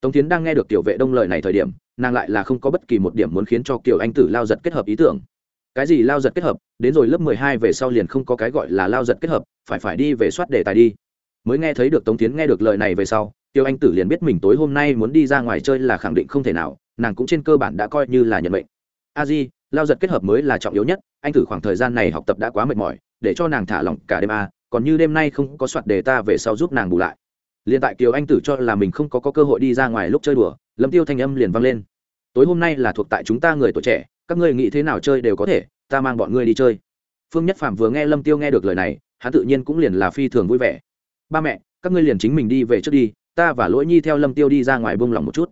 Tống tiến đang nghe được tiểu vệ đông lời này thời điểm, nàng lại là không có bất kỳ một điểm muốn khiến cho kiều anh tử lao giật kết hợp ý tưởng. Cái gì lao giật kết hợp? Đến rồi lớp mười hai về sau liền không có cái gọi là lao giật kết hợp, phải phải đi về soát đề tài đi. Mới nghe thấy được tống tiến nghe được lời này về sau tiêu anh tử liền biết mình tối hôm nay muốn đi ra ngoài chơi là khẳng định không thể nào nàng cũng trên cơ bản đã coi như là nhận mệnh. a di lao giật kết hợp mới là trọng yếu nhất anh tử khoảng thời gian này học tập đã quá mệt mỏi để cho nàng thả lỏng cả đêm a còn như đêm nay không có soạt đề ta về sau giúp nàng bù lại. Liền tại kiều anh tử cho là mình không có, có cơ hội đi ra ngoài lúc chơi đùa lâm tiêu thanh âm liền vang lên. Tối hôm nay là thuộc tại chúng ta người tuổi trẻ các ngươi nghĩ thế nào chơi đều có thể ta mang bọn ngươi đi chơi. Phương nhất phạm vừa nghe lâm tiêu nghe được lời này hắn tự nhiên cũng liền là phi thường vui vẻ. Ba mẹ các ngươi liền chính mình đi về trước đi ta và lỗi nhi theo lâm tiêu đi ra ngoài bông lòng một chút.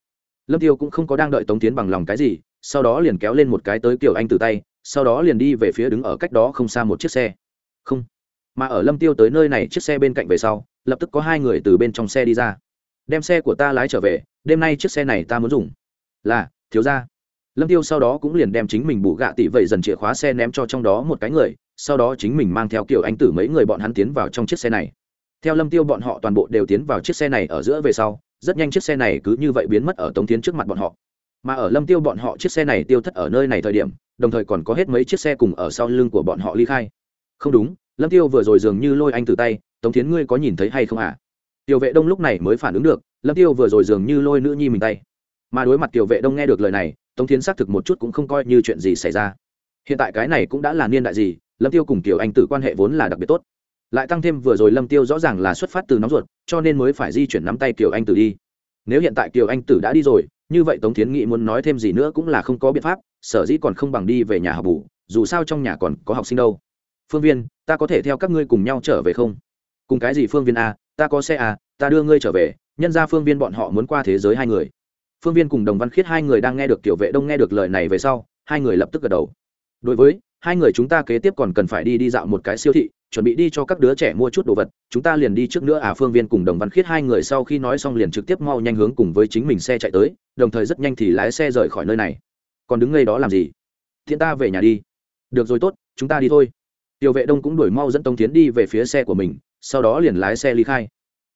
Lâm tiêu cũng không có đang đợi tống tiến bằng lòng cái gì, sau đó liền kéo lên một cái tới kiểu anh từ tay, sau đó liền đi về phía đứng ở cách đó không xa một chiếc xe. Không. Mà ở lâm tiêu tới nơi này, chiếc xe bên cạnh về sau, lập tức có hai người từ bên trong xe đi ra. Đem xe của ta lái trở về, đêm nay chiếc xe này ta muốn dùng. Là, thiếu ra lâm tiêu sau đó cũng liền đem chính mình bù gạ tỷ vậy dần chìa khóa xe ném cho trong đó một cái người, sau đó chính mình mang theo kiểu anh tử mấy người bọn hắn tiến vào trong chiếc xe này theo lâm tiêu bọn họ toàn bộ đều tiến vào chiếc xe này ở giữa về sau, rất nhanh chiếc xe này cứ như vậy biến mất ở tống tiến trước mặt bọn họ. Mà ở lâm tiêu bọn họ, chiếc xe này tiêu thất ở nơi này thời điểm, đồng thời còn có hết mấy chiếc xe cùng ở sau lưng của bọn họ ly khai. Không đúng, lâm tiêu vừa rồi dường như lôi anh từ tay, tống tiến ngươi có nhìn thấy hay không à tiểu vệ đông lúc này mới phản ứng được, lâm tiêu vừa rồi dường như lôi nữ nhi mình tay. Mà đối mặt tiểu vệ đông nghe được lời này, tống tiến xác thực một chút cũng không coi như chuyện gì xảy ra. Hiện tại cái này cũng đã là niên đại gì, lâm tiêu cùng tiểu anh tử quan hệ vốn là đặc biệt tốt lại tăng thêm vừa rồi lâm tiêu rõ ràng là xuất phát từ nóng ruột, cho nên mới phải di chuyển nắm tay kiều anh tử đi. Nếu hiện tại kiều anh tử đã đi rồi, như vậy tống Thiến nghị muốn nói thêm gì nữa cũng là không có biện pháp, sở dĩ còn không bằng đi về nhà học bù, dù sao trong nhà còn có học sinh đâu. Phương viên, ta có thể theo các ngươi cùng nhau trở về không? Cùng cái gì phương viên a ta có xe a ta đưa ngươi trở về, nhân ra phương viên bọn họ muốn qua thế giới hai người. Phương viên cùng đồng văn khiết hai người đang nghe được kiểu vệ đông nghe được lời này về sau, hai người lập tức gật đầu. Đối với, hai người chúng ta kế tiếp còn cần phải đi đi dạo một cái siêu thị chuẩn bị đi cho các đứa trẻ mua chút đồ vật, chúng ta liền đi trước nữa. À phương viên cùng đồng văn khiết hai người sau khi nói xong liền trực tiếp mau nhanh hướng cùng với chính mình xe chạy tới, đồng thời rất nhanh thì lái xe rời khỏi nơi này. Còn đứng ngay đó làm gì? Thiện ta về nhà đi. Được rồi tốt, chúng ta đi thôi. Tiểu vệ đông cũng đuổi mau dẫn tống tiến đi về phía xe của mình, sau đó liền lái xe ly khai.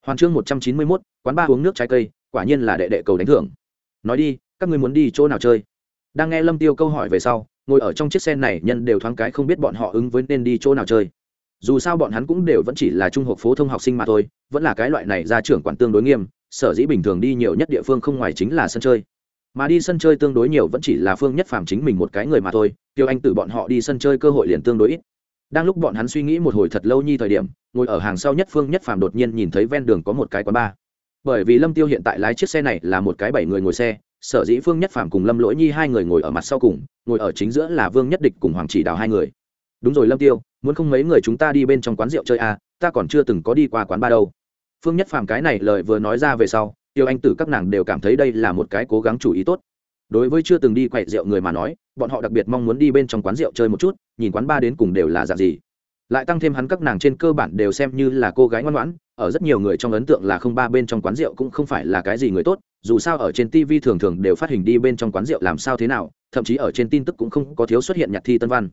Hoàn chương một trăm chín mươi mốt, quán ba uống nước trái cây, quả nhiên là đệ đệ cầu đánh thưởng. Nói đi, các ngươi muốn đi chỗ nào chơi? Đang nghe lâm tiêu câu hỏi về sau, ngồi ở trong chiếc xe này nhân đều thoáng cái không biết bọn họ ứng với nên đi chỗ nào chơi dù sao bọn hắn cũng đều vẫn chỉ là trung học phổ thông học sinh mà thôi, vẫn là cái loại này ra trưởng quản tương đối nghiêm, sở dĩ bình thường đi nhiều nhất địa phương không ngoài chính là sân chơi. Mà đi sân chơi tương đối nhiều vẫn chỉ là phương nhất phàm chính mình một cái người mà thôi, tiêu anh từ bọn họ đi sân chơi cơ hội liền tương đối ít. Đang lúc bọn hắn suy nghĩ một hồi thật lâu nhi thời điểm, ngồi ở hàng sau nhất phương nhất phàm đột nhiên nhìn thấy ven đường có một cái quán bar. Bởi vì lâm tiêu hiện tại lái chiếc xe này là một cái bảy người ngồi xe, sở dĩ phương nhất phàm cùng lâm lỗi nhi hai người ngồi ở mặt sau cùng, ngồi ở chính giữa là vương nhất địch cùng hoàng chỉ đào hai người đúng rồi lâm tiêu, muốn không mấy người chúng ta đi bên trong quán rượu chơi à ta còn chưa từng có đi qua quán ba đâu. Phương nhất phàm cái này lời vừa nói ra về sau, tiêu anh tử các nàng đều cảm thấy đây là một cái cố gắng chủ ý tốt. Đối với chưa từng đi quậy rượu người mà nói, bọn họ đặc biệt mong muốn đi bên trong quán rượu chơi một chút, nhìn quán ba đến cùng đều là dạng gì. Lại tăng thêm hắn các nàng trên cơ bản đều xem như là cô gái ngoan ngoãn, ở rất nhiều người trong ấn tượng là không ba bên trong quán rượu cũng không phải là cái gì người tốt, dù sao ở trên tv thường thường đều phát hình đi bên trong quán rượu làm sao thế nào, thậm chí ở trên tin tức cũng không có thiếu xuất hiện nhạc thi tân văn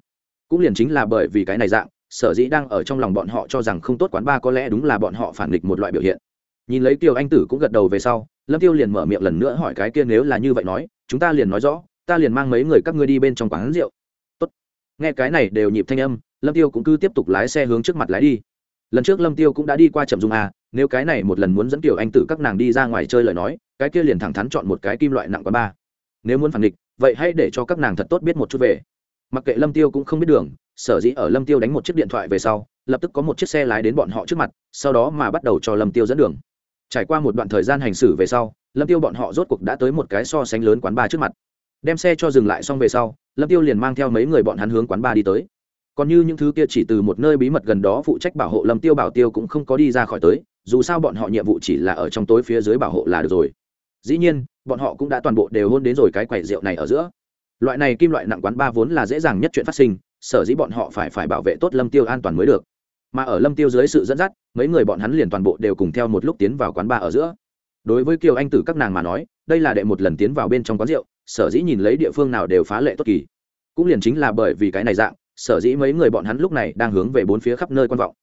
cũng liền chính là bởi vì cái này dạng, sở dĩ đang ở trong lòng bọn họ cho rằng không tốt quán ba có lẽ đúng là bọn họ phản nghịch một loại biểu hiện. Nhìn lấy kiều anh tử cũng gật đầu về sau, lâm tiêu liền mở miệng lần nữa hỏi cái kia nếu là như vậy nói, chúng ta liền nói rõ, ta liền mang mấy người các ngươi đi bên trong quán rượu. Tốt. Nghe cái này đều nhịp thanh âm, lâm tiêu cũng cứ tiếp tục lái xe hướng trước mặt lái đi. Lần trước lâm tiêu cũng đã đi qua trầm dung à nếu cái này một lần muốn dẫn tiểu anh tử các nàng đi ra ngoài chơi lời nói, cái kia liền thẳng thắn chọn một cái kim loại nặng quán ba nếu muốn phản địch vậy hãy để cho các nàng thật tốt biết một chút về mặc kệ lâm tiêu cũng không biết đường, sở dĩ ở lâm tiêu đánh một chiếc điện thoại về sau, lập tức có một chiếc xe lái đến bọn họ trước mặt, sau đó mà bắt đầu cho lâm tiêu dẫn đường. Trải qua một đoạn thời gian hành xử về sau, lâm tiêu bọn họ rốt cuộc đã tới một cái so sánh lớn quán ba trước mặt. Đem xe cho dừng lại xong về sau, lâm tiêu liền mang theo mấy người bọn hắn hướng quán ba đi tới. Còn như những thứ kia chỉ từ một nơi bí mật gần đó phụ trách bảo hộ lâm tiêu bảo tiêu cũng không có đi ra khỏi tới, dù sao bọn họ nhiệm vụ chỉ là ở trong tối phía dưới bảo hộ là được rồi. Dĩ nhiên, bọn họ cũng đã toàn bộ đều hôn đến rồi cái quầy rượu này ở giữa loại này kim loại nặng quán ba vốn là dễ dàng nhất chuyện phát sinh, sở dĩ bọn họ phải phải bảo vệ tốt lâm tiêu an toàn mới được. Mà ở lâm tiêu dưới sự dẫn dắt, mấy người bọn hắn liền toàn bộ đều cùng theo một lúc tiến vào quán ba ở giữa. Đối với kiều anh tử các nàng mà nói, đây là đệ một lần tiến vào bên trong quán rượu, sở dĩ nhìn lấy địa phương nào đều phá lệ tốt kỳ. Cũng liền chính là bởi vì cái này dạng, sở dĩ mấy người bọn hắn lúc này đang hướng về bốn phía khắp nơi quan vọng.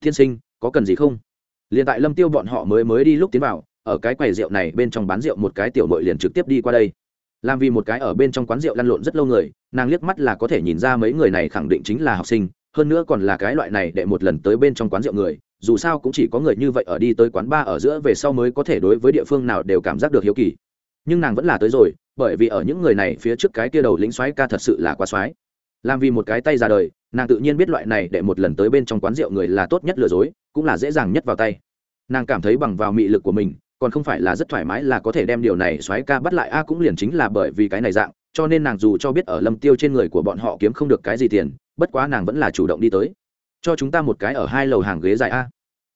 Thiên sinh, có cần gì không? Liền tại lâm tiêu bọn họ mới mới đi lúc tiến vào, ở cái quầy rượu này bên trong bán rượu một cái tiểu mội liền trực tiếp đi qua đây làm vì một cái ở bên trong quán rượu lăn lộn rất lâu người, nàng liếc mắt là có thể nhìn ra mấy người này khẳng định chính là học sinh, hơn nữa còn là cái loại này để một lần tới bên trong quán rượu người, dù sao cũng chỉ có người như vậy ở đi tới quán bar ở giữa về sau mới có thể đối với địa phương nào đều cảm giác được hiếu kỳ. Nhưng nàng vẫn là tới rồi, bởi vì ở những người này phía trước cái kia đầu lính xoáy ca thật sự là quá xoáy làm vì một cái tay ra đời, nàng tự nhiên biết loại này để một lần tới bên trong quán rượu người là tốt nhất lừa dối, cũng là dễ dàng nhất vào tay. Nàng cảm thấy bằng vào mị lực của mình còn không phải là rất thoải mái là có thể đem điều này xoáy ca bắt lại. A cũng liền chính là bởi vì cái này dạng, cho nên nàng dù cho biết ở lâm tiêu trên người của bọn họ kiếm không được cái gì tiền, bất quá nàng vẫn là chủ động đi tới. Cho chúng ta một cái ở hai lầu hàng ghế dài a.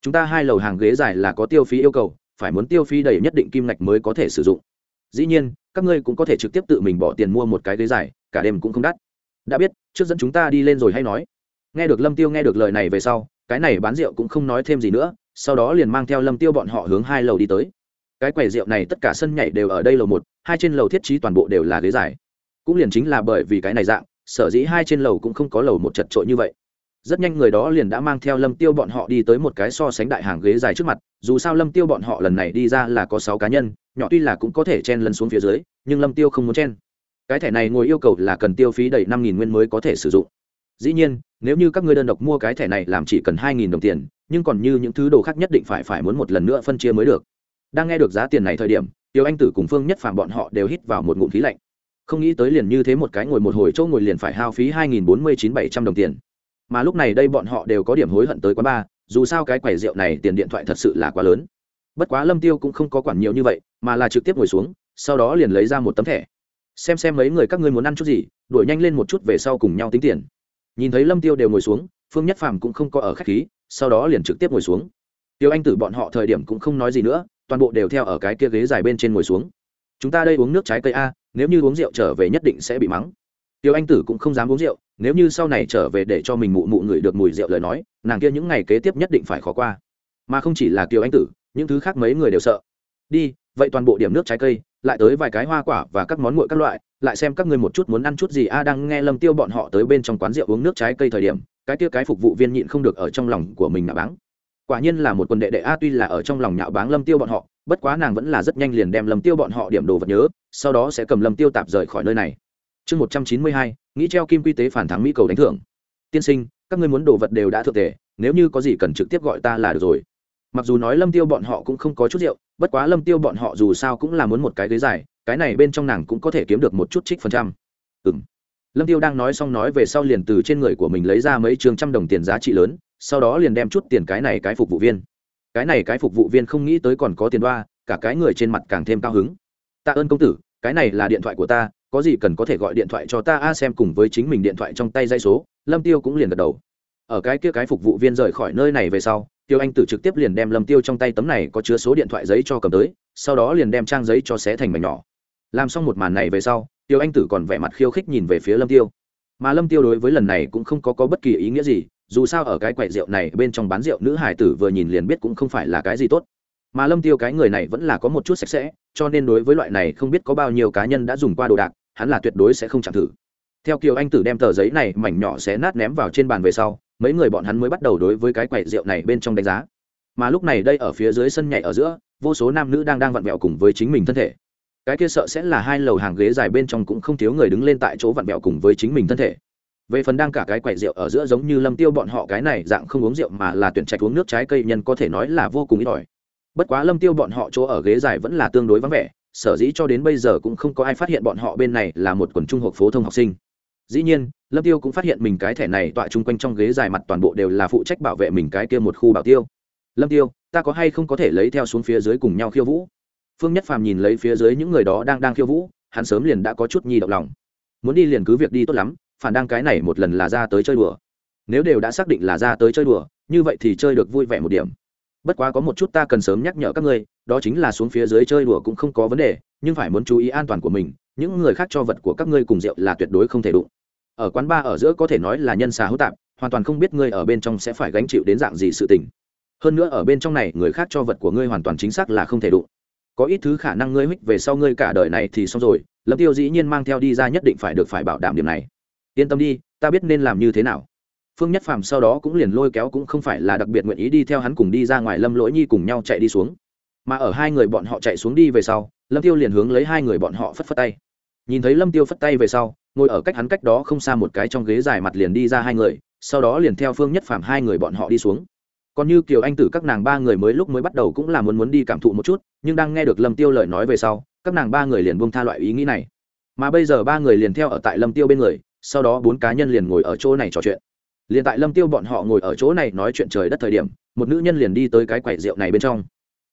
Chúng ta hai lầu hàng ghế dài là có tiêu phí yêu cầu, phải muốn tiêu phí đầy nhất định kim ngạch mới có thể sử dụng. Dĩ nhiên, các ngươi cũng có thể trực tiếp tự mình bỏ tiền mua một cái ghế dài, cả đêm cũng không đắt. Đã biết, trước dẫn chúng ta đi lên rồi hay nói. Nghe được lâm tiêu nghe được lời này về sau, cái này bán rượu cũng không nói thêm gì nữa sau đó liền mang theo lâm tiêu bọn họ hướng hai lầu đi tới. Cái quầy rượu này tất cả sân nhảy đều ở đây lầu một, hai trên lầu thiết trí toàn bộ đều là ghế dài. Cũng liền chính là bởi vì cái này dạng, sở dĩ hai trên lầu cũng không có lầu một chật trội như vậy. Rất nhanh người đó liền đã mang theo lâm tiêu bọn họ đi tới một cái so sánh đại hàng ghế dài trước mặt, dù sao lâm tiêu bọn họ lần này đi ra là có sáu cá nhân, nhỏ tuy là cũng có thể chen lấn xuống phía dưới, nhưng lâm tiêu không muốn chen. Cái thẻ này ngồi yêu cầu là cần tiêu phí đầy năm nghìn nguyên mới có thể sử dụng dĩ nhiên, nếu như các ngươi đơn độc mua cái thẻ này làm chỉ cần hai nghìn đồng tiền, nhưng còn như những thứ đồ khác nhất định phải phải muốn một lần nữa phân chia mới được. Đang nghe được giá tiền này thời điểm, Tiểu anh tử cùng phương nhất phàm bọn họ đều hít vào một ngụm khí lạnh. Không nghĩ tới liền như thế một cái ngồi một hồi chỗ ngồi liền phải hao phí hai nghìn bốn mươi chín bảy trăm đồng tiền. Mà lúc này đây bọn họ đều có điểm hối hận tới quá ba dù sao cái quầy rượu này tiền điện thoại thật sự là quá lớn. Bất quá lâm tiêu cũng không có quản nhiều như vậy, mà là trực tiếp ngồi xuống, sau đó liền lấy ra một tấm thẻ. Xem xem mấy người các ngươi muốn ăn chút gì, đuổi nhanh lên một chút về sau cùng nhau tính tiền nhìn thấy lâm tiêu đều ngồi xuống, phương nhất phàm cũng không có ở khách khí, sau đó liền trực tiếp ngồi xuống. Tiêu anh tử bọn họ thời điểm cũng không nói gì nữa, toàn bộ đều theo ở cái kia ghế dài bên trên ngồi xuống. Chúng ta đây uống nước trái cây a, nếu như uống rượu trở về nhất định sẽ bị mắng. Tiêu anh tử cũng không dám uống rượu, nếu như sau này trở về để cho mình mụ mụ người được mùi rượu lời nói, nàng kia những ngày kế tiếp nhất định phải khó qua. Mà không chỉ là kiều anh tử, những thứ khác mấy người đều sợ. Đi, vậy toàn bộ điểm nước trái cây, lại tới vài cái hoa quả và các món nguội các loại lại xem các ngươi một chút muốn ăn chút gì. A, đang nghe lâm tiêu bọn họ tới bên trong quán rượu uống nước trái cây thời điểm, cái kia cái phục vụ viên nhịn không được ở trong lòng của mình nạ báng. Quả nhiên là một quần đệ đệ a, tuy là ở trong lòng nhạo báng lâm tiêu bọn họ, bất quá nàng vẫn là rất nhanh liền đem lâm tiêu bọn họ điểm đồ vật nhớ, sau đó sẽ cầm lâm tiêu tạp rời khỏi nơi này. Chương một trăm chín mươi hai, nghĩ treo kim quy tế phản thắng mỹ cầu đánh thưởng. Tiên sinh, các ngươi muốn đồ vật đều đã thượng tề, nếu như có gì cần trực tiếp gọi ta là được rồi. Mặc dù nói lâm tiêu bọn họ cũng không có chút rượu, bất quá lâm tiêu bọn họ dù sao cũng là muốn một cái ghế dài cái này bên trong nàng cũng có thể kiếm được một chút trích phần trăm. Ừ m lâm tiêu đang nói xong nói về sau liền từ trên người của mình lấy ra mấy trường trăm đồng tiền giá trị lớn, sau đó liền đem chút tiền cái này cái phục vụ viên. Cái này cái phục vụ viên không nghĩ tới còn có tiền đoa, cả cái người trên mặt càng thêm cao hứng. Tạ ơn công tử, cái này là điện thoại của ta, có gì cần có thể gọi điện thoại cho ta a xem cùng với chính mình điện thoại trong tay dây số. Lâm tiêu cũng liền gật đầu. Ở cái kia cái phục vụ viên rời khỏi nơi này về sau, tiêu anh tử trực tiếp liền đem lâm tiêu trong tay tấm này có chứa số điện thoại giấy cho cầm tới, sau đó liền đem trang giấy cho xé thành mảnh nhỏ làm xong một màn này về sau, tiêu anh tử còn vẻ mặt khiêu khích nhìn về phía lâm tiêu. Mà lâm tiêu đối với lần này cũng không có có bất kỳ ý nghĩa gì, dù sao ở cái quầy rượu này bên trong bán rượu nữ hải tử vừa nhìn liền biết cũng không phải là cái gì tốt. Mà lâm tiêu cái người này vẫn là có một chút sạch sẽ, cho nên đối với loại này không biết có bao nhiêu cá nhân đã dùng qua đồ đạc, hắn là tuyệt đối sẽ không chạm thử. Theo kiều anh tử đem tờ giấy này mảnh nhỏ xé nát ném vào trên bàn về sau, mấy người bọn hắn mới bắt đầu đối với cái quầy rượu này bên trong đánh giá. Mà lúc này đây ở phía dưới sân nhảy ở giữa, vô số nam nữ đang đang vặn vẹo cùng với chính mình thân thể cái kia sợ sẽ là hai lầu hàng ghế dài bên trong cũng không thiếu người đứng lên tại chỗ vặn vẹo cùng với chính mình thân thể. Về phần đang cả cái quậy rượu ở giữa giống như lâm tiêu bọn họ cái này dạng không uống rượu mà là tuyển trạch uống nước trái cây nhân có thể nói là vô cùng ít ỏi. Bất quá lâm tiêu bọn họ chỗ ở ghế dài vẫn là tương đối vắng vẻ, sở dĩ cho đến bây giờ cũng không có ai phát hiện bọn họ bên này là một quần trung học phổ thông học sinh. Dĩ nhiên, lâm tiêu cũng phát hiện mình cái thẻ này tọa chung quanh trong ghế dài mặt toàn bộ đều là phụ trách bảo vệ mình cái kia một khu bảo tiêu. Lâm tiêu, ta có hay không có thể lấy theo xuống phía dưới cùng nhau khiêu vũ? Phương nhất phàm nhìn lấy phía dưới những người đó đang đang khiêu vũ, hắn sớm liền đã có chút nhi động lòng. Muốn đi liền cứ việc đi tốt lắm, phản đang cái này một lần là ra tới chơi đùa. Nếu đều đã xác định là ra tới chơi đùa, như vậy thì chơi được vui vẻ một điểm. Bất quá có một chút ta cần sớm nhắc nhở các ngươi, đó chính là xuống phía dưới chơi đùa cũng không có vấn đề, nhưng phải muốn chú ý an toàn của mình, những người khác cho vật của các ngươi cùng rượu là tuyệt đối không thể đụng. Ở quán bar ở giữa có thể nói là nhân xà hữu tạp, hoàn toàn không biết ngươi ở bên trong sẽ phải gánh chịu đến dạng gì sự tình. Hơn nữa ở bên trong này, người khác cho vật của ngươi hoàn toàn chính xác là không thể đụng có ít thứ khả năng ngươi hích về sau ngươi cả đời này thì xong rồi, lâm tiêu dĩ nhiên mang theo đi ra nhất định phải được phải bảo đảm điểm này. Yên tâm đi, ta biết nên làm như thế nào. Phương nhất phàm sau đó cũng liền lôi kéo cũng không phải là đặc biệt nguyện ý đi theo hắn cùng đi ra ngoài lâm lỗi nhi cùng nhau chạy đi xuống. Mà ở hai người bọn họ chạy xuống đi về sau, lâm tiêu liền hướng lấy hai người bọn họ phất phất tay. Nhìn thấy lâm tiêu phất tay về sau, ngồi ở cách hắn cách đó không xa một cái trong ghế dài mặt liền đi ra hai người, sau đó liền theo phương nhất phàm hai người bọn họ đi xuống còn như kiều anh tử các nàng ba người mới lúc mới bắt đầu cũng là muốn muốn đi cảm thụ một chút, nhưng đang nghe được lâm tiêu lời nói về sau, các nàng ba người liền buông tha loại ý nghĩ này. Mà bây giờ ba người liền theo ở tại lâm tiêu bên người, sau đó bốn cá nhân liền ngồi ở chỗ này trò chuyện. Liền tại lâm tiêu bọn họ ngồi ở chỗ này nói chuyện trời đất thời điểm, một nữ nhân liền đi tới cái quầy rượu này bên trong.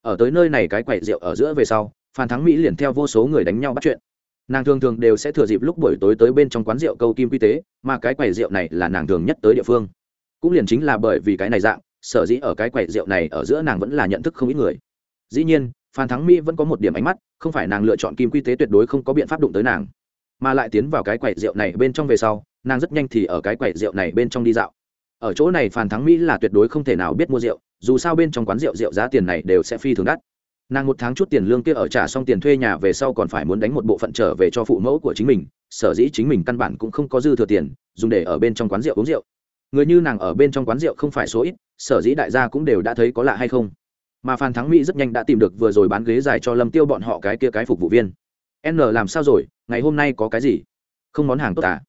Ở tới nơi này cái quầy rượu ở giữa về sau, phan thắng mỹ liền theo vô số người đánh nhau bắt chuyện. Nàng thường thường đều sẽ thừa dịp lúc buổi tối tới bên trong quán rượu câu kim quy tế, mà cái quầy rượu này là nàng thường nhất tới địa phương. Cũng liền chính là bởi vì cái này dạng sở dĩ ở cái quầy rượu này ở giữa nàng vẫn là nhận thức không ít người. Dĩ nhiên, phan thắng mỹ vẫn có một điểm ánh mắt, không phải nàng lựa chọn kim quy tế tuyệt đối không có biện pháp đụng tới nàng. Mà lại tiến vào cái quầy rượu này bên trong về sau, nàng rất nhanh thì ở cái quầy rượu này bên trong đi dạo. Ở chỗ này phan thắng mỹ là tuyệt đối không thể nào biết mua rượu, dù sao bên trong quán rượu rượu giá tiền này đều sẽ phi thường đắt. Nàng một tháng chút tiền lương kia ở trả xong tiền thuê nhà về sau còn phải muốn đánh một bộ phận trở về cho phụ mẫu của chính mình, sở dĩ chính mình căn bản cũng không có dư thừa tiền, dùng để ở bên trong quán rượu uống rượu người như nàng ở bên trong quán rượu không phải số ít, sở dĩ đại gia cũng đều đã thấy có lạ hay không. Mà phan thắng mỹ rất nhanh đã tìm được vừa rồi bán ghế dài cho lâm tiêu bọn họ cái kia cái phục vụ viên. N làm sao rồi, ngày hôm nay có cái gì? Không món hàng tốt à?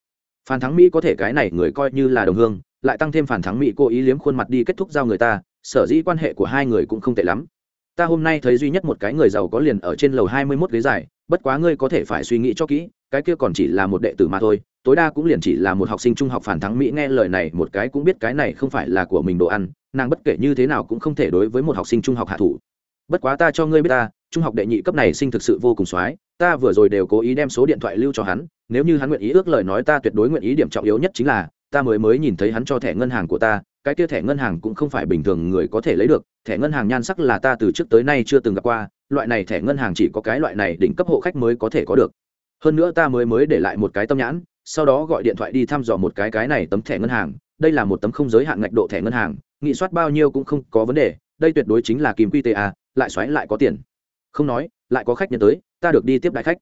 Phan thắng mỹ có thể cái này người coi như là đồng hương, lại tăng thêm phản thắng mỹ cố ý liếm khuôn mặt đi kết thúc giao người ta, sở dĩ quan hệ của hai người cũng không tệ lắm. Ta hôm nay thấy duy nhất một cái người giàu có liền ở trên lầu hai mươi mốt ghế dài, bất quá ngươi có thể phải suy nghĩ cho kỹ, cái kia còn chỉ là một đệ tử mà thôi tối đa cũng liền chỉ là một học sinh trung học phản thắng mỹ nghe lời này, một cái cũng biết cái này không phải là của mình đồ ăn, nàng bất kể như thế nào cũng không thể đối với một học sinh trung học hạ thủ. Bất quá ta cho ngươi biết ta, trung học đệ nhị cấp này sinh thực sự vô cùng soái, ta vừa rồi đều cố ý đem số điện thoại lưu cho hắn, nếu như hắn nguyện ý ước lời nói ta tuyệt đối nguyện ý, điểm trọng yếu nhất chính là, ta mới mới nhìn thấy hắn cho thẻ ngân hàng của ta, cái kia thẻ ngân hàng cũng không phải bình thường người có thể lấy được, thẻ ngân hàng nhan sắc là ta từ trước tới nay chưa từng gặp qua, loại này thẻ ngân hàng chỉ có cái loại này đỉnh cấp hộ khách mới có thể có được. Hơn nữa ta mới mới để lại một cái tâm nhãn sau đó gọi điện thoại đi thăm dò một cái cái này tấm thẻ ngân hàng, đây là một tấm không giới hạn ngạch độ thẻ ngân hàng, nghị soát bao nhiêu cũng không có vấn đề, đây tuyệt đối chính là kim quy ta lại xoáy lại có tiền. Không nói, lại có khách nhân tới, ta được đi tiếp đại khách.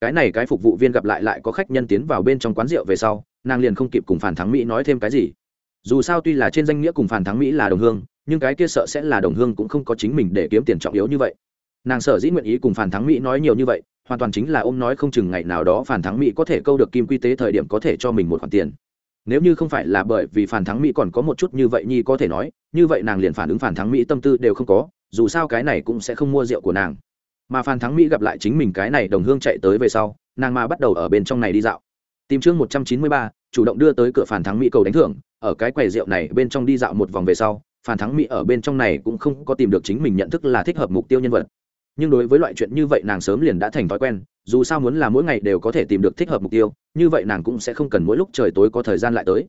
Cái này cái phục vụ viên gặp lại lại có khách nhân tiến vào bên trong quán rượu về sau, nàng liền không kịp cùng phản thắng mỹ nói thêm cái gì. Dù sao tuy là trên danh nghĩa cùng phản thắng mỹ là đồng hương, nhưng cái kia sợ sẽ là đồng hương cũng không có chính mình để kiếm tiền trọng yếu như vậy. Nàng sở dĩ nguyện ý cùng phản thắng mỹ nói nhiều như vậy hoàn toàn chính là ôm nói không chừng ngày nào đó phản thắng mỹ có thể câu được kim quy tế thời điểm có thể cho mình một khoản tiền. Nếu như không phải là bởi vì phản thắng mỹ còn có một chút như vậy nhi có thể nói, như vậy nàng liền phản ứng phản thắng mỹ tâm tư đều không có, dù sao cái này cũng sẽ không mua rượu của nàng. Mà phan thắng mỹ gặp lại chính mình cái này đồng hương chạy tới về sau, nàng mà bắt đầu ở bên trong này đi dạo. Tìm chương một trăm chín mươi ba, chủ động đưa tới cửa phản thắng mỹ cầu đánh thưởng, ở cái quầy rượu này bên trong đi dạo một vòng về sau, phản thắng mỹ ở bên trong này cũng không có tìm được chính mình nhận thức là thích hợp mục tiêu nhân vật nhưng đối với loại chuyện như vậy nàng sớm liền đã thành thói quen, dù sao muốn là mỗi ngày đều có thể tìm được thích hợp mục tiêu, như vậy nàng cũng sẽ không cần mỗi lúc trời tối có thời gian lại tới.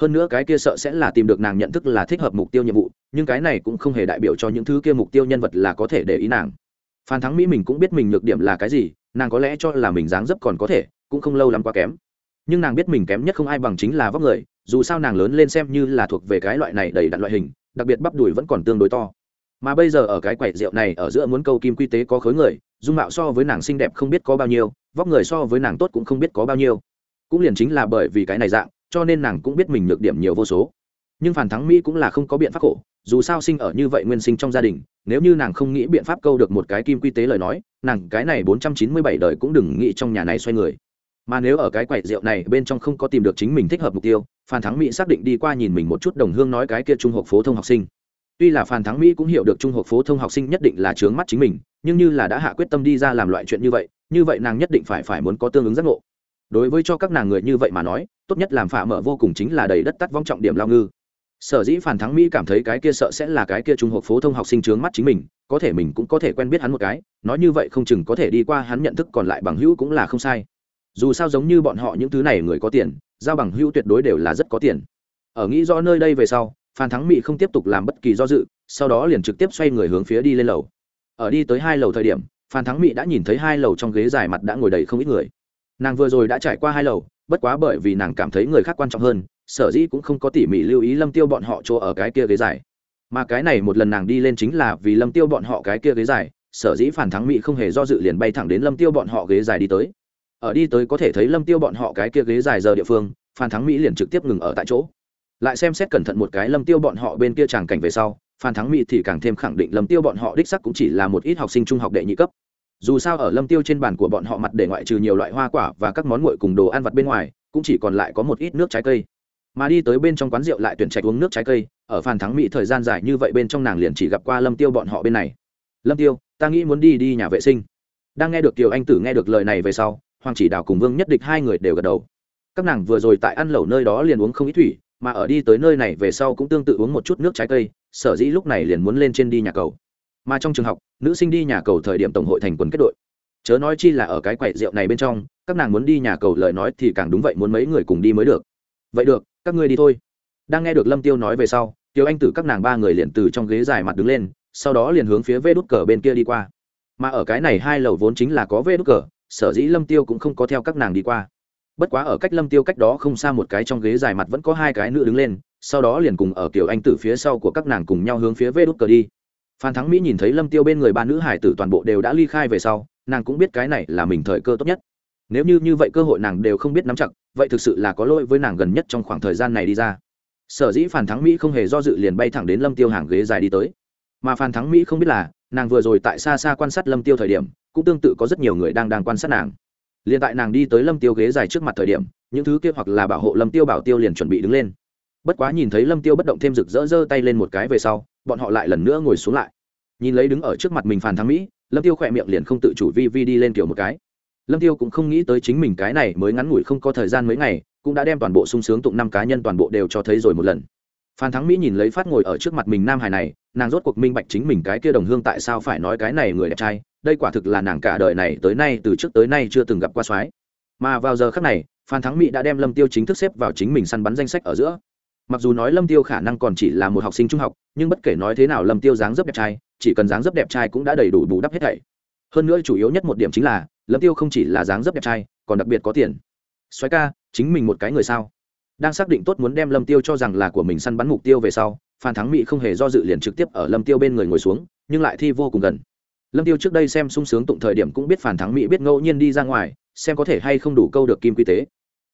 Hơn nữa cái kia sợ sẽ là tìm được nàng nhận thức là thích hợp mục tiêu nhiệm vụ, nhưng cái này cũng không hề đại biểu cho những thứ kia mục tiêu nhân vật là có thể để ý nàng. Phan thắng mỹ mình cũng biết mình nhược điểm là cái gì, nàng có lẽ cho là mình dáng dấp còn có thể, cũng không lâu lắm quá kém. Nhưng nàng biết mình kém nhất không ai bằng chính là vóc người, dù sao nàng lớn lên xem như là thuộc về cái loại này đầy đặn loại hình, đặc biệt bắp đùi vẫn còn tương đối to mà bây giờ ở cái quầy rượu này, ở giữa muốn câu kim quy tế có khối người, dung mạo so với nàng xinh đẹp không biết có bao nhiêu, vóc người so với nàng tốt cũng không biết có bao nhiêu. Cũng liền chính là bởi vì cái này dạng, cho nên nàng cũng biết mình nhược điểm nhiều vô số. Nhưng phản thắng mỹ cũng là không có biện pháp khổ, dù sao sinh ở như vậy nguyên sinh trong gia đình, nếu như nàng không nghĩ biện pháp câu được một cái kim quy tế lời nói, nàng cái này bốn trăm chín mươi bảy đời cũng đừng nghĩ trong nhà này xoay người. Mà nếu ở cái quầy rượu này bên trong không có tìm được chính mình thích hợp mục tiêu phan thắng mỹ xác định đi qua nhìn mình một chút đồng hương nói cái kia trung học phổ thông học sinh tuy là phan thắng mỹ cũng hiểu được trung học phổ thông học sinh nhất định là trướng mắt chính mình, nhưng như là đã hạ quyết tâm đi ra làm loại chuyện như vậy như vậy nàng nhất định phải phải muốn có tương ứng giác ngộ. Đối với cho các nàng người như vậy mà nói, tốt nhất làm phả mở vô cùng chính là đầy đất tắt vong trọng điểm lao ngư. Sở dĩ phản thắng mỹ cảm thấy cái kia sợ sẽ là cái kia trung học phổ thông học sinh trướng mắt chính mình, có thể mình cũng có thể quen biết hắn một cái, nói như vậy không chừng có thể đi qua hắn nhận thức còn lại bằng hữu cũng là không sai. Dù sao giống như bọn họ những thứ này người có tiền, giao bằng hữu tuyệt đối đều là rất có tiền. Ở nghĩ rõ nơi đây về sau phan thắng mỹ không tiếp tục làm bất kỳ do dự, sau đó liền trực tiếp xoay người hướng phía đi lên lầu. Ở đi tới hai lầu thời điểm, phan thắng mỹ đã nhìn thấy hai lầu trong ghế dài mặt đã ngồi đầy không ít người. Nàng vừa rồi đã trải qua hai lầu, bất quá bởi vì nàng cảm thấy người khác quan trọng hơn, sở dĩ cũng không có tỉ mỉ lưu ý lâm tiêu bọn họ chỗ ở cái kia ghế dài. Mà cái này một lần nàng đi lên chính là vì lâm tiêu bọn họ cái kia ghế dài, sở dĩ phản thắng mỹ không hề do dự liền bay thẳng đến lâm tiêu bọn họ ghế dài đi tới. Ở đi tới có thể thấy lâm tiêu bọn họ cái kia ghế dài giờ địa phương, phan thắng mỹ liền trực tiếp ngừng ở tại chỗ lại xem xét cẩn thận một cái lâm tiêu bọn họ bên kia tràng cảnh về sau, phan thắng mỹ thì càng thêm khẳng định lâm tiêu bọn họ đích sắc cũng chỉ là một ít học sinh trung học đệ nhị cấp. Dù sao ở lâm tiêu trên bàn của bọn họ mặt để ngoại trừ nhiều loại hoa quả và các món nguội cùng đồ ăn vặt bên ngoài, cũng chỉ còn lại có một ít nước trái cây. Mà đi tới bên trong quán rượu lại tuyển trạch uống nước trái cây, ở phan thắng mỹ thời gian dài như vậy bên trong nàng liền chỉ gặp qua lâm tiêu bọn họ bên này. Lâm tiêu, ta nghĩ muốn đi đi nhà vệ sinh. Đang nghe được kiều anh tử nghe được lời này về sau, hoàng chỉ đào cùng vương nhất địch hai người đều gật đầu. Các nàng vừa rồi tại ăn lẩu nơi đó liền uống không ít thủy mà ở đi tới nơi này về sau cũng tương tự uống một chút nước trái cây, sở dĩ lúc này liền muốn lên trên đi nhà cầu. Mà trong trường học, nữ sinh đi nhà cầu thời điểm tổng hội thành quần kết đội. Chớ nói chi là ở cái quậy rượu này bên trong, các nàng muốn đi nhà cầu lời nói thì càng đúng vậy muốn mấy người cùng đi mới được. Vậy được, các ngươi đi thôi. Đang nghe được lâm tiêu nói về sau, tiêu anh tử các nàng ba người liền từ trong ghế dài mặt đứng lên, sau đó liền hướng phía vê đút cờ bên kia đi qua. Mà ở cái này hai lầu vốn chính là có vê đút cờ, sở dĩ lâm tiêu cũng không có theo các nàng đi qua bất quá ở cách lâm tiêu cách đó không xa một cái trong ghế dài mặt vẫn có hai cái nữ đứng lên, sau đó liền cùng ở kiểu anh tử phía sau của các nàng cùng nhau hướng phía vê đút cờ đi. Phan thắng mỹ nhìn thấy lâm tiêu bên người ba nữ hải tử toàn bộ đều đã ly khai về sau, nàng cũng biết cái này là mình thời cơ tốt nhất. Nếu như như vậy cơ hội nàng đều không biết nắm chặt, vậy thực sự là có lỗi với nàng gần nhất trong khoảng thời gian này đi ra. Sở dĩ Phan thắng mỹ không hề do dự liền bay thẳng đến lâm tiêu hàng ghế dài đi tới. Mà phan thắng mỹ không biết là, nàng vừa rồi tại xa xa quan sát lâm tiêu thời điểm, cũng tương tự có rất nhiều người đang đang quan sát nàng liền tại nàng đi tới lâm tiêu ghế dài trước mặt thời điểm, những thứ kia hoặc là bảo hộ lâm tiêu bảo tiêu liền chuẩn bị đứng lên. Bất quá nhìn thấy lâm tiêu bất động thêm rực rỡ giơ tay lên một cái về sau, bọn họ lại lần nữa ngồi xuống lại. Nhìn lấy đứng ở trước mặt mình phàn thắng mỹ, lâm tiêu khỏe miệng liền không tự chủ vi vi đi lên kiểu một cái. Lâm tiêu cũng không nghĩ tới chính mình cái này mới ngắn ngủi không có thời gian mấy ngày, cũng đã đem toàn bộ sung sướng tụng năm cá nhân toàn bộ đều cho thấy rồi một lần phan thắng mỹ nhìn lấy phát ngồi ở trước mặt mình nam hải này, nàng rốt cuộc minh bạch chính mình cái kia đồng hương tại sao phải nói cái này người đẹp trai, đây quả thực là nàng cả đời này tới nay, từ trước tới nay chưa từng gặp qua soái. Mà vào giờ khắc này, phan thắng mỹ đã đem lâm tiêu chính thức xếp vào chính mình săn bắn danh sách ở giữa. Mặc dù nói lâm tiêu khả năng còn chỉ là một học sinh trung học, nhưng bất kể nói thế nào lâm tiêu dáng dấp đẹp trai, chỉ cần dáng dấp đẹp trai cũng đã đầy đủ bù đắp hết thảy. Hơn nữa chủ yếu nhất một điểm chính là, lâm tiêu không chỉ là dáng dấp đẹp trai, còn đặc biệt có tiền. Xoáy ca, chính mình một cái người sao? Đang xác định tốt muốn đem lâm tiêu cho rằng là của mình săn bắn mục tiêu về sau, phan thắng mỹ không hề do dự liền trực tiếp ở lâm tiêu bên người ngồi xuống, nhưng lại thi vô cùng gần. Lâm tiêu trước đây xem sung sướng tụng thời điểm cũng biết phản thắng mỹ biết ngẫu nhiên đi ra ngoài, xem có thể hay không đủ câu được kim quy tế.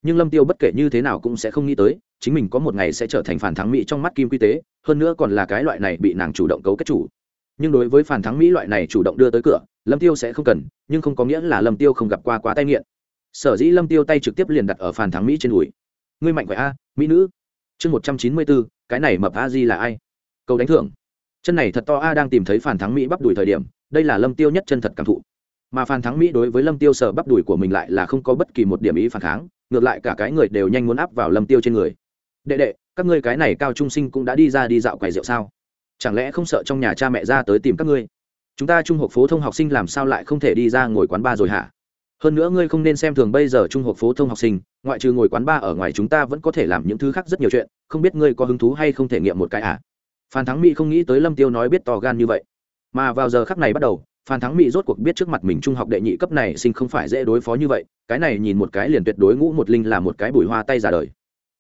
Nhưng lâm tiêu bất kể như thế nào cũng sẽ không nghĩ tới, chính mình có một ngày sẽ trở thành phản thắng mỹ trong mắt kim quy tế, hơn nữa còn là cái loại này bị nàng chủ động cấu kết chủ. Nhưng đối với phản thắng mỹ loại này chủ động đưa tới cửa, lâm tiêu sẽ không cần, nhưng không có nghĩa là lâm tiêu không gặp qua quá tay nghiện. Sở dĩ lâm tiêu tay trực tiếp liền đặt ở phản thắng mỹ trên đùi ngươi mạnh khỏe a, mỹ nữ. Chương một trăm chín mươi bốn, cái này mập a di là ai? Câu đánh thưởng. Chân này thật to a, đang tìm thấy phản thắng mỹ bắp đùi thời điểm, đây là lâm tiêu nhất chân thật cảm thụ. Mà phan thắng mỹ đối với lâm tiêu sở bắp đùi của mình lại là không có bất kỳ một điểm ý phản kháng, ngược lại cả cái người đều nhanh muốn áp vào lâm tiêu trên người. Đệ đệ, các ngươi cái này cao trung sinh cũng đã đi ra đi dạo quầy rượu sao? Chẳng lẽ không sợ trong nhà cha mẹ ra tới tìm các ngươi? Chúng ta trung học phổ thông học sinh làm sao lại không thể đi ra ngồi quán bar rồi hả? Hơn nữa ngươi không nên xem thường bây giờ trung học phổ thông học sinh ngoại trừ ngồi quán bar ở ngoài chúng ta vẫn có thể làm những thứ khác rất nhiều chuyện không biết ngươi có hứng thú hay không thể nghiệm một cái à? Phan thắng mỹ không nghĩ tới lâm tiêu nói biết to gan như vậy. Mà vào giờ khắc này bắt đầu phan thắng mỹ rốt cuộc biết trước mặt mình trung học đệ nhị cấp này sinh không phải dễ đối phó như vậy cái này nhìn một cái liền tuyệt đối ngũ một linh là một cái bùi hoa tay ra đời.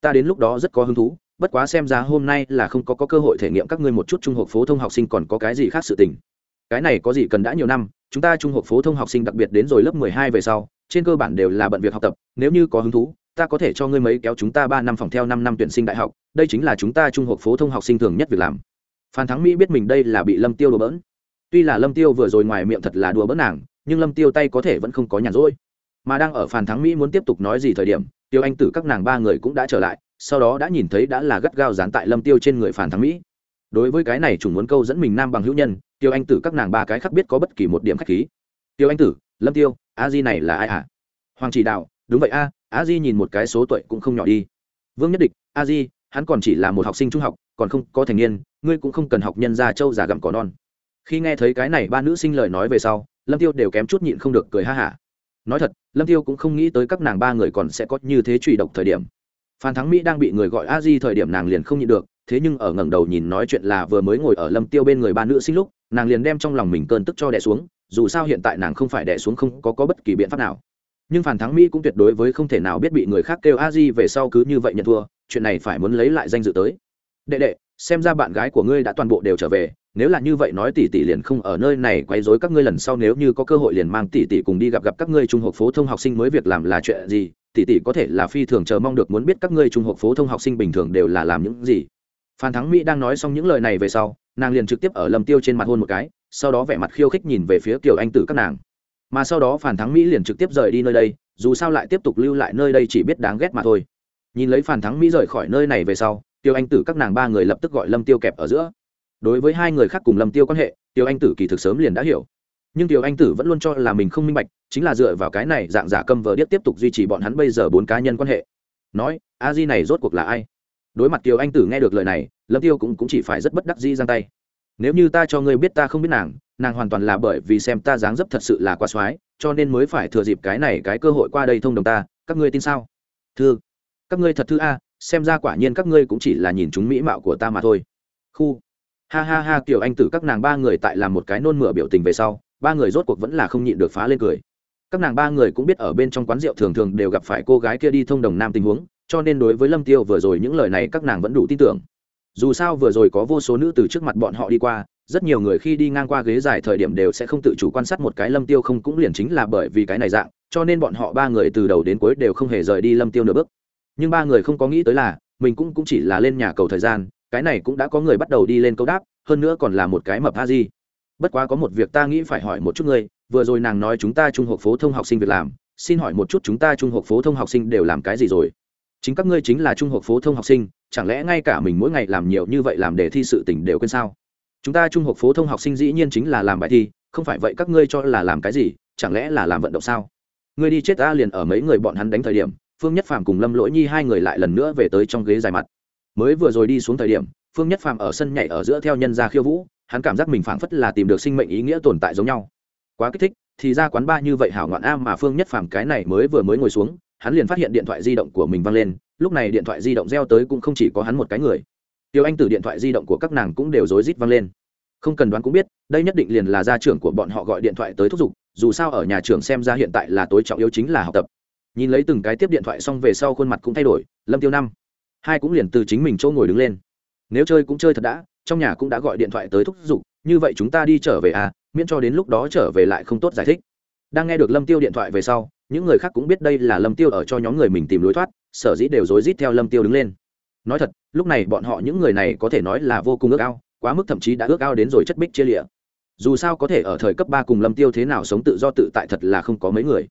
Ta đến lúc đó rất có hứng thú bất quá xem ra hôm nay là không có, có cơ hội thể nghiệm các ngươi một chút trung học phổ thông học sinh còn có cái gì khác sự tình. Cái này có gì cần đã nhiều năm chúng ta trung học phổ thông học sinh đặc biệt đến rồi lớp mười hai về sau, trên cơ bản đều là bận việc học tập, nếu như có hứng thú, ta có thể cho ngươi mấy kéo chúng ta ba năm phòng theo năm năm tuyển sinh đại học, đây chính là chúng ta trung học phổ thông học sinh thường nhất việc làm. Phan thắng mỹ biết mình đây là bị lâm tiêu đùa bỡn. Tuy là lâm tiêu vừa rồi ngoài miệng thật là đùa bỡn nàng, nhưng lâm tiêu tay có thể vẫn không có nhàn rỗi. Mà đang ở phan thắng mỹ muốn tiếp tục nói gì thời điểm, tiêu anh tử các nàng ba người cũng đã trở lại, sau đó đã nhìn thấy đã là gắt gao dán tại lâm tiêu trên người phan thắng mỹ. Đối với cái này chủ muốn câu dẫn mình nam bằng hữu nhân tiêu anh tử các nàng ba cái khác biết có bất kỳ một điểm khách khí. Tiêu anh tử, lâm tiêu, a di này là ai à? hoàng chỉ đạo, đúng vậy a a di nhìn một cái số tuổi cũng không nhỏ đi. Vương nhất địch, a di, hắn còn chỉ là một học sinh trung học, còn không có thành niên, ngươi cũng không cần học nhân gia châu già gặm cỏ non. Khi nghe thấy cái này ba nữ sinh lời nói về sau, lâm tiêu đều kém chút nhịn không được cười ha hả. Nói thật, lâm tiêu cũng không nghĩ tới các nàng ba người còn sẽ có như thế truy độc thời điểm. Phan thắng mỹ đang bị người gọi a di thời điểm nàng liền không nhịn được, thế nhưng ở ngẩng đầu nhìn nói chuyện là vừa mới ngồi ở lâm tiêu bên người ba nữ sinh lúc nàng liền đem trong lòng mình cơn tức cho đẻ xuống dù sao hiện tại nàng không phải đẻ xuống không có, có bất kỳ biện pháp nào. Nhưng phản thắng mỹ cũng tuyệt đối với không thể nào biết bị người khác kêu a di về sau cứ như vậy nhận thua chuyện này phải muốn lấy lại danh dự tới. Đệ đệ xem ra bạn gái của ngươi đã toàn bộ đều trở về nếu là như vậy nói tỷ tỷ liền không ở nơi này quấy rối các ngươi lần sau nếu như có cơ hội liền mang tỷ tỷ cùng đi gặp gặp các ngươi trung học phổ thông học sinh mới việc làm là chuyện gì tỷ tỷ có thể là phi thường chờ mong được muốn biết các ngươi trung học phổ thông học sinh bình thường đều là làm những gì phan thắng mỹ đang nói xong những lời này về sau, nàng liền trực tiếp ở lâm tiêu trên mặt hôn một cái, sau đó vẻ mặt khiêu khích nhìn về phía kiều anh tử các nàng. Mà sau đó phan thắng mỹ liền trực tiếp rời đi nơi đây, dù sao lại tiếp tục lưu lại nơi đây chỉ biết đáng ghét mà thôi. Nhìn lấy phan thắng mỹ rời khỏi nơi này về sau, tiêu anh tử các nàng ba người lập tức gọi lâm tiêu kẹp ở giữa. Đối với hai người khác cùng lâm tiêu quan hệ, tiêu anh tử kỳ thực sớm liền đã hiểu. Nhưng tiêu anh tử vẫn luôn cho là mình không minh bạch, chính là dựa vào cái này dạng giả câm vờ điếc tiếp tục duy trì bọn hắn bây giờ bốn cá nhân quan hệ. Nói, a di này rốt cuộc là ai? Đối mặt tiêu anh tử nghe được lời này lâm tiêu cũng, cũng chỉ phải rất bất đắc di giang tay. Nếu như ta cho ngươi biết ta không biết nàng nàng hoàn toàn là bởi vì xem ta dáng dấp thật sự là quá soái cho nên mới phải thừa dịp cái này cái cơ hội qua đây thông đồng ta. Các ngươi tin sao? Thư. Các ngươi thật thư a xem ra quả nhiên các ngươi cũng chỉ là nhìn chúng mỹ mạo của ta mà thôi. Khu. Ha ha ha kiểu anh tử các nàng ba người tại làm một cái nôn mửa biểu tình về sau ba người rốt cuộc vẫn là không nhịn được phá lên cười. Các nàng ba người cũng biết ở bên trong quán rượu thường thường đều gặp phải cô gái kia đi thông đồng nam tình huống cho nên đối với lâm tiêu vừa rồi những lời này các nàng vẫn đủ tin tưởng. Dù sao vừa rồi có vô số nữ từ trước mặt bọn họ đi qua, rất nhiều người khi đi ngang qua ghế dài thời điểm đều sẽ không tự chủ quan sát một cái lâm tiêu không cũng liền chính là bởi vì cái này dạng, cho nên bọn họ ba người từ đầu đến cuối đều không hề rời đi lâm tiêu nửa bước. Nhưng ba người không có nghĩ tới là, mình cũng cũng chỉ là lên nhà cầu thời gian, cái này cũng đã có người bắt đầu đi lên câu đáp, hơn nữa còn là một cái mập ha di. Bất quá có một việc ta nghĩ phải hỏi một chút ngươi, vừa rồi nàng nói chúng ta trung học phổ thông học sinh việc làm, xin hỏi một chút chúng ta trung học phổ thông học sinh đều làm cái gì rồi? Chính các ngươi chính là trung học phổ thông học sinh, chẳng lẽ ngay cả mình mỗi ngày làm nhiều như vậy làm để thi sự tỉnh đều quên sao? Chúng ta trung học phổ thông học sinh dĩ nhiên chính là làm bài thi, không phải vậy các ngươi cho là làm cái gì, chẳng lẽ là làm vận động sao? Ngươi đi chết ta liền ở mấy người bọn hắn đánh thời điểm, phương nhất phàm cùng lâm lỗi nhi hai người lại lần nữa về tới trong ghế dài mặt. Mới vừa rồi đi xuống thời điểm, phương nhất phàm ở sân nhảy ở giữa theo nhân gia khiêu vũ, hắn cảm giác mình phảng phất là tìm được sinh mệnh ý nghĩa tồn tại giống nhau. Quá kích thích, thì ra quán ba như vậy hảo ngoạn a mà phương nhất phàm cái này mới vừa mới ngồi xuống hắn liền phát hiện điện thoại di động của mình văng lên, lúc này điện thoại di động reo tới cũng không chỉ có hắn một cái người. Tiêu anh từ điện thoại di động của các nàng cũng đều rối rít văng lên. Không cần đoán cũng biết, đây nhất định liền là gia trưởng của bọn họ gọi điện thoại tới thúc giục, dù sao ở nhà trường xem ra hiện tại là tối trọng yếu chính là học tập. Nhìn lấy từng cái tiếp điện thoại xong về sau khuôn mặt cũng thay đổi, lâm tiêu năm. Hai cũng liền từ chính mình chỗ ngồi đứng lên. Nếu chơi cũng chơi thật đã, trong nhà cũng đã gọi điện thoại tới thúc giục, như vậy chúng ta đi trở về à miễn cho đến lúc đó trở về lại không tốt giải thích. Đang nghe được lâm tiêu điện thoại về sau những người khác cũng biết đây là lâm tiêu ở cho nhóm người mình tìm lối thoát, sở dĩ đều rối rít theo lâm tiêu đứng lên. Nói thật, lúc này bọn họ những người này có thể nói là vô cùng ước ao, quá mức thậm chí đã ước ao đến rồi chất bích chia lịa. Dù sao có thể ở thời cấp ba cùng lâm tiêu thế nào sống tự do tự tại thật là không có mấy người.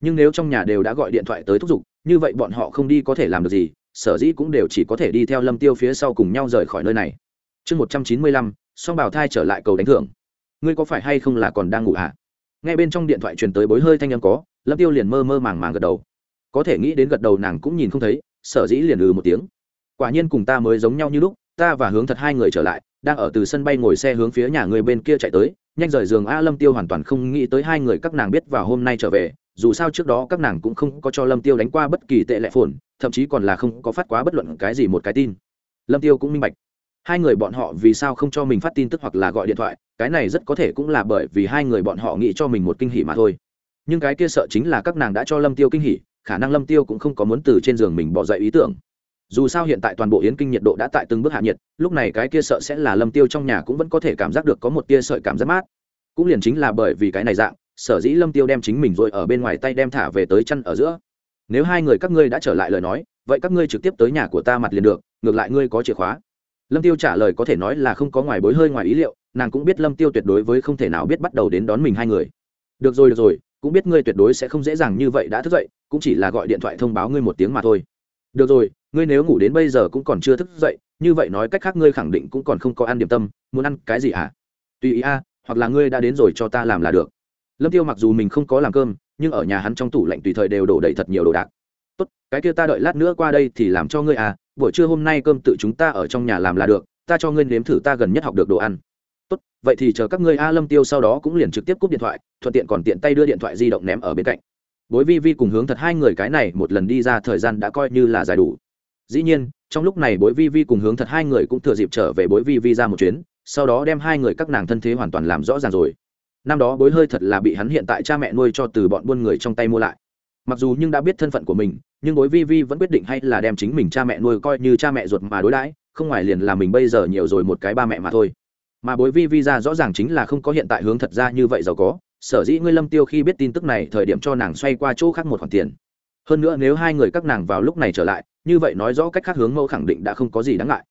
Nhưng nếu trong nhà đều đã gọi điện thoại tới thúc giục, như vậy bọn họ không đi có thể làm được gì, sở dĩ cũng đều chỉ có thể đi theo lâm tiêu phía sau cùng nhau rời khỏi nơi này. Chương một trăm chín mươi lăm, song bảo thai trở lại cầu đánh thưởng. Ngươi có phải hay không là còn đang ngủ hả? à? Ngay bên trong điện thoại truyền tới bối hơi thanh âm có, lâm tiêu liền mơ mơ màng màng gật đầu. Có thể nghĩ đến gật đầu nàng cũng nhìn không thấy, sở dĩ liền ừ một tiếng. Quả nhiên cùng ta mới giống nhau như lúc, ta và hướng thật hai người trở lại, đang ở từ sân bay ngồi xe hướng phía nhà người bên kia chạy tới, nhanh rời giường a lâm tiêu hoàn toàn không nghĩ tới hai người các nàng biết vào hôm nay trở về, dù sao trước đó các nàng cũng không có cho lâm tiêu đánh qua bất kỳ tệ lệ phồn, thậm chí còn là không có phát quá bất luận cái gì một cái tin. Lâm tiêu cũng minh bạch. Hai người bọn họ vì sao không cho mình phát tin tức hoặc là gọi điện thoại cái này rất có thể cũng là bởi vì hai người bọn họ nghĩ cho mình một kinh hỉ mà thôi. Nhưng cái kia sợ chính là các nàng đã cho lâm tiêu kinh hỉ, khả năng lâm tiêu cũng không có muốn từ trên giường mình bỏ dậy ý tưởng. Dù sao hiện tại toàn bộ yến kinh nhiệt độ đã tại từng bước hạ nhiệt, lúc này cái kia sợ sẽ là lâm tiêu trong nhà cũng vẫn có thể cảm giác được có một tia sợi cảm giác mát. Cũng liền chính là bởi vì cái này dạng, sở dĩ lâm tiêu đem chính mình rồi ở bên ngoài tay đem thả về tới chân ở giữa. Nếu hai người các ngươi đã trở lại lời nói, vậy các ngươi trực tiếp tới nhà của ta mặt liền được, ngược lại ngươi có chìa khóa lâm tiêu trả lời có thể nói là không có ngoài bối hơi ngoài ý liệu, nàng cũng biết lâm tiêu tuyệt đối với không thể nào biết bắt đầu đến đón mình hai người. Được rồi được rồi, cũng biết ngươi tuyệt đối sẽ không dễ dàng như vậy đã thức dậy, cũng chỉ là gọi điện thoại thông báo ngươi một tiếng mà thôi. Được rồi, ngươi nếu ngủ đến bây giờ cũng còn chưa thức dậy, như vậy nói cách khác ngươi khẳng định cũng còn không có ăn điểm tâm, muốn ăn cái gì à? tùy ý a, hoặc là ngươi đã đến rồi cho ta làm là được. Lâm tiêu mặc dù mình không có làm cơm, nhưng ở nhà hắn trong tủ lạnh tùy thời đều đổ đầy thật nhiều đồ đạc. Tốt, cái kia ta đợi lát nữa qua đây thì làm cho ngươi à buổi trưa hôm nay cơm tự chúng ta ở trong nhà làm là được, ta cho ngươi nếm thử ta gần nhất học được đồ ăn. Tốt, vậy thì chờ các ngươi a lâm tiêu sau đó cũng liền trực tiếp cúp điện thoại, thuận tiện còn tiện tay đưa điện thoại di động ném ở bên cạnh. Bối vi vi cùng hướng thật hai người cái này một lần đi ra thời gian đã coi như là dài đủ. Dĩ nhiên, trong lúc này bối vi vi cùng hướng thật hai người cũng thừa dịp trở về bối vi vi ra một chuyến, sau đó đem hai người các nàng thân thế hoàn toàn làm rõ ràng rồi. Năm đó bối hơi thật là bị hắn hiện tại cha mẹ nuôi cho từ bọn buôn người trong tay mua lại mặc dù nhưng đã biết thân phận của mình, nhưng bối vi vi vẫn quyết định hay là đem chính mình cha mẹ nuôi coi như cha mẹ ruột mà đối đãi, không ngoài liền là mình bây giờ nhiều rồi một cái ba mẹ mà thôi. Mà bối vi vi ra rõ ràng chính là không có hiện tại hướng thật ra như vậy giàu có, sở dĩ ngươi lâm tiêu khi biết tin tức này thời điểm cho nàng xoay qua chỗ khác một khoản tiền. Hơn nữa nếu hai người các nàng vào lúc này trở lại, như vậy nói rõ cách khác hướng mẫu khẳng định đã không có gì đáng ngại.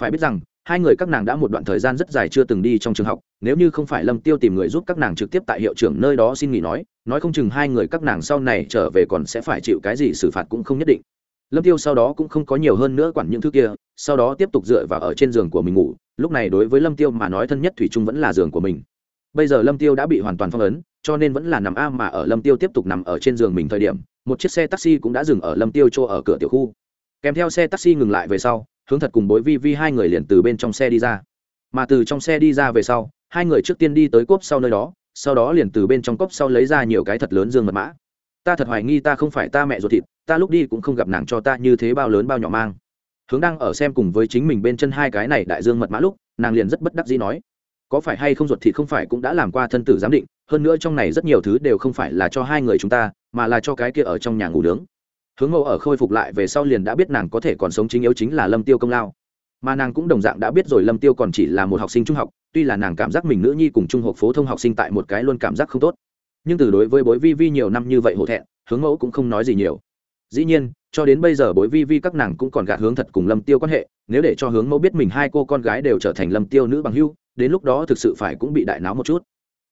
Phải biết rằng hai người các nàng đã một đoạn thời gian rất dài chưa từng đi trong trường học, nếu như không phải lâm tiêu tìm người giúp các nàng trực tiếp tại hiệu trưởng nơi đó xin nghỉ nói nói không chừng hai người các nàng sau này trở về còn sẽ phải chịu cái gì xử phạt cũng không nhất định. Lâm tiêu sau đó cũng không có nhiều hơn nữa quản những thứ kia, sau đó tiếp tục dựa vào ở trên giường của mình ngủ, lúc này đối với lâm tiêu mà nói thân nhất thủy chung vẫn là giường của mình. Bây giờ lâm tiêu đã bị hoàn toàn phong ấn, cho nên vẫn là nằm a mà ở lâm tiêu tiếp tục nằm ở trên giường mình thời điểm, một chiếc xe taxi cũng đã dừng ở lâm tiêu chỗ ở cửa tiểu khu. Kèm theo xe taxi ngừng lại về sau hướng thật cùng bối vi vi hai người liền từ bên trong xe đi ra. Mà từ trong xe đi ra về sau, hai người trước tiên đi tới cốp sau nơi đó, sau đó liền từ bên trong cốp sau lấy ra nhiều cái thật lớn dương mật mã. Ta thật hoài nghi ta không phải ta mẹ ruột thịt, ta lúc đi cũng không gặp nàng cho ta như thế bao lớn bao nhỏ mang. Hướng đang ở xem cùng với chính mình bên chân hai cái này đại dương mật mã lúc, nàng liền rất bất đắc dĩ nói, có phải hay không ruột thịt không phải cũng đã làm qua thân tử giám định, hơn nữa trong này rất nhiều thứ đều không phải là cho hai người chúng ta, mà là cho cái kia ở trong nhà ngủ nướng hướng mẫu ở khôi phục lại về sau liền đã biết nàng có thể còn sống chính yếu chính là lâm tiêu công lao. Mà nàng cũng đồng dạng đã biết rồi lâm tiêu còn chỉ là một học sinh trung học, tuy là nàng cảm giác mình nữ nhi cùng trung học phổ thông học sinh tại một cái luôn cảm giác không tốt. Nhưng từ đối với bối vi vi nhiều năm như vậy hổ thẹn, hướng mẫu cũng không nói gì nhiều. Dĩ nhiên, cho đến bây giờ bối vi vi các nàng cũng còn gạt hướng thật cùng lâm tiêu quan hệ, nếu để cho hướng mẫu biết mình hai cô con gái đều trở thành lâm tiêu nữ bằng hưu đến lúc đó thực sự phải cũng bị đại náo một chút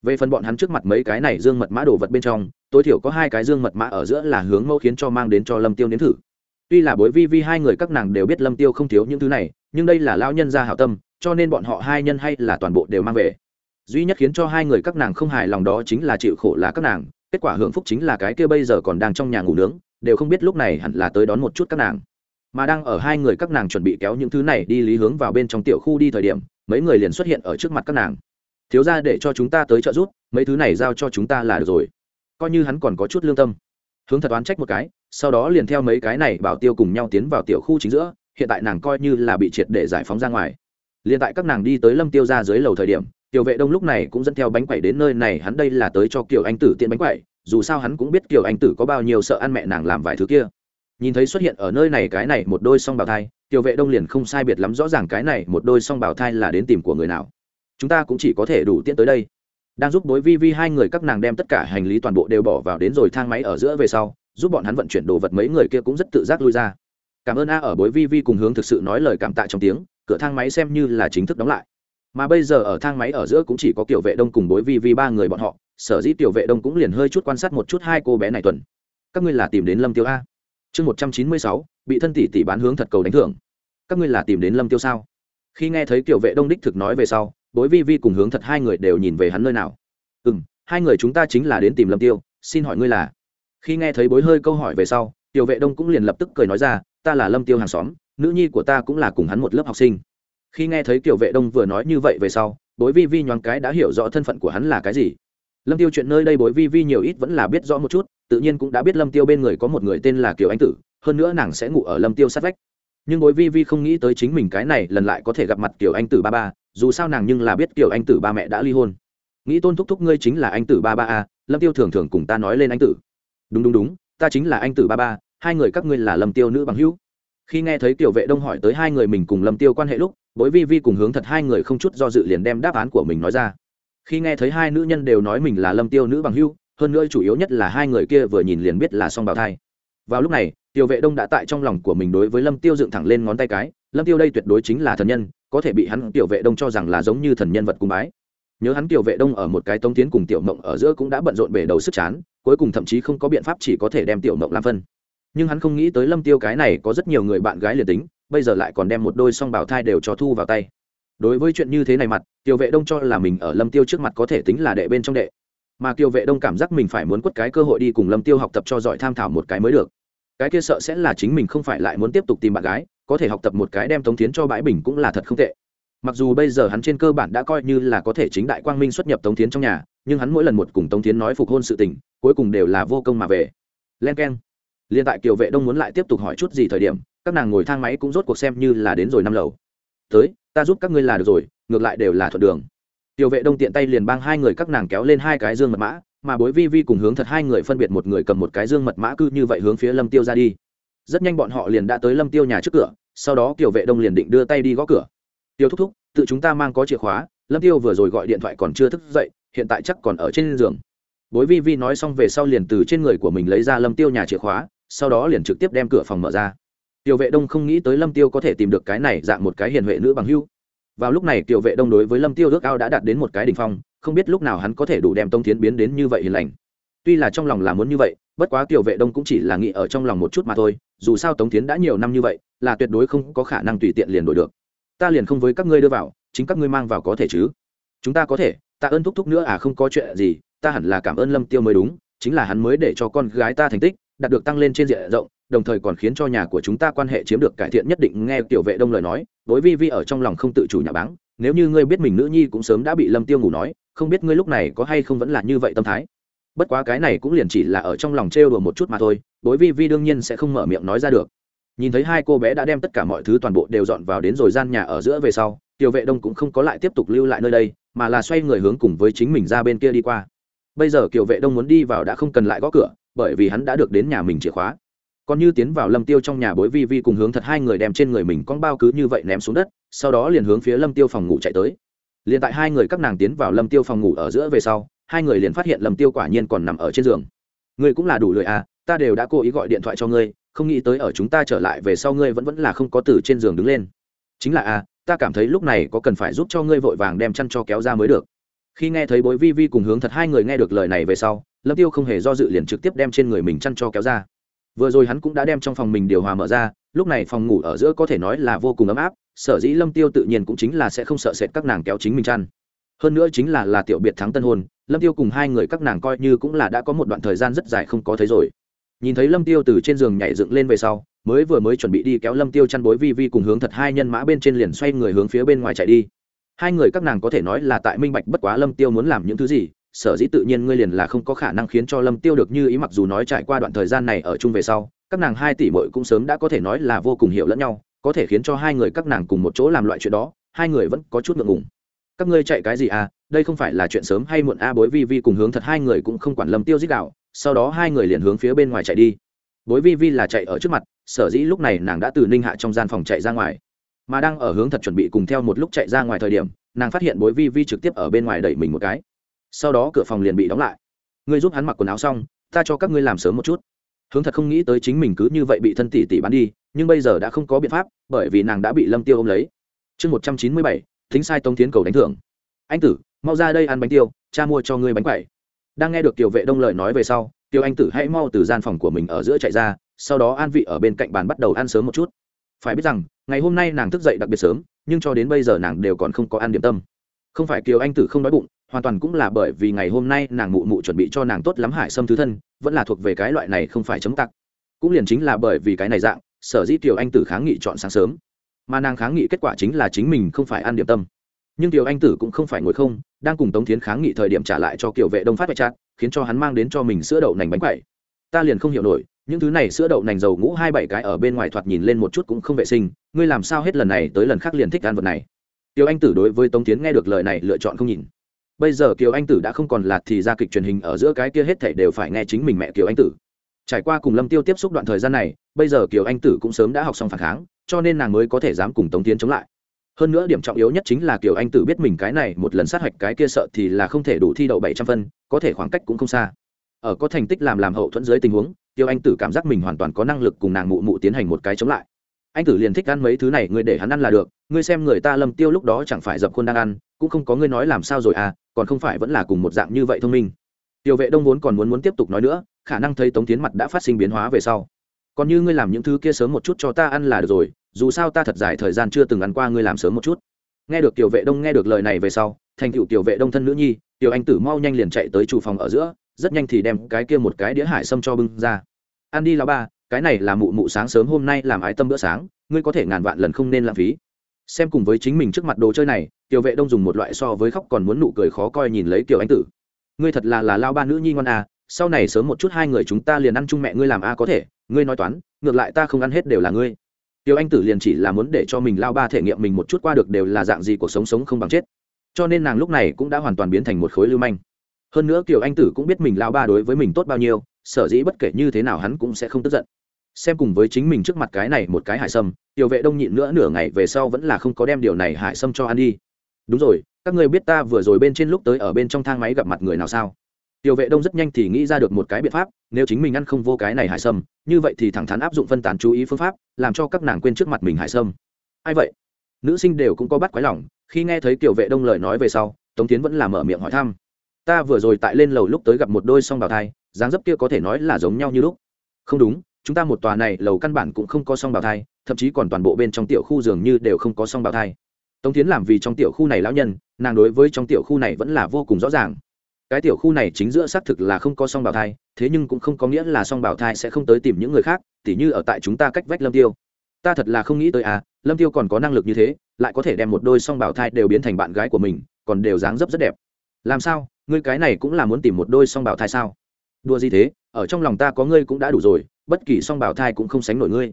về phần bọn hắn trước mặt mấy cái này dương mật mã đồ vật bên trong, tối thiểu có hai cái dương mật mã ở giữa là hướng mẫu khiến cho mang đến cho lâm tiêu nếm thử. Tuy là bối vi vi hai người các nàng đều biết lâm tiêu không thiếu những thứ này, nhưng đây là lao nhân gia hảo tâm, cho nên bọn họ hai nhân hay là toàn bộ đều mang về. Duy nhất khiến cho hai người các nàng không hài lòng đó chính là chịu khổ là các nàng, kết quả hưởng phúc chính là cái kia bây giờ còn đang trong nhà ngủ nướng, đều không biết lúc này hẳn là tới đón một chút các nàng. Mà đang ở hai người các nàng chuẩn bị kéo những thứ này đi lý hướng vào bên trong tiểu khu đi thời điểm, mấy người liền xuất hiện ở trước mặt các nàng thiếu ra để cho chúng ta tới trợ giúp, mấy thứ này giao cho chúng ta là được rồi. Coi như hắn còn có chút lương tâm. Hướng thật oán trách một cái, sau đó liền theo mấy cái này bảo tiêu cùng nhau tiến vào tiểu khu chính giữa, hiện tại nàng coi như là bị triệt để giải phóng ra ngoài. Liền tại các nàng đi tới lâm tiêu ra dưới lầu thời điểm, tiểu vệ đông lúc này cũng dẫn theo bánh quẩy đến nơi này, hắn đây là tới cho kiều anh tử tiện bánh quẩy, dù sao hắn cũng biết kiều anh tử có bao nhiêu sợ ăn mẹ nàng làm vài thứ kia. Nhìn thấy xuất hiện ở nơi này cái này một đôi song bào thai, tiểu vệ đông liền không sai biệt lắm rõ ràng cái này một đôi song bào thai là đến tìm của người nào chúng ta cũng chỉ có thể đủ tiện tới đây. Đang giúp đối vi vi hai người các nàng đem tất cả hành lý toàn bộ đều bỏ vào đến rồi thang máy ở giữa về sau, giúp bọn hắn vận chuyển đồ vật mấy người kia cũng rất tự giác lui ra. Cảm ơn a ở bối vi vi cùng hướng thực sự nói lời cảm tạ trong tiếng, cửa thang máy xem như là chính thức đóng lại. Mà bây giờ ở thang máy ở giữa cũng chỉ có kiểu vệ đông cùng bối vi vi ba người bọn họ, sở dĩ tiểu vệ đông cũng liền hơi chút quan sát một chút hai cô bé này tuần. Các ngươi là tìm đến lâm tiêu a? Chương một trăm chín mươi sáu, bị thân tỷ tỷ bán hướng thật cầu đánh thưởng. Các ngươi là tìm đến lâm tiêu sao? Khi nghe thấy tiểu vệ đông đích thực nói về sau bối vi vi cùng hướng thật hai người đều nhìn về hắn nơi nào. Ừ m hai người chúng ta chính là đến tìm lâm tiêu, xin hỏi ngươi là? Khi nghe thấy bối hơi câu hỏi về sau, tiểu vệ đông cũng liền lập tức cười nói ra, ta là lâm tiêu hàng xóm, nữ nhi của ta cũng là cùng hắn một lớp học sinh. Khi nghe thấy tiểu vệ đông vừa nói như vậy về sau, bối vi vi nhoáng cái đã hiểu rõ thân phận của hắn là cái gì. Lâm tiêu chuyện nơi đây bối vi vi nhiều ít vẫn là biết rõ một chút, tự nhiên cũng đã biết lâm tiêu bên người có một người tên là kiều anh tử, hơn nữa nàng sẽ ngủ ở lâm tiêu sát vách. Nhưng bối vi vi không nghĩ tới chính mình cái này lần lại có thể gặp mặt kiều anh tử ba ba dù sao nàng nhưng là biết kiểu anh tử ba mẹ đã ly hôn. Nghĩ tôn thúc thúc ngươi chính là anh tử ba ba a, lâm tiêu thường thường cùng ta nói lên anh tử. Đúng đúng đúng, ta chính là anh tử ba ba, hai người các ngươi là lâm tiêu nữ bằng hữu. Khi nghe thấy tiểu vệ đông hỏi tới hai người mình cùng lâm tiêu quan hệ lúc, bối vi vi cùng hướng thật hai người không chút do dự liền đem đáp án của mình nói ra. Khi nghe thấy hai nữ nhân đều nói mình là lâm tiêu nữ bằng hưu hơn nữa chủ yếu nhất là hai người kia vừa nhìn liền biết là song bào thai. Vào lúc này, tiểu vệ đông đã tại trong lòng của mình đối với lâm tiêu dựng thẳng lên ngón tay cái, lâm tiêu đây tuyệt đối chính là thần nhân có thể bị hắn tiểu vệ đông cho rằng là giống như thần nhân vật cung bái. Nhớ hắn tiểu vệ đông ở một cái tông tiến cùng tiểu mộng ở giữa cũng đã bận rộn bể đầu sức chán, cuối cùng thậm chí không có biện pháp chỉ có thể đem tiểu mộng làm phân. Nhưng hắn không nghĩ tới lâm tiêu cái này có rất nhiều người bạn gái liền tính, bây giờ lại còn đem một đôi song bảo thai đều cho thu vào tay. Đối với chuyện như thế này mặt, tiểu vệ đông cho là mình ở lâm tiêu trước mặt có thể tính là đệ bên trong đệ. Mà kiều vệ đông cảm giác mình phải muốn quất cái cơ hội đi cùng lâm tiêu học tập cho giỏi tham thảo một cái mới được. Cái kia sợ sẽ là chính mình không phải lại muốn tiếp tục tìm bạn gái có thể học tập một cái đem tống tiến cho bãi bình cũng là thật không tệ. Mặc dù bây giờ hắn trên cơ bản đã coi như là có thể chính đại quang minh xuất nhập tống tiến trong nhà, nhưng hắn mỗi lần một cùng tống tiến nói phục hôn sự tình, cuối cùng đều là vô công mà về. Len k e n liên tại kiều vệ đông muốn lại tiếp tục hỏi chút gì thời điểm, các nàng ngồi thang máy cũng rốt cuộc xem như là đến rồi năm lầu. Tới, ta giúp các ngươi là được rồi, ngược lại đều là thuận đường. Tiểu vệ đông tiện tay liền bang hai người các nàng kéo lên hai cái dương mật mã, mà bối vi vi cùng hướng thật hai người phân biệt một người cầm một cái dương mật mã cứ như vậy hướng phía lâm tiêu ra đi rất nhanh bọn họ liền đã tới lâm tiêu nhà trước cửa, sau đó tiểu vệ đông liền định đưa tay đi gõ cửa. Tiêu thúc thúc, tự chúng ta mang có chìa khóa. Lâm tiêu vừa rồi gọi điện thoại còn chưa thức dậy, hiện tại chắc còn ở trên giường. Bối vi vi nói xong về sau liền từ trên người của mình lấy ra lâm tiêu nhà chìa khóa, sau đó liền trực tiếp đem cửa phòng mở ra. Tiểu vệ đông không nghĩ tới lâm tiêu có thể tìm được cái này dạng một cái hiền huệ nữ bằng hưu. Vào lúc này tiểu vệ đông đối với lâm tiêu ước ao đã đạt đến một cái đỉnh phong, không biết lúc nào hắn có thể đủ đem tông tiến biến đến như vậy hiền lành. Tuy là trong lòng là muốn như vậy bất quá tiểu vệ đông cũng chỉ là nghĩ ở trong lòng một chút mà thôi, dù sao tống tiến đã nhiều năm như vậy, là tuyệt đối không có khả năng tùy tiện liền đổi được. Ta liền không với các ngươi đưa vào, chính các ngươi mang vào có thể chứ? Chúng ta có thể, ta ơn thúc thúc nữa à không có chuyện gì, ta hẳn là cảm ơn lâm tiêu mới đúng, chính là hắn mới để cho con gái ta thành tích, đạt được tăng lên trên diện rộng, đồng thời còn khiến cho nhà của chúng ta quan hệ chiếm được cải thiện nhất định, nghe tiểu vệ đông lời nói, đối vi vi ở trong lòng không tự chủ nhà báng, nếu như ngươi biết mình nữ nhi cũng sớm đã bị lâm tiêu ngủ nói, không biết ngươi lúc này có hay không vẫn là như vậy tâm thái bất quá cái này cũng liền chỉ là ở trong lòng trêu đùa một chút mà thôi, đối vi vi đương nhiên sẽ không mở miệng nói ra được. Nhìn thấy hai cô bé đã đem tất cả mọi thứ toàn bộ đều dọn vào đến rồi gian nhà ở giữa về sau, tiểu vệ đông cũng không có lại tiếp tục lưu lại nơi đây, mà là xoay người hướng cùng với chính mình ra bên kia đi qua. Bây giờ kiểu vệ đông muốn đi vào đã không cần lại gõ cửa, bởi vì hắn đã được đến nhà mình chìa khóa. Còn như tiến vào lâm tiêu trong nhà bối vi vi cùng hướng thật hai người đem trên người mình con bao cứ như vậy ném xuống đất, sau đó liền hướng phía lâm tiêu phòng ngủ chạy tới. Liền tại hai người các nàng tiến vào lâm tiêu phòng ngủ ở giữa về sau hai người liền phát hiện lâm tiêu quả nhiên còn nằm ở trên giường. Ngươi cũng là đủ lười à ta đều đã cố ý gọi điện thoại cho ngươi, không nghĩ tới ở chúng ta trở lại về sau ngươi vẫn vẫn là không có từ trên giường đứng lên. Chính là à ta cảm thấy lúc này có cần phải giúp cho ngươi vội vàng đem chăn cho kéo ra mới được. Khi nghe thấy bối vi vi cùng hướng thật hai người nghe được lời này về sau, lâm tiêu không hề do dự liền trực tiếp đem trên người mình chăn cho kéo ra. Vừa rồi hắn cũng đã đem trong phòng mình điều hòa mở ra, lúc này phòng ngủ ở giữa có thể nói là vô cùng ấm áp, sở dĩ lâm tiêu tự nhiên cũng chính là sẽ không sợ sệt các nàng kéo chính mình chăn hơn nữa chính là là tiểu biệt thắng tân hôn, lâm tiêu cùng hai người các nàng coi như cũng là đã có một đoạn thời gian rất dài không có thấy rồi. Nhìn thấy lâm tiêu từ trên giường nhảy dựng lên về sau, mới vừa mới chuẩn bị đi kéo lâm tiêu chăn bối vi vi cùng hướng thật hai nhân mã bên trên liền xoay người hướng phía bên ngoài chạy đi. Hai người các nàng có thể nói là tại minh bạch bất quá lâm tiêu muốn làm những thứ gì, sở dĩ tự nhiên ngươi liền là không có khả năng khiến cho lâm tiêu được như ý mặc dù nói trải qua đoạn thời gian này ở chung về sau, các nàng hai tỷ muội cũng sớm đã có thể nói là vô cùng hiểu lẫn nhau, có thể khiến cho hai người các nàng cùng một chỗ làm loại chuyện đó, hai người vẫn có chút ngượng ngùng các ngươi chạy cái gì à đây không phải là chuyện sớm hay muộn a bối vi vi cùng hướng thật hai người cũng không quản lâm tiêu giết đạo, sau đó hai người liền hướng phía bên ngoài chạy đi. Bối vi vi là chạy ở trước mặt, sở dĩ lúc này nàng đã từ ninh hạ trong gian phòng chạy ra ngoài, mà đang ở hướng thật chuẩn bị cùng theo một lúc chạy ra ngoài thời điểm, nàng phát hiện bối vi vi trực tiếp ở bên ngoài đẩy mình một cái. Sau đó cửa phòng liền bị đóng lại. Ngươi giúp hắn mặc quần áo xong, ta cho các ngươi làm sớm một chút. Hướng thật không nghĩ tới chính mình cứ như vậy bị thân tỷ tỷ bắn đi, nhưng bây giờ đã không có biện pháp, bởi vì nàng đã bị lâm tiêu ôm lấy. Chương một trăm chín mươi bảy thính sai tông tiến cầu đánh thưởng. Anh tử, mau ra đây ăn bánh tiêu, cha mua cho ngươi bánh quẩy. Đang nghe được tiểu vệ đông lời nói về sau, tiểu anh tử hãy mau từ gian phòng của mình ở giữa chạy ra, sau đó an vị ở bên cạnh bàn bắt đầu ăn sớm một chút. Phải biết rằng, ngày hôm nay nàng thức dậy đặc biệt sớm, nhưng cho đến bây giờ nàng đều còn không có ăn điểm tâm. Không phải kiều anh tử không đói bụng, hoàn toàn cũng là bởi vì ngày hôm nay nàng mụ mụ chuẩn bị cho nàng tốt lắm hải sâm thứ thân, vẫn là thuộc về cái loại này không phải chấm tặc. Cũng liền chính là bởi vì cái này dạng, sở dĩ kiều anh tử kháng nghị chọn sáng sớm mà nàng kháng nghị kết quả chính là chính mình không phải ăn điểm tâm. Nhưng Tiểu anh tử cũng không phải ngồi không, đang cùng tống thiến kháng nghị thời điểm trả lại cho kiểu vệ đông phát bạch chặt khiến cho hắn mang đến cho mình sữa đậu nành bánh quậy ta liền không hiểu nổi, những thứ này sữa đậu nành dầu ngũ hai bảy cái ở bên ngoài thoạt nhìn lên một chút cũng không vệ sinh, ngươi làm sao hết lần này tới lần khác liền thích ăn vật này? Tiểu anh tử đối với tống tiến nghe được lời này lựa chọn không nhìn. Bây giờ kiều anh tử đã không còn lạt thì ra kịch truyền hình ở giữa cái kia hết thảy đều phải nghe chính mình mẹ kiều anh tử trải qua cùng lâm tiêu tiếp xúc đoạn thời gian này, bây giờ kiều anh tử cũng sớm đã học xong phản kháng, cho nên nàng mới có thể dám cùng tống tiến chống lại. Hơn nữa điểm trọng yếu nhất chính là kiều anh tử biết mình cái này một lần sát hạch cái kia sợ thì là không thể đủ thi đậu bảy trăm phân, có thể khoảng cách cũng không xa. Ở có thành tích làm làm hậu thuẫn dưới tình huống, kiều anh tử cảm giác mình hoàn toàn có năng lực cùng nàng mụ mụ tiến hành một cái chống lại. Anh tử liền thích ăn mấy thứ này, ngươi để hắn ăn là được, ngươi xem người ta lâm tiêu lúc đó chẳng phải dập khuôn đang ăn, cũng không có ngươi nói làm sao rồi à còn không phải vẫn là cùng một dạng như vậy thông minh. Tiểu vệ đông vốn còn muốn muốn tiếp tục nói nữa khả năng thấy tống tiến mặt đã phát sinh biến hóa về sau. Còn như ngươi làm những thứ kia sớm một chút cho ta ăn là được rồi, dù sao ta thật dài thời gian chưa từng ăn qua ngươi làm sớm một chút. Nghe được tiểu vệ đông nghe được lời này về sau, thành tựu tiểu vệ đông thân nữ nhi, tiểu anh tử mau nhanh liền chạy tới chủ phòng ở giữa, rất nhanh thì đem cái kia một cái đĩa hải sâm cho bưng ra. Ăn đi là ba, cái này là mụ mụ sáng sớm hôm nay làm ái tâm bữa sáng, ngươi có thể ngàn vạn lần không nên lãng phí. Xem cùng với chính mình trước mặt đồ chơi này, tiểu vệ đông dùng một loại so với khóc còn muốn nụ cười khó coi nhìn lấy tiểu anh tử. Ngươi thật là là lao ba nữ nhi ngon à sau này sớm một chút hai người chúng ta liền ăn chung mẹ ngươi làm a có thể, ngươi nói toán, ngược lại ta không ăn hết đều là ngươi. Tiểu anh tử liền chỉ là muốn để cho mình lao ba thể nghiệm mình một chút qua được đều là dạng gì cuộc sống sống không bằng chết. Cho nên nàng lúc này cũng đã hoàn toàn biến thành một khối lưu manh. Hơn nữa kiều anh tử cũng biết mình lao ba đối với mình tốt bao nhiêu, sở dĩ bất kể như thế nào hắn cũng sẽ không tức giận. Xem cùng với chính mình trước mặt cái này một cái hải sâm, tiểu vệ đông nhịn nữa nửa ngày về sau vẫn là không có đem điều này hải sâm cho ăn đi. Đúng rồi, các người biết ta vừa rồi bên trên lúc tới ở bên trong thang máy gặp mặt người nào sao? Tiểu vệ đông rất nhanh thì nghĩ ra được một cái biện pháp, nếu chính mình ăn không vô cái này hải sâm, như vậy thì thẳng thắn áp dụng phân tán chú ý phương pháp, làm cho các nàng quên trước mặt mình hải sâm. Ai vậy? Nữ sinh đều cũng có bắt quái lòng, khi nghe thấy tiểu vệ đông lời nói về sau, tống tiến vẫn là mở miệng hỏi thăm. Ta vừa rồi tại lên lầu lúc tới gặp một đôi song bào thai, dáng dấp kia có thể nói là giống nhau như lúc. Không đúng, chúng ta một tòa này lầu căn bản cũng không có song bào thai, thậm chí còn toàn bộ bên trong tiểu khu dường như đều không có song bào thai. Tống tiến làm vì trong tiểu khu này lão nhân, nàng đối với trong tiểu khu này vẫn là vô cùng rõ ràng cái tiểu khu này chính giữa xác thực là không có song bảo thai, thế nhưng cũng không có nghĩa là song bảo thai sẽ không tới tìm những người khác, tỉ như ở tại chúng ta cách vách lâm tiêu. Ta thật là không nghĩ tới à lâm tiêu còn có năng lực như thế, lại có thể đem một đôi song bảo thai đều biến thành bạn gái của mình, còn đều dáng dấp rất đẹp. Làm sao? Ngươi cái này cũng là muốn tìm một đôi song bảo thai sao? Đua gì thế? Ở trong lòng ta có ngươi cũng đã đủ rồi, bất kỳ song bảo thai cũng không sánh nổi ngươi.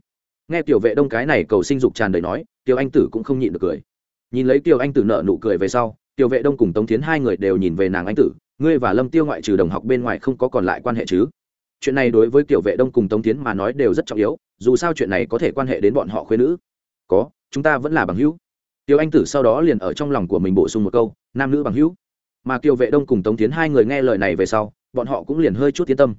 Nghe tiểu vệ đông cái này cầu sinh dục tràn đầy nói, tiểu anh tử cũng không nhịn được cười. Nhìn lấy tiểu anh tử nợ nụ cười về sau, tiểu vệ đông cùng tống tiến hai người đều nhìn về nàng anh tử ngươi và lâm tiêu ngoại trừ đồng học bên ngoài không có còn lại quan hệ chứ? Chuyện này đối với tiểu vệ đông cùng tống tiến mà nói đều rất trọng yếu, dù sao chuyện này có thể quan hệ đến bọn họ khuyên nữ. Có, chúng ta vẫn là bằng hữu. Tiêu anh tử sau đó liền ở trong lòng của mình bổ sung một câu, nam nữ bằng hữu. Mà kiều vệ đông cùng tống tiến hai người nghe lời này về sau, bọn họ cũng liền hơi chút tiến tâm.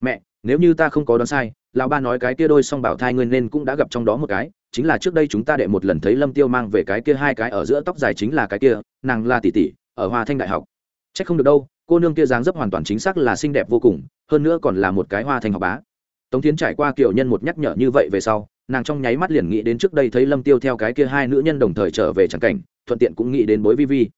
Mẹ, nếu như ta không có đoán sai, lão ba nói cái kia đôi song bảo thai ngươi nên cũng đã gặp trong đó một cái, chính là trước đây chúng ta đệ một lần thấy lâm tiêu mang về cái kia hai cái ở giữa tóc dài chính là cái kia, nàng là tỷ tỷ, ở hoa thanh đại học. Chắc không được đâu cô nương kia dáng dấp hoàn toàn chính xác là xinh đẹp vô cùng, hơn nữa còn là một cái hoa thanh học bá. Tống tiến trải qua kiểu nhân một nhắc nhở như vậy về sau, nàng trong nháy mắt liền nghĩ đến trước đây thấy lâm tiêu theo cái kia hai nữ nhân đồng thời trở về tràng cảnh, thuận tiện cũng nghĩ đến bối vi vi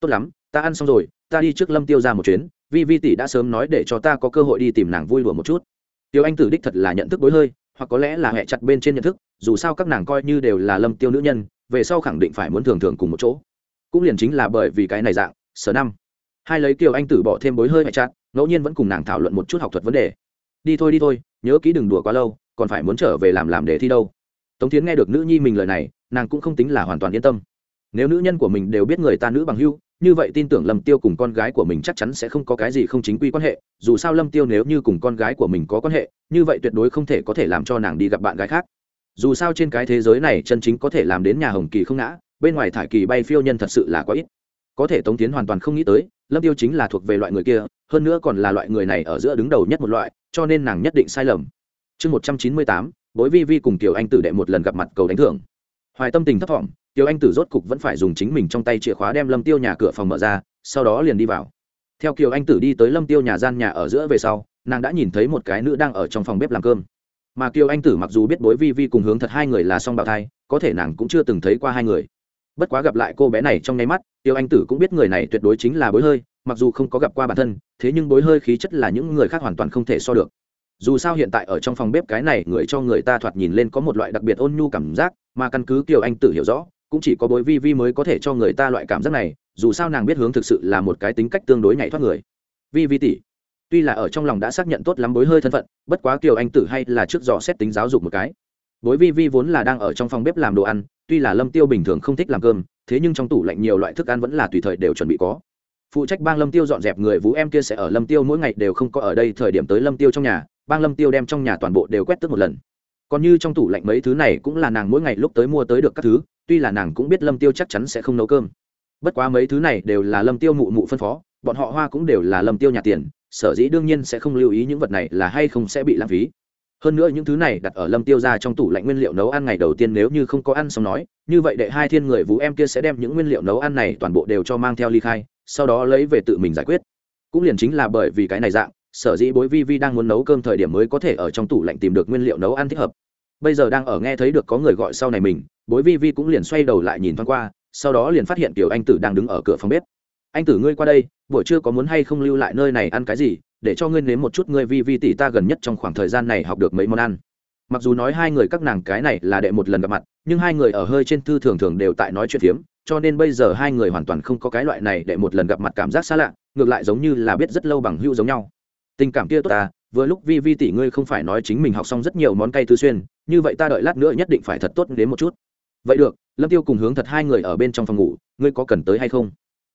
tốt lắm, ta ăn xong rồi, ta đi trước lâm tiêu ra một chuyến vi vi tỷ đã sớm nói để cho ta có cơ hội đi tìm nàng vui đùa một chút. Tiêu anh tử đích thật là nhận thức bối hơi, hoặc có lẽ là hẹ chặt bên trên nhận thức, dù sao các nàng coi như đều là lâm tiêu nữ nhân, về sau khẳng định phải muốn thường thường cùng một chỗ. Cũng liền chính là bởi vì cái này dạng, sở năm hai lấy kiều anh tử bỏ thêm bối hơi mẹ chặt, ngẫu nhiên vẫn cùng nàng thảo luận một chút học thuật vấn đề. Đi thôi đi thôi, nhớ kỹ đừng đùa quá lâu, còn phải muốn trở về làm làm để thi đâu. Tống tiến nghe được nữ nhi mình lời này, nàng cũng không tính là hoàn toàn yên tâm. Nếu nữ nhân của mình đều biết người ta nữ bằng hưu như vậy tin tưởng lâm tiêu cùng con gái của mình chắc chắn sẽ không có cái gì không chính quy quan hệ, dù sao lâm tiêu nếu như cùng con gái của mình có quan hệ, như vậy tuyệt đối không thể có thể làm cho nàng đi gặp bạn gái khác. Dù sao trên cái thế giới này chân chính có thể làm đến nhà hồng kỳ không ngã, bên ngoài thải kỳ bay phiêu nhân thật sự là quá ít có thể tống tiến hoàn toàn không nghĩ tới, lâm tiêu chính là thuộc về loại người kia, hơn nữa còn là loại người này ở giữa đứng đầu nhất một loại, cho nên nàng nhất định sai lầm. Chương một trăm chín mươi tám, bối vi vi cùng kiều anh tử đệ một lần gặp mặt cầu đánh thưởng. Hoài tâm tình thấp thỏm kiều anh tử rốt cục vẫn phải dùng chính mình trong tay chìa khóa đem lâm tiêu nhà cửa phòng mở ra, sau đó liền đi vào. Theo kiều anh tử đi tới lâm tiêu nhà gian nhà ở giữa về sau, nàng đã nhìn thấy một cái nữ đang ở trong phòng bếp làm cơm. Mà kiều anh tử mặc dù biết bối vi vi cùng hướng thật hai người là song bào thai, có thể nàng cũng chưa từng thấy qua hai người bất quá gặp lại cô bé này trong nháy mắt, tiêu anh tử cũng biết người này tuyệt đối chính là bối hơi, mặc dù không có gặp qua bản thân, thế nhưng bối hơi khí chất là những người khác hoàn toàn không thể so được. Dù sao hiện tại ở trong phòng bếp cái này người cho người ta thoạt nhìn lên có một loại đặc biệt ôn nhu cảm giác, mà căn cứ kiều anh tử hiểu rõ, cũng chỉ có bối vi vi mới có thể cho người ta loại cảm giác này, dù sao nàng biết hướng thực sự là một cái tính cách tương đối nhảy thoát người. Vi vi tỷ, tuy là ở trong lòng đã xác nhận tốt lắm bối hơi thân phận, bất quá kiều anh tử hay là trước dò xét tính giáo dục một cái. Bối vi vi vốn là đang ở trong phòng bếp làm đồ ăn tuy là lâm tiêu bình thường không thích làm cơm, thế nhưng trong tủ lạnh nhiều loại thức ăn vẫn là tùy thời đều chuẩn bị có. Phụ trách bang lâm tiêu dọn dẹp người vũ em kia sẽ ở lâm tiêu mỗi ngày đều không có ở đây, thời điểm tới lâm tiêu trong nhà, bang lâm tiêu đem trong nhà toàn bộ đều quét tước một lần. Còn như trong tủ lạnh mấy thứ này cũng là nàng mỗi ngày lúc tới mua tới được các thứ, tuy là nàng cũng biết lâm tiêu chắc chắn sẽ không nấu cơm. Bất quá mấy thứ này đều là lâm tiêu mụ mụ phân phó, bọn họ hoa cũng đều là lâm tiêu nhà tiền, sở dĩ đương nhiên sẽ không lưu ý những vật này là hay không sẽ bị lãng phí hơn nữa những thứ này đặt ở lâm tiêu ra trong tủ lạnh nguyên liệu nấu ăn ngày đầu tiên nếu như không có ăn xong nói, như vậy đệ hai thiên người vũ em kia sẽ đem những nguyên liệu nấu ăn này toàn bộ đều cho mang theo ly khai, sau đó lấy về tự mình giải quyết. Cũng liền chính là bởi vì cái này dạng, sở dĩ bối vi vi đang muốn nấu cơm thời điểm mới có thể ở trong tủ lạnh tìm được nguyên liệu nấu ăn thích hợp. Bây giờ đang ở nghe thấy được có người gọi sau này mình, bối vi vi cũng liền xoay đầu lại nhìn thoáng qua, sau đó liền phát hiện kiểu anh tử đang đứng ở cửa phòng bếp. Anh tử ngươi qua đây, buổi trưa có muốn hay không lưu lại nơi này ăn cái gì? Để cho ngươi nếm một chút ngươi vi vi tỷ ta gần nhất trong khoảng thời gian này học được mấy món ăn. Mặc dù nói hai người các nàng cái này là đệ một lần gặp mặt, nhưng hai người ở hơi trên thư thường thường đều tại nói chuyện phiếm, cho nên bây giờ hai người hoàn toàn không có cái loại này để một lần gặp mặt cảm giác xa lạ, ngược lại giống như là biết rất lâu bằng hữu giống nhau. Tình cảm kia tốt ta, vừa lúc vi vi tỷ ngươi không phải nói chính mình học xong rất nhiều món cay thứ xuyên, như vậy ta đợi lát nữa nhất định phải thật tốt đến một chút. Vậy được, lâm tiêu cùng hướng thật hai người ở bên trong phòng ngủ, ngươi có cần tới hay không?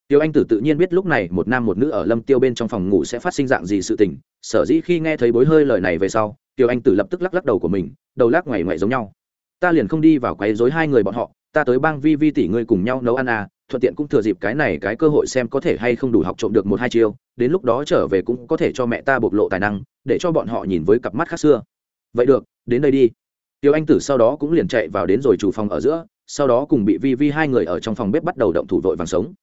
Tiêu anh tử tự nhiên biết lúc này một nam một nữ ở lâm tiêu bên trong phòng ngủ sẽ phát sinh dạng gì sự tình, sở dĩ khi nghe thấy bối hơi lời này về sau tiêu anh tử lập tức lắc lắc đầu của mình, đầu lắc ngoài ngoại giống nhau. Ta liền không đi vào quấy rối hai người bọn họ, ta tới bang vi vi tỷ ngươi cùng nhau nấu ăn à thuận tiện cũng thừa dịp cái này cái cơ hội xem có thể hay không đủ học trộm được một hai chiêu, đến lúc đó trở về cũng có thể cho mẹ ta bộc lộ tài năng, để cho bọn họ nhìn với cặp mắt khác xưa. Vậy được, đến đây đi. Tiêu anh tử sau đó cũng liền chạy vào đến rồi chủ phòng ở giữa, sau đó cùng bị vi vi hai người ở trong phòng bếp bắt đầu động thủ vội vàng sống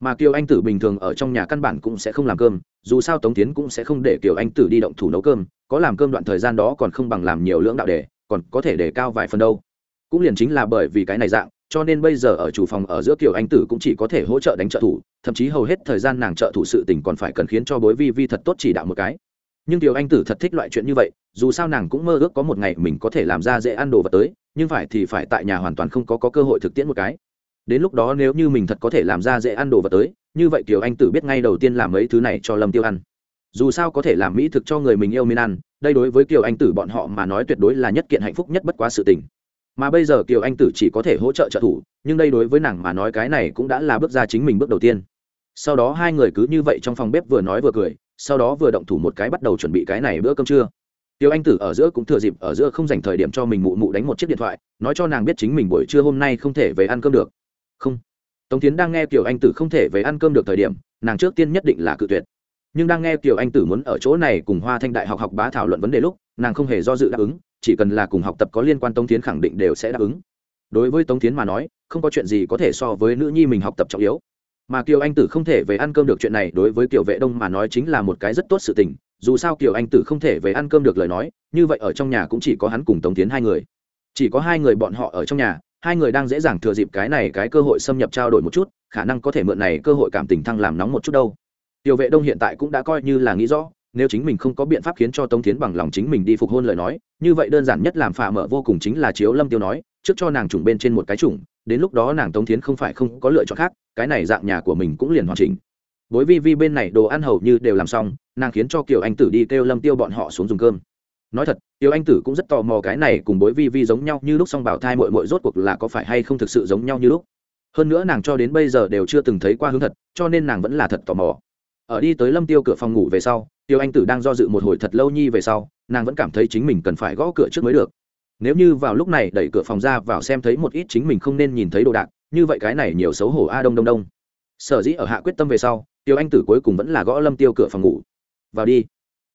mà kiều anh tử bình thường ở trong nhà căn bản cũng sẽ không làm cơm dù sao tống tiến cũng sẽ không để kiều anh tử đi động thủ nấu cơm có làm cơm đoạn thời gian đó còn không bằng làm nhiều lưỡng đạo đề còn có thể để cao vài phần đâu. Cũng liền chính là bởi vì cái này dạng cho nên bây giờ ở chủ phòng ở giữa kiều anh tử cũng chỉ có thể hỗ trợ đánh trợ thủ thậm chí hầu hết thời gian nàng trợ thủ sự tình còn phải cần khiến cho bối vi vi thật tốt chỉ đạo một cái. Nhưng kiều anh tử thật thích loại chuyện như vậy dù sao nàng cũng mơ ước có một ngày mình có thể làm ra dễ ăn đồ vật tới nhưng phải thì phải tại nhà hoàn toàn không có, có cơ hội thực tiễn một cái đến lúc đó nếu như mình thật có thể làm ra dễ ăn đồ vật tới, như vậy kiều anh tử biết ngay đầu tiên làm mấy thứ này cho lâm tiêu ăn. Dù sao có thể làm mỹ thực cho người mình yêu miên ăn đây đối với kiều anh tử bọn họ mà nói tuyệt đối là nhất kiện hạnh phúc nhất bất quá sự tình. Mà bây giờ kiều anh tử chỉ có thể hỗ trợ trợ thủ, nhưng đây đối với nàng mà nói cái này cũng đã là bước ra chính mình bước đầu tiên. Sau đó hai người cứ như vậy trong phòng bếp vừa nói vừa cười, sau đó vừa động thủ một cái bắt đầu chuẩn bị cái này bữa cơm trưa. Tiêu anh tử ở giữa cũng thừa dịp ở giữa không dành thời điểm cho mình mụ mụ đánh một chiếc điện thoại, nói cho nàng biết chính mình buổi trưa hôm nay không thể về ăn cơm được không. Tống tiến đang nghe kiểu anh tử không thể về ăn cơm được thời điểm, nàng trước tiên nhất định là cự tuyệt. Nhưng đang nghe kiểu anh tử muốn ở chỗ này cùng hoa thanh đại học học bá thảo luận vấn đề lúc, nàng không hề do dự đáp ứng, chỉ cần là cùng học tập có liên quan tống tiến khẳng định đều sẽ đáp ứng. Đối với tống tiến mà nói, không có chuyện gì có thể so với nữ nhi mình học tập trọng yếu. Mà kiều anh tử không thể về ăn cơm được chuyện này đối với kiều vệ đông mà nói chính là một cái rất tốt sự tình, dù sao kiều anh tử không thể về ăn cơm được lời nói, như vậy ở trong nhà cũng chỉ có hắn cùng tống tiến hai người. Chỉ có hai người bọn họ ở trong nhà hai người đang dễ dàng thừa dịp cái này cái cơ hội xâm nhập trao đổi một chút, khả năng có thể mượn này cơ hội cảm tình thăng làm nóng một chút đâu. Tiểu vệ đông hiện tại cũng đã coi như là nghĩ rõ, nếu chính mình không có biện pháp khiến cho tống tiến bằng lòng chính mình đi phục hôn lời nói, như vậy đơn giản nhất làm phà mở vô cùng chính là chiếu lâm tiêu nói, trước cho nàng trùng bên trên một cái trùng đến lúc đó nàng tống tiến không phải không có lựa chọn khác, cái này dạng nhà của mình cũng liền hoàn chỉnh. Bối vi vi bên này đồ ăn hầu như đều làm xong, nàng khiến cho kiều anh tử đi kêu lâm tiêu bọn họ xuống dùng cơm. Nói thật Tiêu anh tử cũng rất tò mò cái này cùng bối vi vi giống nhau như lúc, song bảo thai muội muội rốt cuộc là có phải hay không thực sự giống nhau như lúc. Hơn nữa nàng cho đến bây giờ đều chưa từng thấy qua hướng thật, cho nên nàng vẫn là thật tò mò. Ở đi tới lâm tiêu cửa phòng ngủ về sau tiêu anh tử đang do dự một hồi thật lâu nhi về sau, nàng vẫn cảm thấy chính mình cần phải gõ cửa trước mới được. Nếu như vào lúc này đẩy cửa phòng ra vào xem thấy một ít chính mình không nên nhìn thấy đồ đạc, như vậy cái này nhiều xấu hổ a, đông đông đông. Sở dĩ ở hạ quyết tâm về sau tiêu anh tử cuối cùng vẫn là gõ lâm tiêu cửa phòng ngủ. Vào đi.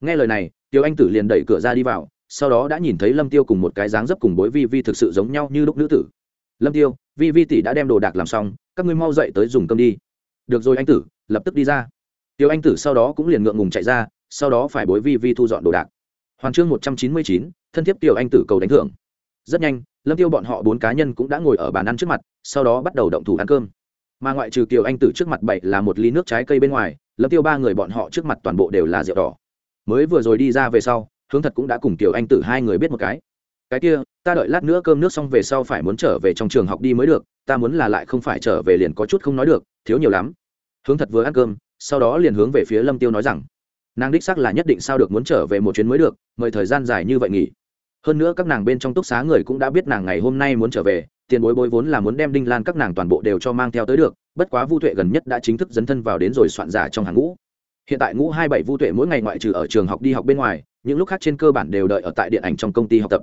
Nghe lời này tiêu anh tử liền đẩy cửa ra đi vào sau đó đã nhìn thấy lâm tiêu cùng một cái dáng dấp cùng bối vi vi thực sự giống nhau như lúc nữ tử. Lâm tiêu, vi vi tỷ đã đem đồ đạc làm xong, các ngươi mau dậy tới dùng cơm đi. Được rồi anh tử, lập tức đi ra. Tiêu anh tử sau đó cũng liền ngượng ngùng chạy ra, sau đó phải bối vi vi thu dọn đồ đạc. Hoàn chương một trăm chín mươi chín, thân thiết tiêu anh tử cầu đánh thưởng. Rất nhanh, lâm tiêu bọn họ bốn cá nhân cũng đã ngồi ở bàn ăn trước mặt, sau đó bắt đầu động thủ ăn cơm. Mà ngoại trừ kiều anh tử trước mặt bảy là một ly nước trái cây bên ngoài, lâm tiêu ba người bọn họ trước mặt toàn bộ đều là rượu đỏ. Mới vừa rồi đi ra về sau hướng thật cũng đã cùng Tiểu anh tử hai người biết một cái. Cái kia, ta đợi lát nữa cơm nước xong về sau phải muốn trở về trong trường học đi mới được, ta muốn là lại không phải trở về liền có chút không nói được, thiếu nhiều lắm. Hướng thật vừa ăn cơm, sau đó liền hướng về phía lâm tiêu nói rằng, nàng đích xác là nhất định sao được muốn trở về một chuyến mới được, mời thời gian dài như vậy nghỉ. Hơn nữa các nàng bên trong túc xá người cũng đã biết nàng ngày hôm nay muốn trở về, tiền bối bối vốn là muốn đem đinh lan các nàng toàn bộ đều cho mang theo tới được, bất quá vu tuệ gần nhất đã chính thức dấn thân vào đến rồi soạn giả trong hàng ngũ. Hiện tại ngũ hai bảy vu tuệ mỗi ngày ngoại trừ ở trường học đi học bên ngoài những lúc khác trên cơ bản đều đợi ở tại điện ảnh trong công ty học tập.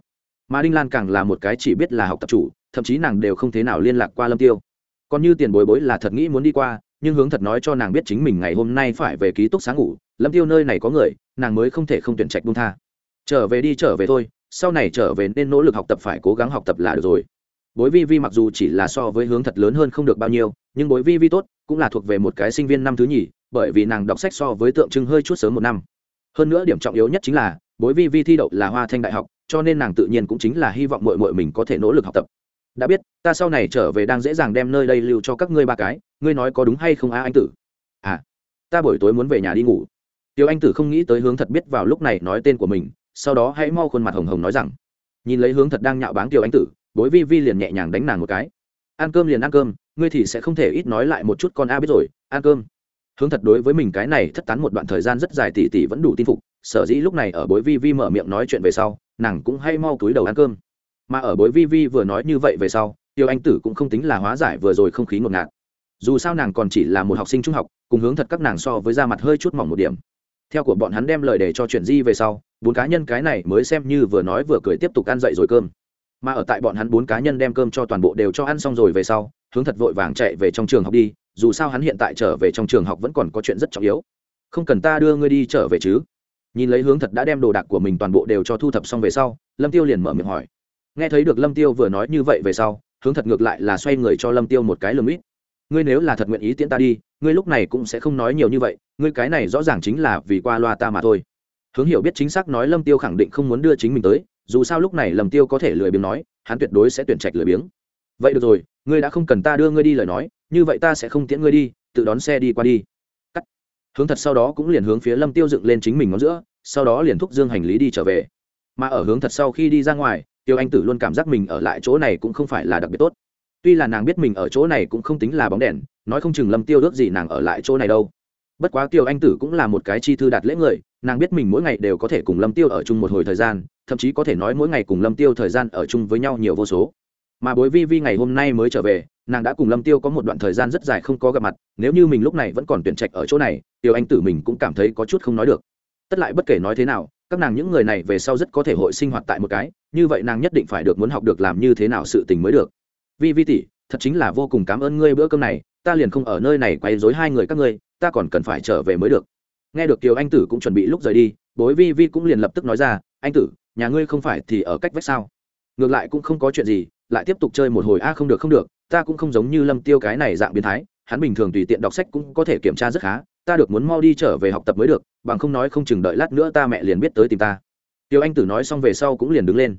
Mà đinh lan càng là một cái chỉ biết là học tập chủ, thậm chí nàng đều không thế nào liên lạc qua lâm tiêu. Còn như tiền bối bối là thật nghĩ muốn đi qua, nhưng hướng thật nói cho nàng biết chính mình ngày hôm nay phải về ký túc sáng ngủ, lâm tiêu nơi này có người, nàng mới không thể không tuyển trạch buông tha. Trở về đi, trở về thôi, sau này trở về nên nỗ lực học tập phải cố gắng học tập là được rồi. Bối vi vi mặc dù chỉ là so với hướng thật lớn hơn không được bao nhiêu, nhưng bối vi vi tốt, cũng là thuộc về một cái sinh viên năm thứ nhì, bởi vì nàng đọc sách so với tượng trưng hơi chút sớm một năm hơn nữa điểm trọng yếu nhất chính là, bối vi vi thi đậu là hoa thanh đại học, cho nên nàng tự nhiên cũng chính là hy vọng mội mội mình có thể nỗ lực học tập. Đã biết, ta sau này trở về đang dễ dàng đem nơi đây lưu cho các ngươi ba cái, ngươi nói có đúng hay không a anh tử? À ta buổi tối muốn về nhà đi ngủ. Tiêu anh tử không nghĩ tới hướng thật biết vào lúc này nói tên của mình, sau đó hãy mau khuôn mặt hồng hồng nói rằng, nhìn lấy hướng thật đang nhạo báng tiêu anh tử, bối vi vi liền nhẹ nhàng đánh nàng một cái. Ăn cơm liền ăn cơm, ngươi thì sẽ không thể ít nói lại một chút con a biết rồi, ăn cơm hướng thật đối với mình cái này thất tán một đoạn thời gian rất dài tỉ tỉ vẫn đủ tin phục, sở dĩ lúc này ở bối vi vi mở miệng nói chuyện về sau, nàng cũng hay mau túi đầu ăn cơm. Mà ở bối vi vi vừa nói như vậy về sau, tiêu anh tử cũng không tính là hóa giải vừa rồi không khí ngột ngạt. Dù sao nàng còn chỉ là một học sinh trung học, cùng hướng thật các nàng so với da mặt hơi chút mỏng một điểm. Theo của bọn hắn đem lời để cho chuyện di về sau, bốn cá nhân cái này mới xem như vừa nói vừa cười tiếp tục ăn dậy rồi cơm. Mà ở tại bọn hắn bốn cá nhân đem cơm cho toàn bộ đều cho ăn xong rồi về sau, hướng thật vội vàng chạy về trong trường học đi dù sao hắn hiện tại trở về trong trường học vẫn còn có chuyện rất trọng yếu. Không cần ta đưa ngươi đi trở về chứ. Nhìn lấy hướng thật đã đem đồ đạc của mình toàn bộ đều cho thu thập xong về sau, lâm tiêu liền mở miệng hỏi. Nghe thấy được lâm tiêu vừa nói như vậy về sau, hướng thật ngược lại là xoay người cho lâm tiêu một cái lườm ít ngươi nếu là thật nguyện ý tiễn ta đi, ngươi lúc này cũng sẽ không nói nhiều như vậy, ngươi cái này rõ ràng chính là vì qua loa ta mà thôi. Hướng hiểu biết chính xác nói lâm tiêu khẳng định không muốn đưa chính mình tới, dù sao lúc này lâm tiêu có thể lười biếng nói, hắn tuyệt đối sẽ tuyển trạch lười biếng. Vậy được rồi, ngươi đã không cần ta đưa ngươi đi lời nói như vậy ta sẽ không tiễn ngươi đi, tự đón xe đi qua đi. Cắt. Hướng thật sau đó cũng liền hướng phía lâm tiêu dựng lên chính mình ngón giữa, sau đó liền thúc dương hành lý đi trở về. Mà ở hướng thật sau khi đi ra ngoài, tiêu anh tử luôn cảm giác mình ở lại chỗ này cũng không phải là đặc biệt tốt. Tuy là nàng biết mình ở chỗ này cũng không tính là bóng đèn, nói không chừng lâm tiêu ước gì nàng ở lại chỗ này đâu. Bất quá tiêu anh tử cũng là một cái chi thư đạt lễ người, nàng biết mình mỗi ngày đều có thể cùng lâm tiêu ở chung một hồi thời gian, thậm chí có thể nói mỗi ngày cùng lâm tiêu thời gian ở chung với nhau nhiều vô số mà bối vi vi ngày hôm nay mới trở về, nàng đã cùng lâm tiêu có một đoạn thời gian rất dài không có gặp mặt, nếu như mình lúc này vẫn còn tuyển trạch ở chỗ này, tiêu anh tử mình cũng cảm thấy có chút không nói được. Tất lại bất kể nói thế nào, các nàng những người này về sau rất có thể hội sinh hoạt tại một cái, như vậy nàng nhất định phải được muốn học được làm như thế nào sự tình mới được. Vi vi tỷ, thật chính là vô cùng cảm ơn ngươi bữa cơm này, ta liền không ở nơi này quay dối hai người các ngươi, ta còn cần phải trở về mới được. Nghe được kiều anh tử cũng chuẩn bị lúc rời đi, bối vi vi cũng liền lập tức nói ra, anh tử, nhà ngươi không phải thì ở cách vách sao? Ngược lại cũng không có chuyện gì lại tiếp tục chơi một hồi a không được không được ta cũng không giống như lâm tiêu cái này dạng biến thái hắn bình thường tùy tiện đọc sách cũng có thể kiểm tra rất khá ta được muốn mau đi trở về học tập mới được bằng không nói không chừng đợi lát nữa ta mẹ liền biết tới tìm ta. Tiêu anh tử nói xong về sau cũng liền đứng lên.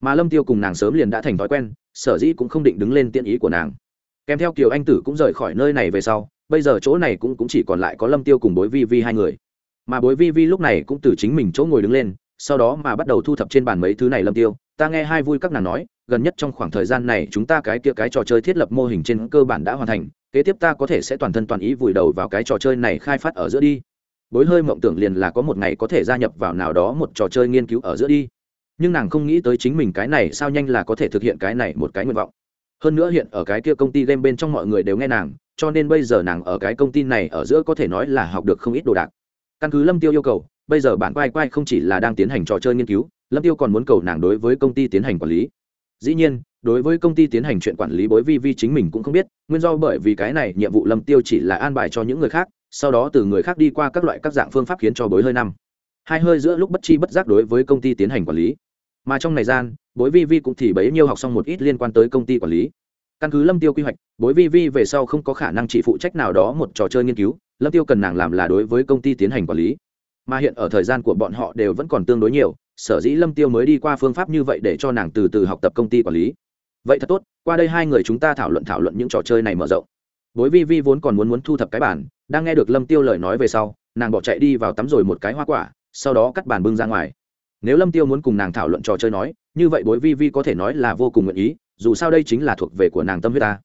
Mà lâm tiêu cùng nàng sớm liền đã thành thói quen sở dĩ cũng không định đứng lên tiện ý của nàng. Kèm theo kiều anh tử cũng rời khỏi nơi này về sau bây giờ chỗ này cũng, cũng chỉ còn lại có lâm tiêu cùng bối vi vi hai người. Mà bối vi vi lúc này cũng từ chính mình chỗ ngồi đứng lên sau đó mà bắt đầu thu thập trên bàn mấy thứ này lâm tiêu ta nghe hai vui các nàng nói gần nhất trong khoảng thời gian này chúng ta cái kia cái trò chơi thiết lập mô hình trên cơ bản đã hoàn thành, kế tiếp ta có thể sẽ toàn thân toàn ý vùi đầu vào cái trò chơi này khai phát ở giữa đi. Bối hơi mộng tưởng liền là có một ngày có thể gia nhập vào nào đó một trò chơi nghiên cứu ở giữa đi. Nhưng nàng không nghĩ tới chính mình cái này sao nhanh là có thể thực hiện cái này một cái nguyện vọng. Hơn nữa hiện ở cái kia công ty game bên trong mọi người đều nghe nàng, cho nên bây giờ nàng ở cái công ty này ở giữa có thể nói là học được không ít đồ đạc. Căn cứ lâm tiêu yêu cầu, bây giờ bản quay quay không chỉ là đang tiến hành trò chơi nghiên cứu, lâm tiêu còn muốn cầu nàng đối với công ty tiến hành quản lý dĩ nhiên, đối với công ty tiến hành chuyện quản lý bối vi vi chính mình cũng không biết, nguyên do bởi vì cái này nhiệm vụ lâm tiêu chỉ là an bài cho những người khác, sau đó từ người khác đi qua các loại các dạng phương pháp khiến cho bối hơi năm. Hai hơi giữa lúc bất chi bất giác đối với công ty tiến hành quản lý. Mà trong này gian, bối vi vi cũng thì bấy nhiêu học xong một ít liên quan tới công ty quản lý. Căn cứ lâm tiêu quy hoạch, bối vi vi về sau không có khả năng chỉ phụ trách nào đó một trò chơi nghiên cứu lâm tiêu cần nàng làm là đối với công ty tiến hành quản lý. Mà hiện ở thời gian của bọn họ đều vẫn còn tương đối nhiều sở dĩ lâm tiêu mới đi qua phương pháp như vậy để cho nàng từ từ học tập công ty quản lý. Vậy thật tốt, qua đây hai người chúng ta thảo luận thảo luận những trò chơi này mở rộng. Bối vi vi vốn còn muốn muốn thu thập cái bản, đang nghe được lâm tiêu lời nói về sau, nàng bỏ chạy đi vào tắm rồi một cái hoa quả, sau đó cắt bàn bưng ra ngoài. Nếu lâm tiêu muốn cùng nàng thảo luận trò chơi nói, như vậy bối vi vi có thể nói là vô cùng nguyện ý, dù sao đây chính là thuộc về của nàng tâm huyết ta.